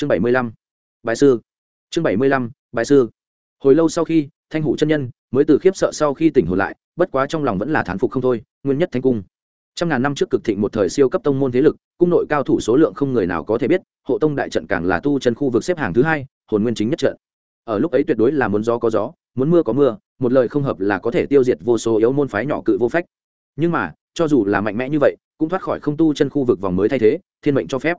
chương bảy mươi lăm. Bài sư. Chương bảy mươi lăm bài sư. Hồi lâu sau khi, thanh hủ chân nhân mới từ khiếp sợ sau khi tỉnh hồn lại, bất quá trong lòng vẫn là thán phục không thôi, nguyên nhất thanh cung. Trăm ngàn năm trước cực thịnh một thời siêu cấp tông môn thế lực, cung nội cao thủ số lượng không người nào có thể biết, hộ tông đại trận càng là tu chân khu vực xếp hàng thứ hai, hồn nguyên chính nhất trận. Ở lúc ấy tuyệt đối là muốn gió có gió, muốn mưa có mưa, một lời không hợp là có thể tiêu diệt vô số yếu môn phái nhỏ cự vô phách. Nhưng mà, cho dù là mạnh mẽ như vậy, cũng thoát khỏi không tu chân khu vực vòng mới thay thế, thiên mệnh cho phép.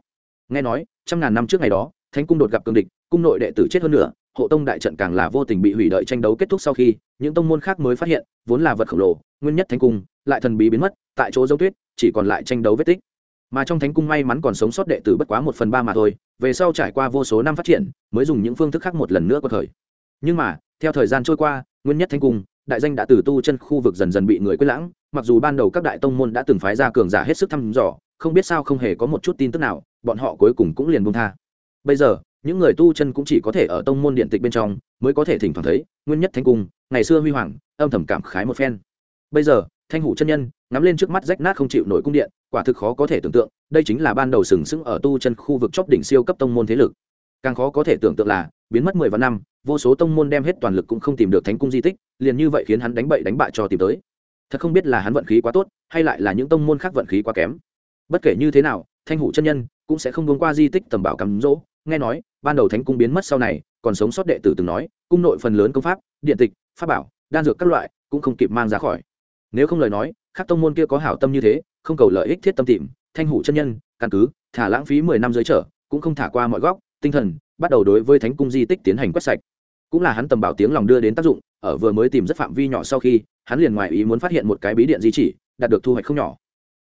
Nghe nói trăm ngàn năm trước ngày đó, thánh cung đột gặp cường địch, cung nội đệ tử chết hơn nữa hộ tông đại trận càng là vô tình bị hủy đợi tranh đấu kết thúc sau khi, những tông môn khác mới phát hiện, vốn là vật khổng lồ, nguyên nhất thánh cung, lại thần bí biến mất, tại chỗ dấu tuyết, chỉ còn lại tranh đấu vết tích. Mà trong thánh cung may mắn còn sống sót đệ tử bất quá một phần ba mà thôi, về sau trải qua vô số năm phát triển, mới dùng những phương thức khác một lần nữa có thời nhưng mà, theo thời gian trôi qua, nguyên nhất thánh cung, đại danh đã từ tu chân khu vực dần dần bị người quên lãng, mặc dù ban đầu các đại tông môn đã từng phái ra cường giả hết sức thăm dò, không biết sao không hề có một chút tin tức nào bọn họ cuối cùng cũng liền buông tha. Bây giờ, những người tu chân cũng chỉ có thể ở tông môn điện tịch bên trong mới có thể thỉnh thoảng thấy nguyên nhất thánh cung, ngày xưa huy hoàng, âm thầm cảm khái một phen. Bây giờ, thanh hủ chân nhân, ngắm lên trước mắt rách nát không chịu nổi cung điện, quả thực khó có thể tưởng tượng, đây chính là ban đầu sừng sững ở tu chân khu vực chóp đỉnh siêu cấp tông môn thế lực. Càng khó có thể tưởng tượng là, biến mất mười vạn năm, vô số tông môn đem hết toàn lực cũng không tìm được thánh cung di tích, liền như vậy khiến hắn đánh bậy đánh bại cho tìm tới. Thật không biết là hắn vận khí quá tốt, hay lại là những tông môn khác vận khí quá kém. Bất kể như thế nào, thanh hủ chân nhân cũng sẽ không buông qua di tích tầm bảo cắm rỗ. Nghe nói, ban đầu thánh cung biến mất sau này, còn sống sót đệ tử từng nói, cung nội phần lớn công pháp, điện tịch, pháp bảo, đan dược các loại, cũng không kịp mang ra khỏi. Nếu không lời nói các tông môn kia có hảo tâm như thế, không cầu lợi ích thiết tâm tìm, thanh hủ chân nhân, căn cứ, thả lãng phí mười năm dưới trở, cũng không thả qua mọi góc, tinh thần, bắt đầu đối với thánh cung di tích tiến hành quét sạch. Cũng là hắn tầm bảo tiếng lòng đưa đến tác dụng, ở vừa mới tìm rất phạm vi nhỏ sau khi, hắn liền ngoài ý muốn phát hiện một cái bí điện di chỉ, đạt được thu hoạch không nhỏ.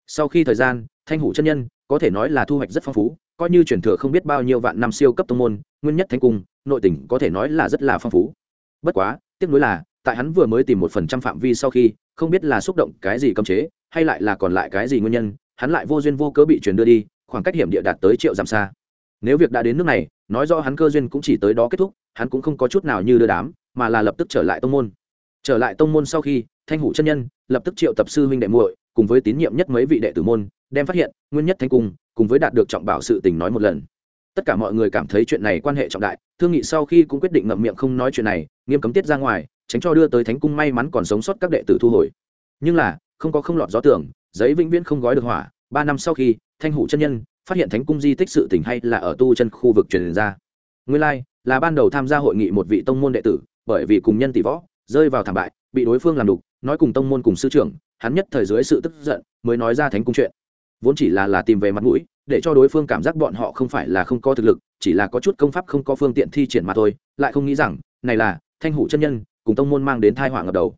Sau khi thời gian, thanh hủ chân nhân có thể nói là thu hoạch rất phong phú, coi như truyền thừa không biết bao nhiêu vạn năm siêu cấp tông môn, nguyên nhất thánh cung, nội tình có thể nói là rất là phong phú. Bất quá, tiếc nuối là, tại hắn vừa mới tìm một phần trăm phạm vi sau khi, không biết là xúc động cái gì cấm chế, hay lại là còn lại cái gì nguyên nhân, hắn lại vô duyên vô cớ bị chuyển đưa đi, khoảng cách hiểm địa đạt tới triệu dặm xa. Nếu việc đã đến nước này, nói rõ hắn cơ duyên cũng chỉ tới đó kết thúc, hắn cũng không có chút nào như đưa đám, mà là lập tức trở lại tông môn. Trở lại tông môn sau khi, thanh hủ chân nhân, lập tức triệu tập sư huynh đệ muội cùng với tín nhiệm nhất mấy vị đệ tử môn, đem phát hiện, nguyên nhất thanh cung, cùng với đạt được trọng bảo sự tình nói một lần. Tất cả mọi người cảm thấy chuyện này quan hệ trọng đại, thương nghị sau khi cũng quyết định ngậm miệng không nói chuyện này, nghiêm cấm tiết ra ngoài, tránh cho đưa tới thánh cung may mắn còn sống sót các đệ tử thu hồi. Nhưng là, không có không lọt gió tưởng, giấy vĩnh viễn không gói được hỏa, ba năm sau khi, thanh hủ chân nhân, phát hiện thánh cung di tích sự tỉnh hay là ở tu chân khu vực truyền ra. Nguyên lai, là ban đầu tham gia hội nghị một vị tông môn đệ tử, bởi vì cùng nhân tỷ võ, rơi vào thảm bại bị đối phương làm đục, nói cùng tông môn cùng sư trưởng, hắn nhất thời dưới sự tức giận, mới nói ra thánh cung chuyện. Vốn chỉ là là tìm về mặt mũi, để cho đối phương cảm giác bọn họ không phải là không có thực lực, chỉ là có chút công pháp không có phương tiện thi triển mà thôi, lại không nghĩ rằng, này là, thanh hủ chân nhân, cùng tông môn mang đến thai họa ngập đầu.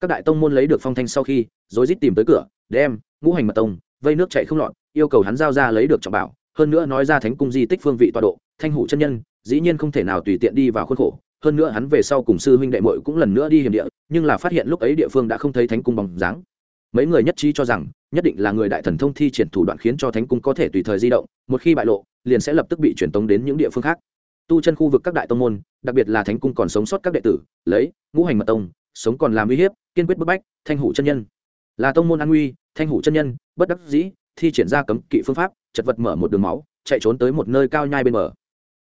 Các đại tông môn lấy được phong thanh sau khi, rối rít tìm tới cửa, đem, ngũ hành mật tông, vây nước chạy không lọt, yêu cầu hắn giao ra lấy được trọng bảo, hơn nữa nói ra thánh cung di tích phương vị tọa độ, thanh hủ chân nhân, dĩ nhiên không thể nào tùy tiện đi vào khuôn khổ hơn nữa hắn về sau cùng sư huynh đệ muội cũng lần nữa đi hiểm địa, nhưng là phát hiện lúc ấy địa phương đã không thấy thánh cung bóng dáng. Mấy người nhất trí cho rằng, nhất định là người đại thần thông thi triển thủ đoạn khiến cho thánh cung có thể tùy thời di động, một khi bại lộ, liền sẽ lập tức bị truyền tống đến những địa phương khác. Tu chân khu vực các đại tông môn, đặc biệt là thánh cung còn sống sót các đệ tử, lấy, ngũ hành mật tông, sống còn làm uy hiếp, kiên quyết bức bách, thanh hủ chân nhân. Là tông môn an nguy thanh hủ chân nhân, bất đắc dĩ, thi triển ra cấm kỵ phương pháp, chật vật mở một đường máu, chạy trốn tới một nơi cao nhai bên mở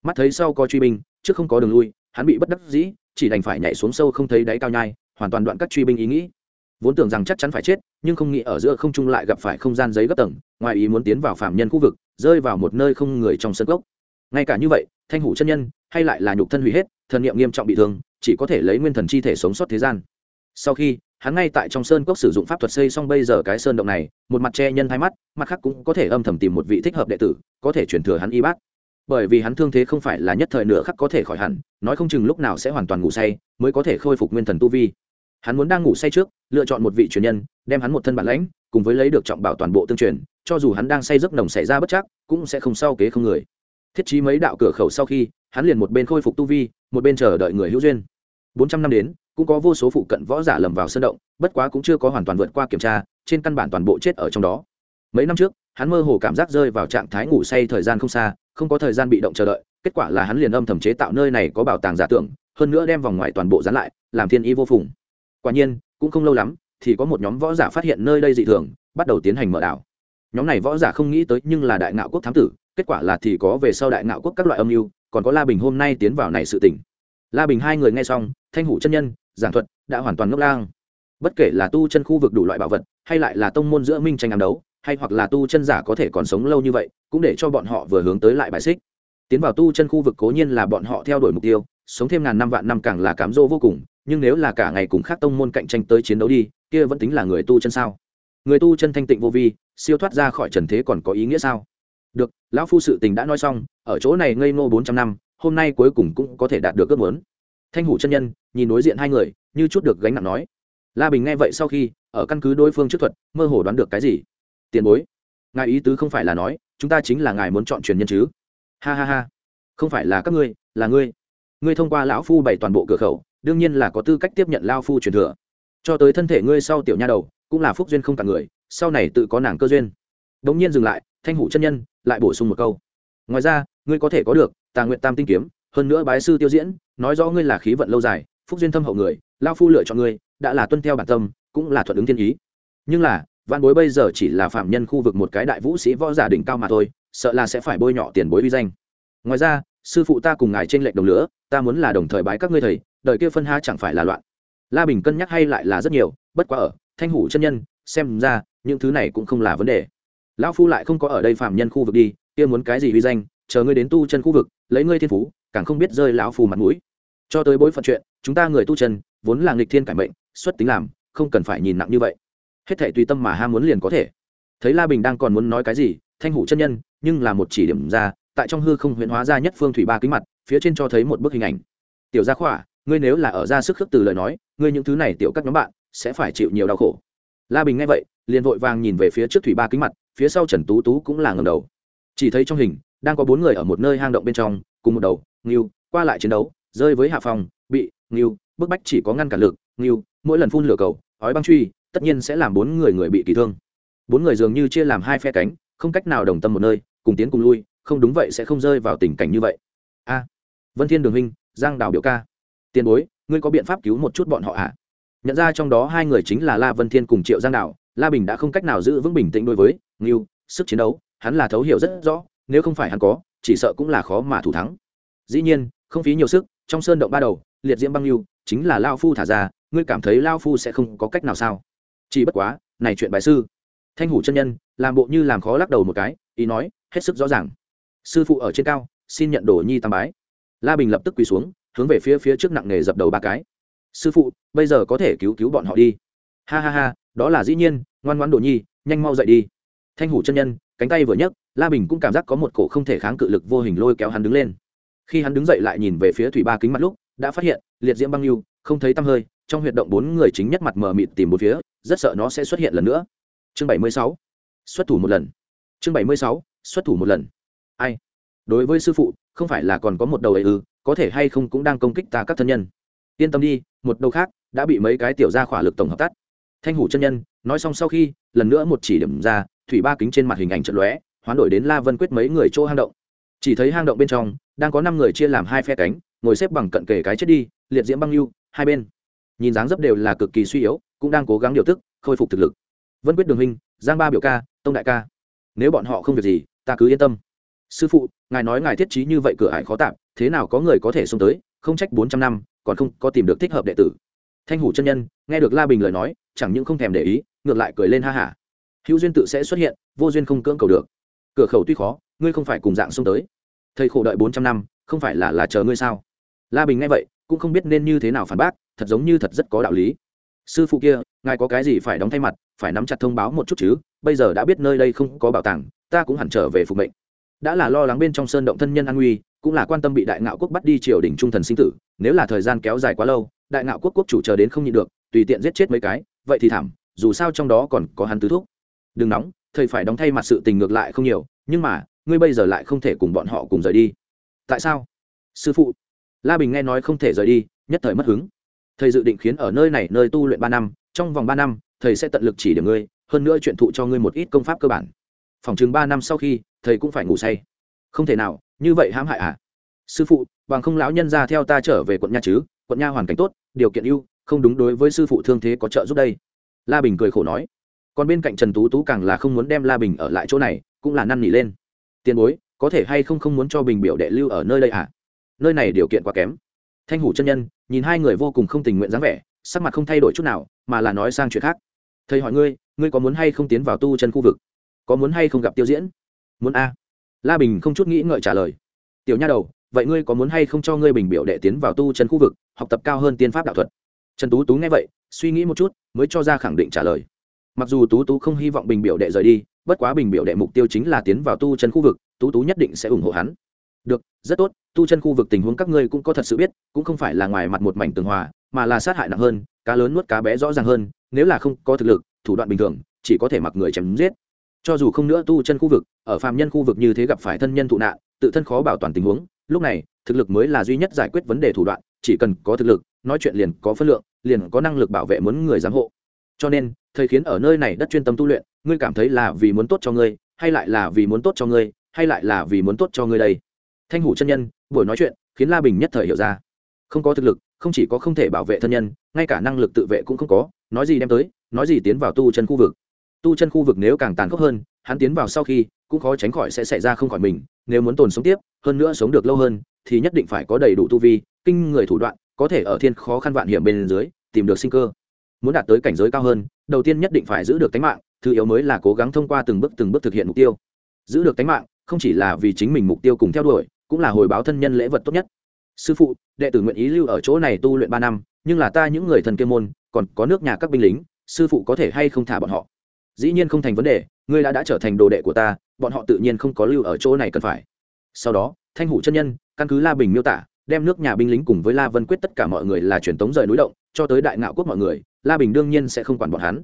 mắt thấy sau có truy binh, trước không có đường lui hắn bị bất đắc dĩ, chỉ đành phải nhảy xuống sâu không thấy đáy cao nhai, hoàn toàn đoạn các truy binh ý nghĩ. Vốn tưởng rằng chắc chắn phải chết, nhưng không nghĩ ở giữa không trung lại gặp phải không gian giấy gấp tầng, ngoài ý muốn tiến vào phạm nhân khu vực, rơi vào một nơi không người trong sân gốc ngay cả như vậy, thanh hủ chân nhân, hay lại là nhục thân hủy hết, thần niệm nghiêm trọng bị thương, chỉ có thể lấy nguyên thần chi thể sống sót thế gian. Sau khi, hắn ngay tại trong sơn cốc sử dụng pháp thuật xây xong bây giờ cái sơn động này, một mặt che nhân hai mắt, mặt khác cũng có thể âm thầm tìm một vị thích hợp đệ tử, có thể chuyển thừa hắn y bác bởi vì hắn thương thế không phải là nhất thời nửa khắc có thể khỏi hẳn, nói không chừng lúc nào sẽ hoàn toàn ngủ say, mới có thể khôi phục nguyên thần tu vi. Hắn muốn đang ngủ say trước, lựa chọn một vị truyền nhân, đem hắn một thân bản lãnh, cùng với lấy được trọng bảo toàn bộ tương truyền, cho dù hắn đang say giấc nồng xảy ra bất chắc, cũng sẽ không sau kế không người. Thiết trí mấy đạo cửa khẩu sau khi, hắn liền một bên khôi phục tu vi, một bên chờ đợi người hữu duyên. Bốn trăm năm đến, cũng có vô số phụ cận võ giả lầm vào sân động, bất quá cũng chưa có hoàn toàn vượt qua kiểm tra, trên căn bản toàn bộ chết ở trong đó. Mấy năm trước hắn mơ hồ cảm giác rơi vào trạng thái ngủ say thời gian không xa, không có thời gian bị động chờ đợi, kết quả là hắn liền âm thầm chế tạo nơi này có bảo tàng giả tưởng, hơn nữa đem vòng ngoài toàn bộ dán lại, làm thiên y vô phùng. Quả nhiên, cũng không lâu lắm, thì có một nhóm võ giả phát hiện nơi đây dị thường, bắt đầu tiến hành mở đảo. Nhóm này võ giả không nghĩ tới nhưng là đại ngạo quốc thám tử, kết quả là thì có về sau đại ngạo quốc các loại âm mưu, còn có la bình hôm nay tiến vào này sự tỉnh la bình hai người nghe xong, thanh hủ chân nhân, giảng thuật, đã hoàn toàn ngốc lang. Bất kể là tu chân khu vực đủ loại bảo vật, hay lại là tông môn giữa minh tranh ám đấu hay hoặc là tu chân giả có thể còn sống lâu như vậy, cũng để cho bọn họ vừa hướng tới lại bài xích. Tiến vào tu chân khu vực cố nhiên là bọn họ theo đuổi mục tiêu, sống thêm ngàn năm vạn năm càng là cám dỗ vô cùng, nhưng nếu là cả ngày cùng khác tông môn cạnh tranh tới chiến đấu đi, kia vẫn tính là người tu chân sao? Người tu chân thanh tịnh vô vi, siêu thoát ra khỏi trần thế còn có ý nghĩa sao? Được, lão phu sự tình đã nói xong, ở chỗ này ngây ngô bốn trăm năm, hôm nay cuối cùng cũng có thể đạt được ước muốn. Thanh hủ chân nhân, nhìn đối diện hai người, như chút được gánh nặng nói. La bình nghe vậy sau khi, ở căn cứ đối phương trước thuật, mơ hồ đoán được cái gì? Tiền bối. Ngài ý tứ không phải là nói, chúng ta chính là ngài muốn chọn truyền nhân chứ? Ha ha ha. Không phải là các ngươi, là ngươi. Ngươi thông qua lão phu bày toàn bộ cửa khẩu, đương nhiên là có tư cách tiếp nhận lao phu truyền thừa. Cho tới thân thể ngươi sau tiểu nha đầu, cũng là phúc duyên không cả người, sau này tự có nàng cơ duyên. Đống nhiên dừng lại, thanh hủ chân nhân, lại bổ sung một câu. Ngoài ra, ngươi có thể có được, tà nguyện tam tinh kiếm, hơn nữa bái sư tiêu diễn, nói rõ ngươi là khí vận lâu dài, phúc duyên thâm hậu người, lao phu lựa chọn ngươi, đã là tuân theo bản tâm, cũng là thuận ứng thiên ý. Nhưng là văn bối bây giờ chỉ là phạm nhân khu vực một cái đại vũ sĩ võ giả đỉnh cao mà thôi, sợ là sẽ phải bôi nhọ tiền bối uy danh. Ngoài ra, sư phụ ta cùng ngài trên lệnh đồng lửa, ta muốn là đồng thời bái các ngươi thầy, đời kia phân ha chẳng phải là loạn. La bình cân nhắc hay lại là rất nhiều, bất quá ở, thanh hủ chân nhân, xem ra, những thứ này cũng không là vấn đề. Lão phu lại không có ở đây phạm nhân khu vực đi, kia muốn cái gì uy danh, chờ ngươi đến tu chân khu vực, lấy ngươi thiên phú, càng không biết rơi lão phu mặt mũi. Cho tới bối phận chuyện, chúng ta người tu chân, vốn là nghịch thiên cải mệnh xuất tính làm, không cần phải nhìn nặng như vậy hết thể tùy tâm mà ham muốn liền có thể. Thấy la bình đang còn muốn nói cái gì, thanh hủ chân nhân, nhưng là một chỉ điểm ra, tại trong hư không huyễn hóa ra nhất phương thủy ba kính mặt, phía trên cho thấy một bức hình ảnh. Tiểu gia khỏa, ngươi nếu là ở ra sức khước từ lời nói, ngươi những thứ này tiểu các nhóm bạn, sẽ phải chịu nhiều đau khổ. La bình nghe vậy, liền vội vàng nhìn về phía trước thủy ba kính mặt, phía sau trần tú tú cũng là ngầm đầu. Chỉ thấy trong hình, đang có bốn người ở một nơi hang động bên trong, cùng một đầu nghiêu qua lại chiến đấu, rơi với hạ phòng, bị nghiêu bức bách chỉ có ngăn cản lực nghiêu mỗi lần phun lửa cầu, ói băng truy tất nhiên sẽ làm bốn người người bị kỳ thương. Bốn người dường như chia làm hai phe cánh, không cách nào đồng tâm một nơi, cùng tiến cùng lui, không đúng vậy sẽ không rơi vào tình cảnh như vậy. A, vân thiên đường huynh, giang đào biểu ca. Tiền bối, ngươi có biện pháp cứu một chút bọn họ ạ à? nhận ra trong đó hai người chính là la vân thiên cùng triệu giang đào, la bình đã không cách nào giữ vững bình tĩnh đối với, ngưu, sức chiến đấu, hắn là thấu hiểu rất rõ, nếu không phải hắn có, chỉ sợ cũng là khó mà thủ thắng. Dĩ nhiên, không phí nhiều sức, trong sơn động ba đầu, liệt diễm băng ngưu, chính là lao phu thả ra, ngươi cảm thấy lao phu sẽ không có cách nào sao? Chỉ bất quá, này chuyện bài sư. Thanh hủ chân nhân, làm bộ như làm khó lắc đầu một cái, ý nói, hết sức rõ ràng. Sư phụ ở trên cao, xin nhận đồ nhi tam bái. La bình lập tức quỳ xuống, hướng về phía phía trước nặng nghề dập đầu ba cái. Sư phụ, bây giờ có thể cứu cứu bọn họ đi. Ha ha ha, đó là dĩ nhiên, ngoan ngoãn đồ nhi, nhanh mau dậy đi. Thanh hủ chân nhân, cánh tay vừa nhấc, la bình cũng cảm giác có một cổ không thể kháng cự lực vô hình lôi kéo hắn đứng lên. Khi hắn đứng dậy lại nhìn về phía thủy ba kính mặt lúc, đã phát hiện, liệt diễm băng lưu không thấy tăm hơi trong huyệt động bốn người chính nhất mặt mờ mịt tìm một phía, rất sợ nó sẽ xuất hiện lần nữa. Chương bảy mươi sáu, xuất thủ một lần. Chương bảy mươi sáu, xuất thủ một lần. Ai? Đối với sư phụ, không phải là còn có một đầu ấy ư, có thể hay không cũng đang công kích ta các thân nhân. Yên tâm đi, một đầu khác đã bị mấy cái tiểu gia khỏa lực tổng hợp tắt. Thanh hủ chân nhân, nói xong sau khi, lần nữa một chỉ điểm ra, thủy ba kính trên mặt hình ảnh trận lóe, hoán đổi đến la vân quyết mấy người chỗ hang động. Chỉ thấy hang động bên trong, đang có năm người chia làm hai phe cánh, ngồi xếp bằng cận kề cái chết đi, liệt diễm băng lưu, hai bên nhìn dáng dấp đều là cực kỳ suy yếu, cũng đang cố gắng điều tức, khôi phục thực lực. Vân quyết đường huynh giang ba biểu ca, tông đại ca. Nếu bọn họ không việc gì, ta cứ yên tâm. Sư phụ, ngài nói ngài thiết trí như vậy cửa ải khó tạm, thế nào có người có thể xông tới, không trách bốn trăm năm, còn không có tìm được thích hợp đệ tử. Thanh hủ chân nhân, nghe được la bình lời nói, chẳng những không thèm để ý, ngược lại cười lên ha hả. Hữu duyên tự sẽ xuất hiện, vô duyên không cưỡng cầu được. Cửa khẩu tuy khó, ngươi không phải cùng dạng xông tới. Thầy khổ đợi bốn trăm năm, không phải là là chờ ngươi sao? La bình nghe vậy, cũng không biết nên như thế nào phản bác thật giống như thật rất có đạo lý. Sư phụ kia, ngài có cái gì phải đóng thay mặt, phải nắm chặt thông báo một chút chứ, bây giờ đã biết nơi đây không có bảo tàng, ta cũng hẳn trở về phục mệnh. Đã là lo lắng bên trong sơn động thân nhân an nguy, cũng là quan tâm bị đại ngạo quốc bắt đi triều đình trung thần sinh tử, nếu là thời gian kéo dài quá lâu, đại ngạo quốc quốc chủ chờ đến không nhịn được, tùy tiện giết chết mấy cái, vậy thì thảm, dù sao trong đó còn có hắn tứ thuốc đừng nóng, thầy phải đóng thay mặt sự tình ngược lại không nhiều, nhưng mà, ngươi bây giờ lại không thể cùng bọn họ cùng rời đi. Tại sao? Sư phụ. La bình nghe nói không thể rời đi, nhất thời mất hứng thầy dự định khiến ở nơi này nơi tu luyện ba năm, trong vòng ba năm, thầy sẽ tận lực chỉ điểm ngươi, hơn nữa chuyện thụ cho ngươi một ít công pháp cơ bản. Phòng chừng ba năm sau khi, thầy cũng phải ngủ say. Không thể nào, như vậy hãm hại à? Sư phụ, bằng không lão nhân ra theo ta trở về quận nha chứ, quận nha hoàn cảnh tốt, điều kiện ưu, không đúng đối với sư phụ thương thế có trợ giúp đây. La bình cười khổ nói. Còn bên cạnh trần tú tú càng là không muốn đem la bình ở lại chỗ này, cũng là năn nỉ lên. Tiền bối, có thể hay không không muốn cho bình biểu đệ lưu ở nơi đây à? Nơi này điều kiện quá kém thanh hủ chân nhân, nhìn hai người vô cùng không tình nguyện dáng vẻ, sắc mặt không thay đổi chút nào, mà là nói sang chuyện khác. Thầy hỏi ngươi ngươi có muốn hay không tiến vào tu chân khu vực? Có muốn hay không gặp tiêu diễn? Muốn a. La bình không chút nghĩ ngợi trả lời. Tiểu nha đầu, vậy ngươi có muốn hay không cho ngươi bình biểu đệ tiến vào tu chân khu vực, học tập cao hơn tiên pháp đạo thuật? Trần tú tú nghe vậy, suy nghĩ một chút, mới cho ra khẳng định trả lời. Mặc dù tú tú không hy vọng bình biểu đệ rời đi, bất quá bình biểu đệ mục tiêu chính là tiến vào tu chân khu vực, tú tú nhất định sẽ ủng hộ hắn được, rất tốt, tu chân khu vực tình huống các ngươi cũng có thật sự biết, cũng không phải là ngoài mặt một mảnh tường hòa, mà là sát hại nặng hơn, cá lớn nuốt cá bé rõ ràng hơn, nếu là không có thực lực, thủ đoạn bình thường, chỉ có thể mặc người chém giết. Cho dù không nữa tu chân khu vực, ở phàm nhân khu vực như thế gặp phải thân nhân thụ nạn, tự thân khó bảo toàn tình huống, lúc này, thực lực mới là duy nhất giải quyết vấn đề thủ đoạn, chỉ cần có thực lực, nói chuyện liền có phân lượng, liền có năng lực bảo vệ muốn người giám hộ. Cho nên, thầy khiến ở nơi này đất chuyên tâm tu luyện, ngươi cảm thấy là vì muốn tốt cho ngươi, hay lại là vì muốn tốt cho ngươi, hay lại là vì muốn tốt cho ngươi đây? Thanh hủ chân nhân, buổi nói chuyện, khiến la bình nhất thời hiểu ra. Không có thực lực, không chỉ có không thể bảo vệ thân nhân, ngay cả năng lực tự vệ cũng không có, nói gì đem tới, nói gì tiến vào tu chân khu vực. Tu chân khu vực nếu càng tàn khốc hơn, hắn tiến vào sau khi, cũng khó tránh khỏi sẽ xảy ra không khỏi mình, nếu muốn tồn sống tiếp, hơn nữa sống được lâu hơn, thì nhất định phải có đầy đủ tu vi, kinh người thủ đoạn, có thể ở thiên khó khăn vạn hiểm bên dưới, tìm được sinh cơ. Muốn đạt tới cảnh giới cao hơn, đầu tiên nhất định phải giữ được tính mạng, thứ yếu mới là cố gắng thông qua từng bước từng bước thực hiện mục tiêu. Giữ được tính mạng, không chỉ là vì chính mình mục tiêu cùng theo đuổi cũng là hồi báo thân nhân lễ vật tốt nhất. Sư phụ, đệ tử nguyện ý lưu ở chỗ này tu luyện ba năm, nhưng là ta những người thần kê môn, còn có nước nhà các binh lính, sư phụ có thể hay không thả bọn họ? Dĩ nhiên không thành vấn đề, ngươi đã đã trở thành đồ đệ của ta, bọn họ tự nhiên không có lưu ở chỗ này cần phải. Sau đó, thanh hủ chân nhân, căn cứ la bình miêu tả, đem nước nhà binh lính cùng với la vân quyết tất cả mọi người là truyền tống rời núi động, cho tới đại ngạo quốc mọi người, la bình đương nhiên sẽ không quản bọn hắn.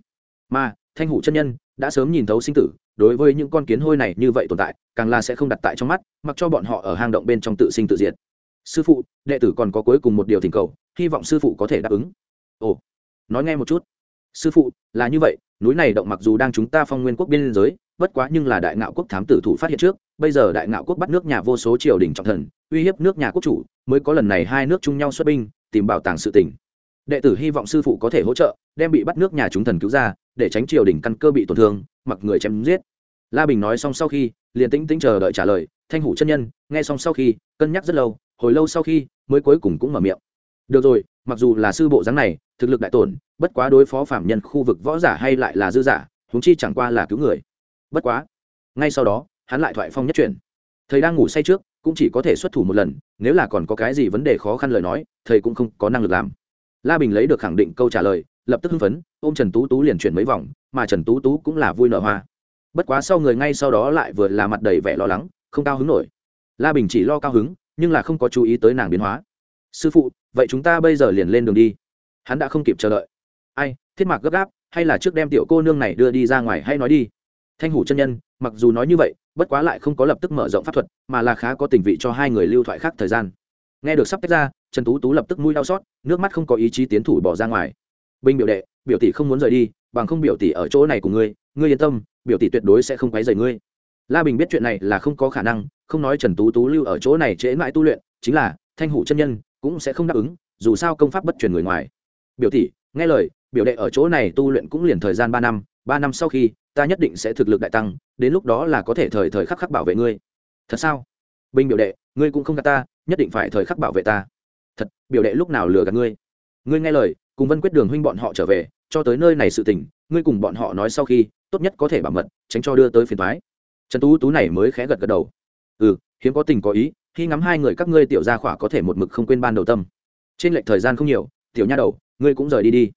Mà, thanh hủ chân nhân, đã sớm nhìn thấu sinh tử đối với những con kiến hôi này như vậy tồn tại, càng là sẽ không đặt tại trong mắt, mặc cho bọn họ ở hang động bên trong tự sinh tự diệt. Sư phụ, đệ tử còn có cuối cùng một điều thỉnh cầu, hy vọng sư phụ có thể đáp ứng. Ồ, nói nghe một chút. Sư phụ, là như vậy, núi này động mặc dù đang chúng ta phong nguyên quốc biên giới, bất quá nhưng là đại ngạo quốc thám tử thủ phát hiện trước, bây giờ đại ngạo quốc bắt nước nhà vô số triều đình trọng thần, uy hiếp nước nhà quốc chủ, mới có lần này hai nước chung nhau xuất binh, tìm bảo tàng sự tỉnh đệ tử hy vọng sư phụ có thể hỗ trợ, đem bị bắt nước nhà chúng thần cứu ra, để tránh triều đình căn cơ bị tổn thương mặc người chém giết. La bình nói xong sau khi, liền tĩnh tĩnh chờ đợi trả lời, thanh hủ chân nhân, nghe xong sau khi, cân nhắc rất lâu, hồi lâu sau khi mới cuối cùng cũng mở miệng. Được rồi, mặc dù là sư bộ dáng này, thực lực đại tổn, bất quá đối phó phạm nhân khu vực võ giả hay lại là dư giả, huống chi chẳng qua là cứu người. Bất quá, ngay sau đó, hắn lại thoại phong nhất truyền thầy đang ngủ say trước, cũng chỉ có thể xuất thủ một lần, nếu là còn có cái gì vấn đề khó khăn lời nói, thầy cũng không có năng lực làm. La bình lấy được khẳng định câu trả lời lập tức hưng phấn, ôm trần tú tú liền chuyển mấy vòng, mà trần tú tú cũng là vui nở hoa. Bất quá sau người ngay sau đó lại vừa là mặt đầy vẻ lo lắng, không cao hứng nổi. La bình chỉ lo cao hứng, nhưng là không có chú ý tới nàng biến hóa. Sư phụ, vậy chúng ta bây giờ liền lên đường đi. Hắn đã không kịp chờ đợi. Ai, thiết mạc gấp gáp, hay là trước đem tiểu cô nương này đưa đi ra ngoài hay nói đi. Thanh hủ chân nhân, mặc dù nói như vậy, bất quá lại không có lập tức mở rộng pháp thuật, mà là khá có tình vị cho hai người lưu thoại khác thời gian. Nghe được sắp tách ra, trần tú tú lập tức mũi đau xót, nước mắt không có ý chí tiến thủ bỏ ra ngoài binh biểu đệ, biểu tỷ không muốn rời đi, bằng không biểu tỷ ở chỗ này của ngươi ngươi yên tâm, biểu tỷ tuyệt đối sẽ không quấy rầy ngươi. La bình biết chuyện này là không có khả năng, không nói trần tú tú lưu ở chỗ này trễ mãi tu luyện, chính là thanh hủ chân nhân cũng sẽ không đáp ứng, dù sao công pháp bất truyền người ngoài. Biểu tỷ, nghe lời, biểu đệ ở chỗ này tu luyện cũng liền thời gian ba năm ba năm sau khi, ta nhất định sẽ thực lực đại tăng, đến lúc đó là có thể thời thời khắc khắc bảo vệ ngươi. Thật sao? Binh biểu đệ, ngươi cũng không gạt ta, nhất định phải thời khắc bảo vệ ta. Thật, biểu đệ lúc nào lừa gạt ngươi? Ngươi nghe lời cùng vân quyết đường huynh bọn họ trở về, cho tới nơi này sự tình, ngươi cùng bọn họ nói sau khi, tốt nhất có thể bảo mật, tránh cho đưa tới phiền thoái trần tú tú này mới khẽ gật gật đầu. Ừ hiếm có tình có ý, khi ngắm hai người các ngươi tiểu gia khỏa có thể một mực không quên ban đầu tâm. Trên lệch thời gian không nhiều, tiểu nha đầu, ngươi cũng rời đi đi.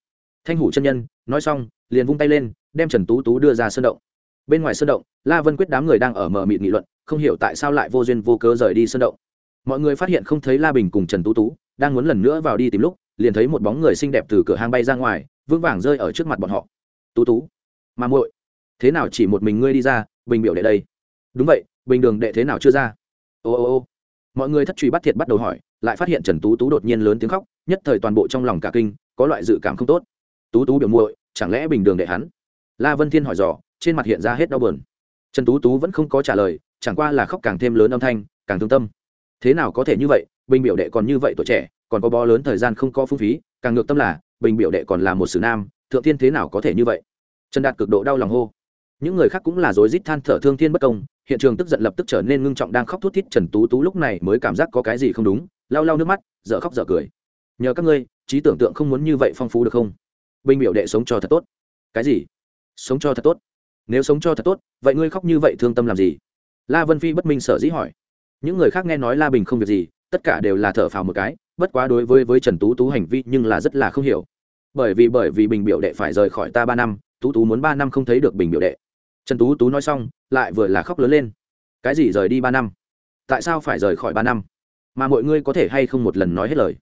Thanh hủ chân nhân, nói xong, liền vung tay lên, đem trần tú tú đưa ra sơn động. Bên ngoài sơn động, la vân quyết đám người đang ở mở mịt nghị luận, không hiểu tại sao lại vô duyên vô cớ rời đi sơn động. Mọi người phát hiện không thấy la bình cùng trần tú tú, đang muốn lần nữa vào đi tìm lúc liền thấy một bóng người xinh đẹp từ cửa hang bay ra ngoài, vững vàng rơi ở trước mặt bọn họ. Tú tú, mà muội, thế nào chỉ một mình ngươi đi ra, bình biểu đệ đây? Đúng vậy, bình đường đệ thế nào chưa ra? Ô ô ô. Mọi người thất truy bắt thiệt bắt đầu hỏi, lại phát hiện trần tú tú đột nhiên lớn tiếng khóc, nhất thời toàn bộ trong lòng cả kinh, có loại dự cảm không tốt. Tú tú biểu muội, chẳng lẽ bình đường đệ hắn? La vân thiên hỏi dò, trên mặt hiện ra hết đau buồn. trần tú tú vẫn không có trả lời, chẳng qua là khóc càng thêm lớn âm thanh, càng thương tâm. Thế nào có thể như vậy, bình biểu đệ còn như vậy tuổi trẻ còn có bó lớn thời gian không có phung phí, càng ngược tâm là, bình biểu đệ còn là một sử nam, thượng thiên thế nào có thể như vậy? Trần đạt cực độ đau lòng hô. Những người khác cũng là rối rít than thở thương thiên bất công, hiện trường tức giận lập tức trở nên ngưng trọng đang khóc thút thít trần tú tú lúc này mới cảm giác có cái gì không đúng, lau lau nước mắt, dở khóc dở cười. Nhờ các ngươi, trí tưởng tượng không muốn như vậy phong phú được không? Bình biểu đệ sống cho thật tốt. Cái gì? Sống cho thật tốt. Nếu sống cho thật tốt, vậy ngươi khóc như vậy thương tâm làm gì? La vân phi bất minh sở dĩ hỏi. Những người khác nghe nói la bình không việc gì, tất cả đều là thở phào một cái bất quá đối với với trần tú tú hành vi nhưng là rất là không hiểu. Bởi vì bởi vì bình biểu đệ phải rời khỏi ta ba năm, tú tú muốn ba năm không thấy được bình biểu đệ. Trần tú tú nói xong, lại vừa là khóc lớn lên. Cái gì rời đi ba năm? Tại sao phải rời khỏi ba năm? Mà mọi ngươi có thể hay không một lần nói hết lời?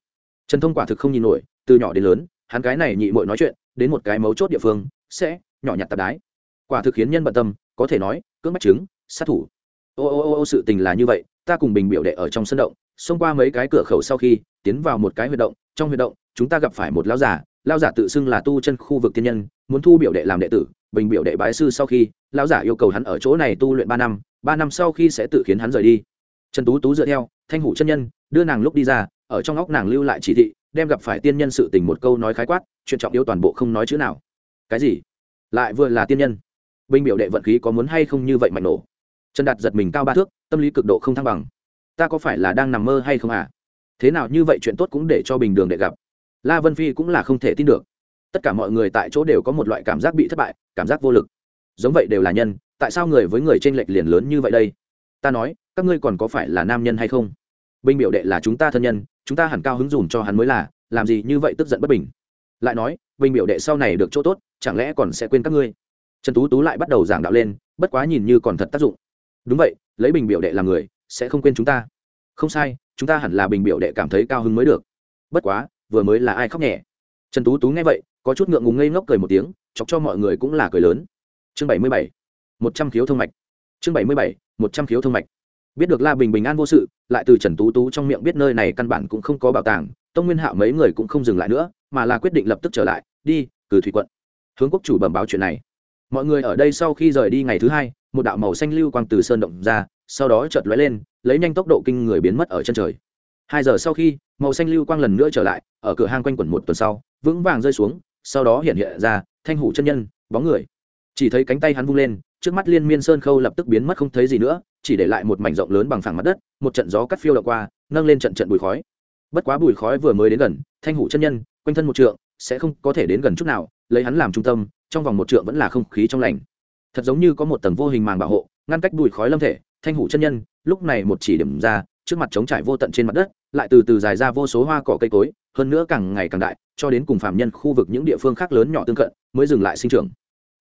Trần thông quả thực không nhìn nổi, từ nhỏ đến lớn, hắn cái này nhị mội nói chuyện, đến một cái mấu chốt địa phương, sẽ nhỏ nhặt tạp đái. Quả thực khiến nhân bận tâm, có thể nói, cưỡng bách chứng, sát thủ. Ô ô ô ô, sự tình là như vậy, ta cùng bình biểu đệ ở trong sân động xông qua mấy cái cửa khẩu sau khi, tiến vào một cái huyệt động, trong huyệt động, chúng ta gặp phải một lão giả lão giả tự xưng là tu chân khu vực tiên nhân, muốn thu biểu đệ làm đệ tử, bình biểu đệ bái sư sau khi, lão giả yêu cầu hắn ở chỗ này tu luyện ba năm ba năm sau khi sẽ tự khiến hắn rời đi. Trần tú tú dựa theo, thanh hủ chân nhân, đưa nàng lúc đi ra, ở trong óc nàng lưu lại chỉ thị, đem gặp phải tiên nhân sự tình một câu nói khái quát, chuyện trọng yếu toàn bộ không nói chữ nào. Cái gì? Lại vừa là tiên nhân. Bình biểu đệ vận khí có muốn hay không như vậy mạnh nổ. Trần đạt giật mình cao ba thước, tâm lý cực độ không thăng bằng ta có phải là đang nằm mơ hay không à? Thế nào như vậy chuyện tốt cũng để cho bình đường đệ gặp. La vân phi cũng là không thể tin được. Tất cả mọi người tại chỗ đều có một loại cảm giác bị thất bại, cảm giác vô lực. Giống vậy đều là nhân, tại sao người với người t r ê n lệch liền lớn như vậy đây? Ta nói, các ngươi còn có phải là nam nhân hay không? Bình biểu đệ là chúng ta thân nhân, chúng ta hẳn cao hứng dùm cho hắn mới là, làm gì như vậy tức giận bất bình. Lại nói, bình biểu đệ sau này được chỗ tốt, chẳng lẽ còn sẽ quên các ngươi? Trần tú tú lại bắt đầu giảng đạo lên, bất quá nhìn như còn thật tác dụng. Đúng vậy, lấy bình biểu đệ làm người sẽ không quên chúng ta. Không sai, chúng ta hẳn là bình biểu đệ cảm thấy cao hứng mới được. Bất quá, vừa mới là ai khóc nhẹ? Trần tú tú nghe vậy, có chút ngượng ngùng ngây ngốc cười một tiếng, chọc cho mọi người cũng là cười lớn. Chương bảy mươi bảy, một trăm khiếu thông mạch. Chương bảy mươi bảy, một trăm khiếu thông mạch. Biết được la bình bình an vô sự, lại từ trần tú tú trong miệng biết nơi này căn bản cũng không có bảo tàng, tông nguyên hạo mấy người cũng không dừng lại nữa, mà là quyết định lập tức trở lại, đi, cử thủy quận. Hướng quốc chủ bẩm báo chuyện này. Mọi người ở đây sau khi rời đi ngày thứ hai, một đạo màu xanh lưu quang từ sơn động ra sau đó chợt lóe lên, lấy nhanh tốc độ kinh người biến mất ở chân trời. Hai giờ sau khi, màu xanh lưu quang lần nữa trở lại, ở cửa hang quanh quẩn một tuần sau, vững vàng rơi xuống, sau đó hiện hiện ra, thanh hủ chân nhân, bóng người. Chỉ thấy cánh tay hắn vung lên, trước mắt liên miên sơn khâu lập tức biến mất không thấy gì nữa, chỉ để lại một mảnh rộng lớn bằng phẳng mặt đất, một trận gió cắt phiêu đ qua, nâng lên trận trận bụi khói. Bất quá bụi khói vừa mới đến gần, thanh hủ chân nhân, quanh thân một trượng, sẽ không có thể đến gần chút nào, lấy hắn làm trung tâm, trong vòng một trượng vẫn là không khí trong lành. Thật giống như có một tầng vô hình màng bảo hộ, ngăn cách bụi khói lâm thể thanh hủ chân nhân, lúc này một chỉ điểm ra, trước mặt trống trải vô tận trên mặt đất, lại từ từ dài ra vô số hoa cỏ cây cối, hơn nữa càng ngày càng đại, cho đến cùng phạm nhân khu vực những địa phương khác lớn nhỏ tương cận, mới dừng lại sinh trưởng.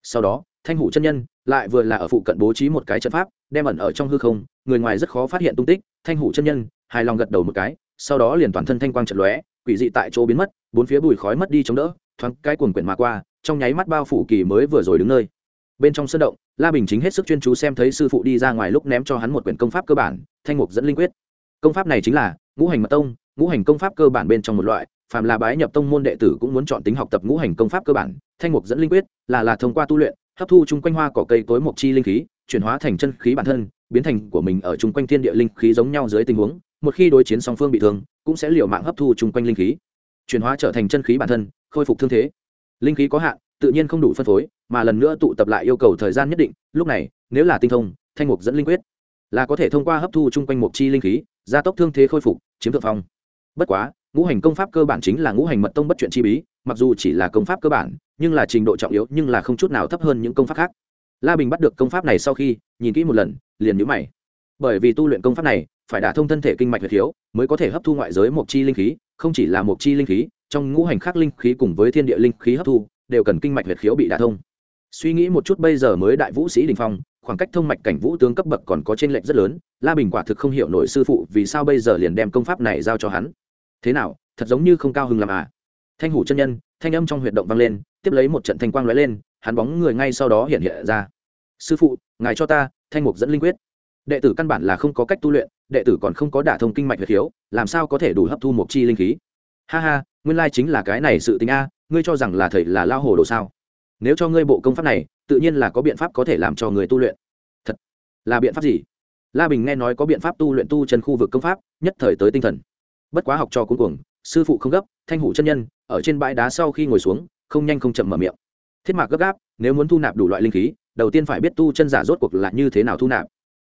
Sau đó, thanh hủ chân nhân lại vừa là ở phụ cận bố trí một cái trận pháp, đem ẩn ở trong hư không, người ngoài rất khó phát hiện tung tích, thanh hủ chân nhân, hài lòng gật đầu một cái, sau đó liền toàn thân thanh quang trận lóe, quỷ dị tại chỗ biến mất, bốn phía bùi khói mất đi chống đỡ, thoáng cái cuồng quyển mà qua, trong nháy mắt bao phủ kỳ mới vừa rồi đứng nơi bên trong sân động, la bình chính hết sức chuyên chú xem thấy sư phụ đi ra ngoài lúc ném cho hắn một quyển công pháp cơ bản, thanh mục dẫn linh quyết. Công pháp này chính là ngũ hành mật tông, ngũ hành công pháp cơ bản bên trong một loại, phàm là bái nhập tông môn đệ tử cũng muốn chọn tính học tập ngũ hành công pháp cơ bản. Thanh mục dẫn linh quyết là là thông qua tu luyện, hấp thu chung quanh hoa cỏ cây cối mộc chi linh khí, chuyển hóa thành chân khí bản thân, biến thành của mình ở chung quanh thiên địa linh khí giống nhau dưới tình huống. Một khi đối chiến song phương bị thương, cũng sẽ liều mạng hấp thu chung quanh linh khí, chuyển hóa trở thành chân khí bản thân, khôi phục thương thế linh khí có hạn, tự nhiên không đủ phân phối, mà lần nữa tụ tập lại yêu cầu thời gian nhất định, lúc này, nếu là tinh thông, thanh mục dẫn linh quyết, là có thể thông qua hấp thu chung quanh mục chi linh khí, gia tốc thương thế khôi phục, chiếm thượng phong. Bất quá, ngũ hành công pháp cơ bản chính là ngũ hành mật tông bất chuyện chi bí, mặc dù chỉ là công pháp cơ bản, nhưng là trình độ trọng yếu, nhưng là không chút nào thấp hơn những công pháp khác. La bình bắt được công pháp này sau khi, nhìn kỹ một lần, liền nhữ mày. Bởi vì tu luyện công pháp này, phải đả thông thân thể kinh mạch huyệt thiếu, mới có thể hấp thu ngoại giới mộc chi linh khí, không chỉ là mộc chi linh khí trong ngũ hành khắc linh khí cùng với thiên địa linh khí hấp thu, đều cần kinh mạch huyệt khiếu bị đả thông. Suy nghĩ một chút bây giờ mới đại vũ sĩ đình phong, khoảng cách thông mạch cảnh vũ tướng cấp bậc còn có trên lệnh rất lớn, la bình quả thực không hiểu nổi sư phụ vì sao bây giờ liền đem công pháp này giao cho hắn. Thế nào, thật giống như không cao hứng làm à? Thanh hủ chân nhân, thanh âm trong huyệt động vang lên, tiếp lấy một trận thanh quang lóe lên, hắn bóng người ngay sau đó hiện hiện ra. Sư phụ, ngài cho ta, thanh mục dẫn linh quyết. Đệ tử căn bản là không có cách tu luyện, đệ tử còn không có đả thông kinh mạch huyệt khiếu, làm sao có thể đủ hấp thu một chi linh khí? Ha ha nguyên lai chính là cái này sự tình a, ngươi cho rằng là thầy là lao hồ đồ sao? Nếu cho ngươi bộ công pháp này, tự nhiên là có biện pháp có thể làm cho người tu luyện. Thật? Là biện pháp gì? La bình nghe nói có biện pháp tu luyện tu chân khu vực công pháp, nhất thời tới tinh thần. Bất quá học trò cuối cùng sư phụ không gấp, thanh hủ chân nhân, ở trên bãi đá sau khi ngồi xuống, không nhanh không chậm mở miệng. Thiết mạc gấp gáp, nếu muốn thu nạp đủ loại linh khí, đầu tiên phải biết tu chân giả rốt cuộc là như thế nào thu nạp.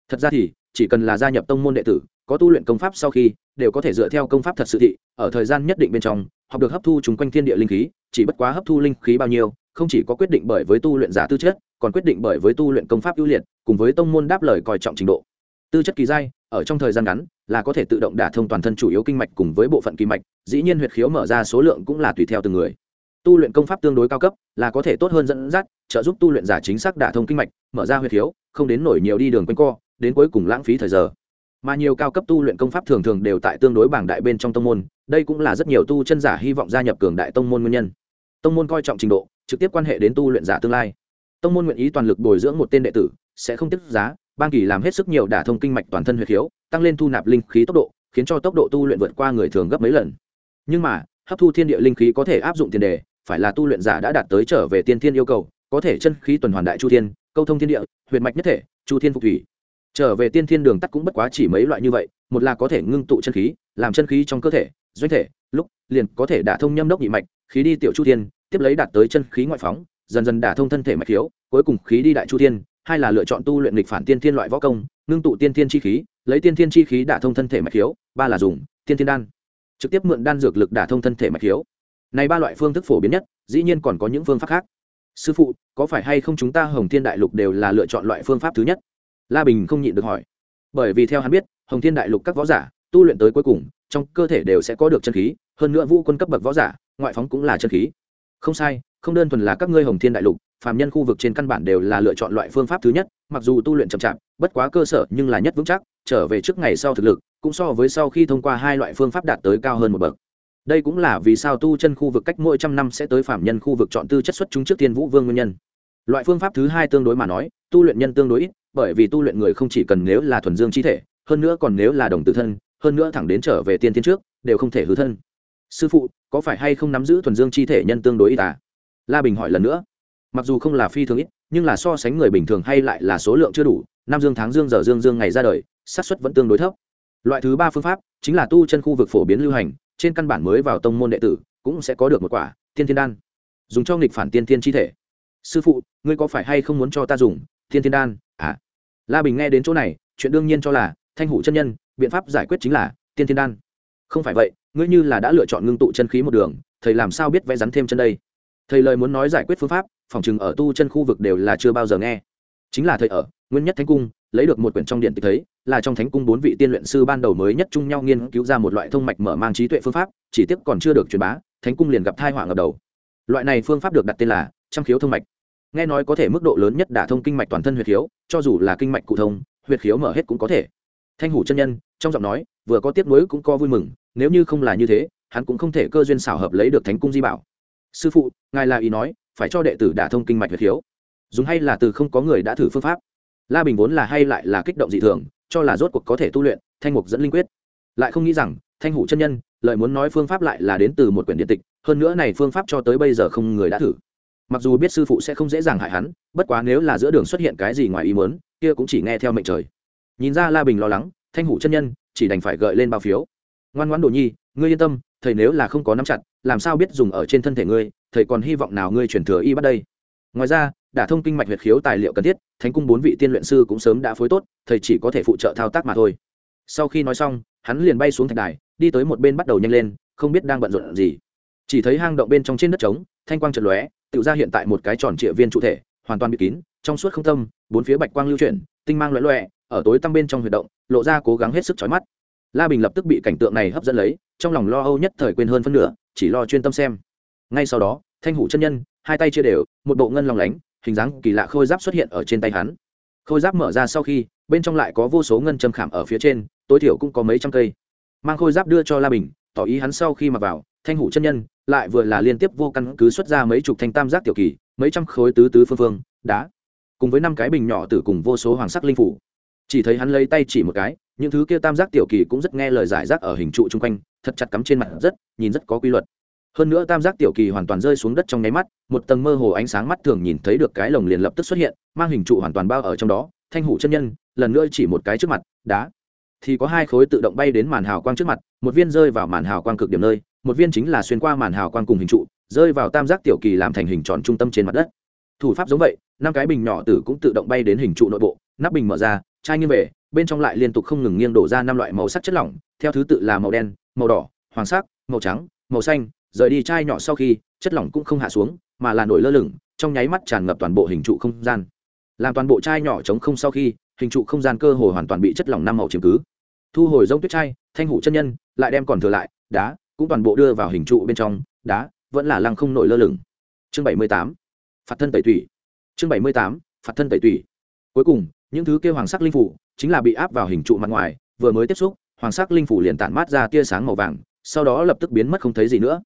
Thật ra thì, chỉ cần là gia nhập tông môn đệ tử, có tu luyện công pháp sau khi, đều có thể dựa theo công pháp thật sự thị, ở thời gian nhất định bên trong học được hấp thu chúng quanh thiên địa linh khí, chỉ bất quá hấp thu linh khí bao nhiêu, không chỉ có quyết định bởi với tu luyện giả tư chất, còn quyết định bởi với tu luyện công pháp ưu liệt, cùng với tông môn đáp lời coi trọng trình độ. Tư chất kỳ giai, ở trong thời gian ngắn, là có thể tự động đả thông toàn thân chủ yếu kinh mạch cùng với bộ phận kinh mạch, dĩ nhiên huyệt khiếu mở ra số lượng cũng là tùy theo từng người. Tu luyện công pháp tương đối cao cấp, là có thể tốt hơn dẫn dắt, trợ giúp tu luyện giả chính xác đả thông kinh mạch, mở ra huyệt khiếu, không đến nổi nhiều đi đường quanh co, đến cuối cùng lãng phí thời giờ mà nhiều cao cấp tu luyện công pháp thường thường đều tại tương đối bảng đại bên trong tông môn, đây cũng là rất nhiều tu chân giả hy vọng gia nhập cường đại tông môn nguyên nhân. Tông môn coi trọng trình độ, trực tiếp quan hệ đến tu luyện giả tương lai. Tông môn nguyện ý toàn lực bồi dưỡng một tên đệ tử, sẽ không tiết giá, ban kỳ làm hết sức nhiều đả thông kinh mạch toàn thân huyệt khiếu, tăng lên thu nạp linh khí tốc độ, khiến cho tốc độ tu luyện vượt qua người thường gấp mấy lần. Nhưng mà, hấp thu thiên địa linh khí có thể áp dụng tiền đề, phải là tu luyện giả đã đạt tới trở về tiên thiên yêu cầu, có thể chân khí tuần hoàn đại chu thiên, câu thông thiên địa, huyệt mạch nhất thể, chu thiên phục thủy trở về tiên thiên đường tắt cũng bất quá chỉ mấy loại như vậy, một là có thể ngưng tụ chân khí, làm chân khí trong cơ thể, doanh thể, lúc, liền có thể đả thông nhâm đốc nhị mạch, khí đi tiểu chu thiên, tiếp lấy đạt tới chân khí ngoại phóng, dần dần đả thông thân thể mạch khiếu cuối cùng khí đi đại chu thiên, hai là lựa chọn tu luyện lịch phản tiên thiên loại võ công, ngưng tụ tiên thiên chi khí, lấy tiên thiên chi khí đả thông thân thể mạch khiếu ba là dùng, tiên thiên đan. Trực tiếp mượn đan dược lực đả thông thân thể mạch khiếu này ba loại phương thức phổ biến nhất, dĩ nhiên còn có những phương pháp khác. Sư phụ, có phải hay không chúng ta hồng thiên đại lục đều là lựa chọn loại phương pháp thứ nhất? La bình không nhịn được hỏi. Bởi vì theo hắn biết, hồng thiên đại lục các võ giả, tu luyện tới cuối cùng, trong cơ thể đều sẽ có được chân khí, hơn nữa vũ quân cấp bậc võ giả, ngoại phóng cũng là chân khí. Không sai, không đơn thuần là các ngươi hồng thiên đại lục, phàm nhân khu vực trên căn bản đều là lựa chọn loại phương pháp thứ nhất, mặc dù tu luyện chậm chạp, bất quá cơ sở nhưng là nhất vững chắc, trở về trước ngày sau thực lực, cũng so với sau khi thông qua hai loại phương pháp đạt tới cao hơn một bậc. Đây cũng là vì sao tu chân khu vực cách mỗi trăm năm sẽ tới phạm nhân khu vực chọn tư chất xuất chúng trước tiên vũ vương nguyên nhân. Loại phương pháp thứ hai tương đối mà nói, tu luyện nhân tương đối ít bởi vì tu luyện người không chỉ cần nếu là thuần dương chi thể, hơn nữa còn nếu là đồng tử thân, hơn nữa thẳng đến trở về tiên tiên trước, đều không thể hư thân. Sư phụ, có phải hay không nắm giữ thuần dương chi thể nhân tương đối ít à? La bình hỏi lần nữa. Mặc dù không là phi thường ít, nhưng là so sánh người bình thường hay lại là số lượng chưa đủ, năm dương tháng dương giờ dương dương ngày ra đời, xác suất vẫn tương đối thấp. Loại thứ ba phương pháp chính là tu chân khu vực phổ biến lưu hành, trên căn bản mới vào tông môn đệ tử, cũng sẽ có được một quả, tiên thiên đan. Dùng cho nghịch phản tiên thiên chi thể. Sư phụ, ngươi có phải hay không muốn cho ta dùng tiên thiên đan? À la bình nghe đến chỗ này, chuyện đương nhiên cho là thanh hủ chân nhân, biện pháp giải quyết chính là tiên thiên đan. Không phải vậy, ngươi như là đã lựa chọn ngưng tụ chân khí một đường, thầy làm sao biết vẽ rắn thêm chân đây? Thầy lời muốn nói giải quyết phương pháp, phòng chừng ở tu chân khu vực đều là chưa bao giờ nghe. Chính là thầy ở nguyên nhất thánh cung, lấy được một quyển trong điện tịch thấy, là trong thánh cung bốn vị tiên luyện sư ban đầu mới nhất chung nhau nghiên cứu ra một loại thông mạch mở mang trí tuệ phương pháp, chỉ tiếc còn chưa được truyền bá, thánh cung liền gặp thai họa ngập đầu. Loại này phương pháp được đặt tên là trăm khiếu thông mạch nghe nói có thể mức độ lớn nhất đả thông kinh mạch toàn thân huyệt khiếu, cho dù là kinh mạch cụ thông, huyệt khiếu mở hết cũng có thể. Thanh hủ chân nhân, trong giọng nói, vừa có tiếc nuối cũng có vui mừng, nếu như không là như thế, hắn cũng không thể cơ duyên xảo hợp lấy được thánh cung di bảo. Sư phụ, ngài là ý nói, phải cho đệ tử đả thông kinh mạch huyệt khiếu. Dùng hay là từ không có người đã thử phương pháp. La bình vốn là hay lại là kích động dị thường, cho là rốt cuộc có thể tu luyện, thanh mục dẫn linh quyết. Lại không nghĩ rằng, thanh hủ chân nhân lợi muốn nói phương pháp lại là đến từ một quyển điện tịch, hơn nữa này phương pháp cho tới bây giờ không người đã thử mặc dù biết sư phụ sẽ không dễ dàng hại hắn, bất quá nếu là giữa đường xuất hiện cái gì ngoài ý muốn, kia cũng chỉ nghe theo mệnh trời. Nhìn ra la bình lo lắng, thanh hủ chân nhân, chỉ đành phải gợi lên bao phiếu. Ngoan ngoãn đồ nhi, ngươi yên tâm, thầy nếu là không có nắm chặt, làm sao biết dùng ở trên thân thể ngươi, thầy còn hy vọng nào ngươi chuyển thừa y bắt đây. Ngoài ra đả thông kinh mạch huyệt khiếu tài liệu cần thiết, thánh cung bốn vị tiên luyện sư cũng sớm đã phối tốt, thầy chỉ có thể phụ trợ thao tác mà thôi. Sau khi nói xong, hắn liền bay xuống thạch đài, đi tới một bên bắt đầu nhanh lên, không biết đang bận rộn gì chỉ thấy hang động bên trong trên đất trống, thanh quang trật lóe tự ra hiện tại một cái tròn trịa viên trụ thể, hoàn toàn bị kín, trong suốt không tâm, bốn phía bạch quang lưu chuyển, tinh mang loẹ loẹ ở tối tăm bên trong huyệt động, lộ ra cố gắng hết sức chói mắt. La bình lập tức bị cảnh tượng này hấp dẫn lấy, trong lòng lo âu nhất thời quên hơn phân nửa, chỉ lo chuyên tâm xem. Ngay sau đó, thanh hủ chân nhân, hai tay chia đều, một bộ ngân lòng lánh, hình dáng kỳ lạ khôi giáp xuất hiện ở trên tay hắn. Khôi giáp mở ra sau khi, bên trong lại có vô số ngân châm khảm ở phía trên, tối thiểu cũng có mấy trăm cây. Mang khôi giáp đưa cho la bình, tỏ ý hắn sau khi mặc vào thanh hủ chân nhân, lại vừa là liên tiếp vô căn cứ xuất ra mấy chục thanh tam giác tiểu kỳ, mấy trăm khối tứ tứ phương phương, đá. Cùng với năm cái bình nhỏ tử cùng vô số hoàng sắc linh phủ. Chỉ thấy hắn lấy tay chỉ một cái, những thứ kia tam giác tiểu kỳ cũng rất nghe lời giải rác ở hình trụ chung quanh, thật chặt cắm trên mặt rất, nhìn rất có quy luật. Hơn nữa tam giác tiểu kỳ hoàn toàn rơi xuống đất trong nháy mắt, một tầng mơ hồ ánh sáng mắt thường nhìn thấy được cái lồng liền lập tức xuất hiện, mang hình trụ hoàn toàn bao ở trong đó, thanh hủ chân nhân, lần nữa chỉ một cái trước mặt, đá. Thì có hai khối tự động bay đến màn hào quang trước mặt, một viên rơi vào màn hào quang cực điểm nơi một viên chính là xuyên qua màn hào quang cùng hình trụ, rơi vào tam giác tiểu kỳ làm thành hình tròn trung tâm trên mặt đất. Thủ pháp giống vậy, năm cái bình nhỏ tử cũng tự động bay đến hình trụ nội bộ, nắp bình mở ra, chai nghiêng về, bên trong lại liên tục không ngừng nghiêng đổ ra năm loại màu sắc chất lỏng, theo thứ tự là màu đen, màu đỏ, hoàng sắc, màu trắng, màu xanh, rời đi chai nhỏ sau khi, chất lỏng cũng không hạ xuống, mà là nổi lơ lửng, trong nháy mắt tràn ngập toàn bộ hình trụ không gian. Làm toàn bộ chai nhỏ chống không sau khi, hình trụ không gian cơ hồ hoàn toàn bị chất lỏng năm màu chiếm cứ. Thu hồi rông tuyết chai, thanh hủ chân nhân, lại đem còn thừa lại, đá cũng toàn bộ đưa vào hình trụ bên trong, đá, vẫn là lăng không nổi lơ lửng. Chương bảy mươi tám, phạt thân tẩy tủy. Chương bảy mươi tám, phạt thân tẩy tủy. Cuối cùng, những thứ kêu hoàng sắc linh phủ chính là bị áp vào hình trụ mặt ngoài, vừa mới tiếp xúc, hoàng sắc linh phủ liền tản mát ra tia sáng màu vàng, sau đó lập tức biến mất không thấy gì nữa.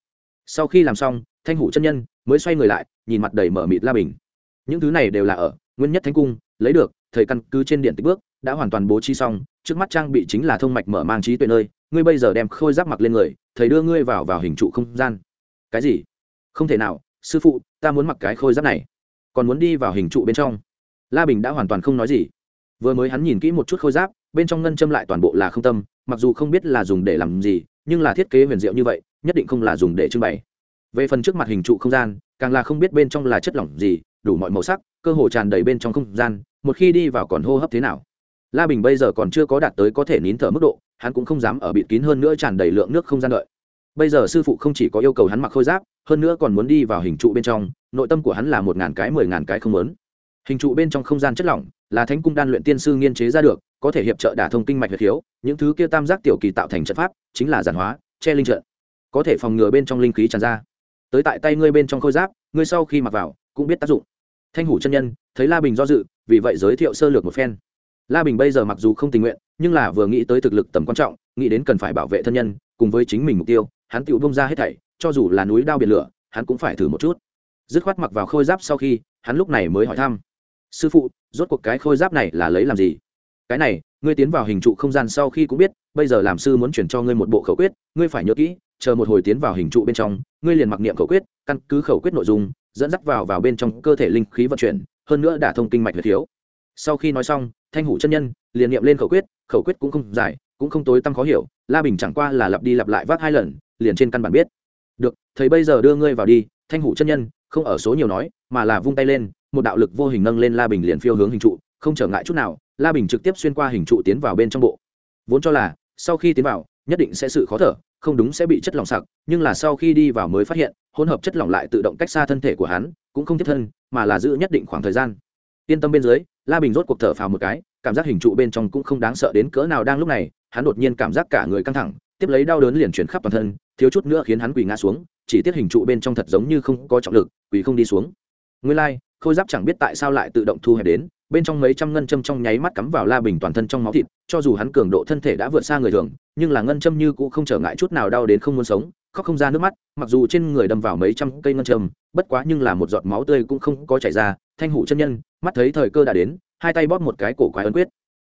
Sau khi làm xong, thanh hủ chân nhân mới xoay người lại, nhìn mặt đầy mở mịt la bình. Những thứ này đều là ở nguyên nhất thánh cung, lấy được, thời căn cứ trên điện tích bước, đã hoàn toàn bố trí xong, trước mắt trang bị chính là thông mạch mở mang trí tuệ nơi ngươi bây giờ đem khôi giáp mặc lên người, thầy đưa ngươi vào vào hình trụ không gian. Cái gì? Không thể nào, sư phụ, ta muốn mặc cái khôi giáp này. Còn muốn đi vào hình trụ bên trong. La bình đã hoàn toàn không nói gì. Vừa mới hắn nhìn kỹ một chút khôi giáp, bên trong ngân châm lại toàn bộ là không tâm, mặc dù không biết là dùng để làm gì, nhưng là thiết kế huyền diệu như vậy, nhất định không là dùng để trưng bày. Về phần trước mặt hình trụ không gian, càng là không biết bên trong là chất lỏng gì, đủ mọi màu sắc, cơ hồ tràn đầy bên trong không gian, một khi đi vào còn hô hấp thế nào. La bình bây giờ còn chưa có đạt tới có thể nín thở mức độ hắn cũng không dám ở bịt kín hơn nữa tràn đầy lượng nước không gian đợi. Bây giờ sư phụ không chỉ có yêu cầu hắn mặc khôi giáp, hơn nữa còn muốn đi vào hình trụ bên trong, nội tâm của hắn là một ngàn cái, mười ngàn cái không lớn hình trụ bên trong không gian chất lỏng, là thánh cung đan luyện tiên sư nghiên chế ra được, có thể hiệp trợ đả thông kinh mạch huyệt khiếu, những thứ kia tam giác tiểu kỳ tạo thành trận pháp, chính là giản hóa, che linh trận. Có thể phòng ngừa bên trong linh khí tràn ra. Tới tại tay ngươi bên trong khôi giáp, ngươi sau khi mặc vào, cũng biết tác dụng. Thanh hủ chân nhân, thấy la bình do dự, vì vậy giới thiệu sơ lược một phen la bình bây giờ mặc dù không tình nguyện, nhưng là vừa nghĩ tới thực lực tầm quan trọng, nghĩ đến cần phải bảo vệ thân nhân, cùng với chính mình mục tiêu, hắn tự bông ra hết thảy, cho dù là núi đao biển lửa, hắn cũng phải thử một chút. Dứt khoát mặc vào khôi giáp sau khi, hắn lúc này mới hỏi thăm. Sư phụ, rốt cuộc cái khôi giáp này là lấy làm gì? Cái này, ngươi tiến vào hình trụ không gian sau khi cũng biết, bây giờ làm sư muốn chuyển cho ngươi một bộ khẩu quyết, ngươi phải nhớ kỹ, chờ một hồi tiến vào hình trụ bên trong, ngươi liền mặc niệm khẩu quyết, căn cứ khẩu quyết nội dung, dẫn dắt vào vào bên trong cơ thể linh khí vận chuyển, hơn nữa đả thông kinh mạch huyệt thiếu. Sau khi nói xong thanh hủ chân nhân, liền niệm lên khẩu quyết khẩu quyết cũng không dài, cũng không tối tăm khó hiểu, la bình chẳng qua là lặp đi lặp lại vác hai lần, liền trên căn bản biết. Được, thầy bây giờ đưa ngươi vào đi, thanh hủ chân nhân, không ở số nhiều nói, mà là vung tay lên, một đạo lực vô hình nâng lên la bình liền phiêu hướng hình trụ, không trở ngại chút nào, la bình trực tiếp xuyên qua hình trụ tiến vào bên trong bộ. Vốn cho là, sau khi tiến vào, nhất định sẽ sự khó thở, không đúng sẽ bị chất lỏng sặc, nhưng là sau khi đi vào mới phát hiện, hỗn hợp chất lỏng lại tự động cách xa thân thể của hắn, cũng không tiếp thân, mà là giữ nhất định khoảng thời gian. Yên tâm bên dưới la bình rốt cuộc thở phào một cái cảm giác hình trụ bên trong cũng không đáng sợ đến cỡ nào đang lúc này hắn đột nhiên cảm giác cả người căng thẳng tiếp lấy đau đớn liền chuyển khắp toàn thân thiếu chút nữa khiến hắn quỳ ngã xuống chỉ tiết hình trụ bên trong thật giống như không có trọng lực quỳ không đi xuống. Nguyên lai、like, khôi giáp chẳng biết tại sao lại tự động thu hẹp đến bên trong mấy trăm ngân châm trong nháy mắt cắm vào la bình toàn thân trong máu thịt cho dù hắn cường độ thân thể đã vượt xa người thường nhưng là ngân châm như cũng không trở ngại chút nào đau đến không muốn sống khóc không ra nước mắt mặc dù trên người đâm vào mấy trăm cây ngân châm bất quá nhưng là một giọt máu tươi cũng không có chảy ra thanh hủ chân nhân mắt thấy thời cơ đã đến, hai tay bóp một cái cổ quái ấn quyết.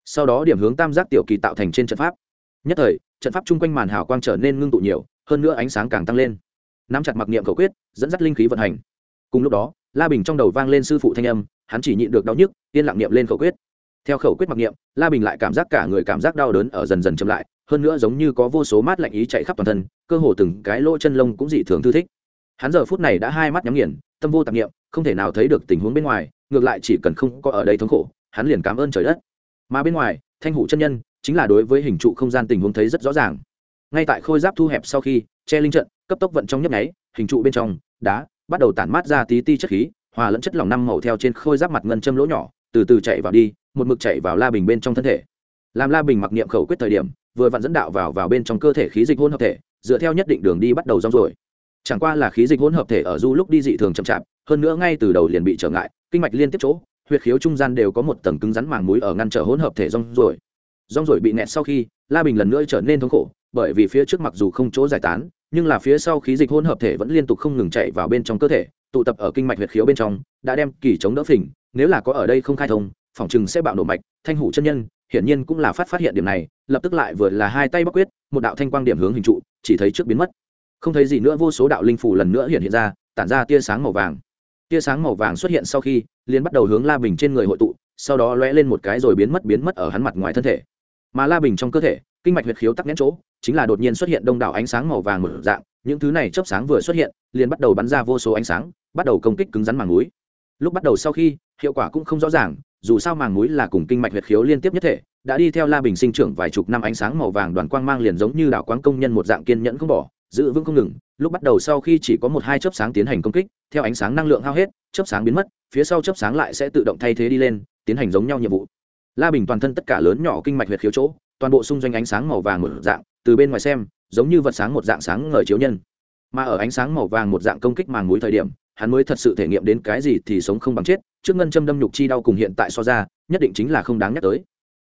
Sau đó điểm hướng tam giác tiểu kỳ tạo thành trên trận pháp. Nhất thời, trận pháp chung quanh màn hào quang trở nên ngưng tụ nhiều, hơn nữa ánh sáng càng tăng lên. Nắm chặt mặc niệm khẩu quyết, dẫn dắt linh khí vận hành. Cùng lúc đó, la bình trong đầu vang lên sư phụ thanh âm, hắn chỉ nhịn được đau nhức, yên lặng niệm lên khẩu quyết. Theo khẩu quyết mặc niệm, la bình lại cảm giác cả người cảm giác đau đớn ở dần dần chậm lại, hơn nữa giống như có vô số mát lạnh ý chạy khắp toàn thân, cơ hồ từng cái lỗ chân lông cũng dị thường thư thích. Hắn giờ phút này đã hai mắt nhắm nghiền, tâm vô tạp niệm không thể nào thấy được tình huống bên ngoài, ngược lại chỉ cần không có ở đây thống khổ, hắn liền cảm ơn trời đất. Mà bên ngoài, thanh hủ chân nhân chính là đối với hình trụ không gian tình huống thấy rất rõ ràng. Ngay tại khôi giáp thu hẹp sau khi, che linh trận, cấp tốc vận trong nhấp nháy, hình trụ bên trong, đá, bắt đầu tản mát ra tí ti chất khí, hòa lẫn chất lỏng năm màu theo trên khôi giáp mặt ngân châm lỗ nhỏ, từ từ chạy vào đi, một mực chạy vào la bình bên trong thân thể. Làm la bình mặc niệm khẩu quyết thời điểm, vừa vặn dẫn đạo vào vào bên trong cơ thể khí dịch hôn hợp thể, dựa theo nhất định đường đi bắt đầu rong rồi chẳng qua là khí dịch hôn hợp thể ở du lúc đi dị thường chậm chạp hơn nữa ngay từ đầu liền bị trở ngại, kinh mạch liên tiếp chỗ, huyệt khiếu trung gian đều có một tầng cứng rắn màng mũi ở ngăn trở hỗn hợp thể rong rồi rong rồi bị nẹt sau khi, la bình lần nữa trở nên thống khổ, bởi vì phía trước mặc dù không chỗ giải tán, nhưng là phía sau khí dịch hỗn hợp thể vẫn liên tục không ngừng chạy vào bên trong cơ thể, tụ tập ở kinh mạch huyệt khiếu bên trong, đã đem kỳ chống đỡ phình, nếu là có ở đây không khai thông phòng chừng sẽ bạo nổ mạch, thanh hủ chân nhân, hiển nhiên cũng là phát phát hiện điểm này, lập tức lại vừa là hai tay bắc quyết, một đạo thanh quang điểm hướng hình trụ, chỉ thấy trước biến mất. Không thấy gì nữa, vô số đạo linh phủ lần nữa hiện hiện ra, tản ra tia sáng màu vàng tia sáng màu vàng xuất hiện sau khi liên bắt đầu hướng la bình trên người hội tụ, sau đó lóe lên một cái rồi biến mất biến mất ở hắn mặt ngoài thân thể. Mà la bình trong cơ thể, kinh mạch huyệt khiếu tắc nghẽn chỗ, chính là đột nhiên xuất hiện đông đảo ánh sáng màu vàng mở dạng, những thứ này chớp sáng vừa xuất hiện, liền bắt đầu bắn ra vô số ánh sáng, bắt đầu công kích cứng rắn màng núi lúc bắt đầu sau khi, hiệu quả cũng không rõ ràng, dù sao màng núi là cùng kinh mạch huyệt khiếu liên tiếp nhất thể, đã đi theo la bình sinh trưởng vài chục năm ánh sáng màu vàng đoàn quang mang liền giống như đảo quang công nhân một dạng kiên nhẫn không bỏ, giữ vững không ngừng lúc bắt đầu sau khi chỉ có một hai chớp sáng tiến hành công kích, theo ánh sáng năng lượng hao hết, chớp sáng biến mất, phía sau chớp sáng lại sẽ tự động thay thế đi lên, tiến hành giống nhau nhiệm vụ. La bình toàn thân tất cả lớn nhỏ kinh mạch huyệt khiếu chỗ, toàn bộ xung doanh ánh sáng màu vàng một dạng, từ bên ngoài xem, giống như vật sáng một dạng sáng ngời chiếu nhân. Mà ở ánh sáng màu vàng một dạng công kích màng mũi thời điểm, hắn mới thật sự thể nghiệm đến cái gì thì sống không bằng chết, trước ngân châm đâm nhục chi đau cùng hiện tại so ra, nhất định chính là không đáng nhắc tới.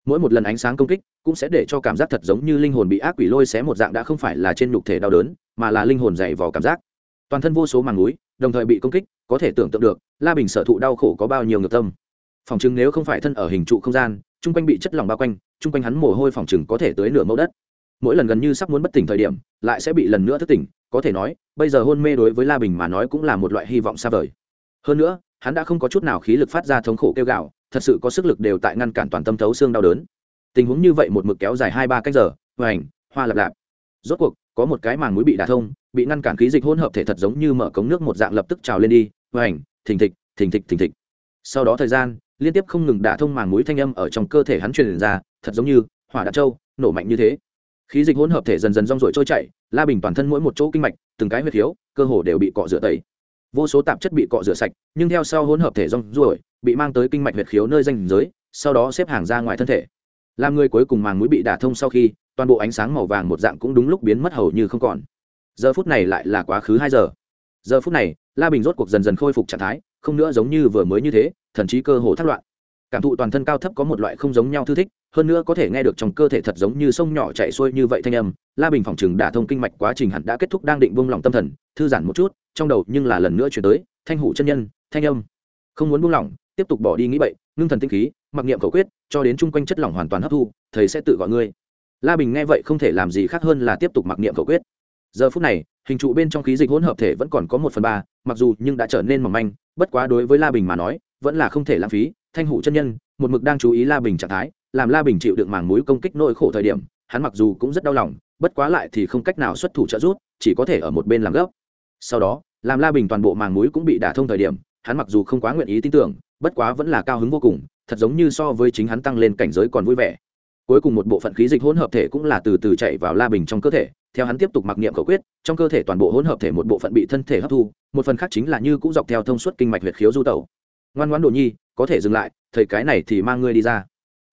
Mỗi một lần ánh sáng công kích cũng sẽ để cho cảm giác thật giống như linh hồn bị ác quỷ lôi xé một dạng đã không phải là trên nhục thể đau đớn mà là linh hồn dày vò cảm giác. Toàn thân vô số màng núi, đồng thời bị công kích, có thể tưởng tượng được, la bình sở thụ đau khổ có bao nhiêu ngược tâm. Phòng chứng nếu không phải thân ở hình trụ không gian, chung quanh bị chất lỏng bao quanh, chung quanh hắn mồ hôi phòng chừng có thể tới nửa mẫu đất. Mỗi lần gần như sắp muốn bất tỉnh thời điểm, lại sẽ bị lần nữa thức tỉnh, có thể nói, bây giờ hôn mê đối với la bình mà nói cũng là một loại hy vọng xa vời. Hơn nữa, hắn đã không có chút nào khí lực phát ra thống khổ kêu gạo thật sự có sức lực đều tại ngăn cản toàn tâm thấu xương đau đớn. Tình huống như vậy một mực kéo dài hai ba cách giờ, hoành, hoa lạp lạp rốt cuộc có một cái màng mũi bị đả thông bị ngăn cản khí dịch hỗn hợp thể thật giống như mở cống nước một dạng lập tức trào lên đi hoành thình thịch thình thịch thình thịch. Sau đó thời gian liên tiếp không ngừng đả thông màng mũi thanh âm ở trong cơ thể hắn truyền ra thật giống như hỏa đạn trâu nổ mạnh như thế. Khí dịch hỗn hợp thể dần dần rong rổi trôi chảy la bình toàn thân mỗi một chỗ kinh mạch từng cái huyết thiếu, cơ hồ đều bị cọ rửa tẩy. Vô số tạp chất bị cọ rửa sạch nhưng theo sau hỗn hợp thể rong ruổi bị mang tới kinh mạch huyệt khiếu nơi danh giới sau đó xếp hàng ra ngoài thân thể. Làm người cuối cùng màng mũi bị đả thông sau khi toàn bộ ánh sáng màu vàng một dạng cũng đúng lúc biến mất hầu như không còn. Giờ phút này lại là quá khứ hai giờ. Giờ phút này, la bình rốt cuộc dần dần khôi phục trạng thái, không nữa giống như vừa mới như thế, thậm chí cơ hồ thất loạn. Cảm thụ toàn thân cao thấp có một loại không giống nhau thư thích, hơn nữa có thể nghe được trong cơ thể thật giống như sông nhỏ chạy xuôi như vậy thanh âm, la bình phòng chừng đả thông kinh mạch quá trình hẳn đã kết thúc đang định vung lòng tâm thần, thư giãn một chút, trong đầu nhưng là lần nữa chuyển tới, thanh hủ chân nhân, thanh âm. Không muốn buông lỏng, tiếp tục bỏ đi nghĩ bậy, ngưng thần tinh khí, mặc niệm khẩu quyết, cho đến chung quanh chất lỏng hoàn toàn hấp thu, thầy sẽ tự gọi ngươi la bình nghe vậy không thể làm gì khác hơn là tiếp tục mặc niệm khẩu quyết. Giờ phút này, hình trụ bên trong khí dịch hỗn hợp thể vẫn còn có một phần ba, mặc dù nhưng đã trở nên mỏng manh, bất quá đối với la bình mà nói, vẫn là không thể lãng phí. Thanh hủ chân nhân, một mực đang chú ý la bình trạng thái, làm la bình chịu được màng mũi công kích nỗi khổ thời điểm, hắn mặc dù cũng rất đau lòng, bất quá lại thì không cách nào xuất thủ trợ giúp, chỉ có thể ở một bên làm gốc sau đó, làm la bình toàn bộ màng mũi cũng bị đả thông thời điểm, hắn mặc dù không quá nguyện ý tin tưởng, bất quá vẫn là cao hứng vô cùng, thật giống như so với chính hắn tăng lên cảnh giới còn vui vẻ cuối cùng một bộ phận khí dịch hỗn hợp thể cũng là từ từ chạy vào la bình trong cơ thể, theo hắn tiếp tục mặc niệm khẩu quyết, trong cơ thể toàn bộ hỗn hợp thể một bộ phận bị thân thể hấp thu, một phần khác chính là như cũng dọc theo thông suốt kinh mạch huyệt khiếu du tẩu. Ngoan ngoãn đồ nhi, có thể dừng lại thời cái này thì mang ngươi đi ra.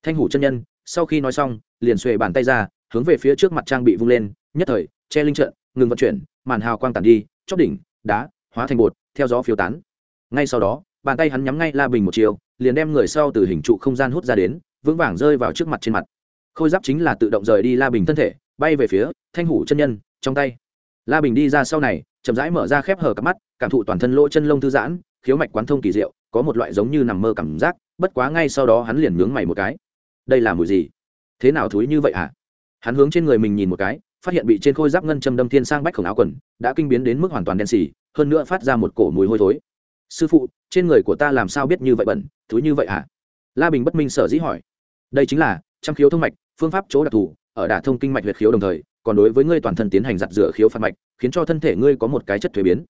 Thanh hủ chân nhân, sau khi nói xong, liền xuề bàn tay ra, hướng về phía trước mặt trang bị vung lên, nhất thời, che linh trận, ngừng vận chuyển, màn hào quang tàn đi, chóp đỉnh, đá, hóa thành bột, theo gió phiêu tán. Ngay sau đó, bàn tay hắn nhắm ngay la bình một chiều, liền đem người sau từ hình trụ không gian hút ra đến, vững vàng rơi vào trước mặt trên mặt khôi giáp chính là tự động rời đi la bình thân thể, bay về phía thanh hủ chân nhân, trong tay. La bình đi ra sau này, chậm rãi mở ra khép hở cặp mắt, cảm thụ toàn thân lỗ chân lông thư giãn, khiếu mạch quán thông kỳ diệu, có một loại giống như nằm mơ cảm giác, bất quá ngay sau đó hắn liền nhướng mày một cái. Đây là mùi gì? Thế nào thúi như vậy hả? Hắn hướng trên người mình nhìn một cái, phát hiện bị trên khôi giáp ngân châm đâm thiên sang bách khổng áo quần, đã kinh biến đến mức hoàn toàn đen xì, hơn nữa phát ra một cổ mùi hôi thối. Sư phụ, trên người của ta làm sao biết như vậy bẩn, thúi như vậy hả? La bình bất minh sở dĩ hỏi. Đây chính là trăm khiếu thông mạch, phương pháp chỗ đặc thù, ở đả thông kinh mạch huyệt khiếu đồng thời, còn đối với ngươi toàn thân tiến hành giặt rửa khiếu phạt mạch, khiến cho thân thể ngươi có một cái chất thuế biến.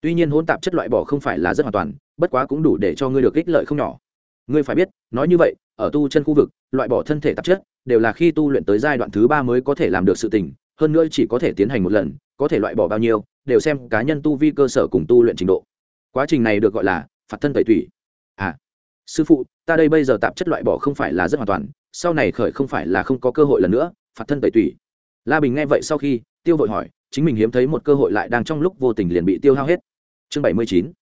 Tuy nhiên hỗn tạp chất loại bỏ không phải là rất hoàn toàn, bất quá cũng đủ để cho ngươi được ích lợi không nhỏ. Ngươi phải biết, nói như vậy, ở tu chân khu vực, loại bỏ thân thể tạp chất, đều là khi tu luyện tới giai đoạn thứ ba mới có thể làm được sự tình, hơn nữa chỉ có thể tiến hành một lần, có thể loại bỏ bao nhiêu, đều xem cá nhân tu vi cơ sở cùng tu luyện trình độ. Quá trình này được gọi là phạt thân tẩy thủy. à sư phụ, ta đây bây giờ tạp chất loại bỏ không phải là rất hoàn toàn sau này khởi không phải là không có cơ hội lần nữa, phạt thân tẩy tủy. La bình nghe vậy sau khi, tiêu vội hỏi, chính mình hiếm thấy một cơ hội lại đang trong lúc vô tình liền bị tiêu hao hết. Chương bảy mươi chín,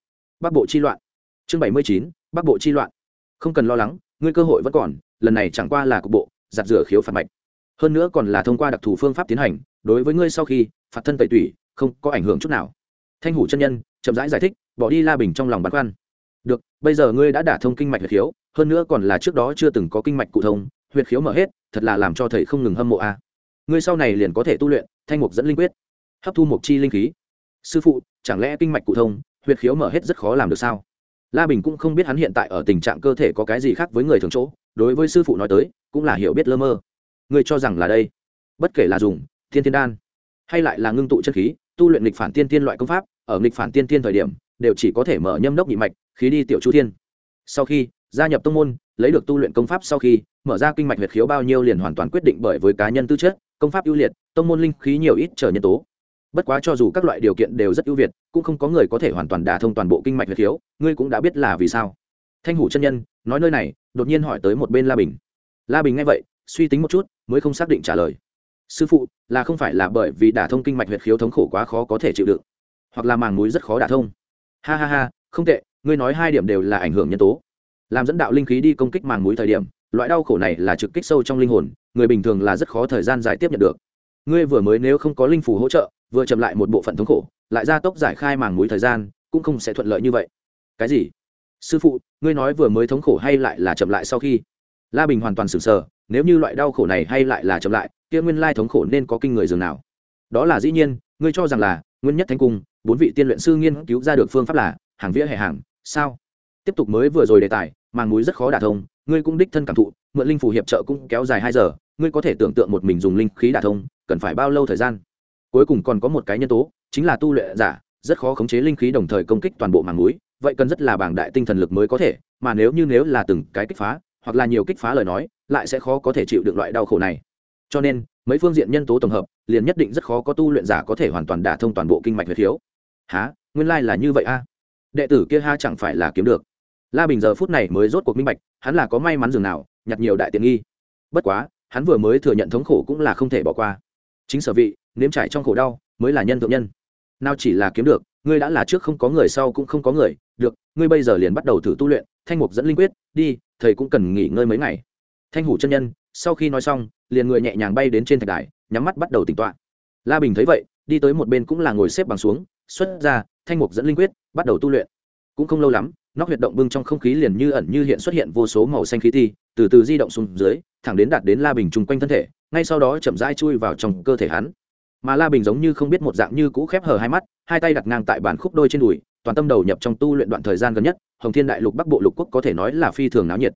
bắc bộ chi loạn. Chương bảy mươi chín, bắc bộ chi loạn. Không cần lo lắng, ngươi cơ hội vẫn còn, lần này chẳng qua là cục bộ giặt rửa khiếu phạt mạch. Hơn nữa còn là thông qua đặc thù phương pháp tiến hành, đối với ngươi sau khi phạt thân tẩy tủy, không có ảnh hưởng chút nào. Thanh hủ chân nhân, chậm rãi giải thích, bỏ đi la bình trong lòng băn khoăn. Được, bây giờ ngươi đã đả thông kinh mạch huyệt khiếu, hơn nữa còn là trước đó chưa từng có kinh mạch cụ thông huyệt khiếu mở hết, thật là làm cho thầy không ngừng hâm mộ a. À. ngươi sau này liền có thể tu luyện, thanh mục dẫn linh quyết, hấp thu mục chi linh khí. Sư phụ, chẳng lẽ kinh mạch cụ thông, huyệt khiếu mở hết rất khó làm được sao? La bình cũng không biết hắn hiện tại ở tình trạng cơ thể có cái gì khác với người thường chỗ, đối với sư phụ nói tới, cũng là hiểu biết lơ mơ. Ngươi cho rằng là đây. Bất kể là dùng, thiên thiên đan, hay lại là ngưng tụ chân khí, tu luyện nghịch phản tiên tiên loại công pháp, ở nghịch phản tiên tiên thời điểm, đều chỉ có thể mở nhâm đốc nhị mạch, khí đi tiểu chu thiên. Sau khi gia nhập tông môn, lấy được tu luyện công pháp sau khi, mở ra kinh mạch huyệt khiếu bao nhiêu liền hoàn toàn quyết định bởi với cá nhân tư chất, công pháp ưu liệt, tông môn linh khí nhiều ít trở nhân tố. Bất quá cho dù các loại điều kiện đều rất ưu việt, cũng không có người có thể hoàn toàn đả thông toàn bộ kinh mạch huyệt khiếu, ngươi cũng đã biết là vì sao. Thanh hủ chân nhân, nói nơi này, đột nhiên hỏi tới một bên la bình. La bình nghe vậy, suy tính một chút, mới không xác định trả lời. Sư phụ, là không phải là bởi vì đả thông kinh mạch huyệt khiếu thống khổ quá khó có thể chịu đựng, hoặc là màng núi rất khó đả thông. Ha ha ha, không tệ, ngươi nói hai điểm đều là ảnh hưởng nhân tố làm dẫn đạo linh khí đi công kích màng núi thời điểm, loại đau khổ này là trực kích sâu trong linh hồn, người bình thường là rất khó thời gian giải tiếp nhận được. Ngươi vừa mới nếu không có linh phù hỗ trợ, vừa chậm lại một bộ phận thống khổ, lại gia tốc giải khai màng núi thời gian, cũng không sẽ thuận lợi như vậy. Cái gì? Sư phụ, ngươi nói vừa mới thống khổ hay lại là chậm lại sau khi? La bình hoàn toàn sửng sờ, nếu như loại đau khổ này hay lại là chậm lại, kia nguyên lai thống khổ nên có kinh người dường nào? Đó là dĩ nhiên, ngươi cho rằng là nguyên nhất Thánh cung, bốn vị tiên luyện sư nghiên cứu ra được phương pháp là hàng vía hệ hàng, sao? Tiếp tục mới vừa rồi đề tài, màng núi rất khó đả thông, ngươi cũng đích thân cảm thụ, mượn linh phủ hiệp trợ cũng kéo dài hai giờ, ngươi có thể tưởng tượng một mình dùng linh khí đả thông, cần phải bao lâu thời gian? Cuối cùng còn có một cái nhân tố, chính là tu luyện giả, rất khó khống chế linh khí đồng thời công kích toàn bộ màng núi, vậy cần rất là bảng đại tinh thần lực mới có thể, mà nếu như nếu là từng cái kích phá, hoặc là nhiều kích phá lời nói, lại sẽ khó có thể chịu được loại đau khổ này. Cho nên, mấy phương diện nhân tố tổng hợp, liền nhất định rất khó có tu luyện giả có thể hoàn toàn đả thông toàn bộ kinh mạch huyết thiếu. Há nguyên lai là như vậy a. Đệ tử kia ha chẳng phải là kiếm được la bình giờ phút này mới rốt cuộc minh bạch, hắn là có may mắn dường nào, nhặt nhiều đại tiện nghi. Bất quá, hắn vừa mới thừa nhận thống khổ cũng là không thể bỏ qua. Chính sở vị, nếm trải trong khổ đau, mới là nhân thượng nhân. Nào chỉ là kiếm được, ngươi đã là trước không có người sau cũng không có người, được, ngươi bây giờ liền bắt đầu thử tu luyện, thanh mục dẫn linh quyết, đi, thầy cũng cần nghỉ ngơi mấy ngày. Thanh hủ chân nhân, sau khi nói xong, liền người nhẹ nhàng bay đến trên thạch đài, nhắm mắt bắt đầu tỉnh tọa. La bình thấy vậy, đi tới một bên cũng là ngồi xếp bằng xuống, xuất ra, thanh mục dẫn linh quyết, bắt đầu tu luyện. Cũng không lâu lắm nóc huyệt động bưng trong không khí liền như ẩn như hiện xuất hiện vô số màu xanh khí ti, từ từ di động xuống dưới, thẳng đến đạt đến la bình chung quanh thân thể, ngay sau đó chậm rãi chui vào trong cơ thể hắn. Mà la bình giống như không biết một dạng như cũ khép hờ hai mắt, hai tay đặt ngang tại bản khúc đôi trên đùi, toàn tâm đầu nhập trong tu luyện đoạn thời gian gần nhất, hồng thiên đại lục bắc bộ lục quốc có thể nói là phi thường náo nhiệt.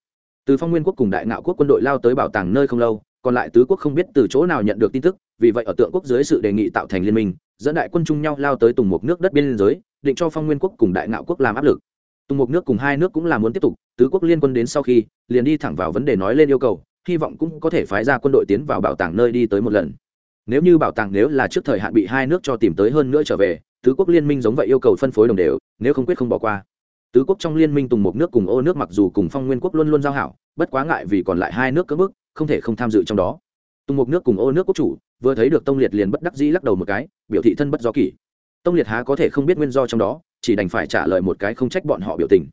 Từ phong nguyên quốc cùng đại ngạo quốc quân đội lao tới bảo tàng nơi không lâu, còn lại tứ quốc không biết từ chỗ nào nhận được tin tức, vì vậy ở tượng quốc dưới sự đề nghị tạo thành liên minh, dẫn đại quân chung nhau lao tới tùng một nước đất biên giới, định cho phong nguyên quốc cùng đại ngạo quốc làm áp lực tùng một nước cùng hai nước cũng là muốn tiếp tục, tứ quốc liên quân đến sau khi, liền đi thẳng vào vấn đề nói lên yêu cầu, hy vọng cũng có thể phái ra quân đội tiến vào bảo tàng nơi đi tới một lần. Nếu như bảo tàng nếu là trước thời hạn bị hai nước cho tìm tới hơn nữa trở về, tứ quốc liên minh giống vậy yêu cầu phân phối đồng đều, nếu không quyết không bỏ qua. Tứ quốc trong liên minh tùng một nước cùng ô nước mặc dù cùng phong nguyên quốc luôn luôn giao hảo, bất quá ngại vì còn lại hai nước cưỡng bức, không thể không tham dự trong đó. Tùng một nước cùng ô nước quốc chủ, vừa thấy được tông liệt liền bất đắc dĩ lắc đầu một cái, biểu thị thân bất do kỷ. Tông liệt há có thể không biết nguyên do trong đó chỉ đành phải trả lời một cái không trách bọn họ biểu tình.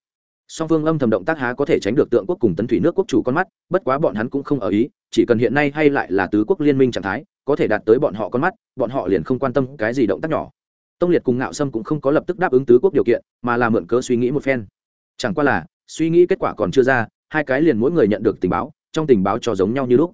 Song phương âm thầm động tác há có thể tránh được tượng quốc cùng tấn thủy nước quốc chủ con mắt, bất quá bọn hắn cũng không ở ý, chỉ cần hiện nay hay lại là tứ quốc liên minh trạng thái, có thể đạt tới bọn họ con mắt, bọn họ liền không quan tâm cái gì động tác nhỏ. Tông liệt cùng ngạo sâm cũng không có lập tức đáp ứng tứ quốc điều kiện, mà là mượn cớ suy nghĩ một phen. Chẳng qua là, suy nghĩ kết quả còn chưa ra, hai cái liền mỗi người nhận được tình báo, trong tình báo cho giống nhau như lúc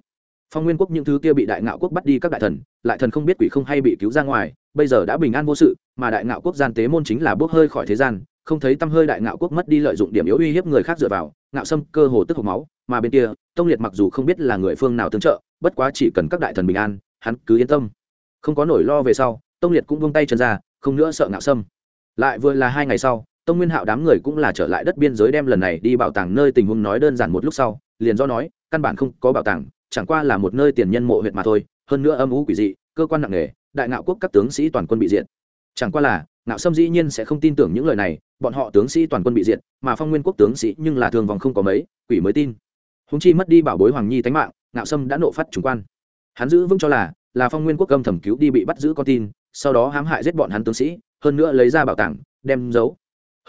phong nguyên quốc những thứ kia bị đại ngạo quốc bắt đi các đại thần, lại thần không biết quỷ không hay bị cứu ra ngoài, bây giờ đã bình an vô sự, mà đại ngạo quốc gian tế môn chính là bốc hơi khỏi thế gian, không thấy tâm hơi đại ngạo quốc mất đi lợi dụng điểm yếu uy hiếp người khác dựa vào, ngạo sâm cơ hồ tức hộc máu, mà bên kia, tông liệt mặc dù không biết là người phương nào tương trợ, bất quá chỉ cần các đại thần bình an, hắn cứ yên tâm. Không có nỗi lo về sau, tông liệt cũng buông tay chân ra, không nữa sợ ngạo sâm lại vừa là hai ngày sau, tông nguyên hạo đám người cũng là trở lại đất biên giới đem lần này đi bảo tàng nơi tình huống nói đơn giản một lúc sau, liền do nói, căn bản không có bảo tàng chẳng qua là một nơi tiền nhân mộ huyệt mà thôi, hơn nữa âm ú quỷ dị, cơ quan nặng nề, đại ngạo quốc các tướng sĩ toàn quân bị diệt. Chẳng qua là, ngạo sâm dĩ nhiên sẽ không tin tưởng những lời này, bọn họ tướng sĩ toàn quân bị diệt, mà phong nguyên quốc tướng sĩ nhưng là thường vòng không có mấy, quỷ mới tin. Húng chi mất đi bảo bối hoàng nhi tánh mạng, ngạo sâm đã nộ phát chủ quan. Hắn giữ vững cho là là phong nguyên quốc âm thẩm cứu đi bị bắt giữ con tin, sau đó hãm hại giết bọn hắn tướng sĩ, hơn nữa lấy ra bảo tàng, đem giấu.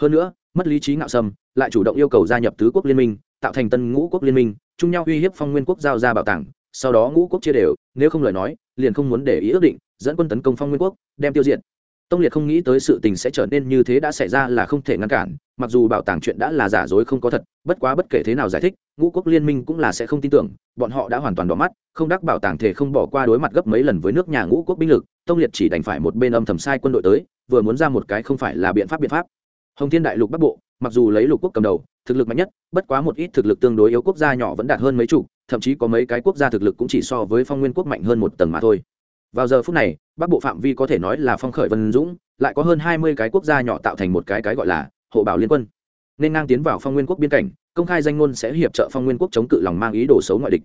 Hơn nữa, mất lý trí ngạo sâm, lại chủ động yêu cầu gia nhập tứ quốc liên minh, tạo thành tân ngũ quốc liên minh chung nhau uy hiếp phong nguyên quốc giao ra bảo tàng, sau đó ngũ quốc chia đều, nếu không lời nói, liền không muốn để ý ước định, dẫn quân tấn công phong nguyên quốc, đem tiêu diệt. Tông liệt không nghĩ tới sự tình sẽ trở nên như thế đã xảy ra là không thể ngăn cản, mặc dù bảo tàng chuyện đã là giả dối không có thật, bất quá bất kể thế nào giải thích, ngũ quốc liên minh cũng là sẽ không tin tưởng, bọn họ đã hoàn toàn đỏ mắt, không đắc bảo tàng thể không bỏ qua đối mặt gấp mấy lần với nước nhà ngũ quốc binh lực, tông liệt chỉ đành phải một bên âm thầm sai quân đội tới, vừa muốn ra một cái không phải là biện pháp biện pháp. Hồng thiên đại lục bắc bộ mặc dù lấy lục quốc cầm đầu, thực lực mạnh nhất, bất quá một ít thực lực tương đối yếu quốc gia nhỏ vẫn đạt hơn mấy chục, thậm chí có mấy cái quốc gia thực lực cũng chỉ so với phong nguyên quốc mạnh hơn một tầng mà thôi. Vào giờ phút này, bắc bộ phạm vi có thể nói là phong khởi vân dũng, lại có hơn hai mươi cái quốc gia nhỏ tạo thành một cái cái gọi là hộ bảo liên quân. Nên ngang tiến vào phong nguyên quốc biên cảnh, công khai danh ngôn sẽ hiệp trợ phong nguyên quốc chống cự lòng mang ý đồ xấu ngoại địch.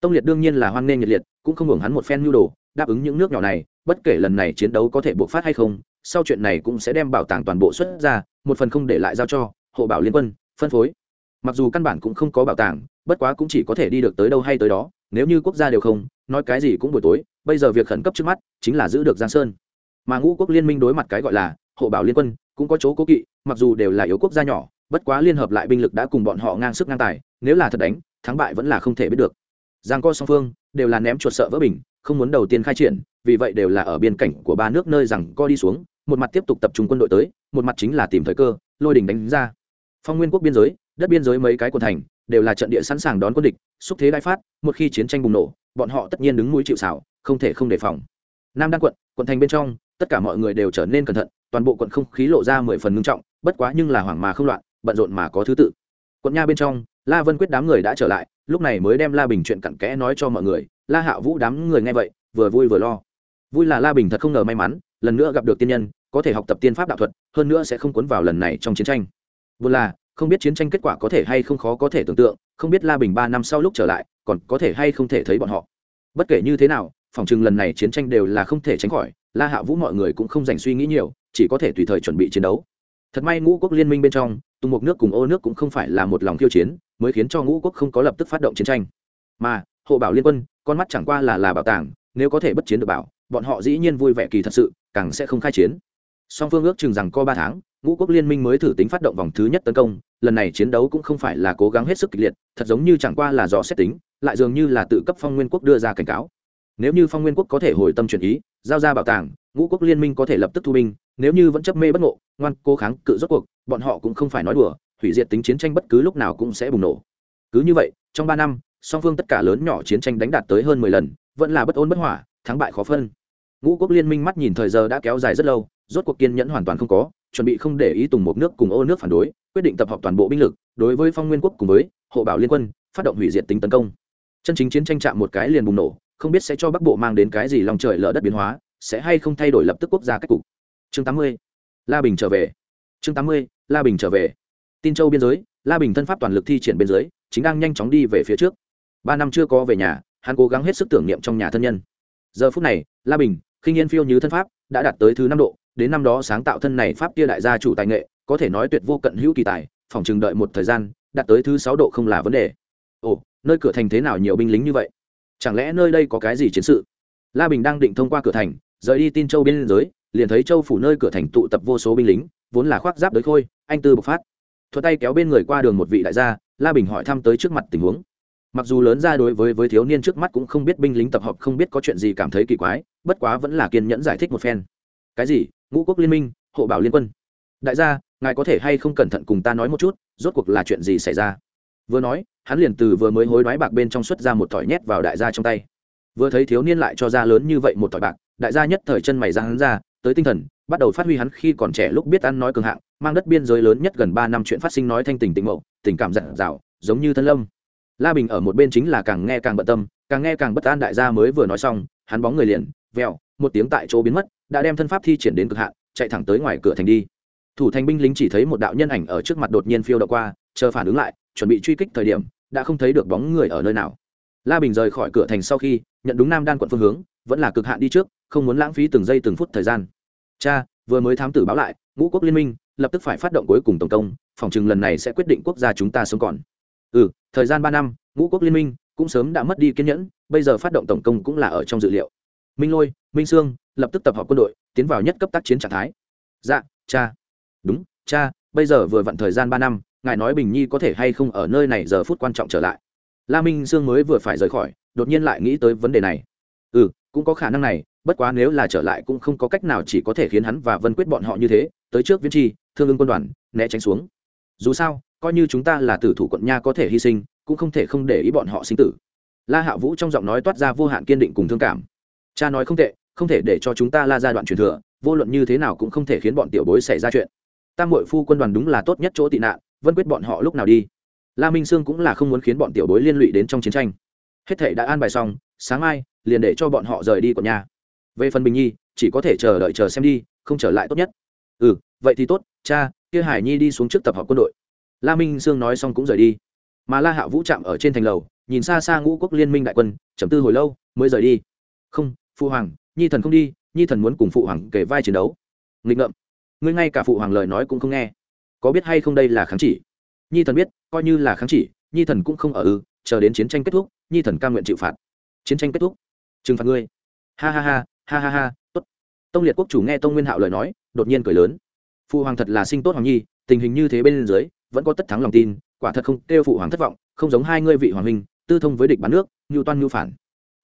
Tông liệt đương nhiên là hoan nghênh nhiệt liệt, cũng không hưởng hắn một phen nhu đồ, đáp ứng những nước nhỏ này, bất kể lần này chiến đấu có thể buộc phát hay không, sau chuyện này cũng sẽ đem bảo tàng toàn bộ xuất ra một phần không để lại giao cho hộ bảo liên quân, phân phối. Mặc dù căn bản cũng không có bảo tàng, bất quá cũng chỉ có thể đi được tới đâu hay tới đó, nếu như quốc gia đều không, nói cái gì cũng buổi tối, bây giờ việc khẩn cấp trước mắt chính là giữ được giang sơn. Mà ngũ quốc liên minh đối mặt cái gọi là hộ bảo liên quân cũng có chỗ cố kỵ, mặc dù đều là yếu quốc gia nhỏ, bất quá liên hợp lại binh lực đã cùng bọn họ ngang sức ngang tài, nếu là thật đánh, thắng bại vẫn là không thể biết được. Giang co song phương đều là ném chuột sợ vỡ bình, không muốn đầu tiên khai triển, vì vậy đều là ở biên cảnh của ba nước nơi rằng co đi xuống một mặt tiếp tục tập trung quân đội tới, một mặt chính là tìm thời cơ, lôi đình đánh ra. Phong nguyên quốc biên giới, đất biên giới mấy cái quận thành, đều là trận địa sẵn sàng đón quân địch, xúc thế đại phát, một khi chiến tranh bùng nổ, bọn họ tất nhiên đứng mũi chịu xảo không thể không đề phòng. Nam đan quận quận thành bên trong, tất cả mọi người đều trở nên cẩn thận, toàn bộ quận không khí lộ ra mười phần ngưng trọng, bất quá nhưng là hoảng mà không loạn, bận rộn mà có thứ tự. Quận nha bên trong, la vân quyết đám người đã trở lại, lúc này mới đem la bình chuyện cặn kẽ nói cho mọi người. La hạ vũ đám người nghe vậy, vừa vui vừa lo. Vui là la bình thật không ngờ may mắn lần nữa gặp được tiên nhân, có thể học tập tiên pháp đạo thuật, hơn nữa sẽ không cuốn vào lần này trong chiến tranh. Buồn là, không biết chiến tranh kết quả có thể hay không khó có thể tưởng tượng, không biết la bình ba năm sau lúc trở lại, còn có thể hay không thể thấy bọn họ. Bất kể như thế nào, phòng chừng lần này chiến tranh đều là không thể tránh khỏi, la hạ vũ mọi người cũng không dành suy nghĩ nhiều, chỉ có thể tùy thời chuẩn bị chiến đấu. Thật may ngũ quốc liên minh bên trong tùng mục nước cùng ô nước cũng không phải là một lòng khiêu chiến, mới khiến cho ngũ quốc không có lập tức phát động chiến tranh. Mà, hộ bảo liên quân, con mắt chẳng qua là là bảo tàng, nếu có thể bất chiến được bảo, bọn họ dĩ nhiên vui vẻ kỳ thật sự càng sẽ không khai chiến. Song phương ước chừng rằng co ba tháng, ngũ quốc liên minh mới thử tính phát động vòng thứ nhất tấn công, lần này chiến đấu cũng không phải là cố gắng hết sức kịch liệt, thật giống như chẳng qua là dò xét tính, lại dường như là tự cấp phong nguyên quốc đưa ra cảnh cáo. Nếu như phong nguyên quốc có thể hồi tâm chuyển ý, giao ra bảo tàng, ngũ quốc liên minh có thể lập tức thu binh, nếu như vẫn chấp mê bất ngộ, ngoan cố kháng cự rốt cuộc, bọn họ cũng không phải nói đùa, hủy diệt tính chiến tranh bất cứ lúc nào cũng sẽ bùng nổ. Cứ như vậy, trong ba năm, song phương tất cả lớn nhỏ chiến tranh đánh đạt tới hơn mười lần, vẫn là bất ôn bất hỏa, thắng bại khó phân ngũ quốc liên minh mắt nhìn thời giờ đã kéo dài rất lâu, rốt cuộc kiên nhẫn hoàn toàn không có, chuẩn bị không để ý tùng một nước cùng ô nước phản đối, quyết định tập hợp toàn bộ binh lực, đối với phong nguyên quốc cùng với hộ bảo liên quân, phát động hủy diệt tính tấn công. Chân chính chiến tranh chạm một cái liền bùng nổ, không biết sẽ cho bắc bộ mang đến cái gì lòng trời lỡ đất biến hóa, sẽ hay không thay đổi lập tức quốc gia cách cục. Chương tám mươi, la bình trở về. Chương tám mươi, la bình trở về. Tin châu biên giới, la bình thân pháp toàn lực thi triển biên giới chính đang nhanh chóng đi về phía trước. Ba năm chưa có về nhà, hắn cố gắng hết sức tưởng niệm trong nhà thân nhân. Giờ phút này, la bình khinh yên phiêu như thân pháp, đã đạt tới thứ năm độ, đến năm đó sáng tạo thân này pháp kia đại gia chủ tài nghệ, có thể nói tuyệt vô cận hữu kỳ tài, phòng chừng đợi một thời gian, đạt tới thứ sáu độ không là vấn đề. Ồ, nơi cửa thành thế nào nhiều binh lính như vậy? Chẳng lẽ nơi đây có cái gì chiến sự? La bình đang định thông qua cửa thành, rời đi tin châu biên giới, liền thấy châu phủ nơi cửa thành tụ tập vô số binh lính, vốn là khoác giáp đới khôi, anh tư bộc phát. Thuật tay kéo bên người qua đường một vị đại gia, la bình hỏi thăm tới trước mặt tình huống. Mặc dù lớn ra đối với với thiếu niên trước mắt cũng không biết binh lính tập hợp không biết có chuyện gì cảm thấy kỳ quái bất quá vẫn là kiên nhẫn giải thích một phen. Cái gì? Ngũ quốc liên minh, hộ bảo liên quân. Đại gia, ngài có thể hay không cẩn thận cùng ta nói một chút, rốt cuộc là chuyện gì xảy ra? Vừa nói, hắn liền từ vừa mới hối đoái bạc bên trong xuất ra một tỏi nhét vào đại gia trong tay. Vừa thấy thiếu niên lại cho ra lớn như vậy một tỏi bạc, đại gia nhất thời chân mày ra hắn ra, tới tinh thần, bắt đầu phát huy hắn khi còn trẻ lúc biết ăn nói cường hạng, mang đất biên giới lớn nhất gần ba năm chuyện phát sinh nói thanh tình tình mẫu tình cảm dặn dào, giống như thân lâm. La bình ở một bên chính là càng nghe càng bận tâm, càng nghe càng bất an đại gia mới vừa nói xong, hắn bóng người liền vèo, một tiếng tại chỗ biến mất, đã đem thân pháp thi triển đến cực hạn, chạy thẳng tới ngoài cửa thành đi. Thủ thành binh lính chỉ thấy một đạo nhân ảnh ở trước mặt đột nhiên phiêu đậu qua, chờ phản ứng lại, chuẩn bị truy kích thời điểm, đã không thấy được bóng người ở nơi nào. La bình rời khỏi cửa thành sau khi, nhận đúng nam đan quận phương hướng, vẫn là cực hạn đi trước, không muốn lãng phí từng giây từng phút thời gian. Cha, vừa mới thám tử báo lại, ngũ quốc liên minh, lập tức phải phát động cuối cùng tổng công, phòng chừng lần này sẽ quyết định quốc gia chúng ta sống còn. Ừ thời gian ba năm, ngũ quốc liên minh cũng sớm đã mất đi kiên nhẫn, bây giờ phát động tổng công cũng là ở trong dự liệu minh lôi, minh sương, lập tức tập hợp quân đội, tiến vào nhất cấp tác chiến trạng thái. Dạ cha. Đúng, cha, bây giờ vừa vặn thời gian ba năm, ngài nói bình nhi có thể hay không ở nơi này giờ phút quan trọng trở lại. La minh sương mới vừa phải rời khỏi, đột nhiên lại nghĩ tới vấn đề này. Ừ cũng có khả năng này, bất quá nếu là trở lại cũng không có cách nào chỉ có thể khiến hắn và vân quyết bọn họ như thế, tới trước viễn tri thương ưng quân đoàn, né tránh xuống. Dù sao, coi như chúng ta là tử thủ quận nha có thể hy sinh, cũng không thể không để ý bọn họ sinh tử. La hạ vũ trong giọng nói toát ra vô hạn kiên định cùng thương cảm cha nói không tệ, không thể để cho chúng ta la ra đoạn truyền thừa, vô luận như thế nào cũng không thể khiến bọn tiểu bối xảy ra chuyện. Tam mội phu quân đoàn đúng là tốt nhất chỗ tị nạn, vân quyết bọn họ lúc nào đi? La minh sương cũng là không muốn khiến bọn tiểu bối liên lụy đến trong chiến tranh. Hết thể đã an bài xong, sáng mai, liền để cho bọn họ rời đi của nhà. Về phần bình nhi, chỉ có thể chờ đợi chờ xem đi, không trở lại tốt nhất. Ừ vậy thì tốt, cha, kia hải nhi đi xuống trước tập hợp quân đội. La minh sương nói xong cũng rời đi. Mà la hạ vũ chạm ở trên thành lầu, nhìn xa xa ngũ quốc liên minh đại quân chấm tư hồi lâu, mới rời đi. Không phụ hoàng, nhi thần không đi, nhi thần muốn cùng phụ hoàng kể vai chiến đấu. Nghịch ngợm. Ngươi ngay cả phụ hoàng lời nói cũng không nghe. Có biết hay không đây là kháng chỉ? Nhi thần biết, coi như là kháng chỉ, nhi thần cũng không ở ư, chờ đến chiến tranh kết thúc, nhi thần ca nguyện chịu phạt. Chiến tranh kết thúc. Trừng phạt ngươi. Ha ha ha ha ha ha, tốt. Tông liệt quốc chủ nghe tông nguyên hạo lời nói, đột nhiên cười lớn. Phụ hoàng thật là sinh tốt hoàng nhi, tình hình như thế bên dưới, vẫn có tất thắng lòng tin, quả thật không kêu phụ hoàng thất vọng, không giống hai ngươi vị hoàng minh tư thông với địch bán nước ngưu toan ngưu phản.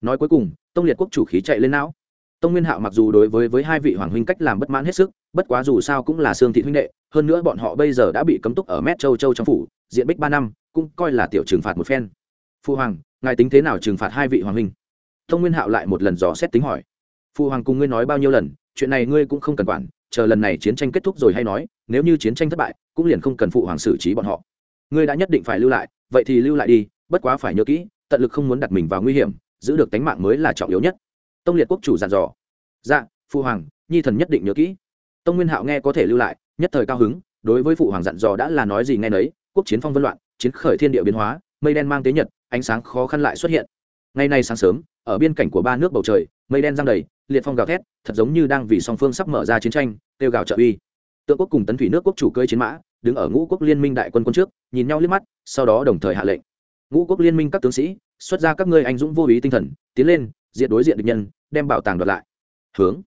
Nói cuối cùng tông liệt quốc chủ khí chạy lên não. Tông nguyên hạo mặc dù đối với với hai vị hoàng huynh cách làm bất mãn hết sức, bất quá dù sao cũng là xương thị huynh đệ, hơn nữa bọn họ bây giờ đã bị cấm túc ở mét châu châu trong phủ, diện bích ba năm, cũng coi là tiểu trừng phạt một phen. Phu hoàng, ngài tính thế nào trừng phạt hai vị hoàng huynh? Tông nguyên hạo lại một lần dò xét tính hỏi. Phu hoàng cùng ngươi nói bao nhiêu lần, chuyện này ngươi cũng không cần quản, chờ lần này chiến tranh kết thúc rồi hay nói, nếu như chiến tranh thất bại, cũng liền không cần phụ hoàng xử trí bọn họ. Ngươi đã nhất định phải lưu lại, vậy thì lưu lại đi, bất quá phải nhớ kỹ, tận lực không muốn đặt mình vào nguy hiểm giữ được tánh mạng mới là trọng yếu nhất. Tông liệt quốc chủ dặn dò. Dạ phụ hoàng, nhi thần nhất định nhớ kỹ. Tông nguyên hạo nghe có thể lưu lại, nhất thời cao hứng, đối với phụ hoàng dặn dò đã là nói gì nghe nấy, quốc chiến phong vân loạn, chiến khởi thiên địa biến hóa, mây đen mang tế nhật, ánh sáng khó khăn lại xuất hiện. Ngày nay sáng sớm, ở biên cảnh của ba nước bầu trời, mây đen giăng đầy, liệt phong gào thét, thật giống như đang vì song phương sắp mở ra chiến tranh, kêu gào trợ uy. Tượng quốc cùng tấn thủy nước quốc chủ cơi chiến mã, đứng ở ngũ quốc liên minh đại quân quân trước, nhìn nhau liếc mắt, sau đó đồng thời hạ lệnh. Ngũ quốc liên minh các tướng sĩ xuất ra các ngươi anh dũng vô ý tinh thần, tiến lên diện đối diện địch nhân, đem bảo tàng đoạt lại. Hướng.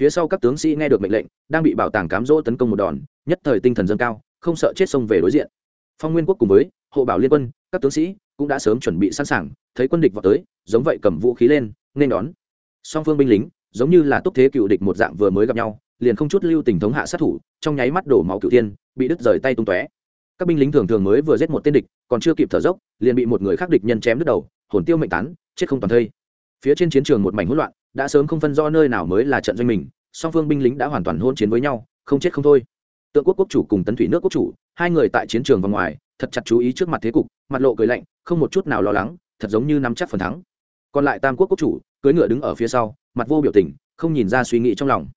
Phía sau các tướng sĩ nghe được mệnh lệnh, đang bị bảo tàng cám dỗ tấn công một đòn, nhất thời tinh thần dâng cao, không sợ chết xông về đối diện. Phong nguyên quốc cùng với hộ bảo liên quân, các tướng sĩ cũng đã sớm chuẩn bị sẵn sàng, thấy quân địch vào tới, giống vậy cầm vũ khí lên, nên đón. Song phương binh lính, giống như là túc thế cựu địch một dạng vừa mới gặp nhau, liền không chút lưu tình thống hạ sát thủ, trong nháy mắt đổ máu cựu tiên bị đứt rời tay tung tóe. Các binh lính thường thường mới vừa giết một tên địch còn chưa kịp thở dốc, liền bị một người khác địch nhân chém đứt đầu, hồn tiêu mệnh tán, chết không toàn thây. Phía trên chiến trường một mảnh hỗn loạn, đã sớm không phân do nơi nào mới là trận doanh mình, song phương binh lính đã hoàn toàn hôn chiến với nhau, không chết không thôi. Tượng quốc quốc chủ cùng tấn thủy nước quốc chủ, hai người tại chiến trường và ngoài, thật chặt chú ý trước mặt thế cục, mặt lộ cười lạnh, không một chút nào lo lắng, thật giống như nắm chắc phần thắng. Còn lại tam quốc quốc chủ, cưỡi ngựa đứng ở phía sau, mặt vô biểu tình, không nhìn ra suy nghĩ trong lòng.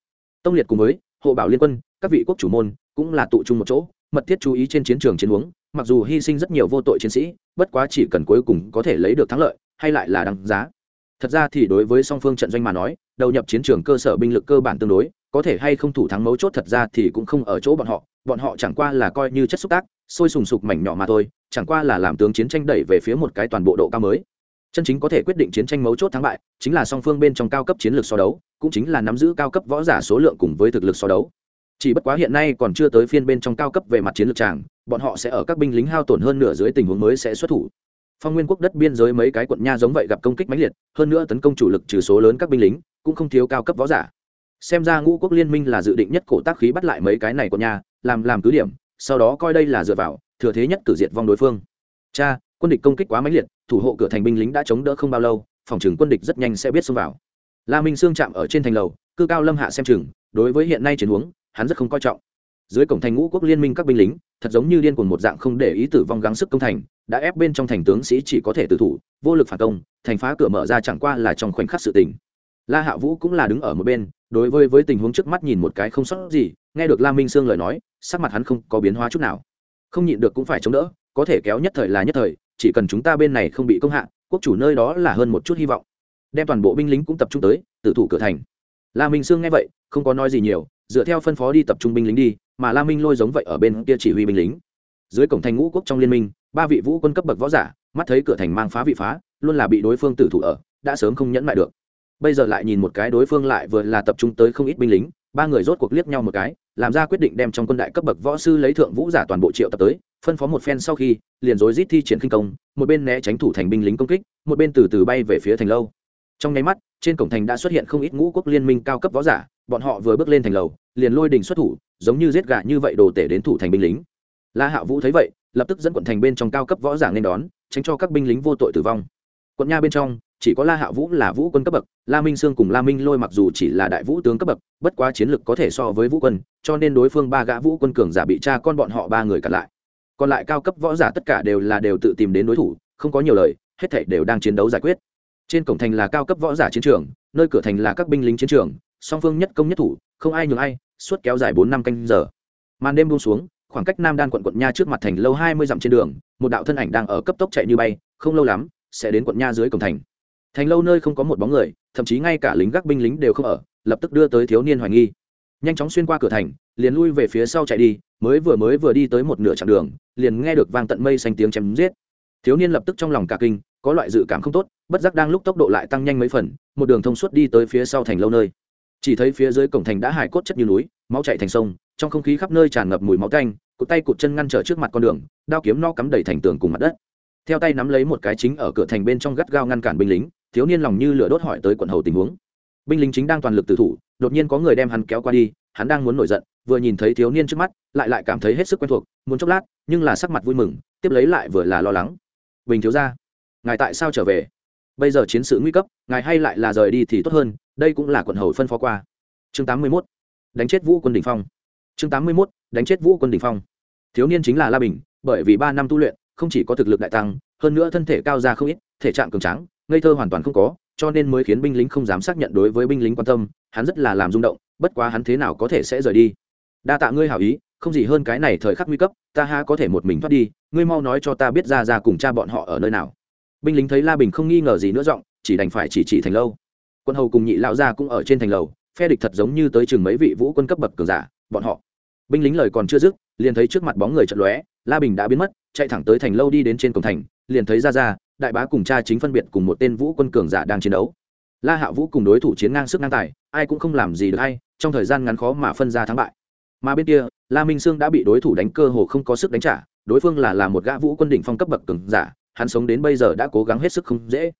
Tông liệt cùng với hộ bảo liên quân, các vị quốc chủ môn, cũng là tụ chung một chỗ, mật thiết chú ý trên chiến trường chiến huống mặc dù hy sinh rất nhiều vô tội chiến sĩ, bất quá chỉ cần cuối cùng có thể lấy được thắng lợi, hay lại là đăng giá. Thật ra thì đối với song phương trận doanh mà nói, đầu nhập chiến trường cơ sở binh lực cơ bản tương đối, có thể hay không thủ thắng mấu chốt thật ra thì cũng không ở chỗ bọn họ. Bọn họ chẳng qua là coi như chất xúc tác, sôi sùng sục mảnh nhỏ mà thôi, chẳng qua là làm tướng chiến tranh đẩy về phía một cái toàn bộ độ cao mới. Chân chính có thể quyết định chiến tranh mấu chốt thắng bại, chính là song phương bên trong cao cấp chiến lược so đấu, cũng chính là nắm giữ cao cấp võ giả số lượng cùng với thực lực so đấu chỉ bất quá hiện nay còn chưa tới phiên bên trong cao cấp về mặt chiến lược tràng, bọn họ sẽ ở các binh lính hao tổn hơn nửa dưới tình huống mới sẽ xuất thủ. Phong nguyên quốc đất biên giới mấy cái quận nha giống vậy gặp công kích mãnh liệt, hơn nữa tấn công chủ lực trừ số lớn các binh lính, cũng không thiếu cao cấp võ giả. Xem ra ngũ quốc liên minh là dự định nhất cổ tác khí bắt lại mấy cái này quận nha, làm làm cứ điểm, sau đó coi đây là dựa vào, thừa thế nhất cử diệt vong đối phương. Cha, quân địch công kích quá mãnh liệt, thủ hộ cửa thành binh lính đã chống đỡ không bao lâu, phòng trường quân địch rất nhanh sẽ biết xông vào. La minh sương chạm ở trên thành lầu, cư cao lâm hạ xem chừng, đối với hiện nay chiến huống hắn rất không coi trọng. Dưới cổng thành ngũ quốc liên minh các binh lính, thật giống như điên cuồng một dạng không để ý tử vong gắng sức công thành, đã ép bên trong thành tướng sĩ chỉ có thể tử thủ, vô lực phản công, thành phá cửa mở ra chẳng qua là trong khoảnh khắc sự tình. La hạ vũ cũng là đứng ở một bên, đối với với tình huống trước mắt nhìn một cái không sót gì, nghe được la minh sương lời nói, sắc mặt hắn không có biến hóa chút nào. Không nhịn được cũng phải chống đỡ, có thể kéo nhất thời là nhất thời, chỉ cần chúng ta bên này không bị công hạ, quốc chủ nơi đó là hơn một chút hy vọng. Đem toàn bộ binh lính cũng tập trung tới tự thủ cửa thành. La minh sương nghe vậy, không có nói gì nhiều dựa theo phân phó đi tập trung binh lính đi, mà la minh lôi giống vậy ở bên kia chỉ huy binh lính. Dưới cổng thành ngũ quốc trong liên minh, ba vị vũ quân cấp bậc võ giả, mắt thấy cửa thành mang phá vị phá, luôn là bị đối phương tử thủ ở, đã sớm không nhẫn lại được. Bây giờ lại nhìn một cái đối phương lại vừa là tập trung tới không ít binh lính, ba người rốt cuộc liếc nhau một cái, làm ra quyết định đem trong quân đại cấp bậc võ sư lấy thượng vũ giả toàn bộ triệu tập tới, phân phó một phen sau khi, liền rối rít thi triển khinh công, một bên né tránh thủ thành binh lính công kích, một bên từ từ bay về phía thành lâu. Trong nháy mắt, trên cổng thành đã xuất hiện không ít ngũ quốc liên minh cao cấp võ giả bọn họ vừa bước lên thành lầu, liền lôi đình xuất thủ, giống như giết gà như vậy đồ tể đến thủ thành binh lính. La hạ vũ thấy vậy, lập tức dẫn quận thành bên trong cao cấp võ giả nên đón, tránh cho các binh lính vô tội tử vong. Quận nha bên trong, chỉ có la hạ vũ là vũ quân cấp bậc, la minh sương cùng la minh lôi mặc dù chỉ là đại vũ tướng cấp bậc, bất quá chiến lực có thể so với vũ quân, cho nên đối phương ba gã vũ quân cường giả bị cha con bọn họ ba người cặn lại. Còn lại cao cấp võ giả tất cả đều là đều tự tìm đến đối thủ, không có nhiều lời, hết thảy đều đang chiến đấu giải quyết. Trên cổng thành là cao cấp võ giả chiến trường, nơi cửa thành là các binh lính chiến trường song phương nhất công nhất thủ, không ai nhường ai, suốt kéo dài bốn năm canh giờ. Màn đêm buông xuống, khoảng cách nam đan quận quận nha trước mặt thành lâu hai mươi dặm trên đường, một đạo thân ảnh đang ở cấp tốc chạy như bay, không lâu lắm, sẽ đến quận nha dưới cổng thành. Thành lâu nơi không có một bóng người, thậm chí ngay cả lính gác binh lính đều không ở, lập tức đưa tới thiếu niên hoài nghi. Nhanh chóng xuyên qua cửa thành, liền lui về phía sau chạy đi, mới vừa mới vừa đi tới một nửa chặng đường, liền nghe được vang tận mây xanh tiếng chém giết. Thiếu niên lập tức trong lòng cả kinh, có loại dự cảm không tốt, bất giác đang lúc tốc độ lại tăng nhanh mấy phần, một đường thông suốt đi tới phía sau thành lâu nơi chỉ thấy phía dưới cổng thành đã hài cốt chất như núi, máu chạy thành sông, trong không khí khắp nơi tràn ngập mùi máu tanh, cụt tay cụt chân ngăn trở trước mặt con đường, đao kiếm no cắm đầy thành tường cùng mặt đất. Theo tay nắm lấy một cái chính ở cửa thành bên trong gắt gao ngăn cản binh lính, thiếu niên lòng như lửa đốt hỏi tới quận hầu tình huống. Binh lính chính đang toàn lực tử thủ, đột nhiên có người đem hắn kéo qua đi, hắn đang muốn nổi giận, vừa nhìn thấy thiếu niên trước mắt, lại lại cảm thấy hết sức quen thuộc, muốn chốc lát, nhưng là sắc mặt vui mừng, tiếp lấy lại vừa là lo lắng. Bình thiếu ra ngài tại sao trở về? Bây giờ chiến sự nguy cấp, ngài hay lại là rời đi thì tốt hơn đây cũng là quận hầu phân phó qua chương tám mươi 81. đánh chết vũ quân đình phong chương tám mươi 81. đánh chết vũ quân đình phong thiếu niên chính là la bình, bởi vì ba năm tu luyện, không chỉ có thực lực đại tăng, hơn nữa thân thể cao ra không ít, thể trạng cường tráng, ngây thơ hoàn toàn không có, cho nên mới khiến binh lính không dám xác nhận đối với binh lính quan tâm, hắn rất là làm rung động, bất quá hắn thế nào có thể sẽ rời đi đa tạ ngươi hảo ý, không gì hơn cái này thời khắc nguy cấp, ta ha có thể một mình thoát đi, ngươi mau nói cho ta biết ra ra cùng cha bọn họ ở nơi nào binh lính thấy la bình không nghi ngờ gì nữa giọng, chỉ đành phải chỉ chỉ thành lâu quân hầu cùng nhị lão gia cũng ở trên thành lầu, phe địch thật giống như tới chừng mấy vị vũ quân cấp bậc cường giả, bọn họ. Binh lính lời còn chưa dứt, liền thấy trước mặt bóng người trận lóe, la bình đã biến mất, chạy thẳng tới thành lâu đi đến trên cổng thành, liền thấy ra ra đại bá cùng cha chính phân biệt cùng một tên vũ quân cường giả đang chiến đấu. La hạ vũ cùng đối thủ chiến ngang sức ngang tài, ai cũng không làm gì được hay, trong thời gian ngắn khó mà phân ra thắng bại. Mà bên kia, la minh sương đã bị đối thủ đánh cơ hồ không có sức đánh trả, đối phương là là một gã vũ quân đỉnh phong cấp bậc cường giả, hắn sống đến bây giờ đã cố gắng hết sức không dễ.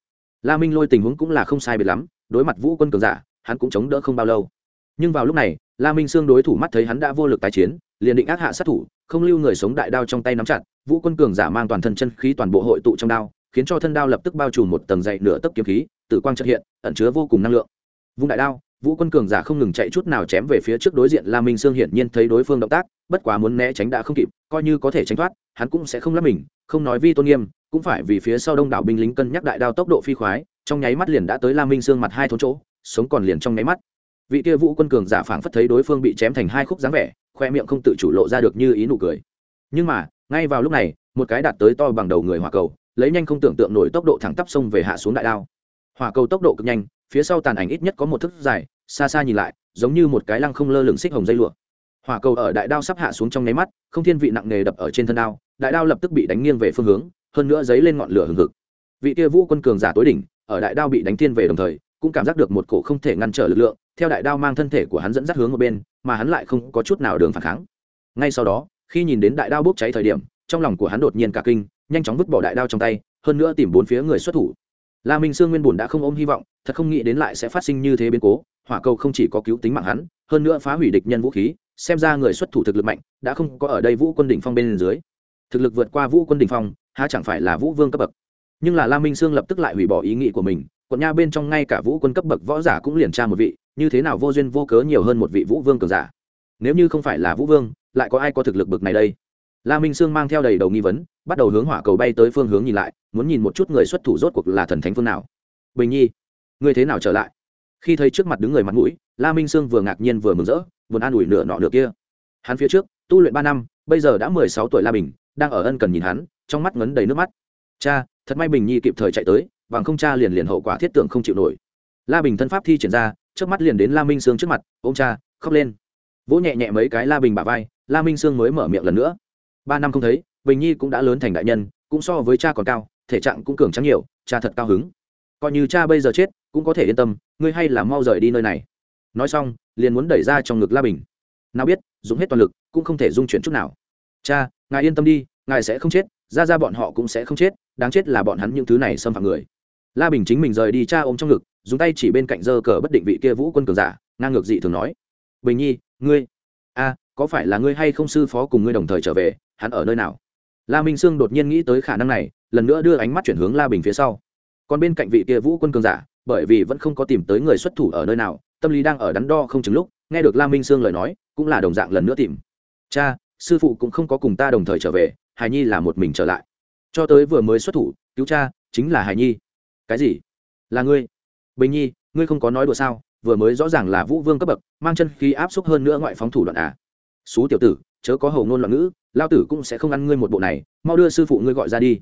La minh lôi tình huống cũng là không sai biệt lắm đối mặt vũ quân cường giả, hắn cũng chống đỡ không bao lâu. Nhưng vào lúc này, la minh sương đối thủ mắt thấy hắn đã vô lực tái chiến, liền định ác hạ sát thủ, không lưu người sống đại đao trong tay nắm chặt, vũ quân cường giả mang toàn thân chân khí toàn bộ hội tụ trong đao, khiến cho thân đao lập tức bao trùm một tầng dày nửa tấc kiếm khí, tử quang trật hiện, ẩn chứa vô cùng năng lượng. Vung đại đao, vũ quân cường giả không ngừng chạy chút nào chém về phía trước đối diện la minh sương hiển nhiên thấy đối phương động tác, bất quá muốn né tránh đã không kịp, coi như có thể tránh thoát, hắn cũng sẽ không lắp mình, không nói vi tôn nghiêm, cũng phải vì phía sau đông đảo binh lính cân nhắc đại đao tốc độ phi khoái trong nháy mắt liền đã tới la minh sương mặt hai thốn chỗ, sống còn liền trong nháy mắt. Vị kia vũ quân cường giả phảng phất thấy đối phương bị chém thành hai khúc dáng vẻ, khoe miệng không tự chủ lộ ra được như ý nụ cười. Nhưng mà, ngay vào lúc này, một cái đạt tới to bằng đầu người hỏa cầu, lấy nhanh không tưởng tượng nổi tốc độ thẳng tắp sông về hạ xuống đại đao. Hỏa cầu tốc độ cực nhanh, phía sau tàn ảnh ít nhất có một thước dài, xa xa nhìn lại, giống như một cái lăng không lơ lửng xích hồng dây lụa. Hỏa cầu ở đại đao sắp hạ xuống trong nháy mắt, không thiên vị nặng nề đập ở trên thân đao, đại đao lập tức bị đánh nghiêng về phương hướng, hơn nữa dấy lên ngọn lửa hừng hực. Vị kia vũ quân cường giả tối đỉnh ở đại đao bị đánh thiên về đồng thời, cũng cảm giác được một cổ không thể ngăn trở lực lượng, theo đại đao mang thân thể của hắn dẫn dắt hướng một bên, mà hắn lại không có chút nào đường phản kháng. Ngay sau đó, khi nhìn đến đại đao bốc cháy thời điểm, trong lòng của hắn đột nhiên cả kinh, nhanh chóng vứt bỏ đại đao trong tay, hơn nữa tìm bốn phía người xuất thủ. La minh sương nguyên bùn đã không ôm hy vọng, thật không nghĩ đến lại sẽ phát sinh như thế biến cố, hỏa cầu không chỉ có cứu tính mạng hắn, hơn nữa phá hủy địch nhân vũ khí, xem ra người xuất thủ thực lực mạnh, đã không có ở đây vũ quân đỉnh phong bên dưới. Thực lực vượt qua vũ quân đỉnh phong, há chẳng phải là vũ vương cấp bậc nhưng là la minh sương lập tức lại hủy bỏ ý nghĩ của mình, quận nha bên trong ngay cả vũ quân cấp bậc võ giả cũng liền tra một vị, như thế nào vô duyên vô cớ nhiều hơn một vị vũ vương cường giả. Nếu như không phải là vũ vương, lại có ai có thực lực bậc này đây? La minh sương mang theo đầy đầu nghi vấn, bắt đầu hướng hỏa cầu bay tới phương hướng nhìn lại, muốn nhìn một chút người xuất thủ rốt cuộc là thần thánh phương nào. Bình nhi ngươi thế nào trở lại? Khi thấy trước mặt đứng người mặt mũi, la minh sương vừa ngạc nhiên vừa mừng rỡ vừa an ủi nửa nọ nửa kia. Hắn phía trước, tu luyện ba năm, bây giờ đã mười sáu tuổi la bình, đang ở ân cần nhìn hắn, trong mắt ngấn đầy nước mắt cha, thật may bình nhi kịp thời chạy tới, bằng không cha liền liền hậu quả thiết tưởng không chịu nổi. La bình thân pháp thi triển ra trước mắt liền đến la minh sương trước mặt ô m cha, khóc lên. Vỗ nhẹ nhẹ mấy cái la bình bả vai, la minh sương mới mở miệng lần nữa. Ba năm không thấy, bình nhi cũng đã lớn thành đại nhân, cũng so với cha còn cao, thể trạng cũng cường trắng nhiều, cha thật cao hứng. Coi như cha bây giờ chết, cũng có thể yên tâm, ngươi hay là mau rời đi nơi này. Nói xong, liền muốn đẩy ra trong ngực la bình. Nào biết, dùng hết toàn lực, cũng không thể dung chuyển chút nào. Cha, ngài yên tâm đi, ngài sẽ không chết ra ra bọn họ cũng sẽ không chết, đáng chết là bọn hắn những thứ này xâm phạm người. La bình chính mình rời đi cha ôm trong ngực, dùng tay chỉ bên cạnh dơ cờ bất định vị kia vũ quân cường giả, ngang ngược dị thường nói, bình nhi, ngươi, a, có phải là ngươi hay không sư phó cùng ngươi đồng thời trở về, hắn ở nơi nào? La minh sương đột nhiên nghĩ tới khả năng này, lần nữa đưa ánh mắt chuyển hướng la bình phía sau. Còn bên cạnh vị kia vũ quân cường giả, bởi vì vẫn không có tìm tới người xuất thủ ở nơi nào, tâm lý đang ở đắn đo không chừng lúc, nghe được la minh sương lời nói, cũng là đồng dạng lần nữa tìm. Cha, sư phụ cũng không có cùng ta đồng thời trở về Hải nhi là một mình trở lại. Cho tới vừa mới xuất thủ, cứu cha, chính là Hải nhi. Cái gì? Là ngươi? Bình nhi, ngươi không có nói đùa sao? Vừa mới rõ ràng là vũ vương cấp bậc, mang chân khí áp suất hơn nữa ngoại phóng thủ đoạn à? Xú tiểu tử, chớ có hầu ngôn loạn ngữ, lao tử cũng sẽ không ăn ngươi một bộ này, mau đưa sư phụ ngươi gọi ra đi.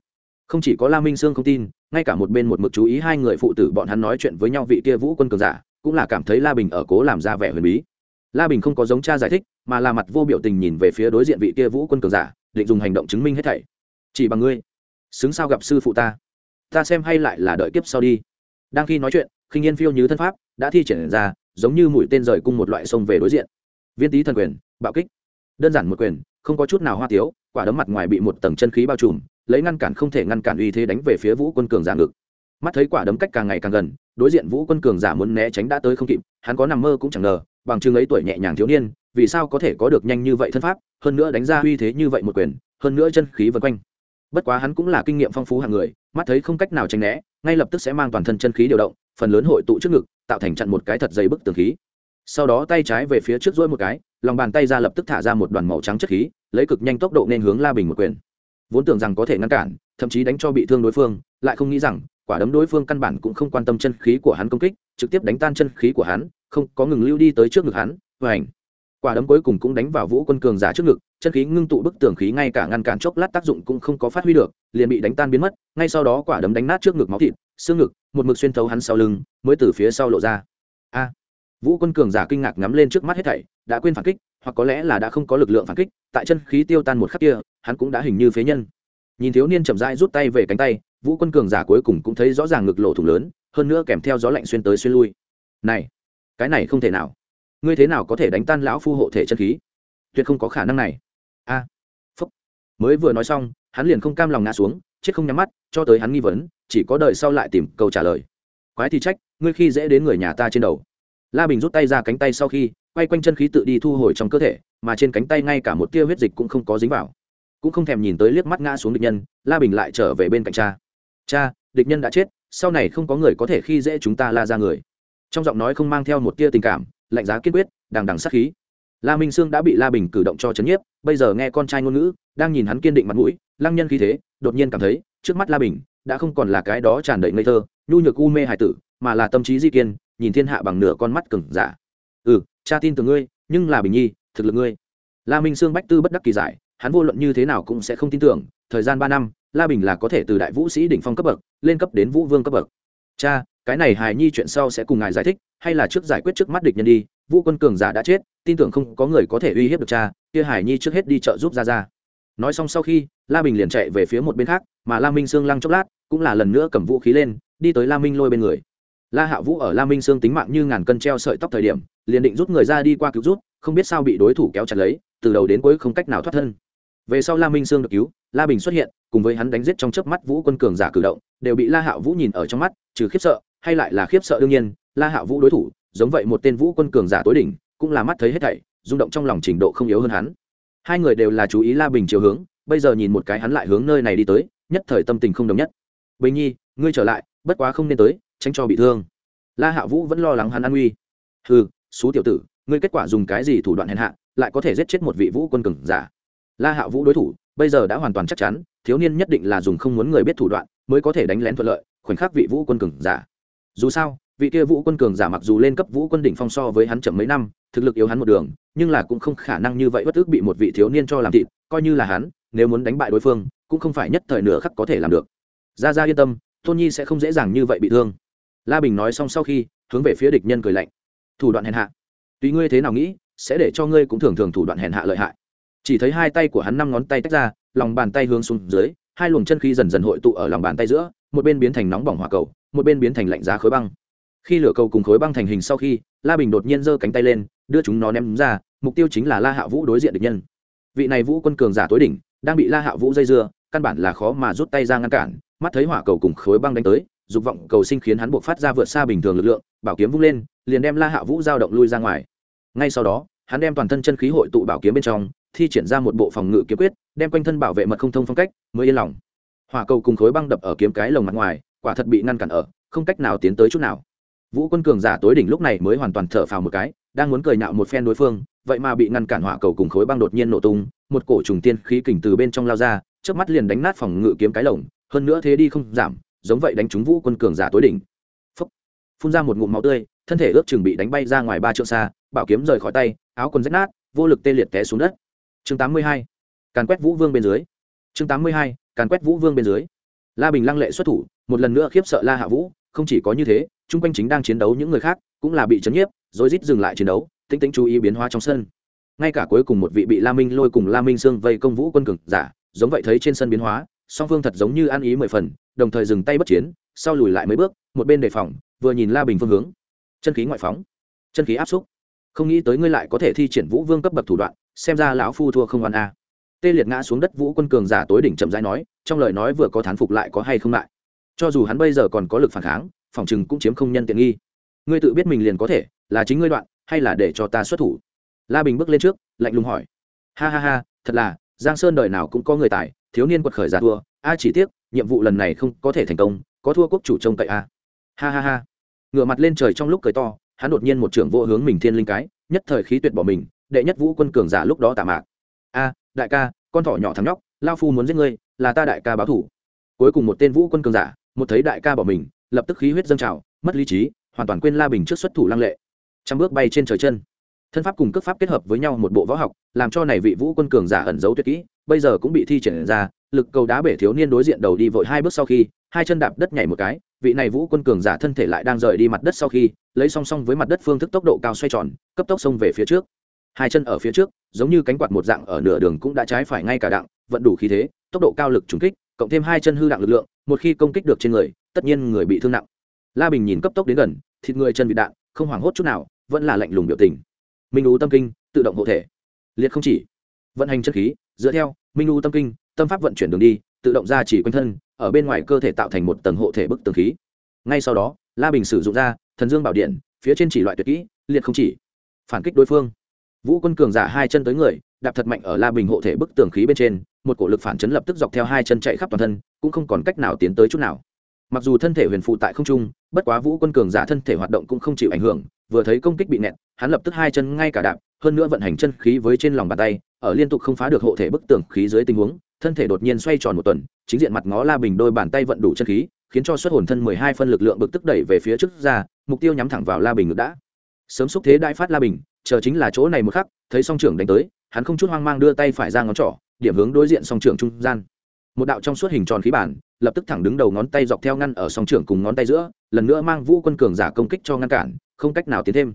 Không chỉ có la minh sương không tin, ngay cả một bên một mực chú ý hai người phụ tử bọn hắn nói chuyện với nhau vị kia vũ quân cường giả, cũng là cảm thấy la bình ở cố làm ra vẻ huyền bí. La bình không có giống cha giải thích, mà là mặt vô biểu tình nhìn về phía đối diện vị kia vũ quân cường giả định dùng hành động chứng minh hết thảy. Chỉ bằng ngươi. Xứng sao gặp sư phụ ta. Ta xem hay lại là đợi kiếp sau đi. Đang khi nói chuyện, khinh yên phiêu như thân pháp đã thi triển ra, giống như mũi tên rời cung một loại sông về đối diện. Viên tý thần quyền, bạo kích. Đơn giản một quyền, không có chút nào hoa tiếu, quả đấm mặt ngoài bị một tầng chân khí bao trùm, lấy ngăn cản không thể ngăn cản uy thế đánh về phía vũ quân cường giả ngực. Mắt thấy quả đấm cách càng ngày càng gần, đối diện vũ quân cường giả muốn né tránh đã tới không kịp, hắn có nằm mơ cũng chẳng ngờ bằng chừng ấy tuổi nhẹ nhàng thiếu niên, vì sao có thể có được nhanh như vậy thân pháp, hơn nữa đánh ra uy thế như vậy một quyền, hơn nữa chân khí vân quanh. Bất quá hắn cũng là kinh nghiệm phong phú hàng người, mắt thấy không cách nào tránh né, ngay lập tức sẽ mang toàn thân chân khí điều động, phần lớn hội tụ trước ngực, tạo thành chặn một cái thật dày bức tường khí. Sau đó tay trái về phía trước dỗi một cái, lòng bàn tay ra lập tức thả ra một đoàn màu trắng chất khí, lấy cực nhanh tốc độ nên hướng la bình một quyền. Vốn tưởng rằng có thể ngăn cản, thậm chí đánh cho bị thương đối phương, lại không nghĩ rằng, quả đấm đối phương căn bản cũng không quan tâm chân khí của hắn công kích, trực tiếp đánh tan chân khí của hắn không có ngừng lưu đi tới trước ngực hắn và ảnh quả đấm cuối cùng cũng đánh vào vũ quân cường giả trước ngực, chân khí ngưng tụ bức tường khí ngay cả ngăn cản chốc lát tác dụng cũng không có phát huy được, liền bị đánh tan biến mất, ngay sau đó quả đấm đánh nát trước ngực máu thịt, xương ngực, một mực xuyên thấu hắn sau lưng, mới từ phía sau lộ ra. A. Vũ quân cường giả kinh ngạc ngắm lên trước mắt hết thảy, đã quên phản kích, hoặc có lẽ là đã không có lực lượng phản kích, tại chân khí tiêu tan một khắc kia, hắn cũng đã hình như phế nhân. Nhìn thiếu niên chậm rãi rút tay về cánh tay, vũ quân cường giả cuối cùng cũng thấy rõ ràng ngực lộ thủng lớn, hơn nữa kèm theo gió lạnh xuyên tới xuyên lui. Này cái này không thể nào. Ngươi thế nào có thể đánh tan lão phu hộ thể chân khí? Tuyệt không có khả năng này. A. Phúc. Mới vừa nói xong, hắn liền không cam lòng ngã xuống, chết không nhắm mắt, cho tới hắn nghi vấn, chỉ có đợi sau lại tìm câu trả lời. Quái thì trách, ngươi khi dễ đến người nhà ta trên đầu. La bình rút tay ra cánh tay sau khi, quay quanh chân khí tự đi thu hồi trong cơ thể, mà trên cánh tay ngay cả một tia huyết dịch cũng không có dính vào. Cũng không thèm nhìn tới liếc mắt ngã xuống địch nhân, la bình lại trở về bên cạnh cha. Cha, địch nhân đã chết, sau này không có người có thể khi dễ chúng ta la ra người trong giọng nói không mang theo một tia tình cảm, lạnh giá kiên quyết, đằng đằng sát khí. La minh sương đã bị la bình cử động cho chấn nhiếp, bây giờ nghe con trai ngôn ngữ, đang nhìn hắn kiên định mặt mũi, lăng nhân khí thế, đột nhiên cảm thấy, trước mắt la bình, đã không còn là cái đó tràn đầy ngây thơ, nhu nhược u mê hải tử, mà là tâm trí di kiên, nhìn thiên hạ bằng nửa con mắt cừng giả. Ừ cha tin từ ngươi, nhưng là bình nhi, thực lực ngươi. La minh sương bách tư bất đắc kỳ giải, hắn vô luận như thế nào cũng sẽ không tin tưởng, thời gian ba năm, la bình là có thể từ đại vũ sĩ đỉnh phong cấp bậc, lên cấp đến vũ vương cấp bậc. Cha cái này hài nhi chuyện sau sẽ cùng ngài giải thích, hay là trước giải quyết trước mắt địch nhân đi, vũ quân cường giả đã chết, tin tưởng không có người có thể uy hiếp được cha, kia hải nhi trước hết đi chợ giúp ra ra nói xong sau khi, la bình liền chạy về phía một bên khác, mà la minh sương lăng chốc lát, cũng là lần nữa cầm vũ khí lên, đi tới la minh lôi bên người. La hạ vũ ở la minh sương tính mạng như ngàn cân treo sợi tóc thời điểm, liền định rút người ra đi qua cứu rút không biết sao bị đối thủ kéo chặt lấy, từ đầu đến cuối không cách nào thoát thân. Về sau la minh sương được cứu, la bình xuất hiện, cùng với hắn đánh giết trong chớp mắt vũ quân cường giả cử động, đều bị la hạ vũ nhìn ở trong mắt, trừ khiếp sợ hay lại là khiếp sợ đương nhiên, la hạ vũ đối thủ, giống vậy một tên vũ quân cường giả tối đỉnh, cũng là mắt thấy hết thảy, rung động trong lòng trình độ không yếu hơn hắn. Hai người đều là chú ý la bình chiều hướng, bây giờ nhìn một cái hắn lại hướng nơi này đi tới, nhất thời tâm tình không đồng nhất. Bình nhi, ngươi trở lại, bất quá không nên tới, tránh cho bị thương. La hạ vũ vẫn lo lắng hắn an nguy. Ừ xú tiểu tử, ngươi kết quả dùng cái gì thủ đoạn hèn hạ, lại có thể giết chết một vị vũ quân cường giả? La hạ vũ đối thủ, bây giờ đã hoàn toàn chắc chắn, thiếu niên nhất định là dùng không muốn người biết thủ đoạn, mới có thể đánh lén thuận lợi, khoảnh khắc vị vũ quân cường giả dù sao, vị kia vũ quân cường giả mặc dù lên cấp vũ quân đỉnh phong so với hắn chậm mấy năm, thực lực yếu hắn một đường, nhưng là cũng không khả năng như vậy bất ước bị một vị thiếu niên cho làm thịt, coi như là hắn, nếu muốn đánh bại đối phương, cũng không phải nhất thời nửa khắc có thể làm được. Ra ra yên tâm, tôn nhi sẽ không dễ dàng như vậy bị thương. La bình nói xong sau khi, hướng về phía địch nhân cười lạnh. Thủ đoạn hèn hạ. Tùy ngươi thế nào nghĩ, sẽ để cho ngươi cũng thường thường thủ đoạn hèn hạ lợi hại. Chỉ thấy hai tay của hắn năm ngón tay tách ra, lòng bàn tay hướng xuống dưới, hai luồng chân khí dần dần hội tụ ở lòng bàn tay giữa, một bên biến thành nóng bỏng hỏa cầu một bên biến thành lạnh giá khối băng. Khi lửa cầu cùng khối băng thành hình sau khi, la bình đột nhiên giơ cánh tay lên, đưa chúng nó ném ra, mục tiêu chính là la hạ vũ đối diện địch nhân. Vị này vũ quân cường giả tối đỉnh, đang bị la hạ vũ dây dưa, căn bản là khó mà rút tay ra ngăn cản, mắt thấy hỏa cầu cùng khối băng đánh tới, dục vọng cầu sinh khiến hắn buộc phát ra vượt xa bình thường lực lượng, bảo kiếm vung lên, liền đem la hạ vũ giao động lui ra ngoài. Ngay sau đó, hắn đem toàn thân chân khí hội tụ bảo kiếm bên trong, thi triển ra một bộ phòng ngự kiếm quyết, đem quanh thân bảo vệ mật không thông phong cách, mới yên lòng. Hỏa cầu cùng khối băng đập ở kiếm cái lồng mặt ngoài quả thật bị ngăn cản ở, không cách nào tiến tới chút nào. Vũ quân cường giả tối đỉnh lúc này mới hoàn toàn thở phào một cái, đang muốn cười nhạo một phen đối phương, vậy mà bị ngăn cản hỏa cầu cùng khối băng đột nhiên nổ tung, một cổ trùng tiên khí kình từ bên trong lao ra trước mắt liền đánh nát phòng ngự kiếm cái lồng, hơn nữa thế đi không giảm, giống vậy đánh trúng vũ quân cường giả tối đỉnh. Phúc. phun ra một ngụm máu tươi, thân thể ước chừng bị đánh bay ra ngoài ba trượng xa, bảo kiếm rời khỏi tay, áo quần rách nát, vô lực tê liệt té xuống đất. Chương tám mươi hai. Càn quét vũ vương bên dưới. Chương tám mươi hai. Càn quét vũ vương bên dưới la bình lăng lệ xuất thủ, một lần nữa khiếp sợ la hạ vũ, không chỉ có như thế, chung quanh chính đang chiến đấu những người khác cũng là bị chấn nhiếp, rồi rít dừng lại chiến đấu tính tĩnh chú ý biến hóa trong sân. Ngay cả cuối cùng một vị bị la minh lôi cùng la minh sương vây công vũ quân cường giả, giống vậy thấy trên sân biến hóa, song phương thật giống như ăn ý mười phần, đồng thời dừng tay bất chiến, sau lùi lại mấy bước, một bên đề phòng, vừa nhìn la bình phương hướng. Chân khí ngoại phóng, chân khí áp xúc. Không nghĩ tới ngươi lại có thể thi triển vũ vương cấp bậc thủ đoạn, xem ra lão phu thua không oan a tê liệt ngã xuống đất vũ quân cường giả tối đỉnh chậm rãi nói, trong lời nói vừa có thán phục lại có hay không lại. Cho dù hắn bây giờ còn có lực phản kháng, phòng chừng cũng chiếm không nhân tiện nghi. Ngươi tự biết mình liền có thể, là chính ngươi đoạn, hay là để cho ta xuất thủ? La bình bước lên trước, lạnh lùng hỏi. Ha ha ha, thật là, giang sơn đời nào cũng có người tài, thiếu niên quật khởi giả thua, a chỉ tiếc, nhiệm vụ lần này không có thể thành công, có thua quốc chủ trông cậy a. Ha ha ha. Ngửa mặt lên trời trong lúc cười to, hắn đột nhiên một trưởng vô hướng mình thiên linh cái, nhất thời khí tuyệt bỏ mình, đệ nhất vũ quân cường giả lúc đó tạ mạc. A đại ca, con thỏ nhỏ thắng nhóc, lao phu muốn giết ngươi, là ta đại ca báo thủ. Cuối cùng một tên vũ quân cường giả, một thấy đại ca bỏ mình, lập tức khí huyết dâng trào, mất lý trí, hoàn toàn quên la bình trước xuất thủ lăng lệ. Trăm bước bay trên trời chân. Thân pháp cùng cước pháp kết hợp với nhau một bộ võ học, làm cho này vị vũ quân cường giả ẩn giấu tuyệt kỹ, bây giờ cũng bị thi triển ra, lực cầu đá bể thiếu niên đối diện đầu đi vội hai bước sau khi, hai chân đạp đất nhảy một cái, vị này vũ quân cường giả thân thể lại đang rời đi mặt đất sau khi, lấy song song với mặt đất phương thức tốc độ cao xoay tròn, cấp tốc xông về phía trước hai chân ở phía trước, giống như cánh quạt một dạng ở nửa đường cũng đã trái phải ngay cả đặng, vận đủ khí thế, tốc độ cao lực trúng kích, cộng thêm hai chân hư đặng lực lượng, một khi công kích được trên người, tất nhiên người bị thương nặng. La bình nhìn cấp tốc đến gần, thịt người chân bị đạn, không hoảng hốt chút nào, vẫn là lạnh lùng biểu tình. Minh u tâm kinh, tự động hộ thể. Liệt không chỉ. Vận hành chất khí, dựa theo, minh u tâm kinh, tâm pháp vận chuyển đường đi, tự động ra chỉ quanh thân, ở bên ngoài cơ thể tạo thành một tầng hộ thể bức tường khí. Ngay sau đó, la bình sử dụng ra, thần dương bảo điện, phía trên chỉ loại tuyệt kỹ, liệt không chỉ. Phản kích đối phương vũ quân cường giả hai chân tới người, đạp thật mạnh ở la bình hộ thể bức tường khí bên trên, một cổ lực phản chấn lập tức dọc theo hai chân chạy khắp toàn thân, cũng không còn cách nào tiến tới chút nào. Mặc dù thân thể huyền phụ tại không trung, bất quá vũ quân cường giả thân thể hoạt động cũng không chịu ảnh hưởng, vừa thấy công kích bị nẹt, hắn lập tức hai chân ngay cả đạp, hơn nữa vận hành chân khí với trên lòng bàn tay, ở liên tục không phá được hộ thể bức tường khí dưới tình huống, thân thể đột nhiên xoay tròn một tuần, chính diện mặt ngó la bình đôi bàn tay vận đủ chân khí, khiến cho xuất hồn thân mười hai phân lực lượng bực tức đẩy về phía trước ra, mục tiêu nhắm thẳng vào la bình ngực đã. Sớm xúc thế đại phát la bình chờ chính là chỗ này một khắc, thấy song trưởng đánh tới, hắn không chút hoang mang đưa tay phải ra ngón trỏ, điểm hướng đối diện song trưởng trung gian. Một đạo trong suốt hình tròn khí bản, lập tức thẳng đứng đầu ngón tay dọc theo ngăn ở song trưởng cùng ngón tay giữa, lần nữa mang vũ quân cường giả công kích cho ngăn cản, không cách nào tiến thêm.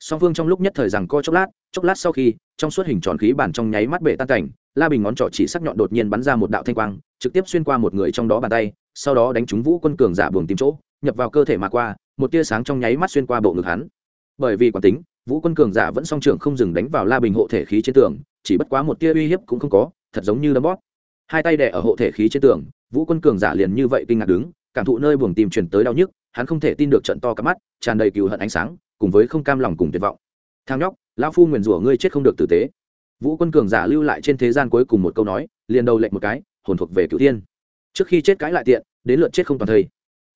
Song phương trong lúc nhất thời rằng co chốc lát chốc lát sau khi, trong suốt hình tròn khí bản trong nháy mắt bể tan cảnh, la bình ngón trỏ chỉ sắc nhọn đột nhiên bắn ra một đạo thanh quang, trực tiếp xuyên qua một người trong đó bàn tay, sau đó đánh trúng vũ quân cường giả buồng tìm chỗ, nhập vào cơ thể mà qua, một tia sáng trong nháy mắt xuyên qua bộ ngực hắn. Bởi vì quán tính vũ quân cường giả vẫn song trưởng không dừng đánh vào la bình hộ thể khí trên tường, chỉ bất quá một tia uy hiếp cũng không có, thật giống như đấm bóp. Hai tay đẻ ở hộ thể khí trên tường, vũ quân cường giả liền như vậy kinh ngạc đứng, cảm thụ nơi buồng tìm truyền tới đau nhức, hắn không thể tin được trận to cả mắt, tràn đầy cừu hận ánh sáng, cùng với không cam lòng cùng tuyệt vọng. Thang nhóc, lão phu nguyền rủa ngươi chết không được tử tế. Vũ quân cường giả lưu lại trên thế gian cuối cùng một câu nói, liền đầu lệnh một cái, hồn thuộc về cựu thiên. Trước khi chết cãi lại tiện, đến lượt chết không toàn thây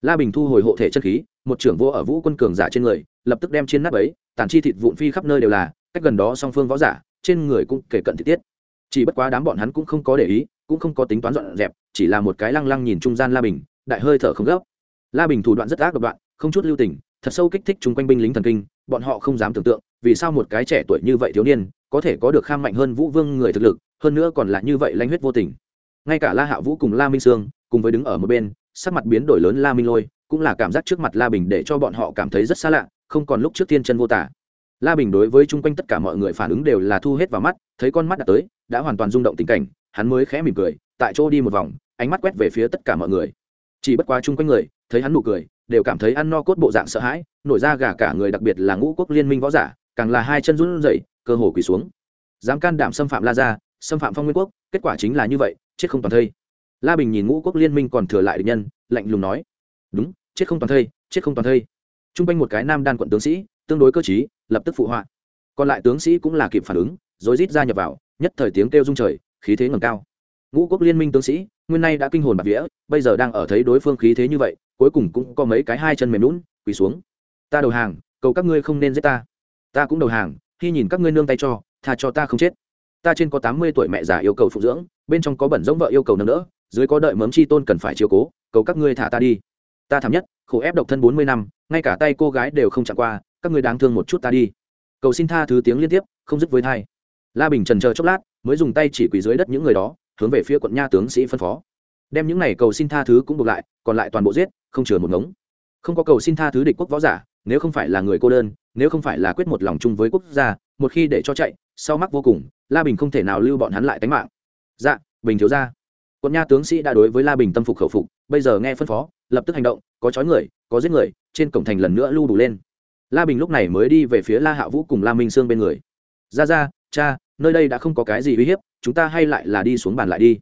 la bình thu hồi hộ thể chân khí, một trưởng vô ở vũ quân cường giả trên người lập tức đem chiên nắp ấy tàn chi thịt vụn phi khắp nơi đều là, cách gần đó song phương võ giả, trên người cũng kể cận thị tiết. Chỉ bất quá đám bọn hắn cũng không có để ý, cũng không có tính toán dọn dẹp, chỉ là một cái lăng lăng nhìn trung gian la bình, đại hơi thở không gấp. La bình thủ đoạn rất ác độc đoạn, không chút lưu tình, thật sâu kích thích chung quanh binh lính thần kinh, bọn họ không dám tưởng tượng, vì sao một cái trẻ tuổi như vậy thiếu niên, có thể có được kham mạnh hơn vũ vương người thực lực, hơn nữa còn là như vậy lanh huyết vô tình. Ngay cả la hạ vũ cùng la minh sương, cùng với đứng ở một bên, sắc mặt biến đổi lớn la minh lôi cũng là cảm giác trước mặt la bình để cho bọn họ cảm thấy rất xa lạ, không còn lúc trước tiên chân vô tả. La bình đối với chung quanh tất cả mọi người phản ứng đều là thu hết vào mắt, thấy con mắt đã tới, đã hoàn toàn rung động tình cảnh, hắn mới khẽ mỉm cười, tại chỗ đi một vòng, ánh mắt quét về phía tất cả mọi người. Chỉ bất quá chung quanh người, thấy hắn nụ cười, đều cảm thấy ăn no cốt bộ dạng sợ hãi, nổi ra gà cả người đặc biệt là ngũ quốc liên minh võ giả, càng là hai chân run rẩy, cơ hồ quỳ xuống. Dám can đảm xâm phạm la gia, xâm phạm phong nguyên quốc, kết quả chính là như vậy, chết không toàn thây. La bình nhìn ngũ quốc liên minh còn thừa lại địch nhân, lạnh lùng nói đúng, chết không toàn thây, chết không toàn thây. T r u n g quanh một cái nam đan quận tướng sĩ, tương đối cơ t lập tức phụ họa. Còn lại tướng sĩ cũng là kịp phản ứng, rồi rít ra nhập vào, nhất thời tiếng kêu rung trời, khí thế ngầm cao. Ngũ quốc liên minh tướng sĩ, nguyên nay đã kinh hồn bạc vía, bây giờ đang ở thấy đối phương khí thế như vậy, cuối cùng cũng có mấy cái hai chân mềm lún quỳ xuống. Ta đầu hàng, cầu các ngươi không nên giết ta. Ta cũng đầu hàng, khi nhìn các ngươi nương tay cho, tha cho ta không chết. Ta trên có tám mươi tuổi mẹ già yêu cầu phụ dưỡng, bên trong có bẩn giống vợ yêu cầu nâng đỡ, dưới có đợi mớm chi tôn cần phải chiều cố, cầu các ngươi thả ta đi ta thảm nhất, khổ ép độc thân bốn mươi năm, ngay cả tay cô gái đều không chạm qua, các ngươi đáng thương một chút ta đi. Cầu xin tha thứ tiếng liên tiếp, không dứt với thai. La bình trần chờ chốc lát, mới dùng tay chỉ quỳ dưới đất những người đó, hướng về phía quận nha tướng sĩ phân phó. Đem những này cầu xin tha thứ cũng buộc lại, còn lại toàn bộ giết, không chừa một ngống. Không có cầu xin tha thứ địch quốc võ giả, nếu không phải là người cô đơn, nếu không phải là quyết một lòng chung với quốc gia, một khi để cho chạy, sau mắc vô cùng, la bình không thể nào lưu bọn hắn lại tánh mạng. Dạ bình thiếu ra quận nha tướng sĩ đã đối với la bình tâm phục khẩu phục, bây giờ nghe phân phó lập tức hành động, có chói người, có giết người, trên cổng thành lần nữa lưu đủ lên. La bình lúc này mới đi về phía la hạ vũ cùng la minh sương bên người. Ra ra, cha, nơi đây đã không có cái gì uy hiếp, chúng ta hay lại là đi xuống bàn lại đi.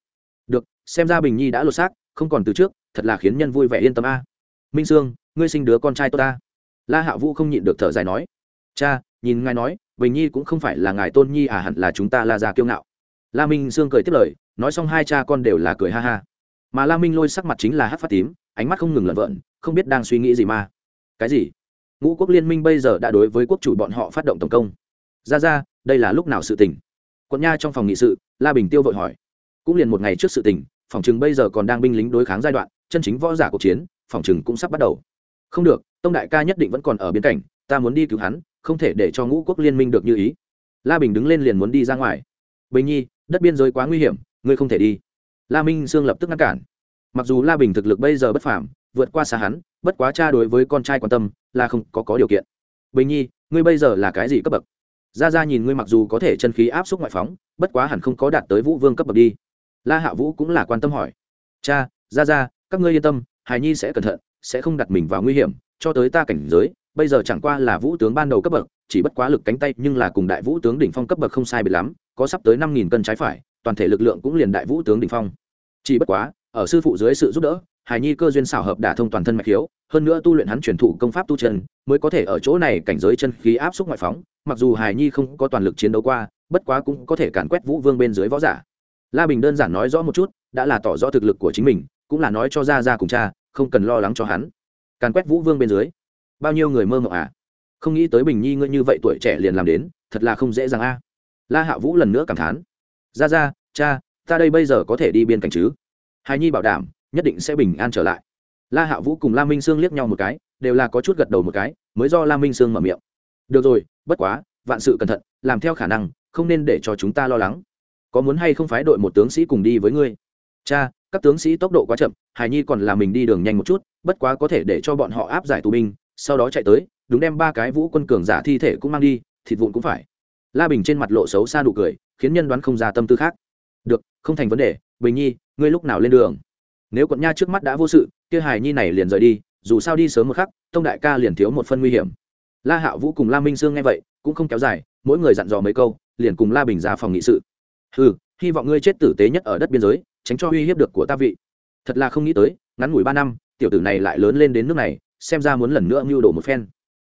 Được, xem ra bình nhi đã lột xác, không còn từ trước, thật là khiến nhân vui vẻ yên tâm a. Minh sương, ngươi sinh đứa con trai tôi ta. La hạ vũ không nhịn được thở dài nói. Cha, nhìn ngài nói, bình nhi cũng không phải là ngài tôn nhi à hẳn là chúng ta la già kiêu ngạo. La minh sương cười tiếp lời, nói xong hai cha con đều là cười ha ha. Mà la minh lôi sắc mặt chính là hát phát tím ánh mắt không ngừng lẩn vợn, không biết đang suy nghĩ gì mà. Cái gì? Ngũ quốc liên minh bây giờ đã đối với quốc chủ bọn họ phát động tổng công. Ra ra, đây là lúc nào sự tình? Quận nha trong phòng nghị sự, la bình tiêu vội hỏi. Cũng liền một ngày trước sự tình, phòng chừng bây giờ còn đang binh lính đối kháng giai đoạn, chân chính võ giả cuộc chiến, phòng chừng cũng sắp bắt đầu. Không được, tông đại ca nhất định vẫn còn ở biên cảnh ta muốn đi cứu hắn, không thể để cho ngũ quốc liên minh được như ý. La bình đứng lên liền muốn đi ra ngoài. Bình nhi, đất biên giới quá nguy hiểm, ngươi không thể đi. La minh sương lập tức ngăn cản mặc dù la bình thực lực bây giờ bất phàm, vượt qua xa hắn, bất quá cha đối với con trai quan tâm là không có có điều kiện. Bình nhi, ngươi bây giờ là cái gì cấp bậc? Ra ra nhìn ngươi mặc dù có thể chân khí áp suất ngoại phóng, bất quá hẳn không có đạt tới vũ vương cấp bậc đi. La hạ vũ cũng là quan tâm hỏi. Cha ra ra các ngươi yên tâm hài nhi sẽ cẩn thận, sẽ không đặt mình vào nguy hiểm, cho tới ta cảnh giới, bây giờ chẳng qua là vũ tướng ban đầu cấp bậc, chỉ bất quá lực cánh tay nhưng là cùng đại vũ tướng đỉnh phong cấp bậc không sai biệt lắm, có sắp tới năm nghìn cân trái phải, toàn thể lực lượng cũng liền đại vũ tướng đỉnh phong. Chỉ bất quá ở sư phụ dưới sự giúp đỡ, hài nhi cơ duyên xảo hợp đả thông toàn thân mạch khiếu hơn nữa tu luyện hắn truyền thụ công pháp tu chân, mới có thể ở chỗ này cảnh giới chân khí áp suất ngoại phóng, mặc dù hài nhi không có toàn lực chiến đấu qua, bất quá cũng có thể càn quét vũ vương bên dưới võ giả. La bình đơn giản nói rõ một chút, đã là tỏ rõ thực lực của chính mình, cũng là nói cho ra ra cùng cha, không cần lo lắng cho hắn. Càn quét vũ vương bên dưới? Bao nhiêu người mơ mộng à? Không nghĩ tới bình nhi ngươi như vậy tuổi trẻ liền làm đến, thật là không dễ dàng a. La hạ vũ lần nữa cảm thán. Ra ra cha, ta đây bây giờ có thể đi biên cảnh chứ? Hài nhi bảo đảm, nhất định sẽ bình an trở lại. La hạ vũ cùng la minh sương liếc nhau một cái, đều là có chút gật đầu một cái, mới do la minh sương mở miệng. Được rồi, bất quá, vạn sự cẩn thận, làm theo khả năng, không nên để cho chúng ta lo lắng. Có muốn hay không phái đội một tướng sĩ cùng đi với ngươi? Cha, các tướng sĩ tốc độ quá chậm hài nhi còn là mình đi đường nhanh một chút, bất quá có thể để cho bọn họ áp giải tù binh, sau đó chạy tới, đúng đem ba cái vũ quân cường giả thi thể cũng mang đi, thịt vụn cũng phải. La bình trên mặt lộ xấu xa nụ cười, khiến nhân đoán không ra tâm tư khác. Được, không thành vấn đề bình nhi, ngươi lúc nào lên đường? Nếu quận nha trước mắt đã vô sự, kia hài nhi này liền rời đi, dù sao đi sớm một khắc, tông đại ca liền thiếu một phân nguy hiểm. La hạ vũ cùng la minh sương nghe vậy, cũng không kéo dài, mỗi người dặn dò mấy câu, liền cùng la bình ra phòng nghị sự. Ừ hy vọng ngươi chết tử tế nhất ở đất biên giới, tránh cho uy hiếp được của ta vị. Thật là không nghĩ tới, ngắn ngủi ba năm, tiểu tử này lại lớn lên đến nước này, xem ra muốn lần nữa mưu đồ một phen.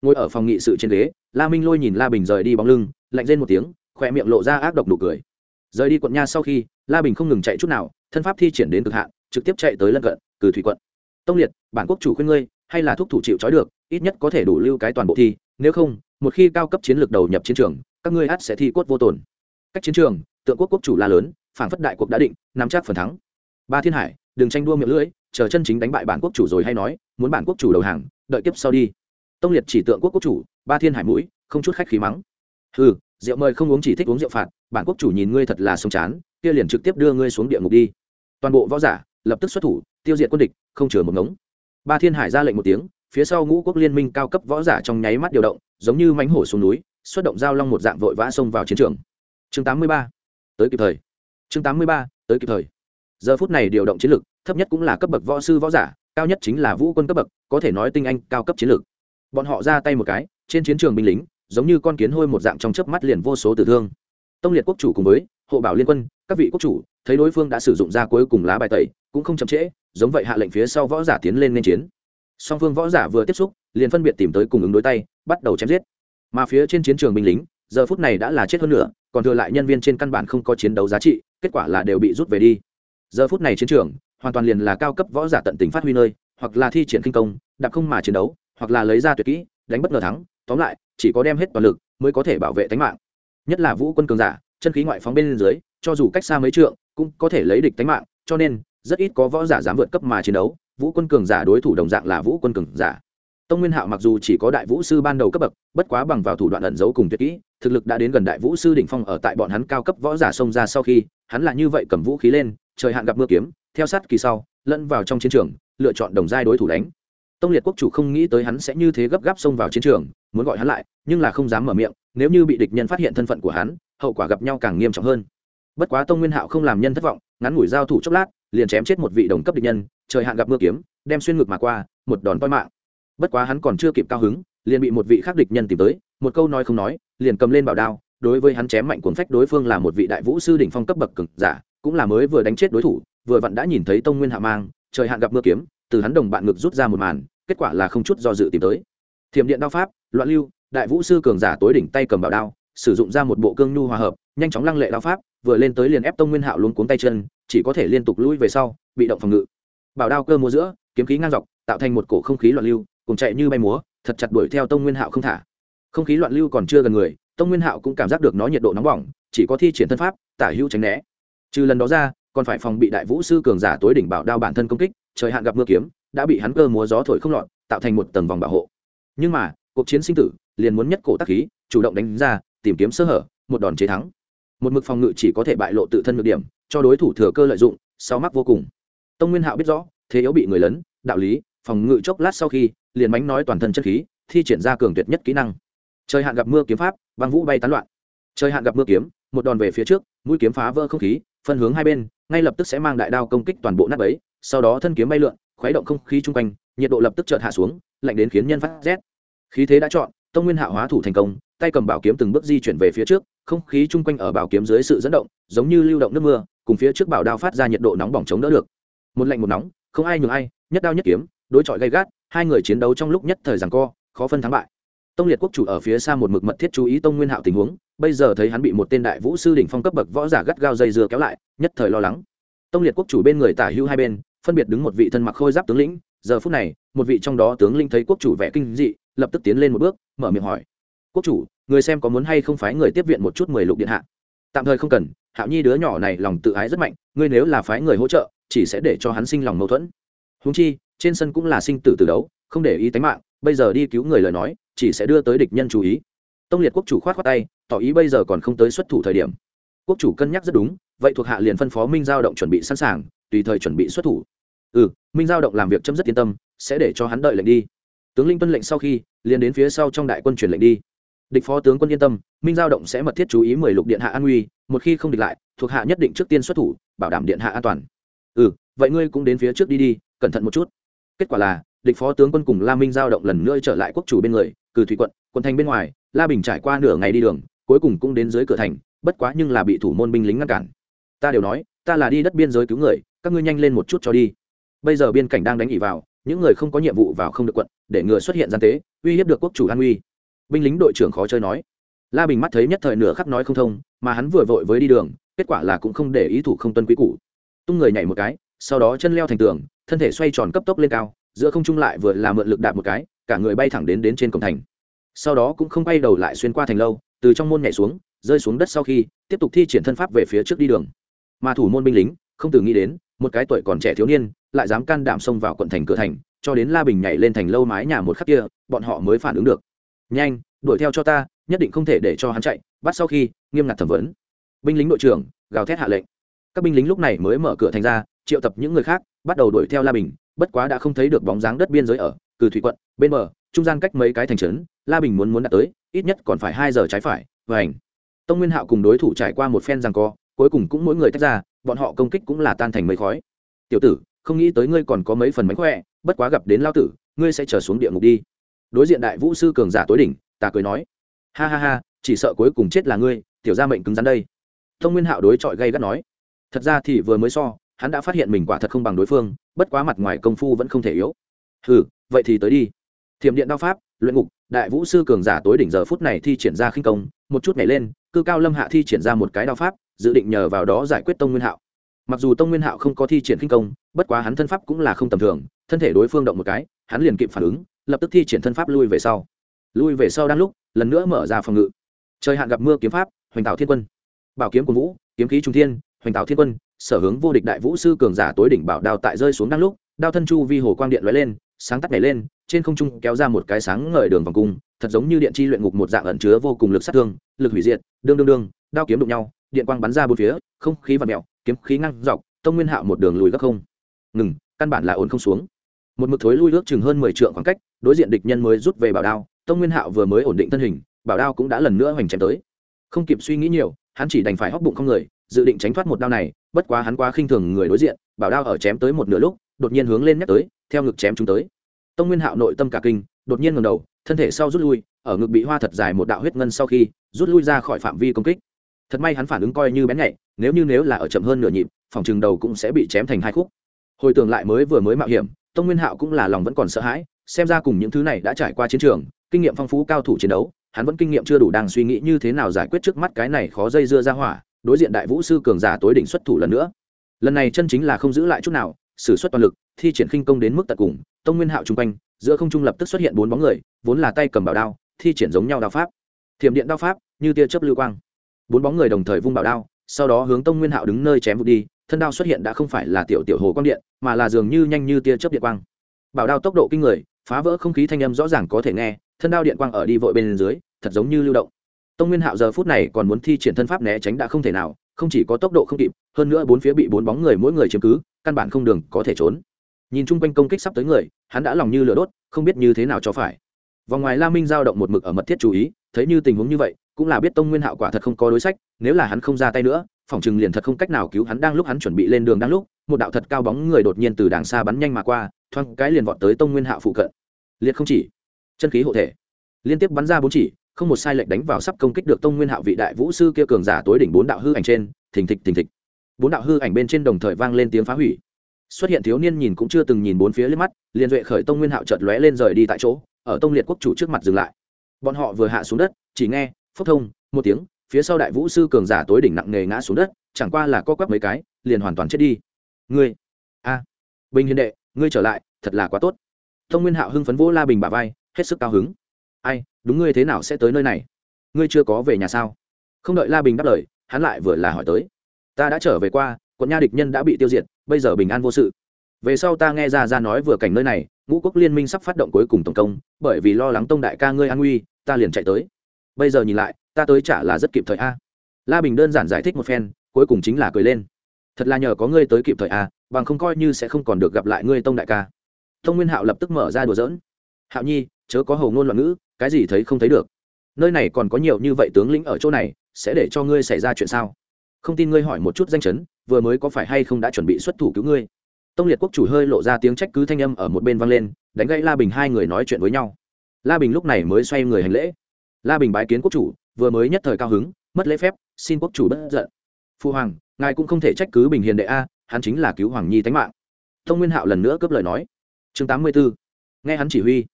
Ngồi ở phòng nghị sự trên ghế, la minh lôi nhìn la bình rời đi bóng lưng, lạnh lên một tiếng, khỏe miệng lộ ra ác độc nụ cười rời đi quận nha sau khi, la bình không ngừng chạy chút nào, thân pháp thi triển đến cực hạn, trực tiếp chạy tới lân cận cử thủy quận. Tông liệt, bản quốc chủ khuyên ngươi, hay là thuốc thủ chịu trói được, ít nhất có thể đủ lưu cái toàn bộ thi, nếu không, một khi cao cấp chiến lược đầu nhập chiến trường, các ngươi ắt sẽ thi cốt vô tổn cách chiến trường, tượng quốc quốc chủ la lớn phản phất đại cuộc đã định, nắm chắc phần thắng. Ba thiên hải, đừng tranh đua miệng lưỡi, chờ chân chính đánh bại bản quốc chủ rồi hay nói, muốn bản quốc chủ đầu hàng, đợi kiếp sau đi. Tông liệt chỉ tượng quốc quốc chủ, ba thiên hải mũi, không chút khách khí mắng. Ừ rượu mời không uống chỉ thích uống rượu phạt bản quốc chủ nhìn ngươi thật là sống chán, kia liền trực tiếp đưa ngươi xuống địa ngục đi. Toàn bộ võ giả, lập tức xuất thủ, tiêu diệt quân địch, không chừa một ngống. Ba thiên hải ra lệnh một tiếng, phía sau ngũ quốc liên minh cao cấp võ giả trong nháy mắt điều động, giống như mánh hổ xuống núi, xuất động giao long một dạng vội vã xông vào chiến trường. Chương tám mươi ba, tới kịp thời. Chương tám mươi ba, tới kịp thời. Giờ phút này điều động chiến lược thấp nhất cũng là cấp bậc võ sư võ giả, cao nhất chính là vũ quân cấp bậc, có thể nói tinh anh cao cấp chiến lược bọn họ ra tay một cái, trên chiến trường binh lính, giống như con kiến hôi một dạng trong chớp mắt liền vô số tử thương tông liệt quốc chủ cùng với hộ bảo liên quân, các vị quốc chủ, thấy đối phương đã sử dụng ra cuối cùng lá bài tẩy, cũng không chậm trễ, giống vậy hạ lệnh phía sau võ giả tiến lên nên chiến. Song phương võ giả vừa tiếp xúc, liền phân biệt tìm tới cùng ứng đối tay, bắt đầu chém giết. Mà phía trên chiến trường binh lính, giờ phút này đã là chết hơn nữa còn thừa lại nhân viên trên căn bản không có chiến đấu giá trị, kết quả là đều bị rút về đi. Giờ phút này chiến trường, hoàn toàn liền là cao cấp võ giả tận tình phát huy nơi, hoặc là thi triển kinh công, đạp không mà chiến đấu, hoặc là lấy ra tuyệt kỹ, đánh bất ngờ thắng. Tóm lại, chỉ có đem hết toàn lực mới có thể bảo vệ tính mạng nhất là vũ quân cường giả, chân khí ngoại phóng bên dưới, cho dù cách xa mấy trượng, cũng có thể lấy địch tánh mạng, cho nên, rất ít có võ giả dám vượt cấp mà chiến đấu, vũ quân cường giả đối thủ đồng dạng là vũ quân cường giả. Tông nguyên hạo mặc dù chỉ có đại vũ sư ban đầu cấp bậc, bất quá bằng vào thủ đoạn ẩn giấu cùng tuyệt kỹ, thực lực đã đến gần đại vũ sư đỉnh phong ở tại bọn hắn cao cấp võ giả xông ra sau khi, hắn là như vậy cầm vũ khí lên, trời hạn gặp mưa kiếm, theo sát kỳ sau, lẫn vào trong chiến trường, lựa chọn đồng giai đối thủ đánh. Tông liệt quốc chủ không nghĩ tới hắn sẽ như thế gấp gáp xông vào chiến trường, muốn gọi hắn lại, nhưng là không dám mở miệng nếu như bị địch nhân phát hiện thân phận của hắn, hậu quả gặp nhau càng nghiêm trọng hơn. Bất quá tông nguyên hạo không làm nhân thất vọng, ngắn ngủi giao thủ chốc lát, liền chém chết một vị đồng cấp địch nhân, trời hạn gặp mưa kiếm, đem xuyên ngực mà qua, một đòn toi mạng. Bất quá hắn còn chưa kịp cao hứng, liền bị một vị khác địch nhân tìm tới, một câu nói không nói, liền cầm lên bảo đao, đối với hắn chém mạnh cuốn phách đối phương là một vị đại vũ sư đỉnh phong cấp bậc cực giả, cũng là mới vừa đánh chết đối thủ, vừa vặn đã nhìn thấy tông nguyên hạ mang, trời hạn gặp mưa kiếm, từ hắn đồng bạn ngực rút ra một màn, kết quả là không chút do dự tìm tới. Thiểm điện đao pháp, loạn lưu đại vũ sư cường giả tối đỉnh tay cầm bảo đao, sử dụng ra một bộ cương nhu hòa hợp, nhanh chóng lăng lệ đao pháp, vừa lên tới liền ép tông nguyên hạo luống cuống tay chân, chỉ có thể liên tục lũi về sau, bị động phòng ngự. Bảo đao cơ múa giữa, kiếm khí ngang dọc, tạo thành một cổ không khí loạn lưu, cùng chạy như bay múa, thật chặt đuổi theo tông nguyên hạo không thả. Không khí loạn lưu còn chưa gần người, tông nguyên hạo cũng cảm giác được nó nhiệt độ nóng bỏng, chỉ có thi triển thân pháp, tả hữu tránh né. Trừ lần đó ra, còn phải phòng bị đại vũ sư cường giả tối đỉnh bảo đao bản thân công kích, trời hạn gặp mưa kiếm, đã bị hắn cơ múa gió thổi không lọt, tạo thành một tầng vòng bảo hộ. Nhưng mà, cuộc chiến sinh tử liền muốn nhất cổ tác khí, chủ động đánh ra, tìm kiếm sơ hở, một đòn chế thắng. Một mực phòng ngự chỉ có thể bại lộ tự thân nhược điểm, cho đối thủ thừa cơ lợi dụng, sau mắc vô cùng. Tông nguyên hạo biết rõ, thế yếu bị người lớn đạo lý, phòng ngự chốc lát sau khi, liền mánh nói toàn thân chân khí, thi triển ra cường tuyệt nhất kỹ năng. Trời hạn gặp mưa kiếm pháp, băng vũ bay tán loạn. Trời hạn gặp mưa kiếm, một đòn về phía trước, mũi kiếm phá vỡ không khí, phân hướng hai bên, ngay lập tức sẽ mang đại đao công kích toàn bộ nắp ấy sau đó thân kiếm bay lượn, khuấy động không khí chung quanh, nhiệt độ lập tức chợt hạ xuống, lạnh đến khiến nhân phát rét. Khí thế đã chọn tông nguyên hạo hóa thủ thành công, tay cầm bảo kiếm từng bước di chuyển về phía trước, không khí chung quanh ở bảo kiếm dưới sự dẫn động, giống như lưu động nước mưa, cùng phía trước bảo đao phát ra nhiệt độ nóng bỏng chống đỡ được. Một lạnh một nóng, không ai nhường ai, nhất đao nhất kiếm, đối chọi gay gắt, hai người chiến đấu trong lúc nhất thời giằng co, khó phân thắng bại. Tông liệt quốc chủ ở phía xa một mực mật thiết chú ý tông nguyên hạo tình huống, bây giờ thấy hắn bị một tên đại vũ sư đỉnh phong cấp bậc võ giả gắt gao dây dưa kéo lại, nhất thời lo lắng. Tông liệt quốc chủ bên người tả hữu hai bên, phân biệt đứng một vị thân mặc khôi giáp tướng lĩnh, giờ phút này, một vị trong đó tướng linh thấy quốc chủ vẻ kinh dị lập tức tiến lên một bước, mở miệng hỏi. Quốc chủ, người xem có muốn hay không phái người tiếp viện một chút mười lục điện hạ? Tạm thời không cần, hạo nhi đứa nhỏ này lòng tự ái rất mạnh, ngươi nếu là phái người hỗ trợ, chỉ sẽ để cho hắn sinh lòng mâu thuẫn. Húng chi, trên sân cũng là sinh tử từ đấu, không để ý tánh mạng, bây giờ đi cứu người lời nói, chỉ sẽ đưa tới địch nhân chú ý. Tông liệt quốc chủ khoát khoát tay, tỏ ý bây giờ còn không tới xuất thủ thời điểm. Quốc chủ cân nhắc rất đúng, vậy thuộc hạ liền phân phó minh giao động chuẩn bị sẵn sàng, tùy thời chuẩn bị xuất thủ. Ừ minh giao động làm việc chấm dứt yên tâm, sẽ để cho hắn đợi lệnh đi. Tướng linh tuân lệnh sau khi liền đến phía sau trong đại quân truyền lệnh đi. Địch phó tướng quân yên tâm, minh giao động sẽ mật thiết chú ý mười lục điện hạ an nguy một khi không địch lại, thuộc hạ nhất định trước tiên xuất thủ, bảo đảm điện hạ an toàn. Ừ vậy ngươi cũng đến phía trước đi đi, cẩn thận một chút. Kết quả là, địch phó tướng quân cùng la minh giao động lần nữa trở lại quốc chủ bên người, cử thủy quận quận thành bên ngoài, la bình trải qua nửa ngày đi đường, cuối cùng cũng đến dưới cửa thành, bất quá nhưng là bị thủ môn binh lính ngăn cản. Ta đều nói, ta là đi đất biên giới cứu người, các ngươi nhanh lên một chút cho đi. Bây giờ biên cảnh đang đánh ỉ vào những người không có nhiệm vụ vào không được quận, để ngừa xuất hiện gian tế, uy hiếp được quốc chủ an uy. Binh lính đội trưởng khó chơi nói. La bình mắt thấy nhất thời nửa khắc nói không thông, mà hắn vừa vội với đi đường, kết quả là cũng không để ý thủ không tuân quý cũ tung người nhảy một cái, sau đó chân leo thành tường, thân thể xoay tròn cấp tốc lên cao, giữa không trung lại vừa làm mượn lực đạp một cái, cả người bay thẳng đến đến trên cổng thành. Sau đó cũng không bay đầu lại xuyên qua thành lâu, từ trong môn nhảy xuống, rơi xuống đất sau khi, tiếp tục thi triển thân pháp về phía trước đi đường. Mà thủ môn binh lính, không từng nghĩ đến, một cái tuổi còn trẻ thiếu niên lại dám can đảm xông vào quận thành cửa thành, cho đến la bình nhảy lên thành lâu mái nhà một khắc kia, bọn họ mới phản ứng được. Nhanh, đuổi theo cho ta, nhất định không thể để cho hắn chạy, bắt sau khi, nghiêm ngặt thẩm vấn. Binh lính đội trưởng, gào thét hạ lệnh. Các binh lính lúc này mới mở cửa thành ra, triệu tập những người khác, bắt đầu đuổi theo la bình, bất quá đã không thấy được bóng dáng đất biên giới ở, cử thủy quận, bên bờ, trung gian cách mấy cái thành trấn, la bình muốn muốn đạt tới, ít nhất còn phải hai giờ trái phải và ảnh tông nguyên hạo cùng đối thủ trải qua một phen rằng co, cuối cùng cũng mỗi người tách ra, bọn họ công kích cũng là tan thành mấy khói. Tiểu tử không nghĩ tới ngươi còn có mấy phần mánh khỏe, bất quá gặp đến lao tử, ngươi sẽ trở xuống địa ngục đi. Đối diện đại vũ sư cường giả tối đỉnh, ta cười nói. Ha ha ha, chỉ sợ cuối cùng chết là ngươi, tiểu gia mệnh cứng rắn đây. Thông nguyên hạo đối chọi gây gắt nói. Thật ra thì vừa mới so, hắn đã phát hiện mình quả thật không bằng đối phương, bất quá mặt ngoài công phu vẫn không thể yếu. Ừ vậy thì tới đi. Thiểm điện đao pháp, luyện ngục, đại vũ sư cường giả tối đỉnh giờ phút này thi triển ra khinh công, một chút nhảy lên, cư cao lâm hạ thi triển ra một cái đao pháp, dự định nhờ vào đó giải quyết tông nguyên hạo mặc dù tông nguyên hạo không có thi triển kinh công, bất quá hắn thân pháp cũng là không tầm thường, thân thể đối phương động một cái, hắn liền kịp phản ứng, lập tức thi triển thân pháp lui về sau lui về sau đang lúc, lần nữa mở ra phòng ngự trời hạn gặp mưa kiếm pháp, hoành tạo thiên quân bảo kiếm của vũ, kiếm khí trung thiên, hoành tạo thiên quân, sở hướng vô địch đại vũ sư cường giả tối đỉnh bảo đao tại rơi xuống đang lúc, đao thân chu vi hồ quang điện lóe lên, sáng tắt nhảy lên, trên không trung kéo ra một cái sáng ngời đường vòng cung, thật giống như điện chi luyện ngục một dạng ẩn chứa vô cùng lực sát thương, lực hủy diệt, đương đương đương, đao kiếm đụng nhau, điện quang bắn ra bốn phía, không khí và mèo kiếm khí ngăn dọc, tông nguyên hạo một đường lùi gấp không. Ngừng, căn bản là ổn không xuống. Một mực thối lui ước chừng hơn mười trượng khoảng cách, đối diện địch nhân mới rút về bảo đao, tông nguyên hạo vừa mới ổn định thân hình, bảo đao cũng đã lần nữa hoành chém tới. Không kịp suy nghĩ nhiều, hắn chỉ đành phải hóc bụng không người, dự định tránh thoát một đao này, bất quá hắn quá khinh thường người đối diện, bảo đao ở chém tới một nửa lúc, đột nhiên hướng lên nhắc tới, theo ngực chém chúng tới. Tông nguyên hạo nội tâm cả kinh, đột nhiên ngầm đầu, thân thể sau rút lui, ở ngực bị hoa thật dài một đạo huyết ngân sau khi, rút lui ra khỏi phạm vi công kích. Thật may hắn phản ứng coi như bén nhạy nếu như nếu là ở chậm hơn nửa nhịp, phòng chừng đầu cũng sẽ bị chém thành hai khúc. Hồi tưởng lại mới vừa mới mạo hiểm, tông nguyên hạo cũng là lòng vẫn còn sợ hãi, xem ra cùng những thứ này đã trải qua chiến trường, kinh nghiệm phong phú cao thủ chiến đấu, hắn vẫn kinh nghiệm chưa đủ đang suy nghĩ như thế nào giải quyết trước mắt cái này khó dây dưa ra hỏa, đối diện đại vũ sư cường giả tối đỉnh xuất thủ lần nữa. Lần này chân chính là không giữ lại chút nào, sử xuất toàn lực, thi triển khinh công đến mức tận cùng, tông nguyên hạo chung quanh, giữa không trung lập tức xuất hiện bốn bóng người, vốn là tay cầm bảo đao, thi triển giống nhau đao pháp. Thiểm điện đao pháp, như tia chớp lưu quang. Bốn bóng người đồng thời vung bảo đao sau đó hướng tông nguyên hạo đứng nơi chém vụt đi, thân đao xuất hiện đã không phải là tiểu tiểu hồ quang điện, mà là dường như nhanh như tia chớp điện quang. Bảo đao tốc độ kinh người, phá vỡ không khí thanh âm rõ ràng có thể nghe, thân đao điện quang ở đi vội bên dưới, thật giống như lưu động. Tông nguyên hạo giờ phút này còn muốn thi triển thân pháp né tránh đã không thể nào, không chỉ có tốc độ không kịp, hơn nữa bốn phía bị bốn bóng người mỗi người chiếm cứ, căn bản không đường có thể trốn. Nhìn chung quanh công kích sắp tới người, hắn đã lòng như lửa đốt, không biết như thế nào cho phải. Vòng ngoài la minh giao động một mực ở mật thiết chú ý, thấy như tình huống như vậy cũng là biết tông nguyên hạo quả thật không có đối sách, nếu là hắn không ra tay nữa, phòng chừng liền thật không cách nào cứu hắn đang lúc hắn chuẩn bị lên đường đang lúc, một đạo thật cao bóng người đột nhiên từ đàng xa bắn nhanh mà qua, thoáng cái liền vọt tới tông nguyên hạo phụ cận. Liệt không chỉ, chân khí hộ thể. Liên tiếp bắn ra bốn chỉ, không một sai lệch đánh vào sắp công kích được tông nguyên hạo vị đại vũ sư kia cường giả tối đỉnh bốn đạo hư ảnh trên, thình thịch thình thịch. Bốn đạo hư ảnh bên trên đồng thời vang lên tiếng phá hủy. Xuất hiện thiếu niên nhìn cũng chưa từng nhìn bốn phía lên mắt, liền duệ khởi tông nguyên hạo chợt lóe lên rời đi tại chỗ, ở tông liệt quốc chủ trước mặt dừng lại. Bọn họ vừa hạ xuống đất, chỉ nghe phốc thông, một tiếng, phía sau đại vũ sư cường giả tối đỉnh nặng nề ngã xuống đất, chẳng qua là co quắp mấy cái, liền hoàn toàn chết đi. Ngươi, a, bình hiền đệ, ngươi trở lại, thật là quá tốt. Thông nguyên hạo hưng phấn vỗ la bình bà vai, hết sức cao hứng. Ai, đúng ngươi thế nào sẽ tới nơi này? Ngươi chưa có về nhà sao? Không đợi la bình đáp lời, hắn lại vừa là hỏi tới. Ta đã trở về qua, quận nha địch nhân đã bị tiêu diệt, bây giờ bình an vô sự. Về sau ta nghe ra ra nói vừa cảnh nơi này, ngũ quốc liên minh sắp phát động cuối cùng tổng công, bởi vì lo lắng tông đại ca ngươi an nguy, ta liền chạy tới bây giờ nhìn lại, ta tới chả là rất kịp thời a. La bình đơn giản giải thích một phen, cuối cùng chính là cười lên. Thật là nhờ có ngươi tới kịp thời a, bằng không coi như sẽ không còn được gặp lại ngươi tông đại ca. Tông nguyên hạo lập tức mở ra đùa giỡn. Hạo nhi, chớ có hầu ngôn loạn ngữ, cái gì thấy không thấy được. Nơi này còn có nhiều như vậy tướng lĩnh ở chỗ này, sẽ để cho ngươi xảy ra chuyện sao? Không tin ngươi hỏi một chút danh chấn, vừa mới có phải hay không đã chuẩn bị xuất thủ cứu ngươi? Tông liệt quốc chủ hơi lộ ra tiếng trách cứ thanh âm ở một bên vang lên, đánh gãy la bình hai người nói chuyện với nhau. La bình lúc này mới xoay người hành lễ la bình bái kiến quốc chủ, vừa mới nhất thời cao hứng, mất lễ phép, xin quốc chủ bất giận. Phu hoàng, ngài cũng không thể trách cứ bình hiền đệ a, hắn chính là cứu hoàng nhi tánh mạng. Thông nguyên hạo lần nữa cướp lời nói. Chương tám mươi 84. nghe hắn chỉ huy.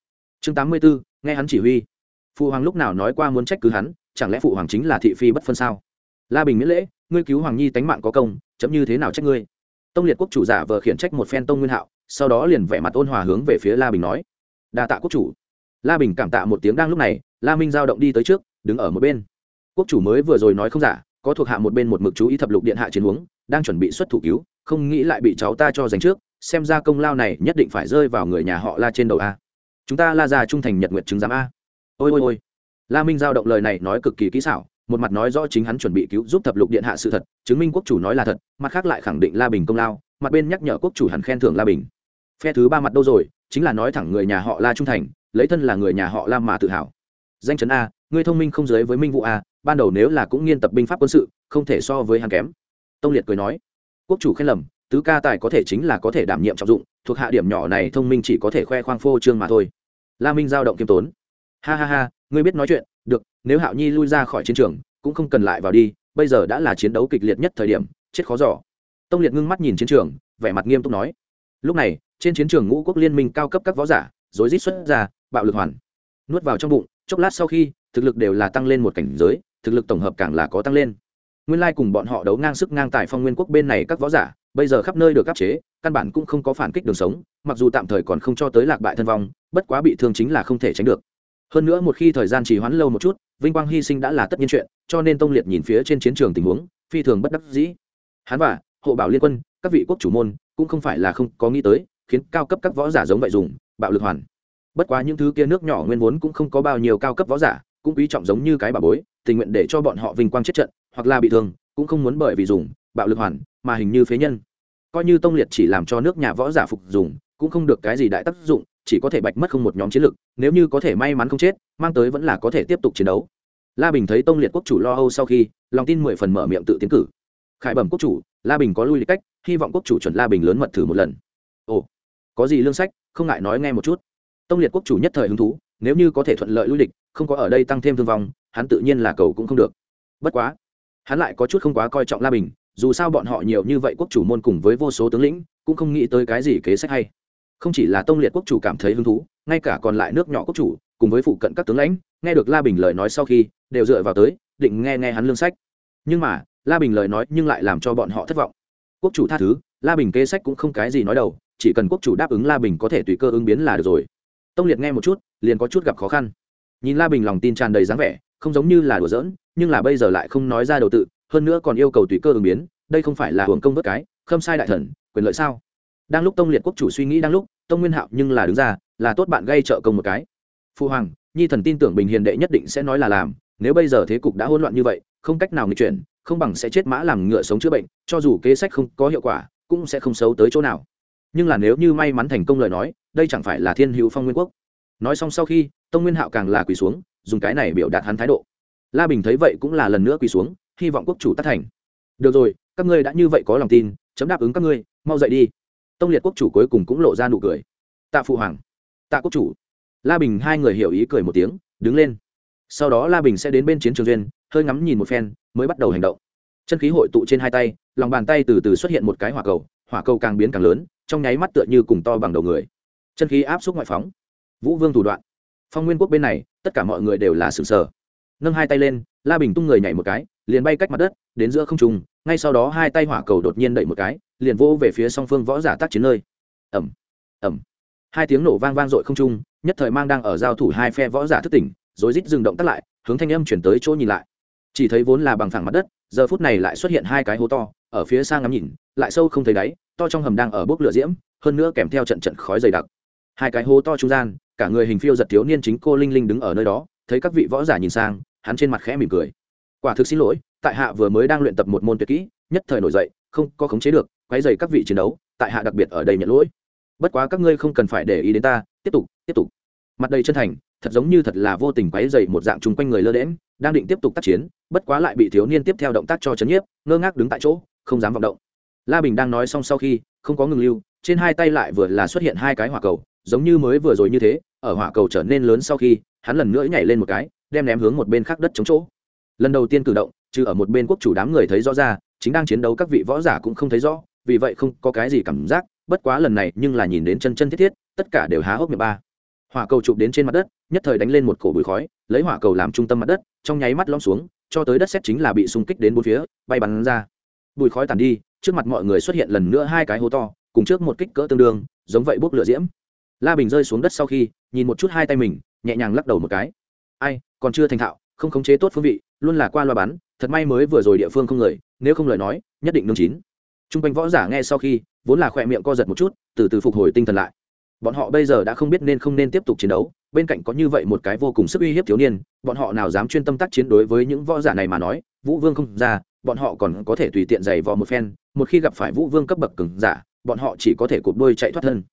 Chương tám mươi 84. nghe hắn chỉ huy. Phụ hoàng lúc nào nói qua muốn trách cứ hắn, chẳng lẽ phụ hoàng chính là thị phi bất phân sao? La bình miễn lễ, ngươi cứu hoàng nhi tánh mạng có công, chấm như thế nào trách ngươi? Tông liệt quốc chủ giả vờ khiển trách một phen tông nguyên hạo, sau đó liền vẻ mặt ôn hòa hướng về phía la bình nói. Đa tạ quốc chủ. La bình cảm tạ một tiếng đang lúc này la minh giao động đi tới trước, đứng ở một bên. Quốc chủ mới vừa rồi nói không giả, có thuộc hạ một bên một mực chú ý thập lục điện hạ chiến huống, đang chuẩn bị xuất thủ cứu, không nghĩ lại bị cháu ta cho giành trước, xem ra công lao này nhất định phải rơi vào người nhà họ la trên đầu a. Chúng ta la gia trung thành nhật nguyện chứng giám a. Ôi ôi ôi. La minh giao động lời này nói cực kỳ kỹ xảo, một mặt nói rõ chính hắn chuẩn bị cứu giúp thập lục điện hạ sự thật, chứng minh quốc chủ nói là thật, mặt khác lại khẳng định la bình công lao, mặt bên nhắc nhở quốc chủ hẳn khen thưởng la bình. Phe thứ ba mặt đâu rồi, chính là nói thẳng người nhà họ la trung thành, lấy thân là người nhà họ la mà tự hào danh chấn a, ngươi thông minh không giới với minh vụ a, ban đầu nếu là cũng nghiên tập binh pháp quân sự, không thể so với hắn kém. Tông liệt cười nói, quốc chủ khen lầm, tứ ca tài có thể chính là có thể đảm nhiệm trọng dụng, thuộc hạ điểm nhỏ này thông minh chỉ có thể khoe khoang phô trương mà thôi. La minh giao động kiêm tốn. Ha ha ha, ngươi biết nói chuyện, được, nếu hạo nhi lui ra khỏi chiến trường, cũng không cần lại vào đi, bây giờ đã là chiến đấu kịch liệt nhất thời điểm, chết khó giỏ tông liệt ngưng mắt nhìn chiến trường, vẻ mặt nghiêm túc nói, lúc này, trên chiến trường ngũ quốc liên minh cao cấp các võ giả, rối rít xuất ra, bạo lực hoàn, nuốt vào trong bụng chốc lát sau khi, thực lực đều là tăng lên một cảnh giới, thực lực tổng hợp càng là có tăng lên. Nguyên lai cùng bọn họ đấu ngang sức ngang tại phong nguyên quốc bên này các võ giả, bây giờ khắp nơi được áp chế, căn bản cũng không có phản kích đường sống, mặc dù tạm thời còn không cho tới lạc bại thân vong, bất quá bị thương chính là không thể tránh được. Hơn nữa một khi thời gian trì hoãn lâu một chút, vinh quang hy sinh đã là tất nhiên chuyện, cho nên tông liệt nhìn phía trên chiến trường tình huống, phi thường bất đắc dĩ. Hắn và, hộ bảo liên quân, các vị quốc chủ môn, cũng không phải là không có nghĩ tới, khiến cao cấp các võ giả giống vậy dùng, bạo lực hoàn bất quá những thứ kia nước nhỏ nguyên vốn cũng không có bao nhiêu cao cấp võ giả, cũng quý trọng giống như cái bà bối, tình nguyện để cho bọn họ vinh quang chết trận, hoặc là bị thương, cũng không muốn bởi vì dùng, bạo lực hoàn, mà hình như phế nhân. Coi như tông liệt chỉ làm cho nước nhà võ giả phục dùng, cũng không được cái gì đại tác dụng, chỉ có thể bạch mất không một nhóm chiến lực, nếu như có thể may mắn không chết, mang tới vẫn là có thể tiếp tục chiến đấu. La bình thấy tông liệt quốc chủ lo âu sau khi, lòng tin mười phần mở miệng tự tiến cử. Khải bẩm quốc chủ, la bình có lui lịch cách, hy vọng quốc chủ chuẩn la bình lớn mật thử một lần. Ồ, có gì lương sách, không ngại nói nghe một chút tông liệt quốc chủ nhất thời hứng thú, nếu như có thể thuận lợi lui địch, không có ở đây tăng thêm thương vong, hắn tự nhiên là cầu cũng không được. Bất quá, hắn lại có chút không quá coi trọng la bình, dù sao bọn họ nhiều như vậy quốc chủ môn cùng với vô số tướng lĩnh, cũng không nghĩ tới cái gì kế sách hay. Không chỉ là tông liệt quốc chủ cảm thấy hứng thú, ngay cả còn lại nước nhỏ quốc chủ, cùng với phụ cận các tướng lãnh, nghe được la bình lời nói sau khi, đều dựa vào tới, định nghe nghe hắn lương sách. Nhưng mà, la bình lời nói nhưng lại làm cho bọn họ thất vọng. Quốc chủ tha thứ, la bình kế sách cũng không cái gì nói đầu, chỉ cần quốc chủ đáp ứng la bình có thể tùy cơ ứng biến là được rồi tông liệt nghe một chút, liền có chút gặp khó khăn. Nhìn la bình lòng tin tràn đầy dáng vẻ, không giống như là đùa giỡn, nhưng là bây giờ lại không nói ra đầu tự, hơn nữa còn yêu cầu tùy cơ ứng biến, đây không phải là hưởng công vớt cái, khâm sai đại thần, quyền lợi sao? Đang lúc tông liệt quốc chủ suy nghĩ đang lúc, tông nguyên hạo nhưng là đứng ra, là tốt bạn gây trợ công một cái. Phu hoàng, nhi thần tin tưởng bình hiền đệ nhất định sẽ nói là làm, nếu bây giờ thế cục đã hỗn loạn như vậy, không cách nào nghịch chuyển, không bằng sẽ chết mã làm ngựa sống chữa bệnh, cho dù kế sách không có hiệu quả, cũng sẽ không xấu tới chỗ nào nhưng là nếu như may mắn thành công lời nói, đây chẳng phải là thiên hữu phong nguyên quốc. Nói xong sau khi, tông nguyên hạo càng là quỳ xuống, dùng cái này biểu đạt hắn thái độ. La bình thấy vậy cũng là lần nữa quỳ xuống, hy vọng quốc chủ tác thành. Được rồi, các ngươi đã như vậy có lòng tin, chấm đáp ứng các ngươi, mau dậy đi. Tông liệt quốc chủ cuối cùng cũng lộ ra nụ cười. Tạ phụ hoàng, tạ quốc chủ. La bình hai người hiểu ý cười một tiếng, đứng lên. Sau đó la bình sẽ đến bên chiến trường duyên, hơi ngắm nhìn một phen, mới bắt đầu hành động. Chân khí hội tụ trên hai tay, lòng bàn tay từ từ xuất hiện một cái hỏa cầu hỏa cầu càng biến càng lớn, trong nháy mắt tựa như cùng to bằng đầu người. Chân khí áp suất ngoại phóng. Vũ vương thủ đoạn. Phong nguyên quốc bên này, tất cả mọi người đều là sừng sờ. Nâng hai tay lên, la bình tung người nhảy một cái, liền bay cách mặt đất, đến giữa không trùng ngay sau đó hai tay hỏa cầu đột nhiên đẩy một cái, liền vô về phía song phương võ giả tác chiến nơi. Ẩm ẩm hai tiếng nổ vang vang dội không trung, nhất thời mang đang ở giao thủ hai phe võ giả thức tỉnh, rồi rít dừng động tắt lại, hướng thanh âm chuyển tới chỗ nhìn lại. Chỉ thấy vốn là bằng phẳng mặt đất, giờ phút này lại xuất hiện hai cái hố to ở phía xa ngắm nhìn, lại sâu không thấy đáy, to trong hầm đang ở bốc lửa diễm, hơn nữa kèm theo trận trận khói dày đặc. Hai cái hố to trung gian, cả người hình phiêu giật thiếu niên chính cô linh linh đứng ở nơi đó, thấy các vị võ giả nhìn sang, hắn trên mặt khẽ mỉm cười. Quả thực xin lỗi, tại hạ vừa mới đang luyện tập một môn tuyệt kỹ, nhất thời nổi dậy, không có khống chế được, quấy dày các vị chiến đấu, tại hạ đặc biệt ở đây nhận lỗi. Bất quá các ngươi không cần phải để ý đến ta, tiếp tục tiếp tục. Mặt đầy chân thành, thật giống như thật là vô tình quấy dày một dạng chung quanh người lơ đễm đang định tiếp tục tác chiến, bất quá lại bị thiếu niên tiếp theo động tác cho chấn nhiếp, ngơ ngác đứng tại chỗ, không dám vọng động. La bình đang nói xong sau khi, không có ngừng lưu, trên hai tay lại vừa là xuất hiện hai cái hỏa cầu, giống như mới vừa rồi như thế, ở hỏa cầu trở nên lớn sau khi, hắn lần nữa nhảy lên một cái, đem ném hướng một bên khác đất chống chỗ. Lần đầu tiên cử động, trừ ở một bên quốc chủ đám người thấy rõ ra, chính đang chiến đấu các vị võ giả cũng không thấy rõ, vì vậy không có cái gì cảm giác, bất quá lần này nhưng là nhìn đến chân chân thiết thiết, tất cả đều há hốc miệng ba. Hỏa cầu chụp đến trên mặt đất, nhất thời đánh lên một cổ bụi khói, lấy hỏa cầu làm trung tâm mặt đất trong nháy mắt lõm xuống, cho tới đất xét chính là bị xung kích đến bốn phía, bay bắn ra. Bụi khói tàn đi, trước mặt mọi người xuất hiện lần nữa hai cái hố to, cùng trước một kích cỡ tương đương, giống vậy bốc lửa diễm. La bình rơi xuống đất sau khi, nhìn một chút hai tay mình, nhẹ nhàng lắc đầu một cái. Ai, còn chưa thành thạo, không khống chế tốt phương vị, luôn là qua loa bắn, thật may mới vừa rồi địa phương không người, nếu không lời nói, nhất định nương chín. T r u n g quanh võ giả nghe sau khi, vốn là khỏe miệng co giật một chút, từ từ phục hồi tinh thần lại. Bọn họ bây giờ đã không biết nên không nên tiếp tục chiến đấu bên cạnh có như vậy một cái vô cùng sức uy hiếp thiếu niên, bọn họ nào dám chuyên tâm tác chiến đối với những võ giả này mà nói, vũ vương không ra, bọn họ còn có thể tùy tiện giày vò một phen, một khi gặp phải vũ vương cấp bậc cường giả, bọn họ chỉ có thể cụp đôi chạy thoát thân.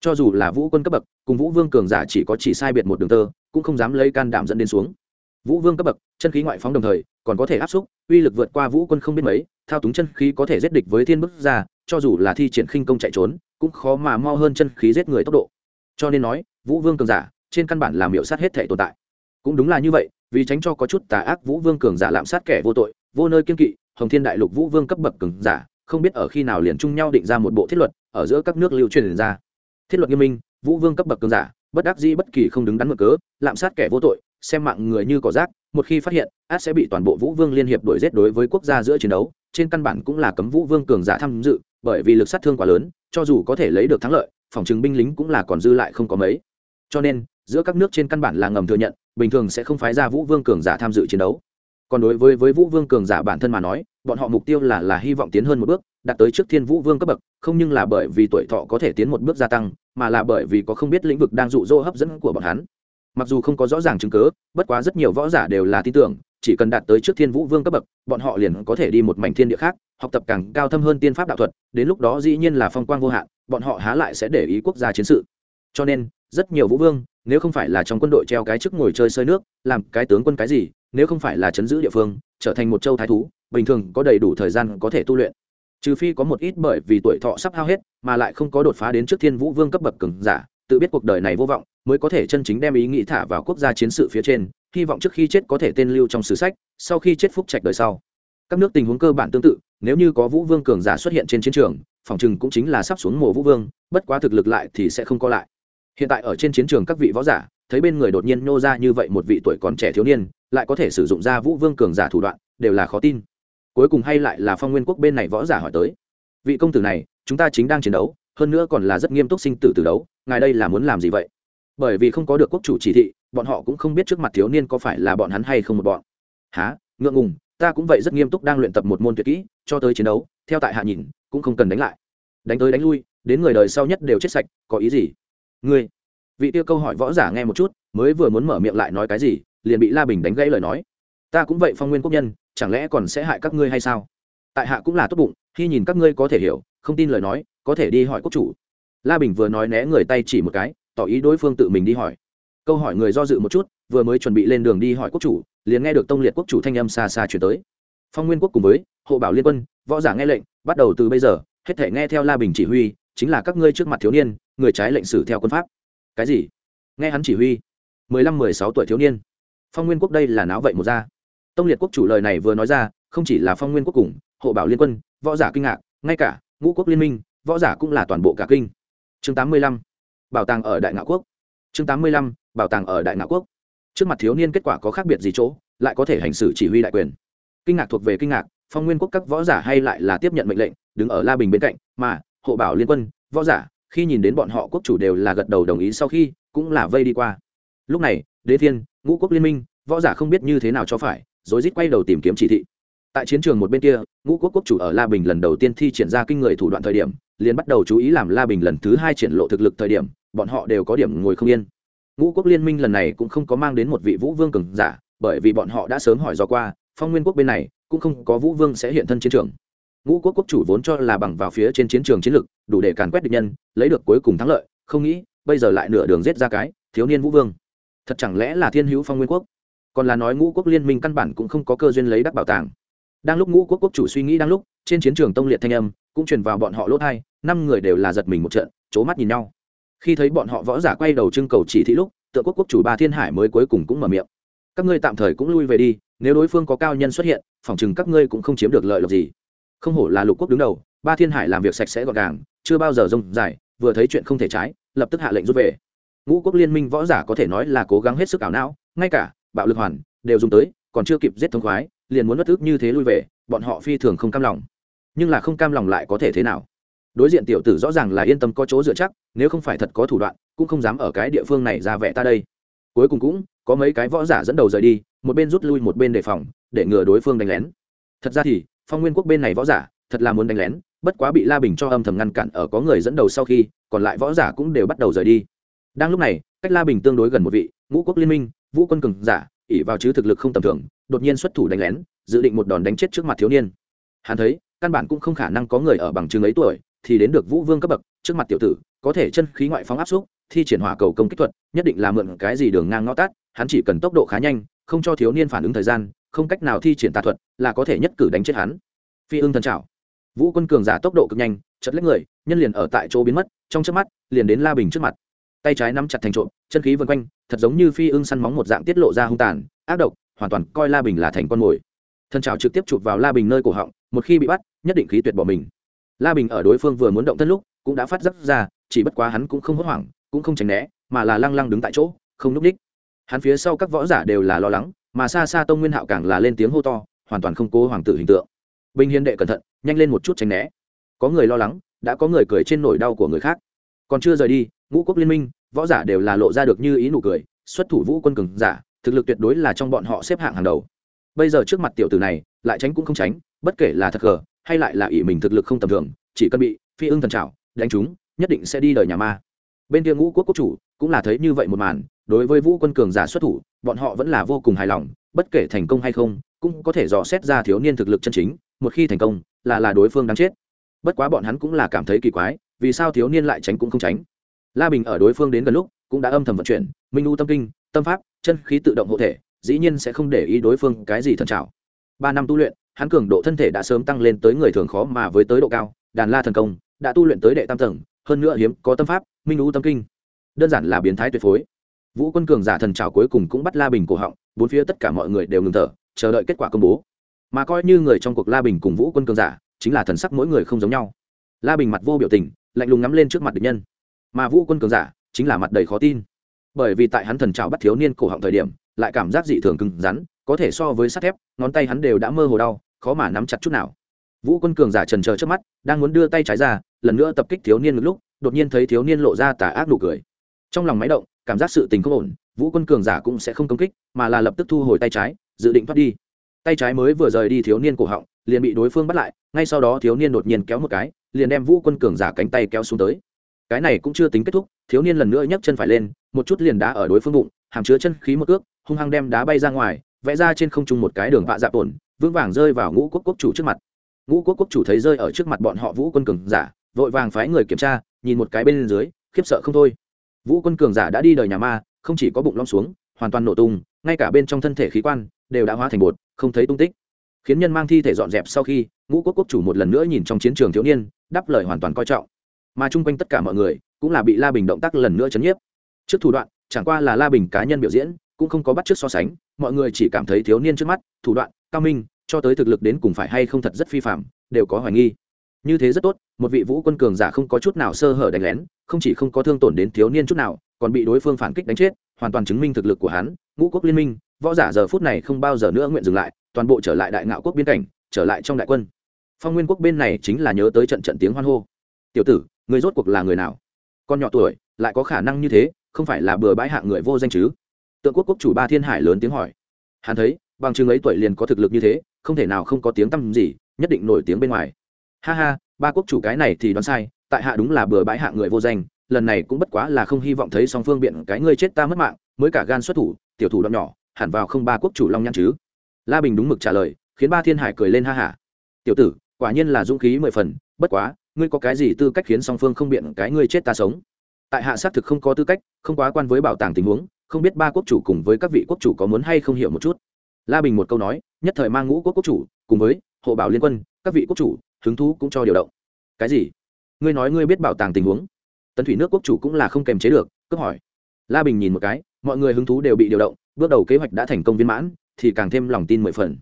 Cho dù là vũ quân cấp bậc, cùng vũ vương cường giả chỉ có chỉ sai biệt một đường tơ, cũng không dám lấy can đảm dẫn đến xuống. Vũ vương cấp bậc, chân khí ngoại phóng đồng thời, còn có thể áp xúc, uy lực vượt qua vũ quân không biết mấy, thao túng chân khí có thể giết địch với thiên bức ra, cho dù là thi triển khinh công chạy trốn, cũng khó mà mau hơn chân khí giết người tốc độ. Cho nên nói, vũ vương cường giả trên căn bản làm miểu sát hết thể tồn tại. Cũng đúng là như vậy, vì tránh cho có chút tà ác vũ vương cường giả lạm sát kẻ vô tội, vô nơi kiên kỵ, hồng thiên đại lục vũ vương cấp bậc cường giả, không biết ở khi nào liền chung nhau định ra một bộ thiết luật, ở giữa các nước lưu truyền ra. Thiết luật nghiêm minh, vũ vương cấp bậc cường giả, bất đắc dĩ bất kỳ không đứng đắn mở cớ, lạm sát kẻ vô tội, xem mạng người như cỏ rác, một khi phát hiện, át sẽ bị toàn bộ vũ vương liên hiệp đuổi giết đối với quốc gia giữa chiến đấu, trên căn bản cũng là cấm vũ vương cường giả tham dự, bởi vì lực sát thương quá lớn, cho dù có thể lấy được thắng lợi, phòng chứng binh lính cũng là còn dư lại không có mấy. Cho nên giữa các nước trên căn bản là ngầm thừa nhận, bình thường sẽ không phái ra vũ vương cường giả tham dự chiến đấu. Còn đối với với vũ vương cường giả bản thân mà nói, bọn họ mục tiêu là là hy vọng tiến hơn một bước, đạt tới trước thiên vũ vương cấp bậc, không nhưng là bởi vì tuổi thọ có thể tiến một bước gia tăng, mà là bởi vì có không biết lĩnh vực đang rụ rỗ hấp dẫn của bọn hắn. Mặc dù không có rõ ràng chứng cớ bất quá rất nhiều võ giả đều là tin tưởng, chỉ cần đạt tới trước thiên vũ vương cấp bậc, bọn họ liền có thể đi một mảnh thiên địa khác, học tập càng cao thâm hơn tiên pháp đạo thuật, đến lúc đó dĩ nhiên là phong quang vô hạn, bọn họ há lại sẽ để ý quốc gia chiến sự. Cho nên, rất nhiều vũ vương nếu không phải là trong quân đội treo cái chức ngồi chơi sơi nước, làm cái tướng quân cái gì, nếu không phải là chấn giữ địa phương, trở thành một châu thái thú, bình thường có đầy đủ thời gian có thể tu luyện. Trừ phi có một ít bởi vì tuổi thọ sắp hao hết, mà lại không có đột phá đến trước thiên vũ vương cấp bậc cường giả, tự biết cuộc đời này vô vọng, mới có thể chân chính đem ý nghĩ thả vào quốc gia chiến sự phía trên, hy vọng trước khi chết có thể tên lưu trong sử sách, sau khi chết phúc trạch đời sau. Các nước tình huống cơ bản tương tự, nếu như có vũ vương cường giả xuất hiện trên chiến trường, phòng chừng cũng chính là sắp xuống mùa vũ vương, bất quá thực lực lại thì sẽ không có lại hiện tại ở trên chiến trường các vị võ giả, thấy bên người đột nhiên nô ra như vậy một vị tuổi còn trẻ thiếu niên, lại có thể sử dụng ra vũ vương cường giả thủ đoạn, đều là khó tin. Cuối cùng hay lại là phong nguyên quốc bên này võ giả hỏi tới. Vị công tử này, chúng ta chính đang chiến đấu, hơn nữa còn là rất nghiêm túc sinh tử từ đấu, ngài đây là muốn làm gì vậy? Bởi vì không có được quốc chủ chỉ thị, bọn họ cũng không biết trước mặt thiếu niên có phải là bọn hắn hay không một bọn. Há ngượng ngùng, ta cũng vậy rất nghiêm túc đang luyện tập một môn tuyệt kỹ, cho tới chiến đấu, theo tại hạ nhìn, cũng không cần đánh lại. Đánh tới đánh lui, đến người đời sau nhất đều chết sạch, có ý gì? Ngươi. Vị tiêu câu hỏi võ giả nghe một chút, mới vừa muốn mở miệng lại nói cái gì, liền bị la bình đánh gãy lời nói. Ta cũng vậy, phong nguyên quốc nhân, chẳng lẽ còn sẽ hại các ngươi hay sao? Tại hạ cũng là tốt bụng, khi nhìn các ngươi có thể hiểu, không tin lời nói, có thể đi hỏi quốc chủ. La bình vừa nói né người tay chỉ một cái, tỏ ý đối phương tự mình đi hỏi. Câu hỏi người do dự một chút, vừa mới chuẩn bị lên đường đi hỏi quốc chủ, liền nghe được tông liệt quốc chủ thanh âm xa xa chuyển tới. Phong nguyên quốc cùng với hộ bảo liên quân, võ giả nghe lệnh, bắt đầu từ bây giờ, hết thể nghe theo la bình chỉ huy, chính là các ngươi trước mặt thiếu niên người trái lệnh xử theo quân pháp. Cái gì? Nghe hắn chỉ huy. Mười lăm, mười sáu tuổi thiếu niên. Phong nguyên quốc đây là náo vậy một ra. Tông liệt quốc chủ lời này vừa nói ra, không chỉ là phong nguyên quốc cùng hộ bảo liên quân, võ giả kinh ngạc, ngay cả ngũ quốc liên minh, võ giả cũng là toàn bộ cả kinh. Chương tám mươi lăm, bảo tàng ở đại ngạo quốc. Chương tám mươi lăm, bảo tàng ở đại ngạo quốc. Trước mặt thiếu niên kết quả có khác biệt gì chỗ, lại có thể hành xử chỉ huy đại quyền. Kinh ngạc thuộc về kinh ngạc, phong nguyên quốc các võ giả hay lại là tiếp nhận mệnh lệnh, đứng ở la bình bên cạnh, mà hộ bảo liên quân, võ giả khi nhìn đến bọn họ quốc chủ đều là gật đầu đồng ý sau khi, cũng là vây đi qua. Lúc này, đế thiên, ngũ quốc liên minh, võ giả không biết như thế nào cho phải, rồi rít quay đầu tìm kiếm chỉ thị. Tại chiến trường một bên kia, ngũ quốc quốc chủ ở la bình lần đầu tiên thi triển ra kinh người thủ đoạn thời điểm, liền bắt đầu chú ý làm la bình lần thứ hai triển lộ thực lực thời điểm, bọn họ đều có điểm ngồi không yên. Ngũ quốc liên minh lần này cũng không có mang đến một vị vũ vương cường giả, bởi vì bọn họ đã sớm hỏi do qua, phong nguyên quốc bên này, cũng không có vũ vương sẽ hiện thân chiến trường ngũ quốc quốc chủ vốn cho là bằng vào phía trên chiến trường chiến lược đủ để càn quét địch nhân, lấy được cuối cùng thắng lợi, không nghĩ, bây giờ lại nửa đường giết ra cái, thiếu niên vũ vương. Thật chẳng lẽ là thiên hữu phong nguyên quốc? Còn là nói ngũ quốc liên minh căn bản cũng không có cơ duyên lấy đắc bảo tàng. Đang lúc ngũ quốc quốc chủ suy nghĩ đang lúc, trên chiến trường tông liệt thanh âm, cũng truyền vào bọn họ lốt hai năm người đều là giật mình một trận c mắt nhìn nhau. Khi thấy bọn họ võ giả quay đầu trưng cầu chỉ thị lúc, tựa quốc quốc chủ ba thiên hải mới cuối cùng cũng mở miệng. Các ngươi tạm thời cũng lui về đi, nếu đối phương có cao nhân xuất hiện phỏng chừng các ngươi cũng không chiếm được lợi lộc gì không hổ là lục quốc đứng đầu, ba thiên hải làm việc sạch sẽ gọn gàng, chưa bao giờ rông dài, vừa thấy chuyện không thể trái, lập tức hạ lệnh rút về. Ngũ quốc liên minh võ giả có thể nói là cố gắng hết sức ảo não, ngay cả bạo lực hoàn đều dùng tới, còn chưa kịp giết thông khoái, liền muốn bất ức như thế lui về, bọn họ phi thường không cam lòng. Nhưng là không cam lòng lại có thể thế nào? Đối diện tiểu tử rõ ràng là yên tâm có chỗ dựa chắc, nếu không phải thật có thủ đoạn, cũng không dám ở cái địa phương này ra vẻ ta đây. Cuối cùng cũng có mấy cái võ giả dẫn đầu rời đi, một bên rút lui một bên đề phòng, để ngừa đối phương đánh lén. Thật ra thì phong nguyên quốc bên này võ giả, thật là muốn đánh lén, bất quá bị la bình cho âm thầm ngăn cản ở có người dẫn đầu sau khi, còn lại võ giả cũng đều bắt đầu rời đi. Đang lúc này, cách la bình tương đối gần một vị, ngũ quốc liên minh, vũ quân cường giả ỉ vào chứ thực lực không tầm thường, đột nhiên xuất thủ đánh lén, dự định một đòn đánh chết trước mặt thiếu niên. Hắn thấy, căn bản cũng không khả năng có người ở bằng chứng ấy tuổi, thì đến được vũ vương cấp bậc, trước mặt tiểu tử, có thể chân khí ngoại phóng áp xúc, thi triển hỏa cầu công kích thuật, nhất định là mượn cái gì đường ngang ngõ tát hắn chỉ cần tốc độ khá nhanh, không cho thiếu niên phản ứng thời gian không cách nào thi triển tà thuật, là có thể nhất cử đánh chết hắn. Phi ưng thần trào vũ quân cường giả tốc độ cực nhanh, chật lấy người, nhân liền ở tại chỗ biến mất, trong chớp mắt, liền đến la bình trước mặt. Tay trái nắm chặt thành trộm, chân khí vân quanh, thật giống như phi ưng săn móng một dạng tiết lộ ra hung tàn, ác độc, hoàn toàn coi la bình là thành con mồi. Thân trào trực tiếp chụp vào la bình nơi cổ họng, một khi bị bắt, nhất định khí tuyệt bỏ mình. La bình ở đối phương vừa muốn động thân lúc, cũng đã phát giác ra, chỉ bất quá hắn cũng không hốt hoảng, cũng không tránh né, mà là lăng lăng đứng tại chỗ, không núp đích. Hắn phía sau các võ giả đều là lo lắng mà xa xa tông nguyên hạo càng là lên tiếng hô to, hoàn toàn không cố hoàng tử hình tượng. Bình hiền đệ cẩn thận, nhanh lên một chút tránh né. Có người lo lắng, đã có người cười trên nỗi đau của người khác. Còn chưa rời đi, ngũ quốc liên minh, võ giả đều là lộ ra được như ý nụ cười, xuất thủ vũ quân cường giả, thực lực tuyệt đối là trong bọn họ xếp hạng hàng đầu. Bây giờ trước mặt tiểu tử này, lại tránh cũng không tránh, bất kể là thật gờ, hay lại là ỷ mình thực lực không tầm thường, chỉ cần bị phi ưng thần trào đánh chúng nhất định sẽ đi đời nhà ma. Bên kia ngũ quốc quốc chủ cũng là thấy như vậy một màn đối với vũ quân cường giả xuất thủ, bọn họ vẫn là vô cùng hài lòng, bất kể thành công hay không, cũng có thể dò xét ra thiếu niên thực lực chân chính, một khi thành công, là là đối phương đáng chết. Bất quá bọn hắn cũng là cảm thấy kỳ quái, vì sao thiếu niên lại tránh cũng không tránh. La bình ở đối phương đến gần lúc, cũng đã âm thầm vận chuyển, minh u tâm kinh, tâm pháp, chân khí tự động hộ thể, dĩ nhiên sẽ không để ý đối phương cái gì thần trào ba năm tu luyện, hắn cường độ thân thể đã sớm tăng lên tới người thường khó mà với tới độ cao, đàn la thần công, đã tu luyện tới đệ tam tầng, hơn nữa hiếm có tâm pháp, minh u tâm kinh. Đơn giản là biến thái tuyệt phối vũ quân cường giả thần trào cuối cùng cũng bắt la bình cổ họng, bốn phía tất cả mọi người đều ngừng thở, chờ đợi kết quả công bố. Mà coi như người trong cuộc la bình cùng vũ quân cường giả, chính là thần sắc mỗi người không giống nhau. La bình mặt vô biểu tình, lạnh lùng ngắm lên trước mặt địch nhân. Mà vũ quân cường giả, chính là mặt đầy khó tin. Bởi vì tại hắn thần trào bắt thiếu niên cổ họng thời điểm, lại cảm giác dị thường cứng rắn, có thể so với sắt thép, ngón tay hắn đều đã mơ hồ đau, khó mà nắm chặt chút nào. Vũ quân cường giả trần chờ trước mắt, đang muốn đưa tay trái ra, lần nữa tập kích thiếu niên một lúc, đột nhiên thấy thiếu niên lộ ra tà ác nụ cười. Trong lòng máy động cảm giác sự tình không ổn, vũ quân cường giả cũng sẽ không công kích, mà là lập tức thu hồi tay trái, dự định thoát đi. Tay trái mới vừa rời đi thiếu niên cổ họng, liền bị đối phương bắt lại, ngay sau đó thiếu niên đột nhiên kéo một cái, liền đem vũ quân cường giả cánh tay kéo xuống tới. Cái này cũng chưa tính kết thúc, thiếu niên lần nữa nhấc chân phải lên, một chút liền đá ở đối phương bụng, hàm chứa chân khí một ước hung hăng đem đá bay ra ngoài, vẽ ra trên không trung một cái đường vạ dạp ổn vững vàng rơi vào ngũ quốc quốc chủ trước mặt. Ngũ quốc quốc chủ thấy rơi ở trước mặt bọn họ vũ quân cường giả, vội vàng phái người kiểm tra, nhìn một cái bên dưới, khiếp sợ không thôi vũ quân cường giả đã đi đời nhà ma, không chỉ có bụng lom xuống, hoàn toàn nổ tung, ngay cả bên trong thân thể khí quan đều đã hóa thành bột, không thấy tung tích. Khiến nhân mang thi thể dọn dẹp sau khi, ngũ quốc quốc chủ một lần nữa nhìn trong chiến trường thiếu niên, đáp lời hoàn toàn coi trọng. Mà chung quanh tất cả mọi người cũng là bị la bình động tác lần nữa chấn nhiếp. Trước thủ đoạn, chẳng qua là la bình cá nhân biểu diễn, cũng không có bắt chước so sánh, mọi người chỉ cảm thấy thiếu niên trước mắt, thủ đoạn, cao minh, cho tới thực lực đến cùng phải hay không thật rất phi phạm, đều có hoài nghi như thế rất tốt, một vị vũ quân cường giả không có chút nào sơ hở đánh lén, không chỉ không có thương tổn đến thiếu niên chút nào, còn bị đối phương phản kích đánh chết, hoàn toàn chứng minh thực lực của hắn, ngũ quốc liên minh, võ giả giờ phút này không bao giờ nữa nguyện dừng lại, toàn bộ trở lại đại ngạo quốc biên cảnh, trở lại trong đại quân. Phong nguyên quốc bên này chính là nhớ tới trận trận tiếng hoan hô. Tiểu tử người rốt cuộc là người nào? Con nhỏ tuổi, lại có khả năng như thế, không phải là bừa bãi hạng người vô danh chứ? Tượng quốc quốc chủ ba thiên hải lớn tiếng hỏi. Hắn thấy, bằng chứng ấy tuổi liền có thực lực như thế, không thể nào không có tiếng tăm gì, nhất định nổi tiếng bên ngoài ha ha, ba quốc chủ cái này thì đoán sai, tại hạ đúng là bừa bãi hạng người vô danh, lần này cũng bất quá là không hy vọng thấy song phương biện cái ngươi chết ta mất mạng, mới cả gan xuất thủ, tiểu thủ đoạn nhỏ, hẳn vào không ba quốc chủ long nhăn chứ. La bình đúng mực trả lời, khiến ba thiên hải cười lên ha hả tiểu tử, quả nhiên là dũng khí mười phần, bất quá, ngươi có cái gì tư cách khiến song phương không biện cái ngươi chết ta sống? Tại hạ xác thực không có tư cách, không quá quan với bảo tàng tình huống, không biết ba quốc chủ cùng với các vị quốc chủ có muốn hay không hiểu một chút. La bình một câu nói, nhất thời mang ngũ quốc quốc chủ, cùng với hộ bảo liên quân, các vị quốc chủ hứng thú cũng cho điều động. Cái gì? Ngươi nói ngươi biết bảo tàng tình huống. Tấn thủy nước quốc chủ cũng là không kềm chế được, cướp hỏi. La bình nhìn một cái, mọi người hứng thú đều bị điều động, bước đầu kế hoạch đã thành công viên mãn, thì càng thêm lòng tin mười phần.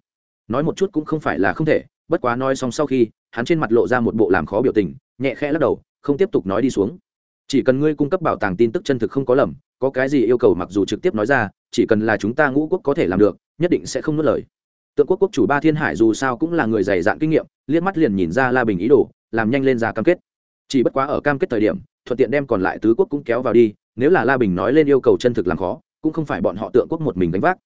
Nói một chút cũng không phải là không thể, bất quá nói xong sau khi, hắn trên mặt lộ ra một bộ làm khó biểu tình, nhẹ khẽ lắc đầu, không tiếp tục nói đi xuống. Chỉ cần ngươi cung cấp bảo tàng tin tức chân thực không có lầm, có cái gì yêu cầu mặc dù trực tiếp nói ra, chỉ cần là chúng ta ngũ quốc có thể làm được, nhất định sẽ không nuốt lời tượng quốc quốc chủ ba thiên hải dù sao cũng là người dày dạn kinh nghiệm, liếc mắt liền nhìn ra la bình ý đồ, làm nhanh lên ra cam kết. Chỉ bất quá ở cam kết thời điểm, thuận tiện đem còn lại tứ quốc cũng kéo vào đi, nếu là la bình nói lên yêu cầu chân thực làm khó, cũng không phải bọn họ tượng quốc một mình gánh vác.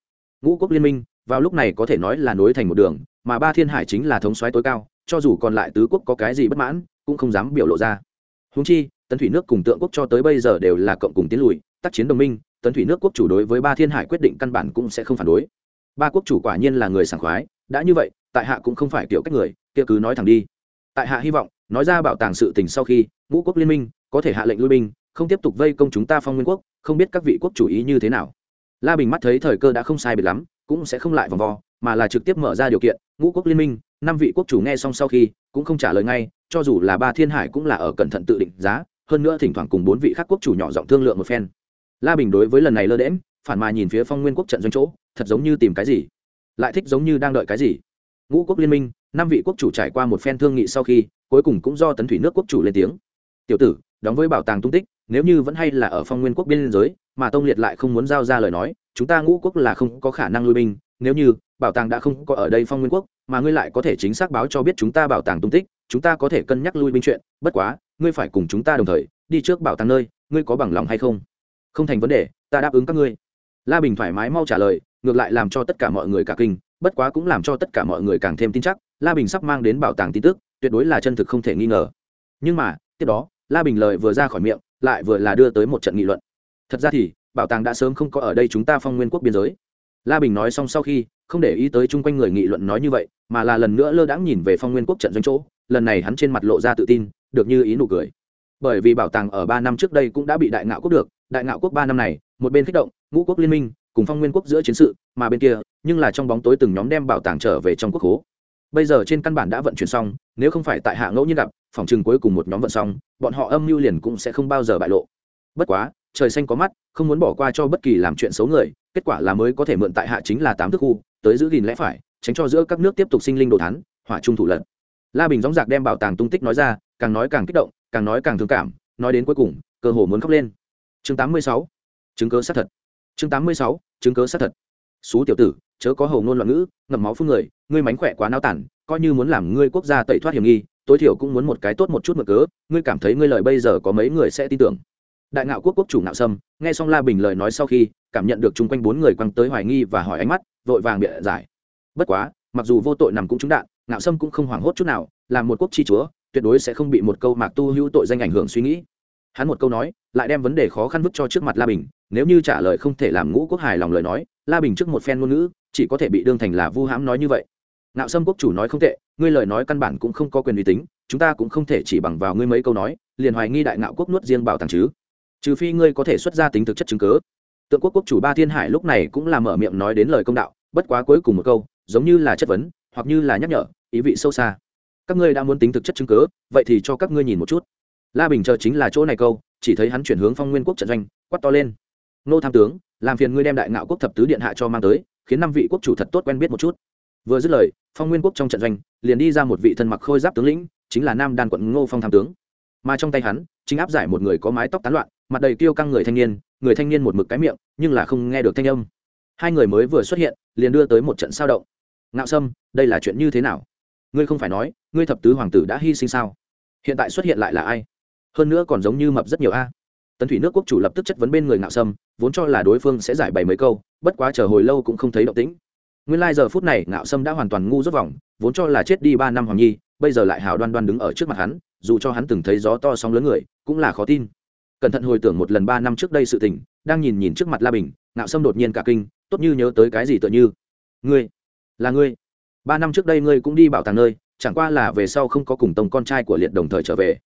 Ngũ quốc liên minh, vào lúc này có thể nói là nối thành một đường, mà ba thiên hải chính là thống soái tối cao, cho dù còn lại tứ quốc có cái gì bất mãn, cũng không dám biểu lộ ra. Húng chi, tấn thủy nước cùng tượng quốc cho tới bây giờ đều là cộng cùng tiến lùi, tác chiến đồng minh, tấn thủy nước quốc chủ đối với ba thiên hải quyết định căn bản cũng sẽ không phản đối ba quốc chủ quả nhiên là người sảng khoái, đã như vậy, tại hạ cũng không phải kiểu cách người, kia cứ nói thẳng đi. Tại hạ hy vọng, nói ra bảo tàng sự tình sau khi, ngũ quốc liên minh, có thể hạ lệnh lui binh, không tiếp tục vây công chúng ta phong nguyên quốc, không biết các vị quốc chủ ý như thế nào. La bình mắt thấy thời cơ đã không sai biệt lắm, cũng sẽ không lại vòng vo, mà là trực tiếp mở ra điều kiện, ngũ quốc liên minh, năm vị quốc chủ nghe xong sau khi, cũng không trả lời ngay, cho dù là ba thiên hải cũng là ở cẩn thận tự định giá, hơn nữa thỉnh thoảng cùng bốn vị khác quốc chủ nhỏ giọng thương lượng một phen. La bình đối với lần này lơ đễm phản mà nhìn phía phong nguyên quốc trận doanh chỗ thật giống như tìm cái gì, lại thích giống như đang đợi cái gì. Ngũ quốc liên minh, năm vị quốc chủ trải qua một phen thương nghị sau khi, cuối cùng cũng do tấn thủy nước quốc chủ lên tiếng. Tiểu tử, đóng với bảo tàng tung tích, nếu như vẫn hay là ở phong nguyên quốc biên giới, mà tông liệt lại không muốn giao ra lời nói, chúng ta ngũ quốc là không có khả năng lui binh. Nếu như, bảo tàng đã không có ở đây phong nguyên quốc, mà ngươi lại có thể chính xác báo cho biết chúng ta bảo tàng tung tích, chúng ta có thể cân nhắc lui binh chuyện. Bất quá, ngươi phải cùng chúng ta đồng thời, đi trước bảo tàng nơi, ngươi có bằng lòng hay không? Không thành vấn đề, ta đáp ứng các ngươi. La bình thoải mái mau trả lời ngược lại làm cho tất cả mọi người cả kinh, bất quá cũng làm cho tất cả mọi người càng thêm tin chắc, la bình sắp mang đến bảo tàng tin tức, tuyệt đối là chân thực không thể nghi ngờ. Nhưng mà, tiếp đó, la bình lời vừa ra khỏi miệng, lại vừa là đưa tới một trận nghị luận. Thật ra thì, bảo tàng đã sớm không có ở đây chúng ta phong nguyên quốc biên giới. La bình nói xong sau khi, không để ý tới chung quanh người nghị luận nói như vậy, mà là lần nữa lơ đãng nhìn về phong nguyên quốc trận doanh chỗ, lần này hắn trên mặt lộ ra tự tin, được như ý nụ cười. Bởi vì bảo tàng ở ba năm trước đây cũng đã bị đại ngạo quốc được, đại ngạo quốc ba năm này, một bên kích động, ngũ quốc liên minh cùng phong nguyên quốc giữa chiến sự, mà bên kia, nhưng là trong bóng tối từng nhóm đem bảo tàng trở về trong quốc hố. Bây giờ trên căn bản đã vận chuyển xong, nếu không phải tại hạ ngẫu nhiên gặp, phòng chừng cuối cùng một nhóm vận xong, bọn họ âm mưu liền cũng sẽ không bao giờ bại lộ. Bất quá, trời xanh có mắt, không muốn bỏ qua cho bất kỳ làm chuyện xấu người, kết quả là mới có thể mượn tại hạ chính là tám thức khu, tới giữ gìn lẽ phải, tránh cho giữa các nước tiếp tục sinh linh đồ thán, hỏa trung thủ lận la bình dóng dạc đem bảo tàng tung tích nói ra, càng nói càng kích động, càng nói càng thương cảm, nói đến cuối cùng, cơ hồ muốn khóc lên. Chương 86. chứng cớ xác thật chương 86. chứng cớ xác thật. Xú tiểu tử, chớ có hầu ngôn loạn ngữ, ngậm máu phương người, ngươi mánh khỏe quá nao tản, coi như muốn làm ngươi quốc gia tẩy thoát hiểm nghi, tối thiểu cũng muốn một cái tốt một chút mực cớ, ngươi cảm thấy ngươi lời bây giờ có mấy người sẽ tin tưởng. Đại ngạo quốc quốc chủ ngạo sâm, nghe xong la bình lời nói sau khi, cảm nhận được chung quanh bốn người quăng tới hoài nghi và hỏi ánh mắt, vội vàng bịa giải. Bất quá, mặc dù vô tội nằm cũng trúng đạn ngạo sâm cũng không hoảng hốt chút nào là một quốc chi chúa, tuyệt đối sẽ không bị một câu mạc tu hữu tội danh ảnh hưởng suy nghĩ. Hắn một câu nói, lại đem vấn đề khó khăn vứt cho trước mặt la bình nếu như trả lời không thể làm ngũ quốc hài lòng lời nói, la bình trước một phen ngôn ngữ, chỉ có thể bị đương thành là vu hãm nói như vậy. Nạo sâm quốc chủ nói không tệ, ngươi lời nói căn bản cũng không có quyền uy tín, chúng ta cũng không thể chỉ bằng vào ngươi mấy câu nói, liền hoài nghi đại nạo quốc nuốt riêng bảo tàng chứ. Trừ phi ngươi có thể xuất ra tính thực chất chứng cớ tượng quốc quốc chủ ba thiên hải lúc này cũng là mở miệng nói đến lời công đạo, bất quá cuối cùng một câu, giống như là chất vấn, hoặc như là nhắc nhở, ý vị sâu xa. Các ngươi đã muốn tính thực chất chứng cớ vậy thì cho các ngươi nhìn một chút. La bình chờ chính là chỗ này câu, chỉ thấy hắn chuyển hướng phong nguyên quốc trận doanh, quát to lên nô tham tướng, làm phiền ngươi đem đại ngạo quốc thập tứ điện hạ cho mang tới, khiến năm vị quốc chủ thật tốt quen biết một chút. Vừa dứt lời, phong nguyên quốc trong trận doanh, liền đi ra một vị thân mặc khôi giáp tướng lĩnh, chính là nam đan quận ngô phong tham tướng. Mà trong tay hắn, chính áp giải một người có mái tóc tán loạn, mặt đầy kiêu căng người thanh niên, người thanh niên một mực cái miệng, nhưng là không nghe được thanh âm. Hai người mới vừa xuất hiện, liền đưa tới một trận sao động. Ngạo sâm, đây là chuyện như thế nào? Ngươi không phải nói, ngươi thập tứ hoàng tử đã hy sinh sao? Hiện tại xuất hiện lại là ai? Hơn nữa còn giống như mập rất nhiều a tấn thủy nước quốc chủ lập tức chất vấn bên người ngạo sâm, vốn cho là đối phương sẽ giải bày mấy câu, bất quá chờ hồi lâu cũng không thấy động tĩnh. Nguyên lai、like、giờ phút này ngạo sâm đã hoàn toàn ngu rút vòng, vốn cho là chết đi ba năm hoàng nhi, bây giờ lại hào đoan đoan đứng ở trước mặt hắn, dù cho hắn từng thấy gió to sóng lớn người, cũng là khó tin. Cẩn thận hồi tưởng một lần ba năm trước đây sự tình, đang nhìn nhìn trước mặt la bình, ngạo sâm đột nhiên cả kinh, tốt như nhớ tới cái gì tựa như. Ngươi, là ngươi. Ba năm trước đây ngươi cũng đi bảo tàng nơi, chẳng qua là về sau không có cùng tông con trai của liệt đồng thời trở về.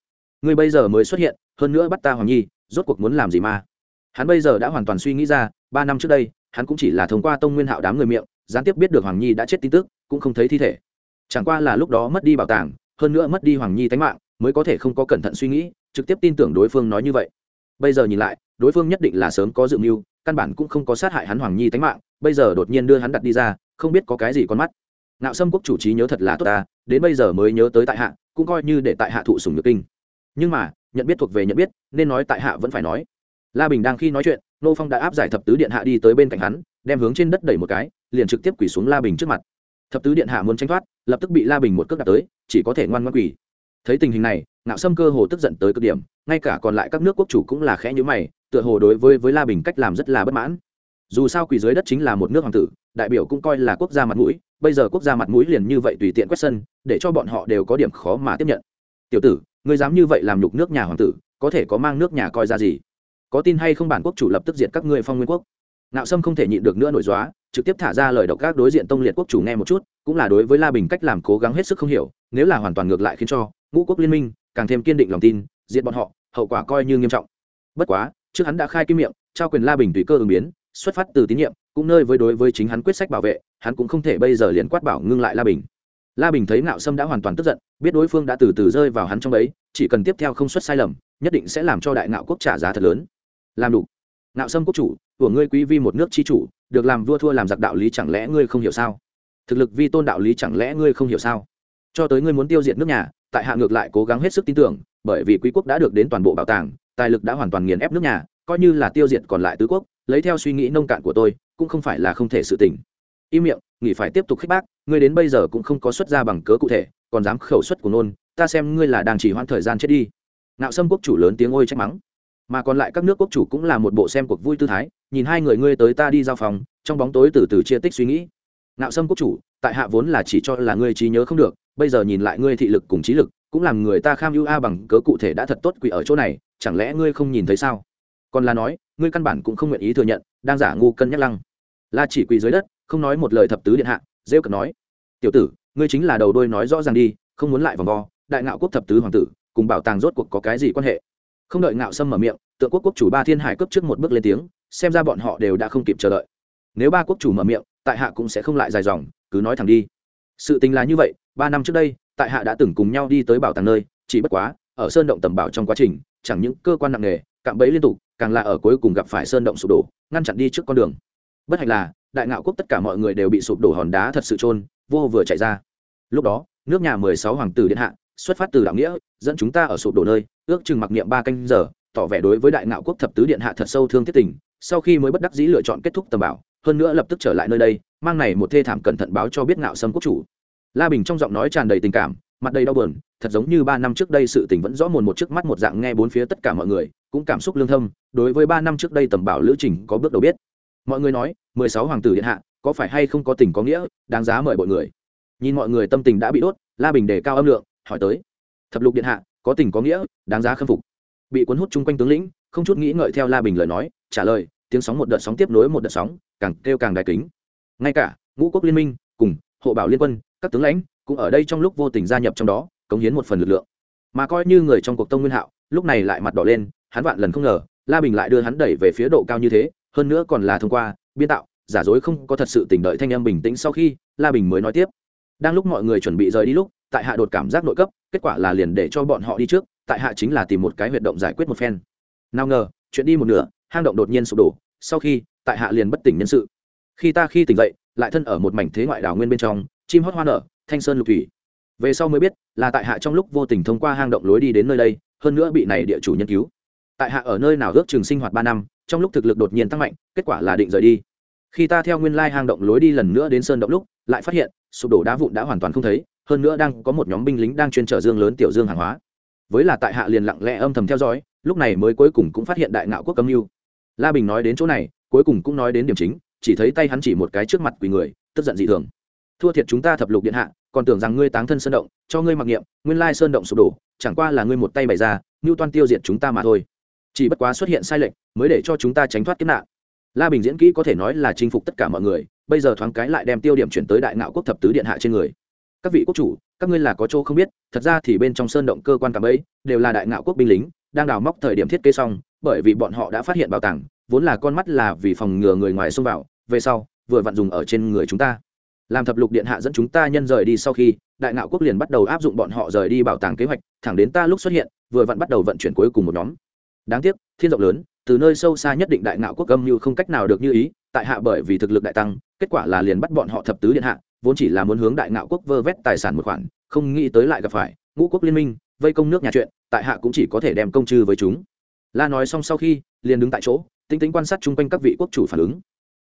Ngươi bây giờ mới xuất hiện, hơn nữa bắt ta hoàng nhi rốt cuộc muốn làm gì mà? Hắn bây giờ đã hoàn toàn suy nghĩ ra, ba năm trước đây, hắn cũng chỉ là thông qua tông nguyên hạo đám người miệng, gián tiếp biết được hoàng nhi đã chết tin tức, cũng không thấy thi thể. Chẳng qua là lúc đó mất đi bảo tàng, hơn nữa mất đi hoàng nhi tánh mạng, mới có thể không có cẩn thận suy nghĩ, trực tiếp tin tưởng đối phương nói như vậy. Bây giờ nhìn lại, đối phương nhất định là sớm có dự mưu, căn bản cũng không có sát hại hắn hoàng nhi tánh mạng, bây giờ đột nhiên đưa hắn đặt đi ra, không biết có cái gì con mắt. Nạo sâm quốc chủ trí nhớ thật là tốt ta, đến bây giờ mới nhớ tới tại hạ, cũng coi như để tại hạ thụ sùng nhược kinh nhưng mà, nhận biết thuộc về nhận biết, nên nói tại hạ vẫn phải nói. La bình đang khi nói chuyện, nô phong đã áp giải thập tứ điện hạ đi tới bên cạnh hắn, đem hướng trên đất đẩy một cái, liền trực tiếp quỳ xuống la bình trước mặt. Thập tứ điện hạ muốn tranh thoát, lập tức bị la bình một cước đặt tới, chỉ có thể ngoan ngoan quỳ. Thấy tình hình này, ngạo sâm cơ hồ tức giận tới cực điểm, ngay cả còn lại các nước quốc chủ cũng là khẽ nhữ mày, tựa hồ đối với với la bình cách làm rất là bất mãn. Dù sao quỳ dưới đất chính là một nước hoàng tử, đại biểu cũng coi là quốc gia mặt mũi, bây giờ quốc gia mặt mũi liền như vậy tùy tiện quét sân, để cho bọn họ đều có điểm khó mà tiếp nhận. Tiểu tử ngươi dám như vậy làm nhục nước nhà hoàng tử, có thể có mang nước nhà coi ra gì? Có tin hay không bản quốc chủ lập tức diệt các ngươi phong nguyên quốc? Nạo sâm không thể nhịn được nữa nổi dóa trực tiếp thả ra lời độc các đối diện tông liệt quốc chủ nghe một chút, cũng là đối với la bình cách làm cố gắng hết sức không hiểu, nếu là hoàn toàn ngược lại khiến cho, ngũ quốc liên minh, càng thêm kiên định lòng tin diện bọn họ, hậu quả coi như nghiêm trọng. Bất quá, trước hắn đã khai kim miệng, trao quyền la bình tùy cơ ứng biến, xuất phát từ tín nhiệm, cũng nơi với đối với chính hắn quyết sách bảo vệ, hắn cũng không thể bây giờ liền quát bảo ngưng lại la bình la bình thấy ngạo sâm đã hoàn toàn tức giận, biết đối phương đã từ từ rơi vào hắn trong ấy chỉ cần tiếp theo không xuất sai lầm, nhất định sẽ làm cho đại ngạo quốc trả giá thật lớn. Làm đủ. Ngạo sâm quốc chủ, của ngươi quý vi một nước chi chủ, được làm vua thua làm giặc đạo lý chẳng lẽ ngươi không hiểu sao? Thực lực vi tôn đạo lý chẳng lẽ ngươi không hiểu sao? Cho tới ngươi muốn tiêu diệt nước nhà, tại hạ ngược lại cố gắng hết sức tin tưởng, bởi vì quý quốc đã được đến toàn bộ bảo tàng, tài lực đã hoàn toàn nghiền ép nước nhà, coi như là tiêu diệt còn lại tứ quốc, lấy theo suy nghĩ nông cạn của tôi, cũng không phải là không thể sự tình im miệng, nghỉ phải tiếp tục khích bác, ngươi đến bây giờ cũng không có xuất ra bằng cớ cụ thể, còn dám khẩu xuất của nôn, ta xem ngươi là đang chỉ hoãn thời gian chết đi. Nạo sâm quốc chủ lớn tiếng ôi trách mắng. Mà còn lại các nước quốc chủ cũng là một bộ xem cuộc vui tư thái, nhìn hai người ngươi tới ta đi giao phòng, trong bóng tối từ từ chia tích suy nghĩ. Nạo sâm quốc chủ, tại hạ vốn là chỉ cho là ngươi trí nhớ không được, bây giờ nhìn lại ngươi thị lực cùng trí lực, cũng làm người ta kham ưu a bằng cớ cụ thể đã thật tốt quỷ ở chỗ này, chẳng lẽ ngươi không nhìn thấy sao? Còn là nói, ngươi căn bản cũng không nguyện ý thừa nhận, đang giả ngu cân nhắc lăng. La chỉ quỳ dưới đất không nói một lời thập tứ điện hạ, rêu cật nói, tiểu tử, ngươi chính là đầu đôi nói rõ ràng đi, không muốn lại vòng vo, đại ngạo quốc thập tứ hoàng tử, cùng bảo tàng rốt cuộc có cái gì quan hệ? Không đợi ngạo sâm mở miệng, tượng quốc quốc chủ ba thiên hải cấp trước một bước lên tiếng, xem ra bọn họ đều đã không kịp chờ đợi. Nếu ba quốc chủ mở miệng, tại hạ cũng sẽ không lại dài dòng, cứ nói thẳng đi. Sự tình là như vậy, ba năm trước đây, tại hạ đã từng cùng nhau đi tới bảo tàng nơi, chỉ bất quá, ở sơn động tầm bảo trong quá trình, chẳng những cơ quan nặng nề, cạm bẫy liên tục, càng là ở cuối cùng gặp phải sơn động sụp đổ, ngăn chặn đi trước con đường. Bất hạnh là đại ngạo quốc tất cả mọi người đều bị sụp đổ hòn đá thật sự trôn vô vừa chạy ra. Lúc đó, nước nhà mười sáu hoàng tử điện hạ, xuất phát từ đạo nghĩa, dẫn chúng ta ở sụp đổ nơi, ước chừng mặc niệm ba canh giờ, tỏ vẻ đối với đại ngạo quốc thập tứ điện hạ thật sâu thương thiết tình, sau khi mới bất đắc dĩ lựa chọn kết thúc tầm bảo, hơn nữa lập tức trở lại nơi đây, mang này một thê thảm cẩn thận báo cho biết ngạo sâm quốc chủ. La bình trong giọng nói tràn đầy tình cảm, mặt đầy đau buồn, thật giống như ba năm trước đây sự tình vẫn rõ mồn một trước mắt một dạng nghe bốn phía tất cả mọi người, cũng cảm xúc lương thâm, đối với ba năm trước đây tầm bảo lữ trình có bước đầu biết mọi người nói, mười sáu hoàng tử điện hạ, có phải hay không có tình có nghĩa, đáng giá mời mọi người? Nhìn mọi người tâm tình đã bị đốt, la bình đề cao âm lượng, hỏi tới. Thập lục điện hạ, có tình có nghĩa, đáng giá khâm phục. Bị cuốn hút chung quanh tướng lĩnh, không chút nghĩ ngợi theo la bình lời nói, trả lời, tiếng sóng một đợt sóng tiếp nối một đợt sóng, càng kêu càng đài kính. Ngay cả, ngũ quốc liên minh, cùng, hộ bảo liên quân, các tướng lãnh, cũng ở đây trong lúc vô tình gia nhập trong đó, cống hiến một phần lực lượng. Mà coi như người trong cuộc tông nguyên hạo, lúc này lại mặt đỏ lên, hắn vạn lần không ngờ, la bình lại đưa hắn đẩy về phía độ cao như thế hơn nữa còn là thông qua, biên tạo, giả dối không có thật sự tỉnh đợi thanh em bình tĩnh sau khi la bình mới nói tiếp. Đang lúc mọi người chuẩn bị rời đi lúc, tại hạ đột cảm giác nội cấp, kết quả là liền để cho bọn họ đi trước, tại hạ chính là tìm một cái huyệt động giải quyết một phen. Nào ngờ, chuyện đi một nửa, hang động đột nhiên sụp đổ, sau khi, tại hạ liền bất tỉnh nhân sự. Khi ta khi tỉnh dậy, lại thân ở một mảnh thế ngoại đảo nguyên bên trong, chim hót hoa nở, thanh sơn lục thủy. Về sau mới biết, là tại hạ trong lúc vô tình thông qua hang động lối đi đến nơi đây, hơn nữa bị này địa chủ nhân cứu. Tại hạ ở nơi nào ước chừng sinh hoạt ba năm trong lúc thực lực đột nhiên tăng mạnh, kết quả là định rời đi. Khi ta theo nguyên lai hang động lối đi lần nữa đến sơn động lúc, lại phát hiện, sụp đổ đá vụn đã hoàn toàn không thấy, hơn nữa đang có một nhóm binh lính đang chuyên chở dương lớn tiểu dương hàng hóa. Với là tại hạ liền lặng lẽ âm thầm theo dõi, lúc này mới cuối cùng cũng phát hiện đại ngạo quốc cấm mưu. La bình nói đến chỗ này, cuối cùng cũng nói đến điểm chính, chỉ thấy tay hắn chỉ một cái trước mặt quỳ người, tức giận dị thường. Thua thiệt chúng ta thập lục điện hạ, còn tưởng rằng ngươi táng thân sơn động, cho ngươi mặc niệm, nguyên lai sơn động sụp đổ, chẳng qua là ngươi một tay bày ra ngưu toan tiêu diệt chúng ta mà thôi chỉ bất quá xuất hiện sai lệch, mới để cho chúng ta tránh thoát kiếp nạn. La bình diễn kỹ có thể nói là chinh phục tất cả mọi người, bây giờ thoáng cái lại đem tiêu điểm chuyển tới đại ngạo quốc thập tứ điện hạ trên người. Các vị quốc chủ, các ngươi là có chỗ không biết, thật ra thì bên trong sơn động cơ quan cảm ấy đều là đại ngạo quốc binh lính, đang đào móc thời điểm thiết kế xong, bởi vì bọn họ đã phát hiện bảo tàng, vốn là con mắt là vì phòng ngừa người ngoài xông vào, về sau, vừa vặn dùng ở trên người chúng ta. Làm thập lục điện hạ dẫn chúng ta nhân rời đi sau khi, đại ngạo quốc liền bắt đầu áp dụng bọn họ rời đi bảo tàng kế hoạch, thẳng đến ta lúc xuất hiện, vừa vặn bắt đầu vận chuyển cuối cùng một nhóm đáng tiếc, thiên rộng lớn, từ nơi sâu xa nhất định đại ngạo quốc âm như không cách nào được như ý, tại hạ bởi vì thực lực đại tăng, kết quả là liền bắt bọn họ thập tứ điện hạ, vốn chỉ là muốn hướng đại ngạo quốc vơ vét tài sản một khoản, không nghĩ tới lại gặp phải, ngũ quốc liên minh, vây công nước nhà chuyện, tại hạ cũng chỉ có thể đem công trừ với chúng. La nói xong sau khi, liền đứng tại chỗ tính tính quan sát chung quanh các vị quốc chủ phản ứng.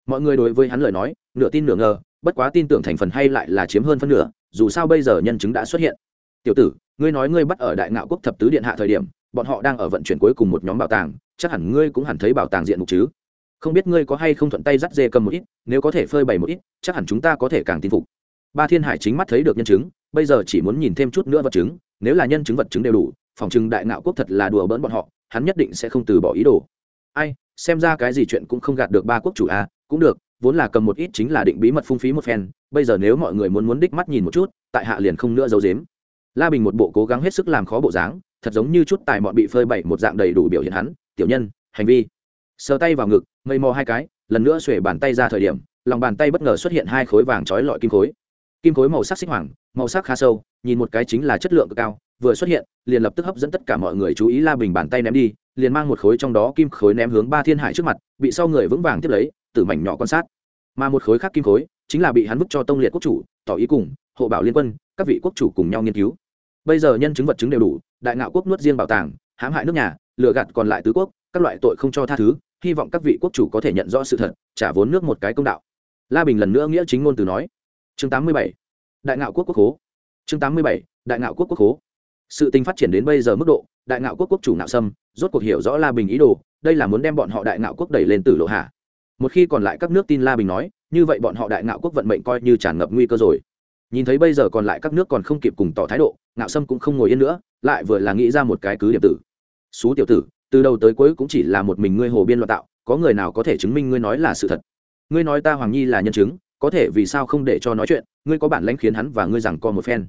Mọi người đối với hắn lời nói, nửa tin nửa ngờ, bất quá tin tưởng thành phần hay lại là chiếm hơn phân nửa, dù sao bây giờ nhân chứng đã xuất hiện. Tiểu tử, ngươi nói ngươi bắt ở đại ngạo quốc thập tứ điện hạ thời điểm bọn họ đang ở vận chuyển cuối cùng một nhóm bảo tàng, chắc hẳn ngươi cũng hẳn thấy bảo tàng diện mục chứ. Không biết ngươi có hay không thuận tay dắt dê cầm một ít, nếu có thể phơi bày một ít, chắc hẳn chúng ta có thể càng tin phục. Ba thiên hải chính mắt thấy được nhân chứng, bây giờ chỉ muốn nhìn thêm chút nữa vật chứng, nếu là nhân chứng vật chứng đều đủ, phòng chừng đại ngạo quốc thật là đùa bỡn bọn họ, hắn nhất định sẽ không từ bỏ ý đồ. Ai, xem ra cái gì chuyện cũng không gạt được ba quốc chủ à cũng được, vốn là cầm một ít chính là định bí mật phung phí một phen, bây giờ nếu mọi người muốn muốn đích mắt nhìn một chút, tại hạ liền không nữa giấu dếm la bình một bộ cố gắng hết sức làm khó bộ dáng thật giống như chút tài mọn bị phơi bày một dạng đầy đủ biểu hiện hắn, tiểu nhân, hành vi. Sờ tay vào ngực, mây mò hai cái, lần nữa xuể bàn tay ra thời điểm, lòng bàn tay bất ngờ xuất hiện hai khối vàng trói lọi kim khối. Kim khối màu sắc xích hoàng, màu sắc khá sâu, nhìn một cái chính là chất lượng cực cao, vừa xuất hiện, liền lập tức hấp dẫn tất cả mọi người chú ý la bình bàn tay ném đi, liền mang một khối trong đó kim khối ném hướng ba thiên hải trước mặt, bị sau người vững vàng tiếp lấy từ mảnh nhỏ quan sát. Mà một khối khác kim khối, chính là bị hắn vứt cho tông liệt quốc chủ, tỏ ý cùng, hộ bảo liên quân, các vị quốc chủ cùng nhau nghiên cứu bây giờ nhân chứng vật chứng đều đủ, đại ngạo quốc nuốt riêng bảo tàng, hãm hại nước nhà, lừa gạt còn lại tứ quốc, các loại tội không cho tha thứ, hy vọng các vị quốc chủ có thể nhận rõ sự thật, trả vốn nước một cái công đạo. La bình lần nữa nghĩa chính ngôn từ nói. Chương 87. đại ngạo quốc quốc hố chương 87. đại ngạo quốc quốc hố sự tình phát triển đến bây giờ mức độ, đại ngạo quốc quốc chủ nạo sâm, rốt cuộc hiểu rõ la bình ý đồ, đây là muốn đem bọn họ đại ngạo quốc đẩy lên tử lộ hạ. Một khi còn lại các nước tin la bình nói, như vậy bọn họ đại ngạo quốc vận mệnh coi như tràn ngập nguy cơ rồi nhìn thấy bây giờ còn lại các nước còn không kịp cùng tỏ thái độ, ngạo sâm cũng không ngồi yên nữa, lại vừa là nghĩ ra một cái cứ điểm tử. Xú tiểu tử, từ đầu tới cuối cũng chỉ là một mình ngươi hồ biên loạn tạo, có người nào có thể chứng minh ngươi nói là sự thật? Ngươi nói ta hoàng nhi là nhân chứng, có thể vì sao không để cho nói chuyện, ngươi có bản lãnh khiến hắn và ngươi rằng co một phen.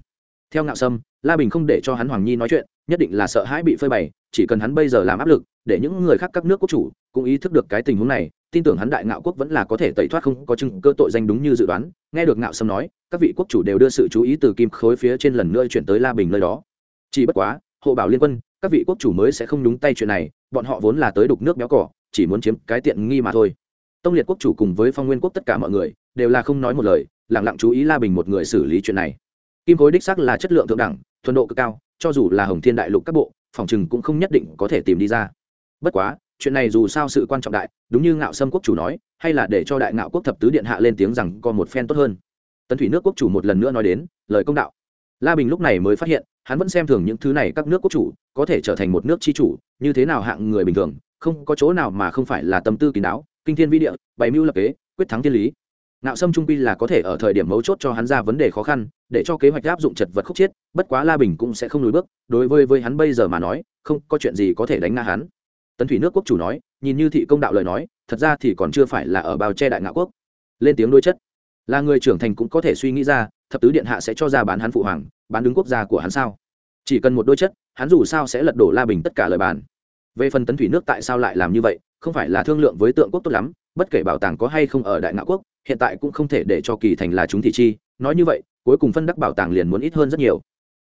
Theo ngạo sâm la bình không để cho hắn hoàng nhi nói chuyện, nhất định là sợ hãi bị phơi bày, chỉ cần hắn bây giờ làm áp lực, để những người khác các nước quốc chủ cũng ý thức được cái tình huống này, tin tưởng hắn đại ngạo quốc vẫn là có thể tẩy thoát không có chứng cơ tội danh đúng như dự đoán. Nghe được ngạo sâm nói, các vị quốc chủ đều đưa sự chú ý từ kim khối phía trên lần nữa chuyển tới la bình nơi đó. Chỉ bất quá, hộ bảo liên quân, các vị quốc chủ mới sẽ không nhúng tay chuyện này, bọn họ vốn là tới đục nước béo cỏ, chỉ muốn chiếm cái tiện nghi mà thôi. Tông liệt quốc chủ cùng với phong nguyên quốc tất cả mọi người, đều là không nói một lời lẳng lặng chú ý la bình một người xử lý chuyện này kim khối đích sắc là chất lượng thượng đẳng, thuần độ cực cao, cho dù là hồng thiên đại lục các bộ, phòng chừng cũng không nhất định có thể tìm đi ra. Bất quá, chuyện này dù sao sự quan trọng đại, đúng như ngạo sâm quốc chủ nói, hay là để cho đại ngạo quốc thập tứ điện hạ lên tiếng rằng có một phen tốt hơn. Tấn thủy nước quốc chủ một lần nữa nói đến, lời công đạo. La bình lúc này mới phát hiện, hắn vẫn xem thường những thứ này các nước quốc chủ, có thể trở thành một nước tri chủ, như thế nào hạng người bình thường, không có chỗ nào mà không phải là tâm tư kín đáo, kinh thiên vi địa, bày mưu lập kế, quyết thắng thiên lý nạo sâm trung quy là có thể ở thời điểm mấu chốt cho hắn ra vấn đề khó khăn, để cho kế hoạch áp dụng chật vật khúc chiết, bất quá la bình cũng sẽ không lùi bước, đối với với hắn bây giờ mà nói, không có chuyện gì có thể đánh ngã hắn. Tấn thủy nước quốc chủ nói, nhìn như thị công đạo lời nói, thật ra thì còn chưa phải là ở bao che đại ngạo quốc. Lên tiếng đối chất. Là người trưởng thành cũng có thể suy nghĩ ra, thập tứ điện hạ sẽ cho ra bán hắn phụ hoàng, bán đứng quốc gia của hắn sao? Chỉ cần một đôi chất, hắn dù sao sẽ lật đổ la bình tất cả lời bàn. Về phần tấn thủy nước tại sao lại làm như vậy, không phải là thương lượng với tượng quốc tốt lắm, bất kể bảo tàng có hay không ở đại ngạo quốc hiện tại cũng không thể để cho kỳ thành là chúng thị chi, nói như vậy, cuối cùng phân đắc bảo tàng liền muốn ít hơn rất nhiều.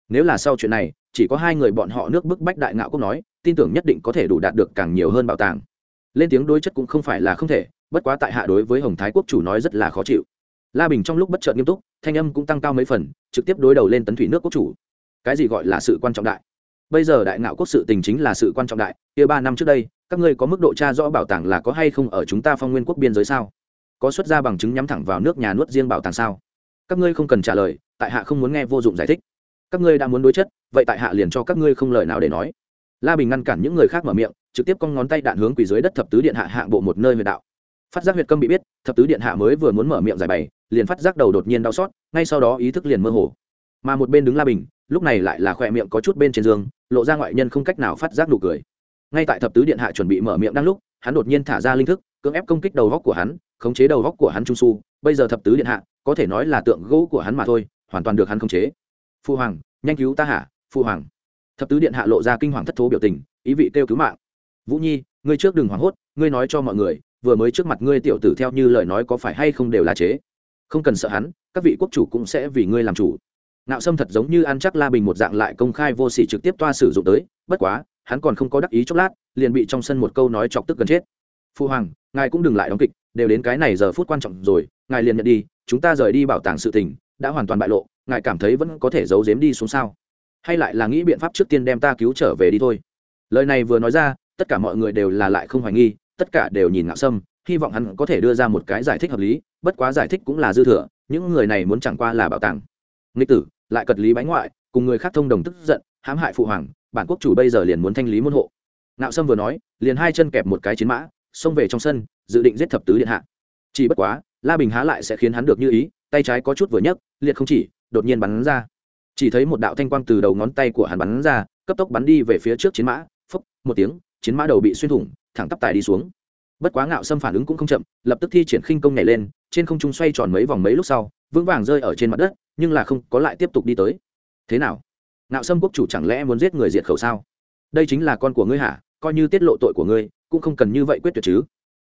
Nếu là sau chuyện này, chỉ có hai người bọn họ nước bức bách đại ngạo cũng nói, tin tưởng nhất định có thể đủ đạt được càng nhiều hơn bảo tàng. Lên tiếng đối chất cũng không phải là không thể, bất quá tại hạ đối với hồng thái quốc chủ nói rất là khó chịu. La bình trong lúc bất chợt nghiêm túc, thanh âm cũng tăng cao mấy phần, trực tiếp đối đầu lên tấn thủy nước quốc chủ. Cái gì gọi là sự quan trọng đại? Bây giờ đại ngạo quốc sự tình chính là sự quan trọng đại, kia ba năm trước đây, các ngươi có mức độ tra rõ bảo tàng là có hay không ở chúng ta phong nguyên quốc biên giới sao? Có xuất ra bằng chứng nhắm thẳng vào nước nhà nuốt riêng bảo tàng sao? Các ngươi không cần trả lời, tại hạ không muốn nghe vô dụng giải thích. Các ngươi đã muốn đối chất, vậy tại hạ liền cho các ngươi không lời nào để nói. La bình ngăn cản những người khác mở miệng, trực tiếp cong ngón tay đạn hướng quỳ dưới đất thập tứ điện hạ hạ bộ một nơi huyệt đạo. Phát giác huyệt câm bị biết, thập tứ điện hạ mới vừa muốn mở miệng giải bày, liền phát giác đầu đột nhiên đau xót, ngay sau đó ý thức liền mơ hồ. Mà một bên đứng la bình, lúc này lại là khỏe miệng có chút bên trên giường, lộ ra ngoại nhân không cách nào phát giác nụ cười. Ngay tại thập tứ điện hạ chuẩn bị mở miệng đang lúc, hắn đột nhiên thả ra linh thức, cưỡng ép công kích đầu góc của hắn khống chế đầu góc của hắn trung su, bây giờ thập tứ điện hạ, có thể nói là tượng gỗ của hắn mà thôi, hoàn toàn được hắn khống chế. Phu hoàng, nhanh cứu ta hả? Phu hoàng. Thập tứ điện hạ lộ ra kinh hoàng thất thố biểu tình, ý vị kêu cứu mạng. Vũ nhi, ngươi trước đừng hoảng hốt, ngươi nói cho mọi người, vừa mới trước mặt ngươi tiểu tử theo như lời nói có phải hay không đều là chế. Không cần sợ hắn, các vị quốc chủ cũng sẽ vì ngươi làm chủ. Nạo sâm thật giống như ăn chắc la bình một dạng lại công khai vô sỉ trực tiếp toa sử dụng tới, bất quá, hắn còn không có đắc ý chốc lát, liền bị trong sân một câu nói chọc tức gần chết phu hoàng, ngài cũng đừng lại đóng kịch, đều đến cái này giờ phút quan trọng rồi, ngài liền nhận đi, chúng ta rời đi bảo tàng sự tình, đã hoàn toàn bại lộ, ngài cảm thấy vẫn có thể giấu giếm đi xuống sao? Hay lại là nghĩ biện pháp trước tiên đem ta cứu trở về đi thôi. Lời này vừa nói ra, tất cả mọi người đều là lại không hoài nghi, tất cả đều nhìn ngạo sâm, hy vọng hắn có thể đưa ra một cái giải thích hợp lý, bất quá giải thích cũng là dư thừa, những người này muốn chẳng qua là bảo tàng. Nghịch tử, lại cật lý bánh ngoại, cùng người khác thông đồng tức giận, hãm hại phụ hoàng, bản quốc chủ bây giờ liền muốn thanh lý môn hộ. Ngạo sâm vừa nói, liền hai chân kẹp một cái chiến mã xông về trong sân, dự định giết thập tứ điện hạ. Chỉ bất quá, la bình há lại sẽ khiến hắn được như ý, tay trái có chút vừa nhấc, liệt không chỉ, đột nhiên bắn ra. Chỉ thấy một đạo thanh quang từ đầu ngón tay của hắn bắn ra, cấp tốc bắn đi về phía trước chiến mã, phốc, một tiếng, chiến mã đầu bị xuyên thủng, thẳng tắp tài đi xuống. Bất quá ngạo sâm phản ứng cũng không chậm, lập tức thi triển khinh công nhảy lên, trên không trung xoay tròn mấy vòng mấy lúc sau, vững vàng rơi ở trên mặt đất, nhưng là không có lại tiếp tục đi tới. Thế nào? Ngạo sâm quốc chủ chẳng lẽ muốn giết người diệt khẩu sao? Đây chính là con của ngươi hả? Coi như tiết lộ tội của ngươi cũng không cần như vậy quyết tuyệt chứ.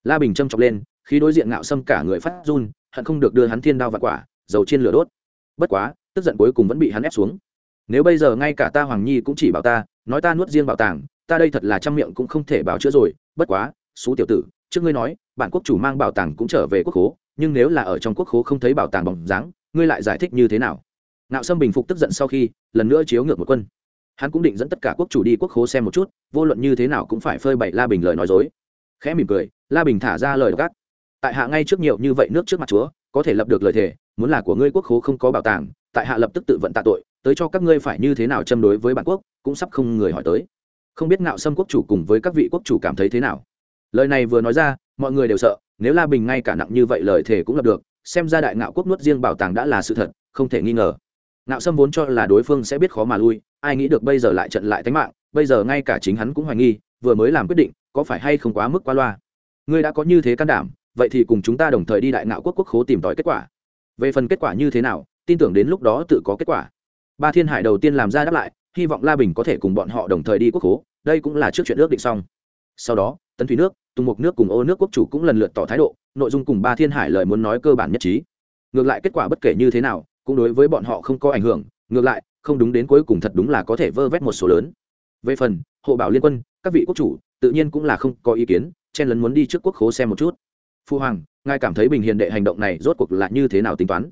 La bình châm chọc lên khi đối diện ngạo sâm cả người phát run, hận không được đưa hắn thiên đao vặt quả, dầu trên lửa đốt. Bất quá, tức giận cuối cùng vẫn bị hắn ép xuống. Nếu bây giờ ngay cả ta hoàng nhi cũng chỉ bảo ta, nói ta nuốt riêng bảo tàng, ta đây thật là trăm miệng cũng không thể bảo chữa rồi. Bất quá, xú tiểu tử, trước ngươi nói, bản quốc chủ mang bảo tàng cũng trở về quốc khố, nhưng nếu là ở trong quốc khố không thấy bảo tàng bóng dáng, ngươi lại giải thích như thế nào? Nạo sâm bình phục tức giận sau khi, lần nữa chiếu ngược một quân hắn cũng định dẫn tất cả quốc chủ đi quốc khố xem một chút, vô luận như thế nào cũng phải phơi bày la bình lời nói dối. Khẽ mỉm cười, la bình thả ra lời gác. Tại hạ ngay trước nhiều như vậy nước trước mặt chúa, có thể lập được lời thề, muốn là của ngươi quốc khố không có bảo tàng, tại hạ lập tức tự vận tạ tội, tới cho các ngươi phải như thế nào châm đối với bản quốc, cũng sắp không người hỏi tới. Không biết ngạo sâm quốc chủ cùng với các vị quốc chủ cảm thấy thế nào? Lời này vừa nói ra, mọi người đều sợ, nếu la bình ngay cả nặng như vậy lời thề cũng lập được, xem ra đại ngạo quốc nuốt riêng bảo tàng đã là sự thật, không thể nghi ngờ. Nạo sâm vốn cho là đối phương sẽ biết khó mà lui, ai nghĩ được bây giờ lại trận lại tánh mạng, bây giờ ngay cả chính hắn cũng hoài nghi, vừa mới làm quyết định, có phải hay không quá mức quá loa. Ngươi đã có như thế can đảm, vậy thì cùng chúng ta đồng thời đi đại ngạo quốc quốc khố tìm tòi kết quả. Về phần kết quả như thế nào, tin tưởng đến lúc đó tự có kết quả. Ba thiên hải đầu tiên làm ra đáp lại, hy vọng la bình có thể cùng bọn họ đồng thời đi quốc khố, đây cũng là trước chuyện ước định xong. Sau đó, tấn thủy nước, tùng mục nước cùng ô nước quốc chủ cũng lần lượt tỏ thái độ, nội dung cùng ba thiên hải lời muốn nói cơ bản nhất trí. Ngược lại kết quả bất kể như thế nào cũng đối với bọn họ không có ảnh hưởng, ngược lại, không đúng đến cuối cùng thật đúng là có thể vơ vét một số lớn. Về phần, hộ bảo liên quân, các vị quốc chủ, tự nhiên cũng là không có ý kiến, chen lấn muốn đi trước quốc khố xem một chút. Phu hoàng, ngài cảm thấy bình hiền đệ hành động này rốt cuộc là như thế nào tính toán?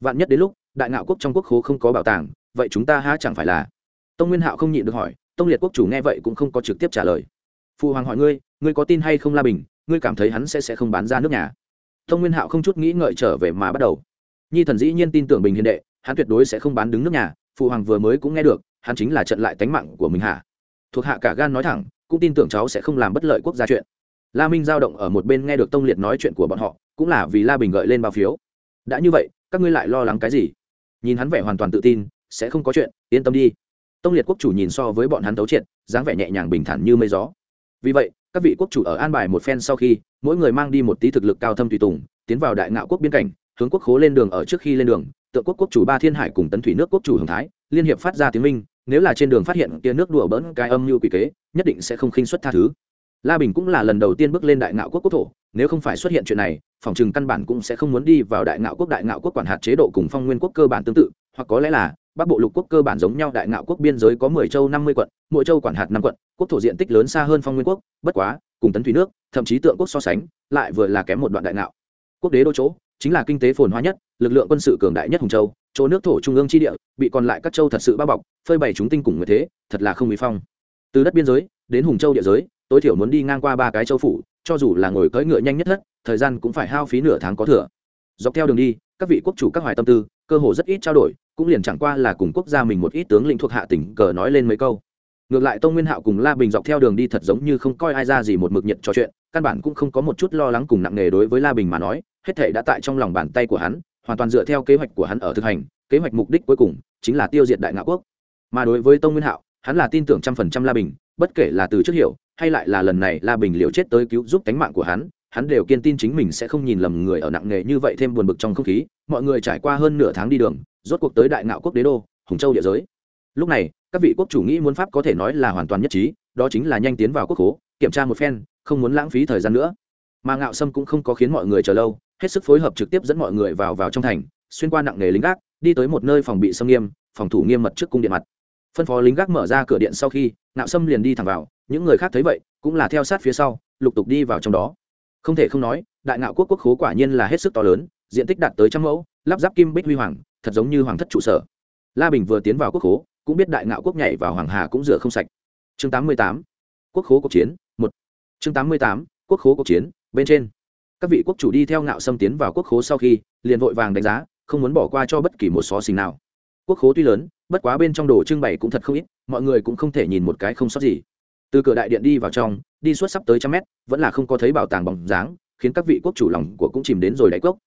Vạn nhất đến lúc, đại ngạo quốc trong quốc khố không có bảo tàng, vậy chúng ta há chẳng phải là? Tông nguyên hạo không nhịn được hỏi, tông liệt quốc chủ nghe vậy cũng không có trực tiếp trả lời. Phu hoàng hỏi ngươi ngươi có tin hay không la bình, ngươi cảm thấy hắn sẽ sẽ không bán ra nước nhà? Tông nguyên hạo không chút nghĩ ngợi trở về mà bắt đầu nhi thần dĩ nhiên tin tưởng bình hiền đệ, hắn tuyệt đối sẽ không bán đứng nước nhà, phụ hoàng vừa mới cũng nghe được, hắn chính là trận lại tánh mạng của mình hả? Thuộc hạ cả gan nói thẳng, cũng tin tưởng cháu sẽ không làm bất lợi quốc gia chuyện. La minh giao động ở một bên nghe được tông liệt nói chuyện của bọn họ, cũng là vì la bình gợi lên bao phiếu. Đã như vậy, các ngươi lại lo lắng cái gì? Nhìn hắn vẻ hoàn toàn tự tin, sẽ không có chuyện, yên tâm đi. Tông liệt quốc chủ nhìn so với bọn hắn tấu triệt, dáng vẻ nhẹ nhàng bình thản như mây gió. Vì vậy, các vị quốc chủ ở an bài một phen sau khi, mỗi người mang đi một tí thực lực cao thâm tùy tùng, tiến vào đại ngạo quốc biên cảnh hướng quốc khố lên đường ở trước khi lên đường, tượng quốc quốc chủ ba thiên hải cùng tấn thủy nước quốc chủ hồng thái, liên hiệp phát ra tiếng minh, nếu là trên đường phát hiện tia nước đùa bỡn cái âm mưu quỷ kế, nhất định sẽ không khinh xuất tha thứ. La bình cũng là lần đầu tiên bước lên đại ngạo quốc quốc thổ, nếu không phải xuất hiện chuyện này, phòng trừng căn bản cũng sẽ không muốn đi vào đại ngạo quốc đại ngạo quốc quản hạt chế độ cùng phong nguyên quốc cơ bản tương tự, hoặc có lẽ là, bắc bộ lục quốc cơ bản giống nhau đại ngạo quốc biên giới có mười châu năm mươi quận, mỗi châu quản hạt năm quận, quốc thổ diện tích lớn xa hơn phong nguyên quốc, bất quá, cùng tấn thủy nước, thậm chí tượng quốc so sánh, lại vừa là kém một đoạn đại ngạo. Quốc đế đô chỗ chính là kinh tế phồn hoa nhất, lực lượng quân sự cường đại nhất hùng châu, chỗ nước thổ trung ương chi địa, bị còn lại các châu thật sự bao bọc, phơi bày chúng tinh cùng người thế, thật là không bị phong. Từ đất biên giới, đến hùng châu địa giới, tối thiểu muốn đi ngang qua ba cái châu phủ, cho dù là ngồi cưỡi ngựa nhanh nhất thất, thời gian cũng phải hao phí nửa tháng có thừa. Dọc theo đường đi, các vị quốc chủ các hoài tâm tư, cơ hồ rất ít trao đổi, cũng liền chẳng qua là cùng quốc gia mình một ít tướng lĩnh thuộc hạ tỉnh cờ nói lên mấy câu ngược lại tông nguyên hạo cùng la bình dọc theo đường đi thật giống như không coi ai ra gì một mực nhiệt trò chuyện, căn bản cũng không có một chút lo lắng cùng nặng nề đối với la bình mà nói, hết thể đã tại trong lòng bàn tay của hắn, hoàn toàn dựa theo kế hoạch của hắn ở thực hành, kế hoạch mục đích cuối cùng chính là tiêu diệt đại ngạo quốc. Mà đối với tông nguyên hạo, hắn là tin tưởng trăm phần trăm la bình, bất kể là từ trước hiểu, hay lại là lần này la bình liều chết tới cứu giúp tánh mạng của hắn hắn đều kiên tin chính mình sẽ không nhìn lầm người ở nặng nề như vậy thêm buồn bực trong không khí, mọi người trải qua hơn nửa tháng đi đường, rốt cuộc tới đại ngạo quốc đế đô, hùng châu địa giới. Lúc này các vị quốc chủ nghĩ muốn pháp có thể nói là hoàn toàn nhất trí, đó chính là nhanh tiến vào quốc khố, kiểm tra một phen, không muốn lãng phí thời gian nữa. Mà ngạo sâm cũng không có khiến mọi người chờ lâu, hết sức phối hợp trực tiếp dẫn mọi người vào vào trong thành, xuyên qua nặng nề lính gác, đi tới một nơi phòng bị xâm nghiêm, phòng thủ nghiêm mật trước cung điện mặt. Phân phó lính gác mở ra cửa điện sau khi, ngạo sâm liền đi thẳng vào, những người khác thấy vậy, cũng là theo sát phía sau, lục tục đi vào trong đó. Không thể không nói, đại ngạo quốc quốc khố quả nhiên là hết sức to lớn, diện tích đạt tới trăm mẫu, lắp ráp kim bích huy hoàng, thật giống như hoàng thất trụ sở. La bình vừa tiến vào quốc khố cũng biết đại ngạo quốc nhảy vào hoàng hà cũng rửa không sạch chương 88. quốc khố cuộc chiến, một chương 88. quốc khố cuộc chiến, bên trên các vị quốc chủ đi theo ngạo xâm tiến vào quốc khố sau khi, liền vội vàng đánh giá, không muốn bỏ qua cho bất kỳ một xó xình nào quốc khố tuy lớn, bất quá bên trong đồ trưng bày cũng thật không ít, mọi người cũng không thể nhìn một cái không sót gì từ cửa đại điện đi vào trong, đi suốt sắp tới trăm mét, vẫn là không có thấy bảo tàng bóng dáng, khiến các vị quốc chủ lòng của cũng chìm đến rồi đáy cốc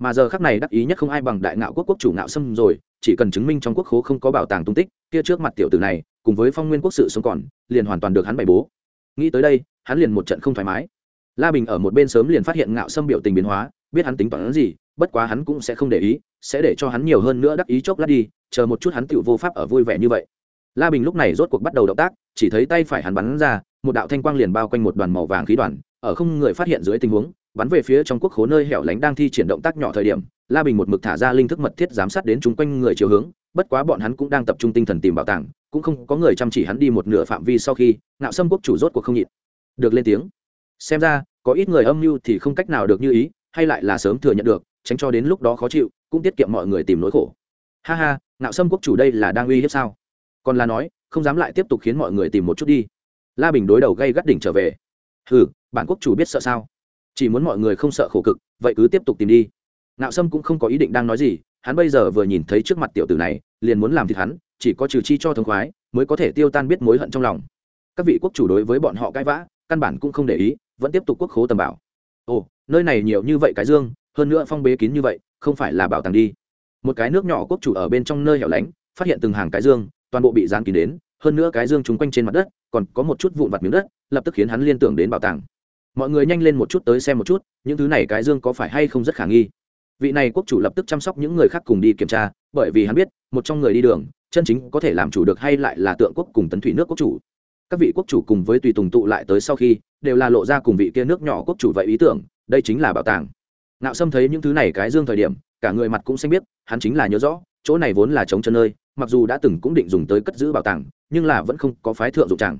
mà giờ khắc này đắc ý nhất không ai bằng đại ngạo quốc quốc chủ ngạo xâm rồi, chỉ cần chứng minh trong quốc khố không có bảo tàng tung tích, kia trước mặt tiểu tử này, cùng với phong nguyên quốc sự sống còn, liền hoàn toàn được hắn bày bố. Nghĩ tới đây, hắn liền một trận không thoải mái. La bình ở một bên sớm liền phát hiện ngạo xâm biểu tình biến hóa, biết hắn tính toán gì, bất quá hắn cũng sẽ không để ý, sẽ để cho hắn nhiều hơn nữa đắc ý chốc lát đi, chờ một chút hắn tựu vô pháp ở vui vẻ như vậy. La bình lúc này rốt cuộc bắt đầu động tác, chỉ thấy tay phải hắn bắn ra, một đạo thanh quang liền bao quanh một đoàn màu vàng khí đoàn, ở không người phát hiện dưới tình huống bắn về phía trong quốc khố nơi hẻo lánh đang thi triển động tác nhỏ thời điểm la bình một mực thả ra linh thức mật thiết giám sát đến chung quanh người chiều hướng bất quá bọn hắn cũng đang tập trung tinh thần tìm bảo tàng cũng không có người chăm chỉ hắn đi một nửa phạm vi sau khi ngạo xâm quốc chủ rốt cuộc không nhịn được lên tiếng. Xem ra có ít người âm mưu thì không cách nào được như ý hay lại là sớm thừa nhận được tránh cho đến lúc đó khó chịu cũng tiết kiệm mọi người tìm nỗi khổ. Ha ha ngạo xâm quốc chủ đây là đang uy hiếp sao? Còn là nói không dám lại tiếp tục khiến mọi người tìm một chút đi. La bình đối đầu gây gắt đỉnh trở về. Hừ, bản quốc chủ biết sợ sao? Chỉ muốn mọi người không sợ khổ cực, vậy cứ tiếp tục tìm đi. Nạo sâm cũng không có ý định đang nói gì, hắn bây giờ vừa nhìn thấy trước mặt tiểu tử này, liền muốn làm thịt hắn, chỉ có trừ chi cho thống khoái, mới có thể tiêu tan biết mối hận trong lòng. Các vị quốc chủ đối với bọn họ cãi vã, căn bản cũng không để ý, vẫn tiếp tục quốc khố tầm bảo. Ồ, nơi này nhiều như vậy cái dương, hơn nữa phong bế kín như vậy, không phải là bảo tàng đi. Một cái nước nhỏ quốc chủ ở bên trong nơi hẻo lánh, phát hiện từng hàng cái dương, toàn bộ bị dán kín đến, hơn nữa cái dương chúng quanh trên mặt đất, còn có một chút vụn vặt miếng đất, lập tức khiến hắn liên tưởng đến bảo tàng mọi người nhanh lên một chút tới xem một chút, những thứ này cái dương có phải hay không rất khả nghi. Vị này quốc chủ lập tức chăm sóc những người khác cùng đi kiểm tra, bởi vì hắn biết, một trong người đi đường, chân chính có thể làm chủ được hay lại là tượng quốc cùng tấn thủy nước quốc chủ. Các vị quốc chủ cùng với tùy tùng tụ lại tới sau khi, đều là lộ ra cùng vị kia nước nhỏ quốc chủ vậy ý tưởng, đây chính là bảo tàng. Nạo sâm thấy những thứ này cái dương thời điểm, cả người mặt cũng xanh biết hắn chính là nhớ rõ, chỗ này vốn là trống chân nơi, mặc dù đã từng cũng định dùng tới cất giữ bảo tàng, nhưng là vẫn không có phái thượng dụng chẳng.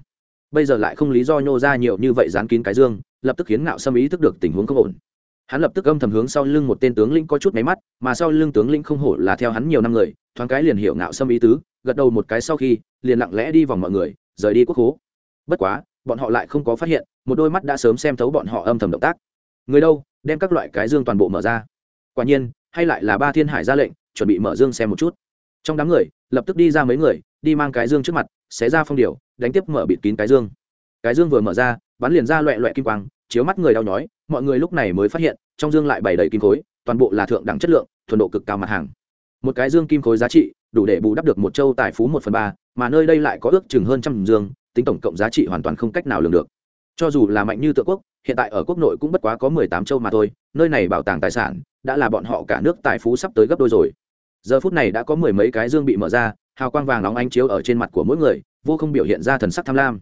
Bây giờ lại không lý do nhô ra nhiều như vậy dán kín cái dương lập tức khiến ngạo sâm ý thức được tình huống không ổn. Hắn lập tức âm thầm hướng sau lưng một tên tướng lĩnh có chút máy mắt, mà sau lưng tướng lĩnh không hổ là theo hắn nhiều năm người, thoáng cái liền hiểu ngạo sâm ý tứ, gật đầu một cái sau khi, liền lặng lẽ đi vòng mọi người, rời đi quốc hố. Bất quá, bọn họ lại không có phát hiện, một đôi mắt đã sớm xem thấu bọn họ âm thầm động tác. Người đâu, đem các loại cái dương toàn bộ mở ra. Quả nhiên, hay lại là ba thiên hải ra lệnh, chuẩn bị mở dương xem một chút. Trong đám người, lập tức đi ra mấy người, đi mang cái dương trước mặt, xé ra phong điều đánh tiếp mở bịt kín cái dương. Cái dương vừa mở ra bắn liền ra loẹ loẹ kim quang, chiếu mắt người đau nhói, mọi người lúc này mới phát hiện, trong dương lại bày đầy kim khối, toàn bộ là thượng đẳng chất lượng, thuần độ cực cao mặt hàng. Một cái dương kim khối giá trị, đủ để bù đắp được một châu tài phú một phần ba, mà nơi đây lại có ước chừng hơn trăm dương, tính tổng cộng giá trị hoàn toàn không cách nào lường được. Cho dù là mạnh như tự quốc, hiện tại ở quốc nội cũng bất quá có mười tám châu mà thôi, nơi này bảo tàng tài sản, đã là bọn họ cả nước tài phú sắp tới gấp đôi rồi. Giờ phút này đã có mười mấy cái dương bị mở ra, hào quang vàng nóng ánh chiếu ở trên mặt của mỗi người, vô không biểu hiện ra thần sắc tham lam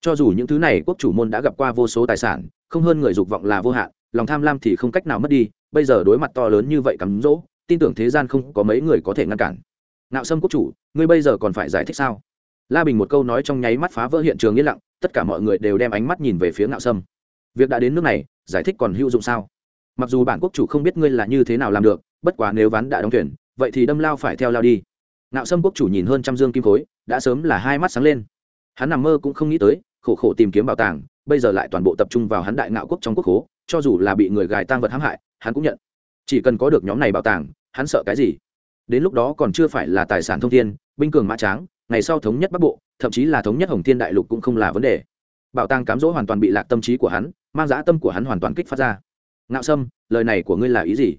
cho dù những thứ này quốc chủ môn đã gặp qua vô số tài sản, không hơn người dục vọng là vô hạn, lòng tham lam thì không cách nào mất đi, bây giờ đối mặt to lớn như vậy cắm rỗ tin tưởng thế gian không có mấy người có thể ngăn cản. Nạo sâm quốc chủ, ngươi bây giờ còn phải giải thích sao? La bình một câu nói trong nháy mắt phá vỡ hiện trường yên lặng, tất cả mọi người đều đem ánh mắt nhìn về phía ngạo sâm. Việc đã đến nước này, giải thích còn hữu dụng sao? Mặc dù bản quốc chủ không biết ngươi là như thế nào làm được, bất quá nếu ván đã đóng thuyền, vậy thì đâm lao phải theo lao đi. Ngạo sâm quốc chủ nhìn hơn trăm dương kim khối, đã sớm là hai mắt sáng lên. Hắn nằm mơ cũng không nghĩ tới khổ khổ tìm kiếm bảo tàng, bây giờ lại toàn bộ tập trung vào hắn đại ngạo quốc trong quốc hố cho dù là bị người gài tang vật hãm hại, hắn cũng nhận. Chỉ cần có được nhóm này bảo tàng, hắn sợ cái gì? Đến lúc đó còn chưa phải là tài sản thông thiên, binh cường mã tráng, ngày sau thống nhất bắc bộ, thậm chí là thống nhất hồng thiên đại lục cũng không là vấn đề. Bảo tàng cám dỗ hoàn toàn bị lạc tâm trí của hắn, mang dã tâm của hắn hoàn toàn kích phát ra. Ngạo sâm, lời này của ngươi là ý gì?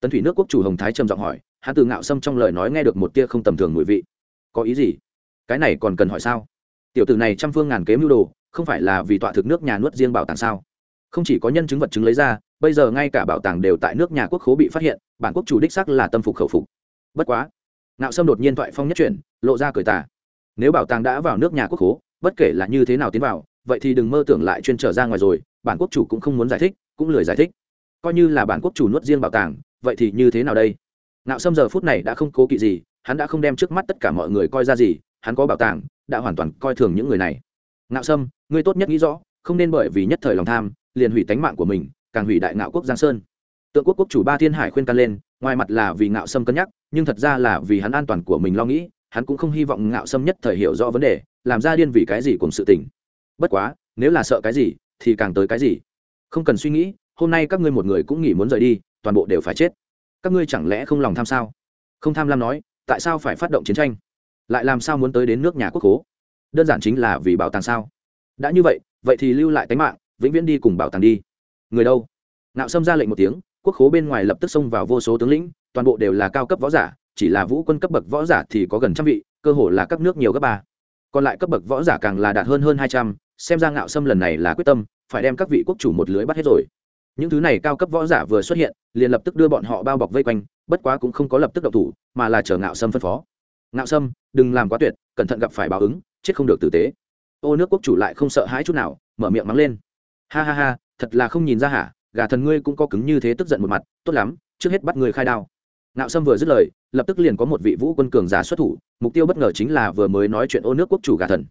Tấn thủy nước quốc chủ hồng thái trầm giọng hỏi, hắn từ ngạo sâm trong lời nói nghe được một tia không tầm thường mùi vị. Có ý gì? Cái này còn cần hỏi sao? Tiểu tử này trăm phương ngàn kế mưu đồ, không phải là vì tọa thực nước nhà nuốt riêng bảo tàng sao? Không chỉ có nhân chứng vật chứng lấy ra, bây giờ ngay cả bảo tàng đều tại nước nhà quốc khố bị phát hiện, bản quốc chủ đích sắc là tâm phục khẩu phục. Bất quá nạo sâm đột nhiên thoại phong nhất chuyển, lộ ra cười tả nếu bảo tàng đã vào nước nhà quốc khố, bất kể là như thế nào tiến vào, vậy thì đừng mơ tưởng lại chuyên trở ra ngoài rồi, bản quốc chủ cũng không muốn giải thích, cũng lười giải thích. Coi như là bản quốc chủ nuốt riêng bảo tàng, vậy thì như thế nào đây? Nạo sâm giờ phút này đã không cố kỵ gì, hắn đã không đem trước mắt tất cả mọi người coi ra gì hắn có bảo tàng, đã hoàn toàn coi thường những người này. Ngạo sâm, ngươi tốt nhất nghĩ rõ, không nên bởi vì nhất thời lòng tham, liền hủy tánh mạng của mình, càng hủy đại ngạo quốc giang sơn. Tượng quốc quốc chủ ba thiên hải khuyên can lên, ngoài mặt là vì ngạo sâm cân nhắc, nhưng thật ra là vì hắn an toàn của mình lo nghĩ, hắn cũng không hy vọng ngạo sâm nhất thời hiểu rõ vấn đề, làm ra điên vì cái gì cùng sự tình. Bất quá, nếu là sợ cái gì, thì càng tới cái gì. Không cần suy nghĩ, hôm nay các ngươi một người cũng nghỉ muốn rời đi, toàn bộ đều phải chết. Các ngươi chẳng lẽ không lòng tham sao? Không tham lam nói, tại sao phải phát động chiến tranh? Lại làm sao muốn tới đến nước nhà quốc hố đơn giản chính là vì bảo tàng sao? Đã như vậy vậy thì lưu lại tánh mạng, vĩnh viễn đi cùng bảo tàng đi. Người đâu? Nạo sâm ra lệnh một tiếng, quốc khố bên ngoài lập tức xông vào vô số tướng lĩnh, toàn bộ đều là cao cấp võ giả, chỉ là vũ quân cấp bậc võ giả thì có gần trăm vị, cơ hồ là các nước nhiều gấp ba. Còn lại cấp bậc võ giả càng là đạt hơn hơn hai trăm, xem ra ngạo sâm lần này là quyết tâm, phải đem các vị quốc chủ một lưới bắt hết rồi. Những thứ này cao cấp võ giả vừa xuất hiện, liền lập tức đưa bọn họ bao bọc vây quanh, bất quá cũng không có lập tức độc thủ, mà là chờ ngạo sâm phân phó ngạo sâm, đừng làm quá tuyệt, cẩn thận gặp phải báo ứng, chết không được tử tế. Ô nước quốc chủ lại không sợ hãi chút nào, mở miệng mắng lên. Ha ha ha, thật là không nhìn ra hả? Gà thần ngươi cũng có cứng như thế tức giận một mặt, tốt lắm, trước hết bắt người khai đao. Ngạo sâm vừa dứt lời, lập tức liền có một vị vũ quân cường giả xuất thủ, mục tiêu bất ngờ chính là vừa mới nói chuyện ô nước quốc chủ gà thần.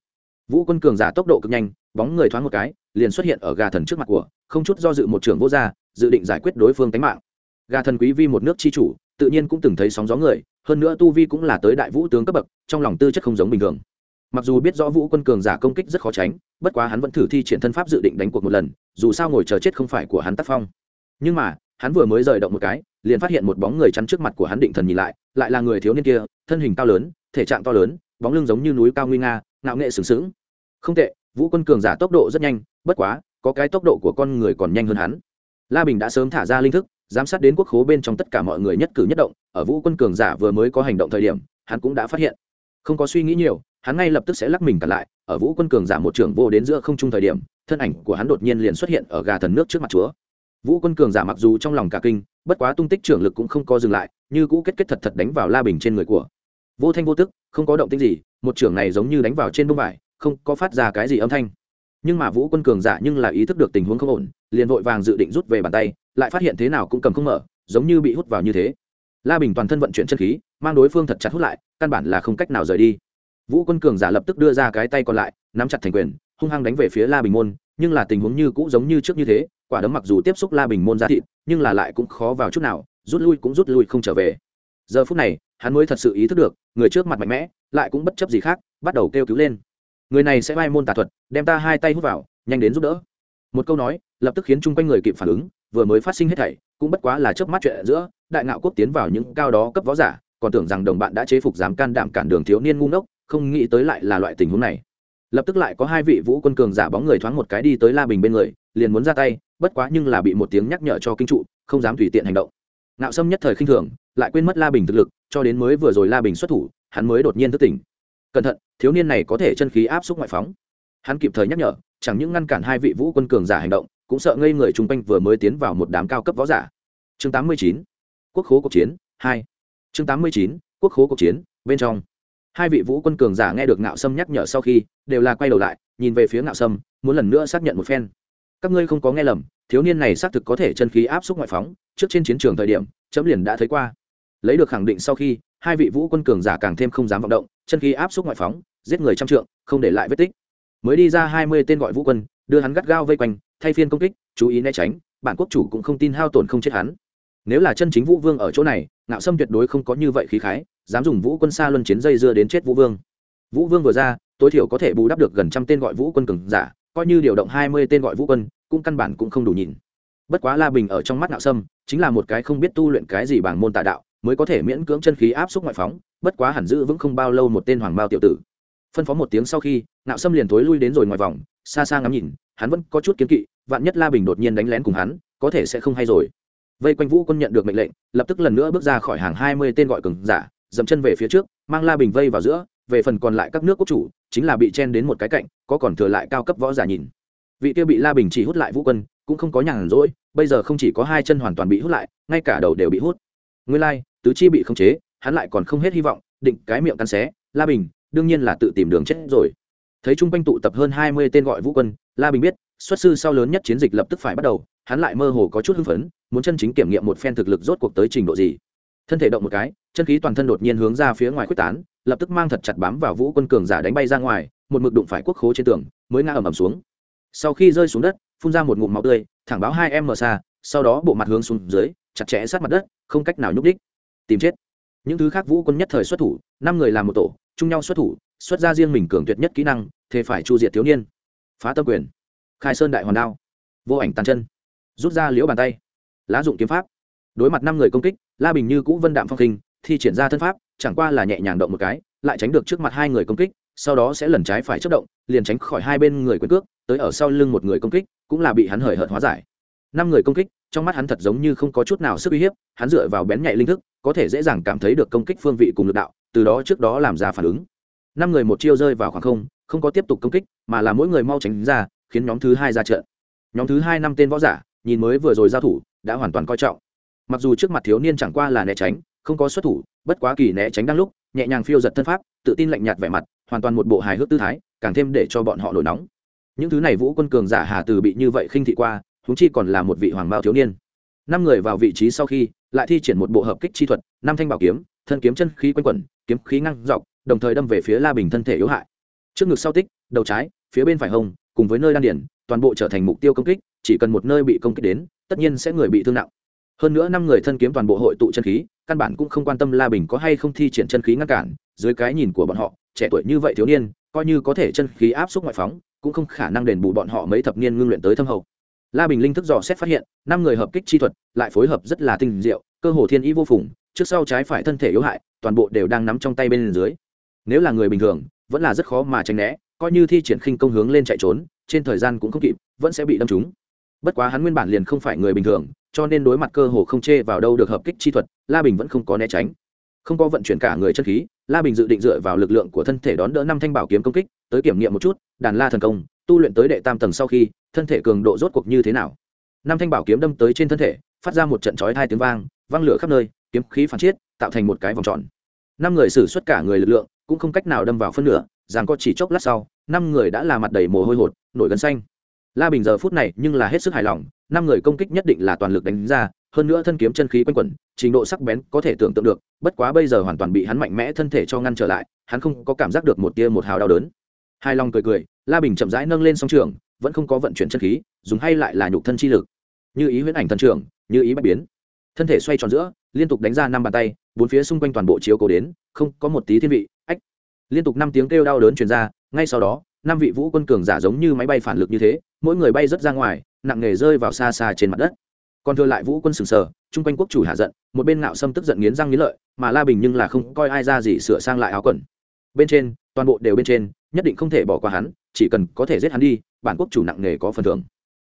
Vũ quân cường giả tốc độ cực nhanh, bóng người thoáng một cái, liền xuất hiện ở gà thần trước mặt của, không chút do dự một trưởng vô gia, dự định giải quyết đối phương tánh mạng gà thần quý vi một nước chi chủ, tự nhiên cũng từng thấy sóng gió người, hơn nữa tu vi cũng là tới đại vũ tướng cấp bậc, trong lòng tư chất không giống bình thường. Mặc dù biết rõ vũ quân cường giả công kích rất khó tránh, bất quá hắn vẫn thử thi triển thân pháp dự định đánh cuộc một lần, dù sao ngồi chờ chết không phải của hắn tác phong. Nhưng mà, hắn vừa mới rời động một cái, liền phát hiện một bóng người chắn trước mặt của hắn định thần nhìn lại lại là người thiếu niên kia, thân hình cao lớn, thể trạng to lớn, bóng lưng giống như núi cao nguy nga, ngạo nghệ sừng sững. Không tệ, vũ quân cường giả tốc độ rất nhanh, bất quá, có cái tốc độ của con người còn nhanh hơn hắn. La bình đã sớm thả ra linh thức giám sát đến quốc khố bên trong tất cả mọi người nhất cử nhất động, ở vũ quân cường giả vừa mới có hành động thời điểm, hắn cũng đã phát hiện. Không có suy nghĩ nhiều, hắn ngay lập tức sẽ lắc mình cả lại, ở vũ quân cường giả một trưởng vô đến giữa không trung thời điểm, thân ảnh của hắn đột nhiên liền xuất hiện ở gà thần nước trước mặt chúa. Vũ quân cường giả mặc dù trong lòng cả kinh, bất quá tung tích trưởng lực cũng không có dừng lại, như cũ kết kết thật thật đánh vào la bình trên người của. Vô thanh vô tức, không có động tĩnh gì, một trưởng này giống như đánh vào trên bông vải, không có phát ra cái gì âm thanh. Nhưng mà vũ quân cường giả nhưng là ý thức được tình huống không ổn, liền vội vàng dự định rút về bàn tay lại phát hiện thế nào cũng cầm không mở, giống như bị hút vào như thế. La bình toàn thân vận chuyển chân khí, mang đối phương thật chặt hút lại, căn bản là không cách nào rời đi. Vũ quân cường giả lập tức đưa ra cái tay còn lại, nắm chặt thành quyền, hung hăng đánh về phía la bình môn, nhưng là tình huống như cũ giống như trước như thế, quả đấm mặc dù tiếp xúc la bình môn ra thịt, nhưng là lại cũng khó vào chút nào, rút lui cũng rút lui không trở về. Giờ phút này, hắn mới thật sự ý thức được, người trước mặt mạnh mẽ, lại cũng bất chấp gì khác, bắt đầu kêu cứu lên. Người này sẽ vai môn tà thuật, đem ta hai tay hút vào, nhanh đến giúp đỡ. Một câu nói, lập tức khiến chung quanh người kịp phản ứng vừa mới phát sinh hết thảy, cũng bất quá là chớp mắt chuyện giữa, đại ngạo quốc tiến vào những cao đó cấp võ giả, còn tưởng rằng đồng bạn đã chế phục dám can đảm cản đường thiếu niên ngu ngốc, không nghĩ tới lại là loại tình huống này. Lập tức lại có hai vị vũ quân cường giả bóng người thoáng một cái đi tới la bình bên người, liền muốn ra tay, bất quá nhưng là bị một tiếng nhắc nhở cho kinh trụ, không dám tùy tiện hành động. Ngạo sâm nhất thời khinh thường, lại quên mất la bình thực lực, cho đến mới vừa rồi la bình xuất thủ, hắn mới đột nhiên thức tỉnh. Cẩn thận, thiếu niên này có thể chân khí áp xúc ngoại phóng. Hắn kịp thời nhắc nhở, chẳng những ngăn cản hai vị vũ quân cường giả hành động cũng sợ ngây người chung quanh vừa mới tiến vào một đám cao cấp võ giả chương 89. quốc khố cuộc chiến, hai chương 89. quốc khố cuộc chiến, bên trong hai vị vũ quân cường giả nghe được ngạo sâm nhắc nhở sau khi, đều là quay đầu lại, nhìn về phía ngạo sâm, muốn lần nữa xác nhận một phen các ngươi không có nghe lầm, thiếu niên này xác thực có thể chân khí áp xúc ngoại phóng, trước trên chiến trường thời điểm, chấm liền đã thấy qua lấy được khẳng định sau khi, hai vị vũ quân cường giả càng thêm không dám vọng động, chân khí áp xúc ngoại phóng, giết người trăm trượng, không để lại vết tích mới đi ra hai mươi tên gọi vũ quân, đưa hắn gắt gao vây quanh thay phiên công kích, chú ý né tránh, bản quốc chủ cũng không tin hao tổn không chết hắn. Nếu là chân chính vũ vương ở chỗ này, ngạo sâm tuyệt đối không có như vậy khí khái, dám dùng vũ quân xa luân chiến dây dưa đến chết vũ vương. Vũ vương vừa ra, tối thiểu có thể bù đắp được gần trăm tên gọi vũ quân cường giả, coi như điều động hai mươi tên gọi vũ quân, cũng căn bản cũng không đủ nhìn. Bất quá la bình ở trong mắt ngạo sâm, chính là một cái không biết tu luyện cái gì bằng môn tà đạo, mới có thể miễn cưỡng chân khí áp xúc ngoại phóng, bất quá hẳn giữ vững không bao lâu một tên hoàng bao tiểu tử. Phân phó một tiếng sau khi, ngạo sâm liền thối lui đến rồi ngoài vòng, xa xa ngắm nhìn hắn vẫn có chút kiến kỵ, vạn nhất la bình đột nhiên đánh lén cùng hắn, có thể sẽ không hay rồi. Vây quanh vũ quân nhận được mệnh lệnh, lập tức lần nữa bước ra khỏi hàng hai mươi tên gọi cường giả, dậm chân về phía trước, mang la bình vây vào giữa, về phần còn lại các nước quốc chủ, chính là bị chen đến một cái cạnh, có còn thừa lại cao cấp võ giả nhìn. Vị kia bị la bình chỉ hút lại vũ quân, cũng không có nhàn rỗi, bây giờ không chỉ có hai chân hoàn toàn bị hút lại, ngay cả đầu đều bị hút. Nguyên lai, tứ chi bị khống chế, hắn lại còn không hết hy vọng, định cái miệng cắn xé, la bình, đương nhiên là tự tìm đường chết rồi. Thấy chung quanh tụ tập hơn hai mươi tên gọi vũ quân la bình biết, xuất sư sau lớn nhất chiến dịch lập tức phải bắt đầu, hắn lại mơ hồ có chút hưng phấn, muốn chân chính kiểm nghiệm một phen thực lực rốt cuộc tới trình độ gì. Thân thể động một cái, chân khí toàn thân đột nhiên hướng ra phía ngoài quyết tán, lập tức mang thật chặt bám vào vũ quân cường giả đánh bay ra ngoài, một mực đụng phải quốc khố trên tường, mới ngã ầm ầm xuống. Sau khi rơi xuống đất, phun ra một ngụm máu tươi, thẳng báo hai em mờ xa, sau đó bộ mặt hướng xuống dưới, chặt chẽ sát mặt đất, không cách nào nhúc đích tìm chết. Những thứ khác vũ quân nhất thời xuất thủ, năm người làm một tổ, chung nhau xuất thủ, xuất ra riêng mình cường tuyệt nhất kỹ năng, thế phải chu diệt thiếu niên phá tâm quyền, khai sơn đại hoàn đao, vô ảnh tàn chân, rút ra liễu bàn tay, lá dụng kiếm pháp, đối mặt năm người công kích, la bình như cũ vân đạm phong khinh, thi triển ra thân pháp, chẳng qua là nhẹ nhàng động một cái, lại tránh được trước mặt hai người công kích, sau đó sẽ lần trái phải chất động, liền tránh khỏi hai bên người quyền cước, tới ở sau lưng một người công kích, cũng là bị hắn hời hợt hóa giải. Năm người công kích, trong mắt hắn thật giống như không có chút nào sức uy hiếp, hắn dựa vào bén nhạy linh thức, có thể dễ dàng cảm thấy được công kích phương vị cùng lực đạo, từ đó trước đó làm ra phản ứng. Năm người một chiêu rơi vào khoảng không không có tiếp tục công kích, mà là mỗi người mau tránh ra, khiến nhóm thứ hai ra trận. Nhóm thứ hai năm tên võ giả, nhìn mới vừa rồi giao thủ, đã hoàn toàn coi trọng. Mặc dù trước mặt thiếu niên chẳng qua là né tránh, không có xuất thủ, bất quá kỳ né tránh đang lúc, nhẹ nhàng phiêu giật thân pháp, tự tin lạnh nhạt vẻ mặt, hoàn toàn một bộ hài hước tư thái, càng thêm để cho bọn họ nổi nóng. Những thứ này vũ quân cường giả hà từ bị như vậy khinh thị qua húng chi còn là một vị hoàng bao thiếu niên. Năm người vào vị trí sau khi, lại thi triển một bộ hợp kích chi thuật, năm thanh bảo kiếm, thân kiếm chân khí quanh quẩn, kiếm khí ngăn dọc, đồng thời đâm về phía la bình thân thể yếu hại trước ngực sau tích, đầu trái, phía bên phải hông, cùng với nơi đan điển, toàn bộ trở thành mục tiêu công kích, chỉ cần một nơi bị công kích đến, tất nhiên sẽ người bị thương nặng. Hơn nữa năm người thân kiếm toàn bộ hội tụ chân khí, căn bản cũng không quan tâm la bình có hay không thi triển chân khí ngăn cản, dưới cái nhìn của bọn họ, trẻ tuổi như vậy thiếu niên, coi như có thể chân khí áp suất ngoại phóng, cũng không khả năng đền bù bọn họ mấy thập niên ngưng luyện tới thâm hậu. La bình linh thức dò xét phát hiện, năm người hợp kích chi thuật, lại phối hợp rất là tinh diệu, cơ hồ thiên ý vô phùng, trước sau trái phải thân thể yếu hại, toàn bộ đều đang nắm trong tay bên dưới. Nếu là người bình thường vẫn là rất khó mà tránh né, coi như thi triển khinh công hướng lên chạy trốn, trên thời gian cũng không kịp, vẫn sẽ bị đâm trúng. Bất quá hắn nguyên bản liền không phải người bình thường, cho nên đối mặt cơ hồ không chê vào đâu được hợp kích chi thuật, la bình vẫn không có né tránh. Không có vận chuyển cả người chân khí, la bình dự định dựa vào lực lượng của thân thể đón đỡ năm thanh bảo kiếm công kích, tới kiểm nghiệm một chút, đàn la thần công, tu luyện tới đệ tam tầng sau khi, thân thể cường độ rốt cuộc như thế nào. Năm thanh bảo kiếm đâm tới trên thân thể, phát ra một trận chói hai tiếng vang văng lửa khắp nơi, kiếm khí phản chiết, tạo thành một cái vòng tròn. Năm người xử suất cả người lực lượng cũng không cách nào đâm vào phân nửa, rằng có chỉ chốc lát sau, năm người đã là mặt đầy mồ hôi hột, nổi gân xanh. La bình giờ phút này nhưng là hết sức hài lòng, năm người công kích nhất định là toàn lực đánh ra, hơn nữa thân kiếm chân khí quanh quẩn, trình độ sắc bén có thể tưởng tượng được, bất quá bây giờ hoàn toàn bị hắn mạnh mẽ thân thể cho ngăn trở lại, hắn không có cảm giác được một tia một hào đau đớn. Hai lòng cười cười, la bình chậm rãi nâng lên song trường, vẫn không có vận chuyển chân khí, dùng hay lại là nhục thân chi lực. Như ý huyễn ảnh thần trưởng như ý bách biến. Thân thể xoay tròn giữa, liên tục đánh ra năm bàn tay, bốn phía xung quanh toàn bộ chiếu cố đến, không có một tí thiên vị liên tục năm tiếng kêu đau đớn truyền ra, ngay sau đó, năm vị vũ quân cường giả giống như máy bay phản lực như thế, mỗi người bay rất ra ngoài, nặng nề rơi vào xa xa trên mặt đất. Còn thừa lại vũ quân sừng sờ, chung quanh quốc chủ hạ giận, một bên ngạo sâm tức giận nghiến răng nghiến lợi, mà la bình nhưng là không coi ai ra gì sửa sang lại áo quần. Bên trên, toàn bộ đều bên trên, nhất định không thể bỏ qua hắn, chỉ cần có thể giết hắn đi, bản quốc chủ nặng nề có phần thưởng.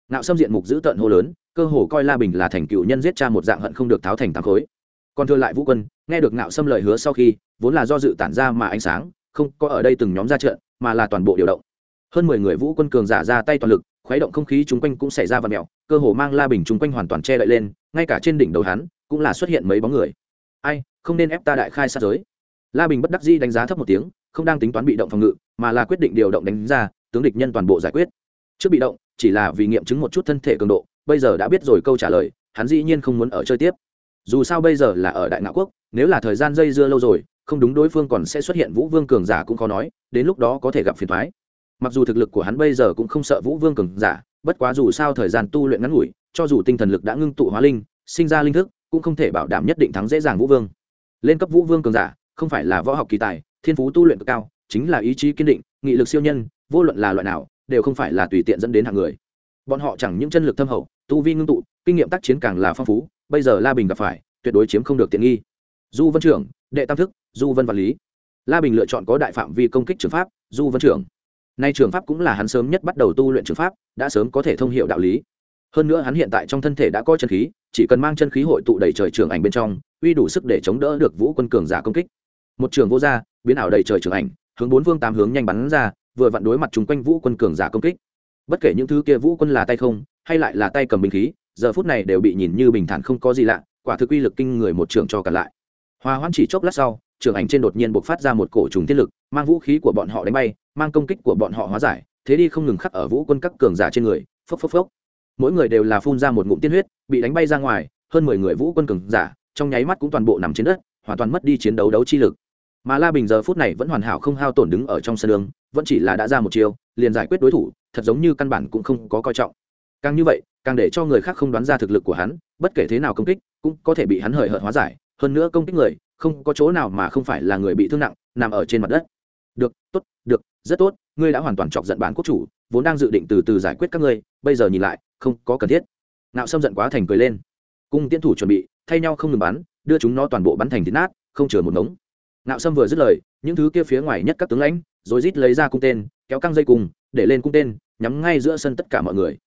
Ngạo sâm diện mục giữ tận hô lớn, cơ hồ coi la bình là thành cựu nhân giết cha một dạng hận không được tháo thành tám khối. Còn thừa lại vũ quân, nghe được ngạo sâm lời hứa sau khi, vốn là do dự tản ra mà ánh sáng không có ở đây từng nhóm ra trận, mà là toàn bộ điều động. Hơn mười người vũ quân cường giả ra tay toàn lực, khuấy động không khí chung quanh cũng xảy ra và mèo, cơ hồ mang la bình chung quanh hoàn toàn che đậy lên, ngay cả trên đỉnh đầu hắn, cũng là xuất hiện mấy bóng người. Ai, không nên ép ta đại khai sát giới. La bình bất đắc dĩ đánh giá thấp một tiếng, không đang tính toán bị động phòng ngự, mà là quyết định điều động đánh ra, tướng địch nhân toàn bộ giải quyết. Trước bị động, chỉ là vì nghiệm chứng một chút thân thể cường độ, bây giờ đã biết rồi câu trả lời, hắn dĩ nhiên không muốn ở chơi tiếp. Dù sao bây giờ là ở đại ngạo quốc, nếu là thời gian dây dưa lâu rồi không đúng đối phương còn sẽ xuất hiện vũ vương cường giả cũng khó nói, đến lúc đó có thể gặp phiền thoái mặc dù thực lực của hắn bây giờ cũng không sợ vũ vương cường giả, bất quá dù sao thời gian tu luyện ngắn ngủi, cho dù tinh thần lực đã ngưng tụ hóa linh, sinh ra linh thức, cũng không thể bảo đảm nhất định thắng dễ dàng vũ vương. Lên cấp vũ vương cường giả, không phải là võ học kỳ tài, thiên phú tu luyện cực cao, chính là ý chí kiên định, nghị lực siêu nhân, vô luận là loại nào, đều không phải là tùy tiện dẫn đến hạng người. Bọn họ chẳng những chân lực thâm hậu, tu vi ngưng tụ, kinh nghiệm tác chiến càng là phong phú, bây giờ la bình gặp phải, tuyệt đối chiếm không được tiện nghi. Du vân trưởng đệ tam thức, du vân văn lý. La bình lựa chọn có đại phạm vi công kích trường pháp, du vân trưởng. Nay trường pháp cũng là hắn sớm nhất bắt đầu tu luyện trường pháp, đã sớm có thể thông hiệu đạo lý. Hơn nữa hắn hiện tại trong thân thể đã có chân khí, chỉ cần mang chân khí hội tụ đầy trời trường ảnh bên trong, uy đủ sức để chống đỡ được vũ quân cường giả công kích. Một trường vô gia, biến ảo đầy trời trường ảnh, hướng bốn phương tám hướng nhanh bắn ra, vừa vặn đối mặt chung quanh vũ quân cường giả công kích. Bất kể những thứ kia vũ quân là tay không, hay lại là tay cầm binh khí, giờ phút này đều bị nhìn như bình thản không có gì lạ, quả thực uy lực kinh người một trường cho cả lại hòa hoãn chỉ chốc lát sau trường ảnh trên đột nhiên buộc phát ra một cổ trùng thiên lực, mang vũ khí của bọn họ đánh bay, mang công kích của bọn họ hóa giải, thế đi không ngừng khắc ở vũ quân các cường giả trên người. Phốc phốc phốc. Mỗi người đều là phun ra một ngụm tiên huyết, bị đánh bay ra ngoài, hơn mười người vũ quân cường giả, trong nháy mắt cũng toàn bộ nằm trên đất, hoàn toàn mất đi chiến đấu đấu chi lực. Mà la bình giờ phút này vẫn hoàn hảo không hao tổn đứng ở trong sân đường, vẫn chỉ là đã ra một chiều liền giải quyết đối thủ, thật giống như căn bản cũng không có coi trọng. Càng như vậy, càng để cho người khác không đoán ra thực lực của hắn, bất kể thế nào công kích, cũng có thể bị hắn hời hợt hóa giải hơn nữa công kích người, không có chỗ nào mà không phải là người bị thương nặng, nằm ở trên mặt đất. Được, tốt, được, rất tốt, ngươi đã hoàn toàn chọc giận bản quốc chủ, vốn đang dự định từ từ giải quyết các ngươi, bây giờ nhìn lại, không có cần thiết. Nạo xâm giận quá thành cười lên. Cung tiến thủ chuẩn bị, thay nhau không ngừng bắn, đưa chúng nó toàn bộ bắn thành thịt nát, không chừa một ngống. Nạo xâm vừa dứt lời, những thứ kia phía ngoài nhất các tướng lãnh, rồi rít lấy ra cung tên, kéo căng dây cùng để lên cung tên, nhắm ngay giữa sân tất cả mọi người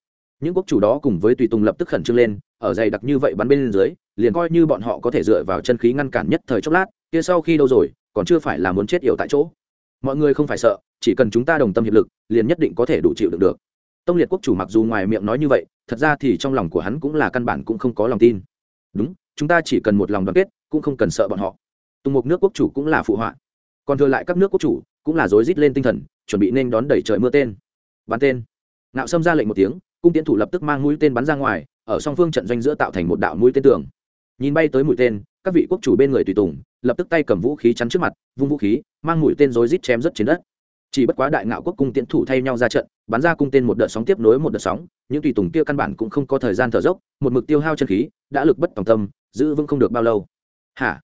những quốc chủ đó cùng với tùy tùng lập tức khẩn trương lên, ở dày đặc như vậy bắn bên dưới, liền coi như bọn họ có thể dựa vào chân khí ngăn cản nhất thời chốc lát, kia sau khi đâu rồi, còn chưa phải là muốn chết yểu tại chỗ. Mọi người không phải sợ, chỉ cần chúng ta đồng tâm hiệp lực, liền nhất định có thể đủ chịu được được. Tông liệt quốc chủ mặc dù ngoài miệng nói như vậy, thật ra thì trong lòng của hắn cũng là căn bản cũng không có lòng tin. Đúng, chúng ta chỉ cần một lòng đoàn kết, cũng không cần sợ bọn họ. Tùng mục nước quốc chủ cũng là phụ họa. Còn thừa lại các nước quốc chủ, cũng là rối rít lên tinh thần, chuẩn bị nên đón đẩy trời mưa tên. Bắn tên. Ngạo sâm ra lệnh một tiếng cung tiến thủ lập tức mang mũi tên bắn ra ngoài, ở song phương trận doanh giữa tạo thành một đạo mũi tên tường. Nhìn bay tới mũi tên, các vị quốc chủ bên người tùy tùng, lập tức tay cầm vũ khí chắn trước mặt, vung vũ khí, mang mũi tên rối rít chém rất trên đất. Chỉ bất quá đại ngạo quốc cung tiến thủ thay nhau ra trận, bắn ra cung tên một đợt sóng tiếp nối một đợt sóng, những tùy tùng kia căn bản cũng không có thời gian thở dốc, một mực tiêu hao chân khí, đã lực bất tòng tâm, giữ vững không được bao lâu. Hả?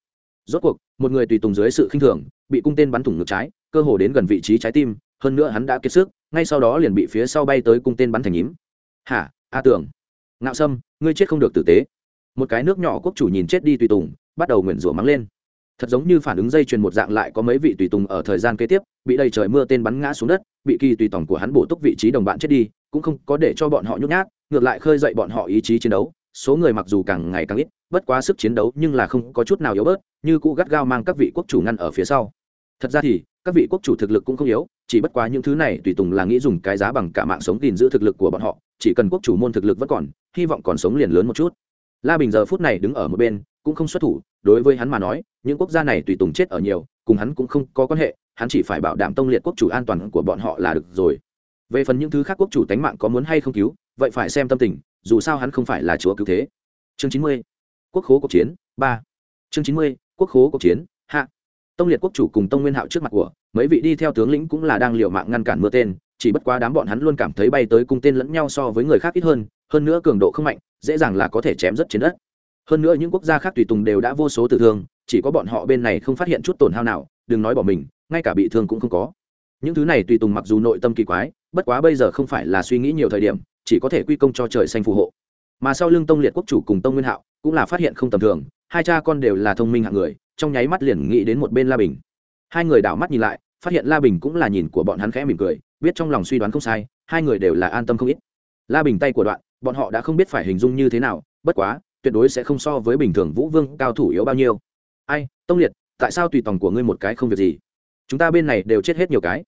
Rốt cuộc, một người tùy tùng dưới sự khinh thường, bị cung tên bắn thủng ngực trái, cơ hồ đến gần vị trí trái tim, hơn nữa hắn đã kiệt sức, ngay sau đó liền bị phía sau bay tới cung tên bắn thành nhím hả? A tưởng. Ngạo sâm, ngươi chết không được tử tế. Một cái nước nhỏ quốc chủ nhìn chết đi tùy tùng, bắt đầu nguyền rủa mắng lên. Thật giống như phản ứng dây chuyền một dạng lại có mấy vị tùy tùng ở thời gian kế tiếp, bị đầy trời mưa tên bắn ngã xuống đất, bị kỳ tùy tổng của hắn bổ túc vị trí đồng bạn chết đi, cũng không có để cho bọn họ nhút nhát, ngược lại khơi dậy bọn họ ý chí chiến đấu. Số người mặc dù càng ngày càng ít, bất quá sức chiến đấu nhưng là không có chút nào yếu bớt, như cũ gắt gao mang các vị quốc chủ ngăn ở phía sau. Thật ra thì, các vị quốc chủ thực lực cũng không yếu chỉ bất quá những thứ này tùy tùng là nghĩ dùng cái giá bằng cả mạng sống gìn giữ thực lực của bọn họ, chỉ cần quốc chủ môn thực lực vẫn còn, hy vọng còn sống liền lớn một chút. La bình giờ phút này đứng ở một bên, cũng không xuất thủ, đối với hắn mà nói, những quốc gia này tùy tùng chết ở nhiều, cùng hắn cũng không có quan hệ, hắn chỉ phải bảo đảm tông liệt quốc chủ an toàn của bọn họ là được rồi. Về phần những thứ khác quốc chủ tánh mạng có muốn hay không cứu, vậy phải xem tâm tình, dù sao hắn không phải là chúa cứu thế. Chương chín mươi, quốc khố cuộc chiến, ba. Chương chín mươi, quốc khố cuộc chiến, hạ tông liệt quốc chủ cùng tông nguyên hạo trước mặt của, mấy vị đi theo tướng lĩnh cũng là đang liều mạng ngăn cản mưa tên, chỉ bất quá đám bọn hắn luôn cảm thấy bay tới cung tên lẫn nhau so với người khác ít hơn hơn nữa cường độ không mạnh, dễ dàng là có thể chém rất trên đất. Hơn nữa những quốc gia khác tùy tùng đều đã vô số tử thương, chỉ có bọn họ bên này không phát hiện chút tổn hao nào, đừng nói bỏ mình, ngay cả bị thương cũng không có. Những thứ này tùy tùng mặc dù nội tâm kỳ quái, bất quá bây giờ không phải là suy nghĩ nhiều thời điểm, chỉ có thể quy công cho trời xanh phù hộ. Mà sau lưng tông liệt quốc chủ cùng tông nguyên hạo cũng là phát hiện không tầm thường, hai cha con đều là thông minh hạng người trong nháy mắt liền nghĩ đến một bên la bình. Hai người đảo mắt nhìn lại, phát hiện la bình cũng là nhìn của bọn hắn khẽ mỉm cười, biết trong lòng suy đoán không sai, hai người đều là an tâm không ít. La bình tay của đoạn, bọn họ đã không biết phải hình dung như thế nào, bất quá, tuyệt đối sẽ không so với bình thường vũ vương cao thủ yếu bao nhiêu. Ai, tông liệt, tại sao tùy tòng của ngươi một cái không việc gì? Chúng ta bên này đều chết hết nhiều cái.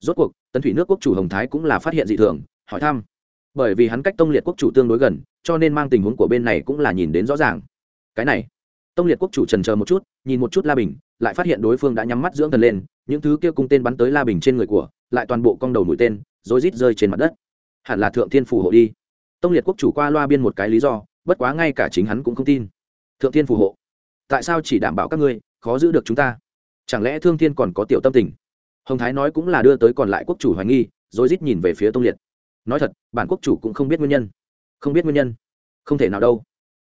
Rốt cuộc, tấn thủy nước quốc chủ hồng thái cũng là phát hiện dị thường, hỏi thăm. Bởi vì hắn cách tông liệt quốc chủ tương đối gần, cho nên mang tình huống của bên này cũng là nhìn đến rõ ràng. Cái này tông liệt quốc chủ trần chờ một chút, nhìn một chút la bình, lại phát hiện đối phương đã nhắm mắt dưỡng thần lên, những thứ kia cung tên bắn tới la bình trên người của, lại toàn bộ cong đầu mũi tên rồi rít rơi trên mặt đất. Hẳn là thượng thiên phù hộ đi. Tông liệt quốc chủ qua loa biên một cái lý do, bất quá ngay cả chính hắn cũng không tin. Thượng thiên phù hộ, tại sao chỉ đảm bảo các ngươi, khó giữ được chúng ta? Chẳng lẽ thương thiên còn có tiểu tâm tình? Hồng thái nói cũng là đưa tới còn lại quốc chủ hoài nghi rồi rít nhìn về phía tông liệt. Nói thật, bản quốc chủ cũng không biết nguyên nhân. Không biết nguyên nhân. Không thể nào đâu.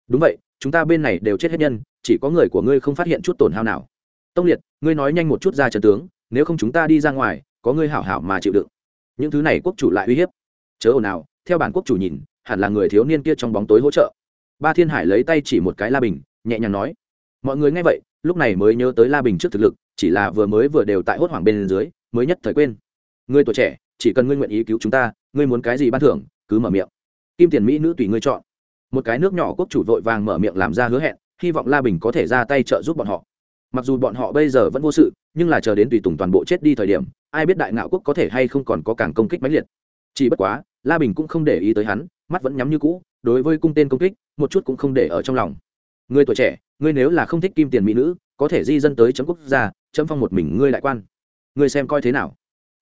Đúng vậy chúng ta bên này đều chết hết nhân, chỉ có người của ngươi không phát hiện chút tổn hao nào. Tông liệt, ngươi nói nhanh một chút ra trần tướng, nếu không chúng ta đi ra ngoài, có ngươi hảo hảo mà chịu đựng. Những thứ này quốc chủ lại uy hiếp. Chớ ồn nào theo bản quốc chủ nhìn, hẳn là người thiếu niên kia trong bóng tối hỗ trợ. Ba thiên hải lấy tay chỉ một cái la bình, nhẹ nhàng nói, mọi người nghe vậy, lúc này mới nhớ tới la bình trước thực lực, chỉ là vừa mới vừa đều tại hốt hoảng bên dưới, mới nhất thời quên. Ngươi tuổi trẻ, chỉ cần ngươi nguyện ý cứu chúng ta, ngươi muốn cái gì ban thưởng, cứ mở miệng. Kim tiền mỹ nữ tùy ngươi chọn một cái nước nhỏ quốc chủ vội vàng mở miệng làm ra hứa hẹn, hy vọng la bình có thể ra tay trợ giúp bọn họ. Mặc dù bọn họ bây giờ vẫn vô sự, nhưng là chờ đến tùy tùng toàn bộ chết đi thời điểm, ai biết đại ngạo quốc có thể hay không còn có càng công kích mãnh liệt. Chỉ bất quá, la bình cũng không để ý tới hắn, mắt vẫn nhắm như cũ, đối với cung tên công kích, một chút cũng không để ở trong lòng. Người tuổi trẻ, ngươi nếu là không thích kim tiền mỹ nữ, có thể di dân tới chấm quốc gia, chấm phong một mình ngươi đại quan. Ngươi xem coi thế nào?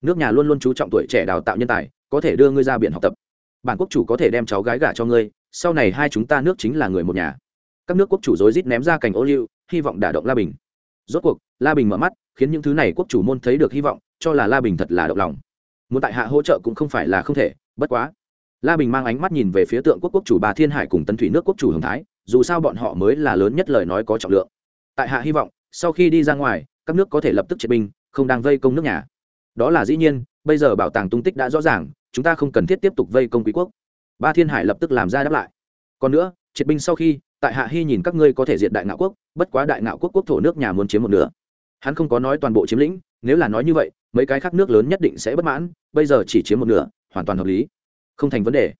Nước nhà luôn luôn chú trọng tuổi trẻ đào tạo nhân tài, có thể đưa ngươi ra biển học tập. Bản quốc chủ có thể đem cháu gái gả cho ngươi sau này hai chúng ta nước chính là người một nhà. Các nước quốc chủ rối rít ném ra cành ô liu, hy vọng đả động la bình. Rốt cuộc, la bình mở mắt, khiến những thứ này quốc chủ môn thấy được hy vọng, cho là la bình thật là động lòng. Muốn tại hạ hỗ trợ cũng không phải là không thể, bất quá. La bình mang ánh mắt nhìn về phía tượng quốc quốc chủ bà thiên hải cùng tân thủy nước quốc chủ hồng thái, dù sao bọn họ mới là lớn nhất lời nói có trọng lượng. Tại hạ hy vọng, sau khi đi ra ngoài, các nước có thể lập tức triệt binh, không đang vây công nước nhà. Đó là dĩ nhiên, bây giờ bảo tàng tung tích đã rõ ràng, chúng ta không cần thiết tiếp tục vây công quý quốc ba thiên hải lập tức làm ra đáp lại. Còn nữa, triệt binh sau khi, tại hạ hy nhìn các ngươi có thể diệt đại ngạo quốc, bất quá đại ngạo quốc quốc thổ nước nhà muốn chiếm một nửa. Hắn không có nói toàn bộ chiếm lĩnh, nếu là nói như vậy, mấy cái khác nước lớn nhất định sẽ bất mãn, bây giờ chỉ chiếm một nửa, hoàn toàn hợp lý. Không thành vấn đề.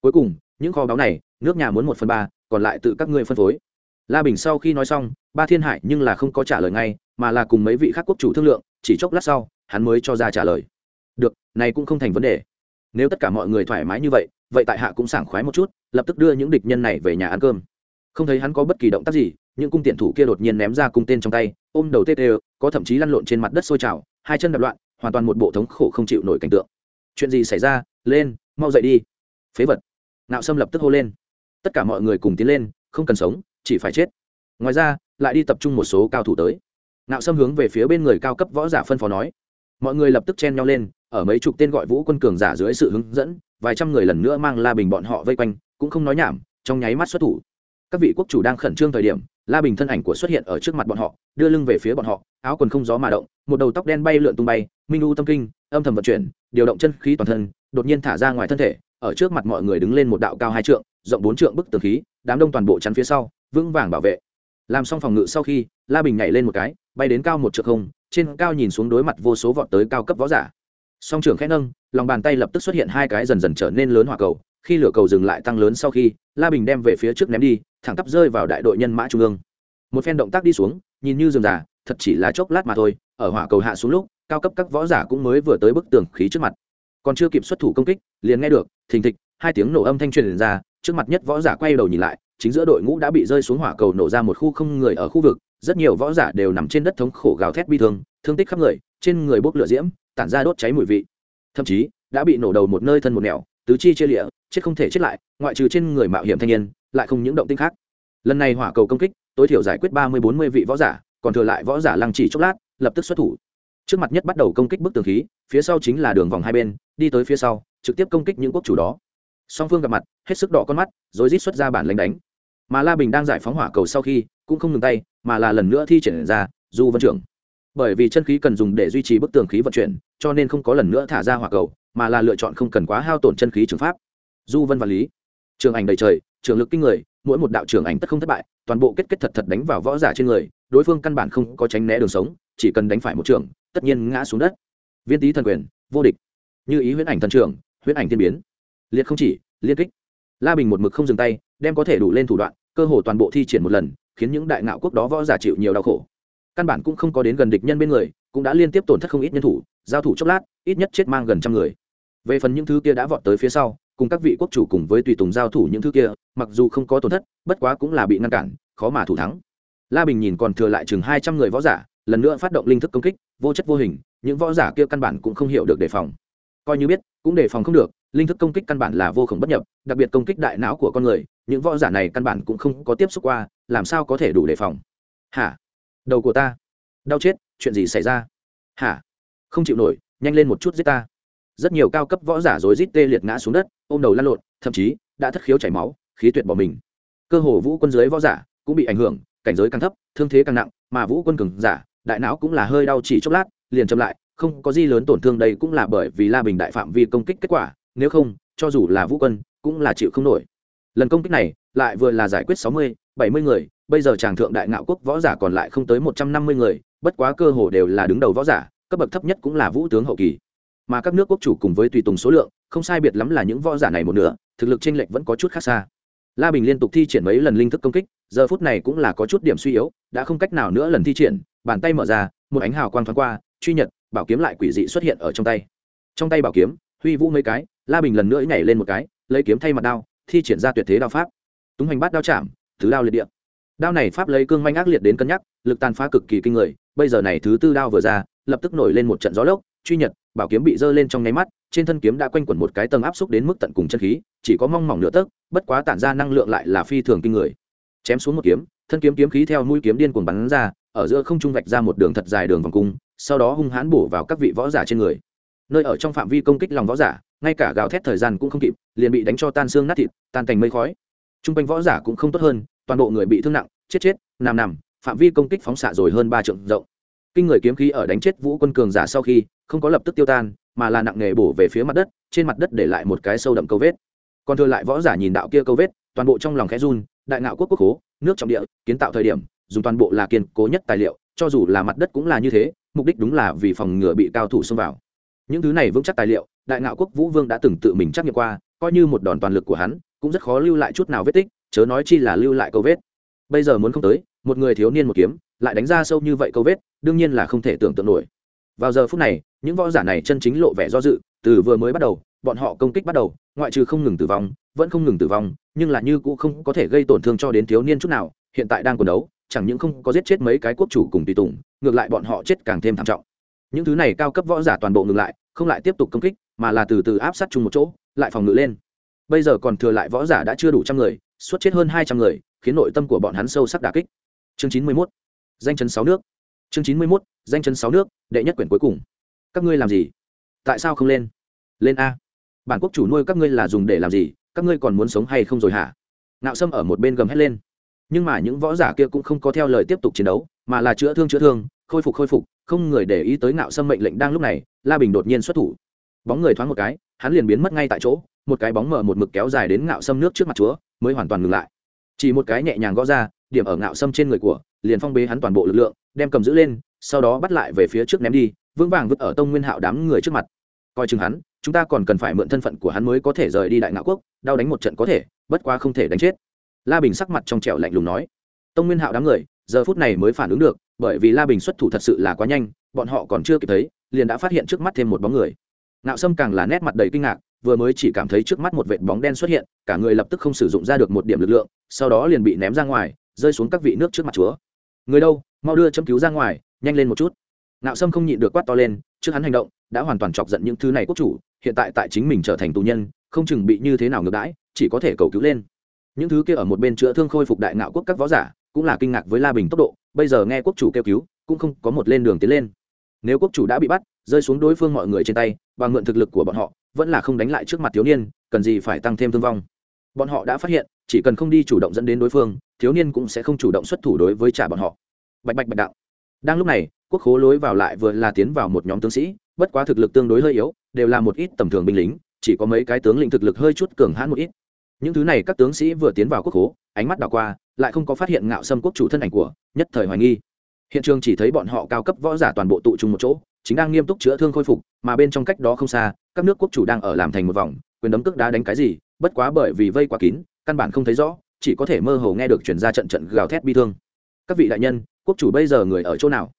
Cuối cùng, những kho báu này, nước nhà muốn một phần ba, còn lại tự các ngươi phân phối. La bình sau khi nói xong, ba thiên hải nhưng là không có trả lời ngay, mà là cùng mấy vị khác quốc chủ thương lượng, chỉ chốc lát sau, hắn mới cho ra trả lời. Được, này cũng không thành vấn đề nếu tất cả mọi người thoải mái như vậy vậy tại hạ cũng sảng khoái một chút, lập tức đưa những địch nhân này về nhà ăn cơm. Không thấy hắn có bất kỳ động tác gì, những cung tiện thủ kia đột nhiên ném ra cung tên trong tay, ôm đầu tê tê, có thậm chí lăn lộn trên mặt đất sôi trào, hai chân đập loạn, hoàn toàn một bộ thống khổ không chịu nổi cảnh tượng. Chuyện gì xảy ra? Lên, mau dậy đi. Phế vật. Nạo sâm lập tức hô lên. Tất cả mọi người cùng tiến lên, không cần sống, chỉ phải chết. Ngoài ra, lại đi tập trung một số cao thủ tới. Nạo sâm hướng về phía bên người cao cấp võ giả phân phó nói. Mọi người lập tức chen nhau lên ở mấy chục tên gọi vũ quân cường giả dưới sự hướng dẫn, vài trăm người lần nữa mang la bình bọn họ vây quanh, cũng không nói nhảm, trong nháy mắt xuất thủ. Các vị quốc chủ đang khẩn trương thời điểm, la bình thân ảnh của xuất hiện ở trước mặt bọn họ, đưa lưng về phía bọn họ, áo quần không gió mà động, một đầu tóc đen bay lượn tung bay, minh u tâm kinh, âm thầm vận chuyển, điều động chân khí toàn thân, đột nhiên thả ra ngoài thân thể, ở trước mặt mọi người đứng lên một đạo cao hai trượng, rộng bốn trượng bức tường khí, đám đông toàn bộ chắn phía sau, vững vàng bảo vệ. Làm xong phòng ngự sau khi, la bình nhảy lên một cái, bay đến cao một trượng không, trên cao nhìn xuống đối mặt vô số vọt tới cao cấp võ giả song trưởng khẽ nâng, lòng bàn tay lập tức xuất hiện hai cái dần dần trở nên lớn hỏa cầu, khi lửa cầu dừng lại tăng lớn sau khi, la bình đem về phía trước ném đi, thẳng tắp rơi vào đại đội nhân mã trung ương. Một phen động tác đi xuống, nhìn như rừng già, thật chỉ là chốc lát mà thôi, ở hỏa cầu hạ xuống lúc, cao cấp các võ giả cũng mới vừa tới bức tường khí trước mặt. Còn chưa kịp xuất thủ công kích, liền nghe được, thình thịch, hai tiếng nổ âm thanh truyền ra, trước mặt nhất võ giả quay đầu nhìn lại, chính giữa đội ngũ đã bị rơi xuống hỏa cầu nổ ra một khu không người ở khu vực, rất nhiều võ giả đều nằm trên đất thống khổ gào thét bi thương thương tích khắp người, trên người bốc lửa diễm tản ra đốt cháy mùi vị. Thậm chí, đã bị nổ đầu một nơi thân một nẻo, tứ chi chia lịa, chết không thể chết lại, ngoại trừ trên người mạo hiểm thanh niên, lại không những động tinh khác. Lần này hỏa cầu công kích, tối thiểu giải quyết ba mươi bốn mươi vị võ giả, còn thừa lại võ giả lăng chỉ chốc lát, lập tức xuất thủ. Trước mặt nhất bắt đầu công kích bức tường khí, phía sau chính là đường vòng hai bên, đi tới phía sau, trực tiếp công kích những quốc chủ đó. Song phương gặp mặt, hết sức đỏ con mắt rồi rít xuất ra bản lánh đánh. Mà la bình đang giải phóng hỏa cầu sau khi, cũng không ngừng tay, mà là lần nữa thi triển ra, du vân trưởng bởi vì chân khí cần dùng để duy trì bức tường khí vận chuyển, cho nên không có lần nữa thả ra hỏa cầu, mà là lựa chọn không cần quá hao tổn chân khí trường pháp. Du vân và lý. Trường ảnh đầy trời, trường lực kinh người, mỗi một đạo trường ảnh tất không thất bại, toàn bộ kết kết thật thật đánh vào võ giả trên người, đối phương căn bản không có tránh né đường sống, chỉ cần đánh phải một trường, tất nhiên ngã xuống đất. Viên tý thần quyền, vô địch. Như ý huyễn ảnh thần trưởng huyễn ảnh thiên biến. Liệt không chỉ, liên kích. La bình một mực không dừng tay, đem có thể đủ lên thủ đoạn, cơ hồ toàn bộ thi triển một lần, khiến những đại ngạo quốc đó võ giả chịu nhiều đau khổ căn bản cũng không có đến gần địch nhân bên người, cũng đã liên tiếp tổn thất không ít nhân thủ, giao thủ chốc lát, ít nhất chết mang gần trăm người. Về phần những thứ kia đã vọt tới phía sau, cùng các vị quốc chủ cùng với tùy tùng giao thủ những thứ kia, mặc dù không có tổn thất, bất quá cũng là bị ngăn cản, khó mà thủ thắng. La bình nhìn còn thừa lại chừng hai trăm người võ giả, lần nữa phát động linh thức công kích, vô chất vô hình, những võ giả kia căn bản cũng không hiểu được đề phòng. Coi như biết, cũng đề phòng không được, linh thức công kích căn bản là vô khổng bất nhập, đặc biệt công kích đại não của con người, những võ giả này căn bản cũng không có tiếp xúc qua, làm sao có thể đủ đề phòng? Hả? Đầu của ta. Đau chết, chuyện gì xảy ra? Hả? Không chịu nổi, nhanh lên một chút giết ta. Rất nhiều cao cấp võ giả rối rít tê liệt ngã xuống đất, ôm đầu lăn lộn, thậm chí đã thất khiếu chảy máu, khí tuyệt bỏ mình. Cơ hồ vũ quân dưới võ giả cũng bị ảnh hưởng, cảnh giới càng thấp, thương thế càng nặng, mà vũ quân cường giả, đại não cũng là hơi đau chỉ chốc lát, liền chậm lại, không có gì lớn tổn thương đây cũng là bởi vì la bình đại phạm vi công kích kết quả, nếu không, cho dù là vũ quân cũng là chịu không nổi. Lần công kích này lại vừa là giải quyết sáu mươi bảy mươi người, bây giờ tràng thượng đại ngạo quốc võ giả còn lại không tới một trăm năm mươi người, bất quá cơ hồ đều là đứng đầu võ giả, cấp bậc thấp nhất cũng là vũ tướng hậu kỳ. Mà các nước quốc chủ cùng với tùy tùng số lượng, không sai biệt lắm là những võ giả này một nửa, thực lực chênh lệch vẫn có chút khác xa. La bình liên tục thi triển mấy lần linh thức công kích, giờ phút này cũng là có chút điểm suy yếu, đã không cách nào nữa lần thi triển, bàn tay mở ra, một ánh hào quang thoáng qua, truy nhật, bảo kiếm lại quỷ dị xuất hiện ở trong tay. Trong tay bảo kiếm, huy vũ mấy cái, la bình lần nữa nhảy lên một cái, lấy kiếm thay mặt đao, thi triển ra tuyệt thế đao pháp. Túng hành bát đao chạm thứ đao liệt địa. Đao này pháp lấy cương manh ác liệt đến cân nhắc, lực tàn phá cực kỳ kinh người, bây giờ này thứ tư đao vừa ra, lập tức nổi lên một trận gió lốc, truy nhật, bảo kiếm bị giơ lên trong nháy mắt, trên thân kiếm đã quanh quẩn một cái tầng áp xúc đến mức tận cùng chân khí, chỉ có mong mỏng nửa tấc, bất quá tản ra năng lượng lại là phi thường kinh người. Chém xuống một kiếm, thân kiếm kiếm khí theo mũi kiếm điên cuồng bắn ra, ở giữa không trung vạch ra một đường thật dài đường vòng cung, sau đó hung hãn bổ vào các vị võ giả trên người. Nơi ở trong phạm vi công kích lòng võ giả, ngay cả gào thét thời gian cũng không kịp, liền bị đánh cho tan xương nát thịt, tan thành mây khói. T r u n g quanh võ giả cũng không tốt hơn toàn bộ người bị thương nặng, chết chết, nằm nằm, phạm vi công kích phóng xạ rồi hơn ba trượng rộng. Kinh người kiếm khí ở đánh chết vũ quân cường giả sau khi, không có lập tức tiêu tan, mà là nặng nghề bổ về phía mặt đất, trên mặt đất để lại một cái sâu đậm câu vết. Còn thừa lại võ giả nhìn đạo kia câu vết, toàn bộ trong lòng khẽ run, đại ngạo quốc quốc hố, nước trọng địa, kiến tạo thời điểm, dùng toàn bộ là kiên cố nhất tài liệu, cho dù là mặt đất cũng là như thế, mục đích đúng là vì phòng ngừa bị cao thủ xông vào. Những thứ này vững chắc tài liệu, đại ngạo quốc vũ vương đã từng tự mình trắc nghiệm qua, coi như một đòn toàn lực của hắn, cũng rất khó lưu lại chút nào vết tích chớ nói chi là lưu lại câu vết. Bây giờ muốn không tới, một người thiếu niên một kiếm, lại đánh ra sâu như vậy câu vết, đương nhiên là không thể tưởng tượng nổi. Vào giờ phút này, những võ giả này chân chính lộ vẻ do dự, từ vừa mới bắt đầu, bọn họ công kích bắt đầu, ngoại trừ không ngừng tử vong, vẫn không ngừng tử vong, nhưng là như cũng không có thể gây tổn thương cho đến thiếu niên chút nào, hiện tại đang còn đấu, chẳng những không có giết chết mấy cái quốc chủ cùng tùy tùng, ngược lại bọn họ chết càng thêm thảm trọng. Những thứ này cao cấp võ giả toàn bộ ngừng lại, không lại tiếp tục công kích, mà là từ từ áp sát chung một chỗ, lại phòng ngự lên bây giờ còn thừa lại võ giả đã chưa đủ trăm người, suốt chết hơn hai trăm người, khiến nội tâm của bọn hắn sâu sắc đà kích. Chương chín mươi mốt. Danh chân sáu nước. Chương chín mươi mốt. Danh chân sáu nước, đệ nhất quyển cuối cùng. Các ngươi làm gì? Tại sao không lên? Lên a. Bản quốc chủ nuôi các ngươi là dùng để làm gì? Các ngươi còn muốn sống hay không rồi hả? Nạo sâm ở một bên gầm hét lên. Nhưng mà những võ giả kia cũng không có theo lời tiếp tục chiến đấu, mà là chữa thương chữa thương, khôi phục khôi phục, không người để ý tới nạo sâm mệnh lệnh đang lúc này, la bình đột nhiên xuất thủ. Bóng người thoáng một cái, hắn liền biến mất ngay tại chỗ một cái bóng mờ một mực kéo dài đến ngạo sâm nước trước mặt chúa, mới hoàn toàn ngừng lại. Chỉ một cái nhẹ nhàng gõ ra, điểm ở ngạo sâm trên người của, liền phong bế hắn toàn bộ lực lượng, đem cầm giữ lên, sau đó bắt lại về phía trước ném đi, vững vàng vứt ở tông nguyên hạo đám người trước mặt. Coi chừng hắn, chúng ta còn cần phải mượn thân phận của hắn mới có thể rời đi đại ngạo quốc, đau đánh một trận có thể, bất quá không thể đánh chết. La bình sắc mặt trong trẻo lạnh lùng nói. Tông nguyên hạo đám người, giờ phút này mới phản ứng được, bởi vì la bình xuất thủ thật sự là quá nhanh, bọn họ còn chưa kịp thấy, liền đã phát hiện trước mắt thêm một bóng người. Ngạo sâm càng là nét mặt đầy kinh ngạc vừa mới chỉ cảm thấy trước mắt một vệt bóng đen xuất hiện, cả người lập tức không sử dụng ra được một điểm lực lượng, sau đó liền bị ném ra ngoài, rơi xuống các vị nước trước mặt chúa. Người đâu, mau đưa châm cứu ra ngoài, nhanh lên một chút. Ngạo sâm không nhịn được quát to lên, trước hắn hành động, đã hoàn toàn chọc giận những thứ này quốc chủ, hiện tại tại chính mình trở thành tù nhân, không chừng bị như thế nào ngược đãi, chỉ có thể cầu cứu lên. Những thứ kia ở một bên chữa thương khôi phục đại ngạo quốc các võ giả, cũng là kinh ngạc với la bình tốc độ, bây giờ nghe quốc chủ kêu cứu, cũng không có một lên đường tiến lên. Nếu quốc chủ đã bị bắt rơi xuống đối phương mọi người trên tay, và mượn thực lực của bọn họ, vẫn là không đánh lại trước mặt thiếu niên, cần gì phải tăng thêm thương vong. Bọn họ đã phát hiện, chỉ cần không đi chủ động dẫn đến đối phương, thiếu niên cũng sẽ không chủ động xuất thủ đối với trả bọn họ. Bạch bạch bạch đạo. Đang lúc này, quốc khố lối vào lại vừa là tiến vào một nhóm tướng sĩ, bất quá thực lực tương đối hơi yếu, đều là một ít tầm thường binh lính, chỉ có mấy cái tướng lĩnh thực lực hơi chút cường hãn một ít. Những thứ này các tướng sĩ vừa tiến vào quốc khố, ánh mắt đảo qua, lại không có phát hiện ngạo xâm quốc chủ thân ảnh của, nhất thời hoài nghi. Hiện trường chỉ thấy bọn họ cao cấp võ giả toàn bộ tụ trung một chỗ chính đang nghiêm túc chữa thương khôi phục, mà bên trong cách đó không xa, các nước quốc chủ đang ở làm thành một vòng, quyền đấm cước đá đánh cái gì, bất quá bởi vì vây quá kín, căn bản không thấy rõ, chỉ có thể mơ hồ nghe được chuyển ra trận trận gào thét bi thương. Các vị đại nhân, quốc chủ bây giờ người ở chỗ nào?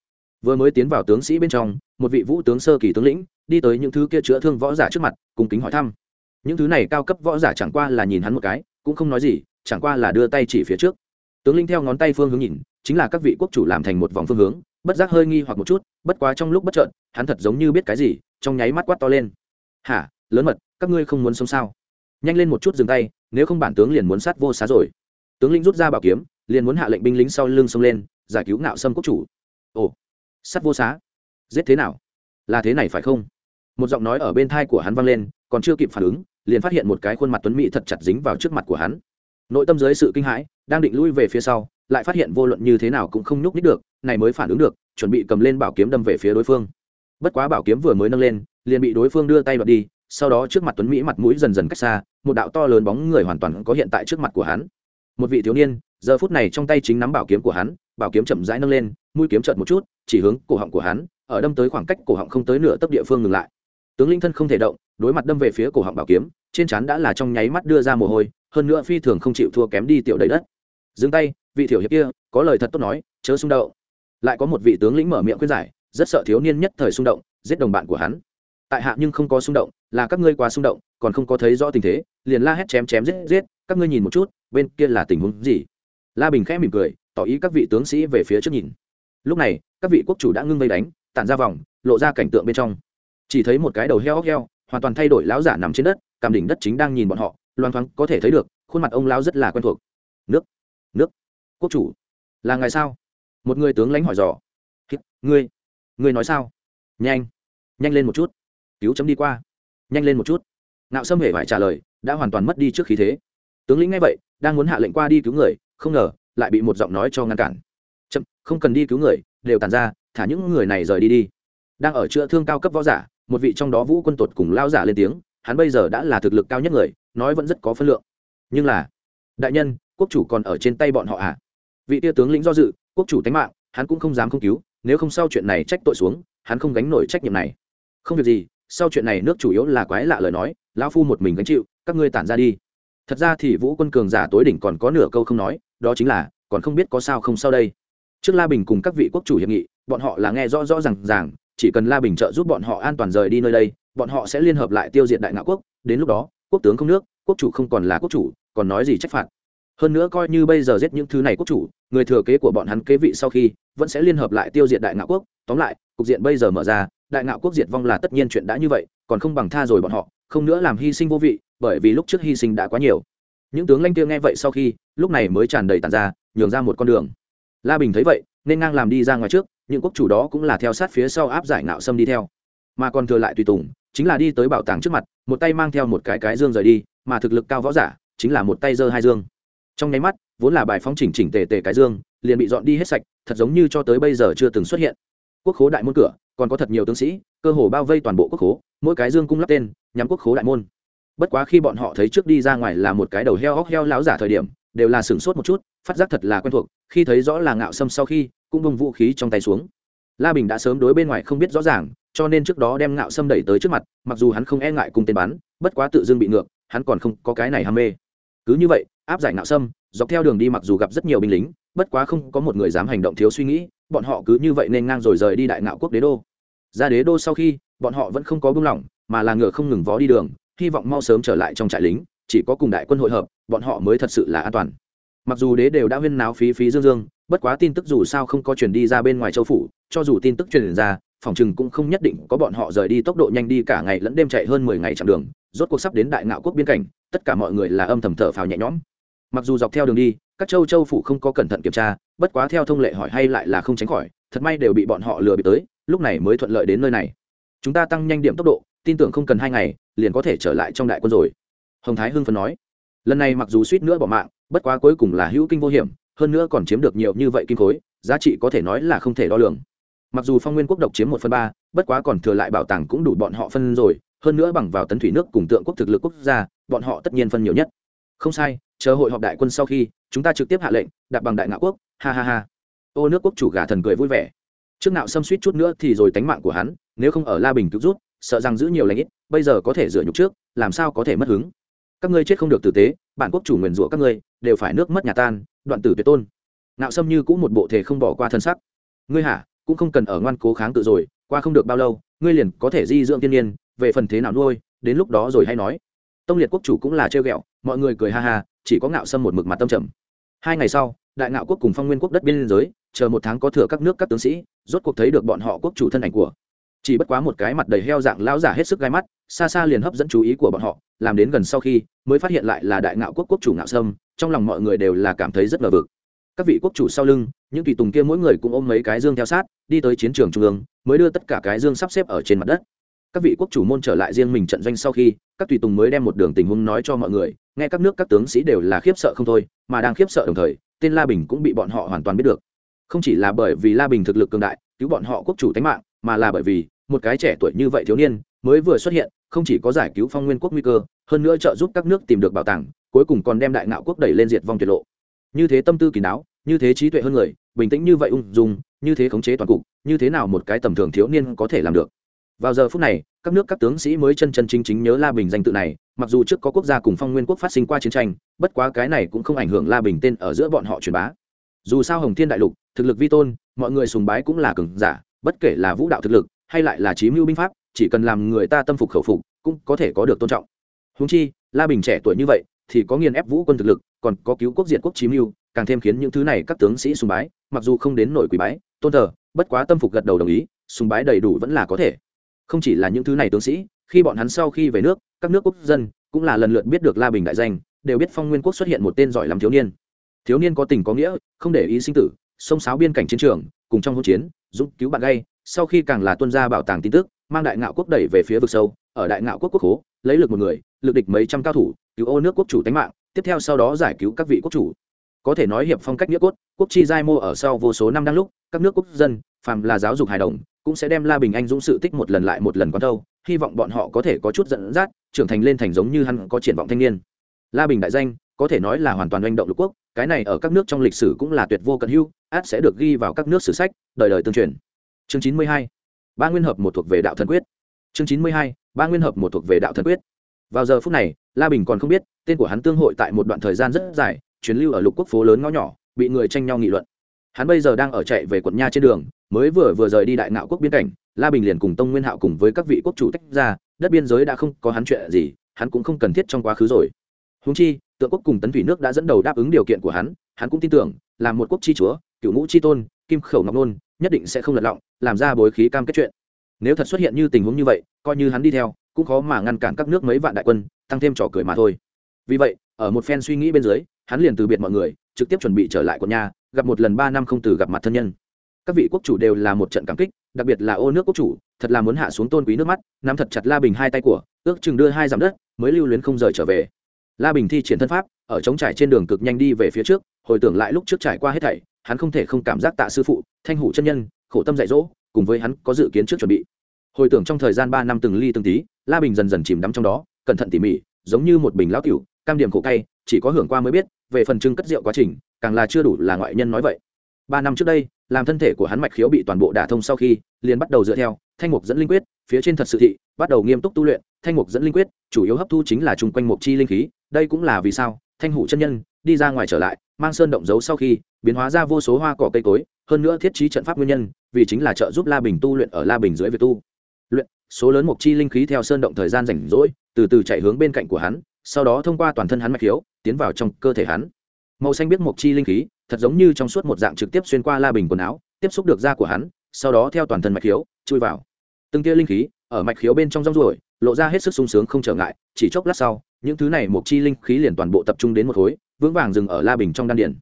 Vừa mới tiến vào tướng sĩ bên trong, một vị vũ tướng sơ kỳ tướng lĩnh, đi tới những thứ kia chữa thương võ giả trước mặt cùng kính hỏi thăm. Những thứ này cao cấp võ giả chẳng qua là nhìn hắn một cái, cũng không nói gì, chẳng qua là đưa tay chỉ phía trước. Tướng linh theo ngón tay phương hướng nhìn chính là các vị quốc chủ làm thành một vòng phương hướng, bất giác hơi nghi hoặc một chút, bất quá trong lúc bất trợn hắn thật giống như biết cái gì, trong nháy mắt quát to lên. Hả? Lớn mật, các ngươi không muốn sống sao? Nhanh lên một chút dừng tay, nếu không bản tướng liền muốn sát vô xá rồi. Tướng lĩnh rút ra bảo kiếm, liền muốn hạ lệnh binh lính sau lưng xông lên, giải cứu ngạo sâm quốc chủ. Ồ, sát vô xá? Giết thế nào? Là thế này phải không? Một giọng nói ở bên thai của hắn vang lên, còn chưa kịp phản ứng, liền phát hiện một cái khuôn mặt tuấn mỹ thật chặt dính vào trước mặt của hắn. Nội tâm dưới sự kinh hãi đang định lui về phía sau, lại phát hiện vô luận như thế nào cũng không nhúc nít được, này mới phản ứng được, chuẩn bị cầm lên bảo kiếm đâm về phía đối phương. Bất quá bảo kiếm vừa mới nâng lên, liền bị đối phương đưa tay đoạt đi, sau đó trước mặt tuấn mỹ mặt mũi dần dần cách xa, một đạo to lớn bóng người hoàn toàn có hiện tại trước mặt của hắn. Một vị thiếu niên, giờ phút này trong tay chính nắm bảo kiếm của hắn, bảo kiếm chậm rãi nâng lên, mũi kiếm chợt một chút, chỉ hướng cổ họng của hắn, ở đâm tới khoảng cách cổ họng không tới nửa tấc địa phương ngừng lại. Tướng linh thân không thể động, đối mặt đâm về phía cổ họng bảo kiếm, trên trán đã là trong nháy mắt đưa ra mồ hôi, hơn nữa phi thường không chịu thua kém đi tiểu đầy đất dừng tay, vị thiểu hiệp kia, có lời thật tốt nói, chớ xung động. Lại có một vị tướng lĩnh mở miệng khuyên giải, rất sợ thiếu niên nhất thời xung động, giết đồng bạn của hắn. Tại hạ nhưng không có xung động, là các ngươi quá xung động, còn không có thấy rõ tình thế, liền la hét chém chém giết giết, các ngươi nhìn một chút, bên kia là tình huống gì? La bình khẽ mỉm cười, tỏ ý các vị tướng sĩ về phía trước nhìn. Lúc này, các vị quốc chủ đã ngưng vây đánh, tản ra vòng, lộ ra cảnh tượng bên trong. Chỉ thấy một cái đầu heo heo, hoàn toàn thay đổi lão giả nằm trên đất, cảm đỉnh đất chính đang nhìn bọn họ loan thoáng có thể thấy được, khuôn mặt ông lão rất là quen thuộc. Nước nước. Quốc chủ, là ngài sao? Một người tướng lãnh hỏi dò. Ngươi ngươi nói sao? Nhanh nhanh lên một chút. Cứu chấm đi qua. Nhanh lên một chút. Nạo sâm hề phải trả lời, đã hoàn toàn mất đi trước khí thế. Tướng lĩnh nghe vậy, đang muốn hạ lệnh qua đi cứu người, không ngờ, lại bị một giọng nói cho ngăn cản. Chậm không cần đi cứu người, đều tàn ra, thả những người này rời đi đi. Đang ở chữa thương cao cấp võ giả, một vị trong đó vũ quân tuột cùng lao giả lên tiếng, hắn bây giờ đã là thực lực cao nhất người, nói vẫn rất có phân lượng. Nhưng là, đại nhân quốc chủ còn ở trên tay bọn họ à? Vị tia tướng lĩnh do dự, quốc chủ tánh mạng, hắn cũng không dám không cứu, nếu không sau chuyện này trách tội xuống, hắn không gánh nổi trách nhiệm này. Không việc gì, sau chuyện này nước chủ yếu là quái lạ lời nói, lão phu một mình gánh chịu, các ngươi tản ra đi. Thật ra thì vũ quân cường giả tối đỉnh còn có nửa câu không nói, đó chính là, còn không biết có sao không sao đây. Trước la bình cùng các vị quốc chủ hiệp nghị, bọn họ là nghe rõ rõ r à n g ràng, chỉ cần la bình trợ giúp bọn họ an toàn rời đi nơi đây, bọn họ sẽ liên hợp lại tiêu diệt đại ngạo quốc, đến lúc đó, quốc tướng không nước, quốc chủ không còn là quốc chủ, còn nói gì trách phạt hơn nữa coi như bây giờ giết những thứ này quốc chủ, người thừa kế của bọn hắn kế vị sau khi, vẫn sẽ liên hợp lại tiêu diệt đại ngạo quốc. Tóm lại, cục diện bây giờ mở ra, đại ngạo quốc diệt vong là tất nhiên chuyện đã như vậy, còn không bằng tha rồi bọn họ, không nữa làm hy sinh vô vị, bởi vì lúc trước hy sinh đã quá nhiều. Những tướng lanh kia nghe vậy sau khi, lúc này mới tràn đầy tàn ra, nhường ra một con đường. La bình thấy vậy, nên ngang làm đi ra ngoài trước, những quốc chủ đó cũng là theo sát phía sau áp giải ngạo sâm đi theo. Mà còn thừa lại tùy tùng, chính là đi tới bảo tàng trước mặt, một tay mang theo một cái cái dương rời đi, mà thực lực cao võ giả, chính là một tay giơ hai dương trong nháy mắt, vốn là bài phóng chỉnh chỉnh tề tề cái dương, liền bị dọn đi hết sạch, thật giống như cho tới bây giờ chưa từng xuất hiện. Quốc khố đại môn cửa, còn có thật nhiều tướng sĩ, cơ hồ bao vây toàn bộ quốc khố, mỗi cái dương cung lắp tên, nhắm quốc khố đại môn. Bất quá khi bọn họ thấy trước đi ra ngoài là một cái đầu heo hóc heo láo giả thời điểm, đều là sửng sốt một chút, phát giác thật là quen thuộc, khi thấy rõ là ngạo sâm sau khi, cũng bông vũ khí trong tay xuống. La bình đã sớm đối bên ngoài không biết rõ ràng, cho nên trước đó đem ngạo sâm đẩy tới trước mặt, mặc dù hắn không e ngại cùng tên bắn, bất quá tự dưng bị ngược, hắn còn không có cái này ham mê. Cứ như vậy áp giải nạo sâm, dọc theo đường đi mặc dù gặp rất nhiều binh lính, bất quá không có một người dám hành động thiếu suy nghĩ, bọn họ cứ như vậy nên ngang rồi rời đi đại ngạo quốc đế đô. Ra đế đô sau khi, bọn họ vẫn không có buông lỏng, mà là ngựa không ngừng vó đi đường, hy vọng mau sớm trở lại trong trại lính, chỉ có cùng đại quân hội hợp, bọn họ mới thật sự là an toàn. Mặc dù đế đều đã huyên náo phí phí dương dương, bất quá tin tức dù sao không có chuyển đi ra bên ngoài châu phủ, cho dù tin tức truyền ra, phòng chừng cũng không nhất định có bọn họ rời đi tốc độ nhanh đi cả ngày lẫn đêm chạy hơn mười ngày chặng đường, rốt cuộc sắp đến đại ngạo quốc biên cảnh, tất cả mọi người là âm thầm thở phào nhẹ nhõm mặc dù dọc theo đường đi, các châu châu phủ không có cẩn thận kiểm tra, bất quá theo thông lệ hỏi hay lại là không tránh khỏi, thật may đều bị bọn họ lừa bị tới, lúc này mới thuận lợi đến nơi này. Chúng ta tăng nhanh điểm tốc độ, tin tưởng không cần hai ngày, liền có thể trở lại trong đại quân rồi. Hồng thái hưng phấn nói. Lần này mặc dù suýt nữa bỏ mạng, bất quá cuối cùng là hữu kinh vô hiểm, hơn nữa còn chiếm được nhiều như vậy kim khối, giá trị có thể nói là không thể đo lường. Mặc dù phong nguyên quốc độc chiếm một phần ba, bất quá còn thừa lại bảo tàng cũng đủ bọn họ phân rồi, hơn nữa bằng vào tấn thủy nước cùng tượng quốc thực lực quốc gia, bọn họ tất nhiên phân nhiều nhất. Không sai chờ hội họp đại quân sau khi, chúng ta trực tiếp hạ lệnh đặt bằng đại ngạo quốc, ha ha ha. Ô, nước quốc chủ gà thần cười vui vẻ. Trước nạo xâm suýt chút nữa thì rồi tánh mạng của hắn, nếu không ở la bình cứu rút sợ rằng giữ nhiều lãnh ít, bây giờ có thể rửa nhục trước, làm sao có thể mất hứng? Các ngươi chết không được tử tế, bản quốc chủ nguyền rủa các ngươi, đều phải nước mất nhà tan, đoạn tử tuyệt tôn. Nạo xâm như cũng một bộ thể không bỏ qua thân sắc. Ngươi hả, cũng không cần ở ngoan cố kháng tự rồi, qua không được bao lâu, ngươi liền có thể di dưỡng thiên nhiên, về phần thế nào nuôi, đến lúc đó rồi hay nói. Tông liệt quốc chủ cũng là trêu ghẹo, mọi người cười ha ha chỉ có ngạo sâm một mực mặt tâm trầm. Hai ngày sau, đại ngạo quốc cùng phong nguyên quốc đất biên giới, chờ một tháng có thừa các nước các tướng sĩ, rốt cuộc thấy được bọn họ quốc chủ thân ảnh của. Chỉ bất quá một cái mặt đầy heo dạng lão giả hết sức gai mắt, xa xa liền hấp dẫn chú ý của bọn họ, làm đến gần sau khi, mới phát hiện lại là đại ngạo quốc quốc chủ ngạo sâm, trong lòng mọi người đều là cảm thấy rất ngờ vực. Các vị quốc chủ sau lưng, những tùy tùng kia mỗi người cũng ôm mấy cái dương theo sát, đi tới chiến trường trung ương, mới đưa tất cả cái dương sắp xếp ở trên mặt đất các vị quốc chủ môn trở lại riêng mình trận doanh sau khi, các tùy tùng mới đem một đường tình huống nói cho mọi người, nghe các nước các tướng sĩ đều là khiếp sợ không thôi, mà đang khiếp sợ đồng thời, tên la bình cũng bị bọn họ hoàn toàn biết được. Không chỉ là bởi vì la bình thực lực cường đại, cứu bọn họ quốc chủ tánh mạng, mà là bởi vì, một cái trẻ tuổi như vậy thiếu niên, mới vừa xuất hiện, không chỉ có giải cứu phong nguyên quốc nguy cơ, hơn nữa trợ giúp các nước tìm được bảo tàng, cuối cùng còn đem đại ngạo quốc đẩy lên diệt vong tuyệt lộ. Như thế tâm tư kỳ đáo, như thế trí tuệ hơn người, bình tĩnh như vậy ung dung, như thế khống chế toàn cục, như thế nào một cái tầm thường thiếu niên có thể làm được? Vào giờ phút này, các nước các tướng sĩ mới chân chân chính chính nhớ la bình danh tự này, mặc dù trước có quốc gia cùng phong nguyên quốc phát sinh qua chiến tranh, bất quá cái này cũng không ảnh hưởng la bình tên ở giữa bọn họ truyền bá. Dù sao hồng thiên đại lục, thực lực vi tôn, mọi người sùng bái cũng là cường giả, bất kể là vũ đạo thực lực, hay lại là trí mưu binh pháp, chỉ cần làm người ta tâm phục khẩu phục, cũng có thể có được tôn trọng. Húng chi, la bình trẻ tuổi như vậy, thì có nghiền ép vũ quân thực lực, còn có cứu quốc diệt quốc trí mưu, càng thêm khiến những thứ này các tướng sĩ sùng bái, mặc dù không đến nổi quý bái, tôn thờ, bất quá tâm phục gật đầu đồng ý, sùng bái đầy đủ vẫn là có thể không chỉ là những thứ này tướng sĩ, khi bọn hắn sau khi về nước, các nước quốc dân cũng là lần lượt biết được la bình đại danh, đều biết phong nguyên quốc xuất hiện một tên giỏi làm thiếu niên. Thiếu niên có tình có nghĩa, không để ý sinh tử sông sáo biên cảnh chiến trường, cùng trong hỗn chiến giúp cứu bạn gây sau khi càng là tuân ra bảo tàng tin tức, mang đại ngạo quốc đẩy về phía vực sâu, ở đại ngạo quốc quốc hố, lấy lực một người, lực địch mấy trăm cao thủ, cứu ô nước quốc chủ tánh mạng, tiếp theo sau đó giải cứu các vị quốc chủ. Có thể nói hiệp phong cách nghĩa cốt, quốc chi giai mô ở sau vô số năm đang lúc, các nước quốc dân, phàm là giáo dục hài đồng cũng sẽ đem la bình anh dũng sự tích một lần lại một lần quán thâu, hy vọng bọn họ có thể có chút dẫn dắt, trưởng thành lên thành giống như hắn có triển vọng thanh niên. La bình đại danh, có thể nói là hoàn toàn manh động lục quốc, cái này ở các nước trong lịch sử cũng là tuyệt vô cận hưu át sẽ được ghi vào các nước sử sách, đời đời tương truyền. Chương chín mươi hai, ba nguyên hợp một thuộc về đạo thần quyết. Chương chín mươi hai, ba nguyên hợp một thuộc về đạo thần quyết. Vào giờ phút này, la bình còn không biết, tên của hắn tương hội tại một đoạn thời gian rất dài chuyến lưu ở lục quốc phố lớn ngõ nhỏ, bị người tranh nhau nghị luận hắn bây giờ đang ở chạy về quận nha trên đường, mới vừa vừa rời đi đại ngạo quốc biên cảnh, la bình liền cùng tông nguyên hạo cùng với các vị quốc chủ tách ra, đất biên giới đã không có hắn chuyện gì, hắn cũng không cần thiết trong quá khứ rồi. Húng chi, tượng quốc cùng tấn thủy nước đã dẫn đầu đáp ứng điều kiện của hắn hắn cũng tin tưởng, là một quốc chi chúa, cựu ngũ chi tôn, kim khẩu ngọc nôn, nhất định sẽ không lật lọng, làm ra bối khí cam kết chuyện. Nếu thật xuất hiện như tình huống như vậy, coi như hắn đi theo, cũng khó mà ngăn cản các nước mấy vạn đại quân, tăng thêm trò cười mà thôi. Vì vậy, ở một phen suy nghĩ bên dưới, hắn liền từ biệt mọi người, trực tiếp chuẩn bị trở lại quận nhà gặp một lần ba năm không từ gặp mặt thân nhân. Các vị quốc chủ đều là một trận cảm kích, đặc biệt là ô nước quốc chủ, thật là muốn hạ xuống tôn quý nước mắt, nắm thật chặt la bình hai tay của, ước chừng đưa hai dặm đất, mới lưu luyến không rời trở về. La bình thi triển thân pháp, ở trống trải trên đường cực nhanh đi về phía trước, hồi tưởng lại lúc trước trải qua hết thảy, hắn không thể không cảm giác tạ sư phụ, thanh hủ chân nhân, khổ tâm dạy dỗ, cùng với hắn có dự kiến trước chuẩn bị. Hồi tưởng trong thời gian ba năm từng ly từng tí, la bình dần dần chìm đắm trong đó, cẩn thận tỉ mỉ, giống như một bình lão tiểu, cam điểm khổ cay, chỉ có hưởng qua mới biết, về phần trưng cất rượu quá trình càng là chưa đủ là ngoại nhân nói vậy. Ba năm trước đây, làm thân thể của hắn mạch khiếu bị toàn bộ đả thông sau khi, liền bắt đầu dựa theo, thanh mục dẫn linh quyết, phía trên thật sự thị, bắt đầu nghiêm túc tu luyện. Thanh mục dẫn linh quyết, chủ yếu hấp thu chính là chung quanh mục chi linh khí. Đây cũng là vì sao, thanh hủ chân nhân, đi ra ngoài trở lại, mang sơn động dấu sau khi, biến hóa ra vô số hoa cỏ cây cối, hơn nữa thiết trí trận pháp nguyên nhân, vì chính là trợ giúp la bình tu luyện ở la bình dưới việc tu. Luyện, số lớn mục chi linh khí theo sơn động thời gian rảnh rỗi, từ từ chạy hướng bên cạnh của hắn, sau đó thông qua toàn thân hắn mạch khiếu, tiến vào trong cơ thể hắn màu xanh biết mộc chi linh khí, thật giống như trong suốt một dạng trực tiếp xuyên qua la bình quần áo, tiếp xúc được da của hắn, sau đó theo toàn thân mạch khiếu, chui vào. Từng tia linh khí, ở mạch khiếu bên trong rong ruổi, lộ ra hết sức sung sướng không trở ngại, chỉ chốc lát sau, những thứ này mộc chi linh khí liền toàn bộ tập trung đến một khối, vững vàng dừng ở la bình trong đan điển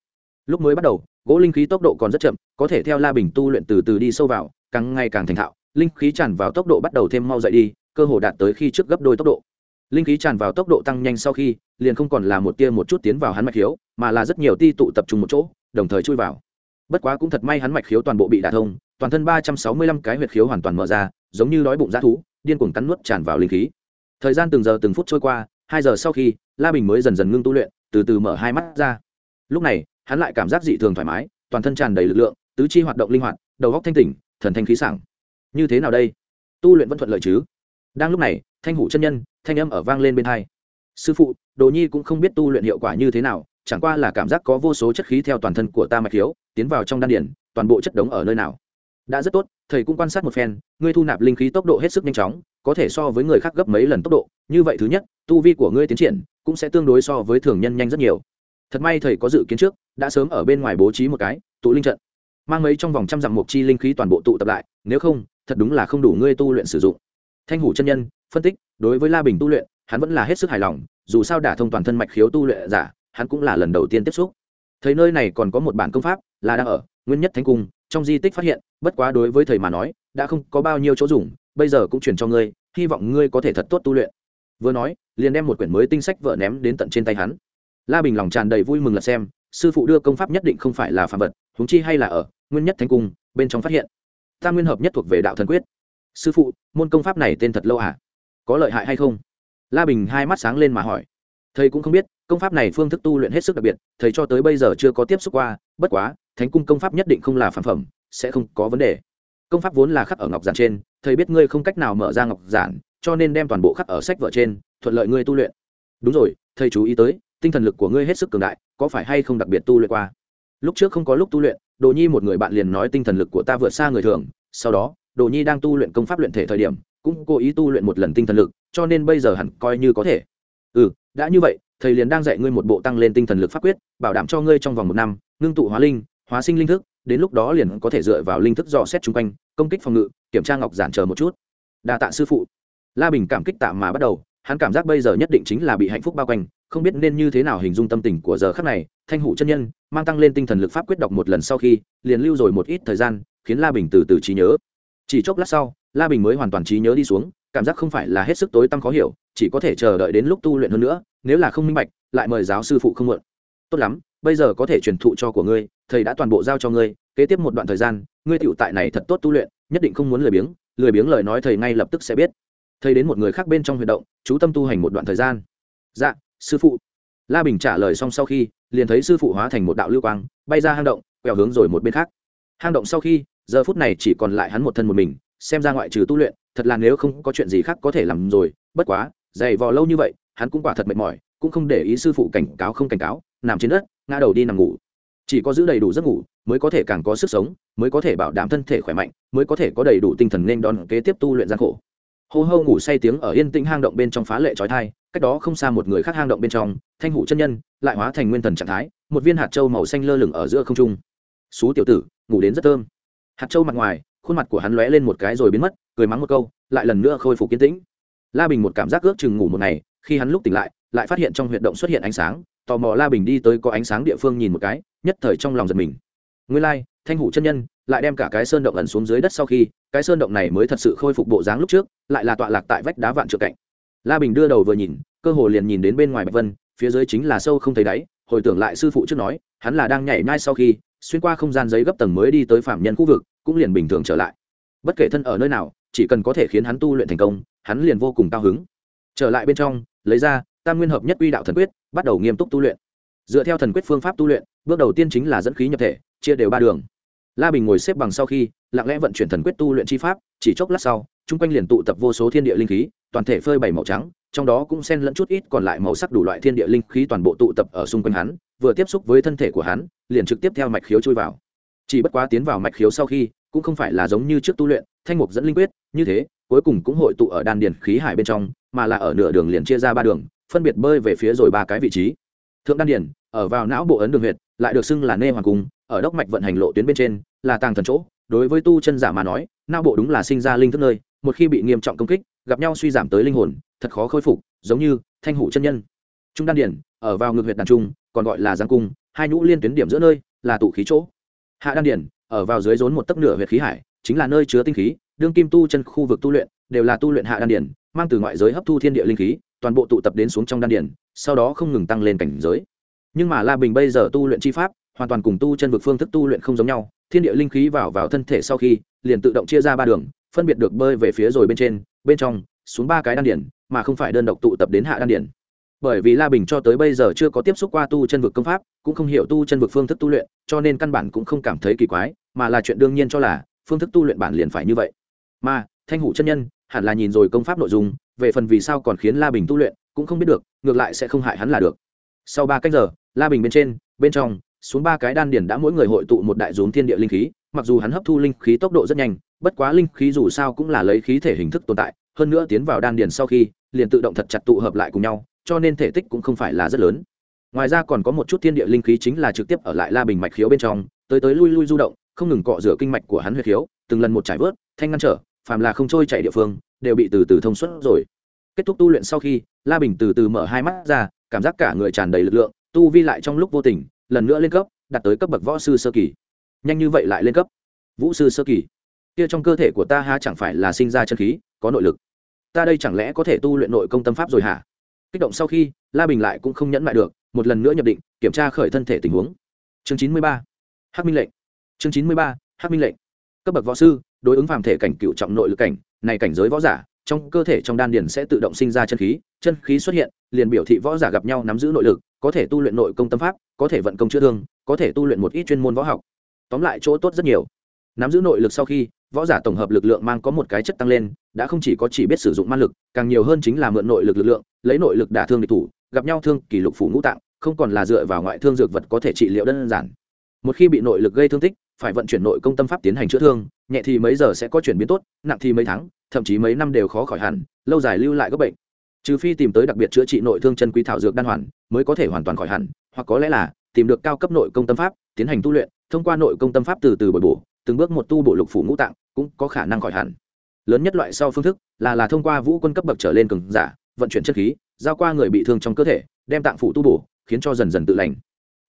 lúc mới bắt đầu, gỗ linh khí tốc độ còn rất chậm, có thể theo la bình tu luyện từ từ đi sâu vào, càng ngày càng thành thạo, linh khí tràn vào tốc độ bắt đầu thêm mau dậy đi, cơ hồ đạt tới khi trước gấp đôi tốc độ linh khí tràn vào tốc độ tăng nhanh sau khi, liền không còn là một tia một chút tiến vào hắn mạch khiếu, mà là rất nhiều ti tụ tập trung một chỗ, đồng thời chui vào. Bất quá cũng thật may hắn mạch khiếu toàn bộ bị đả thông, toàn thân ba trăm sáu mươi lăm cái huyệt khiếu hoàn toàn mở ra, giống như đói bụng dã thú, điên cuồng cắn nuốt tràn vào linh khí. Thời gian từng giờ từng phút trôi qua, hai giờ sau khi, la bình mới dần dần ngưng tu luyện, từ từ mở hai mắt ra. Lúc này, hắn lại cảm giác dị thường thoải mái, toàn thân tràn đầy lực lượng, tứ chi hoạt động linh hoạt, đầu góc thanh tỉnh, thần thanh khí sảng. Như thế nào đây? Tu luyện vẫn thuận lợi chứ? Đang lúc này, thanh hủ chân nhân thanh âm ở vang lên bên hai. Sư phụ, đồ nhi cũng không biết tu luyện hiệu quả như thế nào, chẳng qua là cảm giác có vô số chất khí theo toàn thân của ta mạch thiếu, tiến vào trong đan điển toàn bộ chất đống ở nơi nào. Đã rất tốt, thầy cũng quan sát một phen, ngươi thu nạp linh khí tốc độ hết sức nhanh chóng, có thể so với người khác gấp mấy lần tốc độ, như vậy thứ nhất, tu vi của ngươi tiến triển, cũng sẽ tương đối so với thường nhân nhanh rất nhiều. Thật may thầy có dự kiến trước, đã sớm ở bên ngoài bố trí một cái, tụ linh trận. Mang mấy trong vòng trăm dặm mục chi linh khí toàn bộ tụ tập lại, nếu không, thật đúng là không đủ ngươi tu luyện sử dụng. Thanh hủ chân nhân, phân tích đối với la bình tu luyện, hắn vẫn là hết sức hài lòng, dù sao đả thông toàn thân mạch khiếu tu luyện giả, hắn cũng là lần đầu tiên tiếp xúc. Thấy nơi này còn có một bản công pháp là đang ở, nguyên nhất thánh cung, trong di tích phát hiện, bất quá đối với thầy mà nói, đã không có bao nhiêu chỗ dùng, bây giờ cũng chuyển cho ngươi, hy vọng ngươi có thể thật tốt tu luyện. Vừa nói, liền đem một quyển mới tinh sách vợ ném đến tận trên tay hắn. La bình lòng tràn đầy vui mừng là xem, sư phụ đưa công pháp nhất định không phải là phạm vật húng chi hay là ở nguyên nhất thánh cung, bên trong phát hiện. Tam nguyên hợp nhất thuộc về đạo thần quyết. Sư phụ, môn công pháp này tên thật lâu à? Có lợi hại hay không? La bình hai mắt sáng lên mà hỏi. Thầy cũng không biết, công pháp này phương thức tu luyện hết sức đặc biệt, thầy cho tới bây giờ chưa có tiếp xúc qua, bất quá, thánh cung công pháp nhất định không là phản phẩm, sẽ không có vấn đề. Công pháp vốn là khắc ở ngọc giản trên, thầy biết ngươi không cách nào mở ra ngọc giản, cho nên đem toàn bộ khắc ở sách vở trên, thuận lợi ngươi tu luyện. Đúng rồi, thầy chú ý tới, tinh thần lực của ngươi hết sức cường đại, có phải hay không đặc biệt tu luyện qua? Lúc trước không có lúc tu luyện, đồ nhi một người bạn liền nói tinh thần lực của ta vượt xa người thường, sau đó, đồ nhi đang tu luyện công pháp luyện thể thời điểm cũng cố ý tu luyện một lần tinh thần lực, cho nên bây giờ hẳn coi như có thể. Ừ đã như vậy, thầy liền đang dạy ngươi một bộ tăng lên tinh thần lực pháp quyết, bảo đảm cho ngươi trong vòng một năm, ngưng tụ hóa linh, hóa sinh linh thức, đến lúc đó liền có thể dựa vào linh thức dò xét chung quanh, công kích phòng ngự, kiểm tra ngọc giản chờ một chút. Đa tạ sư phụ. La bình cảm kích tạ mà bắt đầu, hắn cảm giác bây giờ nhất định chính là bị hạnh phúc bao quanh, không biết nên như thế nào hình dung tâm tình của giờ khắc này, thanh hủ chân nhân, mang tăng lên tinh thần lực pháp quyết đọc một lần sau khi, liền lưu rồi một ít thời gian, khiến la bình từ từ trí nhớ. Chỉ chốc lát sau la bình mới hoàn toàn trí nhớ đi xuống, cảm giác không phải là hết sức tối tăm khó hiểu, chỉ có thể chờ đợi đến lúc tu luyện hơn nữa, nếu là không minh bạch, lại mời giáo sư phụ không mượn tốt lắm, bây giờ có thể truyền thụ cho của ngươi, thầy đã toàn bộ giao cho ngươi, kế tiếp một đoạn thời gian, ngươi tựu tại này thật tốt tu luyện, nhất định không muốn lười biếng lười biếng lời nói thầy ngay lập tức sẽ biết. Thầy đến một người khác bên trong huy động, chú tâm tu hành một đoạn thời gian. Dạ sư phụ. La bình trả lời xong sau khi, liền thấy sư phụ hóa thành một đạo lưu quang, bay ra hang động, quẹo hướng rồi một bên khác. Hang động sau khi, giờ phút này chỉ còn lại hắn một thân một mình xem ra ngoại trừ tu luyện, thật là nếu không có chuyện gì khác có thể làm rồi. Bất quá, dày vò lâu như vậy, hắn cũng quả thật mệt mỏi, cũng không để ý sư phụ cảnh cáo không cảnh cáo, nằm trên đất, ngã đầu đi nằm ngủ. Chỉ có giữ đầy đủ giấc ngủ, mới có thể càng có sức sống, mới có thể bảo đảm thân thể khỏe mạnh, mới có thể có đầy đủ tinh thần nên đón kế tiếp tu luyện gian khổ. Hô hô ngủ say tiếng ở yên tĩnh hang động bên trong phá lệ trói thai cách đó không xa một người khác hang động bên trong, thanh hủ chân nhân, lại hóa thành nguyên thần trạng thái, một viên hạt trâu màu xanh lơ lửng ở giữa không trung. Xú tiểu tử, ngủ đến rất thơm. Hạt trâu mặt ngoài khuôn mặt của hắn lóe lên một cái rồi biến mất cười mắng một câu lại lần nữa khôi phục kiến tĩnh. La bình một cảm giác ước chừng ngủ một ngày khi hắn lúc tỉnh lại lại phát hiện trong huyệt động xuất hiện ánh sáng tò mò la bình đi tới có ánh sáng địa phương nhìn một cái nhất thời trong lòng giật mình. Nguyên lai、like, thanh hủ chân nhân lại đem cả cái sơn động ẩn xuống dưới đất sau khi cái sơn động này mới thật sự khôi phục bộ dáng lúc trước lại là tọa lạc tại vách đá vạn trượng cạnh. La bình đưa đầu vừa nhìn cơ hồ liền nhìn đến bên ngoài bạch vân phía dưới chính là sâu không thấy đáy hồi tưởng lại sư phụ trước nói hắn là đang nhảy nhai sau khi xuyên qua không gian giấy gấp tầng mới đi tới phạm nhân khu vực cũng liền bình thường trở lại. Bất kể thân ở nơi nào, chỉ cần có thể khiến hắn tu luyện thành công, hắn liền vô cùng cao hứng. Trở lại bên trong, lấy ra tam nguyên hợp nhất uy đạo thần quyết, bắt đầu nghiêm túc tu luyện. Dựa theo thần quyết phương pháp tu luyện, bước đầu tiên chính là dẫn khí nhập thể, chia đều ba đường. La bình ngồi xếp bằng sau khi, lặng lẽ vận chuyển thần quyết tu luyện chi pháp, chỉ chốc lát sau, chung quanh liền tụ tập vô số thiên địa linh khí, toàn thể phơi bảy màu trắng, trong đó cũng xen lẫn chút ít còn lại màu sắc đủ loại thiên địa linh khí toàn bộ tụ tập ở xung quanh hắn, vừa tiếp xúc với thân thể của hắn, liền trực tiếp theo mạch khiếu chui vào chỉ bất quá tiến vào mạch khiếu sau khi, cũng không phải là giống như trước tu luyện, thanh mục dẫn linh quyết, như thế, cuối cùng cũng hội tụ ở đan điền khí hải bên trong, mà là ở nửa đường liền chia ra ba đường, phân biệt bơi về phía rồi ba cái vị trí. Thượng đan điền, ở vào não bộ ấn đường huyệt, lại được xưng là nê hoàng cung, ở đốc mạch vận hành lộ tuyến bên trên, là tàng thần chỗ. Đối với tu chân giả mà nói, não bộ đúng là sinh ra linh thức nơi, một khi bị nghiêm trọng công kích, gặp nhau suy giảm tới linh hồn, thật khó khôi phục, giống như thanh hủ chân nhân. Trung đan điển ở vào ngược huyệt đàn trung, còn gọi là giang cung, hai nhũ liên tuyến điểm giữa nơi, là tụ khí chỗ hạ đan điển ở vào dưới rốn một tấc nửa huyệt khí hải, chính là nơi chứa tinh khí, đương kim tu chân khu vực tu luyện, đều là tu luyện hạ đan điển mang từ ngoại giới hấp thu thiên địa linh khí, toàn bộ tụ tập đến xuống trong đan điển sau đó không ngừng tăng lên cảnh giới. Nhưng mà la bình bây giờ tu luyện chi pháp, hoàn toàn cùng tu chân vực phương thức tu luyện không giống nhau, thiên địa linh khí vào vào thân thể sau khi, liền tự động chia ra ba đường, phân biệt được bơi về phía rồi bên trên, bên trong, xuống ba cái đan điển mà không phải đơn độc tụ tập đến hạ đan điển bởi vì la bình cho tới bây giờ chưa có tiếp xúc qua tu chân vực công pháp, cũng không hiểu tu chân vực phương thức tu luyện, cho nên căn bản cũng không cảm thấy kỳ quái, mà là chuyện đương nhiên cho là phương thức tu luyện bản liền phải như vậy. Mà, thanh hủ chân nhân, hẳn là nhìn rồi công pháp nội dung, về phần vì sao còn khiến la bình tu luyện, cũng không biết được, ngược lại sẽ không hại hắn là được. Sau ba cách giờ, la bình bên trên, bên trong, xuống ba cái đan điển đã mỗi người hội tụ một đại dốn thiên địa linh khí, mặc dù hắn hấp thu linh khí tốc độ rất nhanh, bất quá linh khí dù sao cũng là lấy khí thể hình thức tồn tại, hơn nữa tiến vào đan điền sau khi, liền tự động thật chặt tụ hợp lại cùng nhau cho nên thể tích cũng không phải là rất lớn. Ngoài ra còn có một chút thiên địa linh khí chính là trực tiếp ở lại la bình mạch khiếu bên trong, tới tới lui lui du động, không ngừng cọ rửa kinh mạch của hắn huyệt khiếu, từng lần một trải vớt, thanh ngăn trở, phàm là không trôi chảy địa phương, đều bị từ từ thông suốt rồi. Kết thúc tu luyện sau khi, la bình từ từ mở hai mắt ra, cảm giác cả người tràn đầy lực lượng, tu vi lại trong lúc vô tình, lần nữa lên cấp, đạt tới cấp bậc võ sư sơ kỳ. Nhanh như vậy lại lên cấp. Vũ sư sơ kỳ. Kia trong cơ thể của ta ha chẳng phải là sinh ra chân khí, có nội lực. Ta đây chẳng lẽ có thể tu luyện nội công tâm pháp rồi hả? Kích động sau khi, la bình lại cũng không nhẫn lại được, một lần nữa nhập định, kiểm tra khởi thân thể tình huống. Chương chín mươi ba, hắc minh lệnh. Chương chín mươi ba, hắc minh lệnh. Cấp bậc võ sư, đối ứng phàm thể cảnh cựu trọng nội lực cảnh, này cảnh giới võ giả, trong cơ thể trong đan điền sẽ tự động sinh ra chân khí chân khí xuất hiện, liền biểu thị võ giả gặp nhau nắm giữ nội lực, có thể tu luyện nội công tâm pháp, có thể vận công chữa thương, có thể tu luyện một ít chuyên môn võ học. Tóm lại chỗ tốt rất nhiều. Nắm giữ nội lực sau khi võ giả tổng hợp lực lượng mang có một cái chất tăng lên, đã không chỉ có chỉ biết sử dụng man lực, càng nhiều hơn chính là mượn nội lực lực lượng, lấy nội lực đả thương địch thủ, gặp nhau thương, kỷ lục phủ ngũ tạng, không còn là dựa vào ngoại thương dược vật có thể trị liệu đơn giản. Một khi bị nội lực gây thương tích, phải vận chuyển nội công tâm pháp tiến hành chữa thương, nhẹ thì mấy giờ sẽ có chuyển biến tốt, nặng thì mấy tháng, thậm chí mấy năm đều khó khỏi hẳn, lâu dài lưu lại các bệnh. Trừ phi tìm tới đặc biệt chữa trị nội thương chân quý thảo dược đan hoàn, mới có thể hoàn toàn khỏi hẳn, hoặc có lẽ là tìm được cao cấp nội công tâm pháp, tiến hành tu luyện, thông qua nội công tâm pháp từ từ bồi bổ từng bước một tu bổ lục phủ ngũ tạng, cũng có khả năng khỏi hẳn. Lớn nhất loại sau phương thức là là thông qua vũ quân cấp bậc trở lên cường giả, vận chuyển chất khí, giao qua người bị thương trong cơ thể, đem tạng phủ tu bổ, khiến cho dần dần tự lành.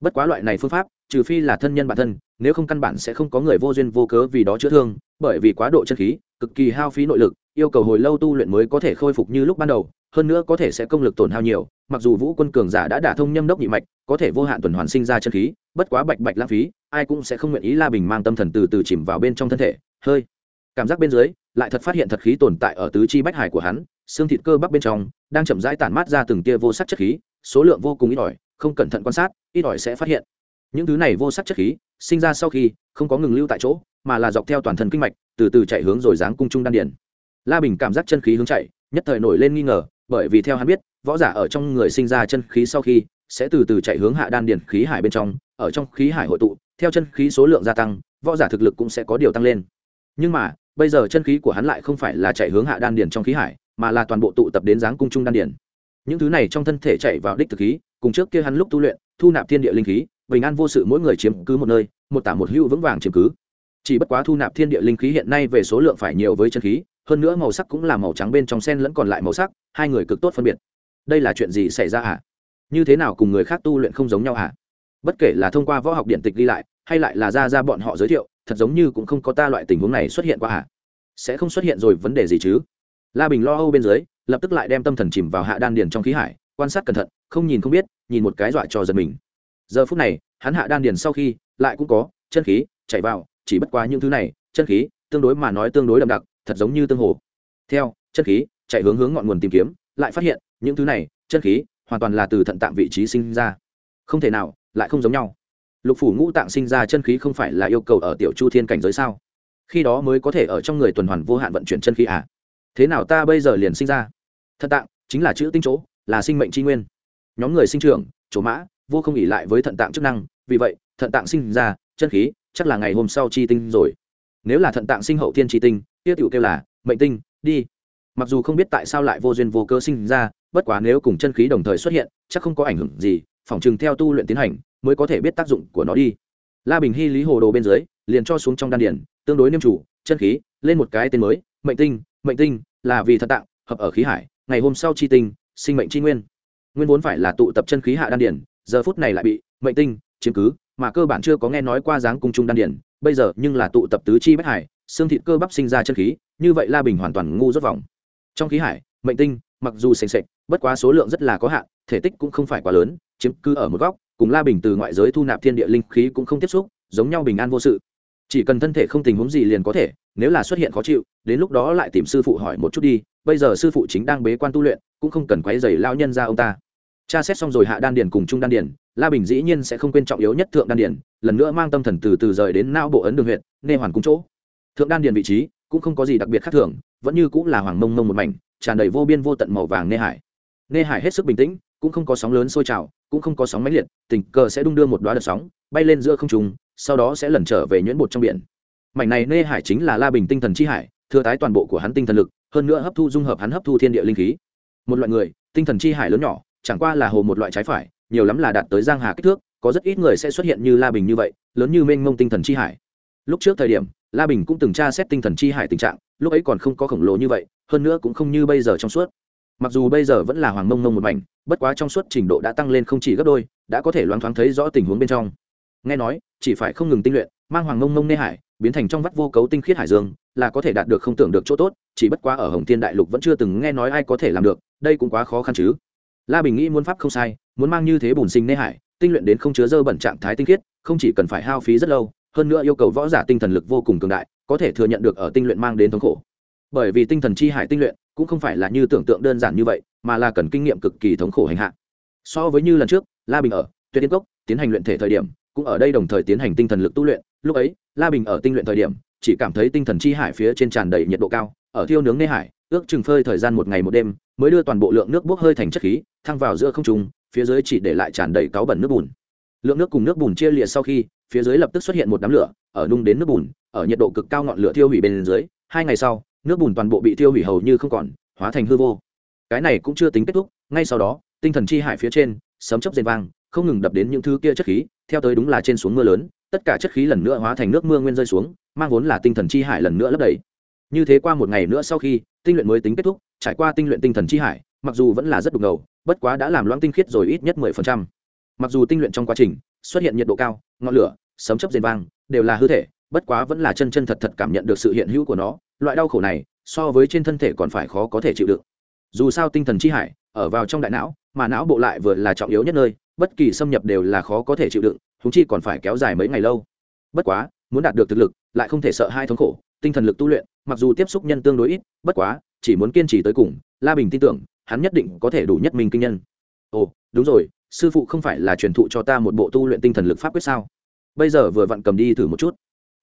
Bất quá loại này phương pháp, trừ phi là thân nhân bản thân, nếu không căn bản sẽ không có người vô duyên vô cớ vì đó chữa thương, bởi vì quá độ chân khí, cực kỳ hao phí nội lực, yêu cầu hồi lâu tu luyện mới có thể khôi phục như lúc ban đầu, hơn nữa có thể sẽ công lực tổn hao nhiều, mặc dù vũ quân cường giả đã đả thông nhâm đốc nhị mạch, có thể vô hạn tuần hoàn sinh ra chân khí bất quá bạch bạch lãng phí, ai cũng sẽ không nguyện ý la bình mang tâm thần từ từ chìm vào bên trong thân thể. Hơi. Cảm giác bên dưới, lại thật phát hiện thật khí tồn tại ở tứ chi bách hải của hắn, xương thịt cơ bắp bên trong, đang chậm rãi tản mát ra từng tia vô sắc chất khí, số lượng vô cùng ít ỏi, không cẩn thận quan sát, ít ỏi sẽ phát hiện. Những thứ này vô sắc chất khí, sinh ra sau khi, không có ngừng lưu tại chỗ, mà là dọc theo toàn thân kinh mạch, từ từ chạy hướng rồi dáng cung trung đan điền. La bình cảm giác chân khí hướng chạy, nhất thời nổi lên nghi ngờ, bởi vì theo hắn biết, võ giả ở trong người sinh ra chân khí sau khi sẽ từ từ chạy hướng hạ đan điền khí hải bên trong, ở trong khí hải hội tụ, theo chân khí số lượng gia tăng, võ giả thực lực cũng sẽ có điều tăng lên. Nhưng mà, bây giờ chân khí của hắn lại không phải là chạy hướng hạ đan điền trong khí hải, mà là toàn bộ tụ tập đến dáng cung trung đan điền. Những thứ này trong thân thể chạy vào đích thực khí, cùng trước kia hắn lúc tu luyện, thu nạp thiên địa linh khí, bình an vô sự mỗi người chiếm cứ một nơi, một tả một hữu vững vàng chiếm cứ. Chỉ bất quá thu nạp thiên địa linh khí hiện nay về số lượng phải nhiều với chân khí, hơn nữa màu sắc cũng là màu trắng bên trong sen lẫn còn lại màu sắc, hai người cực tốt phân biệt. Đây là chuyện gì xảy ra hả? Như thế nào cùng người khác tu luyện không giống nhau hả? Bất kể là thông qua võ học điện tịch ghi lại, hay lại là ra ra bọn họ giới thiệu, thật giống như cũng không có ta loại tình huống này xuất hiện qua hả? Sẽ không xuất hiện rồi vấn đề gì chứ? La bình lo âu bên dưới, lập tức lại đem tâm thần chìm vào hạ đan điền trong khí hải, quan sát cẩn thận, không nhìn không biết, nhìn một cái dọa cho giật mình. Giờ phút này, hắn hạ đan điền sau khi, lại cũng có, chân khí chạy vào, chỉ bất quá những thứ này, chân khí, tương đối mà nói tương đối đậm đặc, thật giống như tương hồ. Theo, chân khí, chạy hướng hướng ngọn nguồn tìm kiếm, lại phát hiện, những thứ này, chân khí hoàn toàn là từ thận tạng vị trí sinh ra. Không thể nào, lại không giống nhau. Lục phủ ngũ tạng sinh ra chân khí không phải là yêu cầu ở tiểu chu thiên cảnh giới sao? Khi đó mới có thể ở trong người tuần hoàn vô hạn vận chuyển chân khí à? Thế nào ta bây giờ liền sinh ra? Thận tạng chính là chữ tinh chỗ, là sinh mệnh tri nguyên. Nhóm người sinh trưởng, chỗ mã, vô không ỉ lại với thận tạng chức năng, vì vậy, thận tạng sinh ra, chân khí chắc là ngày hôm sau chi tinh rồi. Nếu là thận tạng sinh hậu thiên chi tinh tiêu tiểu kêu là mệnh tinh, đi mặc dù không biết tại sao lại vô duyên vô cơ sinh ra, bất quá nếu cùng chân khí đồng thời xuất hiện, chắc không có ảnh hưởng gì, phỏng chừng theo tu luyện tiến hành, mới có thể biết tác dụng của nó đi. La bình hy lý hồ đồ bên dưới, liền cho xuống trong đan điển tương đối niêm chủ, chân khí, lên một cái tên mới, mệnh tinh mệnh tinh, là vì thật tạng, hợp ở khí hải, ngày hôm sau chi tinh, sinh mệnh chi nguyên. Nguyên vốn phải là tụ tập chân khí hạ đan điển giờ phút này lại bị, mệnh tinh, chiếm cứ, mà cơ bản chưa có nghe nói qua dáng cung trung đan điển bây giờ nhưng là tụ tập tứ chi bách hải, xương thịt cơ bắp sinh ra chân khí, như vậy la bình hoàn toàn ngu rốt vòng trong khí hải, mệnh tinh, mặc dù sành sệch bất quá số lượng rất là có hạn, thể tích cũng không phải quá lớn, chiếm cứ ở một góc, cùng la bình từ ngoại giới thu nạp thiên địa linh khí cũng không tiếp xúc, giống nhau bình an vô sự. Chỉ cần thân thể không tình huống gì liền có thể, nếu là xuất hiện khó chịu, đến lúc đó lại tìm sư phụ hỏi một chút đi, bây giờ sư phụ chính đang bế quan tu luyện, cũng không cần quấy dày lao nhân ra ông ta. Tra xét xong rồi hạ đan điền cùng trung đan điền, la bình dĩ nhiên sẽ không quên trọng yếu nhất thượng đan điền, lần nữa mang tâm thần từ từ rời đến não bộ ấn đường huyện nê hoàn cung chỗ. Thượng đan điền vị trí cũng không có gì đặc biệt khác thường vẫn như cũng là hoàng mông mông một mảnh, tràn đầy vô biên vô tận màu vàng nê hải. Nê hải hết sức bình tĩnh, cũng không có sóng lớn sôi trào, cũng không có sóng máy liệt, tình cờ sẽ đung đưa một đoá đợt sóng, bay lên giữa không trùng sau đó sẽ lẩn trở về nhuyễn bột trong biển. Mảnh này nê hải chính là la bình tinh thần chi hải, thừa tái toàn bộ của hắn tinh thần lực, hơn nữa hấp thu dung hợp hắn hấp thu thiên địa linh khí. Một loại người, tinh thần chi hải lớn nhỏ, chẳng qua là hồ một loại trái phải, nhiều lắm là đạt tới giang hà kích thước, có rất ít người sẽ xuất hiện như la bình như vậy, lớn như mênh mông tinh thần chi hải. Lúc trước thời điểm, la bình cũng từng tra xét tinh thần chi hải tình trạng lúc ấy còn không có khổng lồ như vậy, hơn nữa cũng không như bây giờ trong suốt. Mặc dù bây giờ vẫn là hoàng mông mông một mảnh, bất quá trong suốt trình độ đã tăng lên không chỉ gấp đôi, đã có thể loáng thoáng thấy rõ tình huống bên trong. Nghe nói, chỉ phải không ngừng tinh luyện, mang hoàng mông mông nê hải, biến thành trong vắt vô cấu tinh khiết hải dương, là có thể đạt được không tưởng được chỗ tốt, chỉ bất quá ở hồng thiên đại lục vẫn chưa từng nghe nói ai có thể làm được, đây cũng quá khó khăn chứ. La bình nghĩ muốn pháp không sai, muốn mang như thế bùn sinh nê hải, tinh luyện đến không chứa dơ bẩn trạng thái tinh khiết, không chỉ cần phải hao phí rất lâu, hơn nữa yêu cầu võ giả tinh thần lực vô cùng cường đại có thể thừa nhận được ở tinh luyện mang đến thống khổ. Bởi vì tinh thần chi hải tinh luyện cũng không phải là như tưởng tượng đơn giản như vậy, mà là cần kinh nghiệm cực kỳ thống khổ hành hạ. So với như lần trước, la bình ở tuyệt tiên cốc tiến hành luyện thể thời điểm, cũng ở đây đồng thời tiến hành tinh thần lực tu luyện. Lúc ấy, la bình ở tinh luyện thời điểm, chỉ cảm thấy tinh thần chi hải phía trên tràn đầy nhiệt độ cao, ở thiêu nướng nê hải, ước chừng phơi thời gian một ngày một đêm, mới đưa toàn bộ lượng nước bốc hơi thành chất khí, thăng vào giữa không trung, phía dưới chỉ để lại tràn đầy cáu bẩn nước bùn. Lượng nước cùng nước bùn chia liệt sau khi, phía dưới lập tức xuất hiện một đám lửa, ở nung đến nước bùn ở nhiệt độ cực cao ngọn lửa thiêu hủy bên dưới, hai ngày sau, nước bùn toàn bộ bị thiêu hủy hầu như không còn, hóa thành hư vô. Cái này cũng chưa tính kết thúc, ngay sau đó, tinh thần chi hải phía trên, sấm chớp rền vang, không ngừng đập đến những thứ kia chất khí, theo tới đúng là trên xuống mưa lớn, tất cả chất khí lần nữa hóa thành nước mưa nguyên rơi xuống, mang vốn là tinh thần chi hải lần nữa lấp đầy. Như thế qua một ngày nữa sau khi, tinh luyện mới tính kết thúc, trải qua tinh luyện tinh thần chi hải, mặc dù vẫn là rất đục ngầu, bất quá đã làm loãng tinh khiết rồi ít nhất mười phần trăm. Mặc dù tinh luyện trong quá trình xuất hiện nhiệt độ cao, ngọn lửa, sấm chớp rền vang, đều là hư thể bất quá vẫn là chân chân thật thật cảm nhận được sự hiện hữu của nó, loại đau khổ này, so với trên thân thể còn phải khó có thể chịu đựng. Dù sao tinh thần chi hải, ở vào trong đại não, mà não bộ lại vừa là trọng yếu nhất nơi, bất kỳ xâm nhập đều là khó có thể chịu đựng thúng chi còn phải kéo dài mấy ngày lâu. Bất quá, muốn đạt được thực lực, lại không thể sợ hai thống khổ, tinh thần lực tu luyện, mặc dù tiếp xúc nhân tương đối ít, bất quá, chỉ muốn kiên trì tới cùng, la bình tin tưởng, hắn nhất định có thể đủ nhất mình kinh nhân. Ồ, đúng rồi, sư phụ không phải là truyền thụ cho ta một bộ tu luyện tinh thần lực pháp quyết sao? Bây giờ vừa vặn cầm đi thử một chút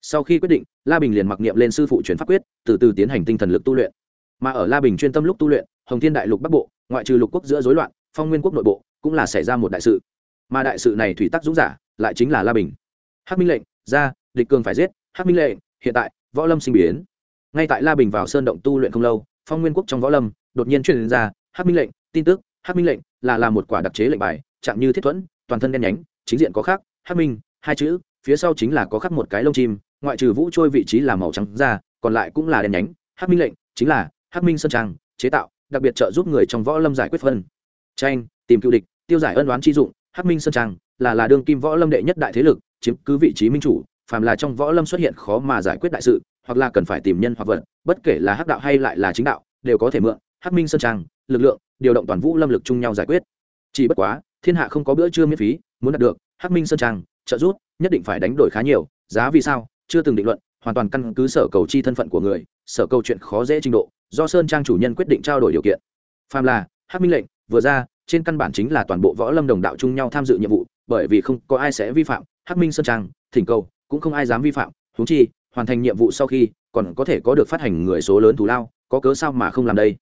sau khi quyết định, la bình liền mặc niệm lên sư phụ truyền pháp quyết, từ từ tiến hành tinh thần lực tu luyện. Mà ở la bình chuyên tâm lúc tu luyện, hồng thiên đại lục bắc bộ, ngoại trừ lục quốc giữa rối loạn, phong nguyên quốc nội bộ, cũng là xảy ra một đại sự. Mà đại sự này thủy tắc dũng giả, lại chính là la bình. Hắc minh lệnh, ra, địch cường phải giết, hắc minh lệnh, hiện tại, võ lâm sinh biến. Ngay tại la bình vào sơn động tu luyện không lâu, phong nguyên quốc trong võ lâm, đột nhiên truyền ra, hắc minh lệnh, tin tức, hắc minh lệnh là là một quả đặc chế lệnh bài, chạm như thiết thuẫn, toàn thân đen nhánh, chính diện có khắc, hắc minh, hai chữ, phía sau chính là có khắc một cái lông chim ngoại trừ vũ trôi vị trí là màu trắng da còn lại cũng là đen nhánh. Hắc minh lệnh chính là hắc minh sơn trang, chế tạo, đặc biệt trợ giúp người trong võ lâm giải quyết phân. Tranh, tìm cựu địch, tiêu giải ân đoán chi dụng, hắc minh sơn trang là là đương kim võ lâm đệ nhất đại thế lực, chiếm cứ vị trí minh chủ, phàm là trong võ lâm xuất hiện khó mà giải quyết đại sự, hoặc là cần phải tìm nhân hoặc vật, bất kể là hắc đạo hay lại là chính đạo, đều có thể mượn. Hắc minh sơn trang, lực lượng, điều động toàn vũ lâm lực chung nhau giải quyết. Chỉ bất quá, thiên hạ không có bữa trưa miễn phí, muốn đạt được, hắc minh sơn trang trợ giúp, nhất định phải đánh đổi khá nhiều. Giá vì sao? Chưa từng định luận, hoàn toàn căn cứ sở cầu chi thân phận của người, sở cầu chuyện khó dễ trình độ, do sơn trang chủ nhân quyết định trao đổi điều kiện. Phàm là hát minh lệnh, vừa ra, trên căn bản chính là toàn bộ võ lâm đồng đạo chung nhau tham dự nhiệm vụ, bởi vì không có ai sẽ vi phạm, hắc minh sơn trang, thỉnh cầu, cũng không ai dám vi phạm thú chi, hoàn thành nhiệm vụ sau khi, còn có thể có được phát hành người số lớn thù lao, có cớ sao mà không làm đây?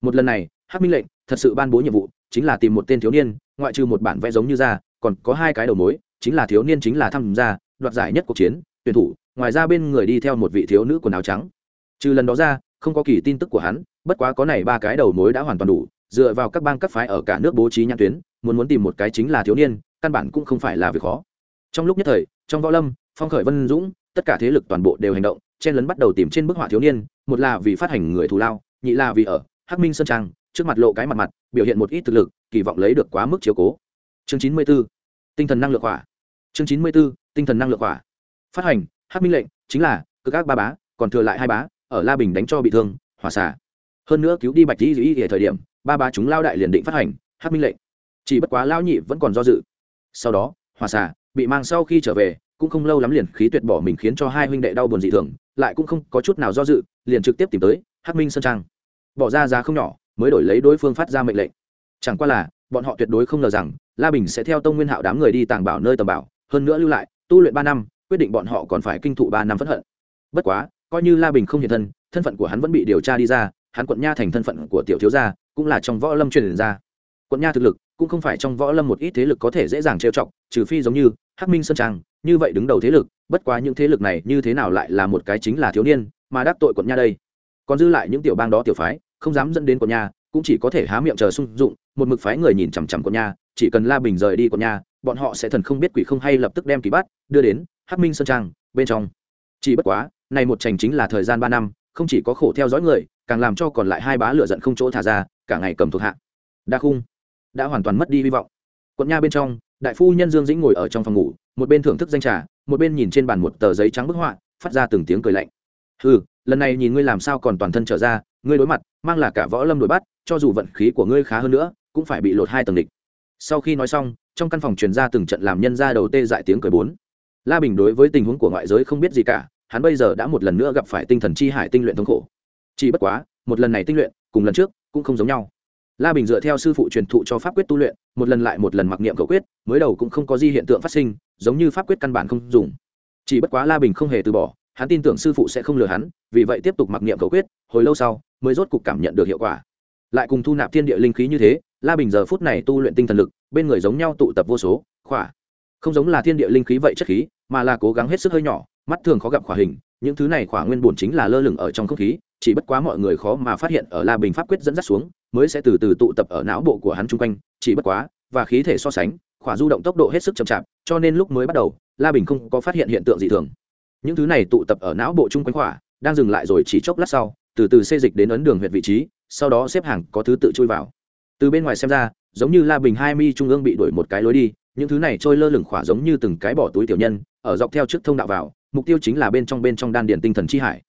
Một lần này, hắc minh lệnh, thật sự ban bố nhiệm vụ, chính là tìm một tên thiếu niên, ngoại trừ một bản vẽ giống như ra, còn có hai cái đầu mối, chính là thiếu niên chính là tham gia, đoạt giải nhất cuộc chiến tuyển thủ, ngoài ra bên người đi theo một vị thiếu nữ quần áo trắng trừ lần đó ra, không có kỳ tin tức của hắn, bất quá có này ba cái đầu mối đã hoàn toàn đủ, dựa vào các bang các phái ở cả nước bố trí nhãn tuyến, muốn muốn tìm một cái chính là thiếu niên, căn bản cũng không phải là việc khó trong lúc nhất thời, trong võ lâm, phong khởi vân dũng, tất cả thế lực toàn bộ đều hành động, chen lấn bắt đầu tìm trên bức họa thiếu niên, một là vì phát hành người thù lao, nhị là vì ở hắc minh sơn trang, trước mặt lộ cái mặt mặt, biểu hiện một ít thực lực, kỳ vọng lấy được quá mức chiếu cố chương chín mươi 94. tinh thần năng lượng hỏa chương chín mươi 94. tinh thần năng lượng hỏa phát hành hát minh lệnh, chính là, cực các ba bá, còn thừa lại hai bá, ở la bình đánh cho bị thương, hỏa xả. Hơn nữa cứu đi bạch dĩ dĩ ở thời điểm, ba bá chúng lao đại liền định phát hành hát minh lệnh. Chỉ bất quá lao nhị vẫn còn do dự. Sau đó, hỏa xả, bị mang sau khi trở về, cũng không lâu lắm liền khí tuyệt bỏ mình khiến cho hai huynh đệ đau buồn dị thường, lại cũng không có chút nào do dự, liền trực tiếp tìm tới hát minh sơn trang. Bỏ ra giá không nhỏ, mới đổi lấy đối phương phát ra mệnh lệnh. Chẳng qua là, bọn họ tuyệt đối không ngờ rằng, la bình sẽ theo tông nguyên hạo đám người đi tàng bảo nơi tầm bảo, hơn nữa lưu lại, tu luyện ba năm quyết định bọn họ còn phải kinh thụ ba năm phẫn hận. Bất quá, coi như la bình không hiện thân thân phận của hắn vẫn bị điều tra đi ra, hắn quận nha thành thân phận của tiểu thiếu gia cũng là trong võ lâm truyền ra. Quận nha thực lực cũng không phải trong võ lâm một ít thế lực có thể dễ dàng trêu chọc, trừ phi giống như hắc minh sơn trang, như vậy đứng đầu thế lực, bất quá những thế lực này như thế nào lại là một cái chính là thiếu niên mà đắc tội quận nha đây. Còn dư lại những tiểu bang đó tiểu phái, không dám dẫn đến quận nha, cũng chỉ có thể há miệng chờ sung dụng, một mực phái người nhìn chằm chằm quận nha, chỉ cần la bình rời đi quận nha bọn họ sẽ thần không biết quỷ không hay lập tức đem kỳ bắt, đưa đến hắc minh sơn trang bên trong. Chỉ bất quá, này một trành chính là thời gian ba năm, không chỉ có khổ theo dõi người, càng làm cho còn lại hai bá lửa giận không chỗ thả ra, cả ngày cầm thuộc hạ. Đa khung, đã hoàn toàn mất đi hy vọng. Quận nha bên trong, đại phu nhân dương dĩnh ngồi ở trong phòng ngủ, một bên thưởng thức danh trà, một bên nhìn trên bàn một tờ giấy trắng bức họa, phát ra từng tiếng cười lạnh. Ừ lần này nhìn ngươi làm sao còn toàn thân trở ra, ngươi đối mặt, mang là cả võ lâm đuổi bắt, cho dù vận khí của ngươi khá hơn nữa, cũng phải bị lột hai tầng địch. Sau khi nói xong trong căn phòng truyền ra từng trận làm nhân ra đầu tê dại tiếng cười bốn. La bình đối với tình huống của ngoại giới không biết gì cả, hắn bây giờ đã một lần nữa gặp phải tinh thần chi hải tinh luyện thống khổ. Chỉ bất quá, một lần này tinh luyện, cùng lần trước, cũng không giống nhau. La bình dựa theo sư phụ truyền thụ cho pháp quyết tu luyện, một lần lại một lần mặc niệm cầu quyết, mới đầu cũng không có gì hiện tượng phát sinh, giống như pháp quyết căn bản không dùng. Chỉ bất quá la bình không hề từ bỏ, hắn tin tưởng sư phụ sẽ không lừa hắn, vì vậy tiếp tục mặc niệm cầu quyết, hồi lâu sau, mới rốt cục cảm nhận được hiệu quả. Lại cùng thu nạp thiên địa linh khí như thế la bình giờ phút này tu luyện tinh thần lực, bên người giống nhau tụ tập vô số, khỏa. Không giống là thiên địa linh khí vậy chất khí, mà là cố gắng hết sức hơi nhỏ, mắt thường khó gặp khỏa hình, những thứ này khỏa nguyên bổn chính là lơ lửng ở trong không khí, chỉ bất quá mọi người khó mà phát hiện ở la bình pháp quyết dẫn dắt xuống, mới sẽ từ từ tụ tập ở não bộ của hắn chung quanh, chỉ bất quá, và khí thể so sánh, khỏa du động tốc độ hết sức chậm chạp, cho nên lúc mới bắt đầu, la bình không có phát hiện hiện tượng gì thường. Những thứ này tụ tập ở não bộ chung quanh khỏa, đang dừng lại rồi chỉ chốc lát sau, từ từ xê dịch đến ấn đường huyệt vị trí, sau đó xếp hàng có thứ tự chui vào từ bên ngoài xem ra, giống như la bình hai mi trung ương bị đuổi một cái lối đi, những thứ này trôi lơ lửng khỏa giống như từng cái bỏ túi tiểu nhân, ở dọc theo trước thông đạo vào, mục tiêu chính là bên trong bên trong đan điền tinh thần chi hải.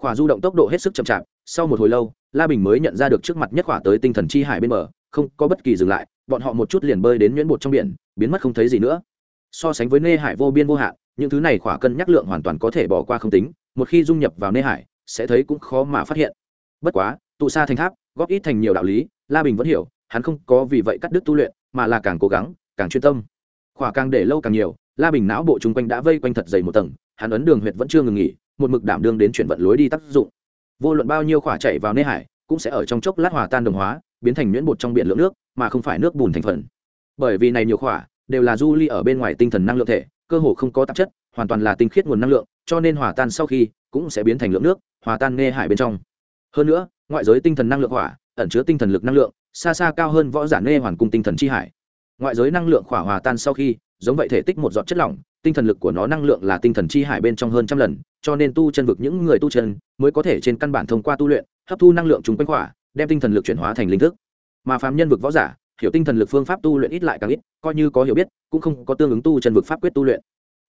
Khỏa du động tốc độ hết sức chậm chạp, sau một hồi lâu, la bình mới nhận ra được trước mặt nhất khỏa tới tinh thần chi hải bên bờ, không có bất kỳ dừng lại, bọn họ một chút liền bơi đến nhuyễn bột trong biển, biến mất không thấy gì nữa. So sánh với nê hải vô biên vô hạn, những thứ này khỏa cân nhắc lượng hoàn toàn có thể bỏ qua không tính, một khi dung nhập vào nê hải, sẽ thấy cũng khó mà phát hiện. Bất quá, tụ xa thành tháp góp ít thành nhiều đạo lý, la bình vẫn hiểu, hắn không có vì vậy cắt đứt tu luyện, mà là càng cố gắng, càng chuyên tâm. Khỏa càng để lâu càng nhiều, la bình não bộ chung quanh đã vây quanh thật dày một tầng, hắn ấn đường huyệt vẫn chưa ngừng nghỉ, một mực đảm đương đến chuyển vận lối đi tác dụng. Vô luận bao nhiêu khỏa chạy vào nê hải, cũng sẽ ở trong chốc lát hòa tan đồng hóa, biến thành nhuyễn bột trong biển lượng nước, mà không phải nước bùn thành phần. Bởi vì này nhiều khỏa, đều là du ly ở bên ngoài tinh thần năng lượng thể, cơ hồ không có tạp chất, hoàn toàn là tinh khiết nguồn năng lượng, cho nên hòa tan sau khi, cũng sẽ biến thành lượng nước, hòa tan nghe hải bên trong. Hơn nữa ngoại giới tinh thần năng lượng hỏa, ẩn chứa tinh thần lực năng lượng, xa xa cao hơn võ giả nê hoàn cung tinh thần chi hải. Ngoại giới năng lượng hỏa hòa tan sau khi, giống vậy thể tích một giọt chất lỏng, tinh thần lực của nó năng lượng là tinh thần chi hải bên trong hơn trăm lần, cho nên tu chân vực những người tu chân mới có thể trên căn bản thông qua tu luyện, hấp thu năng lượng chúng quanh khỏa đem tinh thần lực chuyển hóa thành linh thức. Mà phàm nhân vực võ giả, hiểu tinh thần lực phương pháp tu luyện ít lại càng ít, coi như có hiểu biết, cũng không có tương ứng tu chân vực pháp quyết tu luyện.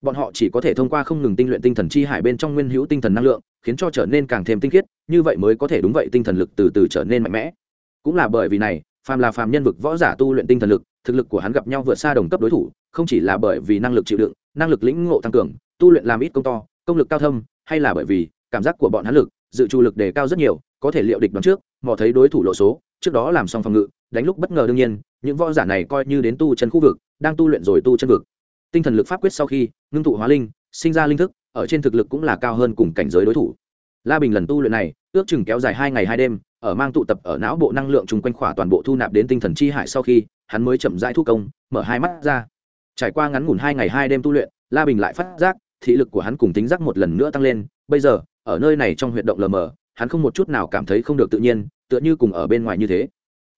Bọn họ chỉ có thể thông qua không ngừng tinh luyện tinh thần chi hải bên trong nguyên hữu tinh thần năng lượng khiến cho trở nên càng thêm tinh khiết, như vậy mới có thể đúng vậy tinh thần lực từ từ trở nên mạnh mẽ. Cũng là bởi vì này, phàm là phàm nhân vực võ giả tu luyện tinh thần lực, thực lực của hắn gặp nhau vượt xa đồng cấp đối thủ, không chỉ là bởi vì năng lực chịu đựng, năng lực lĩnh ngộ tăng cường, tu luyện làm ít công to, công lực cao thâm, hay là bởi vì cảm giác của bọn hắn lực, dự trù lực đề cao rất nhiều, có thể liệu địch đoán trước, mò thấy đối thủ lộ số, trước đó làm xong phòng ngự, đánh lúc bất ngờ đương nhiên, những võ giả này coi như đến tu chân khu vực, đang tu luyện rồi tu chân vực. Tinh thần lực pháp quyết sau khi, ngưng tụ hóa linh, sinh ra linh thức ở trên thực lực cũng là cao hơn cùng cảnh giới đối thủ. La bình lần tu luyện này, ước chừng kéo dài hai ngày hai đêm, ở mang tụ tập ở não bộ năng lượng chung quanh khỏa toàn bộ thu nạp đến tinh thần chi hải sau khi, hắn mới chậm rãi thu công, mở hai mắt ra. Trải qua ngắn ngủn hai ngày hai đêm tu luyện, la bình lại phát giác, thị lực của hắn cùng tính giác một lần nữa tăng lên. Bây giờ, ở nơi này trong huyện động lờ mờ, hắn không một chút nào cảm thấy không được tự nhiên, tựa như cùng ở bên ngoài như thế.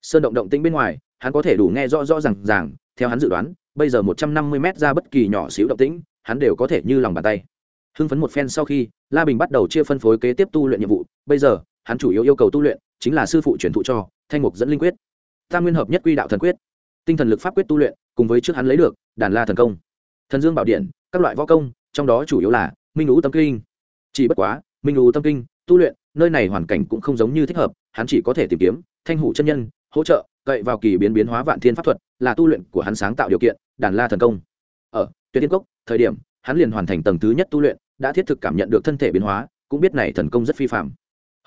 Sơn động động tĩnh bên ngoài, hắn có thể đủ nghe rõ rõ r à n g ràng, theo hắn dự đoán, bây giờ một trăm năm mươi m ra bất kỳ nhỏ xíu động tĩnh, hắn đều có thể như lòng bàn tay hưng phấn một phen sau khi, la bình bắt đầu chia phân phối kế tiếp tu luyện nhiệm vụ. Bây giờ, hắn chủ yếu yêu cầu tu luyện chính là sư phụ truyền thụ cho, thanh mục dẫn linh quyết. Tam nguyên hợp nhất quy đạo thần quyết. Tinh thần lực pháp quyết tu luyện, cùng với trước hắn lấy được, đàn la thần công. Thần dương bảo điện, các loại võ công, trong đó chủ yếu là minh lũ tâm kinh. Chỉ bất quá, minh lũ tâm kinh, tu luyện, nơi này hoàn cảnh cũng không giống như thích hợp, hắn chỉ có thể tìm kiếm thanh hủ chân nhân, hỗ trợ, cậy vào kỳ biến biến hóa vạn thiên pháp thuật, là tu luyện của hắn sáng tạo điều kiện, đàn la thần công. Ở, tuyệt tiên cốc, thời điểm hắn liền hoàn thành tầng thứ nhất tu luyện, đã thiết thực cảm nhận được thân thể biến hóa, cũng biết này thần công rất phi phạm.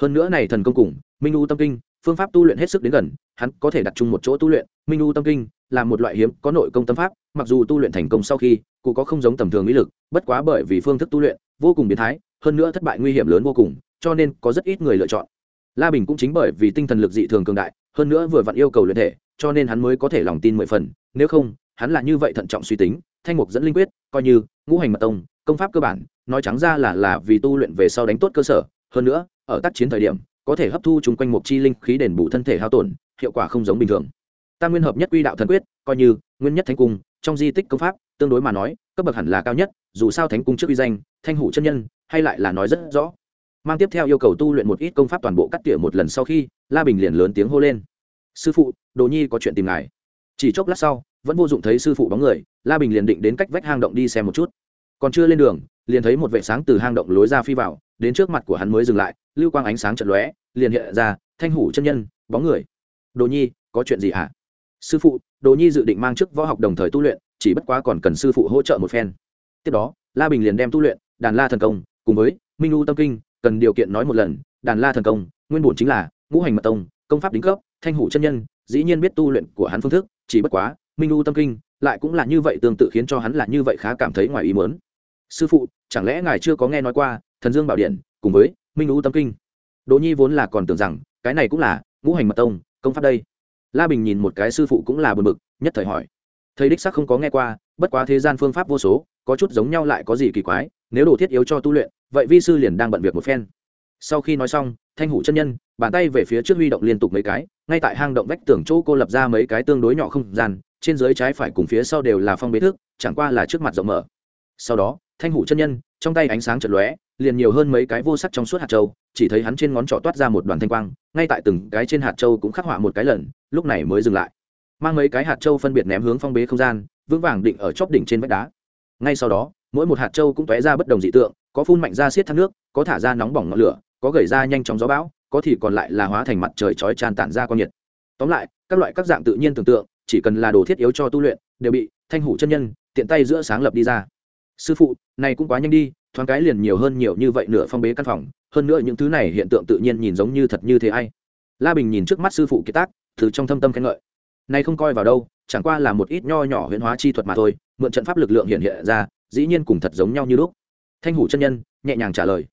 Hơn nữa này thần công cùng minh u tâm kinh, phương pháp tu luyện hết sức đến gần, hắn có thể đặt chung một chỗ tu luyện. Minh u tâm kinh là một loại hiếm, có nội công tâm pháp, mặc dù tu luyện thành công sau khi, cụ có không giống tầm thường ý lực, bất quá bởi vì phương thức tu luyện vô cùng biến thái, hơn nữa thất bại nguy hiểm lớn vô cùng, cho nên có rất ít người lựa chọn. La bình cũng chính bởi vì tinh thần lực dị thường cường đại, hơn nữa vừa vặn yêu cầu luyện thể, cho nên hắn mới có thể lòng tin mười phần, nếu không hắn là như vậy thận trọng suy tính, thanh mục dẫn linh quyết, coi như, ngũ hành mật tông, công pháp cơ bản, nói trắng ra là là vì tu luyện về sau đánh tốt cơ sở. Hơn nữa, ở tác chiến thời điểm, có thể hấp thu chung quanh một chi linh khí đền bù thân thể hao tổn, hiệu quả không giống bình thường. Tam nguyên hợp nhất quy đạo thần quyết, coi như, nguyên nhất thánh cung, trong di tích công pháp, tương đối mà nói, cấp bậc hẳn là cao nhất, dù sao thánh cung trước uy danh, thanh hủ chân nhân, hay lại là nói rất rõ. Mang tiếp theo yêu cầu tu luyện một ít công pháp toàn bộ cắt tỉa một lần sau khi, la bình liền lớn tiếng hô lên. Sư phụ, đồ nhi có chuyện tìm ngài. Chỉ chốc lát sau vẫn vô dụng thấy sư phụ bóng người, la bình liền định đến cách vách hang động đi xem một chút. Còn chưa lên đường, liền thấy một vệ sáng từ hang động lối ra phi vào, đến trước mặt của hắn mới dừng lại, lưu quang ánh sáng trận lóe, liền hiện ra, thanh hủ chân nhân, bóng người. Đồ nhi, có chuyện gì hả? Sư phụ, đồ nhi dự định mang chức võ học đồng thời tu luyện, chỉ bất quá còn cần sư phụ hỗ trợ một phen. Tiếp đó, la bình liền đem tu luyện, đàn la thần công, cùng với minh u tâm kinh, cần điều kiện nói một lần, đàn la thần công, nguyên bổn chính là ngũ hành mật tông, công pháp đính cấp, thanh hủ chân nhân, dĩ nhiên biết tu luyện của hắn phương thức, chỉ bất quá minh u tâm kinh, lại cũng là như vậy tương tự khiến cho hắn là như vậy khá cảm thấy ngoài ý mớn sư phụ, chẳng lẽ ngài chưa có nghe nói qua, thần dương bảo điện, cùng với minh u tâm kinh? Đỗ nhi vốn là còn tưởng rằng, cái này cũng là ngũ hành mật tông, công pháp đây. La bình nhìn một cái sư phụ cũng là bờ mực nhất thời hỏi. Thầy đích sắc không có nghe qua, bất quá thế gian phương pháp vô số, có chút giống nhau lại có gì kỳ quái, nếu đồ thiết yếu cho tu luyện, vậy vi sư liền đang bận việc một phen. Sau khi nói xong, thanh hủ chân nhân, bàn tay về phía trước huy động liên tục mấy cái, ngay tại hang động vách tường chỗ cô lập ra mấy cái tương đối nhỏ không gian trên dưới trái phải cùng phía sau đều là phong bế thức, chẳng qua là trước mặt rộng mở. Sau đó, thanh hủ chân nhân, trong tay ánh sáng chật lóe, liền nhiều hơn mấy cái vô sắc trong suốt hạt châu, chỉ thấy hắn trên ngón trỏ toát ra một đoàn thanh quang, ngay tại từng cái trên hạt châu cũng khắc họa một cái lần, lúc này mới dừng lại. Mang mấy cái hạt châu phân biệt ném hướng phong bế không gian, vững vàng định ở chóp đỉnh trên vách đá. Ngay sau đó, mỗi một hạt châu cũng tóe ra bất đồng dị tượng, có phun mạnh ra xiết thác nước, có thả ra nóng bỏng ngọn lửa, có gầy ra nhanh chóng gió bão, có thì còn lại là hóa thành mặt trời chói tràn tản ra con nhiệt. Tóm lại, các loại các dạng tự nhiên tưởng tượng chỉ cần là đồ thiết yếu cho tu luyện, đều bị thanh hủ chân nhân tiện tay giữa sáng lập đi ra. Sư phụ, này cũng quá nhanh đi, thoáng cái liền nhiều hơn nhiều như vậy nửa phong bế căn phòng, hơn nữa những thứ này hiện tượng tự nhiên nhìn giống như thật như thế ai. La bình nhìn trước mắt sư phụ kiệt tác, từ trong thâm tâm khen ngợi. Này không coi vào đâu, chẳng qua là một ít nho nhỏ huyễn hóa chi thuật mà thôi, mượn trận pháp lực lượng hiện hiện ra, dĩ nhiên cùng thật giống nhau như lúc. Thanh hủ chân nhân nhẹ nhàng trả lời.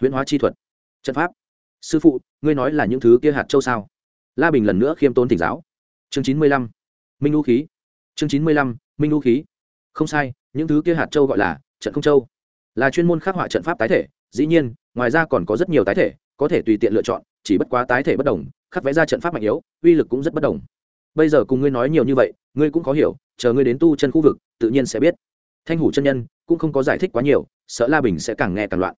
Huyễn hóa chi thuật? Trận pháp? Sư phụ, ngươi nói là những thứ kia hạt châu sao? La bình lần nữa khiêm tốn thỉnh giáo. Chương chín mươi lăm minh ngũ khí. Chương chín mươi lăm, minh ngũ khí. Không sai, những thứ kia hạt châu gọi là trận không châu. Là chuyên môn khắc họa trận pháp tái thể, dĩ nhiên, ngoài ra còn có rất nhiều tái thể, có thể tùy tiện lựa chọn, chỉ bất quá tái thể bất đồng, khắc vẽ ra trận pháp mạnh yếu, uy lực cũng rất bất đồng. Bây giờ cùng ngươi nói nhiều như vậy, ngươi cũng khó hiểu, chờ ngươi đến tu chân khu vực, tự nhiên sẽ biết. Thanh hủ chân nhân cũng không có giải thích quá nhiều, sợ la bình sẽ càng nghe càng loạn.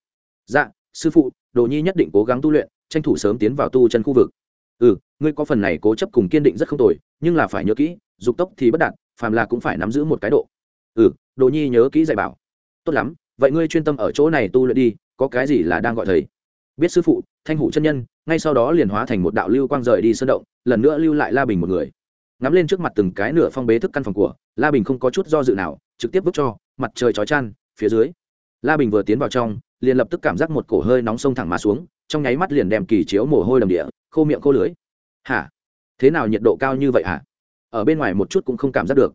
Dạ sư phụ, đồ nhi nhất định cố gắng tu luyện, tranh thủ sớm tiến vào tu chân khu vực. Ừ ngươi có phần này cố chấp cùng kiên định rất không tồi, nhưng là phải nhớ kỹ dục tốc thì bất đạt, phàm là cũng phải nắm giữ một cái độ. Ừ đồ nhi nhớ kỹ dạy bảo. Tốt lắm, vậy ngươi chuyên tâm ở chỗ này tu luyện đi, có cái gì là đang gọi thầy? Biết sư phụ, thanh hủ chân nhân, ngay sau đó liền hóa thành một đạo lưu quang rời đi sơn động, lần nữa lưu lại la bình một người. Ngắm lên trước mặt từng cái nửa phong bế thức căn phòng của, la bình không có chút do dự nào, trực tiếp vứt cho, mặt trời chói chan phía dưới. La bình vừa tiến vào trong, liền lập tức cảm giác một cổ hơi nóng sông thẳng mà xuống, trong nháy mắt liền đem kỳ chiếu mồ hôi đầm địa, khô miệng khô lưới hả? Thế nào nhiệt độ cao như vậy hả? Ở bên ngoài một chút cũng không cảm giác được.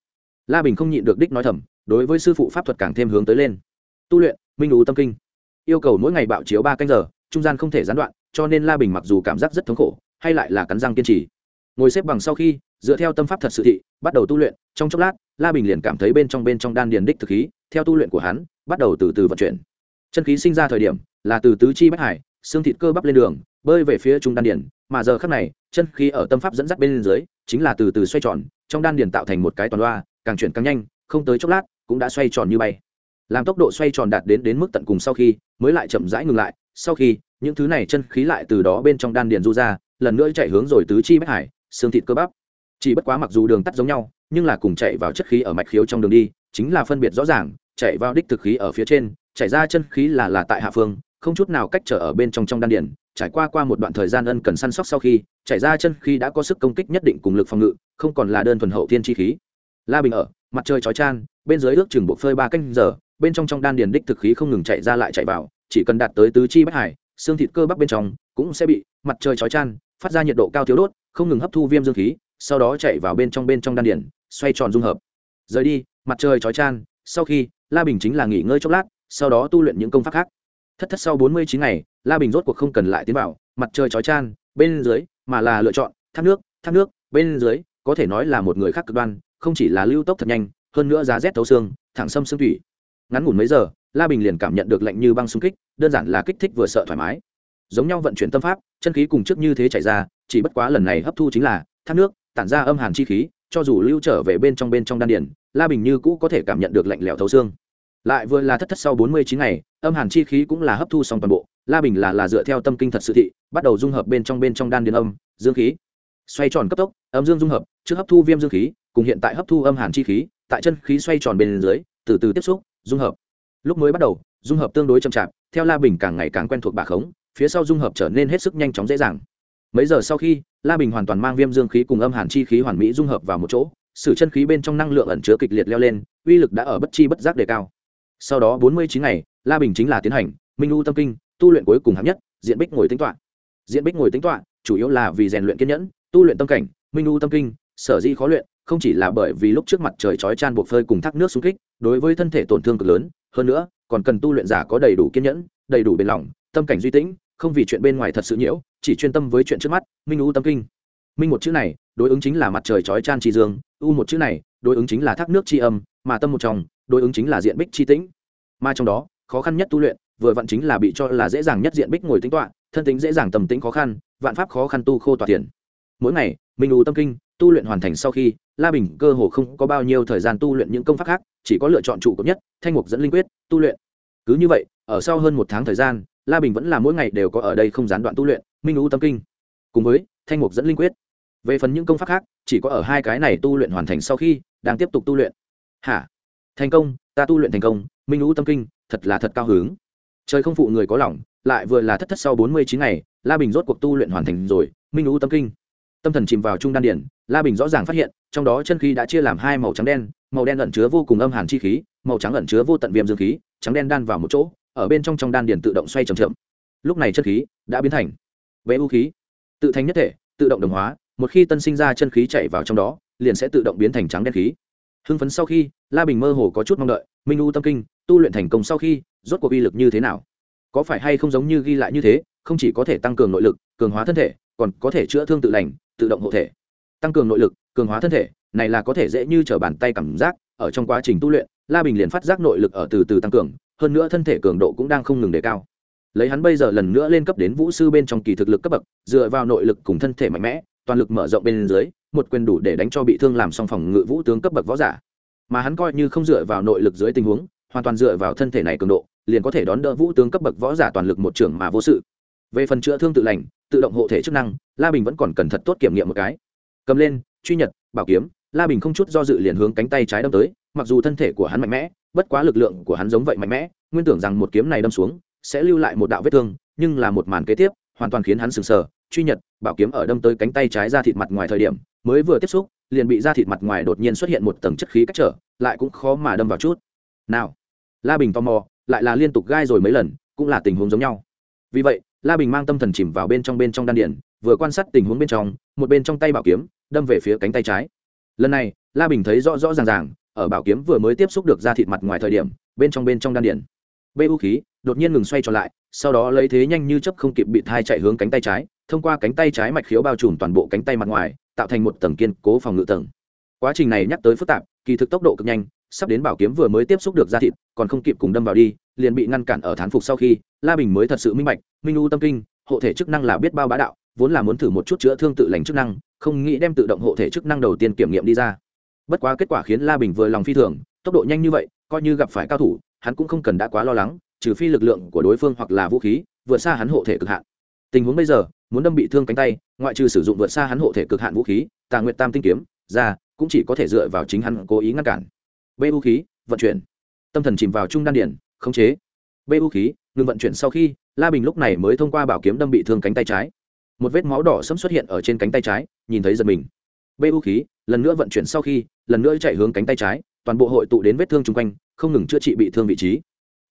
La bình không nhịn được đích nói thầm, đối với sư phụ pháp thuật càng thêm hướng tới lên. Tu luyện, minh ú tâm kinh. Yêu cầu mỗi ngày bạo chiếu ba canh giờ, trung gian không thể gián đoạn, cho nên la bình mặc dù cảm giác rất thống khổ, hay lại là cắn răng kiên trì. Ngồi xếp bằng sau khi, dựa theo tâm pháp thật sự thị, bắt đầu tu luyện, trong chốc lát, la bình liền cảm thấy bên trong bên trong đan điền đích thực khí, theo tu luyện của hắn, bắt đầu từ từ vận chuyển. Chân khí sinh ra thời điểm, là từ tứ chi bất hải, xương thịt cơ bắp lên đường, bơi về phía trung đan điền, mà giờ khắc này chân khí ở tâm pháp dẫn dắt bên dưới, chính là từ từ xoay tròn, trong đan điền tạo thành một cái toàn loa, càng chuyển càng nhanh, không tới chốc lát, cũng đã xoay tròn như bay. Làm tốc độ xoay tròn đạt đến đến mức tận cùng sau khi, mới lại chậm rãi ngừng lại, sau khi, những thứ này chân khí lại từ đó bên trong đan điền du ra, lần nữa chạy hướng rồi tứ chi bách hải, xương thịt cơ bắp. Chỉ bất quá mặc dù đường tắt giống nhau, nhưng là cùng chạy vào chất khí ở mạch khiếu trong đường đi, chính là phân biệt rõ ràng, chạy vào đích thực khí ở phía trên, chạy ra chân khí là là tại hạ phương, không chút nào cách trở ở bên trong trong đan điền trải qua qua một đoạn thời gian ân cần săn sóc sau khi chạy ra chân khi đã có sức công kích nhất định cùng lực phòng ngự, không còn là đơn thuần hậu thiên chi khí. La bình ở, mặt trời chói chan bên dưới ước chừng buộc phơi ba canh giờ, bên trong trong đan điền đích thực khí không ngừng chạy ra lại chạy vào, chỉ cần đạt tới tứ chi bất hải, xương thịt cơ bắp bên trong cũng sẽ bị mặt trời chói chan phát ra nhiệt độ cao thiếu đốt, không ngừng hấp thu viêm dương khí, sau đó chạy vào bên trong bên trong đan điền, xoay tròn dung hợp. Rời đi, mặt trời chói chan sau khi, la bình chính là nghỉ ngơi chốc lát, sau đó tu luyện những công pháp khác. Thất thất sau bốn mươi chín ngày la bình rốt cuộc không cần lại tiến vào, mặt trời chói chan bên dưới mà là lựa chọn, thác nước thác nước, bên dưới, có thể nói là một người khác cực đoan, không chỉ là lưu tốc thật nhanh, hơn nữa giá rét thấu xương, thẳng xâm xương thủy. Ngắn ngủn mấy giờ, la bình liền cảm nhận được lạnh như băng xung kích, đơn giản là kích thích vừa sợ thoải mái. Giống nhau vận chuyển tâm pháp, chân khí cùng trước như thế chảy ra, chỉ bất quá lần này hấp thu chính là thác nước, tản ra âm hàn chi khí, cho dù lưu trở về bên trong bên trong đan điền, la bình như cũ có thể cảm nhận được lạnh lẽo thấu xương. Lại vừa là thất thất sau bốn mươi chín ngày, âm hàn chi khí cũng là hấp thu xong toàn bộ la bình là là dựa theo tâm kinh thật sự thị, bắt đầu dung hợp bên trong bên trong đan điền âm, dương khí. Xoay tròn cấp tốc, âm dương dung hợp, trước hấp thu viêm dương khí, cùng hiện tại hấp thu âm hàn chi khí, tại chân khí xoay tròn bên dưới, từ từ tiếp xúc, dung hợp. Lúc mới bắt đầu, dung hợp tương đối chậm chạp, theo la bình càng ngày càng quen thuộc bà khống, phía sau dung hợp trở nên hết sức nhanh chóng dễ dàng. Mấy giờ sau khi, la bình hoàn toàn mang viêm dương khí cùng âm hàn chi khí hoàn mỹ dung hợp vào một chỗ, sử chân khí bên trong năng lượng ẩn chứa kịch liệt leo lên, uy lực đã ở bất chi bất giác đề cao. Sau đó bốn mươi chín ngày, la bình chính là tiến hành minh u tâm kinh tu luyện cuối cùng hạng nhất, diện bích ngồi tính toạ diện bích ngồi tính toạ chủ yếu là vì rèn luyện kiên nhẫn, tu luyện tâm cảnh, minh u tâm kinh, sở di khó luyện, không chỉ là bởi vì lúc trước mặt trời chói chan buộc phơi cùng thác nước xung kích, đối với thân thể tổn thương cực lớn, hơn nữa, còn cần tu luyện giả có đầy đủ kiên nhẫn, đầy đủ bền lòng, tâm cảnh duy tĩnh, không vì chuyện bên ngoài thật sự nhiễu, chỉ chuyên tâm với chuyện trước mắt, minh u tâm kinh. Minh một chữ này, đối ứng chính là mặt trời chói chan tri dương, u một chữ này, đối ứng chính là thác nước tri âm, mà tâm một trong, đối ứng chính là diện bích tri tĩnh. Mà trong đó, khó khăn nhất tu luyện vừa vặn chính là bị cho là dễ dàng nhất diện bích ngồi tính toán, thân tính dễ dàng tầm tính khó khăn vạn pháp khó khăn tu khô tọa tiền mỗi ngày minh u tâm kinh tu luyện hoàn thành sau khi la bình cơ hồ không có bao nhiêu thời gian tu luyện những công pháp khác chỉ có lựa chọn trụ cấp nhất thanh mục dẫn linh quyết tu luyện. Cứ như vậy ở sau hơn một tháng thời gian la bình vẫn là mỗi ngày đều có ở đây không gián đoạn tu luyện minh u tâm kinh. Cùng với thanh mục dẫn linh quyết. Về phần những công pháp khác chỉ có ở hai cái này tu luyện hoàn thành sau khi đang tiếp tục tu luyện. Hả? Thành công ta tu luyện thành công minh u tâm kinh thật là thật cao hứng trời không phụ người có lòng, lại vừa là thất thất sau bốn mươi chín ngày, la bình rốt cuộc tu luyện hoàn thành rồi, minh u tâm kinh. Tâm thần chìm vào trung đan điển, la bình rõ ràng phát hiện, trong đó chân khí đã chia làm hai màu trắng đen, màu đen ẩn chứa vô cùng âm hàn chi khí, màu trắng ẩn chứa vô tận viêm dương khí, trắng đen đan vào một chỗ, ở bên trong trong đan điển tự động xoay chậm chậm. Lúc này chân khí đã biến thành vẽ u khí, tự thành nhất thể, tự động đồng hóa, một khi tân sinh ra chân khí chạy vào trong đó, liền sẽ tự động biến thành trắng đen khí hưng phấn sau khi, la bình mơ hồ có chút mong đợi, minh u tâm kinh, tu luyện thành công sau khi, rốt cuộc uy lực như thế nào? Có phải hay không giống như ghi lại như thế, không chỉ có thể tăng cường nội lực, cường hóa thân thể, còn có thể chữa thương tự lành, tự động hộ thể. Tăng cường nội lực, cường hóa thân thể, này là có thể dễ như t r ở bàn tay cảm giác, ở trong quá trình tu luyện, la bình liền phát giác nội lực ở từ từ tăng cường, hơn nữa thân thể cường độ cũng đang không ngừng đề cao. Lấy hắn bây giờ lần nữa lên cấp đến vũ sư bên trong kỳ thực lực cấp bậc, dựa vào nội lực cùng thân thể mạnh mẽ, toàn lực mở rộng bên dưới một quyền đủ để đánh cho bị thương làm xong phòng ngự vũ tướng cấp bậc võ giả. Mà hắn coi như không dựa vào nội lực dưới tình huống, hoàn toàn dựa vào thân thể này cường độ, liền có thể đón đỡ vũ tướng cấp bậc võ giả toàn lực một trưởng mà vô sự. Về phần chữa thương tự lành, tự động hộ thể chức năng, la bình vẫn còn cần thật tốt kiểm nghiệm một cái. Cầm lên, truy nhật, bảo kiếm, la bình không chút do dự liền hướng cánh tay trái đâm tới, mặc dù thân thể của hắn mạnh mẽ, bất quá lực lượng của hắn giống vậy mạnh mẽ, nguyên tưởng rằng một kiếm này đâm xuống, sẽ lưu lại một đạo vết thương, nhưng là một màn kế tiếp, hoàn toàn khiến hắn sừng sờ truy nhật, bảo kiếm ở đâm tới cánh tay trái ra thịt mặt ngoài thời điểm, mới vừa tiếp xúc, liền bị ra thịt mặt ngoài đột nhiên xuất hiện một tầng chất khí cách trở, lại cũng khó mà đâm vào chút. Nào, la bình tò mò, lại là liên tục gai rồi mấy lần, cũng là tình huống giống nhau. Vì vậy, la bình mang tâm thần chìm vào bên trong bên trong đan điển vừa quan sát tình huống bên trong, một bên trong tay bảo kiếm, đâm về phía cánh tay trái. Lần này, la bình thấy rõ rõ ràng ràng, ở bảo kiếm vừa mới tiếp xúc được ra thịt mặt ngoài thời điểm, bên trong bên trong đan điển bê u khí, đột nhiên ngừng xoay trở lại, sau đó lấy thế nhanh như chấp không kịp bị thai chạy hướng cánh tay trái thông qua cánh tay trái mạch khiếu bao trùm toàn bộ cánh tay mặt ngoài, tạo thành một tầng kiên cố phòng ngự tầng. Quá trình này nhắc tới phức tạp, kỳ thực tốc độ cực nhanh, sắp đến bảo kiếm vừa mới tiếp xúc được da thịt, còn không kịp cùng đâm vào đi, liền bị ngăn cản ở thán phục sau khi, la bình mới thật sự minh bạch, minh u tâm kinh, hộ thể chức năng là biết bao bá đạo, vốn là muốn thử một chút chữa thương tự lành chức năng, không nghĩ đem tự động hộ thể chức năng đầu tiên kiểm nghiệm đi ra. Bất quá kết quả khiến la bình vừa lòng phi thường, tốc độ nhanh như vậy, coi như gặp phải cao thủ, hắn cũng không cần đã quá lo lắng, trừ phi lực lượng của đối phương hoặc là vũ khí, vượt xa hắn hộ thể cực hạn tình huống bây giờ, muốn đâm bị thương cánh tay, ngoại trừ sử dụng vượt xa hắn hộ thể cực hạn vũ khí, tà nguyệt tam tinh kiếm, ra, cũng chỉ có thể dựa vào chính hắn cố ý ngăn cản. B vũ khí, vận chuyển. Tâm thần chìm vào trung đan điển khống chế. B vũ khí ngừng vận chuyển sau khi, la bình lúc này mới thông qua bảo kiếm đâm bị thương cánh tay trái. Một vết máu đỏ sẫm xuất hiện ở trên cánh tay trái, nhìn thấy giật mình. B vũ khí, lần nữa vận chuyển sau khi, lần nữa chạy hướng cánh tay trái, toàn bộ hội tụ đến vết thương chung quanh, không ngừng chữa trị bị thương vị trí.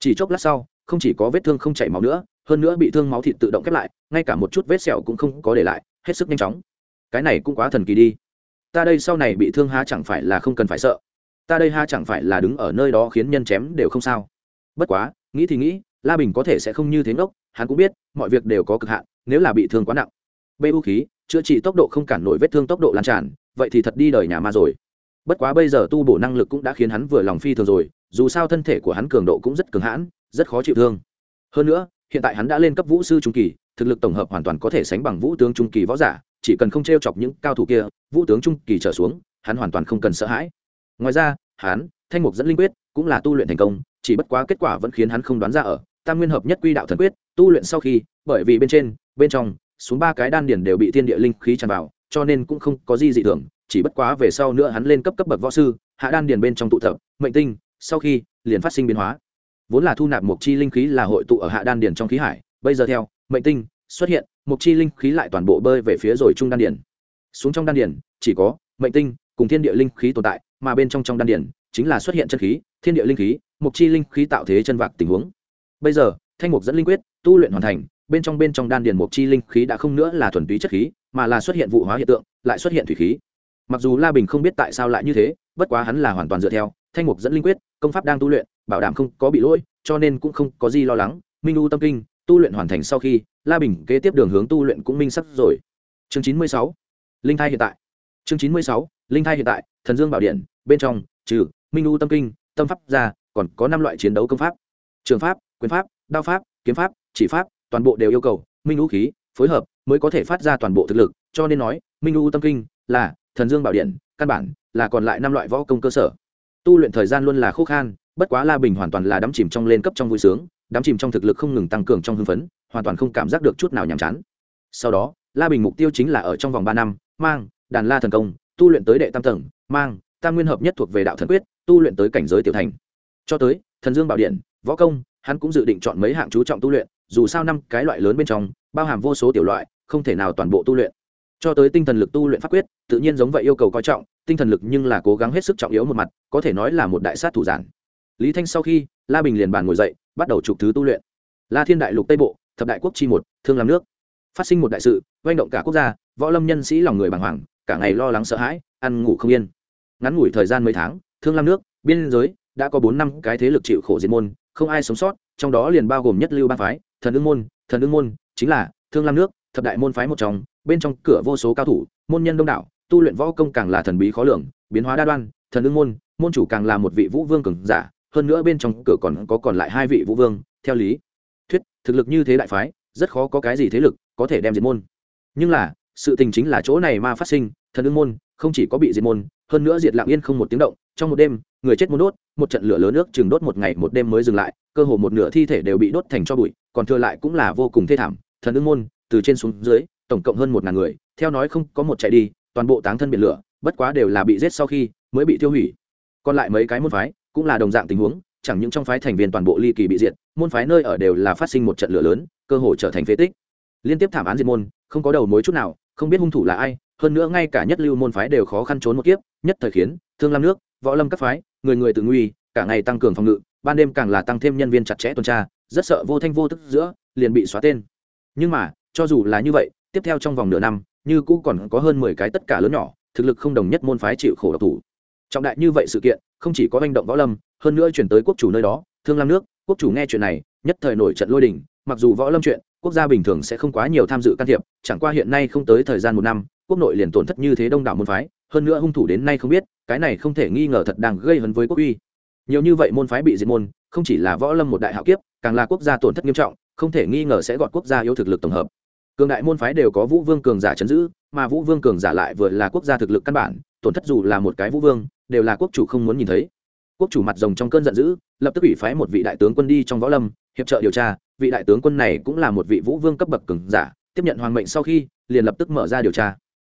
Chỉ chốc lát sau, không chỉ có vết thương không chảy máu nữa hơn nữa bị thương máu thịt tự động khép lại, ngay cả một chút vết sẹo cũng không có để lại, hết sức nhanh chóng. Cái này cũng quá thần kỳ đi. Ta đây sau này bị thương ha chẳng phải là không cần phải sợ. Ta đây ha chẳng phải là đứng ở nơi đó khiến nhân chém đều không sao. Bất quá, nghĩ thì nghĩ, la bình có thể sẽ không như thế ngốc, hắn cũng biết, mọi việc đều có cực hạn, nếu là bị thương quá nặng. Bê vũ khí, chữa trị tốc độ không cản nổi vết thương tốc độ lan tràn, vậy thì thật đi đời nhà ma rồi. Bất quá bây giờ tu bổ năng lực cũng đã khiến hắn vừa lòng phi thường rồi, dù sao thân thể của hắn cường độ cũng rất cường hãn, rất khó chịu thương. Hơn nữa hiện tại hắn đã lên cấp vũ sư trung kỳ, thực lực tổng hợp hoàn toàn có thể sánh bằng vũ tướng trung kỳ võ giả, chỉ cần không t r e o chọc những cao thủ kia, vũ tướng trung kỳ trở xuống, hắn hoàn toàn không cần sợ hãi. Ngoài ra, hắn, thanh mục dẫn linh quyết, cũng là tu luyện thành công, chỉ bất quá kết quả vẫn khiến hắn không đoán ra ở, tam nguyên hợp nhất quy đạo thần quyết, tu luyện sau khi, bởi vì bên trên, bên trong, xuống ba cái đan điển đều bị thiên địa linh khí tràn vào, cho nên cũng không có gì dị thường, chỉ bất quá về sau nữa hắn lên cấp cấp bậc võ sư, hạ đan điển bên trong tụ tập, mệnh tinh, sau khi, liền phát sinh biến hóa vốn là thu nạp một chi linh khí là hội tụ ở hạ đan điền trong khí hải. Bây giờ theo, mệnh tinh xuất hiện một chi linh khí lại toàn bộ bơi về phía rồi trung đan điền. Xuống trong đan điền, chỉ có mệnh tinh cùng thiên địa linh khí tồn tại, mà bên trong trong đan điền chính là xuất hiện chân khí, thiên địa linh khí một chi linh khí tạo thế chân vạc tình huống. Bây giờ, thanh mục dẫn linh quyết, tu luyện hoàn thành, bên trong bên trong đan điền một chi linh khí đã không nữa là thuần túy chất khí, mà là xuất hiện vụ hóa hiện tượng, lại xuất hiện thủy khí. Mặc dù la bình không biết tại sao lại như thế, bất quá hắn là hoàn toàn dựa theo, thanh mục dẫn linh quyết, công pháp đang tu luyện bảo đảm không có bị lỗi, cho nên cũng không có gì lo lắng. Minh u tâm kinh, tu luyện hoàn thành sau khi, la bình kế tiếp đường hướng tu luyện cũng minh sắc rồi. Chương chín mươi sáu, linh thai hiện tại. Chương chín mươi sáu, linh thai hiện tại, thần dương bảo điện, bên trong, trừ minh u tâm kinh, tâm pháp ra, còn có năm loại chiến đấu công pháp. Trường pháp, quyền pháp, đao pháp, kiếm pháp, chỉ pháp, toàn bộ đều yêu cầu minh u khí phối hợp mới có thể phát ra toàn bộ thực lực. Cho nên nói, minh u tâm kinh là thần dương bảo điện, căn bản là còn lại năm loại võ công cơ sở. Tu luyện thời gian luôn là khô khan bất quá la bình hoàn toàn là đắm chìm trong lên cấp trong vui sướng, đắm chìm trong thực lực không ngừng tăng cường trong hưng phấn, hoàn toàn không cảm giác được chút nào nhàm chán. Sau đó, la bình mục tiêu chính là ở trong vòng ba năm, mang, đàn la thần công, tu luyện tới đệ tam tầng, mang, tam nguyên hợp nhất thuộc về đạo thần quyết, tu luyện tới cảnh giới tiểu thành. Cho tới, thần dương bảo điện, võ công, hắn cũng dự định chọn mấy hạng chú trọng tu luyện, dù sao năm cái loại lớn bên trong, bao hàm vô số tiểu loại, không thể nào toàn bộ tu luyện. Cho tới tinh thần lực tu luyện pháp quyết, tự nhiên giống vậy yêu cầu coi trọng, tinh thần lực nhưng là cố gắng hết sức trọng yếu một mặt, có thể nói là một đại sát thủ giản lý thanh sau khi, la bình liền bàn ngồi dậy, bắt đầu chụp thứ tu luyện. La thiên đại lục tây bộ, thập đại quốc chi một, thương làm nước. Phát sinh một đại sự oanh động cả quốc gia, võ lâm nhân sĩ lòng người bàng hoàng, cả ngày lo lắng sợ hãi, ăn ngủ không yên. Ngắn ngủi thời gian mấy tháng, thương lam nước, biên giới, đã có bốn năm cái thế lực chịu khổ diệt môn, không ai sống sót, trong đó liền bao gồm nhất lưu ba phái, thần ưng môn, thần ưng môn, chính là thương lam nước, thập đại môn phái một trong, bên trong cửa vô số cao thủ, môn nhân đông đảo, tu luyện võ công càng là thần bí khó lường, biến hóa đa đoan, thần ưng môn môn chủ càng là một vị vũ vương cường giả hơn nữa bên trong cửa còn có còn lại hai vị vũ vương, theo lý thuyết, thực lực như thế đại phái, rất khó có cái gì thế lực có thể đem diệt môn. Nhưng là, sự tình chính là chỗ này ma phát sinh, thần ưng môn không chỉ có bị diệt môn, hơn nữa diệt lạng yên không một tiếng động, trong một đêm, người chết muốn đốt, một trận lửa lớn nước chừng đốt một ngày một đêm mới dừng lại, cơ hồ một nửa thi thể đều bị đốt thành cho bụi, còn thừa lại cũng là vô cùng thê thảm. Thần ưng môn từ trên xuống dưới, tổng cộng hơn một ngàn người, theo nói không có một chạy đi, toàn bộ táng thân biển lửa, bất quá đều là bị giết sau khi mới bị tiêu hủy. Còn lại mấy cái môn phái cũng là đồng dạng tình huống, chẳng những trong phái thành viên toàn bộ ly kỳ bị diệt, môn phái nơi ở đều là phát sinh một trận lửa lớn, cơ hội trở thành phế tích. Liên tiếp thảm án diệt môn, không có đầu mối chút nào, không biết hung thủ là ai, hơn nữa ngay cả nhất lưu môn phái đều khó khăn trốn một kiếp, nhất thời khiến thương lam nước, võ lâm các phái, người người tự nguy, cả ngày tăng cường phòng ngự, ban đêm càng là tăng thêm nhân viên chặt chẽ tuần tra, rất sợ vô thanh vô tức giữa, liền bị xóa tên. Nhưng mà, cho dù là như vậy, tiếp theo trong vòng nửa năm, như cũ còn có hơn mười cái tất cả lớn nhỏ, thực lực không đồng nhất môn phái chịu khổ độc thủ trọng đại như vậy sự kiện, không chỉ có manh động võ lâm, hơn nữa chuyển tới quốc chủ nơi đó, thương lam nước, quốc chủ nghe chuyện này, nhất thời nổi trận lôi đình, mặc dù võ lâm chuyện, quốc gia bình thường sẽ không quá nhiều tham dự can thiệp, chẳng qua hiện nay không tới thời gian một năm, quốc nội liền tổn thất như thế đông đảo môn phái, hơn nữa hung thủ đến nay không biết, cái này không thể nghi ngờ thật đang gây hấn với quốc uy. Nhiều như vậy môn phái bị diệt môn, không chỉ là võ lâm một đại hạo kiếp, càng là quốc gia tổn thất nghiêm trọng, không thể nghi ngờ sẽ gọi quốc gia yếu thực lực tổng hợp. Cường đại môn phái đều có vũ vương cường giả chấn giữ, mà vũ vương cường giả lại vừa là quốc gia thực lực căn bản, tổn thất dù là một cái vũ vương đều là quốc chủ không muốn nhìn thấy. Quốc chủ mặt rồng trong cơn giận dữ, lập tức ủy phái một vị đại tướng quân đi trong võ lâm, hiệp trợ điều tra. Vị đại tướng quân này cũng là một vị vũ vương cấp bậc cường giả, tiếp nhận hoàng mệnh sau khi, liền lập tức mở ra điều tra.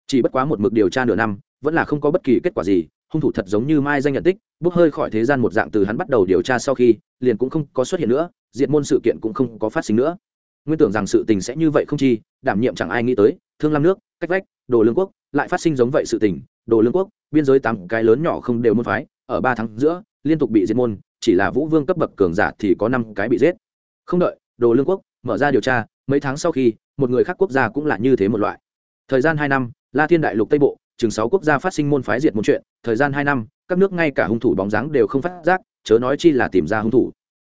Chỉ bất quá một mực điều tra nửa năm, vẫn là không có bất kỳ kết quả gì, hung thủ thật giống như mai danh nhận tích, bốc hơi khỏi thế gian một dạng từ hắn bắt đầu điều tra sau khi, liền cũng không có xuất hiện nữa, diệt môn sự kiện cũng không có phát sinh nữa. Nguyên tưởng rằng sự tình sẽ như vậy không chi, đảm nhiệm chẳng ai nghĩ tới, thương lam nước, cách vách, đồ lương quốc, lại phát sinh giống vậy sự tình đồ lương quốc, biên giới tám cái lớn nhỏ không đều môn phái, ở ba tháng giữa, liên tục bị diệt môn, chỉ là vũ vương cấp bậc cường giả thì có năm cái bị giết. Không đợi, đồ lương quốc mở ra điều tra, mấy tháng sau khi, một người khác quốc gia cũng là như thế một loại. Thời gian hai năm, la thiên đại lục tây bộ, chừng sáu quốc gia phát sinh môn phái diệt môn chuyện, thời gian hai năm, các nước ngay cả hung thủ bóng dáng đều không phát giác, chớ nói chi là tìm ra hung thủ.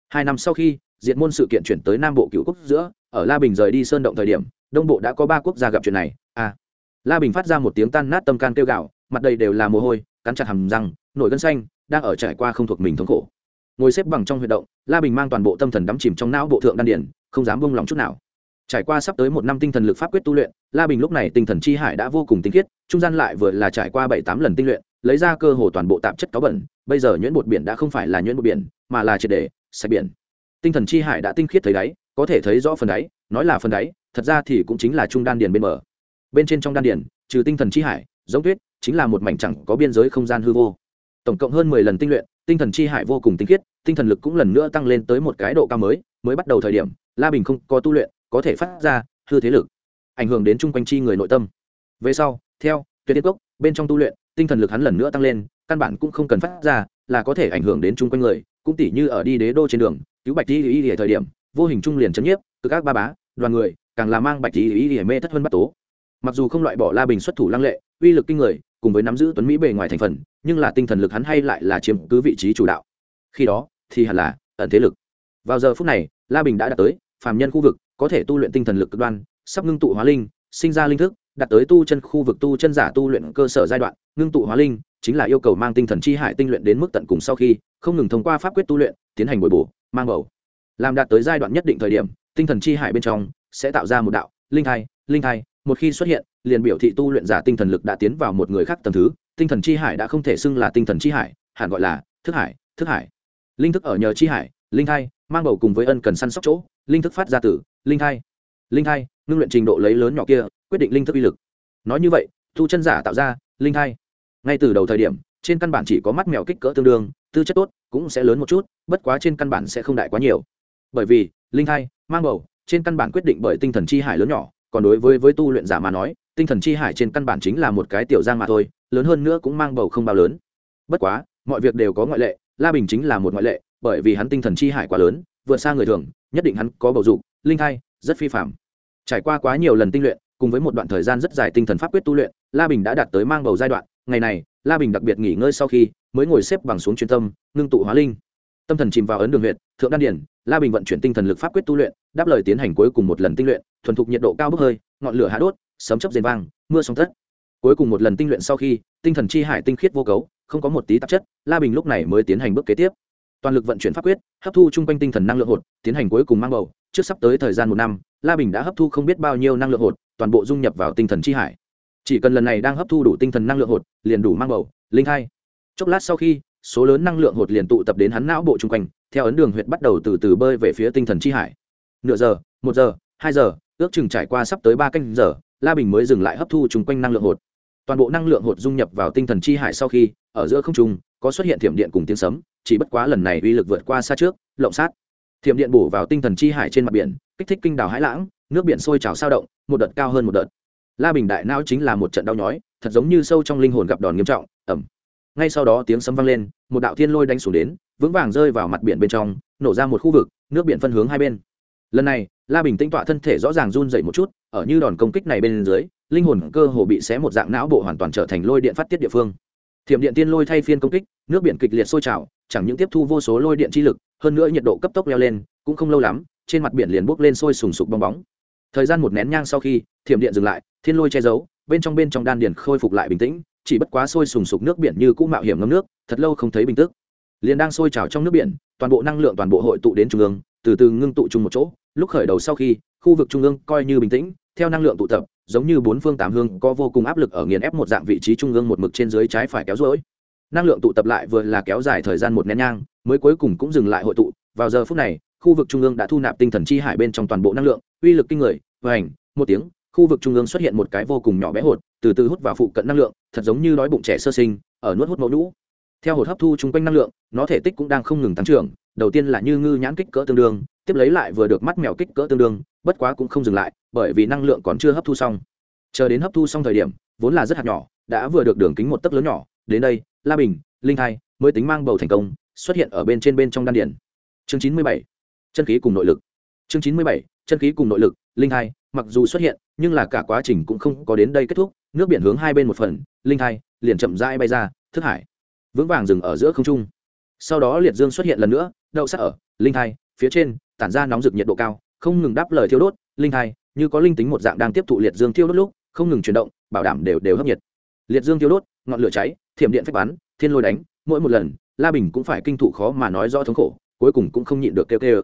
Hai năm sau khi, diệt môn sự kiện chuyển tới nam bộ cựu quốc giữa, ở la bình rời đi sơn động thời điểm, đông bộ đã có ba quốc gia gặp chuyện này. A à. la bình phát ra một tiếng tan nát tâm can kêu gạo mặt đầy đều là mồ hôi, cắn chặt hầm răng, nổi gân xanh, đang ở trải qua không thuộc mình thống khổ. Ngồi xếp bằng trong huy động, la bình mang toàn bộ tâm thần đắm chìm trong não bộ thượng đan điển, không dám bông lòng chút nào. Trải qua sắp tới một năm tinh thần lực pháp quyết tu luyện, la bình lúc này tinh thần chi hải đã vô cùng tinh khiết, trung gian lại vừa là trải qua bảy tám lần tinh luyện, lấy ra cơ hồ toàn bộ tạp chất cáo bẩn, bây giờ nhuyễn bột biển đã không phải là nhuyễn bột biển, mà là triệt để sạch biển. Tinh thần chi hải đã tinh khiết thấy đáy, có thể thấy rõ phần đáy, nói là phần đáy, thật ra thì cũng chính là trung đan điền bên bờ. Bên trên trong đan điền trừ tinh thần chi hải, giống tuyết chính là một mảnh chẳng có biên giới không gian hư vô. Tổng cộng hơn mười lần tinh luyện, tinh thần chi hải vô cùng tinh khiết, tinh thần lực cũng lần nữa tăng lên tới một cái độ cao mới mới bắt đầu thời điểm, la bình không có tu luyện, có thể phát ra hư thế lực, ảnh hưởng đến chung quanh chi người nội tâm. Về sau, theo tuyệt tiết cốc, bên trong tu luyện, tinh thần lực hắn lần nữa tăng lên, căn bản cũng không cần phát ra, là có thể ảnh hưởng đến chung quanh người, cũng tỉ như ở đi đế đô trên đường, cứu bạch tỷ y thời điểm, vô hình trung liền chấn nhiếp, từ các ba bá, đoàn người, càng là mang bạch tỷ y mê thất hơn bắt tố. Mặc dù không loại bỏ la bình xuất thủ lăng lệ, uy lực kinh người cùng với nắm giữ tuấn mỹ bề ngoài thành phần, nhưng là tinh thần lực hắn hay lại là chiếm cứ vị trí chủ đạo. Khi đó, thì hẳn là ẩn thế lực. Vào giờ phút này, la bình đã đạt tới phàm nhân khu vực, có thể tu luyện tinh thần lực cực đoan, sắp ngưng tụ hóa linh, sinh ra linh thức, đạt tới tu chân khu vực tu chân giả tu luyện cơ sở giai đoạn, ngưng tụ hóa linh, chính là yêu cầu mang tinh thần chi hải tinh luyện đến mức tận cùng sau khi, không ngừng thông qua pháp quyết tu luyện, tiến hành bồi bổ, mang bầu. Làm đạt tới giai đoạn nhất định thời điểm, tinh thần chi hải bên trong sẽ tạo ra một đạo, linh thai linh thai, một khi xuất hiện liền biểu thị tu luyện giả tinh thần lực đã tiến vào một người khác tầng thứ, tinh thần chi hải đã không thể xưng là tinh thần chi hải, hẳn gọi là thức hải thức hải. Linh thức ở nhờ chi hải, linh thai, mang bầu cùng với ân cần săn sóc chỗ, linh thức phát ra từ, linh thai. Linh thai, ngưng luyện trình độ lấy lớn nhỏ kia, quyết định linh thức uy lực. Nói như vậy thu chân giả tạo ra, linh thai. Ngay từ đầu thời điểm, trên căn bản chỉ có mắt mèo kích cỡ tương đương, tư chất tốt cũng sẽ lớn một chút, bất quá trên căn bản sẽ không đại quá nhiều. Bởi vì, linh thai, mang bầu, trên căn bản quyết định bởi tinh thần chi hải lớn nhỏ, còn đối với với tu luyện giả mà nói tinh thần chi hải trên căn bản chính là một cái tiểu giang mà thôi, lớn hơn nữa cũng mang bầu không bao lớn. Bất quá, mọi việc đều có ngoại lệ, la bình chính là một ngoại lệ, bởi vì hắn tinh thần chi hải quá lớn, vượt xa người thường, nhất định hắn có bầu dục, linh thai, rất phi phạm trải qua quá nhiều lần tinh luyện, cùng với một đoạn thời gian rất dài tinh thần pháp quyết tu luyện, la bình đã đạt tới mang bầu giai đoạn. Ngày này, la bình đặc biệt nghỉ ngơi sau khi mới ngồi xếp bằng xuống chuyên tâm, ngưng tụ hóa linh. Tâm thần chìm vào ấn đường huyện thượng đan điển, la bình vận chuyển tinh thần lực pháp quyết tu luyện, đáp lời tiến hành cuối cùng một lần tinh luyện, thuần thục nhiệt độ cao bốc hơi ngọn lửa hạ đốt, sấm chấp rền vang, mưa sóng tất. Cuối cùng một lần tinh luyện sau khi, tinh thần chi hải tinh khiết vô cấu, không có một tí tạp chất, la bình lúc này mới tiến hành bước kế tiếp. Toàn lực vận chuyển pháp quyết, hấp thu chung quanh tinh thần năng lượng hột, tiến hành cuối cùng mang bầu. Trước sắp tới thời gian một năm, la bình đã hấp thu không biết bao nhiêu năng lượng hột, toàn bộ dung nhập vào tinh thần chi hải. Chỉ cần lần này đang hấp thu đủ tinh thần năng lượng hột, liền đủ mang bầu, linh hai. Chốc lát sau khi, số lớn năng lượng hột liền tụ tập đến hắn não bộ chung quanh, theo ấn đường huyệt bắt đầu từ từ bơi về phía tinh thần chi hải. Nửa giờ, một giờ, hai giờ ước chừng trải qua sắp tới ba canh giờ, la bình mới dừng lại hấp thu chung quanh năng lượng hột. Toàn bộ năng lượng hột dung nhập vào tinh thần chi hải sau khi, ở giữa không trung, có xuất hiện thiểm điện cùng tiếng sấm, chỉ bất quá lần này uy lực vượt qua xa trước, lộng sát. Thiểm điện bổ vào tinh thần chi hải trên mặt biển, kích thích kinh đảo hải lãng, nước biển sôi trào sao động, một đợt cao hơn một đợt. La bình đại não chính là một trận đau nhói, thật giống như sâu trong linh hồn gặp đòn nghiêm trọng ẩm ngay sau đó tiếng sấm vang lên, một đạo thiên lôi đánh xuống đến, vững vàng rơi vào mặt biển bên trong, nổ ra một khu vực, nước biển phân hướng hai bên. Lần này la bình tĩnh tọa thân thể rõ ràng run dậy một chút, ở như đòn công kích này bên dưới, linh hồn cơ hồ bị xé một dạng não bộ hoàn toàn trở thành lôi điện phát tiết địa phương. Thiểm điện tiên lôi thay phiên công kích, nước biển kịch liệt sôi trào, chẳng những tiếp thu vô số lôi điện chi lực, hơn nữa nhiệt độ cấp tốc leo lên, cũng không lâu lắm, trên mặt biển liền bốc lên sôi sùng sục bong bóng. Thời gian một nén nhang sau khi, thiểm điện dừng lại, thiên lôi che giấu, bên trong bên trong đan điền khôi phục lại bình tĩnh, chỉ bất quá sôi sùng sục nước biển như cũ mạo hiểm ngâm nước, thật lâu không thấy bình tức. Liền đang sôi trào trong nước biển, toàn bộ năng lượng toàn bộ hội tụ đến trung ương, từ từ ngưng tụ chung một chỗ lúc khởi đầu sau khi, khu vực trung ương coi như bình tĩnh, theo năng lượng tụ tập, giống như bốn phương tám hương có vô cùng áp lực ở nghiền ép một dạng vị trí trung ương một mực trên dưới trái phải kéo rỗi năng lượng tụ tập lại vừa là kéo dài thời gian một nén nhang, mới cuối cùng cũng dừng lại hội tụ. Vào giờ phút này, khu vực trung ương đã thu nạp tinh thần chi hải bên trong toàn bộ năng lượng, uy lực kinh người và ảnh một tiếng, khu vực trung ương xuất hiện một cái vô cùng nhỏ bé hột, từ từ hút vào phụ cận năng lượng, thật giống như đói bụng trẻ sơ sinh, ở nuốt hút mẫu lũ theo hột hấp thu chung quanh năng lượng, nó thể tích cũng đang không ngừng tăng trưởng, đầu tiên là như ngư nhãn kích cỡ tương đương tiếp lấy lại vừa được mắt mèo kích cỡ tương đương, bất quá cũng không dừng lại, bởi vì năng lượng còn chưa hấp thu xong. Chờ đến hấp thu xong thời điểm, vốn là rất hạt nhỏ, đã vừa được đường kính một tấc lớn nhỏ, đến đây, la bình, linh thai mới tính mang bầu thành công, xuất hiện ở bên trên bên trong đan điển chương chín mươi bảy, chân khí cùng nội lực. Chương chín mươi bảy, chân khí cùng nội lực, linh thai, mặc dù xuất hiện, nhưng là cả quá trình cũng không có đến đây kết thúc, nước biển hướng hai bên một phần, linh thai liền chậm rãi bay ra, thức hải, vững vàng dừng ở giữa không trung. Sau đó liệt dương xuất hiện lần nữa, đậu sắc ở linh thai, phía trên tản ra nóng rực nhiệt độ cao, không ngừng đáp lời thiêu đốt, linh hai như có linh tính một dạng đang tiếp thụ liệt dương thiêu đốt lúc, không ngừng chuyển động, bảo đảm đều đều hấp nhiệt. Liệt dương thiêu đốt, ngọn lửa cháy, thiểm điện phách bắn, thiên lôi đánh, mỗi một lần, la bình cũng phải kinh thụ khó mà nói rõ thống khổ, cuối cùng cũng không nhịn được kêu kêu.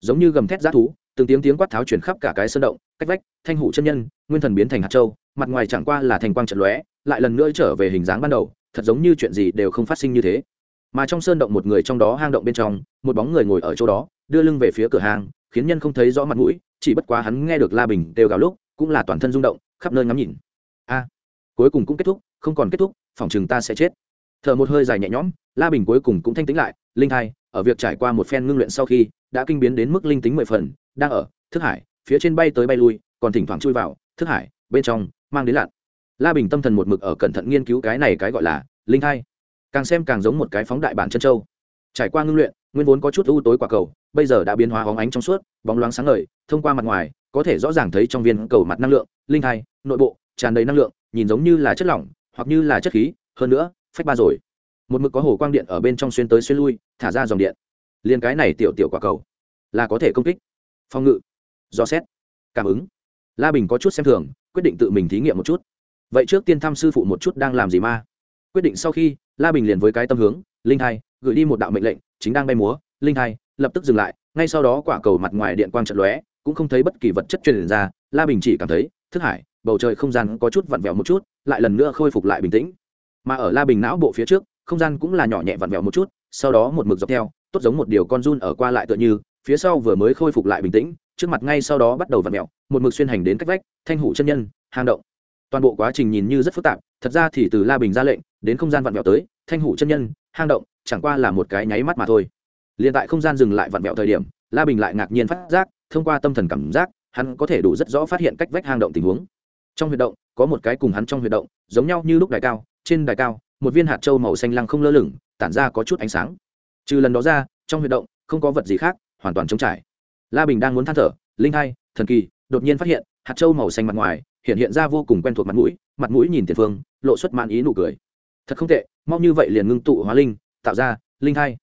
Giống như gầm thét g thú, từng tiếng tiếng quát tháo chuyển khắp cả cái sơn động, cách vách, thanh hủ chân nhân, nguyên thần biến thành hạt châu, mặt ngoài chẳng qua là thành quang trận lóe, lại lần nữa trở về hình dáng ban đầu, thật giống như chuyện gì đều không phát sinh như thế mà trong sơn động một người trong đó hang động bên trong, một bóng người ngồi ở chỗ đó, đưa lưng về phía cửa hàng khiến nhân không thấy rõ mặt mũi, chỉ bất quá hắn nghe được la bình đều gào lúc, cũng là toàn thân rung động, khắp nơi ngắm nhìn. A, cuối cùng cũng kết thúc, không còn kết thúc, phòng chừng ta sẽ chết. Thở một hơi dài nhẹ nhõm, la bình cuối cùng cũng thanh tĩnh lại, linh hai ở việc trải qua một phen ngưng luyện sau khi, đã kinh biến đến mức linh tính mười phần, đang ở, thức hải, phía trên bay tới bay lui, còn thỉnh thoảng chui vào, thức hải, bên trong, mang đến lặn la bình tâm thần một mực ở cẩn thận nghiên cứu cái này cái gọi là linh hai càng xem càng giống một cái phóng đại bản chân châu. Trải qua ngưng luyện, nguyên vốn có chút ưu tối quả cầu, bây giờ đã biến hóa hóng ánh trong suốt, bóng loáng sáng ngời, thông qua mặt ngoài, có thể rõ ràng thấy trong viên cầu mặt năng lượng, linh hai, nội bộ, tràn đầy năng lượng, nhìn giống như là chất lỏng, hoặc như là chất khí, hơn nữa, phách ba rồi. Một mực có hồ quang điện ở bên trong xuyên tới xuyên lui, thả ra dòng điện. Liền cái này tiểu tiểu quả cầu, là có thể công kích. Phòng ngự, do xét, cảm ứng. La bình có chút xem thường, quyết định tự mình thí nghiệm một chút. Vậy trước tiên thăm sư phụ một chút đang làm gì ma? Quyết định sau khi la bình liền với cái tâm hướng, linh hai gửi đi một đạo mệnh lệnh, chính đang bay múa, linh hai lập tức dừng lại, ngay sau đó quả cầu mặt ngoài điện quang trận lóe, cũng không thấy bất kỳ vật chất truyền ra, la bình chỉ cảm thấy thức hải, bầu trời không gian có chút vặn vẹo một chút, lại lần nữa khôi phục lại bình tĩnh. Mà ở la bình não bộ phía trước, không gian cũng là nhỏ nhẹ vặn vẹo một chút, sau đó một mực dọc theo, tốt giống một điều con run ở qua lại tựa như, phía sau vừa mới khôi phục lại bình tĩnh, trước mặt ngay sau đó bắt đầu vặn vẹo, một mực xuyên hành đến cách vách, thanh hủ chân nhân, hang động toàn bộ quá trình nhìn như rất phức tạp, thật ra thì từ la bình ra lệnh, đến không gian vặn vẹo tới, thanh hủ chân nhân, hang động, chẳng qua là một cái nháy mắt mà thôi. Liền tại không gian dừng lại vặn vẹo thời điểm, la bình lại ngạc nhiên phát giác, thông qua tâm thần cảm giác, hắn có thể đủ rất rõ phát hiện cách vách hang động tình huống. Trong huyệt động, có một cái cùng hắn trong huyệt động, giống nhau như lúc đài cao, trên đài cao, một viên hạt trâu màu xanh lăng không lơ lửng, tản ra có chút ánh sáng. Trừ lần đó ra, trong huyệt động, không có vật gì khác, hoàn toàn trống trải. La bình đang muốn than thở, linh hai, thần kỳ, đột nhiên phát hiện, hạt trâu màu xanh mặt ngoài hiện hiện ra vô cùng quen thuộc mặt mũi mặt mũi nhìn tiền phương, lộ xuất mãn ý nụ cười. Thật không tệ, mau như vậy liền ngưng tụ hóa linh, tạo ra linh hai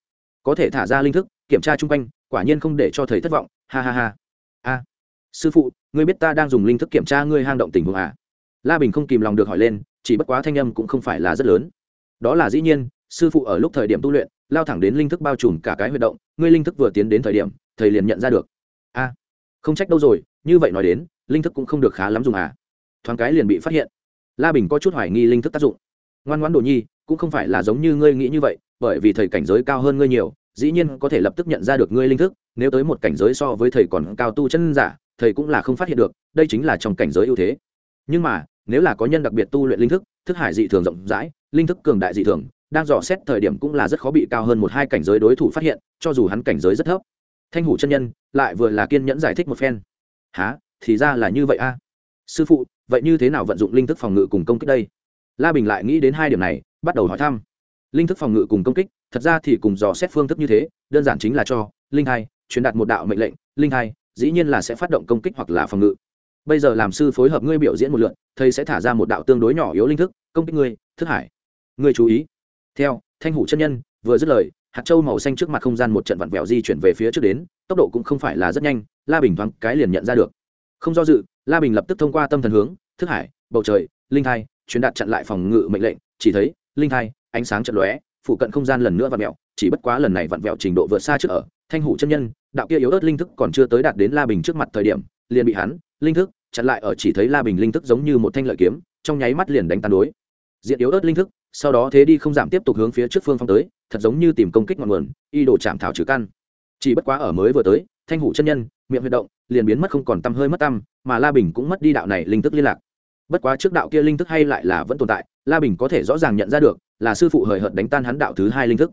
có thể thả ra linh thức, kiểm tra chung quanh, quả nhiên không để cho thầy thất vọng, ha ha ha. A, sư phụ, ngươi biết ta đang dùng linh thức kiểm tra ngươi hang động tình huống à? La bình không kìm lòng được hỏi lên, chỉ bất quá thanh âm cũng không phải là rất lớn. Đó là dĩ nhiên, sư phụ ở lúc thời điểm tu luyện, lao thẳng đến linh thức bao trùm cả cái huy động, ngươi linh thức vừa tiến đến thời điểm, thầy liền nhận ra được. A, không trách đâu rồi, như vậy nói đến, linh thức cũng không được khá lắm dùng à? Thoáng cái liền bị phát hiện. La bình có chút hoài nghi linh thức tác dụng. Ngoan ngoãn đồ nhi, cũng không phải là giống như ngươi nghĩ như vậy, bởi vì thầy cảnh giới cao hơn ngươi nhiều, dĩ nhiên có thể lập tức nhận ra được ngươi linh thức, nếu tới một cảnh giới so với thầy còn cao tu chân giả, thầy cũng là không phát hiện được, đây chính là trong cảnh giới ưu thế. Nhưng mà, nếu là có nhân đặc biệt tu luyện linh thức thức hải dị thường rộng rãi, linh thức cường đại dị thường, đang dò xét thời điểm cũng là rất khó bị cao hơn một hai cảnh giới đối thủ phát hiện, cho dù hắn cảnh giới rất thấp. Thanh hủ chân nhân, lại vừa là kiên nhẫn giải thích một phen. Há thì ra là như vậy a? Sư phụ vậy như thế nào vận dụng linh thức phòng ngự cùng công kích đây? La bình lại nghĩ đến hai điểm này bắt đầu hỏi thăm. Linh thức phòng ngự cùng công kích thật ra thì cùng dò xét phương thức như thế đơn giản chính là cho linh hai truyền đạt một đạo mệnh lệnh linh hai dĩ nhiên là sẽ phát động công kích hoặc là phòng ngự. Bây giờ làm sư phối hợp ngươi biểu diễn một lượt, thầy sẽ thả ra một đạo tương đối nhỏ yếu linh thức công kích ngươi thức hải. Ngươi chú ý. Theo thanh hủ chân nhân vừa dứt lời hạt châu màu xanh trước mặt không gian một trận vặn vẹo di chuyển về phía trước đến tốc độ cũng không phải là rất nhanh la bình thoáng cái liền nhận ra được không do dự, la bình lập tức thông qua tâm thần hướng, thức hải, bầu trời, linh thai, truyền đạt chặn lại phòng ngự mệnh lệnh, chỉ thấy, linh thai, ánh sáng chật lóe, phụ cận không gian lần nữa vặn vẹo, chỉ bất quá lần này vặn vẹo trình độ vượt xa trước ở, thanh hủ chân nhân, đạo kia yếu ớt linh thức còn chưa tới đạt đến la bình trước mặt thời điểm, liền bị hắn, linh thức, chặn lại ở chỉ thấy la bình linh thức giống như một thanh lợi kiếm, trong nháy mắt liền đánh tan đối. Diện yếu ớt linh thức, sau đó thế đi không giảm tiếp tục hướng phía trước phương phong tới, thật giống như tìm công kích ngọn nguồn, y đồ chạm thảo trừ căn. Chỉ bất quá ở mới vừa tới, thanh hủ chân nhân miệng huy động, liền biến mất không còn tăm hơi mất tăm, mà la bình cũng mất đi đạo này linh thức liên lạc. Bất quá trước đạo kia linh thức hay lại là vẫn tồn tại, la bình có thể rõ ràng nhận ra được, là sư phụ hời hợt đánh tan hắn đạo thứ hai linh thức.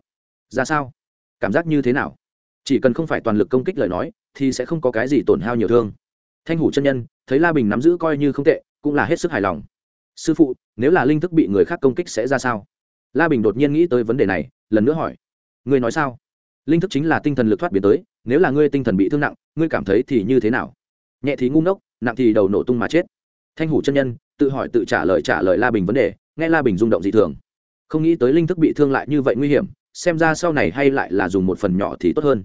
Ra sao? Cảm giác như thế nào? Chỉ cần không phải toàn lực công kích lời nói, thì sẽ không có cái gì tổn hao nhiều thương. Thanh hủ chân nhân, thấy la bình nắm giữ coi như không tệ, cũng là hết sức hài lòng. Sư phụ, nếu là linh thức bị người khác công kích sẽ ra sao? La bình đột nhiên nghĩ tới vấn đề này, lần nữa hỏi. Ngươi nói sao? Linh thức chính là tinh thần lực thoát biến tới, nếu là ngươi tinh thần bị thương nặng, ngươi cảm thấy thì như thế nào? Nhẹ thì ngu ngốc, nặng thì đầu nổ tung mà chết. Thanh hủ chân nhân, tự hỏi tự trả lời trả lời la bình vấn đề, nghe la bình rung động dị thường. Không nghĩ tới linh thức bị thương lại như vậy nguy hiểm, xem ra sau này hay lại là dùng một phần nhỏ thì tốt hơn.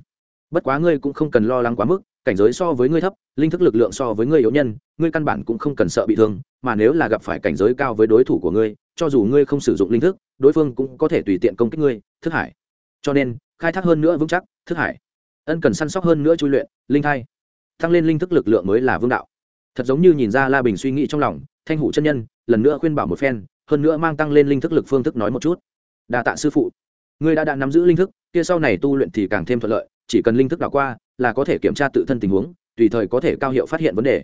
Bất quá ngươi cũng không cần lo lắng quá mức, cảnh giới so với ngươi thấp, linh thức lực lượng so với ngươi yếu nhân, ngươi căn bản cũng không cần sợ bị thương, mà nếu là gặp phải cảnh giới cao với đối thủ của ngươi, cho dù ngươi không sử dụng linh thức, đối phương cũng có thể tùy tiện công kích ngươi, thức hải cho nên, khai thác hơn nữa vững chắc, thức hải. Ân cần săn sóc hơn nữa chui luyện, linh thai. Tăng lên linh thức lực lượng mới là vương đạo. Thật giống như nhìn ra la bình suy nghĩ trong lòng, thanh hủ chân nhân, lần nữa khuyên bảo một phen, hơn nữa mang tăng lên linh thức lực phương thức nói một chút. Đa tạ sư phụ. Ngươi đã đã nắm giữ linh thức, kia sau này tu luyện thì càng thêm thuận lợi, chỉ cần linh thức đảo qua, là có thể kiểm tra tự thân tình huống, tùy thời có thể cao hiệu phát hiện vấn đề.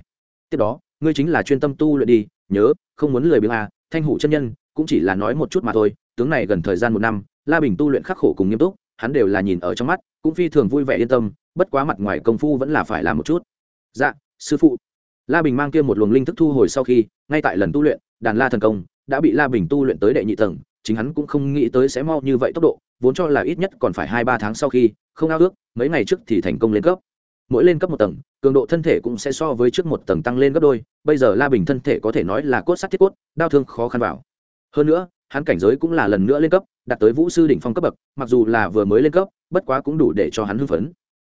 Tiếp đó, ngươi chính là chuyên tâm tu luyện đi, nhớ, không muốn lười biếng à thanh hủ chân nhân, cũng chỉ là nói một chút mà thôi, tướng này gần thời gian một năm la bình tu luyện khắc khổ cùng nghiêm túc, hắn đều là nhìn ở trong mắt, cũng phi thường vui vẻ yên tâm, bất quá mặt ngoài công phu vẫn là phải làm một chút. Dạ sư phụ. La bình mang kia một luồng linh thức thu hồi sau khi, ngay tại lần tu luyện, đàn la thần công đã bị la bình tu luyện tới đệ nhị tầng, chính hắn cũng không nghĩ tới sẽ mau như vậy tốc độ, vốn cho là ít nhất còn phải hai ba tháng sau khi, không ao ước, mấy ngày trước thì thành công lên cấp. Mỗi lên cấp một tầng, cường độ thân thể cũng sẽ so với trước một tầng tăng lên gấp đôi, bây giờ la bình thân thể có thể nói là cốt sắt thiết cốt, đau thương khó khăn vào. Hơn nữa hắn cảnh giới cũng là lần nữa lên cấp, đạt tới vũ sư đỉnh phong cấp bậc, mặc dù là vừa mới lên cấp, bất quá cũng đủ để cho hắn hưng phấn.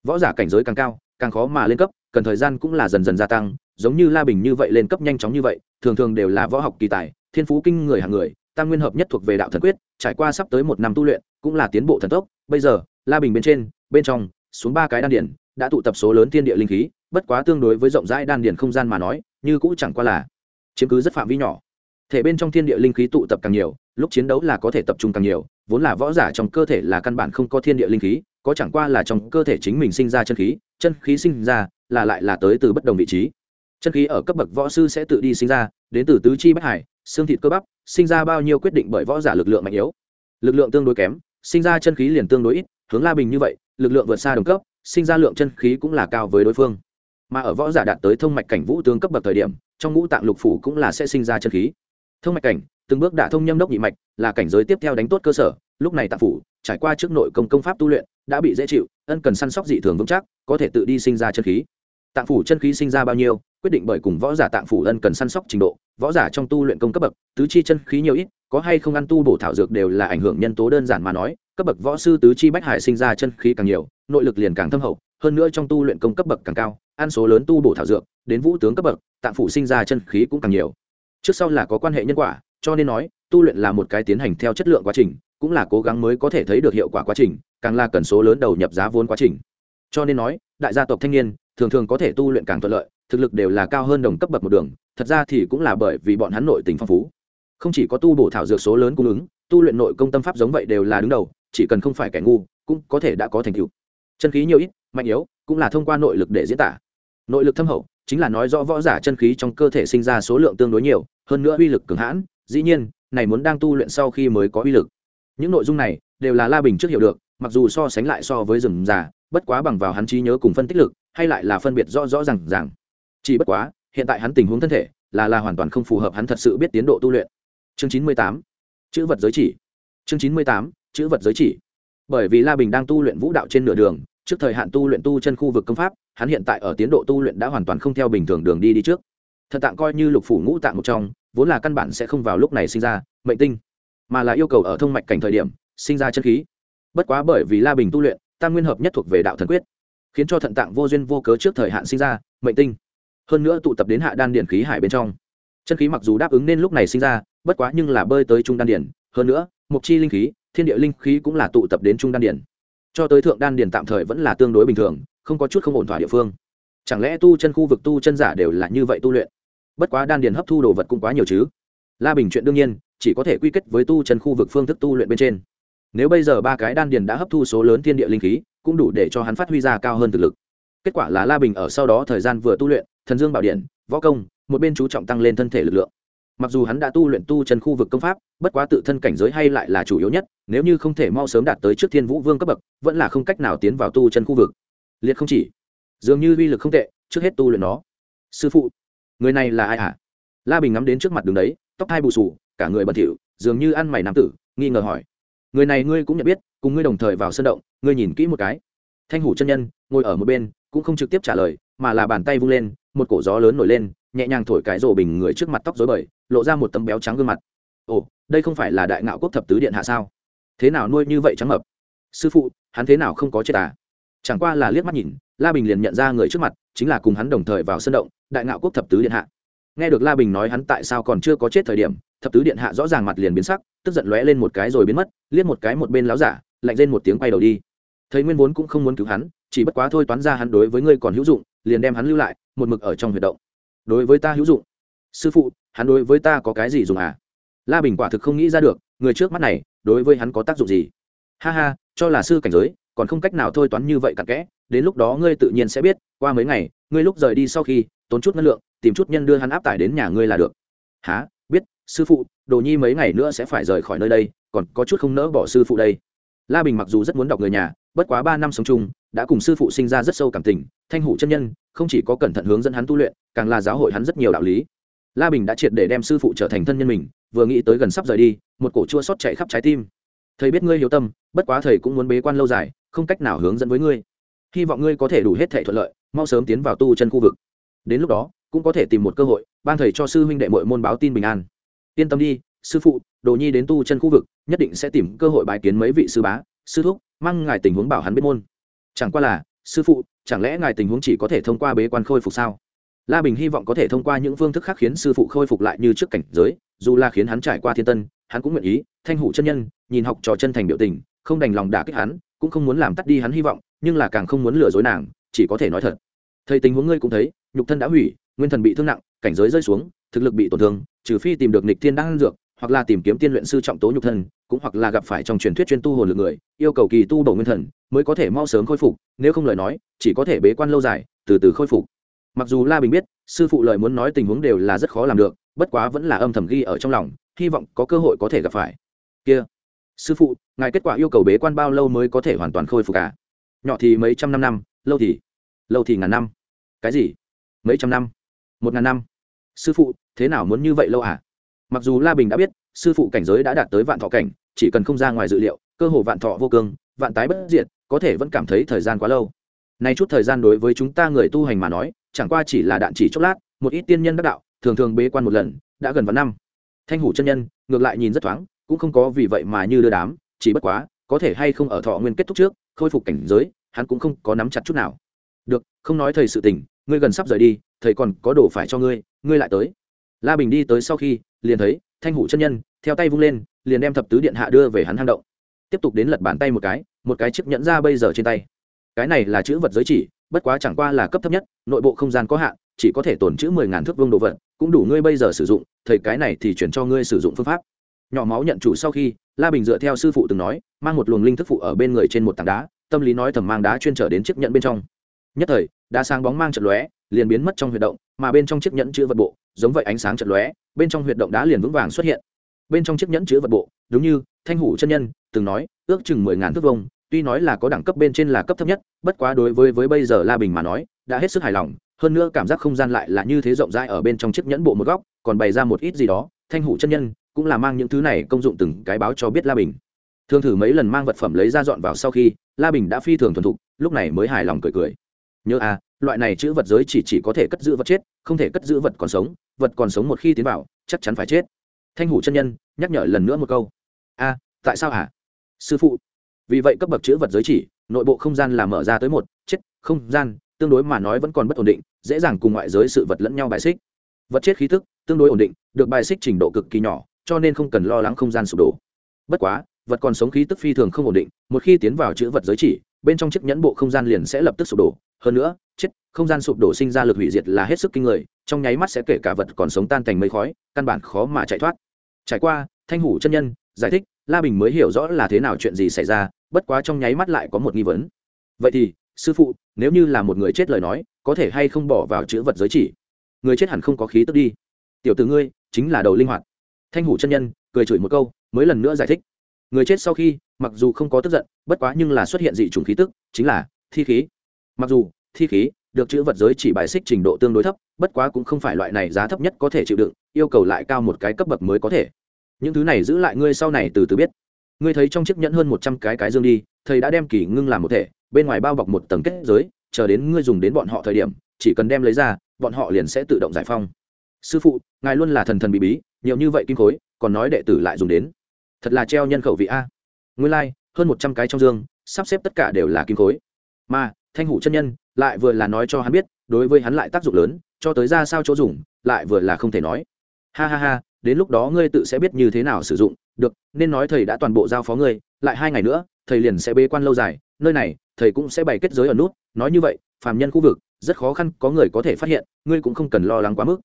Võ giả cảnh giới càng cao, càng khó mà lên cấp, cần thời gian cũng là dần dần gia tăng, giống như la bình như vậy lên cấp nhanh chóng như vậy, thường thường đều là võ học kỳ tài, thiên phú kinh người hàng người, tam nguyên hợp nhất thuộc về đạo thần quyết, trải qua sắp tới một năm tu luyện, cũng là tiến bộ thần tốc. Bây giờ, la bình bên trên, bên trong, xuống ba cái đan điển đã tụ tập số lớn thiên địa linh khí, bất quá tương đối với rộng rãi đan điển không gian mà nói, như cũ chẳng qua là chiếm cứ rất phạm vi nhỏ thể bên trong thiên địa linh khí tụ tập càng nhiều, lúc chiến đấu là có thể tập trung càng nhiều, vốn là võ giả trong cơ thể là căn bản không có thiên địa linh khí, có chẳng qua là trong cơ thể chính mình sinh ra chân khí chân khí sinh ra là lại là tới từ bất đồng vị trí. Chân khí ở cấp bậc võ sư sẽ tự đi sinh ra, đến từ tứ chi bách hải, xương thịt cơ bắp, sinh ra bao nhiêu quyết định bởi võ giả lực lượng mạnh yếu. Lực lượng tương đối kém, sinh ra chân khí liền tương đối ít, hướng la bình như vậy, lực lượng vượt xa đồng cấp, sinh ra lượng chân khí cũng là cao với đối phương. Mà ở võ giả đạt tới thông mạch cảnh vũ tướng cấp bậc thời điểm, trong ngũ tạng lục phủ cũng là sẽ sinh ra chân khí thông mạch cảnh, từng bước đả thông nhâm đốc nhị mạch, là cảnh giới tiếp theo đánh tốt cơ sở, lúc này tạng phủ, trải qua trước nội công công pháp tu luyện, đã bị dễ chịu, ân cần săn sóc dị thường vững chắc, có thể tự đi sinh ra chân khí. Tạng phủ chân khí sinh ra bao nhiêu, quyết định bởi cùng võ giả tạng phủ ân cần săn sóc trình độ, võ giả trong tu luyện công cấp bậc, tứ chi chân khí nhiều ít, có hay không ăn tu bổ thảo dược đều là ảnh hưởng nhân tố đơn giản mà nói, cấp bậc võ sư tứ chi bách hải sinh ra chân khí càng nhiều, nội lực liền càng thâm hậu, hơn nữa trong tu luyện công cấp bậc càng cao, ăn số lớn tu bổ thảo dược, đến vũ tướng cấp bậc tạng phủ sinh ra chân khí cũng càng nhiều trước sau là có quan hệ nhân quả, cho nên nói, tu luyện là một cái tiến hành theo chất lượng quá trình, cũng là cố gắng mới có thể thấy được hiệu quả quá trình, càng là cần số lớn đầu nhập giá vốn quá trình. Cho nên nói, đại gia tộc thanh niên, thường thường có thể tu luyện càng thuận lợi, thực lực đều là cao hơn đồng cấp bậc một đường, thật ra thì cũng là bởi vì bọn hắn nội tình phong phú. Không chỉ có tu bổ thảo dược số lớn cung ứng, tu luyện nội công tâm pháp giống vậy đều là đứng đầu, chỉ cần không phải kẻ ngu, cũng có thể đã có thành tựu. Chân khí nhiều ít, mạnh yếu, cũng là thông qua nội lực để diễn tả. Nội lực thâm hậu chính là nói rõ võ giả chân khí trong cơ thể sinh ra số lượng tương đối nhiều, hơn nữa uy lực cường hãn, dĩ nhiên, này muốn đang tu luyện sau khi mới có uy lực. Những nội dung này đều là la bình trước hiểu được, mặc dù so sánh lại so với rừng già, bất quá bằng vào hắn trí nhớ cùng phân tích lực, hay lại là phân biệt rõ rõ rằng rằng chỉ bất quá, hiện tại hắn tình huống thân thể là là hoàn toàn không phù hợp hắn thật sự biết tiến độ tu luyện. Chương chín mươi tám, chữ vật giới chỉ. Chương chín mươi tám, chữ vật giới chỉ. Bởi vì la bình đang tu luyện vũ đạo trên nửa đường, trước thời hạn tu luyện tu chân khu vực công pháp hắn hiện tại ở tiến độ tu luyện đã hoàn toàn không theo bình thường đường đi đi trước. Thật tạng coi như lục phủ ngũ tạng một trong, vốn là căn bản sẽ không vào lúc này sinh ra, mệnh tinh, mà là yêu cầu ở thông mạch cảnh thời điểm, sinh ra chân khí. Bất quá bởi vì la bình tu luyện, tam nguyên hợp nhất thuộc về đạo thần quyết, khiến cho thận tạng vô duyên vô cớ trước thời hạn sinh ra, mệnh tinh. Hơn nữa tụ tập đến hạ đan điện khí hải bên trong. Chân khí mặc dù đáp ứng nên lúc này sinh ra, bất quá nhưng là bơi tới trung đan điển hơn nữa mục chi linh khí, thiên địa linh khí cũng là tụ tập đến trung đan điển cho tới thượng đan điển tạm thời vẫn là tương đối bình thường không có chút không ổn thỏa địa phương. Chẳng lẽ tu chân khu vực tu chân giả đều là như vậy tu luyện? Bất quá đan điền hấp thu đồ vật cũng quá nhiều chứ. La bình chuyện đương nhiên, chỉ có thể quy kết với tu chân khu vực phương thức tu luyện bên trên. Nếu bây giờ ba cái đan điền đã hấp thu số lớn thiên địa linh khí, cũng đủ để cho hắn phát huy ra cao hơn thực lực. Kết quả là la bình ở sau đó thời gian vừa tu luyện, thần dương bảo điện, võ công, một bên chú trọng tăng lên thân thể lực lượng. Mặc dù hắn đã tu luyện tu chân khu vực công pháp, bất quá tự thân cảnh giới hay lại là chủ yếu nhất, nếu như không thể mau sớm đạt tới trước thiên vũ vương cấp bậc, vẫn là không cách nào tiến vào tu chân khu vực liệt không chỉ. Dường như uy lực không tệ, trước hết tu luyện nó. Sư phụ, người này là ai hả? La bình ngắm đến trước mặt đường đấy, tóc hai bù sù cả người bẩn thỉu, dường như ăn mày nam tử, nghi ngờ hỏi. Người này ngươi cũng nhận biết, cùng ngươi đồng thời vào sân động, ngươi nhìn kỹ một cái. Thanh hủ chân nhân, ngồi ở một bên, cũng không trực tiếp trả lời, mà là bàn tay vung lên, một cổ gió lớn nổi lên, nhẹ nhàng thổi cái rổ bình người trước mặt tóc dối bời, lộ ra một tấm béo trắng gương mặt. Ồ, đây không phải là đại ngạo quốc thập tứ điện hạ sao? Thế nào nuôi như vậy trắng mập? Sư phụ, hắn thế nào không có chết à? Chẳng qua là liếc mắt nhìn, la bình liền nhận ra người trước mặt, chính là cùng hắn đồng thời vào sân động, đại ngạo quốc thập tứ điện hạ. Nghe được la bình nói hắn tại sao còn chưa có chết thời điểm, thập tứ điện hạ rõ ràng mặt liền biến sắc, tức giận lóe lên một cái rồi biến mất, liếc một cái một bên láo giả, lạnh lên một tiếng quay đầu đi. Thấy nguyên vốn cũng không muốn cứu hắn, chỉ bất quá thôi toán ra hắn đối với ngươi còn hữu dụng, liền đem hắn lưu lại, một mực ở trong huyệt động. Đối với ta hữu dụng? Sư phụ, hắn đối với ta có cái gì dùng à? La bình quả thực không nghĩ ra được, người trước mắt này, đối với hắn có tác dụng gì? Ha ha, cho là sư cảnh giới còn không cách nào thôi toán như vậy cặn kẽ, đến lúc đó ngươi tự nhiên sẽ biết, qua mấy ngày, ngươi lúc rời đi sau khi, tốn chút ngân lượng, tìm chút nhân đưa hắn áp tải đến nhà ngươi là được. Há biết, sư phụ, đồ nhi mấy ngày nữa sẽ phải rời khỏi nơi đây, còn có chút không nỡ bỏ sư phụ đây. La bình mặc dù rất muốn đọc người nhà, bất quá ba năm sống chung, đã cùng sư phụ sinh ra rất sâu cảm tình, thanh hủ chân nhân, không chỉ có cẩn thận hướng dẫn hắn tu luyện, càng là giáo hội hắn rất nhiều đạo lý. La bình đã triệt để đem sư phụ trở thành thân nhân mình, vừa nghĩ tới gần sắp rời đi, một cổ chua sót chạy khắp trái tim. Thầy biết ngươi hiếu tâm, bất quá thầy cũng muốn bế quan lâu dài không cách nào hướng dẫn với ngươi. Hy vọng ngươi có thể đủ hết thể thuận lợi, mau sớm tiến vào tu chân khu vực. Đến lúc đó, cũng có thể tìm một cơ hội, ban thầy cho sư huynh đệ mội môn báo tin bình an. Yên tâm đi, sư phụ, đồ nhi đến tu chân khu vực, nhất định sẽ tìm cơ hội bài kiến mấy vị sư bá, sư thúc, mang ngài tình huống bảo hắn biết môn. Chẳng qua là, sư phụ, chẳng lẽ ngài tình huống chỉ có thể thông qua bế quan khôi phục sao? La bình hy vọng có thể thông qua những phương thức khác khiến sư phụ khôi phục lại như trước cảnh giới, dù là khiến hắn trải qua thiên tân, hắn cũng nguyện ý, thanh hủ chân nhân, nhìn học trò chân thành biểu tình, không đành lòng đả kích hắn cũng không muốn làm tắt đi hắn hy vọng, nhưng là càng không muốn lừa dối nàng, chỉ có thể nói thật. Thầy tình huống ngươi cũng thấy, nhục thân đã hủy, nguyên thần bị thương nặng, cảnh giới rơi xuống, thực lực bị tổn thương, trừ phi tìm được nịch thiên đang dược, hoặc là tìm kiếm tiên luyện sư trọng tố nhục thân, cũng hoặc là gặp phải trong truyền thuyết chuyên tu hồn lực người, yêu cầu kỳ tu bổ nguyên thần, mới có thể mau sớm khôi phục, nếu không lời nói, chỉ có thể bế quan lâu dài, từ từ khôi phục. Mặc dù la bình biết, sư phụ lời muốn nói tình huống đều là rất khó làm được, bất quá vẫn là âm thầm ghi ở trong lòng, hy vọng có cơ hội có thể gặp phải. Kia sư phụ, ngài kết quả yêu cầu bế quan bao lâu mới có thể hoàn toàn khôi phục cả nhỏ thì mấy trăm năm năm, lâu thì lâu thì ngàn năm. Cái gì? Mấy trăm năm? Một ngàn năm. Sư phụ, thế nào muốn như vậy lâu à? Mặc dù la bình đã biết, sư phụ cảnh giới đã đạt tới vạn thọ cảnh, chỉ cần không ra ngoài dự liệu, cơ hồ vạn thọ vô cương, vạn tái bất diệt, có thể vẫn cảm thấy thời gian quá lâu. Nay chút thời gian đối với chúng ta người tu hành mà nói, chẳng qua chỉ là đạn chỉ chốc lát, một ít tiên nhân đắc đạo, thường thường bế quan một lần, đã gần vạn năm. Thanh hủ chân nhân, ngược lại nhìn rất thoáng cũng không có vì vậy mà như đưa đám, chỉ bất quá, có thể hay không ở thọ nguyên kết thúc trước, khôi phục cảnh giới, hắn cũng không có nắm chặt chút nào. Được, không nói thầy sự tình, ngươi gần sắp rời đi, thầy còn có đồ phải cho ngươi ngươi lại tới. La bình đi tới sau khi, liền thấy, thanh hủ chân nhân, theo tay vung lên, liền đem thập tứ điện hạ đưa về hắn hang động. Tiếp tục đến lật bàn tay một cái một cái chiếc nhẫn ra bây giờ trên tay. Cái này là chữ vật giới chỉ, bất quá chẳng qua là cấp thấp nhất, nội bộ không gian có hạn, chỉ có thể tồn chữ mười ngàn thước vương đồ vật, cũng đủ ngươi bây giờ sử dụng, thầy cái này thì chuyển cho ngươi sử dụng phương pháp nhỏ máu nhận chủ sau khi, la bình dựa theo sư phụ từng nói, mang một luồng linh thức phụ ở bên người trên một tảng đá, tâm lý nói thầm mang đá chuyên trở đến chiếc nhẫn bên trong. Nhất thời, đá sáng bóng mang trận lóe, liền biến mất trong huyệt động, mà bên trong chiếc nhẫn chữ vật bộ, giống vậy ánh sáng trận lóe, bên trong huyệt động đá liền vững vàng xuất hiện. Bên trong chiếc nhẫn chữ vật bộ, đúng như thanh hủ chân nhân từng nói, ước chừng mười ngàn thước vông tuy nói là có đẳng cấp bên trên là cấp thấp nhất, bất quá đối với với bây giờ la bình mà nói, đã hết sức hài lòng, hơn nữa cảm giác không gian lại là như thế rộng rãi ở bên trong chiếc nhẫn bộ một góc, còn bày ra một ít gì đó. Thanh hủ chân nhân cũng là mang những thứ này công dụng từng cái báo cho biết la bình. Thường thử mấy lần mang vật phẩm lấy ra dọn vào sau khi, la bình đã phi thường thuần thục, lúc này mới hài lòng cười cười. Nhớ à loại này chữ vật giới chỉ chỉ có thể cất giữ vật chết, không thể cất giữ vật còn sống, vật còn sống một khi tiến vào, chắc chắn phải chết. Thanh hủ chân nhân, nhắc nhở lần nữa một câu. A tại sao hả? Sư phụ. Vì vậy cấp bậc chữ vật giới chỉ, nội bộ không gian là mở ra tới một, chết, không gian, tương đối mà nói vẫn còn bất ổn định, dễ dàng cùng ngoại giới sự vật lẫn nhau bài xích. Vật chết khí thức tương đối ổn định, được bài xích trình độ cực kỳ nhỏ cho nên không cần lo lắng không gian sụp đổ. Bất quá, vật còn sống khí tức phi thường không ổn định, một khi tiến vào chữ vật giới chỉ, bên trong chiếc nhẫn bộ không gian liền sẽ lập tức sụp đổ. Hơn nữa, chết, không gian sụp đổ sinh ra lực hủy diệt là hết sức kinh người, trong nháy mắt sẽ kể cả vật còn sống tan thành mây khói, căn bản khó mà chạy thoát. Trải qua, thanh hủ chân nhân, giải thích, la bình mới hiểu rõ là thế nào chuyện gì xảy ra, bất quá trong nháy mắt lại có một nghi vấn. Vậy thì, sư phụ, nếu như là một người chết lời nói, có thể hay không bỏ vào chữ vật giới chỉ? Người chết hẳn không có khí tức đi. Tiểu tử ngươi, chính là đầu linh hoạt thanh hủ chân nhân, cười chửi một câu, mới lần nữa giải thích. Người chết sau khi, mặc dù không có tức giận, bất quá nhưng là xuất hiện dị chủng khí tức, chính là thi khí. Mặc dù, thi khí được chữ vật giới chỉ bài xích trình độ tương đối thấp, bất quá cũng không phải loại này giá thấp nhất có thể chịu đựng, yêu cầu lại cao một cái cấp bậc mới có thể. Những thứ này giữ lại ngươi sau này từ từ biết. Ngươi thấy trong chiếc nhẫn hơn một trăm cái cái dương đi, thầy đã đem kỳ ngưng làm một thể, bên ngoài bao bọc một tầng kết giới, chờ đến ngươi dùng đến bọn họ thời điểm, chỉ cần đem lấy ra, bọn họ liền sẽ tự động giải phong. Sư phụ, ngài luôn là thần thần bí bí nhiều như vậy kim khối còn nói đệ tử lại dùng đến. Thật là treo nhân khẩu vị a. Ngươi lai、like, hơn một trăm cái trong dương sắp xếp tất cả đều là kim khối. Mà thanh hủ chân nhân lại vừa là nói cho hắn biết đối với hắn lại tác dụng lớn cho tới ra sao chỗ dùng lại vừa là không thể nói. Ha ha ha đến lúc đó ngươi tự sẽ biết như thế nào sử dụng được nên nói thầy đã toàn bộ giao phó ngươi lại hai ngày nữa thầy liền sẽ bế quan lâu dài nơi này thầy cũng sẽ bày kết giới ở nút nói như vậy phàm nhân khu vực rất khó khăn có người có thể phát hiện ngươi cũng không cần lo lắng quá mức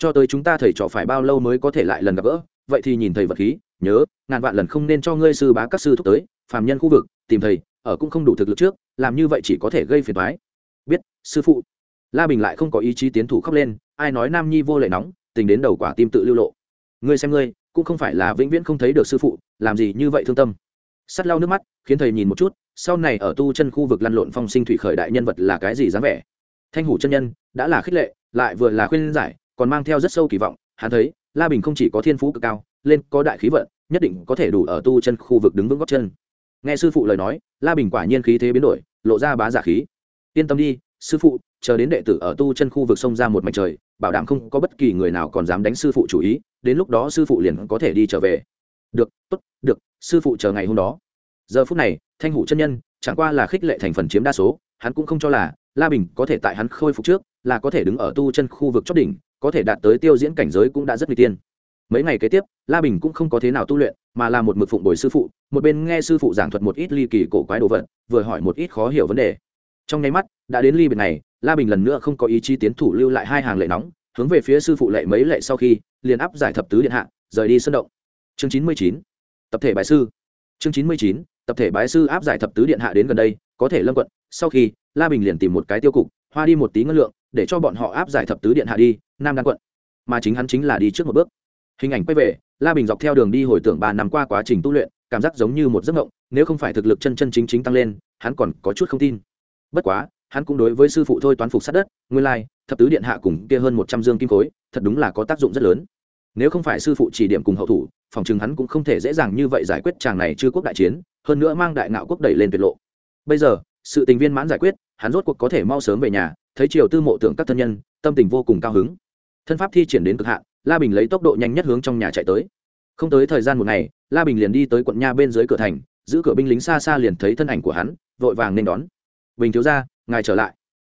cho tới chúng ta thầy trò phải bao lâu mới có thể lại lần gặp gỡ? Vậy thì nhìn thầy vật khí, nhớ, ngàn vạn lần không nên cho ngươi sư bá các sư thúc tới, phàm nhân khu vực, tìm thầy, ở cũng không đủ thực lực trước, làm như vậy chỉ có thể gây phiền toái. Biết, sư phụ. La bình lại không có ý chí tiến thủ khóc lên, ai nói nam nhi vô lệ nóng, tình đến đầu quả tim tự lưu lộ. Ngươi xem ngươi, cũng không phải là vĩnh viễn không thấy được sư phụ, làm gì như vậy thương tâm. Sắt lau nước mắt, khiến thầy nhìn một chút, sau này ở tu chân khu vực lăn lộn phong sinh thủy khởi đại nhân vật là cái gì dáng vẻ? Thanh hủ chân nhân, đã là khích lệ, lại vừa là khuyên giải còn mang theo rất sâu kỳ vọng, hắn thấy, la bình không chỉ có thiên phú cực cao, lên có đại khí vận, nhất định có thể đủ ở tu chân khu vực đứng vững góc chân. Nghe sư phụ lời nói, la bình quả nhiên khí thế biến đổi, lộ ra bá giả khí. Yên tâm đi, sư phụ, chờ đến đệ tử ở tu chân khu vực sông ra một mảnh trời, bảo đảm không có bất kỳ người nào còn dám đánh sư phụ chủ ý, đến lúc đó sư phụ liền có thể đi trở về. Được, tốt, được, sư phụ chờ ngày hôm đó. Giờ phút này, thanh hủ chân nhân, chẳng qua là khích lệ thành phần chiếm đa số, hắn cũng không cho là la bình có thể tại hắn khôi phục trước là có thể đứng ở tu chân khu vực chót đỉnh, có thể đạt tới tiêu diễn cảnh giới cũng đã rất nguy tiên. Mấy ngày kế tiếp, la bình cũng không có thế nào tu luyện, mà là một mực phụng bồi sư phụ, một bên nghe sư phụ giảng thuật một ít ly kỳ cổ quái đồ vật, vừa hỏi một ít khó hiểu vấn đề. Trong nháy mắt, đã đến ly biệt này, la bình lần nữa không có ý chí tiến thủ lưu lại hai hàng lệ nóng, hướng về phía sư phụ lệ mấy lệ sau khi, liền áp giải thập tứ điện hạ, rời đi sân động. Chương chín mươi chín, tập thể bài sư. Chương chín mươi chín, tập thể bái sư áp giải thập tứ điện hạ đến gần đây, có thể lâm quận. Sau khi, la bình liền tìm một cái tiêu cục, hoa đi một tí ngân lượng để cho bọn họ áp giải thập tứ điện hạ đi, nam đan quận. Mà chính hắn chính là đi trước một bước. Hình ảnh quay về, la bình dọc theo đường đi hồi tưởng ba năm qua quá trình tu luyện, cảm giác giống như một giấc mộng, nếu không phải thực lực chân chân chính chính tăng lên, hắn còn có chút không tin. Bất quá, hắn cũng đối với sư phụ thôi toán phục sát đất, nguyên lai, thập tứ điện hạ cùng kia hơn một trăm dương kim khối, thật đúng là có tác dụng rất lớn. Nếu không phải sư phụ chỉ điểm cùng hậu thủ, phòng chừng hắn cũng không thể dễ dàng như vậy giải quyết chàng này chưa quốc đại chiến, hơn nữa mang đại ngạo quốc đẩy lên tuyệt lộ. Bây giờ, sự tình viên mãn giải quyết, hắn rốt cuộc có thể mau sớm về nhà thấy triều tư mộ tưởng các thân nhân, tâm tình vô cùng cao hứng. Thân pháp thi triển đến cực hạn, la bình lấy tốc độ nhanh nhất hướng trong nhà chạy tới. Không tới thời gian một ngày, la bình liền đi tới quận nha bên dưới cửa thành, giữ cửa binh lính xa xa liền thấy thân ảnh của hắn, vội vàng nên đón. Bình thiếu ra ngài trở lại.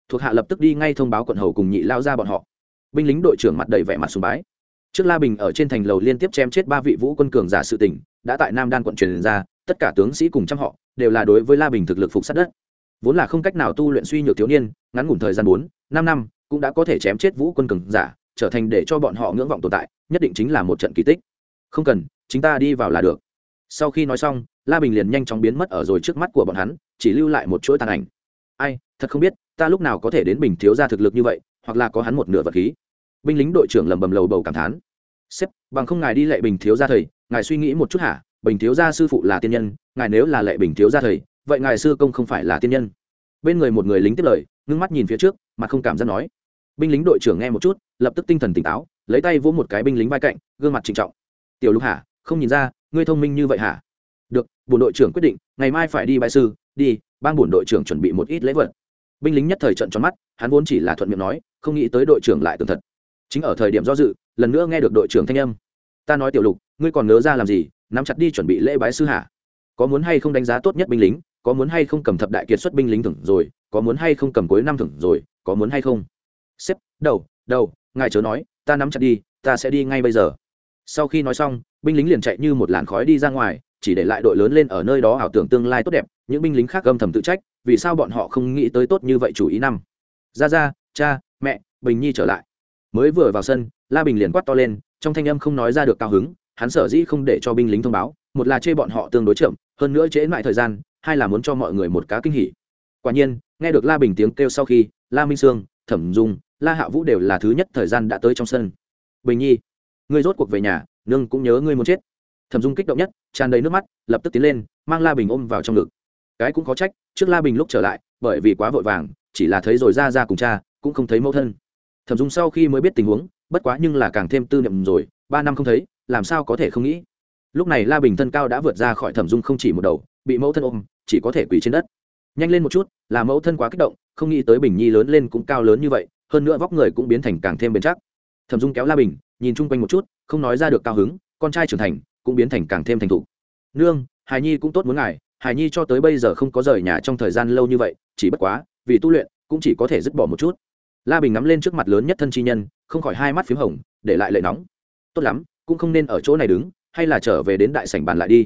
Thuộc hạ lập tức đi ngay thông báo quận hầu cùng nhị lao ra bọn họ. Binh lính đội trưởng mặt đầy vẻ mặt sùng bái. Trước la bình ở trên thành lầu liên tiếp chém chết ba vị vũ quân cường giả sự tỉnh đã tại nam đan quận truyền ra, tất cả tướng sĩ cùng trăm họ, đều là đối với la bình thực lực phục sát đất vốn là không cách nào tu luyện suy nhược thiếu niên, ngắn ngủn thời gian bốn, năm năm, cũng đã có thể chém chết vũ quân cường giả, trở thành để cho bọn họ ngưỡng vọng tồn tại, nhất định chính là một trận kỳ tích. Không cần chúng ta đi vào là được. Sau khi nói xong, la bình liền nhanh chóng biến mất ở rồi trước mắt của bọn hắn, chỉ lưu lại một chuỗi tàn ảnh. Ai, thật không biết, ta lúc nào có thể đến bình thiếu ra thực lực như vậy, hoặc là có hắn một nửa vật khí. Binh lính đội trưởng lầm bầm lầu bầu cảm thán. Sếp, bằng không ngài đi lệ bình thiếu ra thầy, ngài suy nghĩ một chút hả? Bình thiếu gia sư phụ là tiên nhân, ngài nếu là lệ bình thiếu gia thầy vậy ngài sư công không phải là tiên nhân? Bên người một người lính tiếp lời, ngưng mắt nhìn phía trước mà không cảm giác nói. Binh lính đội trưởng nghe một chút, lập tức tinh thần tỉnh táo, lấy tay vỗ một cái binh lính vai cạnh, gương mặt trịnh trọng. Tiểu lục hả không nhìn ra, ngươi thông minh như vậy hả? Được, bổn đội trưởng quyết định, ngày mai phải đi bại sư, đi ban bổn đội trưởng chuẩn bị một ít lễ vật. Binh lính nhất thời trận tròn mắt, hắn vốn chỉ là thuận miệng nói, không nghĩ tới đội trưởng lại tường thật. Chính ở thời điểm do dự, lần nữa nghe được đội trưởng thanh âm. Ta nói tiểu lục, ngươi còn nhớ ra làm gì, nắm chặt đi chuẩn bị lễ bái sư hả? Có muốn hay không đánh giá tốt nhất binh lính? Có muốn hay không cầm thập đại kiệt xuất binh lính thưởng rồi, có muốn hay không cầm cuối năm thưởng rồi, có muốn hay không? Xếp đầu đầu, ngài chớ nói, ta nắm chặt đi, ta sẽ đi ngay bây giờ. Sau khi nói xong, binh lính liền chạy như một làn khói đi ra ngoài, chỉ để lại đội lớn lên ở nơi đó ảo tưởng tương lai tốt đẹp, những binh lính khác gâm thầm tự trách, vì sao bọn họ không nghĩ tới tốt như vậy chủ ý năm. Ra ra, cha, mẹ, bình nhi trở lại. Mới vừa vào sân, la bình liền quát to lên, trong thanh âm không nói ra được cao hứng, hắn sở dĩ không để cho binh lính thông báo, một là chê bọn họ tương đối chậm, hơn nữa trễ mãi thời gian hai là muốn cho mọi người một cá kinh hỉ. Quả nhiên, nghe được la bình tiếng kêu sau khi, la minh sương, thẩm dung, la hạ vũ đều là thứ nhất thời gian đã tới trong sân. Bình nhi, ngươi rốt cuộc về nhà, nương cũng nhớ ngươi muốn chết. Thẩm dung kích động nhất, tràn đầy nước mắt, lập tức tiến lên, mang la bình ôm vào trong ngực. Cái cũng có trách, trước la bình lúc trở lại, bởi vì quá vội vàng, chỉ là thấy rồi ra ra cùng cha, cũng không thấy mẫu thân. Thẩm dung sau khi mới biết tình huống, bất quá nhưng là càng thêm tư niệm rồi, ba năm không thấy, làm sao có thể không nghĩ. Lúc này la bình thân cao đã vượt ra khỏi thẩm dung không chỉ một đầu, bị mẫu thân ôm chỉ có thể quỳ trên đất. Nhanh lên một chút, là mẫu thân quá kích động, không nghĩ tới bình nhi lớn lên cũng cao lớn như vậy, hơn nữa vóc người cũng biến thành càng thêm bền chắc. Thẩm dung kéo la bình, nhìn chung quanh một chút, không nói ra được cao hứng, con trai trưởng thành, cũng biến thành càng thêm thành thục. Nương, hài nhi cũng tốt muốn ngài, hài nhi cho tới bây giờ không có rời nhà trong thời gian lâu như vậy, chỉ bất quá, vì tu luyện, cũng chỉ có thể dứt bỏ một chút. La bình ngắm lên trước mặt lớn nhất thân chi nhân, không khỏi hai mắt p h í m hồng, để lại lệ nóng. Tốt lắm, cũng không nên ở chỗ này đứng, hay là trở về đến đại sảnh bàn lại đi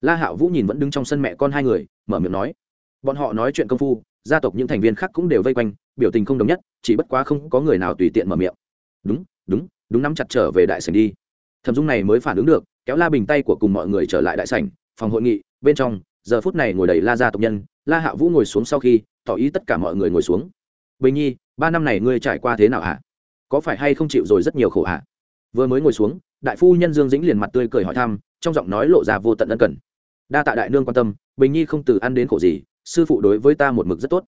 la hạo vũ nhìn vẫn đứng trong sân mẹ con hai người, mở miệng nói, bọn họ nói chuyện công phu, gia tộc những thành viên khác cũng đều vây quanh, biểu tình không đồng nhất, chỉ bất quá không có người nào tùy tiện mở miệng. Đúng đúng đúng nắm chặt trở về đại sảnh đi. Thẩm dung này mới phản ứng được, kéo la bình tay của cùng mọi người trở lại đại sảnh, phòng hội nghị, bên trong, giờ phút này ngồi đầy la gia tộc nhân, la hạ vũ ngồi xuống sau khi, tỏ ý tất cả mọi người ngồi xuống. Bình nhi, ba năm này ngươi trải qua thế nào hả? Có phải hay không chịu rồi rất nhiều khổ hả? Vừa mới ngồi xuống, đại phu nhân dương dĩnh liền mặt tươi cười hỏi thăm, trong giọng nói lộ ra vô tận ân cần đa tạ đại nương quan tâm, bình nhi không từ ăn đến khổ gì, sư phụ đối với ta một mực rất tốt.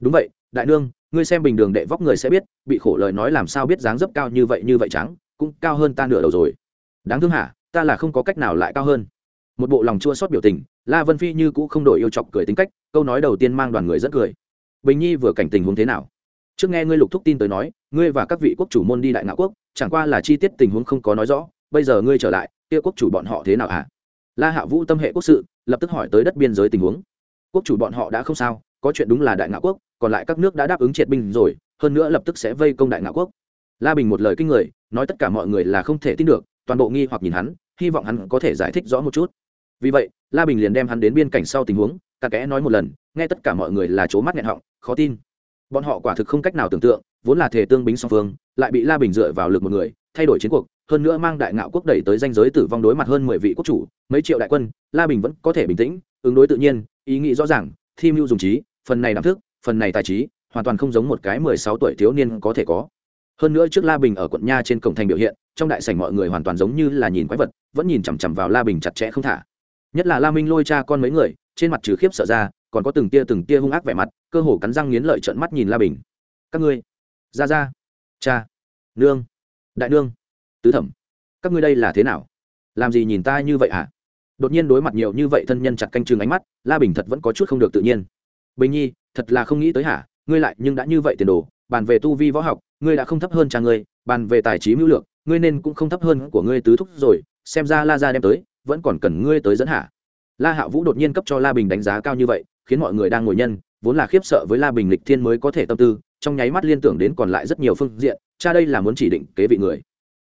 Đúng vậy, đại nương, ngươi xem bình đường đệ vóc người sẽ biết, bị khổ lời nói làm sao biết dáng dấp cao như vậy như vậy trắng, cũng cao hơn ta nửa đầu rồi. Đáng thương hả, ta là không có cách nào lại cao hơn. Một bộ lòng chua xót biểu tình, la vân phi như cũ không đổi yêu chọc cười tính cách, câu nói đầu tiên mang đoàn người rất cười. Bình nhi vừa cảnh tình huống thế nào? Trước nghe ngươi lục thúc tin tới nói, ngươi và các vị quốc chủ môn đi đại ngạo quốc, chẳng qua là chi tiết tình huống không có nói rõ, bây giờ ngươi trở lại, kia quốc chủ bọn họ thế nào hả? à? La hạ vũ tâm hệ quốc sự, lập tức hỏi tới đất biên giới tình huống. Quốc chủ bọn họ đã không sao, có chuyện đúng là đại ngạo quốc, còn lại các nước đã đáp ứng triệt binh rồi, hơn nữa lập tức sẽ vây công đại ngạo quốc. La bình một lời kinh người, nói tất cả mọi người là không thể tin được, toàn bộ nghi hoặc nhìn hắn, hy vọng hắn có thể giải thích rõ một chút. Vì vậy, la bình liền đem hắn đến biên cảnh sau tình huống ta kẽ nói một lần, nghe tất cả mọi người là c mắt nghẹn họng, khó tin. Bọn họ quả thực không cách nào tưởng tượng vốn là thể tương bính song phương, lại bị la bình dựa vào lực một người, thay đổi chiến cuộc, hơn nữa mang đại ngạo quốc đẩy tới danh giới tử vong đối mặt hơn mười vị quốc chủ, mấy triệu đại quân, la bình vẫn có thể bình tĩnh, ứng đối tự nhiên, ý nghĩ rõ ràng, thi mưu dùng trí, phần này đảm thức, phần này tài trí, hoàn toàn không giống một cái mười sáu tuổi thiếu niên có thể có. Hơn nữa trước la bình ở quận nha trên cổng thành biểu hiện, trong đại sảnh mọi người hoàn toàn giống như là nhìn quái vật, vẫn nhìn chằm chằm vào la bình chặt chẽ không thả. Nhất là la minh lôi cha con mấy người, trên mặt trừ khiếp sợ ra, còn có từng tia từng tia hung ác vẻ mặt, cơ hồ cắn răng nghiến lợi trợn mắt nhìn la bình. Các ngươi ra ra. Cha. Nương. Đại nương. Tứ thẩm. Các ngươi đây là thế nào? Làm gì nhìn ta như vậy hả? Đột nhiên đối mặt nhiều như vậy thân nhân chặt canh chừng ánh mắt, la bình thật vẫn có chút không được tự nhiên. Bình nhi, thật là không nghĩ tới hả? Ngươi lại nhưng đã như vậy tiền đồ, bàn về tu vi võ học, ngươi đã không thấp hơn cha ngươi, bàn về tài trí mưu lược, ngươi nên cũng không thấp hơn của ngươi tứ thúc rồi, xem ra la ra đem tới, vẫn còn cần ngươi tới dẫn hả? la hạ vũ đột nhiên cấp cho la bình đánh giá cao như vậy, khiến mọi người đang ngồi nhân, vốn là khiếp sợ với la bình lịch thiên mới có thể tâm tư trong nháy mắt liên tưởng đến còn lại rất nhiều phương diện, cha đây là muốn chỉ định kế vị người.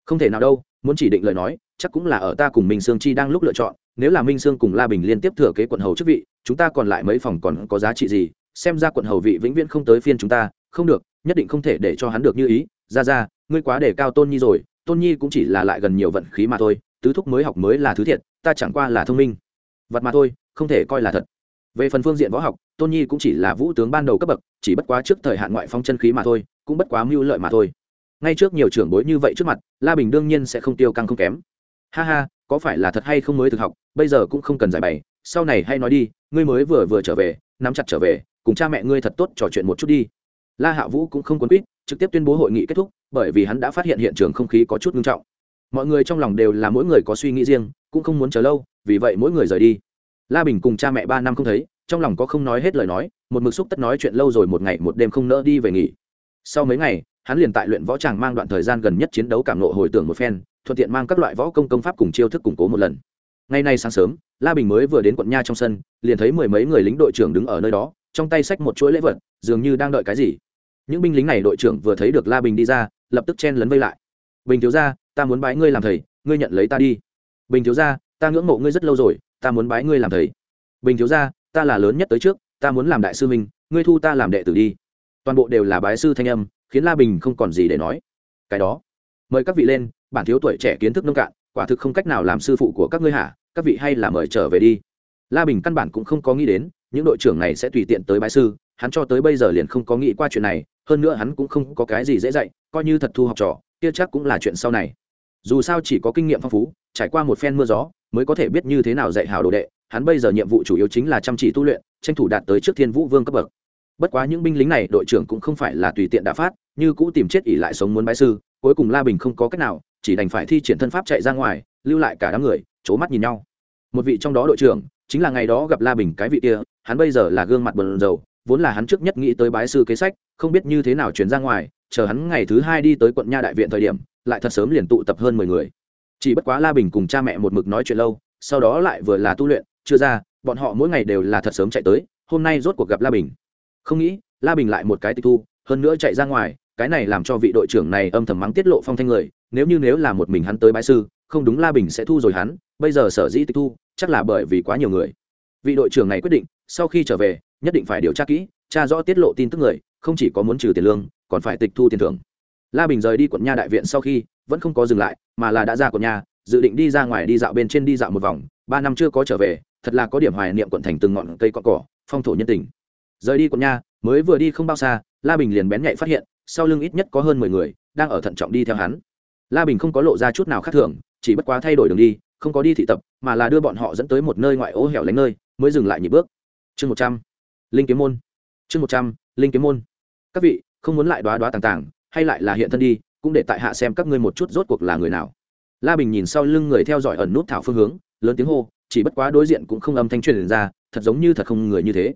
Không thể nào đâu, muốn chỉ định lời nói, chắc cũng là ở ta cùng minh sương chi đang lúc lựa chọn, nếu là minh sương cùng la bình liên tiếp thừa kế quận hầu chức vị, chúng ta còn lại mấy phòng còn có giá trị gì, xem ra quận hầu vị vĩnh viễn không tới phiên chúng ta, không được, nhất định không thể để cho hắn được như ý. Ra ra, ngươi quá để cao tôn nhi rồi, tôn nhi cũng chỉ là lại gần nhiều vận khí mà thôi, tứ thúc mới học mới là thứ thiệt, ta chẳng qua là thông minh. Vật mà thôi, không thể coi là thật về phần phương diện võ học, tôn nhi cũng chỉ là vũ tướng ban đầu cấp bậc, chỉ bất quá trước thời hạn ngoại phong chân khí mà thôi, cũng bất quá mưu lợi mà thôi. Ngay trước nhiều trưởng bối như vậy trước mặt, la bình đương nhiên sẽ không tiêu căng không kém. Ha ha, có phải là thật hay không mới thực học, bây giờ cũng không cần giải bày, sau này hay nói đi, ngươi mới vừa vừa trở về, nắm chặt trở về, cùng cha mẹ ngươi thật tốt trò chuyện một chút đi. La hạ vũ cũng không quấn quýt, trực tiếp tuyên bố hội nghị kết thúc, bởi vì hắn đã phát hiện hiện trường không khí có chút nghiêm trọng. Mọi người trong lòng đều là mỗi người có suy nghĩ riêng, cũng không muốn chờ lâu, vì vậy mỗi người rời đi la bình cùng cha mẹ ba năm không thấy, trong lòng có không nói hết lời nói, một mực xúc tất nói chuyện lâu rồi một ngày một đêm không nỡ đi về nghỉ. Sau mấy ngày, hắn liền tại luyện võ tràng mang đoạn thời gian gần nhất chiến đấu cảm nộ hồi tưởng một phen, thuận tiện mang các loại võ công công pháp cùng chiêu thức củng cố một lần. Ngày nay sáng sớm, la bình mới vừa đến quận nha trong sân, liền thấy mười mấy người lính đội trưởng đứng ở nơi đó, trong tay xách một chuỗi lễ vật, dường như đang đợi cái gì. Những binh lính này đội trưởng vừa thấy được la bình đi ra, lập tức chen lấn vây lại. Bình thiếu ra ta muốn bái ngươi làm thầy, ngươi nhận lấy ta đi. Bình thiếu ra ta ngưỡng mộ ngươi rất lâu rồi ta muốn bái ngươi làm thầy. Bình thiếu gia, ta là lớn nhất tới trước, ta muốn làm đại sư minh ngươi thu ta làm đệ tử đi. Toàn bộ đều là bái sư thanh âm, khiến la bình không còn gì để nói. Cái đó, mời các vị lên, bản thiếu tuổi trẻ kiến thức nông cạn, quả thực không cách nào làm sư phụ của các ngươi hả? Các vị hay là mời trở về đi. La bình căn bản cũng không có nghĩ đến, những đội trưởng này sẽ tùy tiện tới bái sư, hắn cho tới bây giờ liền không có nghĩ qua chuyện này, hơn nữa hắn cũng không có cái gì dễ dạy, coi như thật thu học trò, kia chắc cũng là chuyện sau này. Dù sao chỉ có kinh nghiệm phong phú, trải qua một phen mưa gió mới có thể biết như thế nào dạy hào đồ đệ, hắn bây giờ nhiệm vụ chủ yếu chính là chăm chỉ tu luyện, tranh thủ đạt tới trước thiên vũ vương cấp bậc. Bất quá những binh lính này, đội trưởng cũng không phải là tùy tiện đã phát, như cũ tìm chết ỉ lại sống muốn bái sư, cuối cùng la bình không có cách nào, chỉ đành phải thi triển thân pháp chạy ra ngoài, lưu lại cả đám người c mắt nhìn nhau. Một vị trong đó đội trưởng, chính là ngày đó gặp la bình cái vị kia, hắn bây giờ là gương mặt bần dầu, vốn là hắn trước nhất nghĩ tới bái sư kế sách, không biết như thế nào chuyển ra ngoài, chờ hắn ngày thứ hai đi tới quận nha đại viện thời điểm, lại thật sớm liền tụ tập hơn mười người chỉ bất quá la bình cùng cha mẹ một mực nói chuyện lâu, sau đó lại vừa là tu luyện, chưa ra, bọn họ mỗi ngày đều là thật sớm chạy tới, hôm nay rốt cuộc gặp la bình. Không nghĩ, la bình lại một cái tịch thu, hơn nữa chạy ra ngoài, cái này làm cho vị đội trưởng này âm thầm mắng tiết lộ phong thanh người, nếu như nếu là một mình hắn tới bãi sư, không đúng la bình sẽ thu rồi hắn, bây giờ sở dĩ tịch thu, chắc là bởi vì quá nhiều người. Vị đội trưởng này quyết định, sau khi trở về, nhất định phải điều tra kỹ, tra rõ tiết lộ tin tức người, không chỉ có muốn trừ tiền lương, còn phải tịch thu tiền thưởng la bình rời đi quận nha đại viện sau khi, vẫn không có dừng lại, mà là đã ra quận nha, dự định đi ra ngoài đi dạo bên trên đi dạo một vòng, ba năm chưa có trở về, thật là có điểm hoài niệm quận thành từng ngọn cây cọn cỏ, phong thổ nhân tình. Rời đi quận nha, mới vừa đi không bao xa, la bình liền bén nhạy phát hiện, sau lưng ít nhất có hơn mười người, đang ở thận trọng đi theo hắn. La bình không có lộ ra chút nào khác thường, chỉ bất quá thay đổi đường đi, không có đi thị tập, mà là đưa bọn họ dẫn tới một nơi ngoại ô hẻo lánh nơi, mới dừng lại nhịp bước. Chương một trăm, linh kiếm môn. Chương một trăm, linh kiếm môn. Các vị, không muốn lại đoá đoá tàng tàng hay lại là hiện thân đi, cũng để tại hạ xem các ngươi một chút rốt cuộc là người nào. La bình nhìn sau lưng người theo dõi ẩn nút thảo phương hướng, lớn tiếng hô, chỉ bất quá đối diện cũng không âm thanh truyền ra, thật giống như thật không người như thế.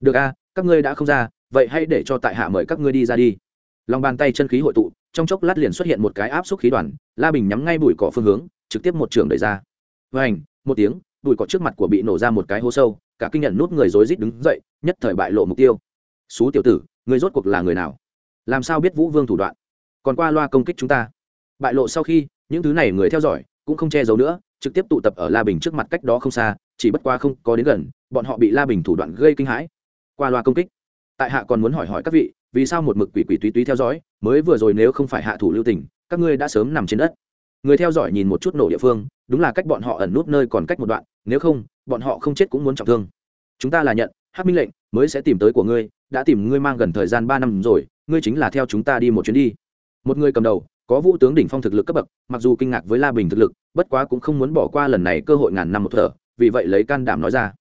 Được a, các ngươi đã không ra, vậy hãy để cho tại hạ mời các ngươi đi ra đi. Lòng bàn tay chân khí hội tụ, trong chốc lát liền xuất hiện một cái áp suất khí đoàn, la bình nhắm ngay bụi cỏ phương hướng, trực tiếp một trường đẩy ra. Vảnh một tiếng, bụi cỏ trước mặt của bị nổ ra một cái hố sâu, cả kinh nhận nút người rối rít đứng dậy, nhất thời bại lộ mục tiêu. Xú tiểu tử người rốt cuộc là người nào? Làm sao biết vũ vương thủ đoạn? Còn qua loa công kích chúng ta. Bại lộ sau khi, những thứ này người theo dõi cũng không che giấu nữa, trực tiếp tụ tập ở la bình trước mặt cách đó không xa, chỉ bất qua không có đến gần, bọn họ bị la bình thủ đoạn gây kinh hãi. Qua loa công kích. Tại hạ còn muốn hỏi hỏi các vị, vì sao một mực quỷ quỷ túy túy theo dõi, mới vừa rồi nếu không phải hạ thủ lưu tình, các ngươi đã sớm nằm trên đất. Người theo dõi nhìn một chút nổ địa phương, đúng là cách bọn họ ẩn nút nơi còn cách một đoạn, nếu không, bọn họ không chết cũng muốn trọng thương. Chúng ta là nhận hát minh lệnh, mới sẽ tìm tới của ngươi, đã tìm ngươi mang gần thời gian ba năm rồi ngươi chính là theo chúng ta đi một chuyến đi. Một người cầm đầu, có vũ tướng đỉnh phong thực lực cấp bậc, mặc dù kinh ngạc với la bình thực lực, bất quá cũng không muốn bỏ qua lần này cơ hội ngàn năm một thở, vì vậy lấy can đảm nói ra.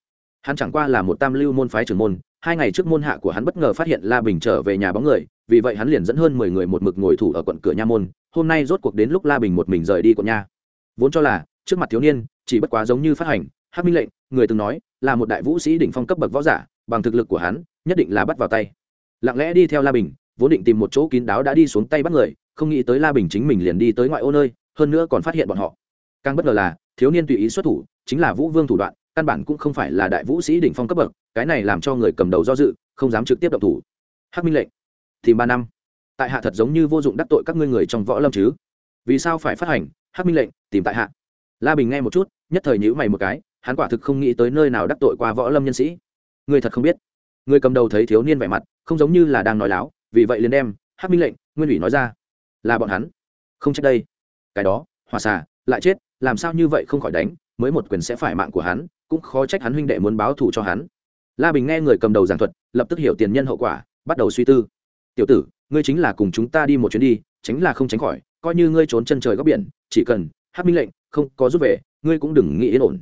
Hắn chẳng qua là một tam lưu môn phái trưởng môn, hai ngày trước môn hạ của hắn bất ngờ phát hiện la bình trở về nhà bóng người, vì vậy hắn liền dẫn hơn mười người một mực ngồi thủ ở quận cửa nha môn, hôm nay rốt cuộc đến lúc la bình một mình rời đi quận nha. Vốn cho là, trước mặt thiếu niên, chỉ bất quá giống như phát hành hát minh lệnh, người từng nói, là một đại vũ sĩ đỉnh phong cấp bậc võ giả, bằng thực lực của hắn, nhất định là bắt vào tay. Lặng lẽ đi theo la bình vốn định tìm một chỗ kín đáo đã đi xuống tay bắt người, không nghĩ tới la bình chính mình liền đi tới ngoại ô nơi, hơn nữa còn phát hiện bọn họ. Càng bất ngờ là, thiếu niên tùy ý xuất thủ, chính là vũ vương thủ đoạn, căn bản cũng không phải là đại vũ sĩ đỉnh phong cấp bậc, cái này làm cho người cầm đầu do dự, không dám trực tiếp động thủ. Hắc minh lệnh, tìm ba năm. Tại hạ thật giống như vô dụng đắc tội các ngươi người trong võ lâm chứ? Vì sao phải phát hành? Hắc minh lệnh, tìm tại hạ. La bình nghe một chút, nhất thời nhữ mày một cái, hắn quả thực không nghĩ tới nơi nào đắc tội qua võ lâm nhân sĩ. Người thật không biết. Người cầm đầu thấy thiếu niên vẻ mặt, không giống như là đang nói láo vì vậy liền đem hắc minh lệnh nguyên ủy nói ra là bọn hắn không trách đây cái đó hòa xà lại chết làm sao như vậy không khỏi đánh mới một quyền sẽ phải mạng của hắn cũng khó trách hắn huynh đệ muốn báo thù cho hắn la bình nghe người cầm đầu giảng thuật lập tức hiểu tiền nhân hậu quả bắt đầu suy tư tiểu tử ngươi chính là cùng chúng ta đi một chuyến đi tránh là không tránh khỏi coi như ngươi trốn chân trời góc biển chỉ cần hát minh lệnh không có giúp về ngươi cũng đừng nghĩ yên ổn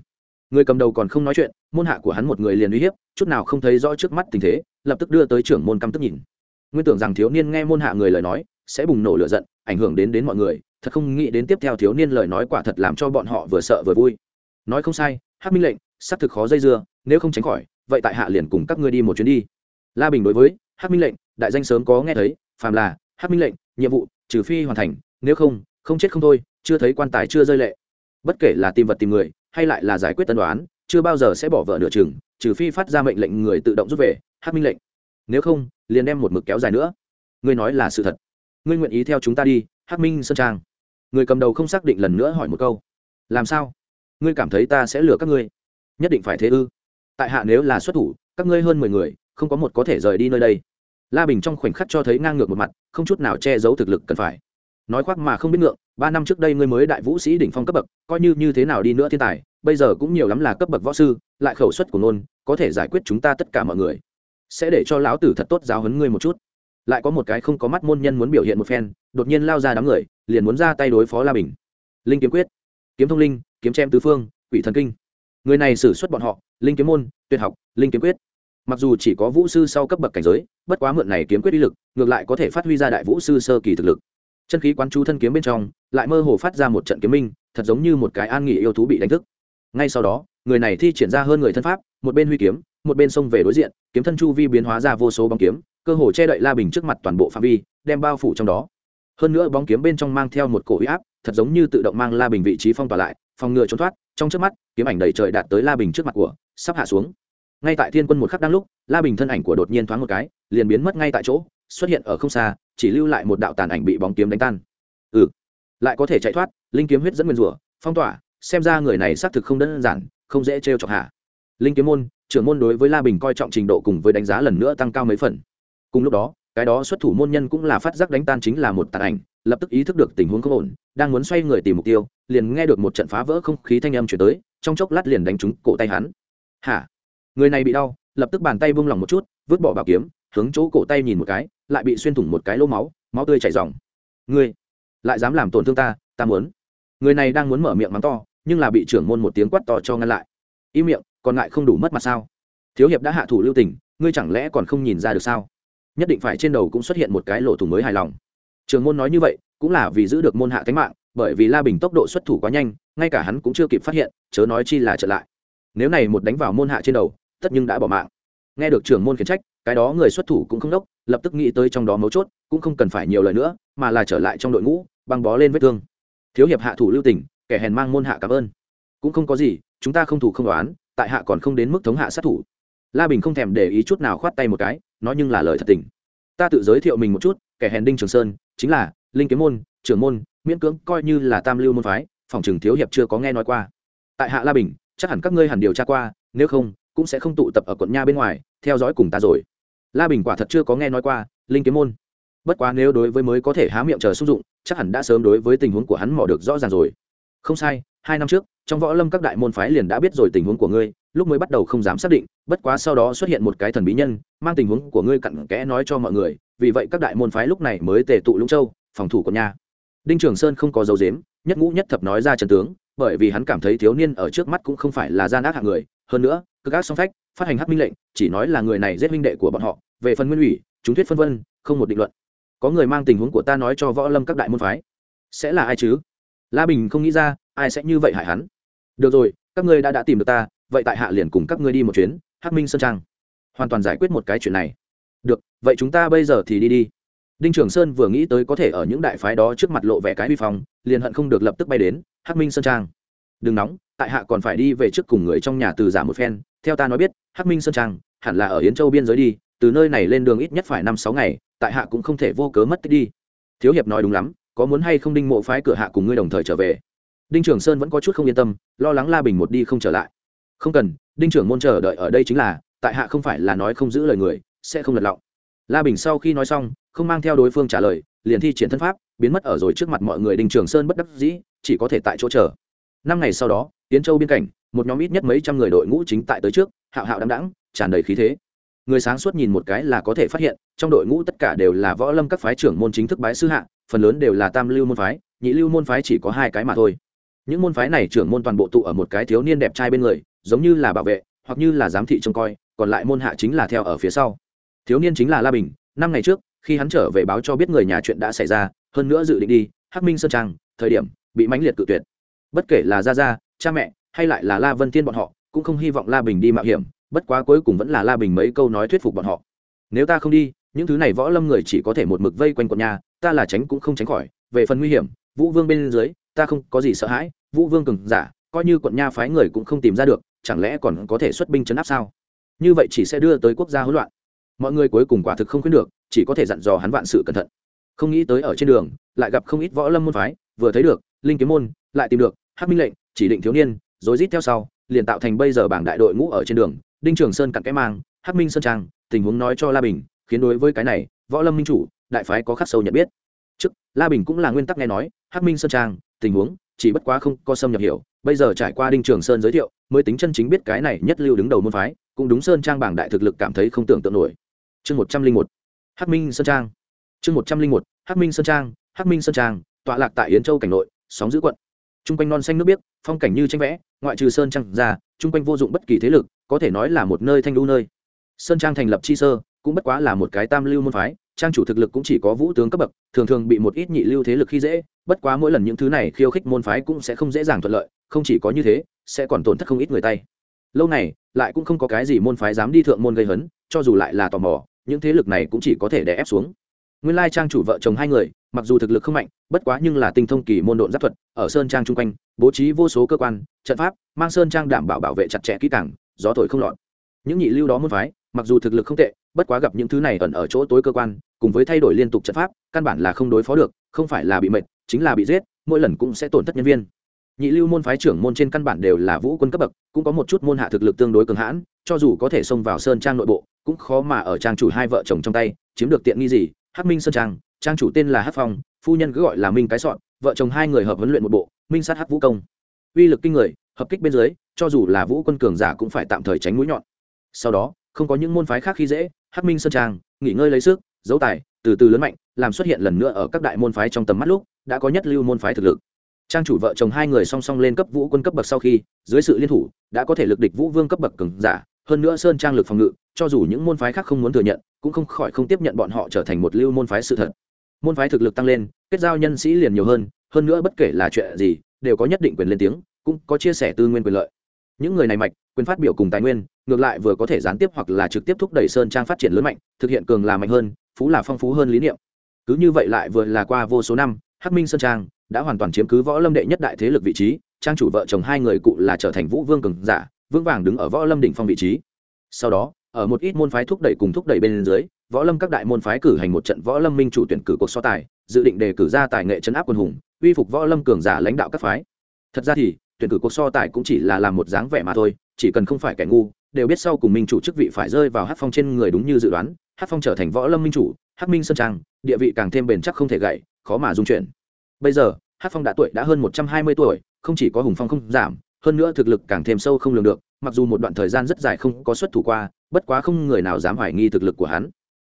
người cầm đầu còn không nói chuyện môn hạ của hắn một người liền uy hiếp chút nào không thấy rõ trước mắt tình thế lập tức đưa tới trưởng môn căm tức nhìn nguyên tưởng rằng thiếu niên nghe môn hạ người lời nói, sẽ bùng nổ lửa giận, ảnh hưởng đến đến mọi người, thật không nghĩ đến tiếp theo thiếu niên lời nói quả thật làm cho bọn họ vừa sợ vừa vui. Nói không sai hát minh lệnh xác thực khó dây dưa, nếu không tránh khỏi, vậy tại hạ liền cùng các ngươi đi một chuyến đi. La bình đối với hát minh lệnh, đại danh sớm có nghe thấy, phàm là hát minh lệnh, nhiệm vụ, trừ phi hoàn thành, nếu không không chết không thôi, chưa thấy quan tài chưa rơi lệ. Bất kể là tìm vật tìm người, hay lại là giải quyết tân đoán, chưa bao giờ sẽ bỏ vợ nửa chừng, trừ phi phát ra mệnh lệnh người tự động rút về hát minh lệnh nếu không, liền đem một mực kéo dài nữa. Ngươi nói là sự thật. Ngươi nguyện ý theo chúng ta đi, Hắc minh sơn trang. Người cầm đầu không xác định lần nữa hỏi một câu. Làm sao? Ngươi cảm thấy ta sẽ lừa các ngươi? Nhất định phải thế ư? Tại hạ nếu là xuất thủ, các ngươi hơn mười người, không có một có thể rời đi nơi đây. La bình trong khoảnh khắc cho thấy ngang ngược một mặt, không chút nào che giấu thực lực cần phải. Nói khoác mà không biết ngượng, ba năm trước đây ngươi mới đại vũ sĩ đỉnh phong cấp bậc, coi như như thế nào đi nữa thiên tài, bây giờ cũng nhiều lắm là cấp bậc võ sư, lại khẩu suất của ngôn, có thể giải quyết chúng ta tất cả mọi người sẽ để cho lão tử thật tốt giáo huấn ngươi một chút. Lại có một cái không có mắt môn nhân muốn biểu hiện một phen, đột nhiên lao ra đám người, liền muốn ra tay đối phó la bình. Linh kiếm quyết, kiếm thông linh, kiếm chém tứ phương, quỷ thần kinh. Người này xử suất bọn họ, linh kiếm môn, tuyệt học, linh kiếm quyết. Mặc dù chỉ có vũ sư sau cấp bậc cảnh giới, bất quá mượn này kiếm quyết uy lực, ngược lại có thể phát huy ra đại vũ sư sơ kỳ thực lực. Chân khí quán chú thân kiếm bên trong, lại mơ hồ phát ra một trận kiếm minh, thật giống như một cái an nghỉ yêu thú bị đánh thức. Ngay sau đó, người này thi triển ra hơn người thân pháp, một bên huy kiếm một bên xông về đối diện, kiếm thân chu vi biến hóa ra vô số bóng kiếm, cơ hồ che đậy la bình trước mặt toàn bộ phạm vi, đem bao phủ trong đó. Hơn nữa bóng kiếm bên trong mang theo một cổ huy áp, thật giống như tự động mang la bình vị trí phong tỏa lại, phòng ngừa trốn thoát, trong trước mắt, kiếm ảnh đầy trời đạt tới la bình trước mặt của, sắp hạ xuống. Ngay tại thiên quân một khắc đang lúc, la bình thân ảnh của đột nhiên thoáng một cái, liền biến mất ngay tại chỗ, xuất hiện ở không xa, chỉ lưu lại một đạo tàn ảnh bị bóng kiếm đánh tan. Ừ lại có thể chạy thoát, linh kiếm huyết dẫn nguyên rủa, phong tỏa, xem ra người này xác thực không đơn giản, không dễ trêu chọc hạ linh kiếm môn, trưởng môn đối với la bình coi trọng trình độ cùng với đánh giá lần nữa tăng cao mấy phần. Cùng lúc đó, cái đó xuất thủ môn nhân cũng là phát giác đánh tan chính là một tàn ảnh, lập tức ý thức được tình huống không ổn, đang muốn xoay người tìm mục tiêu, liền nghe được một trận phá vỡ không khí thanh âm chuyển tới, trong chốc lát liền đánh trúng cổ tay hắn. Hả? Người này bị đau, lập tức bàn tay buông lỏng một chút, vứt bỏ bảo kiếm, hướng chỗ cổ tay nhìn một cái, lại bị xuyên thủng một cái lỗ máu máu tươi chảy ròng. Ngươi lại dám làm tổn thương ta ta muốn. Người này đang muốn mở miệng mắng to, nhưng là bị trưởng môn một tiếng quát to cho ngăn lại. Im miệng còn lại không đủ mất mặt sao? Thiếu hiệp đã hạ thủ lưu tình, ngươi chẳng lẽ còn không nhìn ra được sao? Nhất định phải trên đầu cũng xuất hiện một cái lộ thủng mới hài lòng. Trường môn nói như vậy, cũng là vì giữ được môn hạ thánh mạng, bởi vì la bình tốc độ xuất thủ quá nhanh, ngay cả hắn cũng chưa kịp phát hiện, chớ nói chi là trở lại. Nếu này một đánh vào môn hạ trên đầu, tất nhưng đã bỏ mạng. Nghe được trưởng môn khiển trách, cái đó người xuất thủ cũng không đốc, lập tức nghĩ tới trong đó mấu chốt, cũng không cần phải nhiều lời nữa, mà là trở lại trong đội ngũ, băng bó lên vết thương. Thiếu hiệp hạ thủ lưu tình, kẻ hèn mang môn hạ cảm ơn. Cũng không có gì, chúng ta không thủ không đoán tại hạ còn không đến mức thống hạ sát thủ. La bình không thèm để ý chút nào khoát tay một cái, nói nhưng là lời thật tình. Ta tự giới thiệu mình một chút, kẻ hèn đinh trường sơn, chính là linh kiếm môn, trưởng môn, miễn cưỡng, coi như là tam lưu môn phái, phòng trường thiếu hiệp chưa có nghe nói qua. Tại hạ la bình, chắc hẳn các ngươi hẳn điều tra qua, nếu không, cũng sẽ không tụ tập ở quận nha bên ngoài, theo dõi cùng ta rồi. La bình quả thật chưa có nghe nói qua, linh kiếm môn. Bất quá nếu đối với mới có thể há miệng chờ xung dụng, chắc hẳn đã sớm đối với tình huống của hắn mò được rõ ràng rồi. Không sai hai năm trước, trong võ lâm các đại môn phái liền đã biết rồi tình huống của ngươi, lúc mới bắt đầu không dám xác định, bất quá sau đó xuất hiện một cái thần bí nhân, mang tình huống của ngươi cặn kẽ nói cho mọi người, vì vậy các đại môn phái lúc này mới tề tụ lũng châu, phòng thủ của nhà. Đinh trường sơn không có dấu dếm nhất ngũ nhất thập nói ra trần tướng, bởi vì hắn cảm thấy thiếu niên ở trước mắt cũng không phải là gian ác hạng người, hơn nữa, cực ác song phách, phát hành hắc minh lệnh, chỉ nói là người này giết huynh đệ của bọn họ, về phần nguyên ủy, chúng thuyết phân vân, không một định luận. Có người mang tình huống của ta nói cho võ lâm các đại môn phái. Sẽ là ai chứ? La bình không nghĩ ra ai sẽ như vậy hại hắn. Được rồi, các ngươi đã đã tìm được ta, vậy tại hạ liền cùng các ngươi đi một chuyến, hắc minh sơn trang. Hoàn toàn giải quyết một cái chuyện này. Được, vậy chúng ta bây giờ thì đi đi. Đinh trường sơn vừa nghĩ tới có thể ở những đại phái đó trước mặt lộ vẻ cái vi phong, liền hận không được lập tức bay đến, hắc minh sơn trang. Đừng nóng, tại hạ còn phải đi về trước cùng người trong nhà từ giả một phen, theo ta nói biết, hắc minh sơn trang hẳn là ở yến châu biên giới đi, từ nơi này lên đường ít nhất phải năm sáu ngày, tại hạ cũng không thể vô cớ mất tích đi. Thiếu hiệp nói đúng lắm có muốn hay không đinh mộ phái cửa hạ cùng ngươi đồng thời trở về? Đinh trường sơn vẫn có chút không yên tâm, lo lắng la bình một đi không trở lại. Không cần, đinh trưởng môn chờ đợi ở đây chính là, tại hạ không phải là nói không giữ lời người, sẽ không lật lọng. La bình sau khi nói xong, không mang theo đối phương trả lời, liền thi triển thân pháp, biến mất ở rồi trước mặt mọi người đinh trường sơn bất đắc dĩ, chỉ có thể tại chỗ chờ. Năm ngày sau đó tiến châu biên cảnh, một nhóm ít nhất mấy trăm người đội ngũ chính tại tới trước, hạo hạo đ đãng, tràn đầy khí thế người sáng suốt nhìn một cái là có thể phát hiện, trong đội ngũ tất cả đều là võ lâm các phái trưởng môn chính thức bái sư hạ, phần lớn đều là tam lưu môn phái, nhị lưu môn phái chỉ có hai cái mà thôi. Những môn phái này trưởng môn toàn bộ tụ ở một cái thiếu niên đẹp trai bên người, giống như là bảo vệ, hoặc như là giám thị trông coi, còn lại môn hạ chính là theo ở phía sau. Thiếu niên chính là la bình, năm ngày trước, khi hắn trở về báo cho biết người nhà chuyện đã xảy ra, hơn nữa dự định đi, hắc minh sơn trang, thời điểm, bị mãnh liệt cự tuyệt. Bất kể là gia gia, cha mẹ, hay lại là la vân thiên bọn họ, cũng không hy vọng la bình đi mạo hiểm bất quá cuối cùng vẫn là la bình mấy câu nói thuyết phục bọn họ. Nếu ta không đi, những thứ này võ lâm người chỉ có thể một mực vây quanh quận nhà, ta là tránh cũng không tránh khỏi. Về phần nguy hiểm, vũ vương bên dưới, ta không có gì sợ hãi, vũ vương cường giả, coi như quận nha phái người cũng không tìm ra được, chẳng lẽ còn có thể xuất binh chấn áp sao? Như vậy chỉ sẽ đưa tới quốc gia hỗn loạn. Mọi người cuối cùng quả thực không khuyên được, chỉ có thể dặn dò hắn vạn sự cẩn thận. Không nghĩ tới ở trên đường, lại gặp không ít võ lâm môn phái, vừa thấy được, linh kiếm môn, lại tìm được hắc minh lệnh, chỉ định thiếu niên, rồi rít theo sau, liền tạo thành bây giờ bảng đại đội ngũ ở trên đường đinh trường sơn cặn cái mang, hắc minh sơn trang, tình huống nói cho la bình, khiến đối với cái này, võ lâm minh chủ, đại phái có khắc sâu nhận biết. Trước, la bình cũng là nguyên tắc nghe nói, hắc minh sơn trang, tình huống, chỉ bất quá không có xâm nhập hiểu, bây giờ trải qua đinh trường sơn giới thiệu, mới tính chân chính biết cái này nhất lưu đứng đầu môn phái, cũng đúng sơn trang bảng đại thực lực cảm thấy không tưởng tượng nổi. Chương một trăm linh một, hắc minh sơn trang. Chương một trăm linh một, hắc minh sơn trang, hắc minh sơn trang, tọa lạc tại yến châu cảnh nội, sóng giữ quận. T r u n g quanh non xanh nước biếc, phong cảnh như tranh vẽ, ngoại trừ sơn trang ra t r u n g quanh vô dụng bất kỳ thế lực có thể nói là một nơi thanh lưu nơi. Sơn trang thành lập chi sơ cũng bất quá là một cái tam lưu môn phái, trang chủ thực lực cũng chỉ có vũ tướng cấp bậc, thường thường bị một ít nhị lưu thế lực khi dễ, bất quá mỗi lần những thứ này khiêu khích môn phái cũng sẽ không dễ dàng thuận lợi, không chỉ có như thế, sẽ còn tổn thất không ít người tay. Lâu này lại cũng không có cái gì môn phái dám đi thượng môn gây hấn, cho dù lại là tò mò, những thế lực này cũng chỉ có thể đè ép xuống. Nguyên lai trang chủ vợ chồng hai người, mặc dù thực lực không mạnh, bất quá nhưng là tinh thông kỳ môn độn giáp thuật, ở sơn trang chung quanh, bố trí vô số cơ quan, trận pháp, mang sơn trang đảm bảo bảo vệ chặt chẽ kỹ càng gió thổi không lọt. Những nhị lưu đó môn phái, mặc dù thực lực không tệ, bất quá gặp những thứ này ẩn ở chỗ tối cơ quan, cùng với thay đổi liên tục trận pháp, căn bản là không đối phó được, không phải là bị mệt, chính là bị giết, mỗi lần cũng sẽ tổn thất nhân viên. Nhị lưu môn phái trưởng môn trên căn bản đều là vũ quân cấp bậc, cũng có một chút môn hạ thực lực tương đối cường hãn, cho dù có thể xông vào sơn trang nội bộ, cũng khó mà ở trang chủ hai vợ chồng trong tay, chiếm được tiện nghi gì, hắc minh sơn trang trang chủ tên là hát phong, phu nhân cứ gọi là minh cái sọn, vợ chồng hai người hợp huấn luyện một bộ, minh sát hát vũ công. Uy lực kinh người, hợp kích bên dưới cho dù là vũ quân cường giả cũng phải tạm thời tránh mũi nhọn. Sau đó, không có những môn phái khác khi dễ, hắc minh sơn trang, nghỉ ngơi lấy sức dấu tài, từ từ lớn mạnh, làm xuất hiện lần nữa ở các đại môn phái trong tầm mắt lúc, đã có nhất lưu môn phái thực lực. Trang chủ vợ chồng hai người song song lên cấp vũ quân cấp bậc sau khi, dưới sự liên thủ, đã có thể lực địch vũ vương cấp bậc cường giả, hơn nữa sơn trang lực phòng ngự, cho dù những môn phái khác không muốn thừa nhận, cũng không khỏi không tiếp nhận bọn họ trở thành một lưu môn phái sự thật. Môn phái thực lực tăng lên, kết giao nhân sĩ liền nhiều hơn hơn nữa bất kể là chuyện gì, đều có nhất định quyền lên tiếng, cũng có chia sẻ tư nguyên quyền lợi những người này mạch, quyền phát biểu cùng tài nguyên, ngược lại vừa có thể gián tiếp hoặc là trực tiếp thúc đẩy sơn trang phát triển lớn mạnh, thực hiện cường là mạnh hơn, phú là phong phú hơn lý niệm. Cứ như vậy lại vừa là qua vô số năm, hắc minh sơn trang đã hoàn toàn chiếm cứ võ lâm đệ nhất đại thế lực vị trí, trang chủ vợ chồng hai người cụ là trở thành vũ vương cường giả, vững vàng đứng ở võ lâm đỉnh phong vị trí. Sau đó, ở một ít môn phái thúc đẩy cùng thúc đẩy bên dưới, võ lâm các đại môn phái cử hành một trận võ lâm minh chủ tuyển cử cuộc so tài, dự định đề cử ra tài nghệ chấn áp quân hùng, uy phục võ lâm cường giả lãnh đạo các phái. Thật ra thì tuyển cử cuộc so tài cũng chỉ là làm một dáng vẻ mà thôi, chỉ cần không phải kẻ ngu, đều biết sau cùng minh chủ chức vị phải rơi vào hát phong trên người đúng như dự đoán hát phong trở thành võ lâm minh chủ hát minh sơn trang, địa vị càng thêm bền chắc không thể gậy, khó mà dung chuyển. Bây giờ hát phong đã tuổi đã hơn một trăm hai mươi tuổi, không chỉ có hùng phong không giảm, hơn nữa thực lực càng thêm sâu không lường được, mặc dù một đoạn thời gian rất dài không có xuất thủ qua, bất quá không người nào dám hoài nghi thực lực của hắn.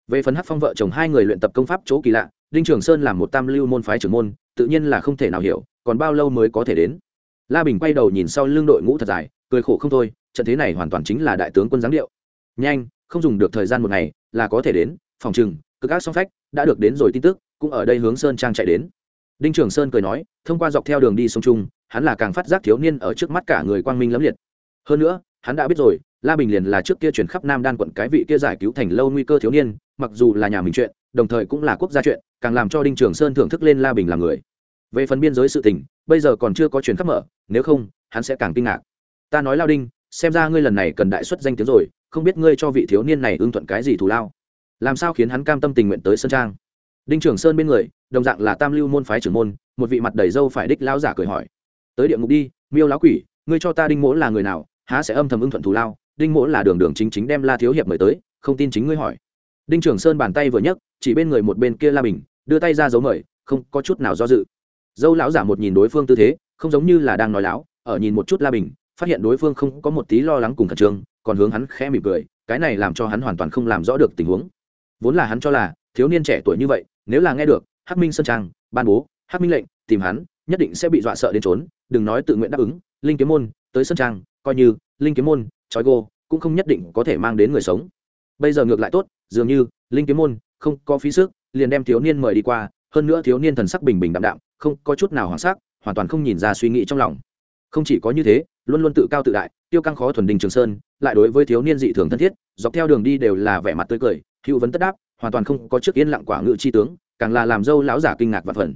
Về phần hắc phong vợ chồng hai người luyện tập công pháp chỗ kỳ lạ, đinh trường sơn làm một tam lưu môn phái trưởng môn, tự nhiên là không thể nào hiểu, còn bao lâu mới có thể đến la bình quay đầu nhìn sau lưng đội ngũ thật dài, cười khổ không thôi, trận thế này hoàn toàn chính là đại tướng quân giáng điệu. Nhanh, không dùng được thời gian một ngày, là có thể đến, phòng trừng, cực ác song phách, đã được đến rồi tin tức, cũng ở đây hướng sơn trang chạy đến. Đinh trường sơn cười nói, thông qua dọc theo đường đi sông trung, hắn là càng phát giác thiếu niên ở trước mắt cả người quang minh lẫm liệt. Hơn nữa, hắn đã biết rồi, la bình liền là trước kia chuyển khắp nam đan quận cái vị kia giải cứu thành lâu nguy cơ thiếu niên, mặc dù là nhà mình chuyện, đồng thời cũng là quốc gia chuyện, càng làm cho đinh trường sơn thưởng thức lên la bình làm người. Về phần biên giới sự tình bây giờ còn chưa có chuyển khắp mở, nếu không, hắn sẽ càng kinh ngạc. Ta nói lao đinh, xem ra ngươi lần này cần đại xuất danh tiếng rồi, không biết ngươi cho vị thiếu niên này ưng thuận cái gì thù lao. Làm sao khiến hắn cam tâm tình nguyện tới sơn trang? Đinh trưởng sơn bên người, đồng dạng là tam lưu môn phái trưởng môn, một vị mặt đầy dâu phải đích lao giả cười hỏi. Tới địa ngục đi, miêu lão quỷ, ngươi cho ta đinh mỗ là người nào, há sẽ âm thầm ưng thuận thù lao? Đinh mỗ là đường đường chính chính đem la thiếu hiệp mời tới, không tin chính ngươi hỏi. Đinh trưởng sơn bàn tay vừa nhấc, chỉ bên người một bên kia la bình, đưa tay ra dấu mời, không có chút nào do dự dâu lão giả một nhìn đối phương tư thế, không giống như là đang nói láo, ở nhìn một chút la bình, phát hiện đối phương không có một tí lo lắng cùng khẩn trương, còn hướng hắn khẽ mỉm cười, cái này làm cho hắn hoàn toàn không làm rõ được tình huống. Vốn là hắn cho là, thiếu niên trẻ tuổi như vậy, nếu là nghe được, hắc minh sơn trang, ban bố, hắc minh lệnh, tìm hắn, nhất định sẽ bị dọa sợ đến trốn, đừng nói tự nguyện đáp ứng, linh kiếm môn, tới sơn trang, coi như, linh kiếm môn, trói gô, cũng không nhất định có thể mang đến người sống. Bây giờ ngược lại tốt, dường như, linh kiếm môn, không có phí sức, liền đem thiếu niên mời đi qua hơn nữa thiếu niên thần sắc bình bình đạm đạm, không có chút nào hoảng sắc, hoàn toàn không nhìn ra suy nghĩ trong lòng. Không chỉ có như thế, luôn luôn tự cao tự đại, tiêu căng khó thuần đình trường sơn, lại đối với thiếu niên dị thường thân thiết, dọc theo đường đi đều là vẻ mặt tươi cười, hữu vấn tất đáp, hoàn toàn không có trước yên lặng quả ngự chi tướng, càng là làm dâu lão giả kinh ngạc và phần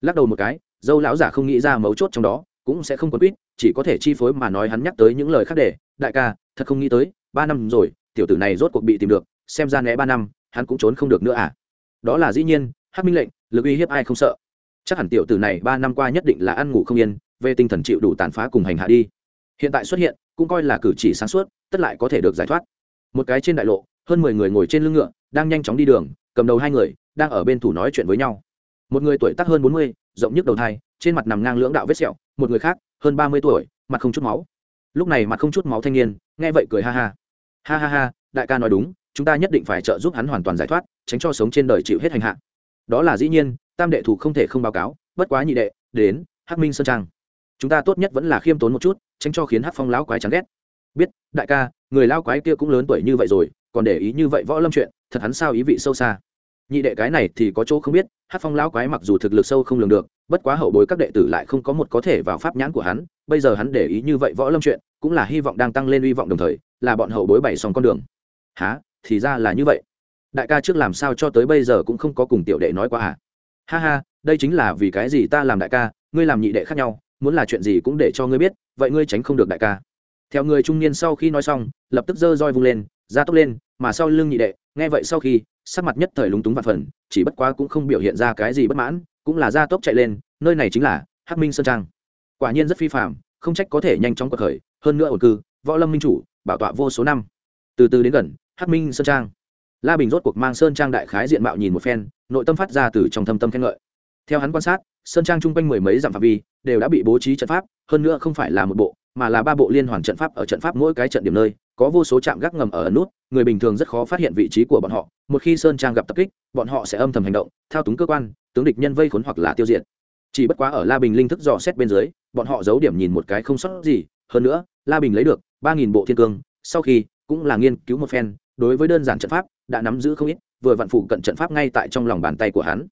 lắc đầu một cái, dâu lão giả không nghĩ ra mấu chốt trong đó, cũng sẽ không quấn quýt, chỉ có thể chi phối mà nói hắn nhắc tới những lời khác để, đại ca, thật không nghĩ tới, ba năm rồi, tiểu tử này rốt cuộc bị tìm được, xem ra né ba năm, hắn cũng trốn không được nữa à. Đó là dĩ nhiên, hắc minh lệnh lực uy hiếp ai không sợ. Chắc hẳn tiểu tử này ba năm qua nhất định là ăn ngủ không yên, về tinh thần chịu đủ tàn phá cùng hành hạ đi. Hiện tại xuất hiện, cũng coi là cử chỉ sáng suốt, tất lại có thể được giải thoát. Một cái trên đại lộ, hơn mười người ngồi trên lưng ngựa, đang nhanh chóng đi đường, cầm đầu hai người, đang ở bên thủ nói chuyện với nhau. Một người tuổi tác hơn bốn mươi, rộng nhức đầu thai, trên mặt nằm ngang lưỡng đạo vết sẹo, một người khác, hơn ba mươi tuổi, mặt không chút máu. Lúc này mặt không chút máu thanh niên, nghe vậy cười ha ha. Ha ha ha, đại ca nói đúng, chúng ta nhất định phải trợ giúp hắn hoàn toàn giải thoát, tránh cho sống trên đời chịu hết hành hạ đó là dĩ nhiên, tam đệ thủ không thể không báo cáo, bất quá nhị đệ, đến, hắc minh sơn trang. Chúng ta tốt nhất vẫn là khiêm tốn một chút, tránh cho khiến hắc phong lão quái chán ghét. Biết, đại ca, người lao quái kia cũng lớn tuổi như vậy rồi, còn để ý như vậy võ lâm chuyện, thật hắn sao ý vị sâu xa. Nhị đệ cái này thì có chỗ không biết hát phong lão quái mặc dù thực lực sâu không lường được, bất quá hậu bối các đệ tử lại không có một có thể vào pháp nhãn của hắn, bây giờ hắn để ý như vậy võ lâm chuyện, cũng là hy vọng đang tăng lên hy vọng đồng thời, là bọn hậu bối bày xong con đường. Há thì ra là như vậy đại ca trước làm sao cho tới bây giờ cũng không có cùng tiểu đệ nói qua à? Ha ha, đây chính là vì cái gì ta làm đại ca, ngươi làm nhị đệ khác nhau, muốn là chuyện gì cũng để cho ngươi biết, vậy ngươi tránh không được đại ca. Theo người trung niên sau khi nói xong, lập tức giơ roi vung lên, ra tốc lên, mà sau lưng nhị đệ, nghe vậy sau khi, sắc mặt nhất thời lúng túng vạn phần, chỉ bất quá cũng không biểu hiện ra cái gì bất mãn, cũng là ra tốc chạy lên, nơi này chính là hắc minh sơn trang. Quả nhiên rất phi phạm không trách có thể nhanh chóng cuộc khởi, hơn nữa ổn cư, võ lâm minh chủ, bảo tọa vô số năm. Từ từ đến gần, hắc minh sơn trang la bình rốt cuộc mang sơn trang đại khái diện mạo nhìn một phen, nội tâm phát ra từ trong thâm tâm khen ngợi. Theo hắn quan sát, sơn trang chung quanh mười mấy dặm phạm vi đều đã bị bố trí trận pháp, hơn nữa không phải là một bộ, mà là ba bộ liên hoàn trận pháp ở trận pháp mỗi cái trận điểm nơi, có vô số trạm gác ngầm ở ẩn nút, người bình thường rất khó phát hiện vị trí của bọn họ, một khi sơn trang gặp tập kích, bọn họ sẽ âm thầm hành động, thao túng cơ quan, tướng địch nhân vây khốn hoặc là tiêu diệt. Chỉ bất quá ở la bình linh thức dò xét bên dưới, bọn họ giấu điểm nhìn một cái không sót gì, hơn nữa, la bình lấy được ba nghìn bộ thiên cương, sau khi cũng là nghiên cứu một phen, đối với đơn giản trận pháp đã nắm giữ không ít, vừa vặn phụ cận trận pháp ngay tại trong lòng bàn tay của hắn.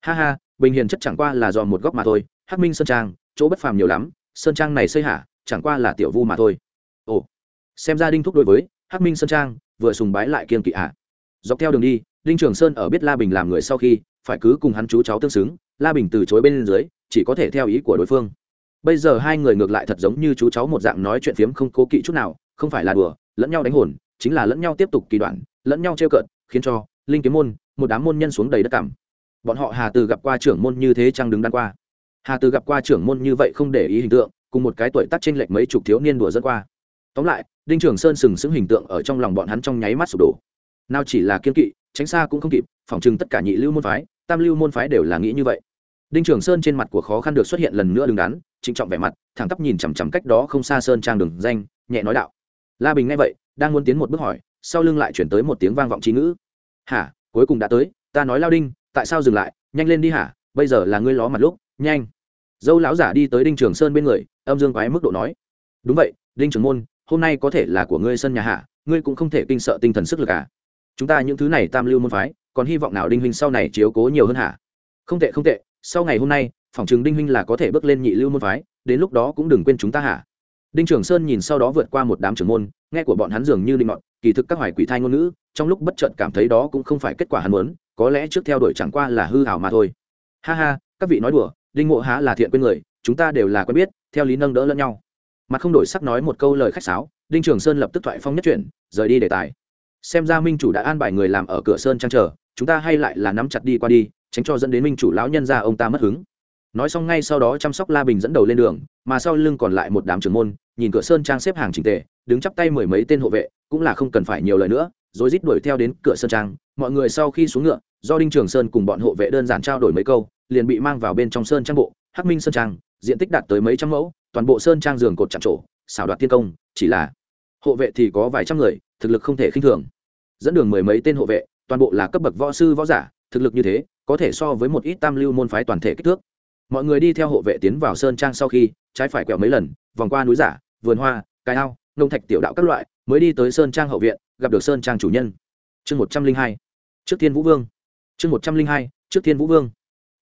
Ha ha, bình hiền chất chẳng qua là do một góc mà thôi, hắc minh sơn trang, chỗ bất phàm nhiều lắm, sơn trang này xây hạ, chẳng qua là tiểu vu mà thôi. Ồ, xem ra đinh thúc đối với hắc minh sơn trang, vừa sùng bái lại kiên kỵ hạ dọc theo đường đi, đinh trường sơn ở biết la bình làm người sau khi, phải cứ cùng hắn chú cháu tương xứng, la bình từ chối bên dưới, chỉ có thể theo ý của đối phương. Bây giờ hai người ngược lại thật giống như chú cháu một dạng nói chuyện phiếm không cố kỵ chút nào, không phải là đùa, lẫn nhau đánh hồn, chính là lẫn nhau tiếp tục kỳ đoạn lẫn nhau trêu cợt, khiến cho linh kiếm môn, một đám môn nhân xuống đầy đất cảm. Bọn họ hà từ gặp qua trưởng môn như thế chăng đứng đắn qua. Hà từ gặp qua trưởng môn như vậy không để ý hình tượng, cùng một cái tuổi tác trên lệch mấy chục thiếu niên đùa dẫn qua. Tóm lại, đinh trường sơn sừng sững hình tượng ở trong lòng bọn hắn trong nháy mắt sụp đổ. Nào chỉ là kiên kỵ, tránh xa cũng không kịp, phỏng chừng tất cả nhị lưu môn phái, tam lưu môn phái đều là nghĩ như vậy. Đinh trường sơn trên mặt của khó khăn được xuất hiện lần nữa đứng đắn, trịnh trọng vẻ mặt, thẳng tắp nhìn chằm chằm cách đó không xa sơn trang đường danh, nhẹ nói đạo. La bình nghe vậy, đang muốn tiến một bước hỏi sau lưng lại chuyển tới một tiếng vang vọng trí ngữ. Hả? Cuối cùng đã tới, ta nói lao đinh, tại sao dừng lại? Nhanh lên đi hả? Bây giờ là ngươi ló mặt lúc, nhanh. Dâu lão giả đi tới đinh trường sơn bên người, âm dương quái mức độ nói. Đúng vậy, đinh trường môn, hôm nay có thể là của ngươi sân nhà hạ ngươi cũng không thể kinh sợ tinh thần sức lực à? Chúng ta những thứ này tam lưu môn phái, còn hy vọng nào đinh huynh sau này chiếu cố nhiều hơn hả? Không tệ không tệ, sau ngày hôm nay phỏng chừng đinh huynh là có thể bước lên nhị lưu môn phái, đến lúc đó cũng đừng quên chúng ta hả? Đinh trường sơn nhìn sau đó vượt qua một đám trưởng môn, nghe của bọn hắn dường như định mọn, kỳ thực các hoài quỷ thai ngôn ngữ, trong lúc bất chợt cảm thấy đó cũng không phải kết quả hắn muốn, có lẽ trước theo đuổi chẳng qua là hư hảo mà thôi. Ha ha, các vị nói đùa, đinh ngộ há là thiện quên người, chúng ta đều là quen biết, theo lý nâng đỡ lẫn nhau. Mặt không đổi sắc nói một câu lời khách sáo, đinh trường sơn lập tức thoại phong nhất chuyển, rời đi đề tài. Xem ra minh chủ đã an bài người làm ở cửa sơn trang chờ chúng ta hay lại là nắm chặt đi qua đi, tránh cho dẫn đến minh chủ lão nhân ra ông ta mất hứng nói xong ngay sau đó chăm sóc la bình dẫn đầu lên đường, mà sau lưng còn lại một đám trưởng môn, nhìn cửa sơn trang xếp hàng trình tề, đứng chắp tay mười mấy tên hộ vệ, cũng là không cần phải nhiều lời nữa, rồi rít đuổi theo đến cửa sơn trang. Mọi người sau khi xuống ngựa, do đinh trường sơn cùng bọn hộ vệ đơn giản trao đổi mấy câu, liền bị mang vào bên trong sơn trang bộ, hắc minh sơn trang, diện tích đạt tới mấy trăm mẫu, toàn bộ sơn trang giường cột chạm trổ, xảo đoạt thiên công, chỉ là hộ vệ thì có vài trăm người, thực lực không thể khinh thường. Dẫn đường mười mấy tên hộ vệ, toàn bộ là cấp bậc võ sư võ giả, thực lực như thế, có thể so với một ít tam lưu môn phái toàn thể kích thước mọi người đi theo hộ vệ tiến vào sơn trang sau khi, trái phải quẹo mấy lần, vòng qua núi giả, vườn hoa, cái ao, nông thạch tiểu đạo các loại, mới đi tới sơn trang hậu viện, gặp được sơn trang chủ nhân. Chương một trăm linh hai, trước thiên vũ vương. Chương một trăm linh hai, trước thiên vũ vương.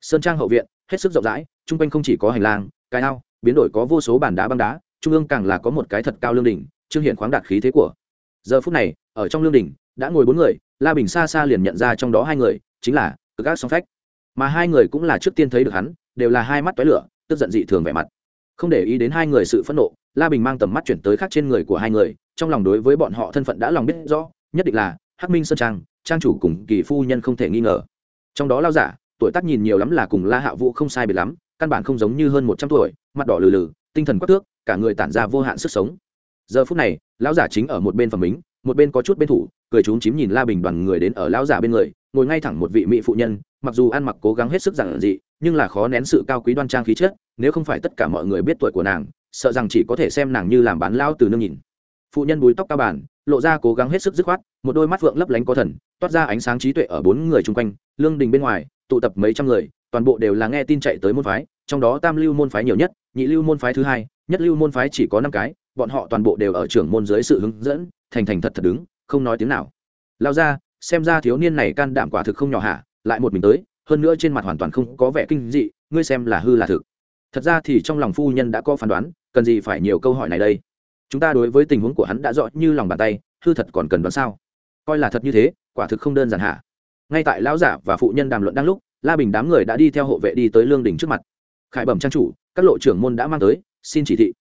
Sơn trang hậu viện, hết sức rộng rãi, chung quanh không chỉ có hành lang, cái ao, biến đổi có vô số bàn đá băng đá, trung ương càng là có một cái thật cao lương đỉnh, trương hiện khoáng đạt khí thế của. Giờ phút này, ở trong lương đỉnh, đã ngồi bốn người, la bình xa xa liền nhận ra trong đó hai người, chính là cực ác song phách. Mà hai người cũng là trước tiên thấy được hắn đều là hai mắt toái lửa, tức giận dị thường vẻ mặt. Không để ý đến hai người sự phẫn nộ, la bình mang tầm mắt chuyển tới khác trên người của hai người, trong lòng đối với bọn họ thân phận đã lòng biết rõ, nhất định là hắc minh sơn trang trang chủ cùng kỳ phu nhân không thể nghi ngờ. Trong đó lao giả, tuổi tác nhìn nhiều lắm là cùng la hạ vũ không sai biệt lắm, căn bản không giống như hơn một trăm tuổi, mặt đỏ lừ lừ, tinh thần quắc tước, cả người tản ra vô hạn sức sống. Giờ phút này, lão giả chính ở một bên phẩm mính một bên có chút bên thủ, cười trúng chím nhìn la bình đoàn người đến ở lão giả bên người ngồi ngay thẳng một vị mỹ phụ nhân, mặc dù ăn mặc cố gắng hết sức giản dị, nhưng là khó nén sự cao quý đoan trang khí chất, nếu không phải tất cả mọi người biết tuổi của nàng, sợ rằng chỉ có thể xem nàng như làm bán lao từ nương nhìn. Phụ nhân búi tóc cao bản lộ ra cố gắng hết sức dứt khoát, một đôi mắt vượng lấp lánh có thần, toát ra ánh sáng trí tuệ ở bốn người chung quanh, lương đình bên ngoài, tụ tập mấy trăm người, toàn bộ đều là nghe tin chạy tới môn phái, trong đó tam lưu môn phái nhiều nhất, nhị lưu môn phái thứ hai, nhất lưu môn phái chỉ có năm cái, bọn họ toàn bộ đều ở trưởng môn dưới sự hướng dẫn, thành thành thật thật đứng, không nói tiếng nào. Lao ra xem ra thiếu niên này can đảm quả thực không nhỏ hả? Lại một mình tới, hơn nữa trên mặt hoàn toàn không có vẻ kinh dị, ngươi xem là hư là thực. Thật ra thì trong lòng phu nhân đã có phán đoán, cần gì phải nhiều câu hỏi này đây? Chúng ta đối với tình huống của hắn đã rõ như lòng bàn tay, hư thật còn cần đoán sao? Coi là thật như thế, quả thực không đơn giản hả? Ngay tại lão giả và phụ nhân đàm luận đang lúc, la bình đám người đã đi theo hộ vệ đi tới lương đình trước mặt. Khải bẩm trang chủ, các lộ trưởng môn đã mang tới, xin chỉ thị.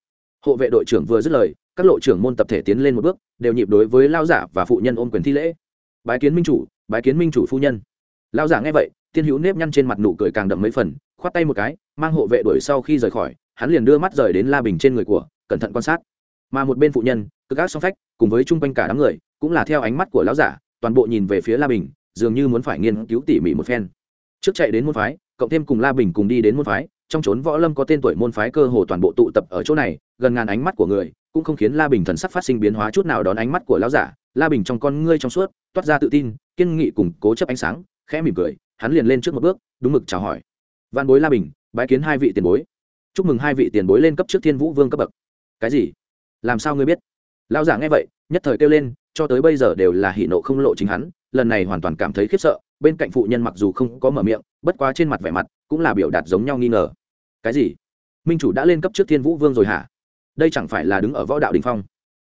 Hộ vệ đội trưởng vừa dứt lời, các lộ trưởng môn tập thể tiến lên một bước, đều nhịp đối với lao giả và phụ nhân ôm quyền thi lễ bái kiến minh chủ, bái kiến minh chủ phu nhân. Lao giả nghe vậy, tiên hữu nếp nhăn trên mặt nụ cười càng đậm mấy phần, khoát tay một cái, mang hộ vệ đuổi sau khi rời khỏi, hắn liền đưa mắt rời đến la bình trên người của, cẩn thận quan sát. Mà một bên phụ nhân, cực ác song phách, cùng với chung quanh cả đám người, cũng là theo ánh mắt của lão giả, toàn bộ nhìn về phía la bình, dường như muốn phải nghiên cứu tỉ mỉ một phen. Trước chạy đến môn phái, cộng thêm cùng la bình cùng đi đến môn phái, trong trốn võ lâm có tên tuổi môn phái cơ hồ toàn bộ tụ tập ở chỗ này, gần ngàn ánh mắt của người, cũng không khiến la bình thần sắc phát sinh biến hóa chút nào đón ánh mắt của lão giả la bình trong con ngươi trong suốt, toát ra tự tin, kiên nghị cùng cố chấp ánh sáng, khẽ mỉm cười, hắn liền lên trước một bước, đúng mực chào hỏi. Văn bối la bình, bái kiến hai vị tiền bối. Chúc mừng hai vị tiền bối lên cấp trước thiên vũ vương cấp bậc. Cái gì? Làm sao ngươi biết? Lão giả nghe vậy, nhất thời kêu lên, cho tới bây giờ đều là hỉ nộ không lộ chính hắn, lần này hoàn toàn cảm thấy khiếp sợ, bên cạnh phụ nhân mặc dù không có mở miệng, bất quá trên mặt vẻ mặt cũng là biểu đạt giống nhau nghi ngờ. Cái gì? Minh chủ đã lên cấp trước thiên vũ vương rồi hả? Đây chẳng phải là đứng ở võ đạo đình phong.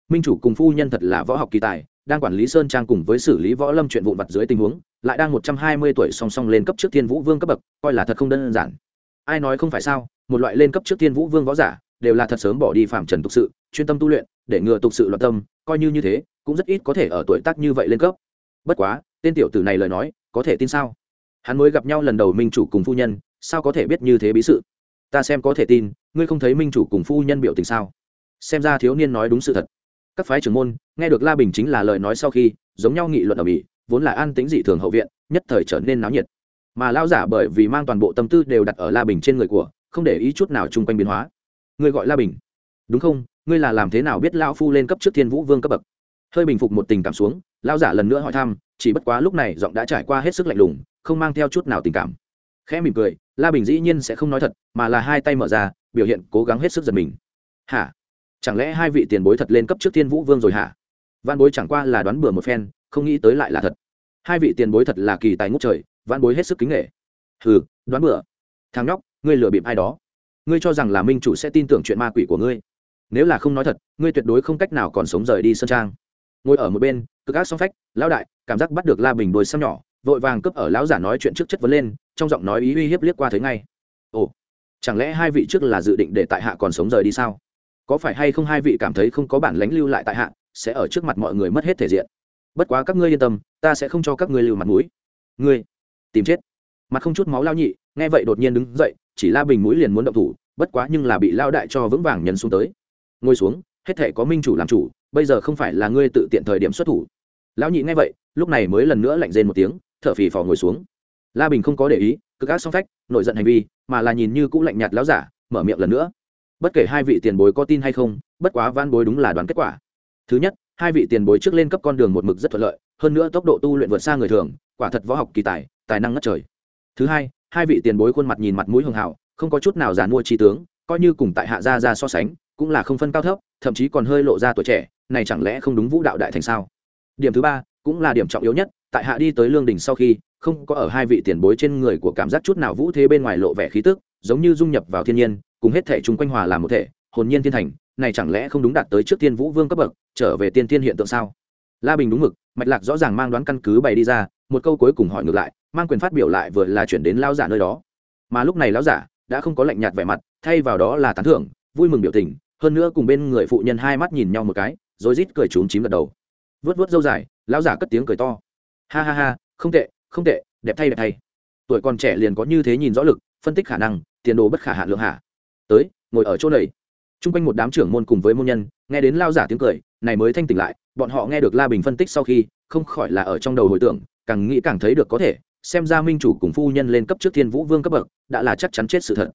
Minh chủ cùng phu nhân thật là võ học kỳ tài đang quản lý sơn trang cùng với xử lý võ lâm chuyện vụn vặt dưới tình huống, lại đang một trăm hai mươi tuổi song song lên cấp trước thiên vũ vương cấp bậc, coi là thật không đơn giản. Ai nói không phải sao, một loại lên cấp trước thiên vũ vương võ giả, đều là thật sớm bỏ đi phạm trần tục sự, chuyên tâm tu luyện, để ngừa tục sự loạn tâm, coi như như thế, cũng rất ít có thể ở tuổi tác như vậy lên cấp. Bất quá, tên tiểu tử này lời nói, có thể tin sao? Hắn mới gặp nhau lần đầu minh chủ cùng phu nhân, sao có thể biết như thế bí sự? Ta xem có thể tin, ngươi không thấy minh chủ cùng phu nhân biểu tình sao? Xem ra thiếu niên nói đúng sự thật các phái trưởng môn nghe được la bình chính là lời nói sau khi, giống nhau nghị luận ở mỹ, vốn là an tính dị thường hậu viện, nhất thời trở nên náo nhiệt. Mà lao giả bởi vì mang toàn bộ tâm tư đều đặt ở la bình trên người của, không để ý chút nào chung quanh biến hóa. Ngươi gọi la bình. Đúng không? Ngươi là làm thế nào biết lao phu lên cấp trước thiên vũ vương cấp bậc? Hơi bình phục một tình cảm xuống lao giả lần nữa hỏi thăm, chỉ bất quá lúc này giọng đã trải qua hết sức lạnh lùng, không mang theo chút nào tình cảm. Khẽ mỉm cười, la bình dĩ nhiên sẽ không nói thật, mà là hai tay mở ra, biểu hiện cố gắng hết sức giật mình. Hả? Chẳng lẽ hai vị tiền bối thật lên cấp trước thiên vũ vương rồi hả? Văn bối chẳng qua là đoán bừa một phen, không nghĩ tới lại là thật. Hai vị tiền bối thật là kỳ tài ngút trời văn bối hết sức kính nghệ hừ, đoán bừa. Thằng nhóc, ngươi lừa bịp ai đó. Ngươi cho rằng là minh chủ sẽ tin tưởng chuyện ma quỷ của ngươi. Nếu là không nói thật, ngươi tuyệt đối không cách nào còn sống rời đi sơn trang. Ngồi ở một bên, cực ác song phách, lão đại, cảm giác bắt được la bình đôi xăm nhỏ, vội vàng cướp ở lão giả nói chuyện trước chất vấn lên, trong giọng nói ý uy hiếp liếc qua thấy ngay. Ồ, chẳng lẽ hai vị trước là dự định để tại hạ còn sống rời đi sao? Có phải hay không hai vị cảm thấy không có bản lãnh lưu lại tại hạ, sẽ ở trước mặt mọi người mất hết thể diện. Bất quá các ngươi yên tâm, ta sẽ không cho các ngươi lưu mặt mũi. Ngươi, tìm chết. Mặt không chút máu lao nhị, nghe vậy đột nhiên đứng dậy, chỉ la bình mũi liền muốn động thủ, bất quá nhưng là bị lao đại cho vững vàng nhấn xuống tới. Ngồi xuống, hết thể có minh chủ làm chủ, bây giờ không phải là ngươi tự tiện thời điểm xuất thủ. Lão nhị nghe vậy, lúc này mới lần nữa lạnh rên một tiếng, thở phì phò ngồi xuống. La bình không có để ý cực ác song phách, nổi giận hành vi, mà là nhìn như cũng lạnh nhạt láo giả, mở miệng lần nữa bất kể hai vị tiền bối có tin hay không, bất quá van bối đúng là đoán kết quả. Thứ nhất, hai vị tiền bối trước lên cấp con đường một mực rất thuận lợi, hơn nữa tốc độ tu luyện vượt xa người thường, quả thật võ học kỳ tài tài năng ngất trời. Thứ hai hai vị tiền bối khuôn mặt nhìn mặt mũi hường hảo, không có chút nào giàn mua trí tướng, coi như cùng tại hạ gia ra so sánh, cũng là không phân cao thấp, thậm chí còn hơi lộ ra tuổi trẻ, này chẳng lẽ không đúng vũ đạo đại thành sao? Điểm thứ ba, cũng là điểm trọng yếu nhất, tại hạ đi tới lương đình sau khi, không có ở hai vị tiền bối trên người của cảm giác chút nào vũ thế bên ngoài lộ vẻ khí tức, giống như dung nhập vào thiên nhiên cùng hết thể chung quanh hòa làm một thể, hồn nhiên thiên thành, này chẳng lẽ không đúng đạt tới trước tiên vũ vương cấp bậc, trở về tiên thiên hiện tượng sao? La bình đúng mực, mạch lạc rõ ràng mang đoán căn cứ bày đi ra, một câu cuối cùng hỏi ngược lại, mang quyền phát biểu lại vừa là chuyển đến lao giả nơi đó. Mà lúc này lão giả đã không có lạnh nhạt vẻ mặt, thay vào đó là tán thưởng, vui mừng biểu tình, hơn nữa cùng bên người phụ nhân hai mắt nhìn nhau một cái, rồi rít cười trúng chím gật đầu. Vớt vớt dâu dài, lão giả cất tiếng cười to. Ha ha ha, không tệ không tệ, đẹp thay đẹp thay. Tuổi còn trẻ liền có như thế nhìn rõ lực, phân tích khả năng, tiền đồ bất khả hạn lượng hạ tới, ngồi ở chỗ này. Chung quanh một đám trưởng môn cùng với môn nhân, nghe đến lao giả tiếng cười, này mới thanh tỉnh lại, bọn họ nghe được la bình phân tích sau khi, không khỏi là ở trong đầu hồi tưởng, càng nghĩ càng thấy được có thể, xem ra minh chủ cùng phu nhân lên cấp trước thiên vũ vương cấp bậc, đã là chắc chắn chết sự thật.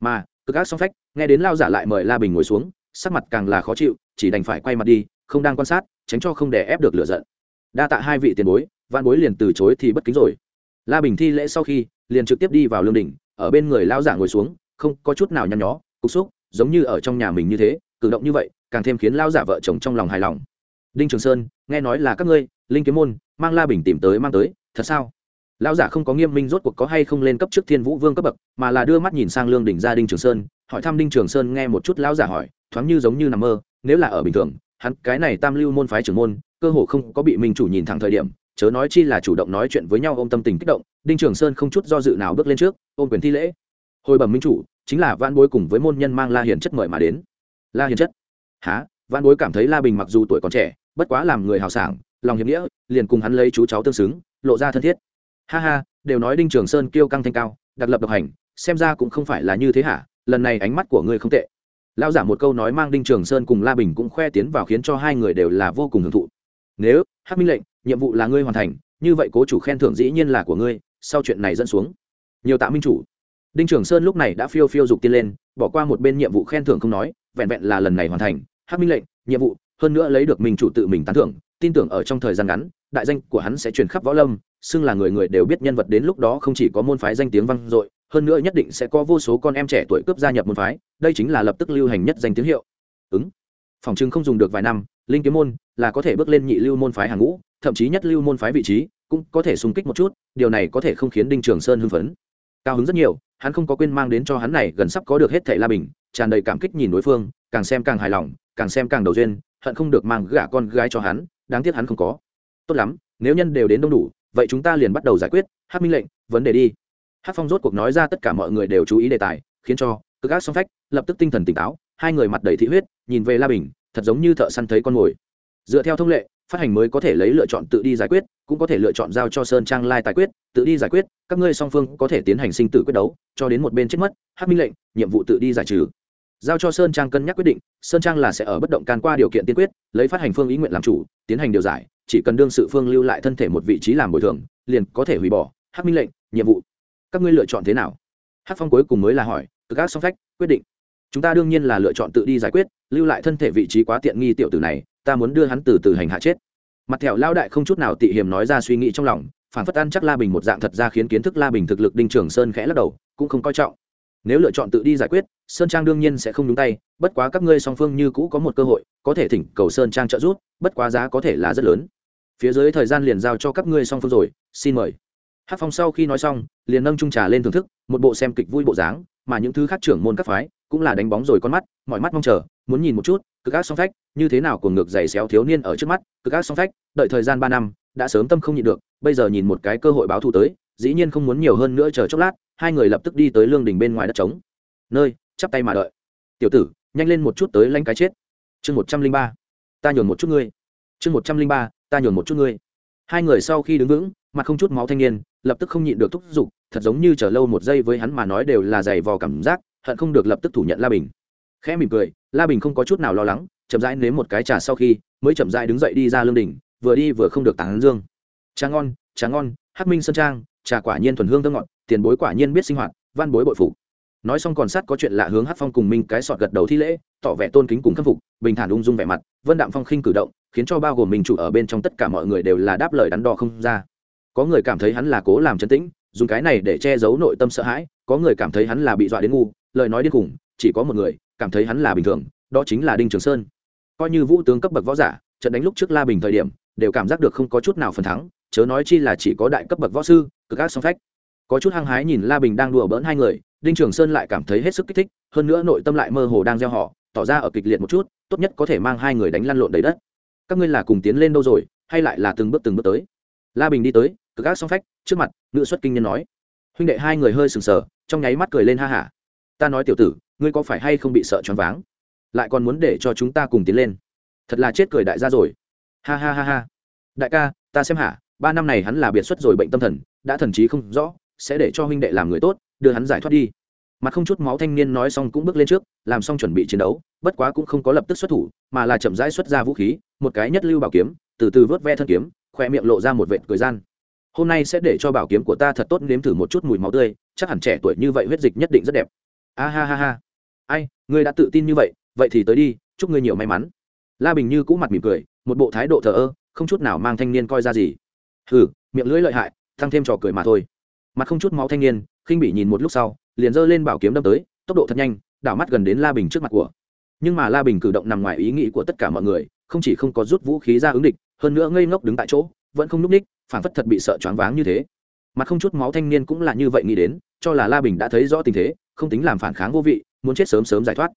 Mà, cực ác song phách, nghe đến lao giả lại mời la bình ngồi xuống, sắc mặt càng là khó chịu, chỉ đành phải quay mặt đi, không đang quan sát, tránh cho không để ép được lửa giận. Đa tạ hai vị tiền bối văn bối liền từ chối thì bất kính rồi. La bình thi lễ sau khi, liền trực tiếp đi vào lương đỉnh, ở bên người lao giả ngồi xuống không có chút nào nhăn nhó, cục xúc, giống như ở trong nhà mình như thế, cử động như vậy, càng thêm khiến lao giả vợ chồng trong lòng hài lòng. Đinh trường sơn, nghe nói là các ngươi, linh kiếm môn, mang la bình tìm tới mang tới, thật sao? Lão giả không có nghiêm minh rốt cuộc có hay không lên cấp trước thiên vũ vương cấp bậc, mà là đưa mắt nhìn sang lương đỉnh gia đinh trường sơn, hỏi thăm đinh trường sơn nghe một chút lão giả hỏi, thoáng như giống như nằm mơ, nếu là ở bình thường, hắn cái này tam lưu môn phái trưởng môn, cơ hồ không có bị minh chủ nhìn thẳng thời điểm, chớ nói chi là chủ động nói chuyện với nhau ôm tâm tình kích động, đinh trường sơn không chút do dự nào bước lên trước, ôm quyền thi lễ hồi bẩm minh chủ, chính là văn bối cùng với môn nhân mang la hiền chất mời mà đến. La hiền chất? Há văn bối cảm thấy la bình mặc dù tuổi còn trẻ, bất quá làm người hào sảng, lòng hiệp nghĩa, liền cùng hắn lấy chú cháu tương xứng, lộ ra thân thiết. Ha ha, đều nói đinh trường sơn kiêu căng thanh cao, đặc lập độc hành, xem ra cũng không phải là như thế hả? Lần này ánh mắt của ngươi không tệ. Lão giả một câu nói mang đinh trường sơn cùng la bình cũng khoe tiến vào khiến cho hai người đều là vô cùng hưởng thụ. Nếu hát minh lệnh, nhiệm vụ là ngươi hoàn thành, như vậy cố chủ khen thưởng dĩ nhiên là của ngươi, sau chuyện này dẫn xuống. Nhiều tạ minh chủ đinh trường sơn lúc này đã phiêu phiêu dục tiên lên, bỏ qua một bên nhiệm vụ khen thưởng không nói, vẹn vẹn là lần này hoàn thành, hắc minh lệnh, nhiệm vụ, hơn nữa lấy được minh chủ tự mình tán thưởng, tin tưởng ở trong thời gian ngắn, đại danh của hắn sẽ truyền khắp võ lâm, xưng là người người đều biết nhân vật đến lúc đó không chỉ có môn phái danh tiếng vang dội, hơn nữa nhất định sẽ có vô số con em trẻ tuổi cướp gia nhập môn phái, đây chính là lập tức lưu hành nhất danh tiếng hiệu. Ứng. Phòng chứng không dùng được vài năm, linh kiếm môn là có thể bước lên nhị lưu môn phái hàng ngũ, thậm chí nhất lưu môn phái vị trí cũng có thể xung kích một chút, điều này có thể không khiến đinh trường sơn hưng phấn. Cao hứng rất nhiều hắn không có quên mang đến cho hắn này gần sắp có được hết thảy la bình, tràn đầy cảm kích nhìn đối phương, càng xem càng hài lòng, càng xem càng đầu duyên, hận không được mang gả con gái cho hắn, đáng tiếc hắn không có. Tốt lắm, nếu nhân đều đến đông đủ, vậy chúng ta liền bắt đầu giải quyết hát minh lệnh, vấn đề đi. Hát phong rốt cuộc nói ra tất cả mọi người đều chú ý đề tài, khiến cho cực ác song phách lập tức tinh thần tỉnh táo, hai người mặt đầy thị huyết, nhìn về la bình, thật giống như thợ săn thấy con mồi. Dựa theo thông lệ, phát hành mới có thể lấy lựa chọn tự đi giải quyết cũng có thể lựa chọn giao cho sơn trang lai tài quyết, tự đi giải quyết, các ngươi song phương có thể tiến hành sinh tử quyết đấu, cho đến một bên chết mất hát minh lệnh, nhiệm vụ tự đi giải trừ. Giao cho sơn trang cân nhắc quyết định, sơn trang là sẽ ở bất động can qua điều kiện tiên quyết, lấy phát hành phương ý nguyện làm chủ, tiến hành điều giải, chỉ cần đương sự phương lưu lại thân thể một vị trí làm bồi thường, liền có thể hủy bỏ hát minh lệnh, nhiệm vụ. Các ngươi lựa chọn thế nào? Hát phong cuối cùng mới là hỏi cực các song phách, quyết định. Chúng ta đương nhiên là lựa chọn tự đi giải quyết, lưu lại thân thể vị trí quá tiện nghi tiểu tử này, ta muốn đưa hắn từ từ hành hạ chết mặt thẹo lao đại không chút nào tị hiềm nói ra suy nghĩ trong lòng phản phất ăn chắc la bình một dạng thật ra khiến kiến thức la bình thực lực đinh trường sơn khẽ lắc đầu, cũng không coi trọng. Nếu lựa chọn tự đi giải quyết, sơn trang đương nhiên sẽ không đúng tay, bất quá các ngươi song phương như cũ có một cơ hội, có thể thỉnh cầu sơn trang trợ giúp, bất quá giá có thể là rất lớn. Phía dưới thời gian liền giao cho các ngươi song phương rồi, xin mời. Hát phong sau khi nói xong, liền nâng trung trà lên thưởng thức, một bộ xem kịch vui bộ dáng, mà những thứ khác trưởng môn các phái, cũng là đánh bóng rồi con mắt, mọi mắt mong chờ muốn nhìn một chút, cực ác song phách, như thế nào cùng ngược giày xéo thiếu niên ở trước mắt, cực ác song phách, đợi thời gian ba năm, đã sớm tâm không nhịn được, bây giờ nhìn một cái cơ hội báo thù tới, dĩ nhiên không muốn nhiều hơn nữa chờ chốc lát, hai người lập tức đi tới lương đình bên ngoài đất trống. Nơi, chắp tay mà đợi. Tiểu tử, nhanh lên một chút tới lanh cái chết. Chương một trăm linh ba, ta nhường một chút ngươi. Chương một trăm linh ba, ta nhường một chút ngươi. Hai người sau khi đứng vững, mặt không chút máu thanh niên, lập tức không nhịn được thúc giục, thật giống như chờ lâu một giây với hắn mà nói đều là giày vò cảm giác, hận không được lập tức thủ nhận la bình khẽ mỉm cười, la bình không có chút nào lo lắng, chậm rãi nếm một cái trà sau khi, mới chậm rãi đứng dậy đi ra lương đình vừa đi vừa không được tán dương. Trà ngon trà ngon, hắc minh sơn trang, trà quả nhiên thuần hương thơ ngọt, tiền bối quả nhiên biết sinh hoạt, văn bối bội phục. Nói xong còn sát có chuyện lạ hướng hát phong cùng minh cái sọt gật đầu thi lễ, tỏ vẻ tôn kính cùng khâm phục, bình thản ung dung vẻ mặt, vân đạm phong khinh cử động, khiến cho bao gồm mình chủ ở bên trong tất cả mọi người đều là đáp lời đắn đo không ra. Có người cảm thấy hắn là cố làm chân tĩnh, dùng cái này để che giấu nội tâm sợ hãi, có người cảm thấy hắn là bị dọa đến ngu, lời nói điên khủng, chỉ có một người cảm thấy hắn là bình thường, đó chính là đinh trường sơn. Coi như vũ tướng cấp bậc võ giả, trận đánh lúc trước la bình thời điểm, đều cảm giác được không có chút nào phần thắng, chớ nói chi là chỉ có đại cấp bậc võ sư, cực ác song phách. Có chút hăng hái nhìn la bình đang đùa bỡn hai người, đinh trường sơn lại cảm thấy hết sức kích thích, hơn nữa nội tâm lại mơ hồ đang gieo họ, tỏ ra ở kịch liệt một chút, tốt nhất có thể mang hai người đánh lăn lộn đầy đất. Các ngươi là cùng tiến lên đâu rồi, hay lại là từng bước từng bước tới? La bình đi tới, cực ác song phách, trước mặt nữ xuất kinh nhân nói. Huynh đệ hai người hơi sừng sờ, trong nháy mắt cười lên ha hả. Ta nói tiểu tử ngươi có phải hay không bị sợ choáng váng? Lại còn muốn để cho chúng ta cùng tiến lên. Thật là chết cười đại gia rồi. Ha ha ha ha. Đại ca, ta xem hả, ba năm này hắn là biệt xuất rồi bệnh tâm thần, đã thần trí không rõ, sẽ để cho huynh đệ làm người tốt, đưa hắn giải thoát đi. Mặt không chút máu thanh niên nói xong cũng bước lên trước, làm xong chuẩn bị chiến đấu, bất quá cũng không có lập tức xuất thủ, mà là chậm rãi xuất ra vũ khí, một cái nhất lưu bảo kiếm, từ từ vớt ve thân kiếm, khoe miệng lộ ra một vệt cười gian. Hôm nay sẽ để cho bảo kiếm của ta thật tốt nếm thử một chút mùi máu tươi, chắc hẳn trẻ tuổi như vậy huyết dịch nhất định rất đẹp. A ha ha ha ai, ngươi đã tự tin như vậy vậy thì tới đi, chúc ngươi nhiều may mắn. La bình như cũ mặt mỉm cười, một bộ thái độ thờ ơ, không chút nào mang thanh niên coi ra gì. Hừ, miệng lưỡi lợi hại, tăng thêm trò cười mà thôi. Mặt không chút máu thanh niên, khinh bị nhìn một lúc sau, liền giơ lên bảo kiếm đâm tới, tốc độ thật nhanh, đảo mắt gần đến la bình trước mặt của. Nhưng mà la bình cử động nằm ngoài ý nghĩ của tất cả mọi người, không chỉ không có rút vũ khí ra ứng địch, hơn nữa ngây ngốc đứng tại chỗ, vẫn không n ú c ních phản phất thật bị sợ choáng váng như thế mặt không chút máu thanh niên cũng là như vậy nghĩ đến, cho là la bình đã thấy rõ tình thế, không tính làm phản kháng vô vị, muốn chết sớm sớm giải thoát.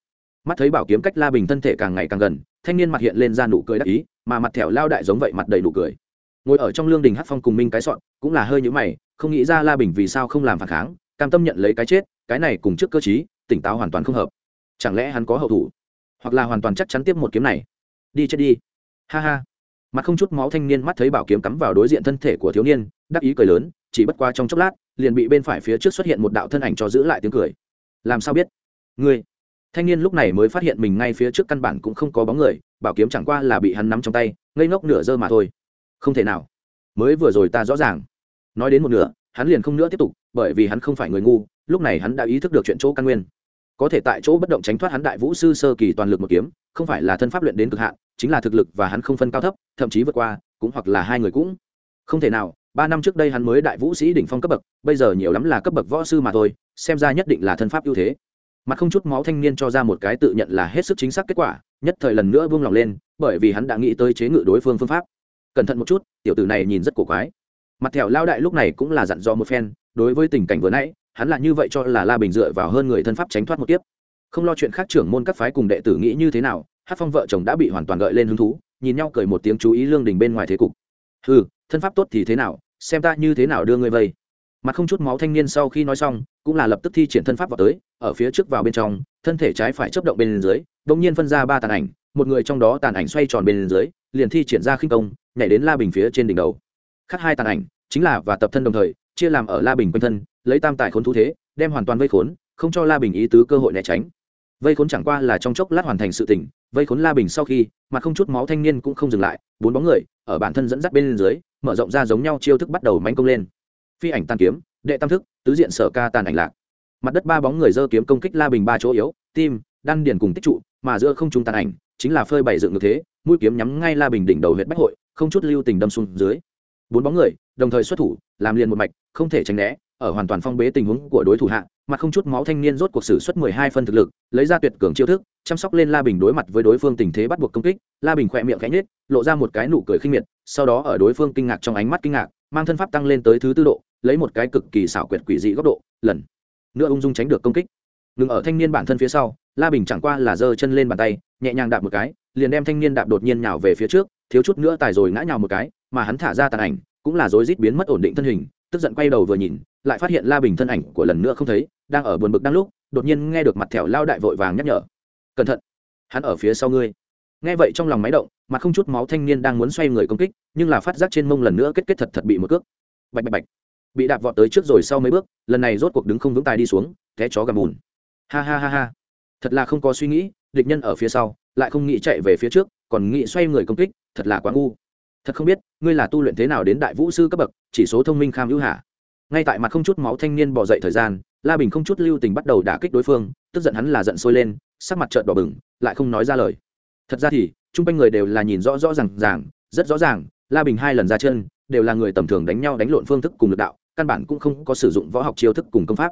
Mắt thấy bảo kiếm cách la bình thân thể càng ngày càng gần, thanh niên mặt hiện lên ra nụ cười đắc ý, mà mặt thẻo lao đại giống vậy mặt đầy nụ cười. Ngồi ở trong lương đình hát phong cùng minh cái sọn cũng là hơi nhữ mày, không nghĩ ra la bình vì sao không làm phản kháng, cam tâm nhận lấy cái chết, cái này cùng trước cơ chí tỉnh táo hoàn toàn không hợp. Chẳng lẽ hắn có hậu thủ? Hoặc là hoàn toàn chắc chắn tiếp một kiếm này? Đi chết đi. Ha ha. Mặt không chút máu thanh niên mắt thấy bảo kiếm cắm vào đối diện thân thể của thiếu niên, đắc ý cười lớn chỉ bất qua trong chốc lát, liền bị bên phải phía trước xuất hiện một đạo thân ảnh cho giữ lại tiếng cười. Làm sao biết? Ngươi. Thanh niên lúc này mới phát hiện mình ngay phía trước căn bản cũng không có bóng người, bảo kiếm chẳng qua là bị hắn nắm trong tay, ngây ngốc nửa dơ mà thôi. Không thể nào. Mới vừa rồi ta rõ ràng. Nói đến một nửa, hắn liền không nữa tiếp tục, bởi vì hắn không phải người ngu, lúc này hắn đã ý thức được chuyện chỗ căn nguyên. Có thể tại chỗ bất động tránh thoát hắn đại vũ sư sơ kỳ toàn lực một kiếm, không phải là thân pháp luyện đến cực hạn, chính là thực lực và hắn không phân cao thấp, thậm chí vượt qua, cũng hoặc là hai người cũng. Không thể nào ba năm trước đây hắn mới đại vũ sĩ đỉnh phong cấp bậc, bây giờ nhiều lắm là cấp bậc võ sư mà thôi, xem ra nhất định là thân pháp ưu thế. Mặt không chút máu thanh niên cho ra một cái tự nhận là hết sức chính xác kết quả, nhất thời lần nữa buông lòng lên, bởi vì hắn đã nghĩ tới chế ngự đối phương phương pháp. Cẩn thận một chút, tiểu tử này nhìn rất cổ quái. Mặt thẻo lao đại lúc này cũng là dặn dò một phen, đối với tình cảnh vừa nãy, hắn là như vậy cho là la bình dựa vào hơn người thân pháp tránh thoát một kiếp. Không lo chuyện khác trưởng môn các phái cùng đệ tử nghĩ như thế nào hát phong vợ chồng đã bị hoàn toàn gợi lên hứng thú, nhìn nhau cười một tiếng chú ý lương đình bên ngoài thế cục. Ừ thân pháp tốt thì thế nào xem ta như thế nào đưa ngươi vây. Mặt không chút máu thanh niên sau khi nói xong, cũng là lập tức thi triển thân pháp vào tới, ở phía trước vào bên trong, thân thể trái phải chấp động bên dưới đ ỗ n g nhiên phân ra ba tàn ảnh, một người trong đó tàn ảnh xoay tròn bên dưới, liền thi triển ra khinh công, nhảy đến la bình phía trên đỉnh đầu. Khác hai tàn ảnh, chính là và tập thân đồng thời, chia làm ở la bình quanh thân, lấy tam tài khốn thú thế, đem hoàn toàn vây khốn, không cho la bình ý tứ cơ hội né tránh. Vây khốn chẳng qua là trong chốc lát hoàn thành sự tỉnh vây khốn la bình sau khi, mặt không chút máu thanh niên cũng không dừng lại, bốn bóng người, ở bản thân dẫn dắt bên dưới mở rộng ra giống nhau chiêu thức bắt đầu mánh công lên. Phi ảnh tàn kiếm, đệ tam thức, tứ diện sở ca tàn ảnh lạc. Mặt đất ba bóng người dơ kiếm công kích la bình ba chỗ yếu, tim, đan điền cùng tích trụ, mà giữa không trung tàn ảnh, chính là phơi bày dựng được thế, mũi kiếm nhắm ngay la bình đỉnh đầu huyện bách hội, không chút lưu tình đâm xuống dưới. Bốn bóng người, đồng thời xuất thủ, làm liền một mạch, không thể tránh né, ở hoàn toàn phong bế tình huống của đối thủ hạ mà không chút máu thanh niên rốt cuộc sử xuất mười hai phân thực lực, lấy ra tuyệt cường chiêu thức, chăm sóc lên la bình đối mặt với đối phương tình thế bắt buộc công kích. La bình khỏe miệng khẽ nhếch, lộ ra một cái nụ cười khinh miệt, sau đó ở đối phương kinh ngạc trong ánh mắt kinh ngạc, mang thân pháp tăng lên tới thứ tư độ, lấy một cái cực kỳ xảo quyệt quỷ dị góc độ, lần nữa ung dung tránh được công kích. Ngừng ở thanh niên bản thân phía sau, la bình chẳng qua là giơ chân lên bàn tay, nhẹ nhàng đạp một cái, liền đem thanh niên đạp đột nhiên nhào về phía trước, thiếu chút nữa tài rồi ngã nhào một cái, mà hắn thả ra tàn ảnh, cũng là rối rít biến mất ổn định thân hình, tức giận quay đầu vừa nhìn, lại phát hiện la bình thân ảnh của lần nữa không thấy đang ở buồn bực đang lúc, đột nhiên nghe được mặt thẻo lao đại vội vàng nhắc nhở. Cẩn thận, hắn ở phía sau ngươi. Nghe vậy trong lòng máy động, mặt không chút máu thanh niên đang muốn xoay người công kích, nhưng là phát giác trên mông lần nữa kết kết thật thật bị một cước. Bạch bạch bạch. Bị đạp vọt tới trước rồi sau mấy bước, lần này rốt cuộc đứng không vững tay đi xuống, té chó gầm bùn ha ha ha ha. Thật là không có suy nghĩ, địch nhân ở phía sau, lại không nghĩ chạy về phía trước, còn nghĩ xoay người công kích, thật là quá ngu. Thật không biết, ngươi là tu luyện thế nào đến đại vũ sư cấp bậc, chỉ số thông minh kham hữu hạ. Ngay tại mặt không chút máu thanh niên bỏ dậy thời gian la bình không chút lưu tình bắt đầu đả kích đối phương, tức giận hắn là giận sôi lên, sắc mặt trợn đỏ bừng, lại không nói ra lời. Thật ra thì, chung quanh người đều là nhìn rõ rõ ràng ràng, rất rõ ràng, la bình hai lần ra chân, đều là người tầm thường đánh nhau đánh lộn phương thức cùng lực đạo, căn bản cũng không có sử dụng võ học chiêu thức cùng công pháp.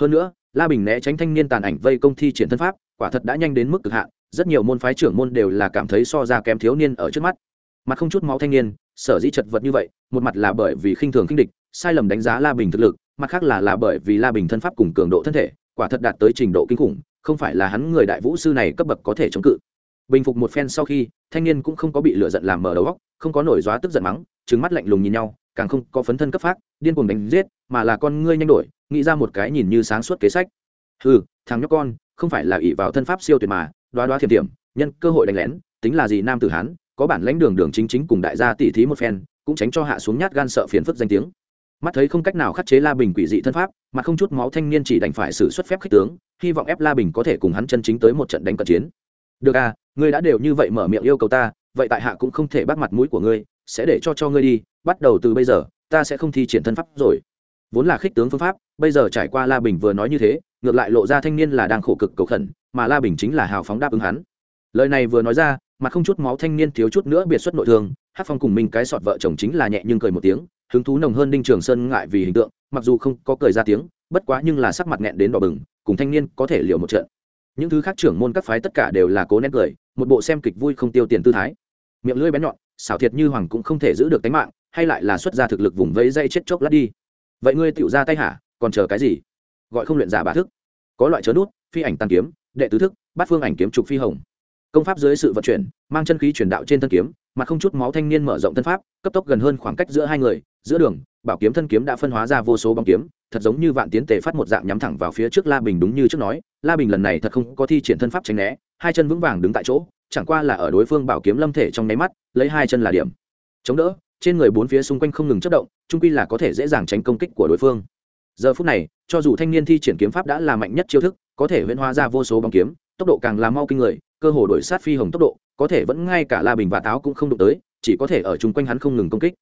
Hơn nữa, la bình né tránh thanh niên tàn ảnh vây công thi triển thân pháp, quả thật đã nhanh đến mức cực hạn, rất nhiều môn phái trưởng môn đều là cảm thấy so ra kém thiếu niên ở trước mắt. Mặt không chút máu thanh niên, sở dĩ chật vật như vậy, một mặt là bởi vì khinh thường khinh địch, sai lầm đánh giá la bình thực lực mặt khác là là bởi vì la bình thân pháp cùng cường độ thân thể, quả thật đạt tới trình độ kinh khủng, không phải là hắn người đại vũ sư này cấp bậc có thể chống cự. Bình phục một phen sau khi, thanh niên cũng không có bị lựa giận làm mở đầu góc không có nổi dóa tức giận mắng trứng mắt lạnh lùng nhìn nhau, càng không có phấn thân cấp phát điên cuồng đánh giết, mà là con ngươi nhanh đổi, nghĩ ra một cái nhìn như sáng suốt kế sách. Ừ thằng nhóc con, không phải là ỷ vào thân pháp siêu tuyệt mà, đoá đoá thiểm điểm nhân cơ hội đánh lén, tính là gì nam tử hán, có bản lãnh đường đường chính chính cùng đại gia tỷ thí một phen, cũng tránh cho hạ xuống nhát gan sợ phiền phức danh tiếng mắt thấy không cách nào khắc chế la bình quỷ dị thân pháp, mà không chút máu thanh niên chỉ đành phải xử xuất phép khích tướng, hy vọng ép la bình có thể cùng hắn chân chính tới một trận đánh cận chiến. Được à ngươi đã đều như vậy mở miệng yêu cầu ta, vậy tại hạ cũng không thể bắt mặt mũi của ngươi, sẽ để cho cho ngươi đi, bắt đầu từ bây giờ, ta sẽ không thi triển thân pháp rồi. Vốn là khích tướng phương pháp, bây giờ trải qua la bình vừa nói như thế, ngược lại lộ ra thanh niên là đang khổ cực cầu khẩn, mà la bình chính là hào phóng đáp ứng hắn. Lời này vừa nói ra, mà không chút máu thanh niên thiếu chút nữa biệt xuất nội thương hát phong cùng mình cái sọt vợ chồng chính là nhẹ nhưng cười một tiếng hứng thú nồng hơn đinh trường sơn ngại vì hình tượng, mặc dù không có cười ra tiếng, bất quá nhưng là sắc mặt nghẹn đến đỏ bừng, cùng thanh niên có thể liệu một trận. Những thứ khác trưởng môn các phái tất cả đều là cố nén cười, một bộ xem kịch vui không tiêu tiền tư thái. Miệng lưỡi bén nhọn, xảo thiệt như hoàng cũng không thể giữ được tính mạng, hay lại là xuất ra thực lực vùng vẫy dây chết chốc lát đi. Vậy ngươi tựu ra tay hả, còn chờ cái gì? Gọi không luyện giả bá thức. Có loại chớ nút, phi ảnh tàn kiếm, đệ tứ thức, bát phương ảnh kiếm trục phi hồng. Công pháp dưới sự vận chuyển, mang chân khí truyền đạo trên thân kiếm mà không chút máu thanh niên mở rộng thân pháp, cấp tốc gần hơn khoảng cách giữa hai người, giữa đường, bảo kiếm thân kiếm đã phân hóa ra vô số bóng kiếm, thật giống như vạn tiến tề phát một dạng nhắm thẳng vào phía trước la bình đúng như trước nói, la bình lần này thật không có thi triển thân pháp tránh né, hai chân vững vàng đứng tại chỗ, chẳng qua là ở đối phương bảo kiếm lâm thể trong nháy mắt, lấy hai chân là điểm. Chống đỡ, trên người bốn phía xung quanh không ngừng chất động trung quy là có thể dễ dàng tránh công kích của đối phương. Giờ phút này, cho dù thanh niên thi triển kiếm pháp đã là mạnh nhất chiêu thức, có thể huyễn hóa ra vô số bóng kiếm, tốc độ càng là mau kinh người, cơ hồ đổi sát phi hồng tốc độ có thể vẫn ngay cả la bình và táo cũng không đụng tới, chỉ có thể ở chung quanh hắn không ngừng công kích.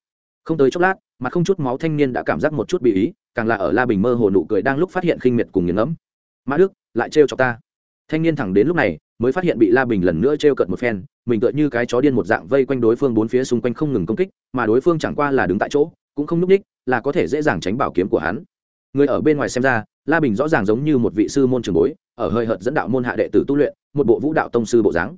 Không tới chốc lát mà không chút máu thanh niên đã cảm giác một chút bị ý, càng là ở la bình mơ hồ nụ cười đang lúc phát hiện khinh miệt cùng nghiền ngẫm. Mã đức, lại trêu cho ta. Thanh niên thẳng đến lúc này, mới phát hiện bị la bình lần nữa trêu cợt một phen, mình tựa như cái chó điên một dạng vây quanh đối phương bốn phía xung quanh không ngừng công kích, mà đối phương chẳng qua là đứng tại chỗ, cũng không núp ních là có thể dễ dàng tránh bảo kiếm của hắn. Người ở bên ngoài xem ra, la bình rõ ràng giống như một vị sư môn trường bối, ở hơi hợt dẫn đạo môn hạ đệ tử tu luyện, một bộ vũ đạo tông sư bộ dáng.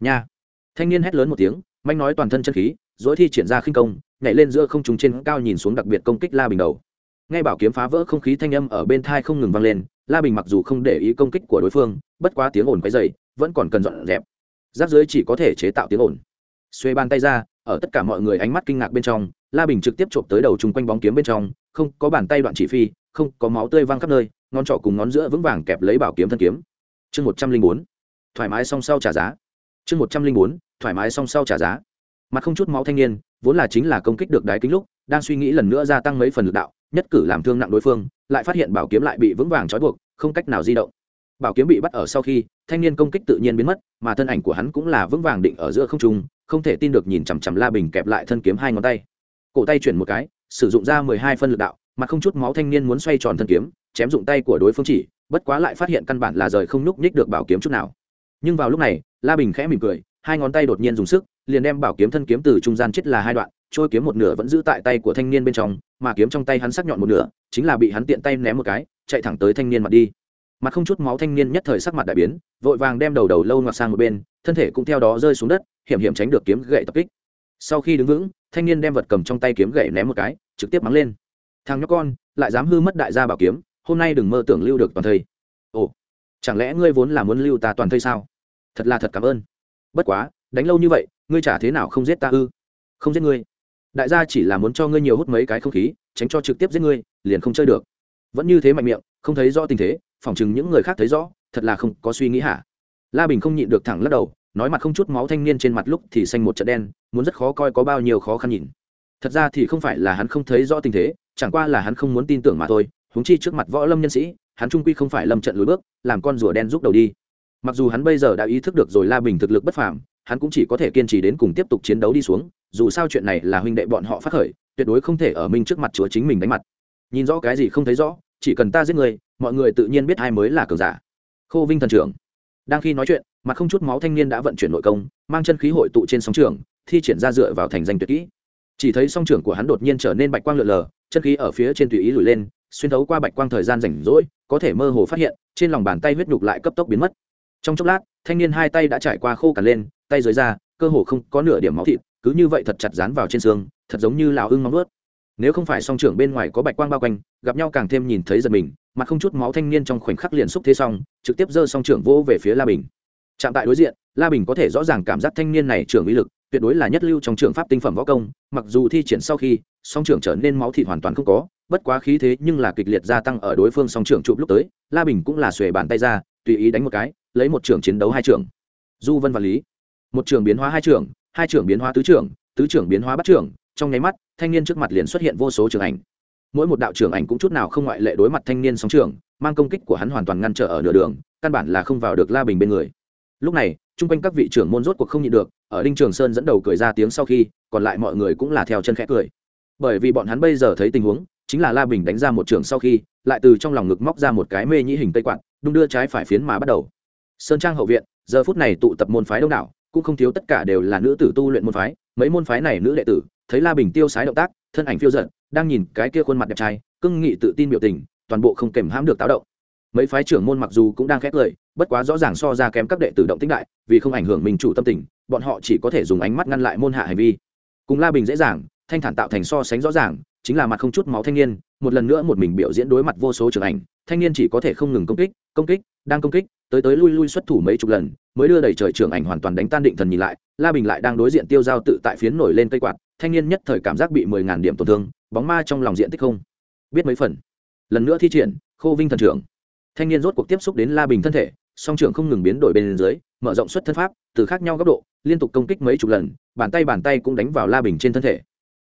Nha thanh niên hét lớn một tiếng, manh nói toàn thân chân khí dỗi thi triển ra khinh công, nhảy lên giữa không trùng trên cao nhìn xuống đặc biệt công kích la bình đầu. Ngay bảo kiếm phá vỡ không khí thanh âm ở bên thai không ngừng vang lên, la bình mặc dù không để ý công kích của đối phương, bất quá tiếng ồn quấy dày vẫn còn cần dọn dẹp. Giáp dưới chỉ có thể chế tạo tiếng ồn. Xuê bàn tay ra, ở tất cả mọi người ánh mắt kinh ngạc bên trong, la bình trực tiếp trộm tới đầu chung quanh bóng kiếm bên trong, không có bàn tay đoạn chỉ phi, không có máu tươi văng khắp nơi, ngón trỏ cùng ngón giữa vững vàng kẹp lấy bảo kiếm thân kiếm. Chương một trăm linh bốn. Thoải mái song sau trả giá chương một trăm linh bốn, thoải mái song sau trả giá. Mặt không chút máu thanh niên, vốn là chính là công kích được đái kính lúc, đang suy nghĩ lần nữa gia tăng mấy phần lực đạo, nhất cử làm thương nặng đối phương, lại phát hiện bảo kiếm lại bị vững vàng trói buộc, không cách nào di động. Bảo kiếm bị bắt ở sau khi, thanh niên công kích tự nhiên biến mất, mà thân ảnh của hắn cũng là vững vàng định ở giữa không trung, không thể tin được nhìn chằm chằm la bình kẹp lại thân kiếm hai ngón tay. Cổ tay chuyển một cái, sử dụng ra mười hai phân lực đạo mà không chút máu thanh niên muốn xoay tròn thân kiếm, chém dụng tay của đối phương chỉ, bất quá lại phát hiện căn bản là rời không nhúc nhích được bảo kiếm chút nào nhưng vào lúc này, la bình khẽ mỉm cười, hai ngón tay đột nhiên dùng sức, liền đem bảo kiếm thân kiếm từ trung gian chết là hai đoạn, trôi kiếm một nửa vẫn giữ tại tay của thanh niên bên trong, mà kiếm trong tay hắn sắc nhọn một nửa, chính là bị hắn tiện tay ném một cái, chạy thẳng tới thanh niên mặt đi. Mặt không chút máu thanh niên nhất thời sắc mặt đại biến, vội vàng đem đầu đầu lâu ngoặt sang một bên, thân thể cũng theo đó rơi xuống đất, hiểm hiểm tránh được kiếm gậy tập kích. Sau khi đứng vững, thanh niên đem vật cầm trong tay kiếm gậy ném một cái, trực tiếp mắng lên. Thằng nhóc con, lại dám hư mất đại gia bảo kiếm, hôm nay đừng mơ tưởng lưu được toàn thây. Ồ, chẳng lẽ ngươi vốn là muốn lưu ta toàn thây sao? Thật là thật cảm ơn. Bất quá, đánh lâu như vậy, ngươi chả thế nào không giết ta ư? Không giết ngươi. Đại gia chỉ là muốn cho ngươi nhiều hút mấy cái không khí, tránh cho trực tiếp giết ngươi, liền không chơi được. Vẫn như thế mạnh miệng, không thấy rõ tình thế phỏng chừng những người khác thấy rõ, thật là không có suy nghĩ hả? La bình không nhịn được thẳng lắc đầu, nói mặt không chút máu thanh niên trên mặt lúc thì xanh một trận đen, muốn rất khó coi có bao nhiêu khó khăn nhìn. Thật ra thì không phải là hắn không thấy rõ tình thế, chẳng qua là hắn không muốn tin tưởng mà thôi, huống chi trước mặt võ lâm nhân sĩ, hắn trung quy không phải lâm trận lùi bước, làm con rùa đen rút đầu đi mặc dù hắn bây giờ đã ý thức được rồi la bình thực lực bất phàm, hắn cũng chỉ có thể kiên trì đến cùng tiếp tục chiến đấu đi xuống, dù sao chuyện này là huynh đệ bọn họ phát khởi, tuyệt đối không thể ở minh trước mặt chúa chính mình đánh mặt. Nhìn rõ cái gì không thấy rõ, chỉ cần ta giết người, mọi người tự nhiên biết ai mới là cường giả. Khô vinh thần trưởng. Đang khi nói chuyện, mặt không chút máu thanh niên đã vận chuyển nội công, mang chân khí hội tụ trên sóng trường, thi triển ra dựa vào thành danh tuyệt kỹ. Chỉ thấy song trưởng của hắn đột nhiên trở nên bạch quang lượn lờ, chân khí ở phía trên tùy ý lùi lên, xuyên thấu qua bạch quang thời gian rảnh rỗi, có thể mơ hồ phát hiện, trên lòng bàn tay huyết nhục lại cấp tốc biến mất trong chốc lát, thanh niên hai tay đã trải qua khô cả lên, tay dưới ra cơ hồ không có nửa điểm máu thịt, cứ như vậy thật chặt dán vào trên xương, thật giống như lào ưng móng ướt nếu không phải song trưởng bên ngoài có bạch quang bao quanh, gặp nhau càng thêm nhìn thấy giật mình, mặt không chút máu thanh niên trong khoảnh khắc liền xúc thế xong, trực tiếp giơ song trưởng vỗ về phía la bình. Chạm tại đối diện, la bình có thể rõ ràng cảm giác thanh niên này trưởng uy lực, tuyệt đối là nhất lưu trong trường pháp tinh phẩm võ công, mặc dù thi triển sau khi, song trưởng trở nên máu thịt hoàn toàn không có, bất quá khí thế nhưng là kịch liệt gia tăng ở đối phương song trưởng chụp lúc tới, la bình cũng là xuề bàn tay ra tùy ý đánh một cái, lấy một trưởng chiến đấu hai trưởng. Du vân và lý. Một trưởng biến hóa hai trưởng hai trưởng biến hóa tứ trưởng tứ trưởng biến hóa bắt trưởng. Trong nháy mắt, thanh niên trước mặt liền xuất hiện vô số trường ảnh. Mỗi một đạo trưởng ảnh cũng chút nào không ngoại lệ đối mặt thanh niên sóng trường mang công kích của hắn hoàn toàn ngăn trở ở nửa đường, căn bản là không vào được la bình bên người. Lúc này, chung quanh các vị trưởng môn rốt cuộc không nhịn được, ở đinh trường sơn dẫn đầu cười ra tiếng sau khi, còn lại mọi người cũng là theo chân khẽ cười. Bởi vì bọn hắn bây giờ thấy tình huống, chính là la bình đánh ra một trường sau khi lại từ trong lòng ngực móc ra một cái mê nhĩ hình tây quạt, đung đưa trái phải phiến mà bắt đầu. Sơn trang hậu viện, giờ phút này tụ tập môn phái đông đảo, cũng không thiếu tất cả đều là nữ tử tu luyện môn phái, mấy môn phái này nữ đệ tử, thấy la bình tiêu sái động tác, thân ảnh phiêu giận đang nhìn cái kia khuôn mặt đẹp trai, cưng nghị tự tin biểu tình, toàn bộ không kèm hãm được táo động. Mấy phái trưởng môn mặc dù cũng đang khét lời, bất quá rõ ràng so ra kém các đệ tử động tĩnh đại, vì không ảnh hưởng mình chủ tâm tình, bọn họ chỉ có thể dùng ánh mắt ngăn lại môn hạ hành vi. Cùng la bình dễ dàng, thanh thản tạo thành so sánh rõ ràng chính là mặt không chút máu thanh niên, một lần nữa một mình biểu diễn đối mặt vô số trưởng ảnh, thanh niên chỉ có thể không ngừng công kích công kích, đang công kích, tới tới lui lui xuất thủ mấy chục lần, mới đưa đầy trời trưởng ảnh hoàn toàn đánh tan định thần nhìn lại, la bình lại đang đối diện tiêu giao tự tại phiến nổi lên cây quạt, thanh niên nhất thời cảm giác bị mười ngàn điểm tổn thương, bóng ma trong lòng diện tích không biết mấy phần. Lần nữa thi triển, khô vinh thần trưởng. Thanh niên rốt cuộc tiếp xúc đến la bình thân thể, song trưởng không ngừng biến đổi bên dưới, mở rộng xuất thân pháp, từ khác nhau góc độ, liên tục công kích mấy chục lần, bàn tay bàn tay cũng đánh vào la bình trên thân thể.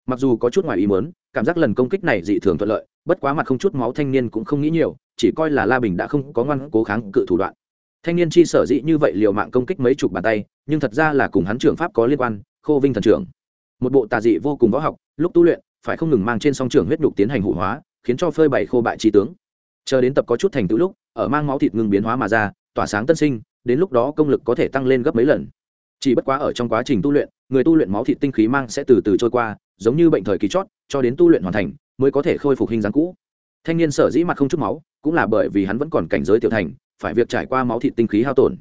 Mặc dù có chút ngoài ý muốn cảm giác lần công kích này dị thường thuận lợi, bất quá mặt không chút máu thanh niên cũng không nghĩ nhiều, chỉ coi là la bình đã không có ngoan cố kháng cự thủ đoạn. Thanh niên chi sở dĩ như vậy liều mạng công kích mấy chục bàn tay, nhưng thật ra là cùng hắn trưởng pháp có liên quan, khô vinh thần trưởng. Một bộ tà dị vô cùng võ học, lúc tu luyện, phải không ngừng mang trên song trường huyết nhục tiến hành hủ hóa, khiến cho phơi bày khô bại trí tướng. Chờ đến tập có chút thành tựu lúc, ở mang máu thịt ngừng biến hóa mà ra, tỏa sáng tân sinh, đến lúc đó công lực có thể tăng lên gấp mấy lần. Chỉ bất quá ở trong quá trình tu luyện, người tu luyện máu thịt tinh khí mang sẽ từ từ trôi qua, giống như bệnh thời kỳ chót cho đến tu luyện hoàn thành, mới có thể khôi phục hình dáng cũ. Thanh niên sở dĩ mặt không chút máu, cũng là bởi vì hắn vẫn còn cảnh giới tiểu thành, phải việc trải qua máu thịt tinh khí hao tổn.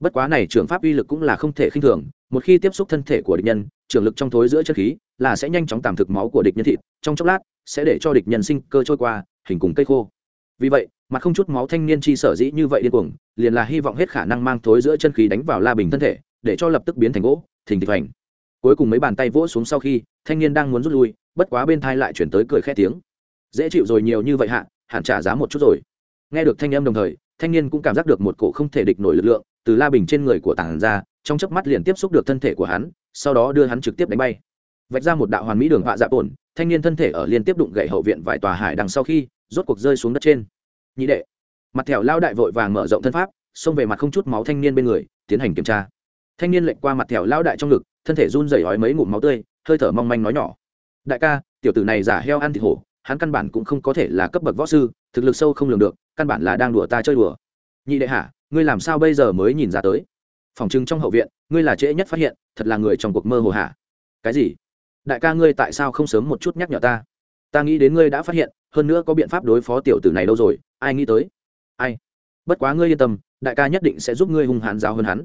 Bất quá này trường pháp uy lực cũng là không thể khinh thường, một khi tiếp xúc thân thể của địch nhân trường lực trong thối giữa chân khí là sẽ nhanh chóng tạm thực máu của địch nhân thịt, trong chốc lát sẽ để cho địch nhân sinh cơ trôi qua, hình cùng cây khô. Vì vậy, mặt không chút máu thanh niên chi sở dĩ như vậy điên cuồng, liền là hy vọng hết khả năng mang thối giữa chân khí đánh vào la bình thân thể, để cho lập tức biến thành gỗ, thình thịch hành cuối cùng mấy bàn tay vỗ xuống sau khi, thanh niên đang muốn rút lui, bất quá bên thai lại chuyển tới cười khẽ tiếng. Dễ chịu rồi nhiều như vậy hạ, hẳn trả giá một chút rồi. Nghe được thanh âm đồng thời, thanh niên cũng cảm giác được một cổ không thể địch nổi lực lượng từ la bình trên người của tảng ra, trong chớp mắt liền tiếp xúc được thân thể của hắn, sau đó đưa hắn trực tiếp đánh bay. Vạch ra một đạo hoàn mỹ đường họa dạ ổn, thanh niên thân thể ở liên tiếp đụng gậy hậu viện vài tòa hải đằng sau khi, rốt cuộc rơi xuống đất trên. Nhị đệ, mặt thẻo lao đại vội vàng mở rộng thân pháp, xông về mặt không chút máu thanh niên bên người, tiến hành kiểm tra thanh niên lệnh qua mặt thẻo lao đại trong ngực, thân thể run rẩy hói mấy ngụm máu tươi, hơi thở mong manh nói nhỏ. Đại ca, tiểu tử này giả heo ăn thịt hổ, hắn căn bản cũng không có thể là cấp bậc võ sư, thực lực sâu không lường được, căn bản là đang đùa ta chơi đùa. Nhị đệ hả ngươi làm sao bây giờ mới nhìn ra tới? Phòng trưng trong hậu viện, ngươi là trễ nhất phát hiện, thật là người trong cuộc mơ hồ hả? Cái gì? Đại ca ngươi tại sao không sớm một chút nhắc nhở ta? Ta nghĩ đến ngươi đã phát hiện, hơn nữa có biện pháp đối phó tiểu tử này đâu rồi, ai nghĩ tới? Ai? Bất quá ngươi yên tâm, đại ca nhất định sẽ giúp ngươi hung hãn giáo hơn hắn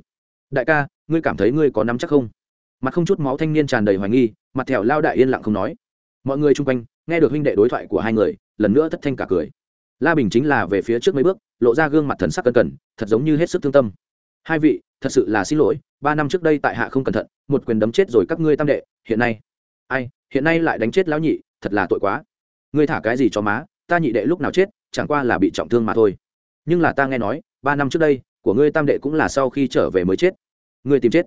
đại ca, ngươi cảm thấy ngươi có nắm chắc không? Mặt không chút máu thanh niên tràn đầy hoài nghi, mặt thẹo lao đại yên lặng không nói. Mọi người chung quanh, nghe được huynh đệ đối thoại của hai người, lần nữa thất thanh cả cười. La bình chính là về phía trước mấy bước, lộ ra gương mặt thần sắc cân cẩn, thật giống như hết sức thương tâm. Hai vị, thật sự là xin lỗi, ba năm trước đây tại hạ không cẩn thận, một quyền đấm chết rồi các ngươi tam đệ, hiện nay. Ai, hiện nay lại đánh chết lão nhị, thật là tội quá. Ngươi thả cái gì cho má, ta nhị đệ lúc nào chết, chẳng qua là bị trọng thương mà thôi. Nhưng là ta nghe nói, ba năm trước đây của ngươi tam đệ cũng là sau khi trở về mới chết. Ngươi tìm chết.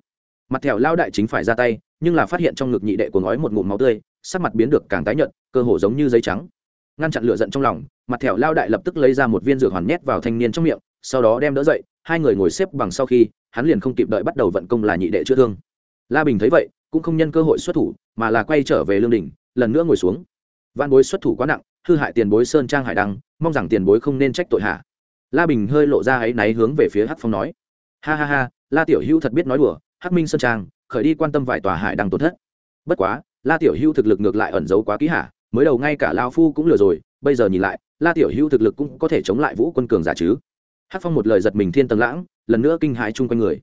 Mặt thẹo lao đại chính phải ra tay, nhưng là phát hiện trong ngực nhị đệ của ngói một ngụm máu tươi, sắc mặt biến được càng tái nhợt, cơ hồ giống như giấy trắng. Ngăn chặn lửa giận trong lòng, mặt thẹo lao đại lập tức lấy ra một viên dược hoàn nhét vào thanh niên trong miệng, sau đó đem đỡ dậy, hai người ngồi xếp bằng sau khi, hắn liền không kịp đợi bắt đầu vận công là nhị đệ chữa thương. La bình thấy vậy, cũng không nhân cơ hội xuất thủ, mà là quay trở về lương đình lần nữa ngồi xuống. Văn bối xuất thủ quá nặng, hư hại tiền bối sơn trang hải đăng, mong rằng tiền bối không nên trách tội hạ la bình hơi lộ ra áy náy hướng về phía Hát phong nói. Ha ha ha, la tiểu hữu thật biết nói đùa Hát minh sơn trang, khởi đi quan tâm vài tòa hải đang tổn thất. Bất quá, la tiểu hữu thực lực ngược lại ẩn giấu quá ký hả mới đầu ngay cả lao phu cũng lừa rồi, bây giờ nhìn lại, la tiểu hữu thực lực cũng có thể chống lại vũ quân cường giả chứ. Hát phong một lời giật mình thiên tầng lãng, lần nữa kinh hãi chung quanh người.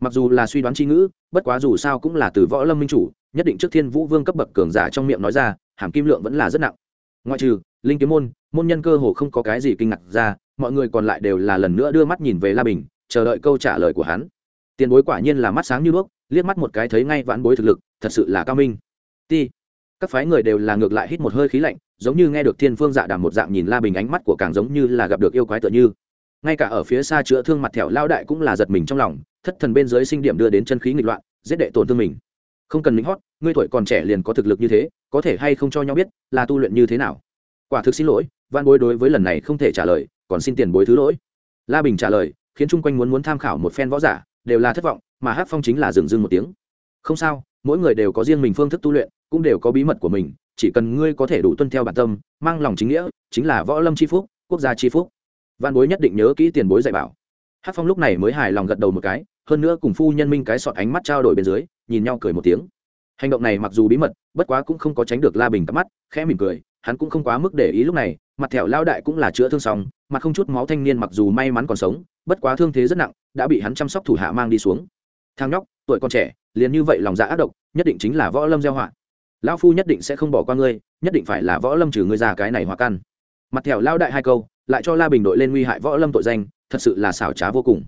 Mặc dù là suy đoán c h i ngữ, bất quá dù sao cũng là từ võ lâm minh chủ, nhất định trước thiên vũ vương cấp bậc cường giả trong miệng nói ra, hàm kim lượng vẫn là rất nặng ngoại trừ, linh kiếm môn môn nhân cơ hồ không có cái gì kinh ngạc ra, mọi người còn lại đều là lần nữa đưa mắt nhìn về la bình, chờ đợi câu trả lời của hắn. Tiền bối quả nhiên là mắt sáng như đuốc, liếc mắt một cái thấy ngay vãn bối thực lực, thật sự là cao minh. Ti, các phái người đều là ngược lại hít một hơi khí lạnh, giống như nghe được thiên phương dạ đàm một dạng nhìn la bình ánh mắt của càng giống như là gặp được yêu quái tựa như. Ngay cả ở phía xa chữa thương mặt thẹo lao đại cũng là giật mình trong lòng, thất thần bên dưới sinh điểm đưa đến chân khí nghịch loạn, giết đệ tổn thương mình. Không cần lính hót ngươi tuổi còn trẻ liền có thực lực như thế, có thể hay không cho nhau biết là tu luyện như thế nào? Quả thực xin lỗi văn bối đối với lần này không thể trả lời, còn xin tiền bối thứ lỗi. La bình trả lời, khiến chung quanh muốn muốn tham khảo một phen võ giả, đều là thất vọng, mà hát phong chính là dừng dưng một tiếng. Không sao, mỗi người đều có riêng mình phương thức tu luyện, cũng đều có bí mật của mình, chỉ cần ngươi có thể đủ tuân theo bản tâm, mang lòng chính nghĩa, chính là võ lâm c h i phúc, quốc gia c h i phúc. Văn bối nhất định nhớ kỹ tiền bối dạy bảo. Hát phong lúc này mới hài lòng gật đầu một cái, hơn nữa cùng phu nhân minh cái sọt ánh mắt trao đổi bên dưới, nhìn nhau cười một tiếng hành động này mặc dù bí mật, bất quá cũng không có tránh được la bình tắm mắt, khẽ mỉm cười, hắn cũng không quá mức để ý lúc này, mặt thẹo lao đại cũng là chữa thương xong, mặt không chút máu thanh niên mặc dù may mắn còn sống, bất quá thương thế rất nặng, đã bị hắn chăm sóc thủ hạ mang đi xuống. Thang nhóc, tuổi còn trẻ, liền như vậy lòng dạ ác độc, nhất định chính là võ lâm gieo họa. Lão phu nhất định sẽ không bỏ qua ngươi, nhất định phải là võ lâm trừ ngươi ra cái này hoa căn. Mặt thẹo lao đại hai câu, lại cho la bình đội lên nguy hại võ lâm tội danh, thật sự là xảo trá vô cùng.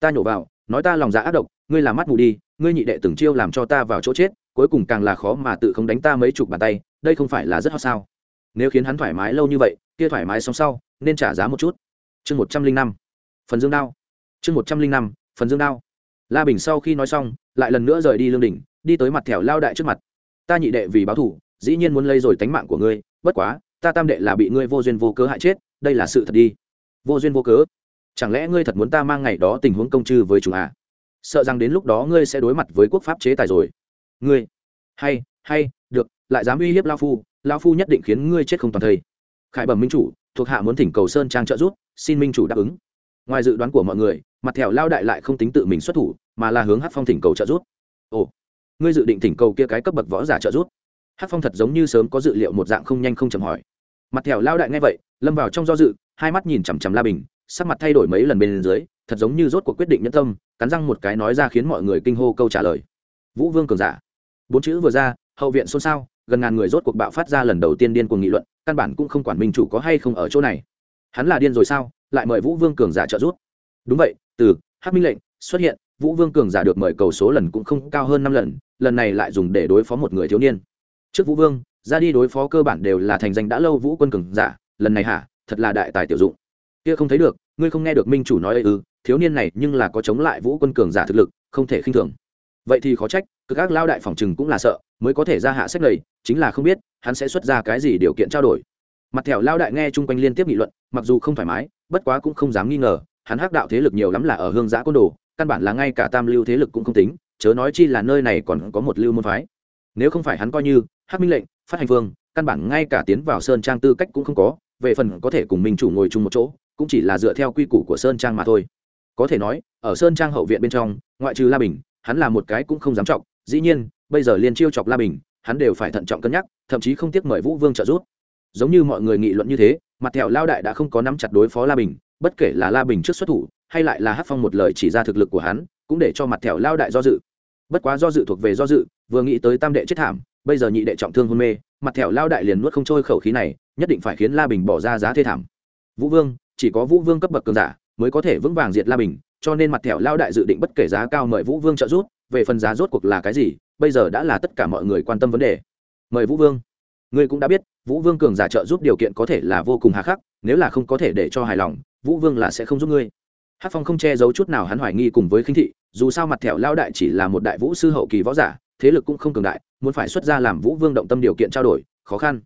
Ta nhổ vào, nói ta lòng dạ ác độc, ngươi là mắt mù đi, ngươi nhị đệ từng chiêu làm cho ta vào chỗ chết cuối cùng càng là khó mà tự không đánh ta mấy chục bàn tay, đây không phải là rất hot sao? Nếu khiến hắn thoải mái lâu như vậy, kia thoải mái xong sau, nên trả giá một chút. Chương một trăm linh năm, phần dương đao. Chương một trăm linh năm, phần dương đao. La bình sau khi nói xong, lại lần nữa rời đi lương đỉnh, đi tới mặt thẻo lao đại trước mặt. Ta nhị đệ vì báo thủ dĩ nhiên muốn lây rồi tánh mạng của ngươi, bất quá, ta tam đệ là bị ngươi vô duyên vô cớ hại chết, đây là sự thật đi. Vô duyên vô cớ? Chẳng lẽ ngươi thật muốn ta mang ngày đó tình huống công chư với chúng à? Sợ rằng đến lúc đó ngươi sẽ đối mặt với quốc pháp chế tài rồi ngươi. Hay hay, được, lại dám uy hiếp lao phu lao phu nhất định khiến ngươi chết không toàn thây. Khải bẩm minh chủ, thuộc hạ muốn thỉnh cầu sơn trang trợ giúp, xin minh chủ đáp ứng. Ngoài dự đoán của mọi người, mặt thẻo lao đại lại không tính tự mình xuất thủ, mà là hướng hát phong thỉnh cầu trợ giúp. Ồ, ngươi dự định thỉnh cầu kia cái cấp bậc võ giả trợ giúp? Hát phong thật giống như sớm có dự liệu một dạng không nhanh không chầm hỏi. Mặt thẻo lao đại nghe vậy, lâm vào trong do dự, hai mắt nhìn chằm chằm la bình, sắc mặt thay đổi mấy lần bên dưới, thật giống như rốt cuộc quyết định nhân tâm, cắn răng một cái nói ra khiến mọi người kinh hô câu trả lời. Vũ vương cường giả bốn chữ vừa ra hậu viện xôn xao gần ngàn người rốt cuộc bạo phát ra lần đầu tiên điên cuồng nghị luận căn bản cũng không quản minh chủ có hay không ở chỗ này. Hắn là điên rồi sao lại mời vũ vương cường giả trợ giúp? Đúng vậy từ hát minh lệnh xuất hiện vũ vương cường giả được mời cầu số lần cũng không cao hơn năm lần lần này lại dùng để đối phó một người thiếu niên. Trước vũ vương ra đi đối phó cơ bản đều là thành danh đã lâu vũ quân cường giả lần này hả thật là đại tài tiểu dụng. Kia không thấy được ngươi không nghe được minh chủ nói ư ừ, thiếu niên này nhưng là có chống lại vũ quân cường giả thực lực không thể khinh thường vậy thì khó trách cực các lao đại phòng chừng cũng là sợ, mới có thể ra hạ sách lầy chính là không biết, hắn sẽ xuất ra cái gì điều kiện trao đổi. Mặt thẻo lao đại nghe chung quanh liên tiếp nghị luận, mặc dù không thoải mái, bất quá cũng không dám nghi ngờ, hắn hắc đạo thế lực nhiều lắm là ở hương giã côn đồ, căn bản là ngay cả tam lưu thế lực cũng không tính, chớ nói chi là nơi này còn có một lưu môn phái. Nếu không phải hắn coi như, hắc minh lệnh, phát hành phương căn bản ngay cả tiến vào sơn trang tư cách cũng không có, về phần có thể cùng mình chủ ngồi chung một chỗ, cũng chỉ là dựa theo quy củ của sơn trang mà thôi. Có thể nói, ở sơn trang hậu viện bên trong, ngoại trừ la bình hắn là một cái cũng không dám trọng dĩ nhiên, bây giờ liên chiêu chọc la bình, hắn đều phải thận trọng cân nhắc, thậm chí không tiếc mời vũ vương trợ giúp. Giống như mọi người nghị luận như thế, mặt thẹo lao đại đã không có nắm chặt đối phó la bình, bất kể là la bình trước xuất thủ, hay lại là hát phong một lời chỉ ra thực lực của hắn, cũng để cho mặt thẹo lao đại do dự. Bất quá do dự thuộc về do dự, vừa nghĩ tới tam đệ chết thảm, bây giờ nhị đệ trọng thương hôn mê, mặt thẹo lao đại liền nuốt không trôi khẩu khí này, nhất định phải khiến la bình bỏ ra giá thê thảm. Vũ vương, chỉ có vũ vương cấp bậc cường giả mới có thể vững vàng diệt la bình cho nên mặt thẹo lao đại dự định bất kể giá cao mời vũ vương trợ giúp, về phần giá rốt cuộc là cái gì, bây giờ đã là tất cả mọi người quan tâm vấn đề. Mời vũ vương. Ngươi cũng đã biết, vũ vương cường giả trợ giúp điều kiện có thể là vô cùng hà khắc, nếu là không có thể để cho hài lòng, vũ vương là sẽ không giúp ngươi. Hát phong không che giấu chút nào hắn hoài nghi cùng với khinh thị, dù sao mặt thẹo lao đại chỉ là một đại vũ sư hậu kỳ võ giả, thế lực cũng không cường đại, muốn phải xuất ra làm vũ vương động tâm điều kiện trao đổi, khó khăn.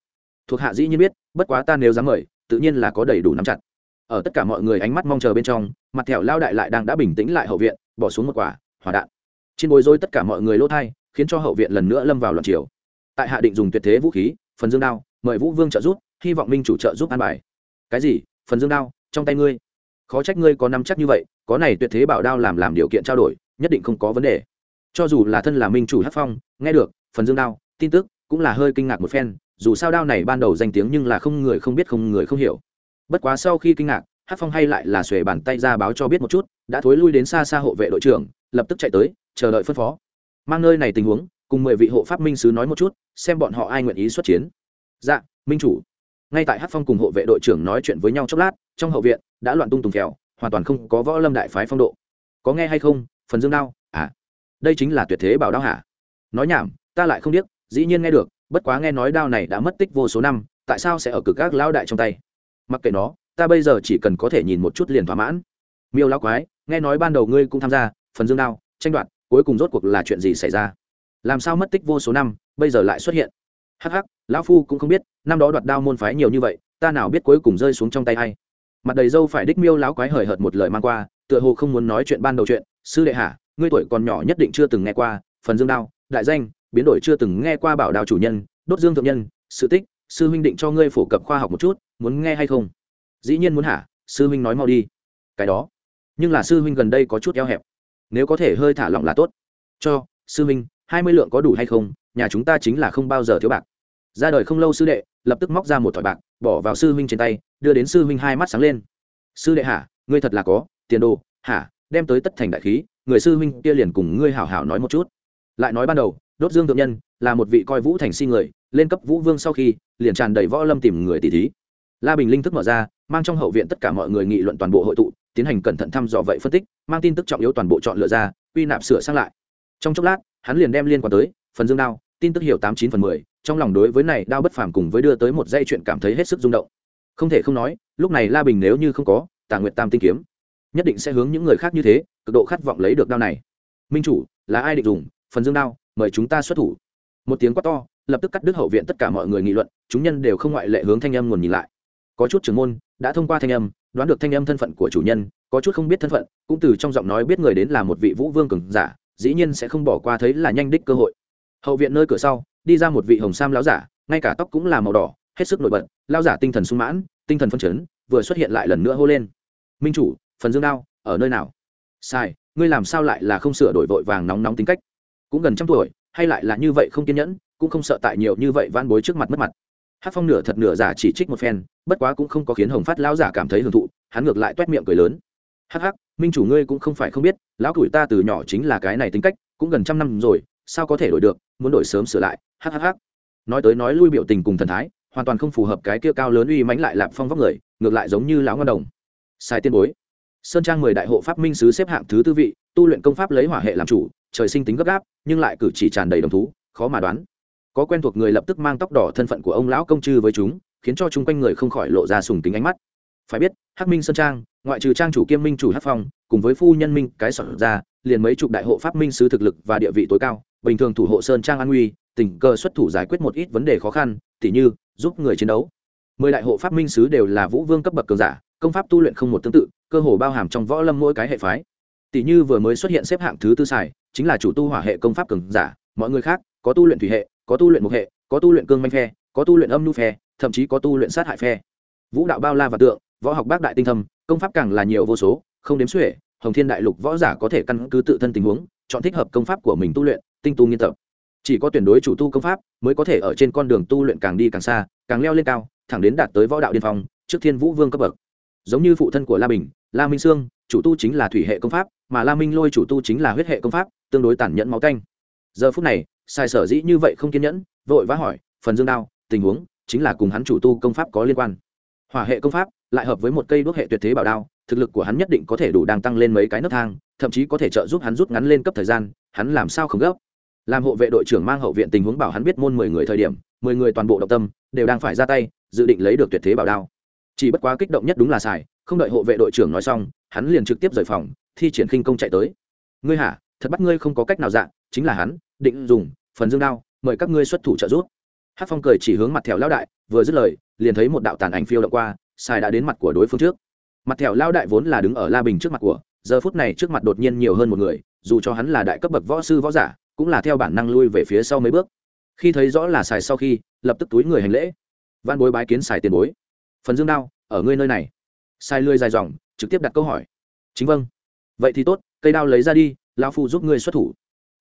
Thuộc hạ dĩ nhiên biết, bất quá ta nếu dám mời, tự nhiên là có đầy đủ nắm chặt ở tất cả mọi người ánh mắt mong chờ bên trong, mặt thẹo lao đại lại đang đã bình tĩnh lại hậu viện, bỏ xuống một quả, hỏa đạn. Trên bối rối tất cả mọi người lỗ thai, khiến cho hậu viện lần nữa lâm vào loạn chiều tại hạ định dùng tuyệt thế vũ khí, phần dương đao, mời vũ vương trợ giúp, hy vọng minh chủ trợ giúp an bài. Cái gì? Phần dương đao, trong tay ngươi? Khó trách ngươi có nắm chắc như vậy, có này tuyệt thế bảo đao làm làm điều kiện trao đổi, nhất định không có vấn đề. Cho dù là thân là minh chủ hát phong, nghe được, phần dương đao, tin tức cũng là hơi kinh ngạc một phen, dù sao đao này ban đầu danh tiếng nhưng là không người không biết không người không hiểu bất quá sau khi kinh ngạc, hát phong hay lại là xuề bàn tay ra báo cho biết một chút, đã thối lui đến xa xa hộ vệ đội trưởng, lập tức chạy tới, chờ đợi phân phó. Mang nơi này tình huống, cùng mười vị hộ pháp minh sứ nói một chút, xem bọn họ ai nguyện ý xuất chiến. Dạ minh chủ. Ngay tại hát phong cùng hộ vệ đội trưởng nói chuyện với nhau chốc lát, trong hậu viện, đã loạn tung tùng kèo hoàn toàn không có võ lâm đại phái phong độ. Có nghe hay không? Phần dương đao à? Đây chính là tuyệt thế bảo đao hả? Nói nhảm, ta lại không biết dĩ nhiên nghe được, bất quá nghe nói đao này đã mất tích vô số năm, tại sao sẽ ở cực các lão đại trong tay? Mặc kệ nó, ta bây giờ chỉ cần có thể nhìn một chút liền thỏa mãn. Miêu lão quái, nghe nói ban đầu ngươi cũng tham gia, phần dương đao, tranh đoạt, cuối cùng rốt cuộc là chuyện gì xảy ra? Làm sao mất tích vô số năm, bây giờ lại xuất hiện? Hắc hắc, lão phu cũng không biết, năm đó đoạt đao môn phái nhiều như vậy, ta nào biết cuối cùng rơi xuống trong tay hay mặt đầy dâu phải đích miêu lão quái hời hợt một lời mang qua, tựa hồ không muốn nói chuyện ban đầu chuyện. Sư đệ hạ ngươi tuổi còn nhỏ nhất định chưa từng nghe qua, phần dương đao, đại danh, biến đổi chưa từng nghe qua bảo đao chủ nhân, đốt dương thượng nhân, sự tích sư huynh định cho ngươi phổ cập khoa học một chút, muốn nghe hay không? Dĩ nhiên muốn hả? Sư huynh nói mau đi. Cái đó. Nhưng là sư huynh gần đây có chút eo hẹp. Nếu có thể hơi thả lỏng là tốt. Cho, sư huynh, hai mươi lượng có đủ hay không? Nhà chúng ta chính là không bao giờ thiếu bạc. Ra đời không lâu sư đệ, lập tức móc ra một thỏi bạc, bỏ vào sư huynh trên tay, đưa đến sư huynh hai mắt sáng lên. Sư đệ hả? Ngươi thật là có, tiền đồ, hả? Đem tới tất thành đại khí, người sư huynh kia liền cùng ngươi hảo hảo nói một chút. Lại nói ban đầu, đốt dương thượng nhân là một vị coi vũ thành si người, lên cấp vũ vương sau khi, liền tràn đầy võ lâm tìm người tỷ thí. La bình linh thức mở ra, mang trong hậu viện tất cả mọi người nghị luận toàn bộ hội tụ, tiến hành cẩn thận thăm dò vậy phân tích, mang tin tức trọng yếu toàn bộ chọn lựa ra, quy nạp sửa sang lại. Trong chốc lát, hắn liền đem liên quan tới, phần dương đao, tin tức hiểu tám chín phần mười, trong lòng đối với này đao bất phàm cùng với đưa tới một dây chuyện cảm thấy hết sức rung động. Không thể không nói, lúc này la bình nếu như không có tà nguyệt tam tinh kiếm, nhất định sẽ hướng những người khác như thế, cực độ khát vọng lấy được đao này. Minh chủ, là ai định dùng, phần dương đao, mời chúng ta xuất thủ một tiếng quát to, lập tức cắt đứt hậu viện tất cả mọi người nghị luận, chúng nhân đều không ngoại lệ hướng thanh âm nguồn nhìn lại. Có chút trưởng môn đã thông qua thanh âm, đoán được thanh âm thân phận của chủ nhân, có chút không biết thân phận, cũng từ trong giọng nói biết người đến là một vị vũ vương cường giả, dĩ nhiên sẽ không bỏ qua thấy là nhanh đích cơ hội. Hậu viện nơi cửa sau, đi ra một vị hồng sam lão giả, ngay cả tóc cũng là màu đỏ, hết sức nổi bật, lão giả tinh thần sung mãn, tinh thần phân chấn, vừa xuất hiện lại lần nữa hô lên. Minh chủ, phần dương đao, ở nơi nào? Sai, ngươi làm sao lại là không sửa đổi vội vàng nóng nóng tính cách? Cũng gần trăm tuổi hay lại là như vậy không kiên nhẫn, cũng không sợ tại nhiều như vậy van bối trước mặt mất mặt. Hát phong nửa thật nửa giả chỉ trích một phen, bất quá cũng không có khiến hồng phát lão giả cảm thấy hưởng thụ, hắn ngược lại t u é t miệng cười lớn. Hắc hắc, minh chủ ngươi cũng không phải không biết, lão tuổi ta từ nhỏ chính là cái này tính cách, cũng gần trăm năm rồi, sao có thể đổi được, muốn đổi sớm sửa lại hhh nói tới nói lui biểu tình cùng thần thái, hoàn toàn không phù hợp cái kia cao lớn uy mãnh lại lạp phong vóc người, ngược lại giống như lão ngân đồng. Sai tiên bối sơn trang mười đại hộ pháp minh sứ xếp hạng thứ tư vị, tu luyện công pháp lấy hỏa hệ làm chủ, trời sinh tính gấp gáp, nhưng lại cử chỉ tràn đầy đồng thú, khó mà đoán. Có quen thuộc người lập tức mang tóc đỏ thân phận của ông lão công chư với chúng, khiến cho chung quanh người không khỏi lộ ra sùng tính ánh mắt. Phải biết, hắc minh sơn trang, ngoại trừ trang chủ kiêm minh chủ hắc phong, cùng với phu nhân minh cái sọt ra, liền mấy chục đại hộ pháp minh sứ thực lực và địa vị tối cao, bình thường thủ hộ sơn trang an nguy tình cờ xuất thủ giải quyết một ít vấn đề khó khăn, tỉ như, giúp người chiến đấu. Mười đại hộ pháp minh sứ đều là vũ vương cấp bậc cường giả, công pháp tu luyện không một tương tự cơ hồ bao hàm trong võ lâm mỗi cái hệ phái. Tỷ như vừa mới xuất hiện xếp hạng thứ tư xài, chính là chủ tu hỏa hệ công pháp cường giả, mọi người khác, có tu luyện thủy hệ, có tu luyện mục hệ, có tu luyện cương manh phe, có tu luyện âm nu phe, thậm chí có tu luyện sát hại phe. Vũ đạo bao la và tượng, võ học bác đại tinh thâm, công pháp càng là nhiều vô số, không đếm xuể, hồng thiên đại lục võ giả có thể căn cứ tự thân tình huống, chọn thích hợp công pháp của mình tu luyện, tinh tu nghiên tập. Chỉ có tuyển đối chủ tu công pháp, mới có thể ở trên con đường tu luyện càng đi càng xa, càng leo lên cao, thẳng đến đạt tới võ đạo điên phong, trước thiên vũ vương cấp bậc. Giống như phụ thân của la bình la minh sương, chủ tu chính là thủy hệ công pháp, mà la minh lôi chủ tu chính là huyết hệ công pháp, tương đối tản nhẫn máu canh. Giờ phút này, sai sở dĩ như vậy không kiên nhẫn, vội vã hỏi, phần dương đao, tình huống chính là cùng hắn chủ tu công pháp có liên quan? Hỏa hệ công pháp lại hợp với một cây đuốc hệ tuyệt thế bảo đao, thực lực của hắn nhất định có thể đủ đang tăng lên mấy cái nấc thang, thậm chí có thể trợ giúp hắn rút ngắn lên cấp thời gian, hắn làm sao không gấp? Làm hộ vệ đội trưởng mang hậu viện tình huống bảo hắn biết môn mười người thời điểm, mười người toàn bộ động tâm, đều đang phải ra tay, dự định lấy được tuyệt thế bảo đao chỉ bất quá kích động nhất đúng là xài không đợi hộ vệ đội trưởng nói xong, hắn liền trực tiếp rời phòng, thi triển khinh công chạy tới. Ngươi hả? Thật bắt ngươi không có cách nào dạng chính là hắn, định dùng, phần dương đao, mời các ngươi xuất thủ trợ giúp. Hát phong cười chỉ hướng mặt thẹo lao đại, vừa dứt lời, liền thấy một đạo tàn ảnh phiêu đ qua xài đã đến mặt của đối phương trước. Mặt thẹo lao đại vốn là đứng ở la bình trước mặt của, giờ phút này trước mặt đột nhiên nhiều hơn một người, dù cho hắn là đại cấp bậc võ sư võ giả, cũng là theo bản năng lui về phía sau mấy bước. Khi thấy rõ là xài sau khi, lập tức túi người hành lễ. Văn bối bái kiến xài tiền bối phần dương đao, ở ngươi nơi này. Sai lươi dài dòng, trực tiếp đặt câu hỏi. Chính vâng. Vậy thì tốt, cây đao lấy ra đi lao phu giúp ngươi xuất thủ.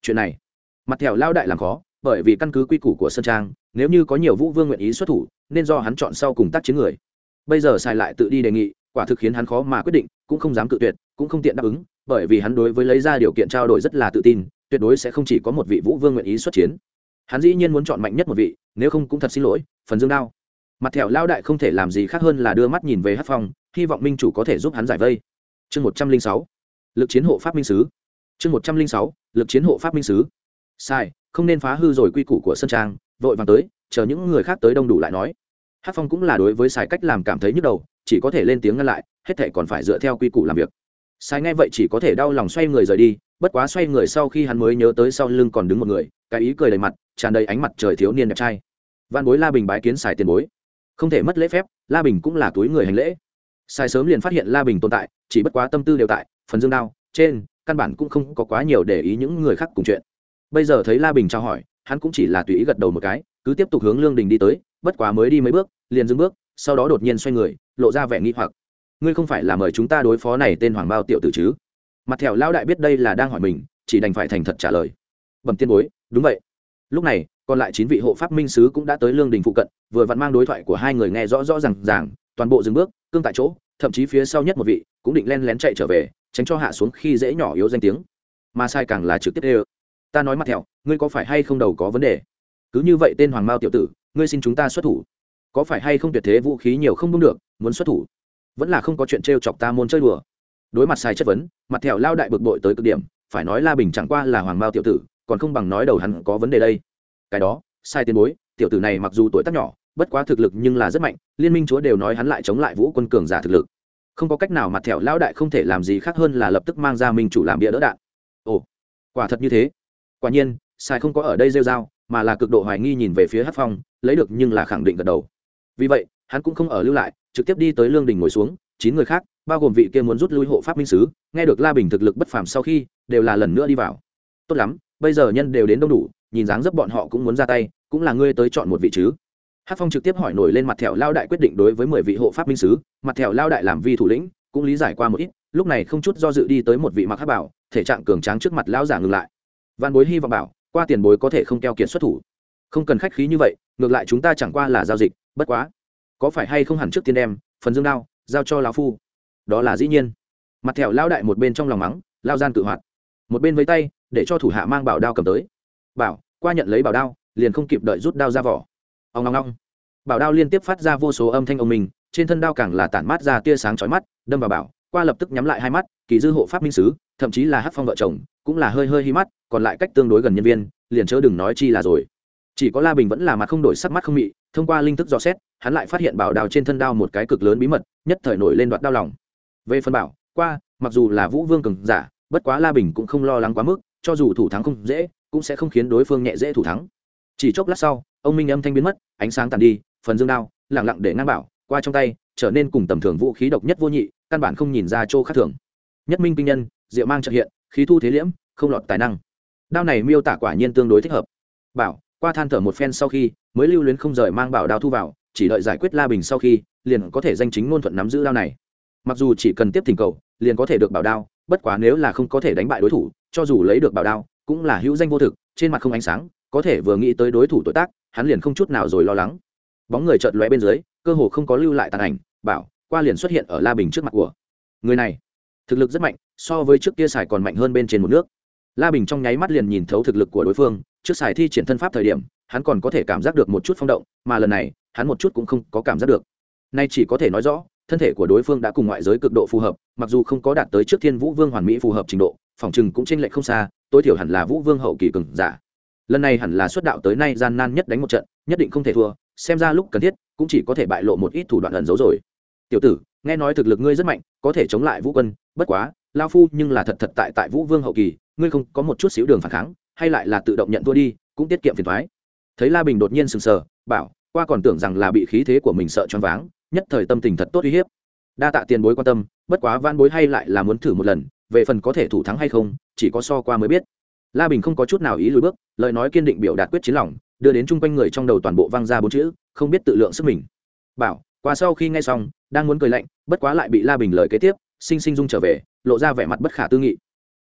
Chuyện này, mặt thẻo lao đại làm khó, bởi vì căn cứ quy củ của sơn trang, nếu như có nhiều vũ vương nguyện ý xuất thủ, nên do hắn chọn sau cùng tác chiến người. Bây giờ sai lại tự đi đề nghị, quả thực khiến hắn khó mà quyết định, cũng không dám cự tuyệt, cũng không tiện đáp ứng, bởi vì hắn đối với lấy ra điều kiện trao đổi rất là tự tin, tuyệt đối sẽ không chỉ có một vị vũ vương nguyện ý xuất chiến. Hắn dĩ nhiên muốn chọn mạnh nhất một vị, nếu không cũng thật xin lỗi, phần dương đao mặt thẹo lao đại không thể làm gì khác hơn là đưa mắt nhìn về hát phong, hy vọng minh chủ có thể giúp hắn giải vây. Chương một trăm linh sáu. Lực chiến hộ pháp minh sứ. Chương một trăm linh sáu. Lực chiến hộ pháp minh sứ. Sai, không nên phá hư rồi quy củ của sân trang, vội vàng tới, chờ những người khác tới đông đủ lại nói. Hát phong cũng là đối với sai cách làm cảm thấy nhức đầu, chỉ có thể lên tiếng ngăn lại, hết thệ còn phải dựa theo quy củ làm việc. Sai nghe vậy chỉ có thể đau lòng xoay người rời đi, bất quá xoay người sau khi hắn mới nhớ tới sau lưng còn đứng một người, cái ý cười đầy mặt, tràn đầy ánh mặt trời thiếu niên đẹp trai. Văn bối la bình bái kiến xài tiền bối không thể mất lễ phép, la bình cũng là túi người hành lễ. Sai sớm liền phát hiện la bình tồn tại, chỉ bất quá tâm tư đều tại, phần dương đao, trên, căn bản cũng không có quá nhiều để ý những người khác cùng chuyện. Bây giờ thấy la bình trao hỏi, hắn cũng chỉ là tùy ý gật đầu một cái, cứ tiếp tục hướng lương đình đi tới, bất quá mới đi mấy bước, liền dừng bước, sau đó đột nhiên xoay người, lộ ra vẻ nghi hoặc. Ngươi không phải là mời chúng ta đối phó này tên hoàng bao tiểu tử chứ? Mặt thẹo lao đại biết đây là đang hỏi mình, chỉ đành phải thành thật trả lời. Bẩm tiên bối, đúng vậy lúc này, còn lại chín vị hộ pháp minh sứ cũng đã tới lương đình phụ cận, vừa vặn mang đối thoại của hai người nghe rõ rõ r à n g ràng, toàn bộ dừng bước, cương tại chỗ, thậm chí phía sau nhất một vị cũng định len lén chạy trở về, tránh cho hạ xuống khi dễ nhỏ yếu danh tiếng. Mà sai càng là trực tiếp đê ta nói mặt thẹo, ngươi có phải hay không đầu có vấn đề? Cứ như vậy tên hoàng mao tiểu tử, ngươi xin chúng ta xuất thủ. Có phải hay không tuyệt thế vũ khí nhiều không đúng được, muốn xuất thủ? Vẫn là không có chuyện t r e o chọc ta môn chơi đùa. Đối mặt sai chất vấn, mặt thẹo lao đại bực bội tới cực điểm, phải nói la bình chẳng qua là hoàng mao tiểu tử còn không bằng nói đầu hắn có vấn đề đây. Cái đó, sai tiền bối, tiểu tử này mặc dù tuổi tác nhỏ, bất quá thực lực nhưng là rất mạnh, liên minh chúa đều nói hắn lại chống lại vũ quân cường giả thực lực. Không có cách nào mặt thẹo lão đại không thể làm gì khác hơn là lập tức mang ra minh chủ làm bia đỡ đạn. Ồ, quả thật như thế. Quả nhiên, sai không có ở đây rêu rao, mà là cực độ hoài nghi nhìn về phía hát phong, lấy được nhưng là khẳng định gật đầu. Vì vậy, hắn cũng không ở lưu lại, trực tiếp đi tới lương đình ngồi xuống, chín người khác, bao gồm vị kia muốn rút lui hộ pháp minh sứ, nghe được la bình thực lực bất phàm sau khi, đều là lần nữa đi vào. Tốt lắm bây giờ nhân đều đến đông đủ, nhìn dáng dấp bọn họ cũng muốn ra tay, cũng là ngươi tới chọn một vị chứ. Hát phong trực tiếp hỏi nổi lên mặt thẹo lao đại quyết định đối với mười vị hộ pháp minh sứ, mặt thẹo lao đại làm vi thủ lĩnh, cũng lý giải qua một ít, lúc này không chút do dự đi tới một vị mặc hát bảo, thể trạng cường tráng trước mặt lão giả ngừng lại. Văn bối hy vọng bảo, qua tiền bối có thể không keo kiệt xuất thủ. Không cần khách khí như vậy, ngược lại chúng ta chẳng qua là giao dịch, bất quá. Có phải hay không hẳn trước tiên đem, phần dương đao, giao cho lão phu? Đó là dĩ nhiên. Mặt thẹo lao đại một bên trong lòng mắng, lao gian tự hoạt. Một bên với tay để cho thủ hạ mang bảo đao cầm tới. Bảo, qua nhận lấy bảo đao, liền không kịp đợi rút đao ra vỏ. Ông long long bảo đao liên tiếp phát ra vô số âm thanh ông mình, trên thân đao càng là tản mát ra tia sáng chói mắt, đâm vào bảo, qua lập tức nhắm lại hai mắt, kỳ dư hộ pháp minh sứ, thậm chí là hát phong vợ chồng, cũng là hơi hơi hi mắt, còn lại cách tương đối gần nhân viên, liền chớ đừng nói chi là rồi. Chỉ có la bình vẫn là mặt không đổi sắc mắt không mị, thông qua linh thức dò xét, hắn lại phát hiện bảo đao trên thân đao một cái cực lớn bí mật, nhất thời nổi lên đoạn đau lòng. Về phần bảo, qua, mặc dù là vũ vương cường giả, bất quá la bình cũng không lo lắng quá mức cho dù thủ thắng không dễ, cũng sẽ không khiến đối phương nhẹ dễ thủ thắng. Chỉ chốc lát sau, ông minh âm thanh biến mất, ánh sáng tàn đi, phần dương đao lẳng lặng để ngang bảo, qua trong tay, trở nên cùng tầm thường vũ khí độc nhất vô nhị, căn bản không nhìn ra chỗ khác thường. Nhất minh kinh nhân, diệu mang trợ hiện, khí thu thế liễm, không lọt tài năng. Đao này miêu tả quả nhiên tương đối thích hợp. Bảo, qua than thở một phen sau khi, mới lưu luyến không rời mang bảo đao thu vào, chỉ đợi giải quyết la bình sau khi, liền có thể danh chính ngôn thuận nắm giữ đao này. Mặc dù chỉ cần tiếp thỉnh cầu liền có thể được bảo đao, bất quá nếu là không có thể đánh bại đối thủ, cho dù lấy được bảo đao, cũng là hữu danh vô thực, trên mặt không ánh sáng, có thể vừa nghĩ tới đối thủ tội tác, hắn liền không chút nào rồi lo lắng. Bóng người chợt lóe bên dưới, cơ hồ không có lưu lại tàn ảnh, bảo, qua liền xuất hiện ở la bình trước mặt của. Người này, thực lực rất mạnh, so với trước kia xài còn mạnh hơn bên trên một nước. La bình trong nháy mắt liền nhìn thấu thực lực của đối phương, trước xài thi triển thân pháp thời điểm, hắn còn có thể cảm giác được một chút phong động, mà lần này, hắn một chút cũng không có cảm giác được. Nay chỉ có thể nói rõ thân thể của đối phương đã cùng ngoại giới cực độ phù hợp, mặc dù không có đạt tới trước thiên vũ vương hoàn mỹ phù hợp trình độ, phòng chừng cũng chênh lệch không xa, tối thiểu hẳn là vũ vương hậu kỳ cường giả. Lần này hẳn là xuất đạo tới nay gian nan nhất đánh một trận, nhất định không thể thua, xem ra lúc cần thiết, cũng chỉ có thể bại lộ một ít thủ đoạn ẩn giấu rồi. Tiểu tử, nghe nói thực lực ngươi rất mạnh, có thể chống lại vũ quân, bất quá, lao phu nhưng là thật thật tại tại vũ vương hậu kỳ, ngươi không có một chút xíu đường phản kháng, hay lại là tự động nhận thua đi, cũng tiết kiệm phiền thoái thấy la bình đột nhiên sừng sờ, bảo, qua còn tưởng rằng là bị khí thế của mình sợ choáng váng nhất thời tâm tình thật tốt uy hiếp. Đa tạ tiền bối quan tâm, bất quá van bối hay lại là muốn thử một lần, về phần có thể thủ thắng hay không, chỉ có so qua mới biết. La bình không có chút nào ý lùi bước, lời nói kiên định biểu đạt quyết chiến lòng, đưa đến chung quanh người trong đầu toàn bộ văng ra bốn chữ, không biết tự lượng sức mình. Bảo, qua sau khi nghe xong, đang muốn cười lạnh, bất quá lại bị la bình lời kế tiếp, sinh sinh dung trở về, lộ ra vẻ mặt bất khả tư nghị.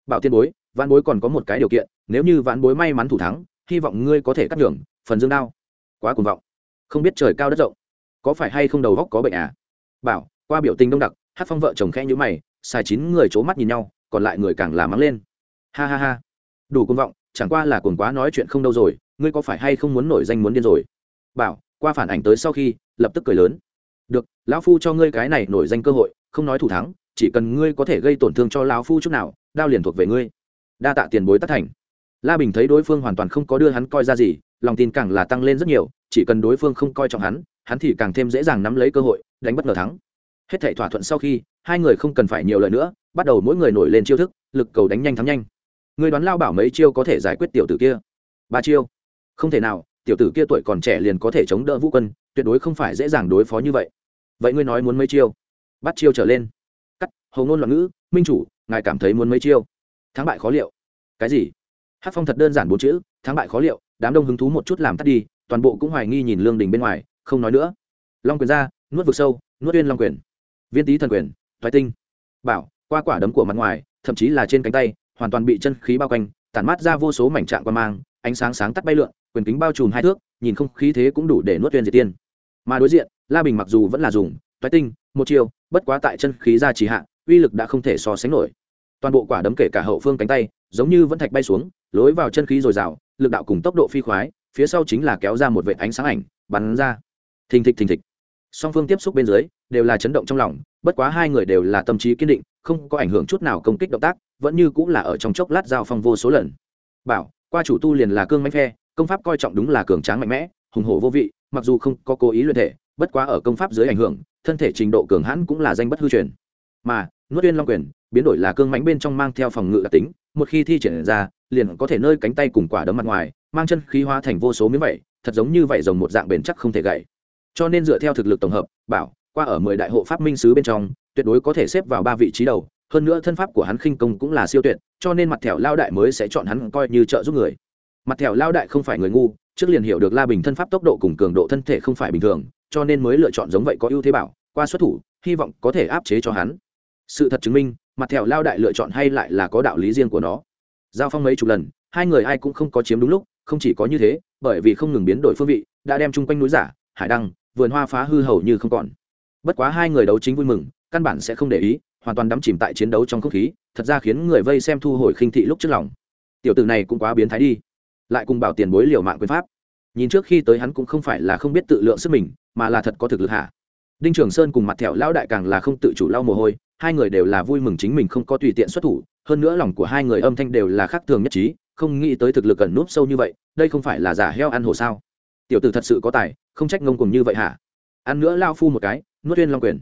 Bảo tiên bối vạn bối còn có một cái điều kiện, nếu như vạn bối may mắn thủ thắng, hy vọng ngươi có thể cắt đường phần dương đao. Quá cuồng vọng. Không biết trời cao đất rộng có phải hay không đầu góc có bệnh à? Bảo, qua biểu tình đông đặc hát phong vợ chồng khẽ nhữ mày, xài chín người c h ố mắt nhìn nhau, còn lại người càng làm mắng lên. Ha ha ha. Đủ cuồng vọng, chẳng qua là cuồng quá nói chuyện không đâu rồi, ngươi có phải hay không muốn nổi danh muốn điên rồi? Bảo, qua phản ảnh tới sau khi, lập tức cười lớn. Được, lão phu cho ngươi cái này nổi danh cơ hội, không nói thủ thắng, chỉ cần ngươi có thể gây tổn thương cho lão phu chút nào, đao liền thuộc về ngươi. Đa tạ tiền bối tất thành. La bình thấy đối phương hoàn toàn không có đưa hắn coi ra gì, lòng tin càng là tăng lên rất nhiều, chỉ cần đối phương không coi trọng hắn hắn thì càng thêm dễ dàng nắm lấy cơ hội, đánh bất ngờ thắng. Hết thể thỏa thuận sau khi, hai người không cần phải nhiều lời nữa, bắt đầu mỗi người nổi lên chiêu thức, lực cầu đánh nhanh thắng nhanh. Người đoán lao bảo mấy chiêu có thể giải quyết tiểu tử kia? Ba chiêu. Không thể nào, tiểu tử kia tuổi còn trẻ liền có thể chống đỡ vũ quân, tuyệt đối không phải dễ dàng đối phó như vậy. Vậy ngươi nói muốn mấy chiêu? Bắt chiêu trở lên. Cắt, hầu ngôn loạn ngữ, minh chủ, ngài cảm thấy muốn mấy chiêu? Thắng bại khó liệu. Cái gì? Hát phong thật đơn giản bốn chữ, thắng bại khó liệu, đám đông hứng thú một chút làm tắt đi, toàn bộ cũng hoài nghi nhìn lương đình bên ngoài không nói nữa. Long quyền ra, nuốt vực sâu, nuốt uyên long quyền. Viên tý thần quyền, thoái tinh. Bảo, qua quả đấm của mặt ngoài, thậm chí là trên cánh tay, hoàn toàn bị chân khí bao quanh, tản mát ra vô số mảnh trạng qua mang, ánh sáng sáng tắt bay lượn, quyền kính bao trùm hai thước, nhìn không khí thế cũng đủ để nuốt tuyên diệt tiên. Mà đối diện, la bình mặc dù vẫn là dùng thoái tinh, một chiều bất quá tại chân khí ra trì hạ, uy lực đã không thể so sánh nổi. Toàn bộ quả đấm kể cả hậu phương cánh tay, giống như vẫn thạch bay xuống, lối vào chân khí dồi dào, lực đạo cùng tốc độ phi khoái, phía sau chính là kéo ra một vệ ánh sáng ảnh, bắn ra thình thịch thình thịch. Song phương tiếp xúc bên dưới, đều là chấn động trong lòng, bất quá hai người đều là tâm trí kiên định, không có ảnh hưởng chút nào công kích động tác, vẫn như cũng là ở trong chốc lát giao phong vô số lần. Bảo, qua chủ tu liền là cương mạnh phe, công pháp coi trọng đúng là cường tráng mạnh mẽ, hùng hổ vô vị, mặc dù không có cố ý luyện thể, bất quá ở công pháp dưới ảnh hưởng, thân thể trình độ cường hãn cũng là danh bất hư truyền. Mà, nuốt uyên long quyền, biến đổi là cương mãnh bên trong mang theo phòng ngự đặc tính, một khi thi triển ra, liền có thể nơi cánh tay cùng quả đấm mặt ngoài, mang chân khí hóa thành vô số miếng vẩy thật giống như vậy rồng một dạng bền chắc không thể gãy cho nên dựa theo thực lực tổng hợp, bảo, qua ở mười đại hộ pháp minh sứ bên trong, tuyệt đối có thể xếp vào ba vị trí đầu. Hơn nữa thân pháp của hắn khinh công cũng là siêu tuyệt, cho nên mặt thẻo lao đại mới sẽ chọn hắn coi như trợ giúp người. Mặt thẻo lao đại không phải người ngu, trước liền hiểu được la bình thân pháp tốc độ cùng cường độ thân thể không phải bình thường, cho nên mới lựa chọn giống vậy có ưu thế bảo, qua xuất thủ, hy vọng có thể áp chế cho hắn. Sự thật chứng minh, mặt thẻo lao đại lựa chọn hay lại là có đạo lý riêng của nó. Giao phong mấy chục lần, hai người ai cũng không có chiếm đúng lúc, không chỉ có như thế, bởi vì không ngừng biến đổi phương vị, đã đem chung quanh núi giả, hải đăng vườn hoa phá hư hầu như không còn. Bất quá hai người đấu chính vui mừng, căn bản sẽ không để ý, hoàn toàn đắm chìm tại chiến đấu trong không khí, thật ra khiến người vây xem thu hồi khinh thị lúc trước lòng. Tiểu tử này cũng quá biến thái đi. Lại cùng bảo tiền bối liều mạng quyền pháp. Nhìn trước khi tới hắn cũng không phải là không biết tự lượng sức mình, mà là thật có thực lực hạ đinh trường sơn cùng mặt thẹo lão đại càng là không tự chủ lau mồ hôi, hai người đều là vui mừng chính mình không có tùy tiện xuất thủ, hơn nữa lòng của hai người âm thanh đều là khác thường nhất trí, không nghĩ tới thực lực gần núp sâu như vậy, đây không phải là giả heo ăn hồ sao? Tiểu tử thật sự có tài, không trách ngông cùng như vậy hả? Ăn nữa lao phu một cái, nuốt uyên long quyền.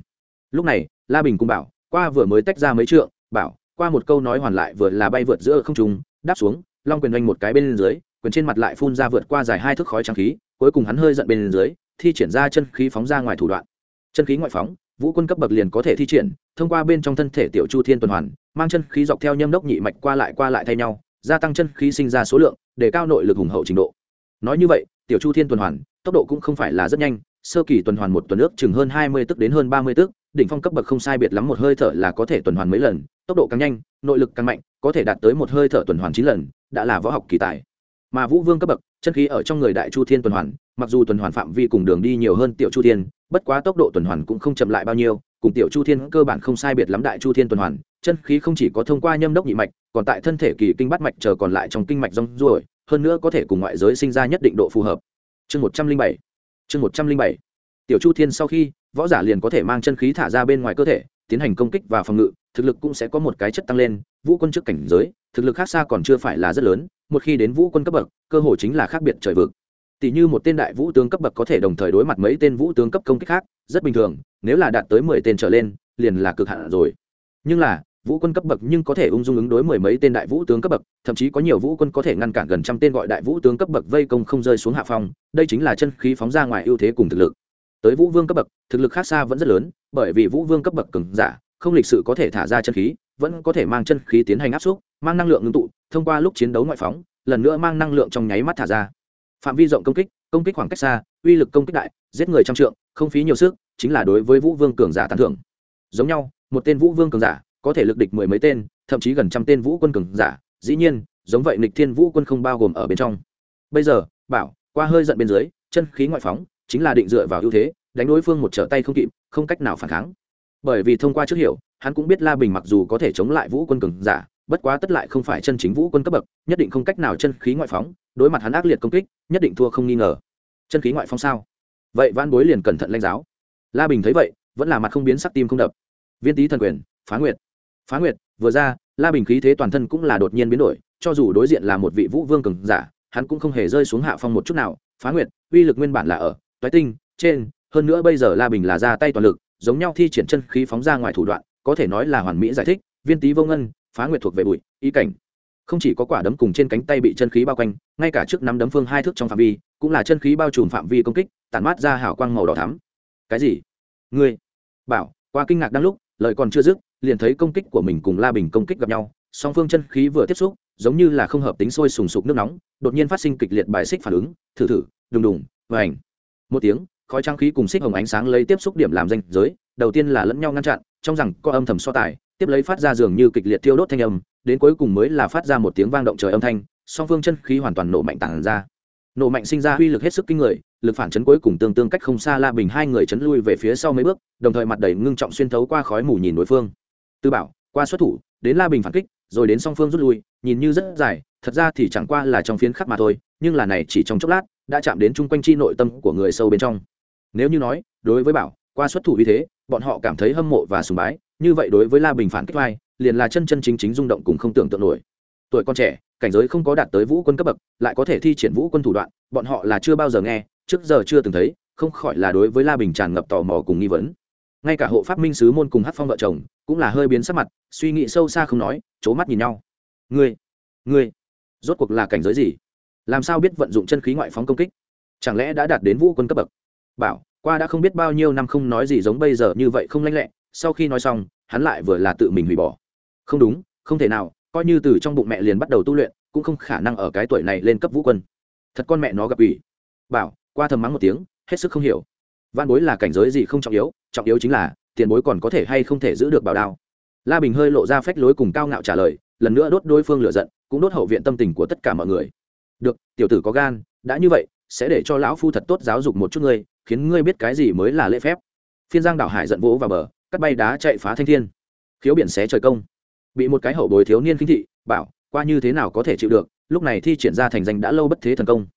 Lúc này, la bình cùng bảo, qua vừa mới tách ra mấy trượng, bảo, qua một câu nói hoàn lại vừa là bay vượt giữa không trung, đáp xuống, long quyền oanh một cái bên dưới, quyền trên mặt lại phun ra vượt qua dài hai thước khói trắng khí, cuối cùng hắn hơi giận bên dưới, thi triển ra chân khí phóng ra ngoài thủ đoạn. Chân khí ngoại phóng, vũ quân cấp bậc liền có thể thi triển, thông qua bên trong thân thể tiểu chu thiên tuần hoàn, mang chân khí dọc theo nhâm đốc nhị mạch qua lại qua lại thay nhau, gia tăng chân khí sinh ra số lượng, để cao nội lực hùng hậu trình độ. Nói như vậy tiểu chu thiên tuần hoàn, tốc độ cũng không phải là rất nhanh, sơ kỳ tuần hoàn một tuần ước chừng hơn hai mươi tức đến hơn ba mươi tức, đỉnh phong cấp bậc không sai biệt lắm một hơi thở là có thể tuần hoàn mấy lần, tốc độ càng nhanh, nội lực càng mạnh, có thể đạt tới một hơi thở tuần hoàn chín lần, đã là võ học kỳ tài. Mà vũ vương cấp bậc, chân khí ở trong người đại chu thiên tuần hoàn, mặc dù tuần hoàn phạm vi cùng đường đi nhiều hơn tiểu chu thiên, bất quá tốc độ tuần hoàn cũng không chậm lại bao nhiêu, cùng tiểu chu thiên cơ bản không sai biệt lắm đại chu thiên tuần hoàn, chân khí không chỉ có thông qua nhâm đốc nhị mạch, còn tại thân thể kỳ kinh bắt mạch chờ còn lại trong kinh mạch rong ruổi hơn nữa có thể cùng ngoại giới sinh ra nhất định độ phù hợp. Chương một trăm linh bảy. Chương một trăm linh bảy. Tiểu chu thiên sau khi, võ giả liền có thể mang chân khí thả ra bên ngoài cơ thể, tiến hành công kích và phòng ngự, thực lực cũng sẽ có một cái chất tăng lên, vũ quân trước cảnh giới, thực lực khác xa còn chưa phải là rất lớn, một khi đến vũ quân cấp bậc, cơ hội chính là khác biệt trời vực. Tỷ như một tên đại vũ tướng cấp bậc có thể đồng thời đối mặt mấy tên vũ tướng cấp công kích khác, rất bình thường, nếu là đạt tới mười tên trở lên, liền là cực hạn rồi. Nhưng là vũ quân cấp bậc nhưng có thể ung dung ứng đối mười mấy tên đại vũ tướng cấp bậc thậm chí có nhiều vũ quân có thể ngăn cản gần trăm tên gọi đại vũ tướng cấp bậc vây công không rơi xuống hạ phong đây chính là chân khí phóng ra ngoài ưu thế cùng thực lực. Tới vũ vương cấp bậc thực lực khác xa vẫn rất lớn bởi vì vũ vương cấp bậc cường giả không lịch sự có thể thả ra chân khí vẫn có thể mang chân khí tiến hành áp suất, mang năng lượng ngưng tụ thông qua lúc chiến đấu ngoại phóng lần nữa mang năng lượng trong nháy mắt thả ra. Phạm vi rộng công kích công kích khoảng cách xa uy lực công kích đại giết người trong trượng không phí nhiều sức chính là đối với vũ vương cường giả tán thưởng. Giống nhau một tên vũ vương cường giả có thể lực địch mười mấy tên, thậm chí gần trăm tên vũ quân cường giả. Dĩ nhiên, giống vậy nịch thiên vũ quân không bao gồm ở bên trong. Bây giờ, bảo, qua hơi giận bên dưới, chân khí ngoại phóng, chính là định dựa vào ưu thế, đánh đối phương một trở tay không kịp, không cách nào phản kháng. Bởi vì thông qua trước hiểu, hắn cũng biết la bình mặc dù có thể chống lại vũ quân cường giả, bất quá tất lại không phải chân chính vũ quân cấp bậc, nhất định không cách nào chân khí ngoại phóng, đối mặt hắn ác liệt công kích, nhất định thua không nghi ngờ. Chân khí ngoại phóng sao? Vậy van bối liền cẩn thận lãnh giáo. La bình thấy vậy, vẫn là mặt không biến sắc tim không đập. Viên tý thần quyền, phá nguyệt phá nguyệt, vừa ra, la bình khí thế toàn thân cũng là đột nhiên biến đổi, cho dù đối diện là một vị vũ vương cường giả, hắn cũng không hề rơi xuống hạ phong một chút nào. Phá nguyệt, uy lực nguyên bản là ở toái tinh, trên, hơn nữa bây giờ la bình là ra tay toàn lực, giống nhau thi triển chân khí phóng ra ngoài thủ đoạn, có thể nói là hoàn mỹ giải thích, viên tý vô ngân, phá nguyệt thuộc về bụi, ý cảnh. Không chỉ có quả đấm cùng trên cánh tay bị chân khí bao quanh, ngay cả trước nắm đấm phương hai thước trong phạm vi, cũng là chân khí bao trùm phạm vi công kích, tản mát ra hảo quang màu đỏ thắm. Cái gì? Ngươi? Bảo, qua kinh ngạc đang lúc, lời còn chưa dứt liền thấy công kích của mình cùng la bình công kích gặp nhau, song phương chân khí vừa tiếp xúc, giống như là không hợp tính sôi sùng sục nước nóng, đột nhiên phát sinh kịch liệt bài xích phản ứng, thử thử, đùng đùng và ảnh một tiếng, khói trang khí cùng xích hồng ánh sáng lấy tiếp xúc điểm làm danh giới, đầu tiên là lẫn nhau ngăn chặn, trong rằng có âm thầm so tài, tiếp lấy phát ra dường như kịch liệt thiêu đốt thanh âm, đến cuối cùng mới là phát ra một tiếng vang động trời âm thanh, song phương chân khí hoàn toàn nổ mạnh tản ra. Nổ mạnh sinh ra uy lực hết sức kinh người, lực phản chấn cuối cùng tương tương cách không xa la bình hai người chấn lui về phía sau mấy bước, đồng thời mặt đầy ngưng trọng xuyên thấu qua khói mù nhìn đối phương tư bảo, qua xuất thủ, đến la bình phản kích, rồi đến song phương rút lui, nhìn như rất dài, thật ra thì chẳng qua là trong phiến khắc mà thôi, nhưng là này chỉ trong chốc lát, đã chạm đến chung quanh chi nội tâm của người sâu bên trong. Nếu như nói, đối với bảo, qua xuất thủ như thế, bọn họ cảm thấy hâm mộ và sùng bái, như vậy đối với la bình phản kích vai, liền là chân chân chính chính rung động cùng không tưởng tượng nổi. Tuổi con trẻ, cảnh giới không có đạt tới vũ quân cấp bậc, lại có thể thi triển vũ quân thủ đoạn, bọn họ là chưa bao giờ nghe, trước giờ chưa từng thấy, không khỏi là đối với la bình tràn ngập tò mò cùng nghi vấn ngay cả hộ pháp minh sứ môn cùng hát phong vợ chồng cũng là hơi biến sắc mặt, suy nghĩ sâu xa không nói c mắt nhìn nhau. Ngươi ngươi, rốt cuộc là cảnh giới gì? Làm sao biết vận dụng chân khí ngoại phóng công kích? Chẳng lẽ đã đạt đến vũ quân cấp bậc? Bảo, qua đã không biết bao nhiêu năm không nói gì giống bây giờ như vậy không lanh lẹ, sau khi nói xong, hắn lại vừa là tự mình hủy bỏ. Không đúng, không thể nào, coi như từ trong bụng mẹ liền bắt đầu tu luyện, cũng không khả năng ở cái tuổi này lên cấp vũ quân. Thật con mẹ nó gặp ủy bảo, qua thầm mắng một tiếng, hết sức không hiểu. Văn bối là cảnh giới gì không trọng yếu trọng yếu chính là, tiền bối còn có thể hay không thể giữ được bảo đao. La bình hơi lộ ra phách lối cùng cao ngạo trả lời, lần nữa đốt đối phương lựa giận, cũng đốt hậu viện tâm tình của tất cả mọi người. Được, tiểu tử có gan, đã như vậy, sẽ để cho lão phu thật tốt giáo dục một chút ngươi, khiến ngươi biết cái gì mới là lễ phép. Phiên giang đảo hải giận vỗ vào bờ, cắt bay đá chạy phá thanh thiên. Khiếu biển xé trời công. Bị một cái hậu bồi thiếu niên khinh thị, bảo, qua như thế nào có thể chịu được, lúc này thi triển ra thành danh đã lâu bất thế thần công.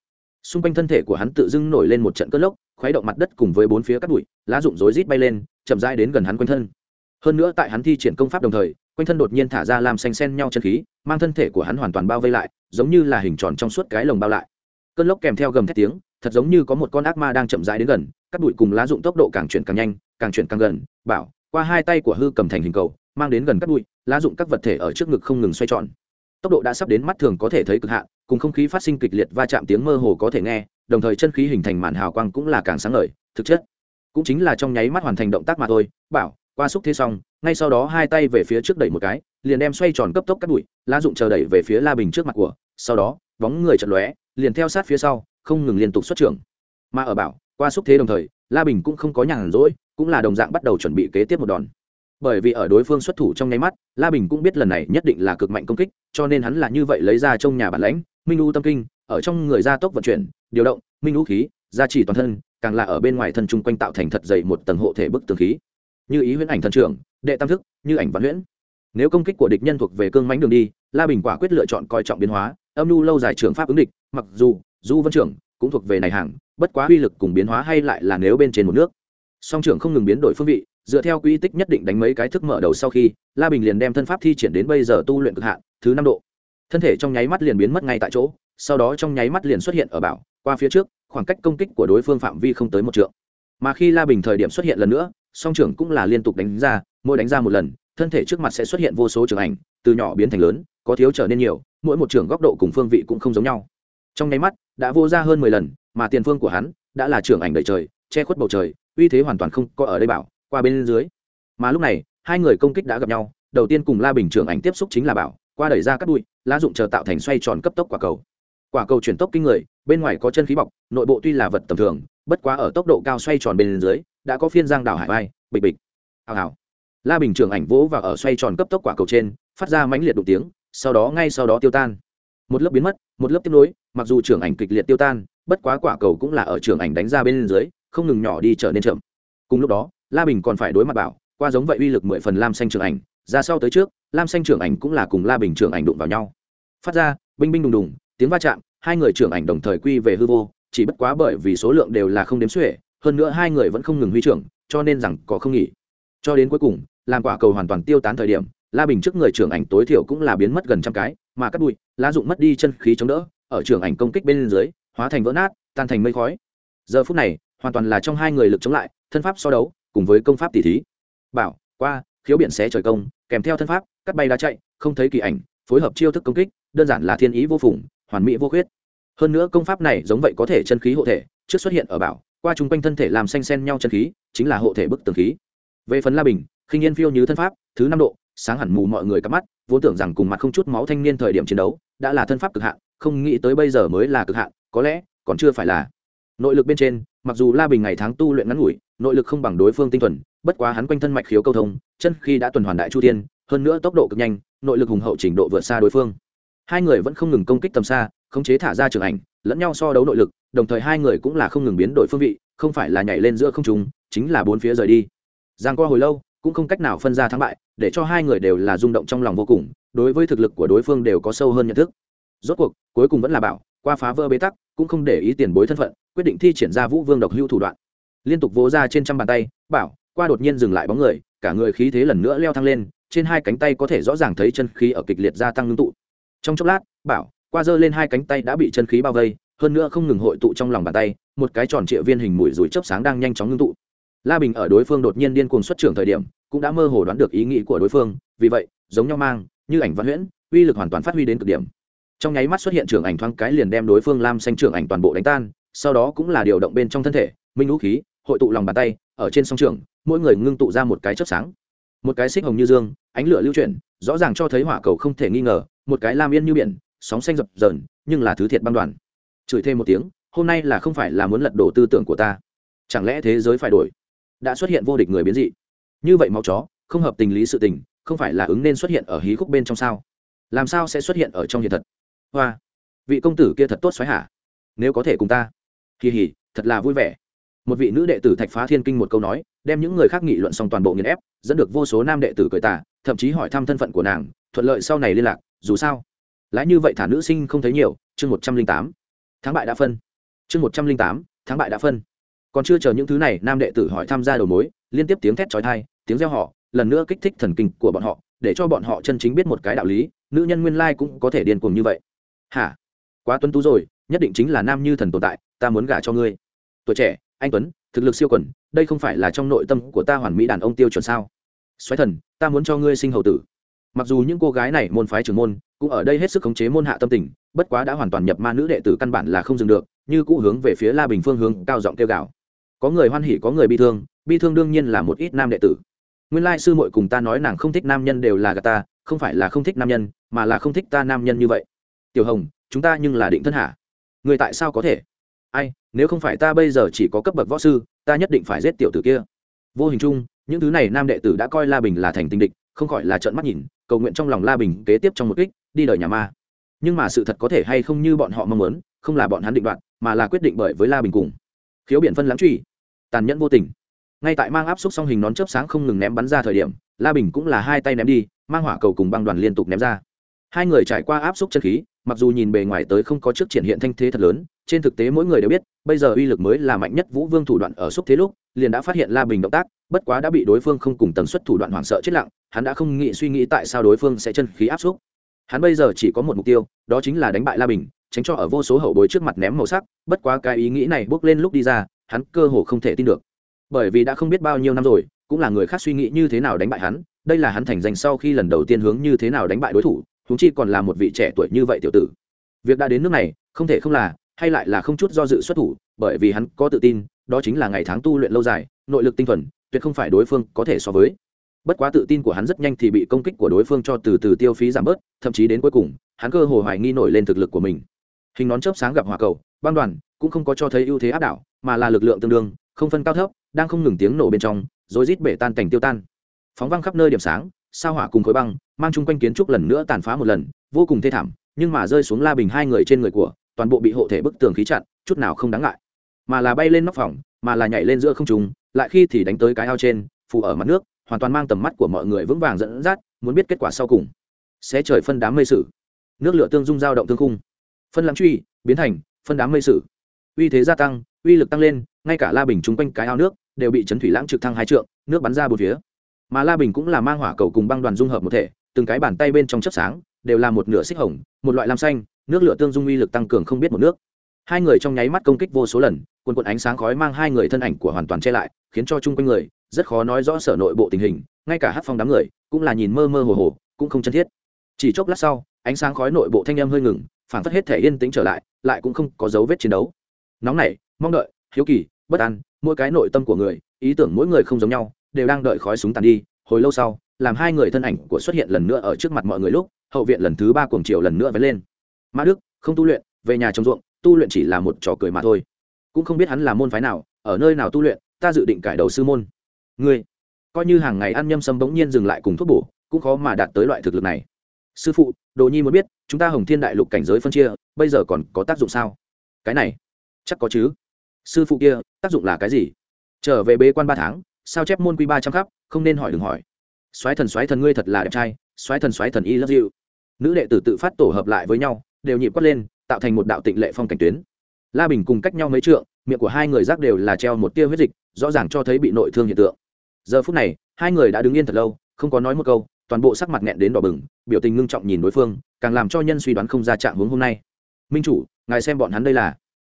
Xung quanh thân thể của hắn tự dưng nổi lên một trận cơn lốc khuấy động mặt đất cùng với bốn phía cắt bụi, lá rụng rối rít bay lên, chậm rãi đến gần hắn quanh thân. Hơn nữa tại hắn thi triển công pháp đồng thời, quanh thân đột nhiên thả ra làm xanh xen nhau chân khí, mang thân thể của hắn hoàn toàn bao vây lại, giống như là hình tròn trong suốt cái lồng bao lại. Cơn lốc kèm theo gầm thét tiếng, thật giống như có một con ác ma đang chậm rãi đến gần cắt bụi cùng lá rụng tốc độ càng chuyển càng nhanh, càng chuyển càng gần, bảo, qua hai tay của hư cầm thành hình cầu, mang đến gần cắt bụi, lá dụng các vật thể ở trước ngực không ngừng xoay tròn tốc độ đã sắp đến mắt thường có thể thấy cực hạn, cùng không khí phát sinh kịch liệt va chạm tiếng mơ hồ có thể nghe, đồng thời chân khí hình thành màn hào quang cũng là càng sáng ngời, thực chất. Cũng chính là trong nháy mắt hoàn thành động tác mà thôi, bảo, qua xúc thế xong, ngay sau đó hai tay về phía trước đẩy một cái, liền đem xoay tròn cấp tốc cắt bụi lá dụng chờ đẩy về phía la bình trước mặt của, sau đó, bóng người chật lóe, liền theo sát phía sau, không ngừng liên tục xuất trưởng. Mà ở bảo, qua xúc thế đồng thời, la bình cũng không có nhàn rỗi, cũng là đồng dạng bắt đầu chuẩn bị kế tiếp một đòn bởi vì ở đối phương xuất thủ trong nháy mắt, la bình cũng biết lần này nhất định là cực mạnh công kích, cho nên hắn là như vậy lấy ra trong nhà bản lãnh, minh u tâm kinh, ở trong người gia tốc vận chuyển, điều động, minh u khí, gia trì toàn thân, càng là ở bên ngoài thân chung quanh tạo thành thật dày một tầng hộ thể bức tường khí. Như ý huyễn ảnh thần trưởng, đệ tam thức, như ảnh văn huyễn. Nếu công kích của địch nhân thuộc về cương mánh đường đi, la bình quả quyết lựa chọn coi trọng biến hóa, âm nhu lâu dài trường pháp ứng địch, mặc dù, du vân trưởng cũng thuộc về này hàng, bất quá uy lực cùng biến hóa hay lại là nếu bên trên một nước. Song trưởng không ngừng biến đổi phương vị dựa theo quy tích nhất định đánh mấy cái thức mở đầu sau khi, la bình liền đem thân pháp thi triển đến bây giờ tu luyện cực hạn, thứ năm độ. Thân thể trong nháy mắt liền biến mất ngay tại chỗ, sau đó trong nháy mắt liền xuất hiện ở bảo, qua phía trước, khoảng cách công kích của đối phương phạm vi không tới một trượng. Mà khi la bình thời điểm xuất hiện lần nữa, song trưởng cũng là liên tục đánh ra, mỗi đánh ra một lần, thân thể trước mặt sẽ xuất hiện vô số trường ảnh, từ nhỏ biến thành lớn, có thiếu trở nên nhiều, mỗi một trường góc độ cùng phương vị cũng không giống nhau. Trong nháy mắt, đã vô ra hơn mười lần, mà tiền phương của hắn đã là trường ảnh đầy trời, che khuất bầu trời, uy thế hoàn toàn không có ở đây bảo qua bên dưới. Mà lúc này, hai người công kích đã gặp nhau, đầu tiên cùng la bình trường ảnh tiếp xúc chính là bảo, qua đẩy ra các bụi, lá dụng chờ tạo thành xoay tròn cấp tốc quả cầu. Quả cầu chuyển tốc kinh người, bên ngoài có chân khí bọc, nội bộ tuy là vật tầm thường, bất quá ở tốc độ cao xoay tròn bên dưới, đã có phiên giang đảo hải vai bịch bịch. Hào hào. La bình trường ảnh vỗ và ở xoay tròn cấp tốc quả cầu trên, phát ra mãnh liệt đụng tiếng, sau đó ngay sau đó tiêu tan. Một lớp biến mất, một lớp tiếp nối, mặc dù trường ảnh kịch liệt tiêu tan, bất quá quả cầu cũng là ở trường ảnh đánh ra bên dưới, không ngừng nhỏ đi trở nên chậm. Cùng lúc đó la bình còn phải đối mặt bảo, qua giống vậy uy lực mười phần lam xanh Trưởng ảnh, ra sau tới trước, lam xanh Trưởng ảnh cũng là cùng la bình Trưởng ảnh đụng vào nhau. Phát ra, binh binh đùng đùng, tiếng va chạm, hai người trưởng ảnh đồng thời quy về hư vô, chỉ bất quá bởi vì số lượng đều là không đếm xuể, hơn nữa hai người vẫn không ngừng huy trưởng, cho nên rằng có không nghỉ. Cho đến cuối cùng, làm quả cầu hoàn toàn tiêu tán thời điểm, la bình trước người trưởng ảnh tối thiểu cũng là biến mất gần trăm cái, mà cắt bụi, lá dụng mất đi chân khí chống đỡ, ở trưởng ảnh công kích bên dưới, hóa thành vỡ nát, tan thành mây khói. Giờ phút này, hoàn toàn là trong hai người lực chống lại, thân pháp so đấu cùng với công pháp tỷ thí. Bảo, qua, khiếu biển xé trời công, kèm theo thân pháp, cắt bay đá chạy, không thấy kỳ ảnh, phối hợp chiêu thức công kích, đơn giản là thiên ý vô phùng, hoàn mỹ vô khuyết. Hơn nữa công pháp này giống vậy có thể chân khí hộ thể, trước xuất hiện ở bảo, qua chung quanh thân thể làm xanh xen nhau chân khí, chính là hộ thể bức tường khí. Về phần la bình, khinh yên phiêu như thân pháp, thứ năm độ, sáng hẳn mù mọi người cắp mắt, vốn tưởng rằng cùng mặt không chút máu thanh niên thời điểm chiến đấu, đã là thân pháp cực hạn, không nghĩ tới bây giờ mới là cực hạn, có lẽ còn chưa phải là. Nội lực bên trên, mặc dù la bình ngày tháng tu luyện ngắn ngủi nội lực không bằng đối phương tinh thuần, bất quá hắn quanh thân mạch khiếu câu thông, chân khi đã tuần hoàn đại chu tiên hơn nữa tốc độ cực nhanh, nội lực hùng hậu trình độ vượt xa đối phương. Hai người vẫn không ngừng công kích tầm xa, khống chế thả ra trường ảnh, lẫn nhau so đấu nội lực, đồng thời hai người cũng là không ngừng biến đổi phương vị, không phải là nhảy lên giữa không trung, chính là bốn phía rời đi. Giang qua hồi lâu, cũng không cách nào phân ra thắng bại, để cho hai người đều là rung động trong lòng vô cùng, đối với thực lực của đối phương đều có sâu hơn nhận thức. Rốt cuộc, cuối cùng vẫn là bảo, qua phá vỡ bế tắc, cũng không để ý tiền bối thân phận, quyết định thi triển ra vũ vương độc hưu thủ đoạn liên tục vỗ ra trên trăm bàn tay, bảo, qua đột nhiên dừng lại bóng người, cả người khí thế lần nữa leo thăng lên, trên hai cánh tay có thể rõ ràng thấy chân khí ở kịch liệt gia tăng ngưng tụ. Trong chốc lát, bảo, qua giơ lên hai cánh tay đã bị chân khí bao vây, hơn nữa không ngừng hội tụ trong lòng bàn tay, một cái tròn trịa viên hình mũi rủi chớp sáng đang nhanh chóng ngưng tụ. La bình ở đối phương đột nhiên điên cuồng xuất trưởng thời điểm, cũng đã mơ hồ đoán được ý nghĩ của đối phương, vì vậy, giống nhau mang, như ảnh văn huyễn, uy lực hoàn toàn phát huy đến cực điểm. Trong nháy mắt xuất hiện trưởng ảnh thoáng cái liền đem đối phương lam xanh trưởng ảnh toàn bộ đánh tan, sau đó cũng là điều động bên trong thân thể, minh vũ khí hội tụ lòng bàn tay, ở trên song trường, mỗi người ngưng tụ ra một cái chớp sáng. Một cái xích hồng như dương, ánh lửa lưu chuyển, rõ ràng cho thấy hỏa cầu không thể nghi ngờ, một cái lam yên như biển, sóng xanh dập dờn, nhưng là thứ thiệt băng đoàn. Chửi thêm một tiếng, hôm nay là không phải là muốn lật đổ tư tưởng của ta. Chẳng lẽ thế giới phải đổi? Đã xuất hiện vô địch người biến dị. Như vậy máu chó, không hợp tình lý sự tình, không phải là ứng nên xuất hiện ở hí khúc bên trong sao? Làm sao sẽ xuất hiện ở trong hiện thật? Hoa, vị công tử kia thật tốt xoáy hả? Nếu có thể cùng ta. Kỳ hỉ thật là vui vẻ một vị nữ đệ tử thạch phá thiên kinh một câu nói, đem những người khác nghị luận xong toàn bộ nghiền ép, dẫn được vô số nam đệ tử cười tả thậm chí hỏi thăm thân phận của nàng, thuận lợi sau này liên lạc, dù sao. Lãi như vậy thả nữ sinh không thấy nhiều, chương một trăm linh tám. Tháng bại đã phân. Chương một trăm linh tám tháng bại đã phân. Còn chưa chờ những thứ này, nam đệ tử hỏi tham gia đầu mối, liên tiếp tiếng thét trói thai tiếng reo họ lần nữa kích thích thần kinh của bọn họ, để cho bọn họ chân chính biết một cái đạo lý, nữ nhân nguyên lai cũng có thể điên cuồng như vậy. Hả? Quá tuân tú rồi, nhất định chính là nam như thần tồn tại, ta muốn gả cho ngươi. Tuổi trẻ anh tuấn thực lực siêu quần đây không phải là trong nội tâm của ta hoàn mỹ đàn ông tiêu chuẩn sao xoáy thần, ta muốn cho ngươi sinh hậu tử. Mặc dù những cô gái này môn phái trưởng môn, cũng ở đây hết sức khống chế môn hạ tâm tình, bất quá đã hoàn toàn nhập ma nữ đệ tử căn bản là không dừng được, như cũ hướng về phía la bình phương hướng cao giọng kêu gào. Có người hoan hỉ, có người bi thương bi thương đương nhiên là một ít nam đệ tử. Nguyên lai sư muội cùng ta nói nàng không thích nam nhân đều là gà ta, không phải là không thích nam nhân, mà là không thích ta nam nhân như vậy. Tiểu hồng, chúng ta nhưng là định thân hạ người tại sao có thể? Ai, nếu không phải ta bây giờ chỉ có cấp bậc võ sư, ta nhất định phải giết tiểu tử kia. Vô hình chung, những thứ này nam đệ tử đã coi la bình là thành tinh địch, không khỏi là trợn mắt nhìn, cầu nguyện trong lòng la bình kế tiếp trong một kích, đi đời nhà ma. Nhưng mà sự thật có thể hay không như bọn họ mong muốn, không là bọn hắn định đoạt, mà là quyết định bởi với la bình cùng. Khiếu biển phân lãng truy. Tàn nhẫn vô tình. Ngay tại mang áp xúc song hình nón chớp sáng không ngừng ném bắn ra thời điểm, la bình cũng là hai tay ném đi, mang hỏa cầu cùng băng đoàn liên tục ném ra. Hai người trải qua áp xúc chân khí mặc dù nhìn bề ngoài tới không có trước triển hiện thanh thế thật lớn, trên thực tế mỗi người đều biết, bây giờ uy lực mới là mạnh nhất vũ vương thủ đoạn ở xúc thế lúc, liền đã phát hiện la bình động tác, bất quá đã bị đối phương không cùng tần suất thủ đoạn hoảng sợ chết lặng, hắn đã không nghĩ suy nghĩ tại sao đối phương sẽ chân khí áp xúc. Hắn bây giờ chỉ có một mục tiêu, đó chính là đánh bại la bình, tránh cho ở vô số hậu bối trước mặt ném màu sắc, bất quá cái ý nghĩ này bước lên lúc đi ra, hắn cơ hồ không thể tin được. Bởi vì đã không biết bao nhiêu năm rồi, cũng là người khác suy nghĩ như thế nào đánh bại hắn, đây là hắn thành danh sau khi lần đầu tiên hướng như thế nào đánh bại đối thủ huống chi còn là một vị trẻ tuổi như vậy tiểu tử. Việc đã đến nước này, không thể không là, hay lại là không chút do dự xuất thủ, bởi vì hắn có tự tin, đó chính là ngày tháng tu luyện lâu dài, nội lực tinh thuần, tuyệt không phải đối phương có thể so với. Bất quá tự tin của hắn rất nhanh thì bị công kích của đối phương cho từ từ tiêu phí giảm bớt, thậm chí đến cuối cùng, hắn cơ hồ hoài nghi nổi lên thực lực của mình. Hình nón chớp sáng gặp hỏa cầu, băng đoàn, cũng không có cho thấy ưu thế áp đảo, mà là lực lượng tương đương, không phân cao thấp, đang không ngừng tiếng nổ bên trong, rồi rít bể tan cảnh tiêu tan. Phóng văng khắp nơi điểm sáng sao hỏa cùng khối băng, mang chung quanh kiến trúc lần nữa tàn phá một lần, vô cùng thê thảm, nhưng mà rơi xuống la bình hai người trên người của, toàn bộ bị hộ thể bức tường khí chặn, chút nào không đáng ngại. Mà là bay lên nóc phòng, mà là nhảy lên giữa không trùng lại khi thì đánh tới cái ao trên phù ở mặt nước, hoàn toàn mang tầm mắt của mọi người vững vàng dẫn dắt, muốn biết kết quả sau cùng. Sẽ trời phân đám mây sử. Nước lửa tương dung dao động thương khung. Phân lãng truy, biến thành, phân đám mây sử. Uy thế gia tăng, uy lực tăng lên, ngay cả la bình chung quanh cái ao nước, đều bị chấn thủy lãng trực thăng hai trượng, nước bắn ra bốn phía mà la bình cũng là mang hỏa cầu cùng băng đoàn dung hợp một thể, từng cái bàn tay bên trong chất sáng, đều là một nửa xích hồng, một loại lam xanh, nước lửa tương dung uy lực tăng cường không biết một nước. Hai người trong nháy mắt công kích vô số lần, quần quần ánh sáng khói mang hai người thân ảnh của hoàn toàn che lại, khiến cho chung quanh người, rất khó nói rõ sở nội bộ tình hình, ngay cả hát phong đám người, cũng là nhìn mơ mơ hồ hồ, cũng không chân thiết. Chỉ chốc lát sau, ánh sáng khói nội bộ thanh âm hơi ngừng phản phất hết thể yên tĩnh trở lại lại cũng không có dấu vết chiến đấu. Nóng nảy, mong đợi, hiếu kỳ, bất an, mỗi cái nội tâm của người, ý tưởng mỗi người không giống nhau đều đang đợi khói súng tàn đi. Hồi lâu sau, làm hai người thân ảnh của xuất hiện lần nữa ở trước mặt mọi người lúc, hậu viện lần thứ ba cuồng chiều lần nữa vẫn lên. Mã đức, không tu luyện, về nhà trồng ruộng, tu luyện chỉ là một trò cười mà thôi. Cũng không biết hắn là môn phái nào, ở nơi nào tu luyện, ta dự định cải đầu sư môn. Ngươi, coi như hàng ngày ăn nhâm sâm bỗng nhiên dừng lại cùng thuốc bổ, cũng khó mà đạt tới loại thực lực này. Sư phụ, đồ nhi muốn biết, chúng ta hồng thiên đại lục cảnh giới phân chia, bây giờ còn có tác dụng sao? Cái này, chắc có chứ. Sư phụ kia, tác dụng là cái gì? Trở về bế quan ba tháng sao chép môn quy ba trăm khắp, không nên hỏi đừng hỏi. Soái thần soái thần ngươi thật là đẹp trai, soái thần soái thần y love you nữ đệ tử tự phát tổ hợp lại với nhau, đều nhịp quất lên, tạo thành một đạo tịnh lệ phong cảnh tuyến. La bình cùng cách nhau mấy trượng, miệng của hai người rác đều là treo một tia huyết dịch, rõ ràng cho thấy bị nội thương hiện tượng. Giờ phút này, hai người đã đứng yên thật lâu, không có nói một câu, toàn bộ sắc mặt nghẹn đến đỏ bừng, biểu tình ngưng trọng nhìn đối phương, càng làm cho nhân suy đoán không ra trạng hướng hôm nay. Minh chủ, ngài xem bọn hắn đây là?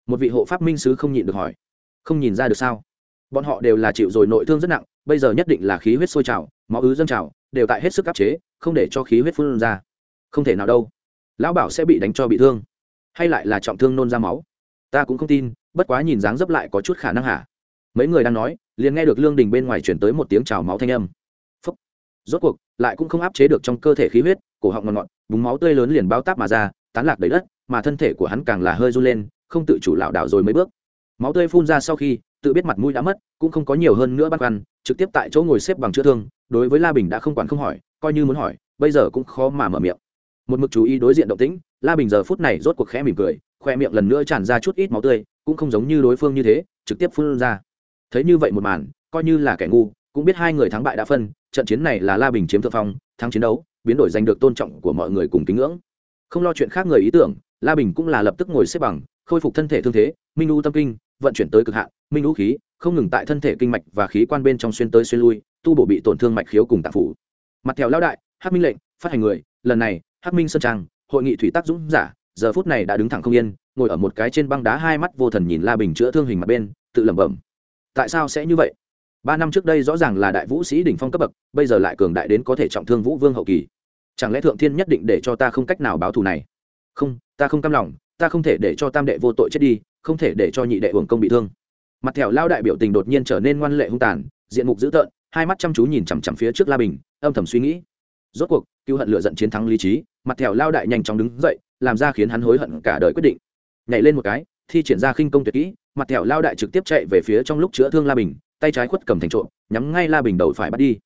Một vị hộ pháp minh sứ không nhịn được hỏi. Không nhìn ra được sao? Bọn họ đều là chịu rồi nội thương rất nặng, bây giờ nhất định là khí huyết sôi trào, máu ứ dâng trào, đều tại hết sức áp chế, không để cho khí huyết phun ra. Không thể nào đâu. Lão bảo sẽ bị đánh cho bị thương, hay lại là trọng thương nôn ra máu. Ta cũng không tin, bất quá nhìn dáng dấp lại có chút khả năng hả? Mấy người đang nói, liền nghe được lương đình bên ngoài chuyển tới một tiếng trào máu thanh âm. Phúc. rốt cuộc, lại cũng không áp chế được trong cơ thể khí huyết, cổ họng ngọn ngọn, búng máu tươi lớn liền bao táp mà ra, tán lạc đầy đất, mà thân thể của hắn càng là hơi run lên, không tự chủ lảo đảo rồi mấy bước. Máu tươi phun ra sau khi tự biết mặt mũi đã mất, cũng không có nhiều hơn nữa băn khoăn, trực tiếp tại chỗ ngồi xếp bằng chữa thương, đối với la bình đã không quản không hỏi, coi như muốn hỏi, bây giờ cũng khó mà mở miệng. Một mực chú ý đối diện động tĩnh, la bình giờ phút này rốt cuộc khẽ mỉm cười, khoe miệng lần nữa tràn ra chút ít máu tươi, cũng không giống như đối phương như thế, trực tiếp phun ra. Thấy như vậy một màn, coi như là kẻ ngu, cũng biết hai người thắng bại đã phân, trận chiến này là la bình chiếm thượng phong, thắng chiến đấu, biến đổi giành được tôn trọng của mọi người cùng kính ngưỡng. Không lo chuyện khác người ý tưởng, la bình cũng là lập tức ngồi xếp bằng, khôi phục thân thể thương thế, minh u tâm kinh vận chuyển tới cực hạn, minh u khí, không ngừng tại thân thể kinh mạch và khí quan bên trong xuyên tới xuyên lui, tu bổ bị tổn thương mạch khiếu cùng tạp phủ. Mặt theo lao đại hát minh lệnh, phát hành người, lần này hát minh sơn trang, hội nghị thủy tác dũng giả, giờ phút này đã đứng thẳng không yên, ngồi ở một cái trên băng đá hai mắt vô thần nhìn la bình chữa thương hình mặt bên, tự lẩm bẩm. Tại sao sẽ như vậy? Ba năm trước đây rõ ràng là đại vũ sĩ đỉnh phong cấp bậc, bây giờ lại cường đại đến có thể trọng thương vũ vương hậu kỳ. Chẳng lẽ thượng thiên nhất định để cho ta không cách nào báo thù này? Không, ta không cam lòng, ta không thể để cho tam đệ vô tội chết đi không thể để cho nhị đệ hưởng công bị thương. Mặt thẻo lao đại biểu tình đột nhiên trở nên ngoan lệ hung tàn, diện mục dữ tợn, hai mắt chăm chú nhìn chằm chằm phía trước la bình, âm thầm suy nghĩ. Rốt cuộc cứu hận lựa giận chiến thắng lý trí, mặt thẻo lao đại nhanh chóng đứng dậy, làm ra khiến hắn hối hận cả đời quyết định. Nhảy lên một cái, thi triển ra khinh công tuyệt kỹ, mặt thẻo lao đại trực tiếp chạy về phía trong lúc chữa thương la bình, tay trái khuất cầm thành trộm, nhắm ngay la bình đầu phải bắt đi.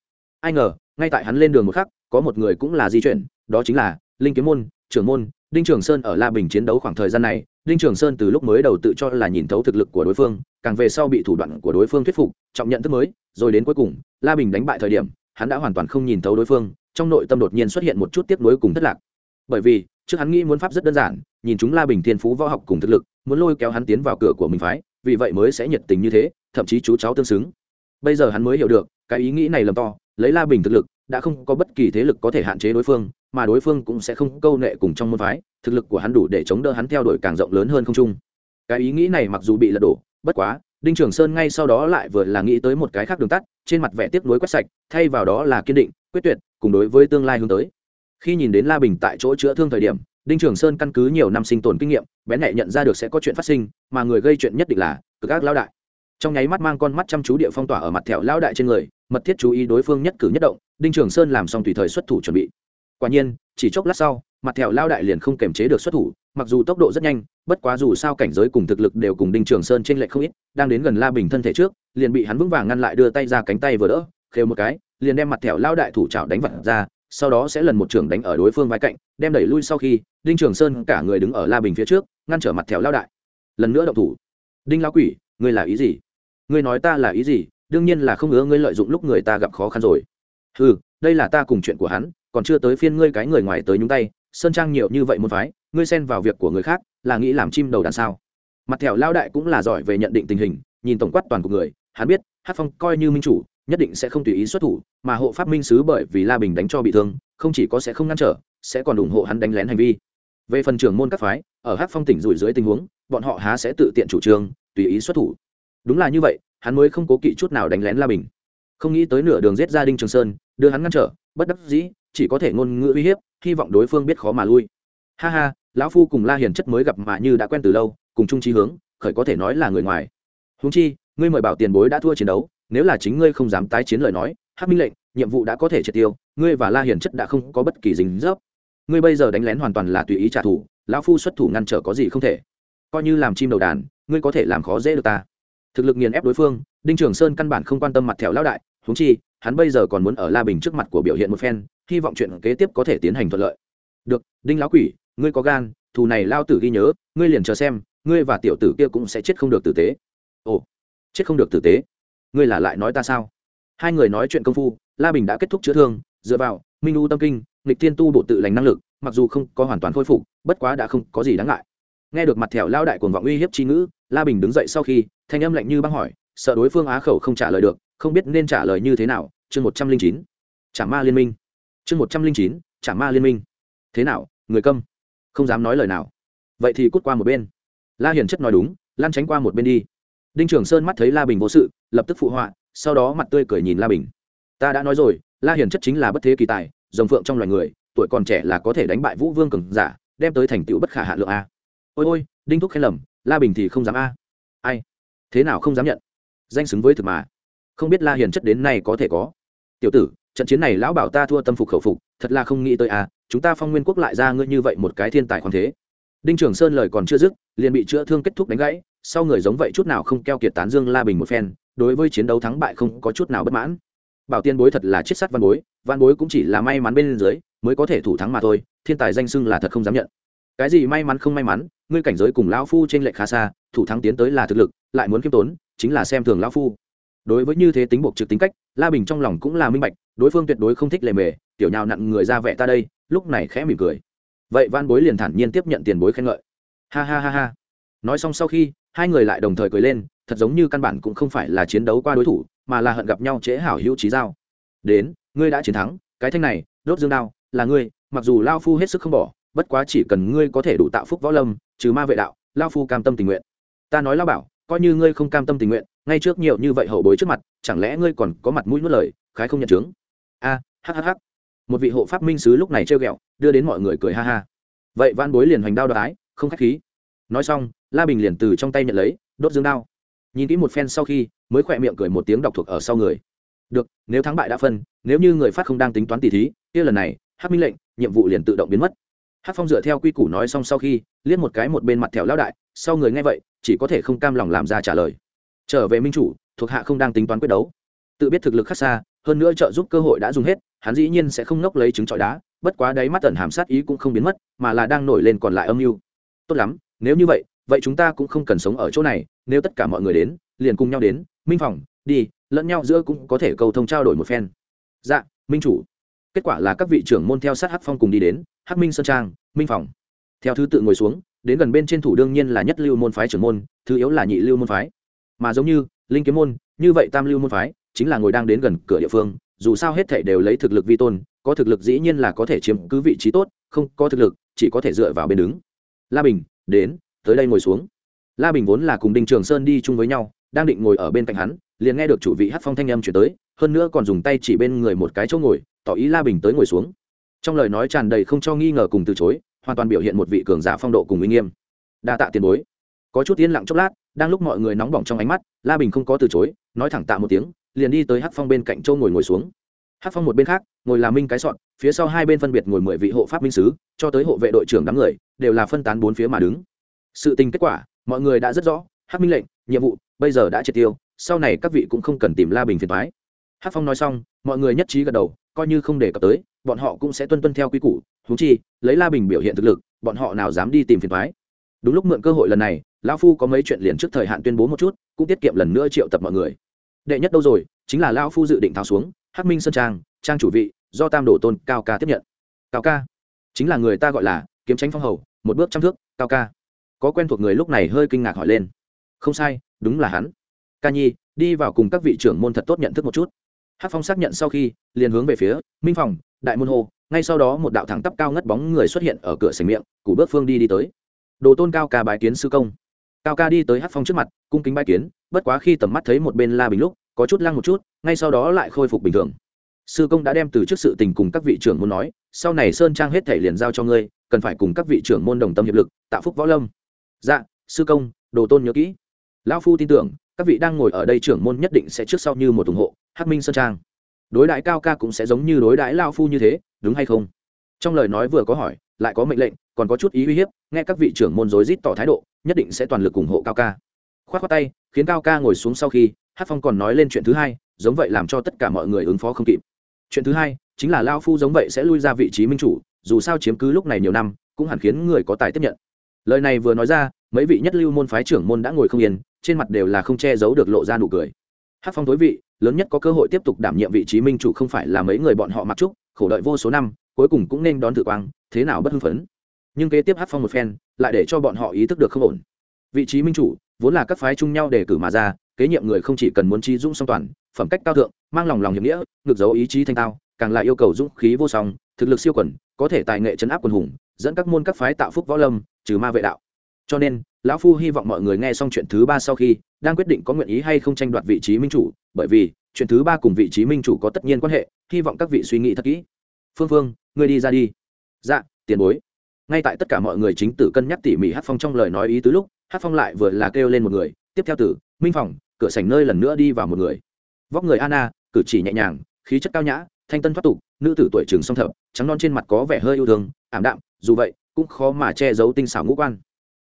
Ai ngờ, ngay tại hắn lên đường một khắc, có một người cũng là di chuyển, đó chính là linh kiếm môn, trưởng môn, đinh trường sơn ở la bình chiến đấu khoảng thời gian này đinh trường sơn từ lúc mới đầu tự cho là nhìn thấu thực lực của đối phương, càng về sau bị thủ đoạn của đối phương thuyết phục, trọng nhận thức mới, rồi đến cuối cùng, la bình đánh bại thời điểm, hắn đã hoàn toàn không nhìn thấu đối phương, trong nội tâm đột nhiên xuất hiện một chút tiếp nối cùng thất lạc. Bởi vì, trước hắn nghĩ muốn pháp rất đơn giản, nhìn chúng la bình thiên phú võ học cùng thực lực, muốn lôi kéo hắn tiến vào cửa của mình phái, vì vậy mới sẽ nhiệt tình như thế, thậm chí chú cháu tương xứng. Bây giờ hắn mới hiểu được, cái ý nghĩ này lầm to, lấy la bình thực lực, đã không có bất kỳ thế lực có thể hạn chế đối phương mà đối phương cũng sẽ không câu nệ cùng trong môn phái, thực lực của hắn đủ để chống đỡ hắn theo đuổi càng rộng lớn hơn không chung cái ý nghĩ này mặc dù bị lật đổ, bất quá, đinh trường sơn ngay sau đó lại vừa là nghĩ tới một cái khác đường tắt, trên mặt vẻ tiếc nuối quét sạch, thay vào đó là kiên định, quyết tuyệt, cùng đối với tương lai hướng tới. Khi nhìn đến la bình tại chỗ chữa thương thời điểm, đinh trường sơn căn cứ nhiều năm sinh tồn kinh nghiệm, bén nhạy nhận ra được sẽ có chuyện phát sinh, mà người gây chuyện nhất định là cực ác Lão đại. Trong nháy mắt mang con mắt chăm chú địa phong tỏa ở mặt thẹo Lão đại trên người, mật thiết chú ý đối phương nhất cử nhất động, đinh trường sơn làm xong tùy thời xuất thủ chuẩn bị quả nhiên, chỉ chốc lát sau, mặt thẹo lao đại liền không kềm chế được xuất thủ, mặc dù tốc độ rất nhanh, bất quá dù sao cảnh giới cùng thực lực đều cùng đinh trường sơn trên lệch không ít, đang đến gần la bình thân thể trước, liền bị hắn vững vàng ngăn lại đưa tay ra cánh tay vừa đỡ, khều một cái, liền đem mặt thẹo lao đại thủ trào đánh vật ra, sau đó sẽ lần một trường đánh ở đối phương vai cạnh, đem đẩy lui sau khi, đinh trường sơn cả người đứng ở la bình phía trước, ngăn trở mặt thẹo lao đại. Lần nữa động thủ. Đinh lao quỷ, ngươi là ý gì? Ngươi nói ta là ý gì? Đương nhiên là không ngứa ngươi lợi dụng lúc người ta gặp khó khăn rồi. Ừ đây là ta cùng chuyện của hắn còn chưa tới phiên ngươi cái người ngoài tới nhúng tay, sơn trang nhiều như vậy một phái, ngươi xen vào việc của người khác, là nghĩ làm chim đầu đàn sao? Mặt thẻo lao đại cũng là giỏi về nhận định tình hình, nhìn tổng quát toàn của người, hắn biết, hát phong coi như minh chủ, nhất định sẽ không tùy ý xuất thủ, mà hộ pháp minh sứ bởi vì la bình đánh cho bị thương, không chỉ có sẽ không ngăn trở, sẽ còn ủng hộ hắn đánh lén hành vi. Về phần trưởng môn các phái, ở hát phong tỉnh rủi dưới tình huống, bọn họ há sẽ tự tiện chủ trương, tùy ý xuất thủ. Đúng là như vậy, hắn mới không cố kỵ chút nào đánh lén la bình. Không nghĩ tới nửa đường giết gia đinh trường sơn, đưa hắn ngăn trở bất đắc dĩ, chỉ có thể ngôn ngữ uy hiếp, hy vọng đối phương biết khó mà lui. Ha ha, lão phu cùng la hiền chất mới gặp mà như đã quen từ lâu, cùng chung trí hướng, khởi có thể nói là người ngoài. Húng chi, ngươi mời bảo tiền bối đã thua chiến đấu, nếu là chính ngươi không dám tái chiến lời nói hát minh lệnh, nhiệm vụ đã có thể triệt tiêu, ngươi và la hiền chất đã không có bất kỳ dính dấp. Ngươi bây giờ đánh lén hoàn toàn là tùy ý trả thù, lão phu xuất thủ ngăn trở có gì không thể. Coi như làm chim đầu đàn, ngươi có thể làm khó dễ được ta. Thực lực nghiền ép đối phương, đinh trường sơn căn bản không quan tâm mặt thẹo lão đại húng chi hắn bây giờ còn muốn ở la bình trước mặt của biểu hiện một phen, hy vọng chuyện kế tiếp có thể tiến hành thuận lợi. Được, đinh lão quỷ, ngươi có gan, thù này lao tử ghi nhớ, ngươi liền chờ xem, ngươi và tiểu tử kia cũng sẽ chết không được tử tế. Ồ, chết không được tử tế? Ngươi là lại nói ta sao? Hai người nói chuyện công phu, la bình đã kết thúc chữa thương, dựa vào minh u tâm kinh, nghịch thiên tu bộ tự lành năng lực, mặc dù không có hoàn toàn khôi phục, bất quá đã không có gì đáng ngại. Nghe được mặt thẻo lao đại cuồng vọng uy hiếp chi ngữ, la bình đứng dậy sau khi, thanh âm lạnh như băng hỏi, sợ đối phương á khẩu không trả lời được không biết nên trả lời như thế nào, chương một trăm linh chín, trả ma liên minh. Chương một trăm linh chín, trả ma liên minh. Thế nào, người câm? Không dám nói lời nào. Vậy thì cút qua một bên. La hiển chất nói đúng lan tránh qua một bên đi. Đinh trường sơn mắt thấy la bình vô sự, lập tức phụ họa, sau đó mặt tươi cười nhìn la bình. Ta đã nói rồi, la hiển chất chính là bất thế kỳ tài, rồng phượng trong loài người, tuổi còn trẻ là có thể đánh bại vũ vương cường giả, đem tới thành tựu bất khả hạ lượng a. Ôi ôi, đinh thúc khen lầm, la bình thì không dám a. Ai? Thế nào không dám nhận? Danh xứng với thực mà không biết la hiền chất đến nay có thể có. Tiểu tử, trận chiến này lão bảo ta thua tâm phục khẩu phục, thật là không nghĩ tới à? chúng ta phong nguyên quốc lại ra ngươi như vậy một cái thiên tài khoáng thế. Đinh trường sơn lời còn chưa dứt, liền bị chữa thương kết thúc đánh gãy, sau người giống vậy chút nào không keo kiệt tán dương la bình một phen, đối với chiến đấu thắng bại không có chút nào bất mãn. Bảo tiên bối thật là chết sắt văn bối văn bối cũng chỉ là may mắn bên dưới, mới có thể thủ thắng mà thôi, thiên tài danh xưng là thật không dám nhận. Cái gì may mắn không may mắn, ngươi cảnh giới cùng lão phu trên lệch khá xa, thủ thắng tiến tới là thực lực, lại muốn khiêm tốn, chính là xem thường lão phu đối với như thế tính buộc trực tính cách, la bình trong lòng cũng là minh bạch, đối phương tuyệt đối không thích lề mề, tiểu nhào nặn người ra vẻ ta đây, lúc này khẽ mỉm cười. Vậy van bối liền thản nhiên tiếp nhận tiền bối khen ngợi. Ha ha ha ha. Nói xong sau khi, hai người lại đồng thời cười lên, thật giống như căn bản cũng không phải là chiến đấu qua đối thủ, mà là hận gặp nhau chế hảo hữu trí giao. Đến, ngươi đã chiến thắng, cái thanh này, đốt dương đao, là ngươi, mặc dù lao phu hết sức không bỏ, bất quá chỉ cần ngươi có thể đủ tạo phúc võ lâm, trừ ma vệ đạo, lao phu cam tâm tình nguyện. Ta nói lao bảo, coi như ngươi không cam tâm tình nguyện ngay trước nhiều như vậy hậu bối trước mặt chẳng lẽ ngươi còn có mặt mũi nuốt lời khái không nhận chứng a à, hhh một vị hộ pháp minh sứ lúc này trêu ghẹo đưa đến mọi người cười ha ha. Vậy van bối liền hoành đao đoái không khách khí. Nói xong la bình liền từ trong tay nhận lấy đốt dương đao. Nhìn kỹ một phen sau khi mới khỏe miệng cười một tiếng đọc thuộc ở sau người. Được nếu thắng bại đã phân nếu như người phát không đang tính toán tỷ thí kia lần này hát minh lệnh nhiệm vụ liền tự động biến mất. Hát phong dựa theo quy củ nói xong sau khi liếc một cái một bên mặt thẻo lao đại sau người nghe vậy chỉ có thể không cam lòng làm ra trả lời trở về minh chủ, thuộc hạ không đang tính toán quyết đấu. Tự biết thực lực khác xa, hơn nữa trợ giúp cơ hội đã dùng hết, hắn dĩ nhiên sẽ không nốc lấy trứng trọi đá, bất quá đáy mắt tần hàm sát ý cũng không biến mất, mà là đang nổi lên còn lại âm mưu. Tốt lắm, nếu như vậy vậy chúng ta cũng không cần sống ở chỗ này, nếu tất cả mọi người đến, liền cùng nhau đến, minh phòng, đi, lẫn nhau giữa cũng có thể cầu thông trao đổi một phen. Dạ minh chủ. Kết quả là các vị trưởng môn theo sát hắc phong cùng đi đến, hắc minh sơn trang, minh phòng. Theo thứ tự ngồi xuống, đến gần bên trên thủ đương nhiên là nhất lưu môn phái trưởng môn, thứ yếu là nhị lưu môn phái mà giống như linh kiếm môn, như vậy tam lưu môn phái chính là ngồi đang đến gần cửa địa phương, dù sao hết thể đều lấy thực lực vi tôn, có thực lực dĩ nhiên là có thể chiếm cứ vị trí tốt, không có thực lực, chỉ có thể dựa vào bên đứng. La bình, đến, tới đây ngồi xuống. La bình vốn là cùng đinh trường sơn đi chung với nhau, đang định ngồi ở bên cạnh hắn, liền nghe được chủ vị hát phong thanh âm chuyển tới, hơn nữa còn dùng tay chỉ bên người một cái chỗ ngồi, tỏ ý la bình tới ngồi xuống. Trong lời nói tràn đầy không cho nghi ngờ cùng từ chối, hoàn toàn biểu hiện một vị cường giả phong độ cùng uy nghiêm. Đa tạ tiền bối có chút yên lặng chốc lát, đang lúc mọi người nóng bỏng trong ánh mắt, la bình không có từ chối, nói thẳng tạ một tiếng, liền đi tới Hắc phong bên cạnh châu ngồi ngồi xuống. Hắc phong một bên khác, ngồi là minh cái sọn, phía sau hai bên phân biệt ngồi mười vị hộ pháp minh sứ, cho tới hộ vệ đội trưởng đám người, đều là phân tán bốn phía mà đứng. Sự tình kết quả, mọi người đã rất rõ, Hắc minh lệnh, nhiệm vụ, bây giờ đã triệt tiêu, sau này các vị cũng không cần tìm la bình phiền thoái Hắc phong nói xong, mọi người nhất trí gật đầu, coi như không đề cập tới, bọn họ cũng sẽ tuân tuân theo quy củ húng chi, lấy la bình biểu hiện thực lực, bọn họ nào dám đi tìm phiền thoái đúng lúc mượn cơ hội lần này lão phu có mấy chuyện liền trước thời hạn tuyên bố một chút, cũng tiết kiệm lần nữa triệu tập mọi người. Đệ nhất đâu rồi? Chính là lão phu dự định tháo xuống, hắc minh sơn trang trang chủ vị, do tam đổ tôn cao ca tiếp nhận. Cao ca? Chính là người ta gọi là kiếm tránh phong hầu, một bước trăm thước, cao ca. Có quen thuộc người lúc này hơi kinh ngạc hỏi lên. Không sai, đúng là hắn. Ca nhi, đi vào cùng các vị trưởng môn thật tốt nhận thức một chút. Hát phong xác nhận sau khi, liền hướng về phía minh phòng, đại môn hồ, ngay sau đó một đạo thẳng tắp cao ngất bóng người xuất hiện ở cửa sành miệng cụ bước phương đi đi tới. Đồ tôn cao ca bài kiến sư công cao ca đi tới hát phong trước mặt, cung kính bãi kiến, bất quá khi tầm mắt thấy một bên la bình lúc, có chút lăng một chút, ngay sau đó lại khôi phục bình thường. Sư công đã đem từ trước sự tình cùng các vị trưởng môn nói, sau này sơn trang hết thể liền giao cho ngươi, cần phải cùng các vị trưởng môn đồng tâm hiệp lực, tạ phúc võ lâm. Dạ sư công, đồ tôn nhớ kỹ. Lão phu tin tưởng, các vị đang ngồi ở đây trưởng môn nhất định sẽ trước sau như một ủng hộ, hắc minh sơn trang. Đối đãi cao ca cũng sẽ giống như đối đãi lao phu như thế, đúng hay không? Trong lời nói vừa có hỏi, lại có mệnh lệnh, còn có chút ý uy hiếp, nghe các vị trưởng môn rối rít tỏ thái độ nhất định sẽ toàn lực ủng hộ cao ca. Khoát khoát tay, khiến cao ca ngồi xuống sau khi, hát phong còn nói lên chuyện thứ hai, giống vậy làm cho tất cả mọi người ứng phó không kịp. Chuyện thứ hai, chính là lao phu giống vậy sẽ lui ra vị trí minh chủ, dù sao chiếm cứ lúc này nhiều năm, cũng hẳn khiến người có tài tiếp nhận. Lời này vừa nói ra, mấy vị nhất lưu môn phái trưởng môn đã ngồi không yên, trên mặt đều là không che giấu được lộ ra nụ cười. Hát phong tối vị, lớn nhất có cơ hội tiếp tục đảm nhiệm vị trí minh chủ không phải là mấy người bọn họ mặc trúc khổ đợi vô số năm, cuối cùng cũng nên đón thử quang, thế nào bất hưng phấn. Nhưng kế tiếp hát phong một phen lại để cho bọn họ ý thức được không ổn. Vị trí minh chủ, vốn là các phái chung nhau để cử mà ra, kế nhiệm người không chỉ cần muốn trí dũng song toàn, phẩm cách cao thượng, mang lòng lòng hiệp nghĩa, ngược dấu ý chí thanh tao càng là yêu cầu dũng khí vô song, thực lực siêu quần, có thể tài nghệ chấn áp quần hùng, dẫn các môn các phái tạo phúc võ lâm, trừ ma vệ đạo. Cho nên, lão phu hy vọng mọi người nghe xong chuyện thứ ba sau khi, đang quyết định có nguyện ý hay không tranh đoạt vị trí minh chủ, bởi vì, chuyện thứ ba cùng vị trí minh chủ có tất nhiên quan hệ, hy vọng các vị suy nghĩ thật kỹ. Phương phương, ngươi đi ra đi. Dạ tiền bối ngay tại tất cả mọi người chính tử cân nhắc tỉ mỉ hát phong trong lời nói ý tứ lúc hát phong lại vừa là kêu lên một người, tiếp theo tử, minh phòng cửa sảnh nơi lần nữa đi vào một người. Vóc người anna, cử chỉ nhẹ nhàng, khí chất cao nhã, thanh tân thoát tục, nữ tử tuổi trường song thập, trắng non trên mặt có vẻ hơi yêu thương, ảm đạm, dù vậy, cũng khó mà che giấu tinh xảo ngũ quan.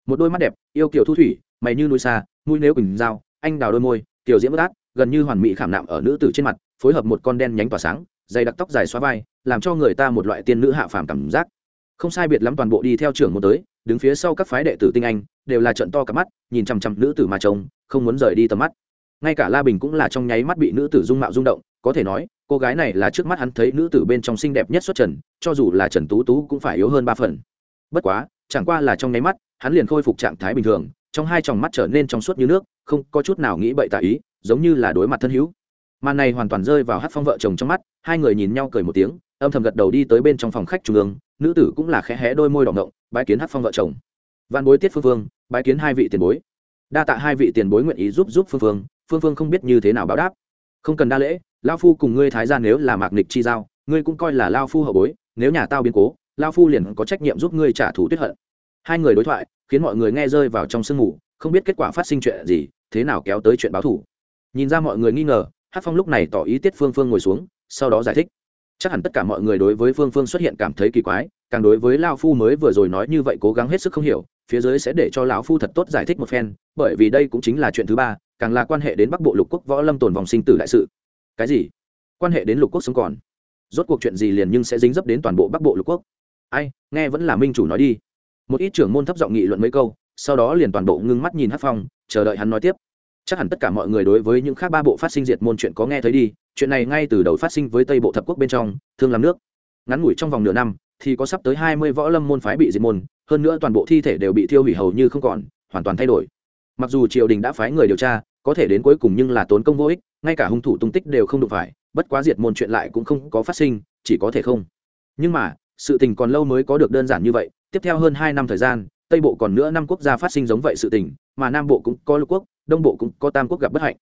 Một đôi mắt đẹp, yêu kiểu thu thủy, mày như núi xa, mũi nếu quỳnh dao, anh đào đôi môi kiểu diễm bất át, gần như hoàn mỹ khảm nạm ở nữ tử trên mặt, phối hợp một con đen nhánh tỏa sáng, dày đặc tóc dài xóa vai, làm cho người ta một loại tiên nữ hạ phàm cảm giác không sai biệt lắm toàn bộ đi theo trưởng một tới, đứng phía sau các phái đệ tử tinh anh, đều là trận to cả mắt, nhìn chằm chằm nữ tử mà trông, không muốn rời đi tầm mắt. Ngay cả la bình cũng là trong nháy mắt bị nữ tử dung mạo rung động, có thể nói, cô gái này là trước mắt hắn thấy nữ tử bên trong xinh đẹp nhất xuất trần, cho dù là trần tú tú cũng phải yếu hơn ba phần. Bất quá, chẳng qua là trong nháy mắt, hắn liền khôi phục trạng thái bình thường, trong hai tròng mắt trở nên trong suốt như nước, không có chút nào nghĩ bậy tạ ý, giống như là đối mặt thân hữu. Màn này hoàn toàn rơi vào hát phong vợ chồng trong mắt, hai người nhìn nhau cười một tiếng, âm thầm gật đầu đi tới bên trong phòng khách trung ương nữ tử cũng là khẽ hé đôi môi đỏ ngộng, bái kiến hát phong vợ chồng. Văn bối tiết phương phương, bái kiến hai vị tiền bối. Đa tạ hai vị tiền bối nguyện ý giúp giúp phương phương phương phương không biết như thế nào báo đáp. Không cần đa lễ, lao phu cùng ngươi thái ra nếu là mạc nịch chi giao, ngươi cũng coi là lao phu hậu bối, nếu nhà tao biến cố, lao phu liền có trách nhiệm giúp ngươi trả thù tuyết hận. Hai người đối thoại, khiến mọi người nghe rơi vào trong sương mù, không biết kết quả phát sinh chuyện gì, thế nào kéo tới chuyện báo thủ nhìn ra mọi người nghi ngờ hát phong lúc này tỏ ý tiết phương phương ngồi xuống, sau đó giải thích chắc hẳn tất cả mọi người đối với phương phương xuất hiện cảm thấy kỳ quái, càng đối với lao phu mới vừa rồi nói như vậy cố gắng hết sức không hiểu, phía dưới sẽ để cho lão phu thật tốt giải thích một phen, bởi vì đây cũng chính là chuyện thứ ba, càng là quan hệ đến bắc bộ lục quốc võ lâm tồn vòng sinh tử đại sự. Cái gì? Quan hệ đến lục quốc sống còn? Rốt cuộc chuyện gì liền nhưng sẽ dính dấp đến toàn bộ bắc bộ lục quốc? Ai, nghe vẫn là minh chủ nói đi. Một ít trưởng môn thấp giọng nghị luận mấy câu, sau đó liền toàn bộ ngưng mắt nhìn hát phong, chờ đợi hắn nói tiếp chắc hẳn tất cả mọi người đối với những khác ba bộ phát sinh diệt môn chuyện có nghe thấy đi, chuyện này ngay từ đầu phát sinh với tây bộ thập quốc bên trong, thương làm nước. Ngắn ngủi trong vòng nửa năm, thì có sắp tới hai mươi võ lâm môn phái bị diệt môn, hơn nữa toàn bộ thi thể đều bị thiêu hủy hầu như không còn, hoàn toàn thay đổi. Mặc dù triều đình đã phái người điều tra, có thể đến cuối cùng nhưng là tốn công vô ích, ngay cả hung thủ tung tích đều không đụng phải, bất quá diệt môn chuyện lại cũng không có phát sinh, chỉ có thể không. Nhưng mà, sự tình còn lâu mới có được đơn giản như vậy, tiếp theo hơn hai năm thời gian, tây bộ còn nữa năm quốc gia phát sinh giống vậy sự tình, mà nam bộ cũng có lục quốc đông bộ cũng có tam quốc gặp bất hạnh.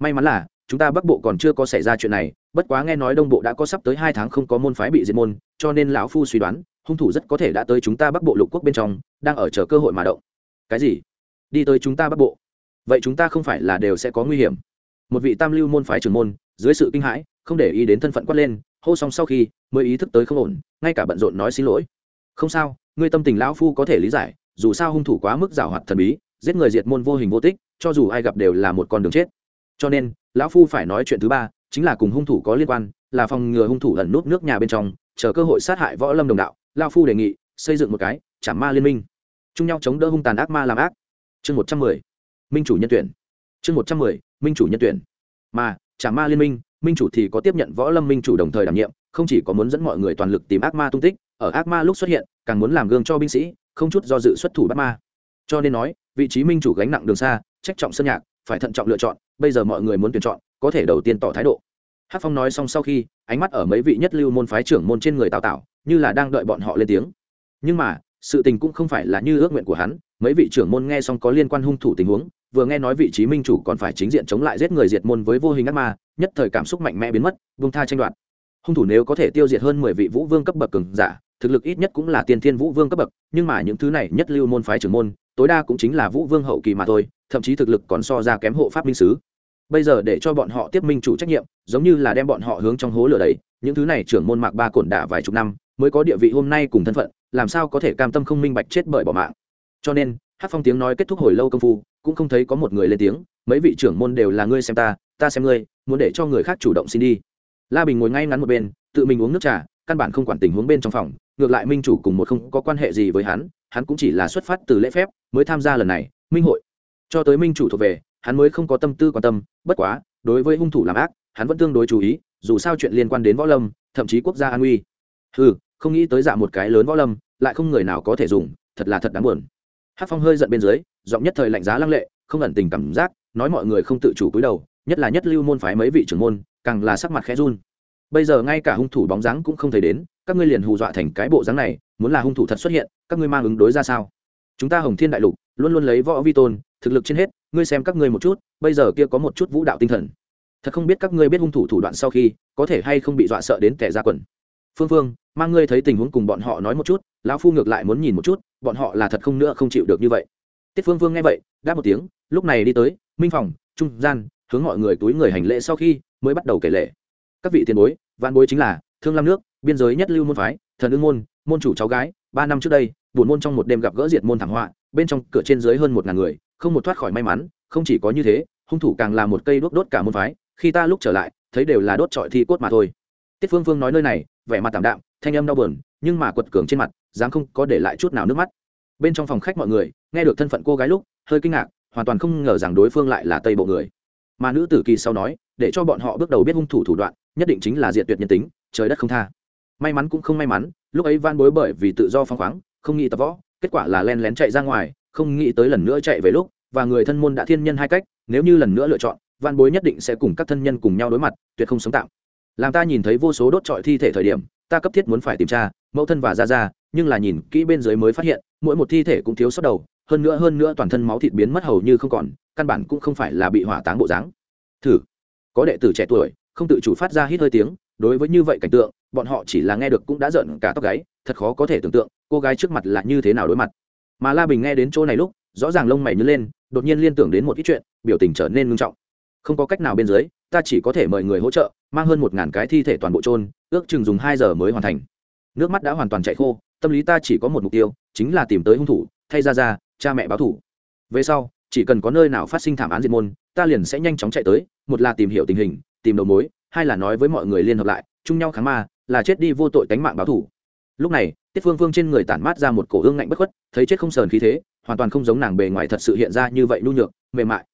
May mắn là, chúng ta bắc bộ còn chưa có xảy ra chuyện này, bất quá nghe nói đông bộ đã có sắp tới hai tháng không có môn phái bị diệt môn, cho nên lão phu suy đoán, hung thủ rất có thể đã tới chúng ta bắc bộ lục quốc bên trong, đang ở chờ cơ hội mà động. Cái gì? Đi tới chúng ta bắc bộ? Vậy chúng ta không phải là đều sẽ có nguy hiểm. Một vị tam lưu môn phái trưởng môn, dưới sự kinh hãi, không để ý đến thân phận quát lên, hô xong sau khi, mới ý thức tới không ổn, ngay cả bận rộn nói xin lỗi. Không sao, ngươi tâm tình lão phu có thể lý giải, dù sao hung thủ quá mức giảo hoạt thần bí giết người diệt môn vô hình vô tích, cho dù ai gặp đều là một con đường chết. Cho nên, lão phu phải nói chuyện thứ ba, chính là cùng hung thủ có liên quan, là phòng ngừa hung thủ ẩn nút nước nhà bên trong, chờ cơ hội sát hại võ lâm đồng đạo, lão phu đề nghị xây dựng một cái chảm ma liên minh. Chung nhau chống đỡ hung tàn ác ma làm ác. Chương một trăm mười, minh chủ nhân tuyển. Chương một trăm mười, minh chủ nhân tuyển. Mà chảm ma liên minh minh chủ thì có tiếp nhận võ lâm minh chủ đồng thời đảm nhiệm, không chỉ có muốn dẫn mọi người toàn lực tìm ác ma tung tích, ở ác ma lúc xuất hiện, càng muốn làm gương cho binh sĩ, không chút do dự xuất thủ bắt ma. Cho nên nói vị trí minh chủ gánh nặng đường xa, trách trọng sân nhạc, phải thận trọng lựa chọn, bây giờ mọi người muốn tuyển chọn, có thể đầu tiên tỏ thái độ. Hát phong nói xong sau khi, ánh mắt ở mấy vị nhất lưu môn phái trưởng môn trên người tào tạo như là đang đợi bọn họ lên tiếng. Nhưng mà, sự tình cũng không phải là như ước nguyện của hắn, mấy vị trưởng môn nghe xong có liên quan hung thủ tình huống, vừa nghe nói vị trí minh chủ còn phải chính diện chống lại giết người diệt môn với vô hình ác ma, nhất thời cảm xúc mạnh mẽ biến mất vương tha tranh đoạt. Hung thủ nếu có thể tiêu diệt hơn mười vị vũ vương cấp bậc cường giả, thực lực ít nhất cũng là tiên thiên vũ vương cấp bậc, nhưng mà những thứ này nhất lưu môn phái trưởng môn tối đa cũng chính là vũ vương hậu kỳ mà thôi, thậm chí thực lực còn so ra kém hộ pháp minh sứ. Bây giờ để cho bọn họ tiếp minh chủ trách nhiệm, giống như là đem bọn họ hướng trong hố lửa đầy những thứ này trưởng môn mạc ba cổn đả vài chục năm, mới có địa vị hôm nay cùng thân phận, làm sao có thể cam tâm không minh bạch chết bởi bỏ mạng. Cho nên hát phong tiếng nói kết thúc hồi lâu công phu, cũng không thấy có một người lên tiếng, mấy vị trưởng môn đều là ngươi xem ta ta xem ngươi, muốn để cho người khác chủ động xin đi. La bình ngồi ngay ngắn một bên, tự mình uống nước trà, căn bản không quản tình huống bên trong phòng, ngược lại minh chủ cùng một không có quan hệ gì với hắn hắn cũng chỉ là xuất phát từ lễ phép mới tham gia lần này, minh hội. Cho tới minh chủ thuộc về, hắn mới không có tâm tư quan tâm, bất quá, đối với hung thủ làm ác, hắn vẫn tương đối chú ý, dù sao chuyện liên quan đến võ lâm, thậm chí quốc gia an uy. Ừ không nghĩ tới dạ một cái lớn võ lâm, lại không người nào có thể dùng, thật là thật đáng buồn. Hát phong hơi giận bên dưới, giọng nhất thời lạnh giá lăng lệ, không ẩn tình cảm giác, nói mọi người không tự chủ cúi đầu, nhất là nhất lưu môn phái mấy vị trưởng môn, càng là sắc mặt khẽ run. Bây giờ ngay cả hung thủ bóng dáng cũng không thấy đến, các ngươi liền hù dọa thành cái bộ dáng này, muốn là hung thủ thật xuất hiện, các ngươi mang ứng đối ra sao? Chúng ta hồng thiên đại lục luôn luôn lấy võ vi tôn, thực lực trên hết, ngươi xem các ngươi một chút, bây giờ kia có một chút vũ đạo tinh thần. Thật không biết các ngươi biết hung thủ thủ đoạn sau khi, có thể hay không bị dọa sợ đến kẻ ra quần. Phương phương, mang ngươi thấy tình huống cùng bọn họ nói một chút, lão phu ngược lại muốn nhìn một chút, bọn họ là thật không nữa không chịu được như vậy. Tiết phương phương nghe vậy, đáp một tiếng, lúc này đi tới, minh phòng, trung gian, hướng mọi người túi người hành lễ sau khi, mới bắt đầu kể lễ các vị tiền bối văn bối chính là, thương lam nước, biên giới nhất lưu môn phái, thần ưng môn môn chủ cháu gái, ba năm trước đây buồn môn trong một đêm gặp gỡ diệt môn thảm họa, bên trong cửa trên dưới hơn một ngàn người, không một thoát khỏi may mắn, không chỉ có như thế, hung thủ càng là một cây đốt đốt cả môn phái, khi ta lúc trở lại, thấy đều là đốt trọi thi cốt mà thôi. Tiết phương phương nói nơi này, vẻ mặt tảm đạm, thanh âm đau buồn, nhưng mà quật cường trên mặt, dáng không có để lại chút nào nước mắt. Bên trong phòng khách mọi người, nghe được thân phận cô gái lúc, hơi kinh ngạc, hoàn toàn không ngờ rằng đối phương lại là tây bộ người. Mà nữ tử kỳ sau nói, để cho bọn họ bước đầu biết hung thủ thủ đoạn, nhất định chính là diệt tuyệt nhân tính, trời đất không tha. May mắn cũng không may mắn, lúc ấy van bối bởi vì tự do phăng khoáng không nghĩ tập võ, kết quả là len lén chạy ra ngoài, không nghĩ tới lần nữa chạy về lúc, và người thân môn đã thiên nhân hai cách, nếu như lần nữa lựa chọn van bối nhất định sẽ cùng các thân nhân cùng nhau đối mặt, tuyệt không sống tạm. Làm ta nhìn thấy vô số đốt trọi thi thể thời điểm, ta cấp thiết muốn phải tìm tra, mẫu thân và ra ra nhưng là nhìn kỹ bên dưới mới phát hiện, mỗi một thi thể cũng thiếu sót đầu, hơn nữa hơn nữa toàn thân máu thịt biến mất hầu như không còn, căn bản cũng không phải là bị hỏa táng bộ dáng. Thử. Có đệ tử trẻ tuổi, không tự chủ phát ra hít hơi tiếng, đối với như vậy cảnh tượng, bọn họ chỉ là nghe được cũng đã giận cả tóc gáy thật khó có thể tưởng tượng cô gái trước mặt là như thế nào đối mặt. Mà la bình nghe đến chỗ này lúc, rõ ràng lông mày nhớ lên, đột nhiên liên tưởng đến một ít chuyện, biểu tình trở nên ngưng trọng. Không có cách nào bên dưới, ta chỉ có thể mời người hỗ trợ, mang hơn một ngàn cái thi thể toàn bộ trôn ước chừng dùng hai giờ mới hoàn thành. Nước mắt đã hoàn toàn chạy khô, tâm lý ta chỉ có một mục tiêu, chính là tìm tới hung thủ, thay ra ra, cha mẹ báo thủ. Về sau, chỉ cần có nơi nào phát sinh thảm án diệt môn, ta liền sẽ nhanh chóng chạy tới, một là tìm hiểu tình hình, tìm đầu mối, hai là nói với mọi người liên hợp lại, chung nhau kháng ma, là chết đi vô tội tánh mạng báo thủ lúc này, tiết phương phương trên người tản mát ra một cổ hương ngạnh bất khuất, thấy chết không sờn khí thế, hoàn toàn không giống nàng bề ngoài thật sự hiện ra như vậy nhu nhược, mềm mại.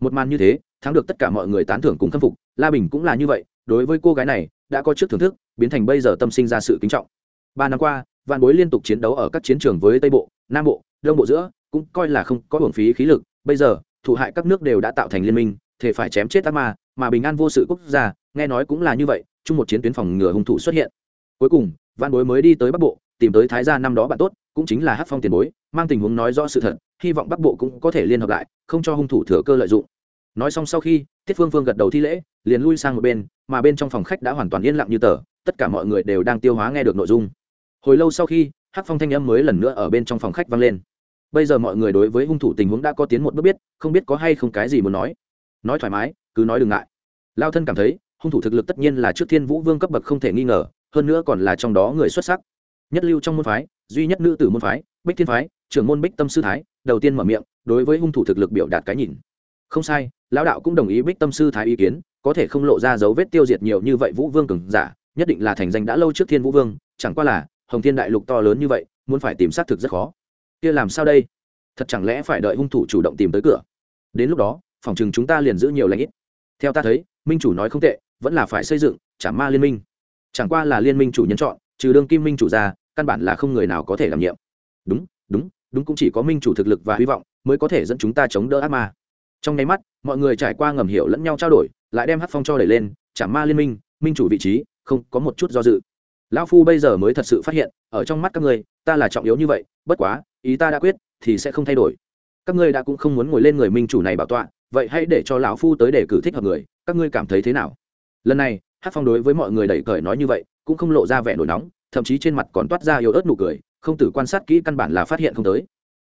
Một màn như thế, thắng được tất cả mọi người tán thưởng cùng khâm phục, la bình cũng là như vậy, đối với cô gái này, đã có trước thưởng thức, biến thành bây giờ tâm sinh ra sự kính trọng. Ba năm qua, vạn bối liên tục chiến đấu ở các chiến trường với tây bộ, nam bộ, đông bộ giữa, cũng coi là không có hưởng phí khí lực, bây giờ, thủ hại các nước đều đã tạo thành liên minh, thể phải chém chết ác ma, mà bình an vô sự quốc gia, nghe nói cũng là như vậy, chung một chiến tuyến phòng ngừa hung thủ xuất hiện. Cuối cùng văn bối mới đi tới bắc bộ, tìm tới thái gia năm đó bạn tốt, cũng chính là hát phong tiền bối, mang tình huống nói rõ sự thật, hy vọng bắc bộ cũng có thể liên hợp lại, không cho hung thủ thừa cơ lợi dụng. Nói xong sau khi, tiết phương phương gật đầu thi lễ, liền lui sang một bên, mà bên trong phòng khách đã hoàn toàn yên lặng như tờ, tất cả mọi người đều đang tiêu hóa nghe được nội dung. Hồi lâu sau khi hát phong thanh âm mới lần nữa ở bên trong phòng khách vang lên. Bây giờ mọi người đối với hung thủ tình huống đã có tiến một bước biết, không biết có hay không cái gì muốn nói. Nói thoải mái, cứ nói đừng ngại. Lao thân cảm thấy, hung thủ thực lực tất nhiên là trước thiên vũ vương cấp bậc không thể nghi ngờ hơn nữa còn là trong đó người xuất sắc. Nhất lưu trong môn phái, duy nhất nữ tử môn phái, bích thiên phái, trưởng môn bích tâm sư thái, đầu tiên mở miệng, đối với hung thủ thực lực biểu đạt cái nhìn. Không sai, lão đạo cũng đồng ý bích tâm sư thái ý kiến, có thể không lộ ra dấu vết tiêu diệt nhiều như vậy vũ vương cường giả, nhất định là thành danh đã lâu trước thiên vũ vương, chẳng qua là, hồng thiên đại lục to lớn như vậy, muốn phải tìm xác thực rất khó. Kia làm sao đây? Thật chẳng lẽ phải đợi hung thủ chủ động tìm tới cửa? Đến lúc đó, phòng chừng chúng ta liền giữ nhiều lãnh ít. Theo ta thấy, minh chủ nói không tệ, vẫn là phải xây dựng trả ma liên minh chẳng qua là liên minh chủ nhân chọn, trừ đương kim minh chủ ra, căn bản là không người nào có thể đảm nhiệm. Đúng đúng đúng cũng chỉ có minh chủ thực lực và hy vọng mới có thể dẫn chúng ta chống đỡ ác ma. Trong nháy mắt, mọi người trải qua ngầm hiểu lẫn nhau trao đổi, lại đem hát phong cho đẩy lên chả ma liên minh minh chủ vị trí, không có một chút do dự. Lão phu bây giờ mới thật sự phát hiện, ở trong mắt các ngươi, ta là trọng yếu như vậy, bất quá, ý ta đã quyết, thì sẽ không thay đổi. Các ngươi đã cũng không muốn ngồi lên người minh chủ này bảo tọa, vậy hãy để cho lão phu tới để cử thích hợp người, các ngươi cảm thấy thế nào? Lần này hát phong đối với mọi người đẩy cởi nói như vậy, cũng không lộ ra vẻ nổi nóng, thậm chí trên mặt còn toát ra yếu ớt nụ cười, không tử quan sát kỹ căn bản là phát hiện không tới.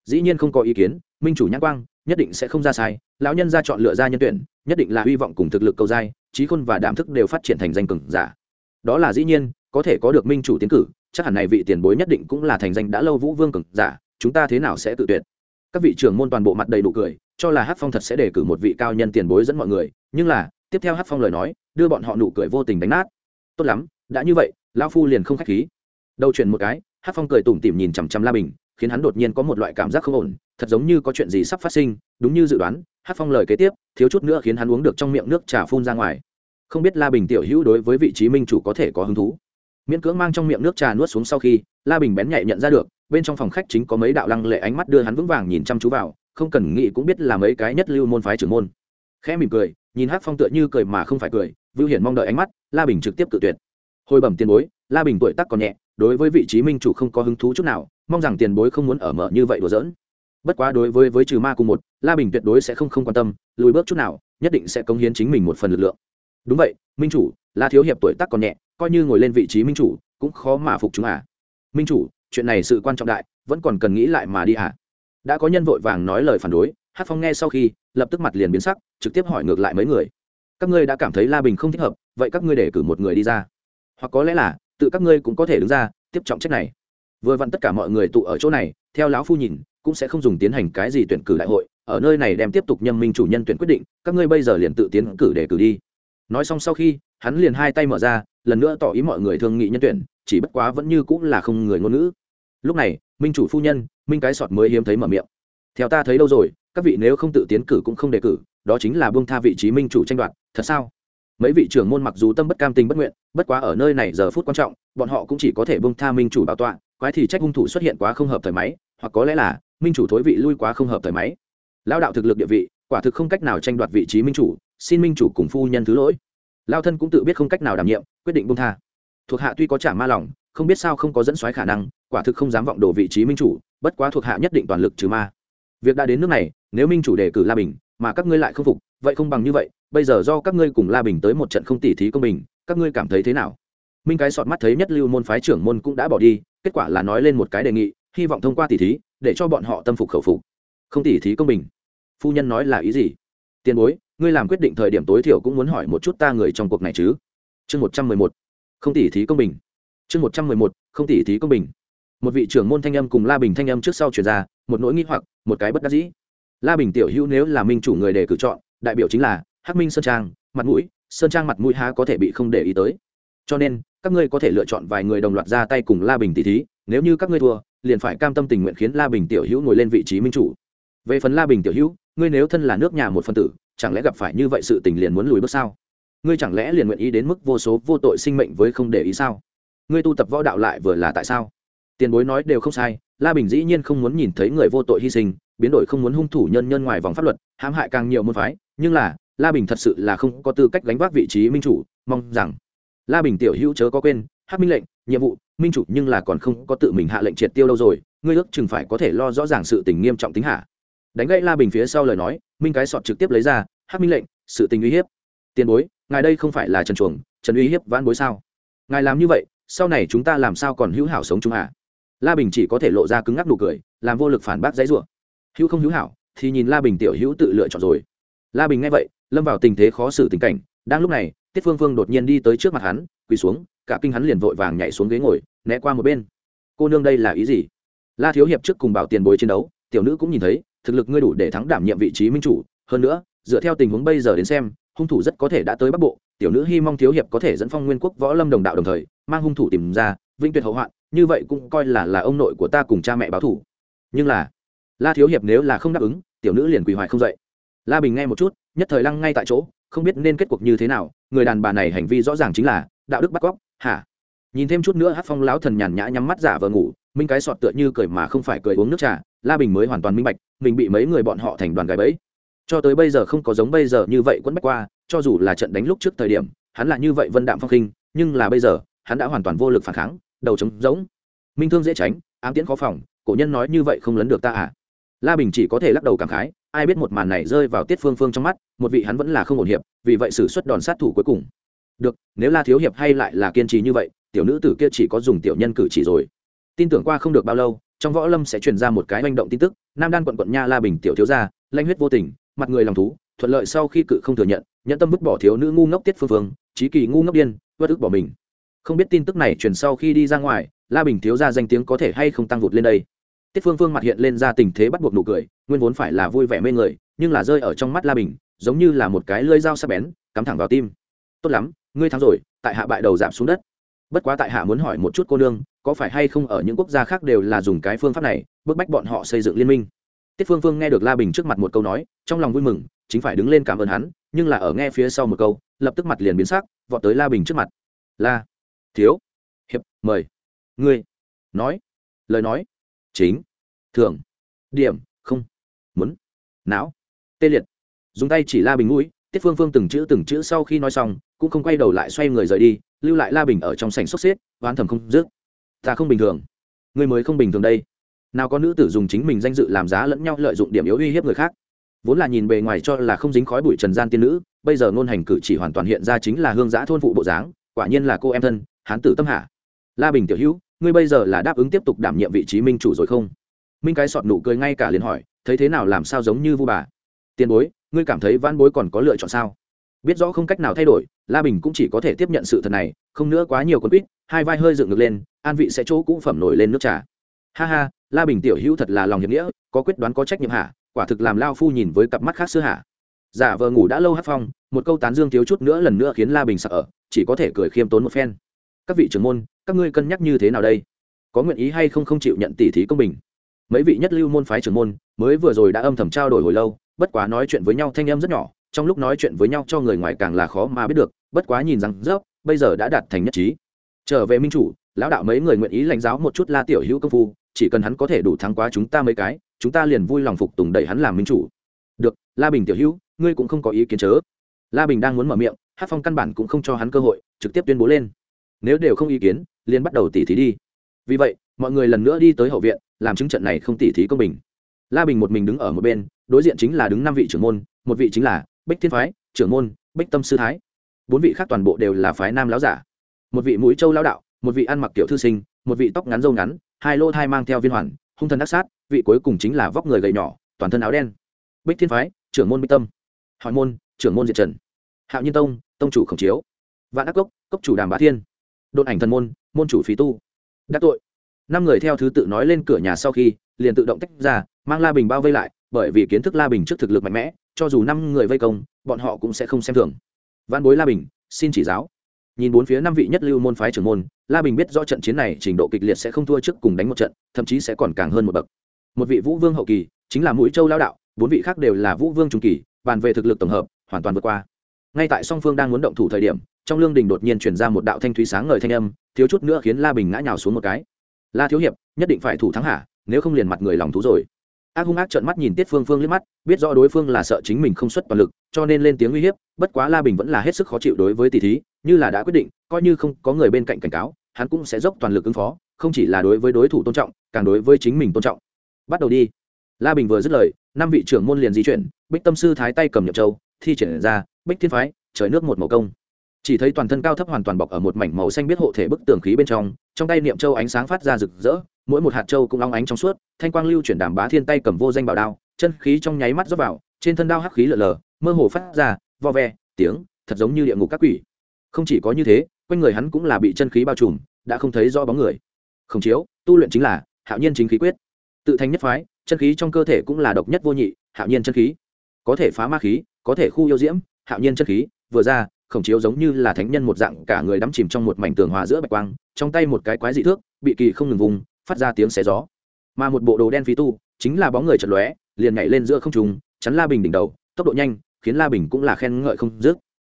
Dĩ nhiên không có ý kiến, minh chủ nhãn quang, nhất định sẽ không ra sai, lão nhân ra chọn lựa ra nhân tuyển, nhất định là hy vọng cùng thực lực cầu dai trí khôn và đảm thức đều phát triển thành danh cường giả. Đó là dĩ nhiên, có thể có được minh chủ tiến cử, chắc hẳn này vị tiền bối nhất định cũng là thành danh đã lâu vũ vương cường giả, chúng ta thế nào sẽ tự tuyệt? Các vị trưởng môn toàn bộ mặt đầy đủ cười, cho là hát phong thật sẽ đề cử một vị cao nhân tiền bối dẫn mọi người, nhưng là tiếp theo hát phong lời nói, đưa bọn họ nụ cười vô tình đánh nát. Tốt lắm, đã như vậy, lão phu liền không k h á c h khí. Đầu chuyện một cái hát phong cười tủm tỉm nhìn chằm chằm la bình, khiến hắn đột nhiên có một loại cảm giác không ổn, thật giống như có chuyện gì sắp phát sinh, đúng như dự đoán hát phong lời kế tiếp, thiếu chút nữa khiến hắn uống được trong miệng nước trà phun ra ngoài. Không biết la bình tiểu hữu đối với vị trí minh chủ có thể có hứng thú. Miễn cưỡng mang trong miệng nước trà nuốt xuống sau khi, la bình bén nhạy nhận ra được, bên trong phòng khách chính có mấy đạo lăng lệ ánh mắt đưa hắn vững vàng nhìn chăm chú vào, không cần nghĩ cũng biết là mấy cái nhất lưu môn phái trưởng môn. Khẽ mỉm cười nhìn hát phong tựa như cười mà không phải cười, vưu hiển mong đợi ánh mắt, la bình trực tiếp cự tuyệt. Hồi bẩm tiền bối, la bình tuổi tác còn nhẹ, đối với vị trí minh chủ không có hứng thú chút nào, mong rằng tiền bối không muốn ở mở như vậy đùa giỡn. Bất quá đối với với trừ ma cùng một, la bình tuyệt đối sẽ không không quan tâm, lùi bước chút nào, nhất định sẽ cống hiến chính mình một phần lực lượng. Đúng vậy, minh chủ, la thiếu hiệp tuổi tác còn nhẹ, coi như ngồi lên vị trí minh chủ, cũng khó mà phục chúng à. Minh chủ, chuyện này sự quan trọng đại, vẫn còn cần nghĩ lại mà đi à. Đã có nhân vội vàng nói lời phản đối hát phong nghe sau khi, lập tức mặt liền biến sắc, trực tiếp hỏi ngược lại mấy người. Các ngươi đã cảm thấy la bình không thích hợp, vậy các ngươi để cử một người đi ra. Hoặc có lẽ là, tự các ngươi cũng có thể đứng ra, tiếp trọng trách này. Vừa vặn tất cả mọi người tụ ở chỗ này, theo lão phu nhìn, cũng sẽ không dùng tiến hành cái gì tuyển cử đại hội, ở nơi này đem tiếp tục nhâm minh chủ nhân tuyển quyết định, các ngươi bây giờ liền tự tiến cử để cử đi. Nói xong sau khi, hắn liền hai tay mở ra, lần nữa tỏ ý mọi người thương nghị nhân tuyển, chỉ bất quá vẫn như cũng là không người ngôn ngữ. Lúc này, minh chủ phu nhân, minh cái sọt mới hiếm thấy mở miệng. Theo ta thấy đâu rồi các vị nếu không tự tiến cử cũng không đề cử, đó chính là bông tha vị trí minh chủ tranh đoạt, thật sao? Mấy vị trưởng môn mặc dù tâm bất cam tình bất nguyện, bất quá ở nơi này giờ phút quan trọng, bọn họ cũng chỉ có thể bông tha minh chủ bảo tọa, quái thì trách hung thủ xuất hiện quá không hợp thời máy, hoặc có lẽ là, minh chủ thối vị lui quá không hợp thời máy. Lao đạo thực lực địa vị, quả thực không cách nào tranh đoạt vị trí minh chủ, xin minh chủ cùng phu nhân thứ lỗi. Lao thân cũng tự biết không cách nào đảm nhiệm, quyết định bông tha. Thuộc hạ tuy có trả ma lòng, không biết sao không có dẫn soái khả năng, quả thực không dám vọng đổ vị trí minh chủ, bất quá thuộc hạ nhất định toàn lực trừ ma. Việc đã đến nước này nếu minh chủ đề cử la bình, mà các ngươi lại không phục, vậy không bằng như vậy, bây giờ do các ngươi cùng la bình tới một trận không tỉ thí công bình, các ngươi cảm thấy thế nào? Minh cái sọt mắt thấy nhất lưu môn phái trưởng môn cũng đã bỏ đi, kết quả là nói lên một cái đề nghị, hy vọng thông qua tỉ thí, để cho bọn họ tâm phục khẩu phục. Không tỉ thí công bình. Phu nhân nói là ý gì? Tiền bối, ngươi làm quyết định thời điểm tối thiểu cũng muốn hỏi một chút ta người trong cuộc này chứ? Chương một trăm mười một. Không tỉ thí công bình. Chương một trăm mười một, không tỉ thí công bình. Một vị trưởng môn thanh âm cùng la bình thanh âm trước sau chuyển ra, một nỗi nghĩ hoặc, một cái bất đắc dĩ la bình tiểu hữu nếu là minh chủ người để cử chọn, đại biểu chính là hắc minh sơn trang, mặt mũi, sơn trang mặt mũi há có thể bị không để ý tới. Cho nên, các ngươi có thể lựa chọn vài người đồng loạt ra tay cùng la bình tỷ thí, nếu như các ngươi thua, liền phải cam tâm tình nguyện khiến la bình tiểu hữu ngồi lên vị trí minh chủ. Về phần la bình tiểu hữu, ngươi nếu thân là nước nhà một phân tử, chẳng lẽ gặp phải như vậy sự tình liền muốn lùi bước sao? Ngươi chẳng lẽ liền nguyện ý đến mức vô số vô tội sinh mệnh với không để ý sao? Ngươi tu tập võ đạo lại vừa là tại sao? Tiền bối nói đều không sai, la bình dĩ nhiên không muốn nhìn thấy người vô tội hy sinh biến đổi không muốn hung thủ nhân nhân ngoài vòng pháp luật, hãm hại càng nhiều môn phái, nhưng là, la bình thật sự là không có tư cách gánh vác vị trí minh chủ, mong rằng la bình tiểu hữu chớ có quên hát minh lệnh, nhiệm vụ, minh chủ nhưng là còn không có tự mình hạ lệnh triệt tiêu đâu rồi, ngươi ước chừng phải có thể lo rõ ràng sự tình nghiêm trọng tính hạ. Đánh gãy la bình phía sau lời nói, minh cái sọt trực tiếp lấy ra hát minh lệnh, sự tình uy hiếp. Tiền bối, ngài đây không phải là trần chuồng, trần uy hiếp vãn bối sao? Ngài làm như vậy, sau này chúng ta làm sao còn hữu hảo sống chúng hạ à? la bình chỉ có thể lộ ra cứng ngắc nụ cười, làm vô lực phản bác dãy ruộng hữu không hữu hảo, thì nhìn la bình tiểu hữu tự lựa chọn rồi. La bình nghe vậy, lâm vào tình thế khó xử tình cảnh, đang lúc này, tiết phương phương đột nhiên đi tới trước mặt hắn, quỳ xuống, cả kinh hắn liền vội vàng nhảy xuống ghế ngồi, né qua một bên. Cô nương đây là ý gì? La thiếu hiệp trước cùng bảo tiền bối chiến đấu, tiểu nữ cũng nhìn thấy, thực lực ngươi đủ để thắng đảm nhiệm vị trí minh chủ, hơn nữa, dựa theo tình huống bây giờ đến xem, hung thủ rất có thể đã tới bắc bộ, tiểu nữ hy mong thiếu hiệp có thể dẫn phong nguyên quốc võ lâm đồng đạo đồng thời, mang hung thủ tìm ra, vinh tuyệt hậu hoạn, như vậy cũng coi là là ông nội của ta cùng cha mẹ báo thủ nhưng là la thiếu hiệp nếu là không đáp ứng, tiểu nữ liền quỳ hoài không dậy. La bình nghe một chút, nhất thời lăng ngay tại chỗ, không biết nên kết cuộc như thế nào, người đàn bà này hành vi rõ ràng chính là đạo đức bắt cóc, hả? Nhìn thêm chút nữa hát phong lão thần nhàn nhã nhắm mắt giả vờ ngủ, minh cái sọt tựa như cười mà không phải cười uống nước trà, la bình mới hoàn toàn minh bạch, mình bị mấy người bọn họ thành đoàn gái bẫy. Cho tới bây giờ không có giống bây giờ như vậy quấn bách qua, cho dù là trận đánh lúc trước thời điểm, hắn là như vậy vân đạm phong khinh, nhưng là bây giờ, hắn đã hoàn toàn vô lực phản kháng, đầu trống rỗng. Minh thương dễ tránh, ám tiễn khó phòng, cổ nhân nói như vậy không lấn được ta à? La bình chỉ có thể lắc đầu cảm khái, ai biết một màn này rơi vào tiết phương phương trong mắt, một vị hắn vẫn là không ổn hiệp, vì vậy xử suất đòn sát thủ cuối cùng. Được, nếu la thiếu hiệp hay lại là kiên trì như vậy, tiểu nữ tử kia chỉ có dùng tiểu nhân cử chỉ rồi. Tin tưởng qua không được bao lâu, trong võ lâm sẽ truyền ra một cái manh động tin tức, nam đan quận quận nha la bình tiểu thiếu gia lanh huyết vô tình, mặt người lòng thú, thuận lợi sau khi cự không thừa nhận, nhẫn tâm vứt bỏ thiếu nữ ngu ngốc tiết phương phương, trí kỳ ngu ngốc điên vất ức bỏ mình. Không biết tin tức này truyền sau khi đi ra ngoài, la bình thiếu gia danh tiếng có thể hay không tăng vụt lên đây tiết phương phương mặt hiện lên ra tình thế bắt buộc nụ cười, nguyên vốn phải là vui vẻ mê người, nhưng là rơi ở trong mắt la bình, giống như là một cái lưỡi dao sắc bén, cắm thẳng vào tim. Tốt lắm, ngươi thắng rồi, tại hạ bại đầu giảm xuống đất. Bất quá tại hạ muốn hỏi một chút cô nương, có phải hay không ở những quốc gia khác đều là dùng cái phương pháp này, bức bách bọn họ xây dựng liên minh? Tiết phương phương nghe được la bình trước mặt một câu nói, trong lòng vui mừng, chính phải đứng lên cảm ơn hắn, nhưng là ở nghe phía sau một câu, lập tức mặt liền biến sắc, vọt tới la bình trước mặt. La thiếu, hiệp, mời. Ngươi, nói, lời nói chính. Thường điểm. Không. Muốn. Não. Tê liệt. Dùng tay chỉ la bình mũi, tiết phương phương từng chữ từng chữ sau khi nói xong, cũng không quay đầu lại xoay người rời đi, lưu lại la bình ở trong sảnh sốc xếp, oán thầm không dứt. Ta không bình thường. Người mới không bình thường đây. Nào có nữ tử dùng chính mình danh dự làm giá lẫn nhau lợi dụng điểm yếu uy hiếp người khác. Vốn là nhìn bề ngoài cho là không dính khói bụi trần gian tiên nữ, bây giờ ngôn hành cử chỉ hoàn toàn hiện ra chính là hương giã thôn phụ bộ dáng, quả nhiên là cô em thân, hán tử tâm hạ. La bình tiểu hữu ngươi bây giờ là đáp ứng tiếp tục đảm nhiệm vị trí minh chủ rồi không? Minh cái sọt nụ cười ngay cả liền hỏi, thấy thế nào làm sao giống như vu bà? Tiền bối, ngươi cảm thấy van bối còn có lựa chọn sao? Biết rõ không cách nào thay đổi, la bình cũng chỉ có thể tiếp nhận sự thật này, không nữa quá nhiều con quýt, hai vai hơi dựng ngược lên, an vị sẽ chỗ cũ phẩm nổi lên nước trà. Ha ha, la bình tiểu hữu thật là lòng hiệp nghĩa, có quyết đoán có trách nhiệm hạ quả thực làm lao phu nhìn với cặp mắt khác xưa hạ giả vờ ngủ đã lâu hát phong, một câu tán dương thiếu chút nữa lần nữa khiến la bình sợ ở, chỉ có thể cười khiêm tốn một phen. Các vị trưởng môn các ngươi cân nhắc như thế nào đây? Có nguyện ý hay không không chịu nhận tỷ thí công bình? Mấy vị nhất lưu môn phái trưởng môn mới vừa rồi đã âm thầm trao đổi hồi lâu, bất quá nói chuyện với nhau thanh em rất nhỏ, trong lúc nói chuyện với nhau cho người ngoài càng là khó mà biết được, bất quá nhìn rằng rớp bây giờ đã đạt thành nhất trí. Trở về minh chủ, lão đạo mấy người nguyện ý lãnh giáo một chút la tiểu hữu công phu, chỉ cần hắn có thể đủ thắng quá chúng ta mấy cái, chúng ta liền vui lòng phục tùng đẩy hắn làm minh chủ. Được, la bình tiểu hữu, ngươi cũng không có ý kiến chớ. La bình đang muốn mở miệng, hát phong căn bản cũng không cho hắn cơ hội, trực tiếp tuyên bố lên. Nếu đều không ý kiến liền bắt đầu tỉ thí đi. Vì vậy, mọi người lần nữa đi tới hậu viện, làm chứng trận này không tỉ thí công bình. La bình một mình đứng ở một bên, đối diện chính là đứng năm vị trưởng môn, một vị chính là bích thiên phái, trưởng môn bích tâm sư thái. Bốn vị khác toàn bộ đều là phái nam lão giả. Một vị mũi châu lão đạo, một vị ăn mặc kiểu thư sinh, một vị tóc ngắn râu ngắn, hai lô thai mang theo viên hoàn, hung thần đắc sát, vị cuối cùng chính là vóc người gầy nhỏ, toàn thân áo đen. Bích thiên phái, trưởng môn bích tâm. Hỏi môn, trưởng môn diệt trần. Hạo nhiên tông tông chủ khổng chiếu. Vạn đắc cốc cốc chủ đàm bá thiên. Đột ảnh thần môn môn chủ phí tu. Đắc tội. Năm người theo thứ tự nói lên cửa nhà sau khi, liền tự động tách ra, mang la bình bao vây lại, bởi vì kiến thức la bình trước thực lực mạnh mẽ, cho dù năm người vây công, bọn họ cũng sẽ không xem thường. Văn bối la bình, xin chỉ giáo. Nhìn bốn phía năm vị nhất lưu môn phái trưởng môn, la bình biết do trận chiến này trình độ kịch liệt sẽ không thua trước cùng đánh một trận, thậm chí sẽ còn càng hơn một bậc. Một vị vũ vương hậu kỳ, chính là mũi châu lao đạo, bốn vị khác đều là vũ vương trung kỳ, bàn về thực lực tổng hợp, hoàn toàn vượt qua ngay tại song phương đang muốn động thủ thời điểm, trong lương đình đột nhiên chuyển ra một đạo thanh thúy sáng ngời thanh âm, thiếu chút nữa khiến la bình ngã nhào xuống một cái. La thiếu hiệp, nhất định phải thủ thắng hạ nếu không liền mặt người lòng thú rồi. Ác hung ác trợn mắt nhìn tiết phương phương liếc mắt, biết rõ đối phương là sợ chính mình không xuất toàn lực, cho nên lên tiếng uy hiếp, bất quá la bình vẫn là hết sức khó chịu đối với tỷ thí, như là đã quyết định, coi như không có người bên cạnh cảnh cáo, hắn cũng sẽ dốc toàn lực ứng phó, không chỉ là đối với đối thủ tôn trọng, càng đối với chính mình tôn trọng. Bắt đầu đi. La bình vừa dứt lời, năm vị trưởng môn liền di chuyển, bích tâm sư thái tay cầm nhậm châu, thi triển ra bích thiên phái, trời nước một màu công. Chỉ thấy toàn thân cao thấp hoàn toàn bọc ở một mảnh màu xanh biết hộ thể bức tường khí bên trong trong tay niệm châu ánh sáng phát ra rực rỡ, mỗi một hạt châu cũng long ánh trong suốt, thanh quang lưu chuyển đàm bá thiên tay cầm vô danh bảo đao, chân khí trong nháy mắt rót vào, trên thân đao hắc khí lở lờ, mơ hồ phát ra, vo ve, tiếng, thật giống như địa ngục các quỷ. Không chỉ có như thế, quanh người hắn cũng là bị chân khí bao trùm, đã không thấy rõ bóng người. Không chiếu, tu luyện chính là hạo nhiên chính khí quyết. Tự thành nhất phái, chân khí trong cơ thể cũng là độc nhất vô nhị, hạo nhiên chân khí. Có thể phá ma khí, có thể khu yêu diễm hạo nhiên chân khí, vừa ra, khổng chiếu giống như là thánh nhân một dạng, cả người đắm chìm trong một mảnh tường hòa giữa bạch quang, trong tay một cái quái dị thước, bị kỳ không ngừng vùng, phát ra tiếng xé gió. Mà một bộ đồ đen phí tu, chính là bóng người chật lóe, liền nhảy lên giữa không trùng chắn la bình đỉnh đầu, tốc độ nhanh, khiến la bình cũng là khen ngợi không dứt.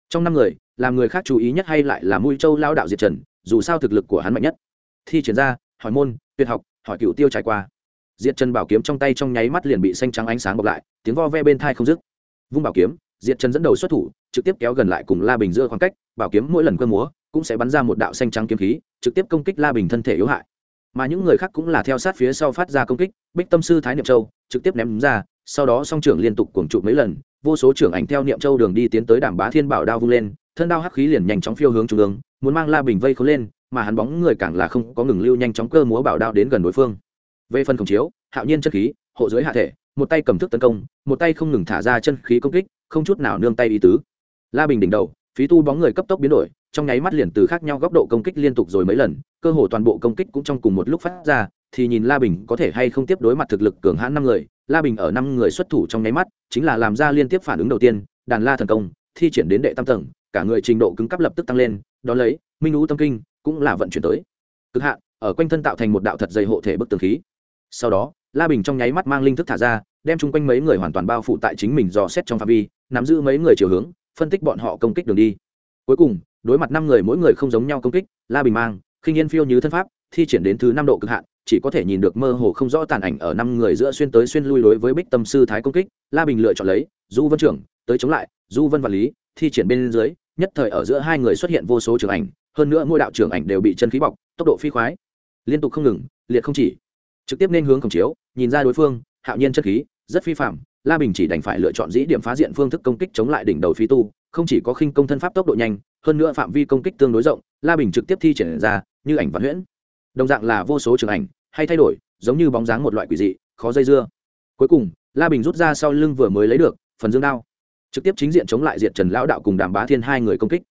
Trong năm người, làm người khác chú ý nhất hay lại là Mui châu lao đạo diệt trần, dù sao thực lực của hắn mạnh nhất. Thi triển ra, hỏi môn, tuyệt học, hỏi cựu tiêu trải qua. Diệt trần bảo kiếm trong tay trong nháy mắt liền bị xanh trắng ánh sáng bọc lại, tiếng vo ve bên thai không dứt. Vung bảo kiếm diệt trần dẫn đầu xuất thủ, trực tiếp kéo gần lại cùng la bình giữa khoảng cách, bảo kiếm mỗi lần cơ múa cũng sẽ bắn ra một đạo xanh trắng kiếm khí, trực tiếp công kích la bình thân thể yếu hại. Mà những người khác cũng là theo sát phía sau phát ra công kích, bích tâm sư thái niệm châu, trực tiếp ném ra, sau đó song trưởng liên tục cuồng trụ mấy lần, vô số trưởng ảnh theo niệm châu đường đi tiến tới đảm bá thiên bảo đao vung lên, thân đao hắc khí liền nhanh chóng phiêu hướng trung ương, muốn mang la bình vây khốn lên, mà hắn bóng người càng là không có ngừng lưu nhanh chóng cơ múa bảo đao đến gần đối phương. Về phần khổng chiếu, hạo nhiên chân khí, hộ dưới hạ thể, một tay cầm thức tấn công, một tay không ngừng thả ra chân khí công kích không chút nào nương tay ý tứ. La bình đỉnh đầu, phí tu bóng người cấp tốc biến đổi, trong nháy mắt liền từ khác nhau góc độ công kích liên tục rồi mấy lần, cơ hồ toàn bộ công kích cũng trong cùng một lúc phát ra, thì nhìn la bình có thể hay không tiếp đối mặt thực lực cường hãn năm người, la bình ở năm người xuất thủ trong nháy mắt, chính là làm ra liên tiếp phản ứng đầu tiên, đàn la thần công, thi triển đến đệ tam tầng, cả người trình độ cứng cấp lập tức tăng lên, đón lấy, minh lũ tâm kinh, cũng là vận chuyển tới. Cực hạn, ở quanh thân tạo thành một đạo thật dày hộ thể bức tường khí. Sau đó, la bình trong nháy mắt mang linh thức thả ra đem chung quanh mấy người hoàn toàn bao phủ tại chính mình dò xét trong phạm vi, nắm giữ mấy người chiều hướng, phân tích bọn họ công kích đường đi. Cuối cùng, đối mặt năm người mỗi người không giống nhau công kích, la bình mang, khinh yên phiêu như thân pháp, thi triển đến thứ năm độ cực hạn, chỉ có thể nhìn được mơ hồ không rõ tàn ảnh ở năm người giữa xuyên tới xuyên lui đối với bích tâm sư thái công kích, la bình lựa chọn lấy du vân trưởng, tới chống lại, du vân và lý, thi triển bên dưới, nhất thời ở giữa hai người xuất hiện vô số trường ảnh, hơn nữa mỗi đạo trưởng ảnh đều bị chân khí bọc, tốc độ phi khoái, liên tục không ngừng, liệt không chỉ. Trực tiếp nên hướng khổng chiếu, nhìn ra đối phương hạo nhiên chất khí, rất phi phạm la bình chỉ đành phải lựa chọn dĩ điểm phá diện phương thức công kích chống lại đỉnh đầu phi tu, không chỉ có khinh công thân pháp tốc độ nhanh, hơn nữa phạm vi công kích tương đối rộng, la bình trực tiếp thi triển ra như ảnh vạn huyễn. Đồng dạng là vô số trường ảnh, hay thay đổi, giống như bóng dáng một loại quỷ dị, khó dây dưa. Cuối cùng, la bình rút ra sau lưng vừa mới lấy được phần dương đao, trực tiếp chính diện chống lại diệt trần lão đạo cùng đàm bá thiên hai người công kích.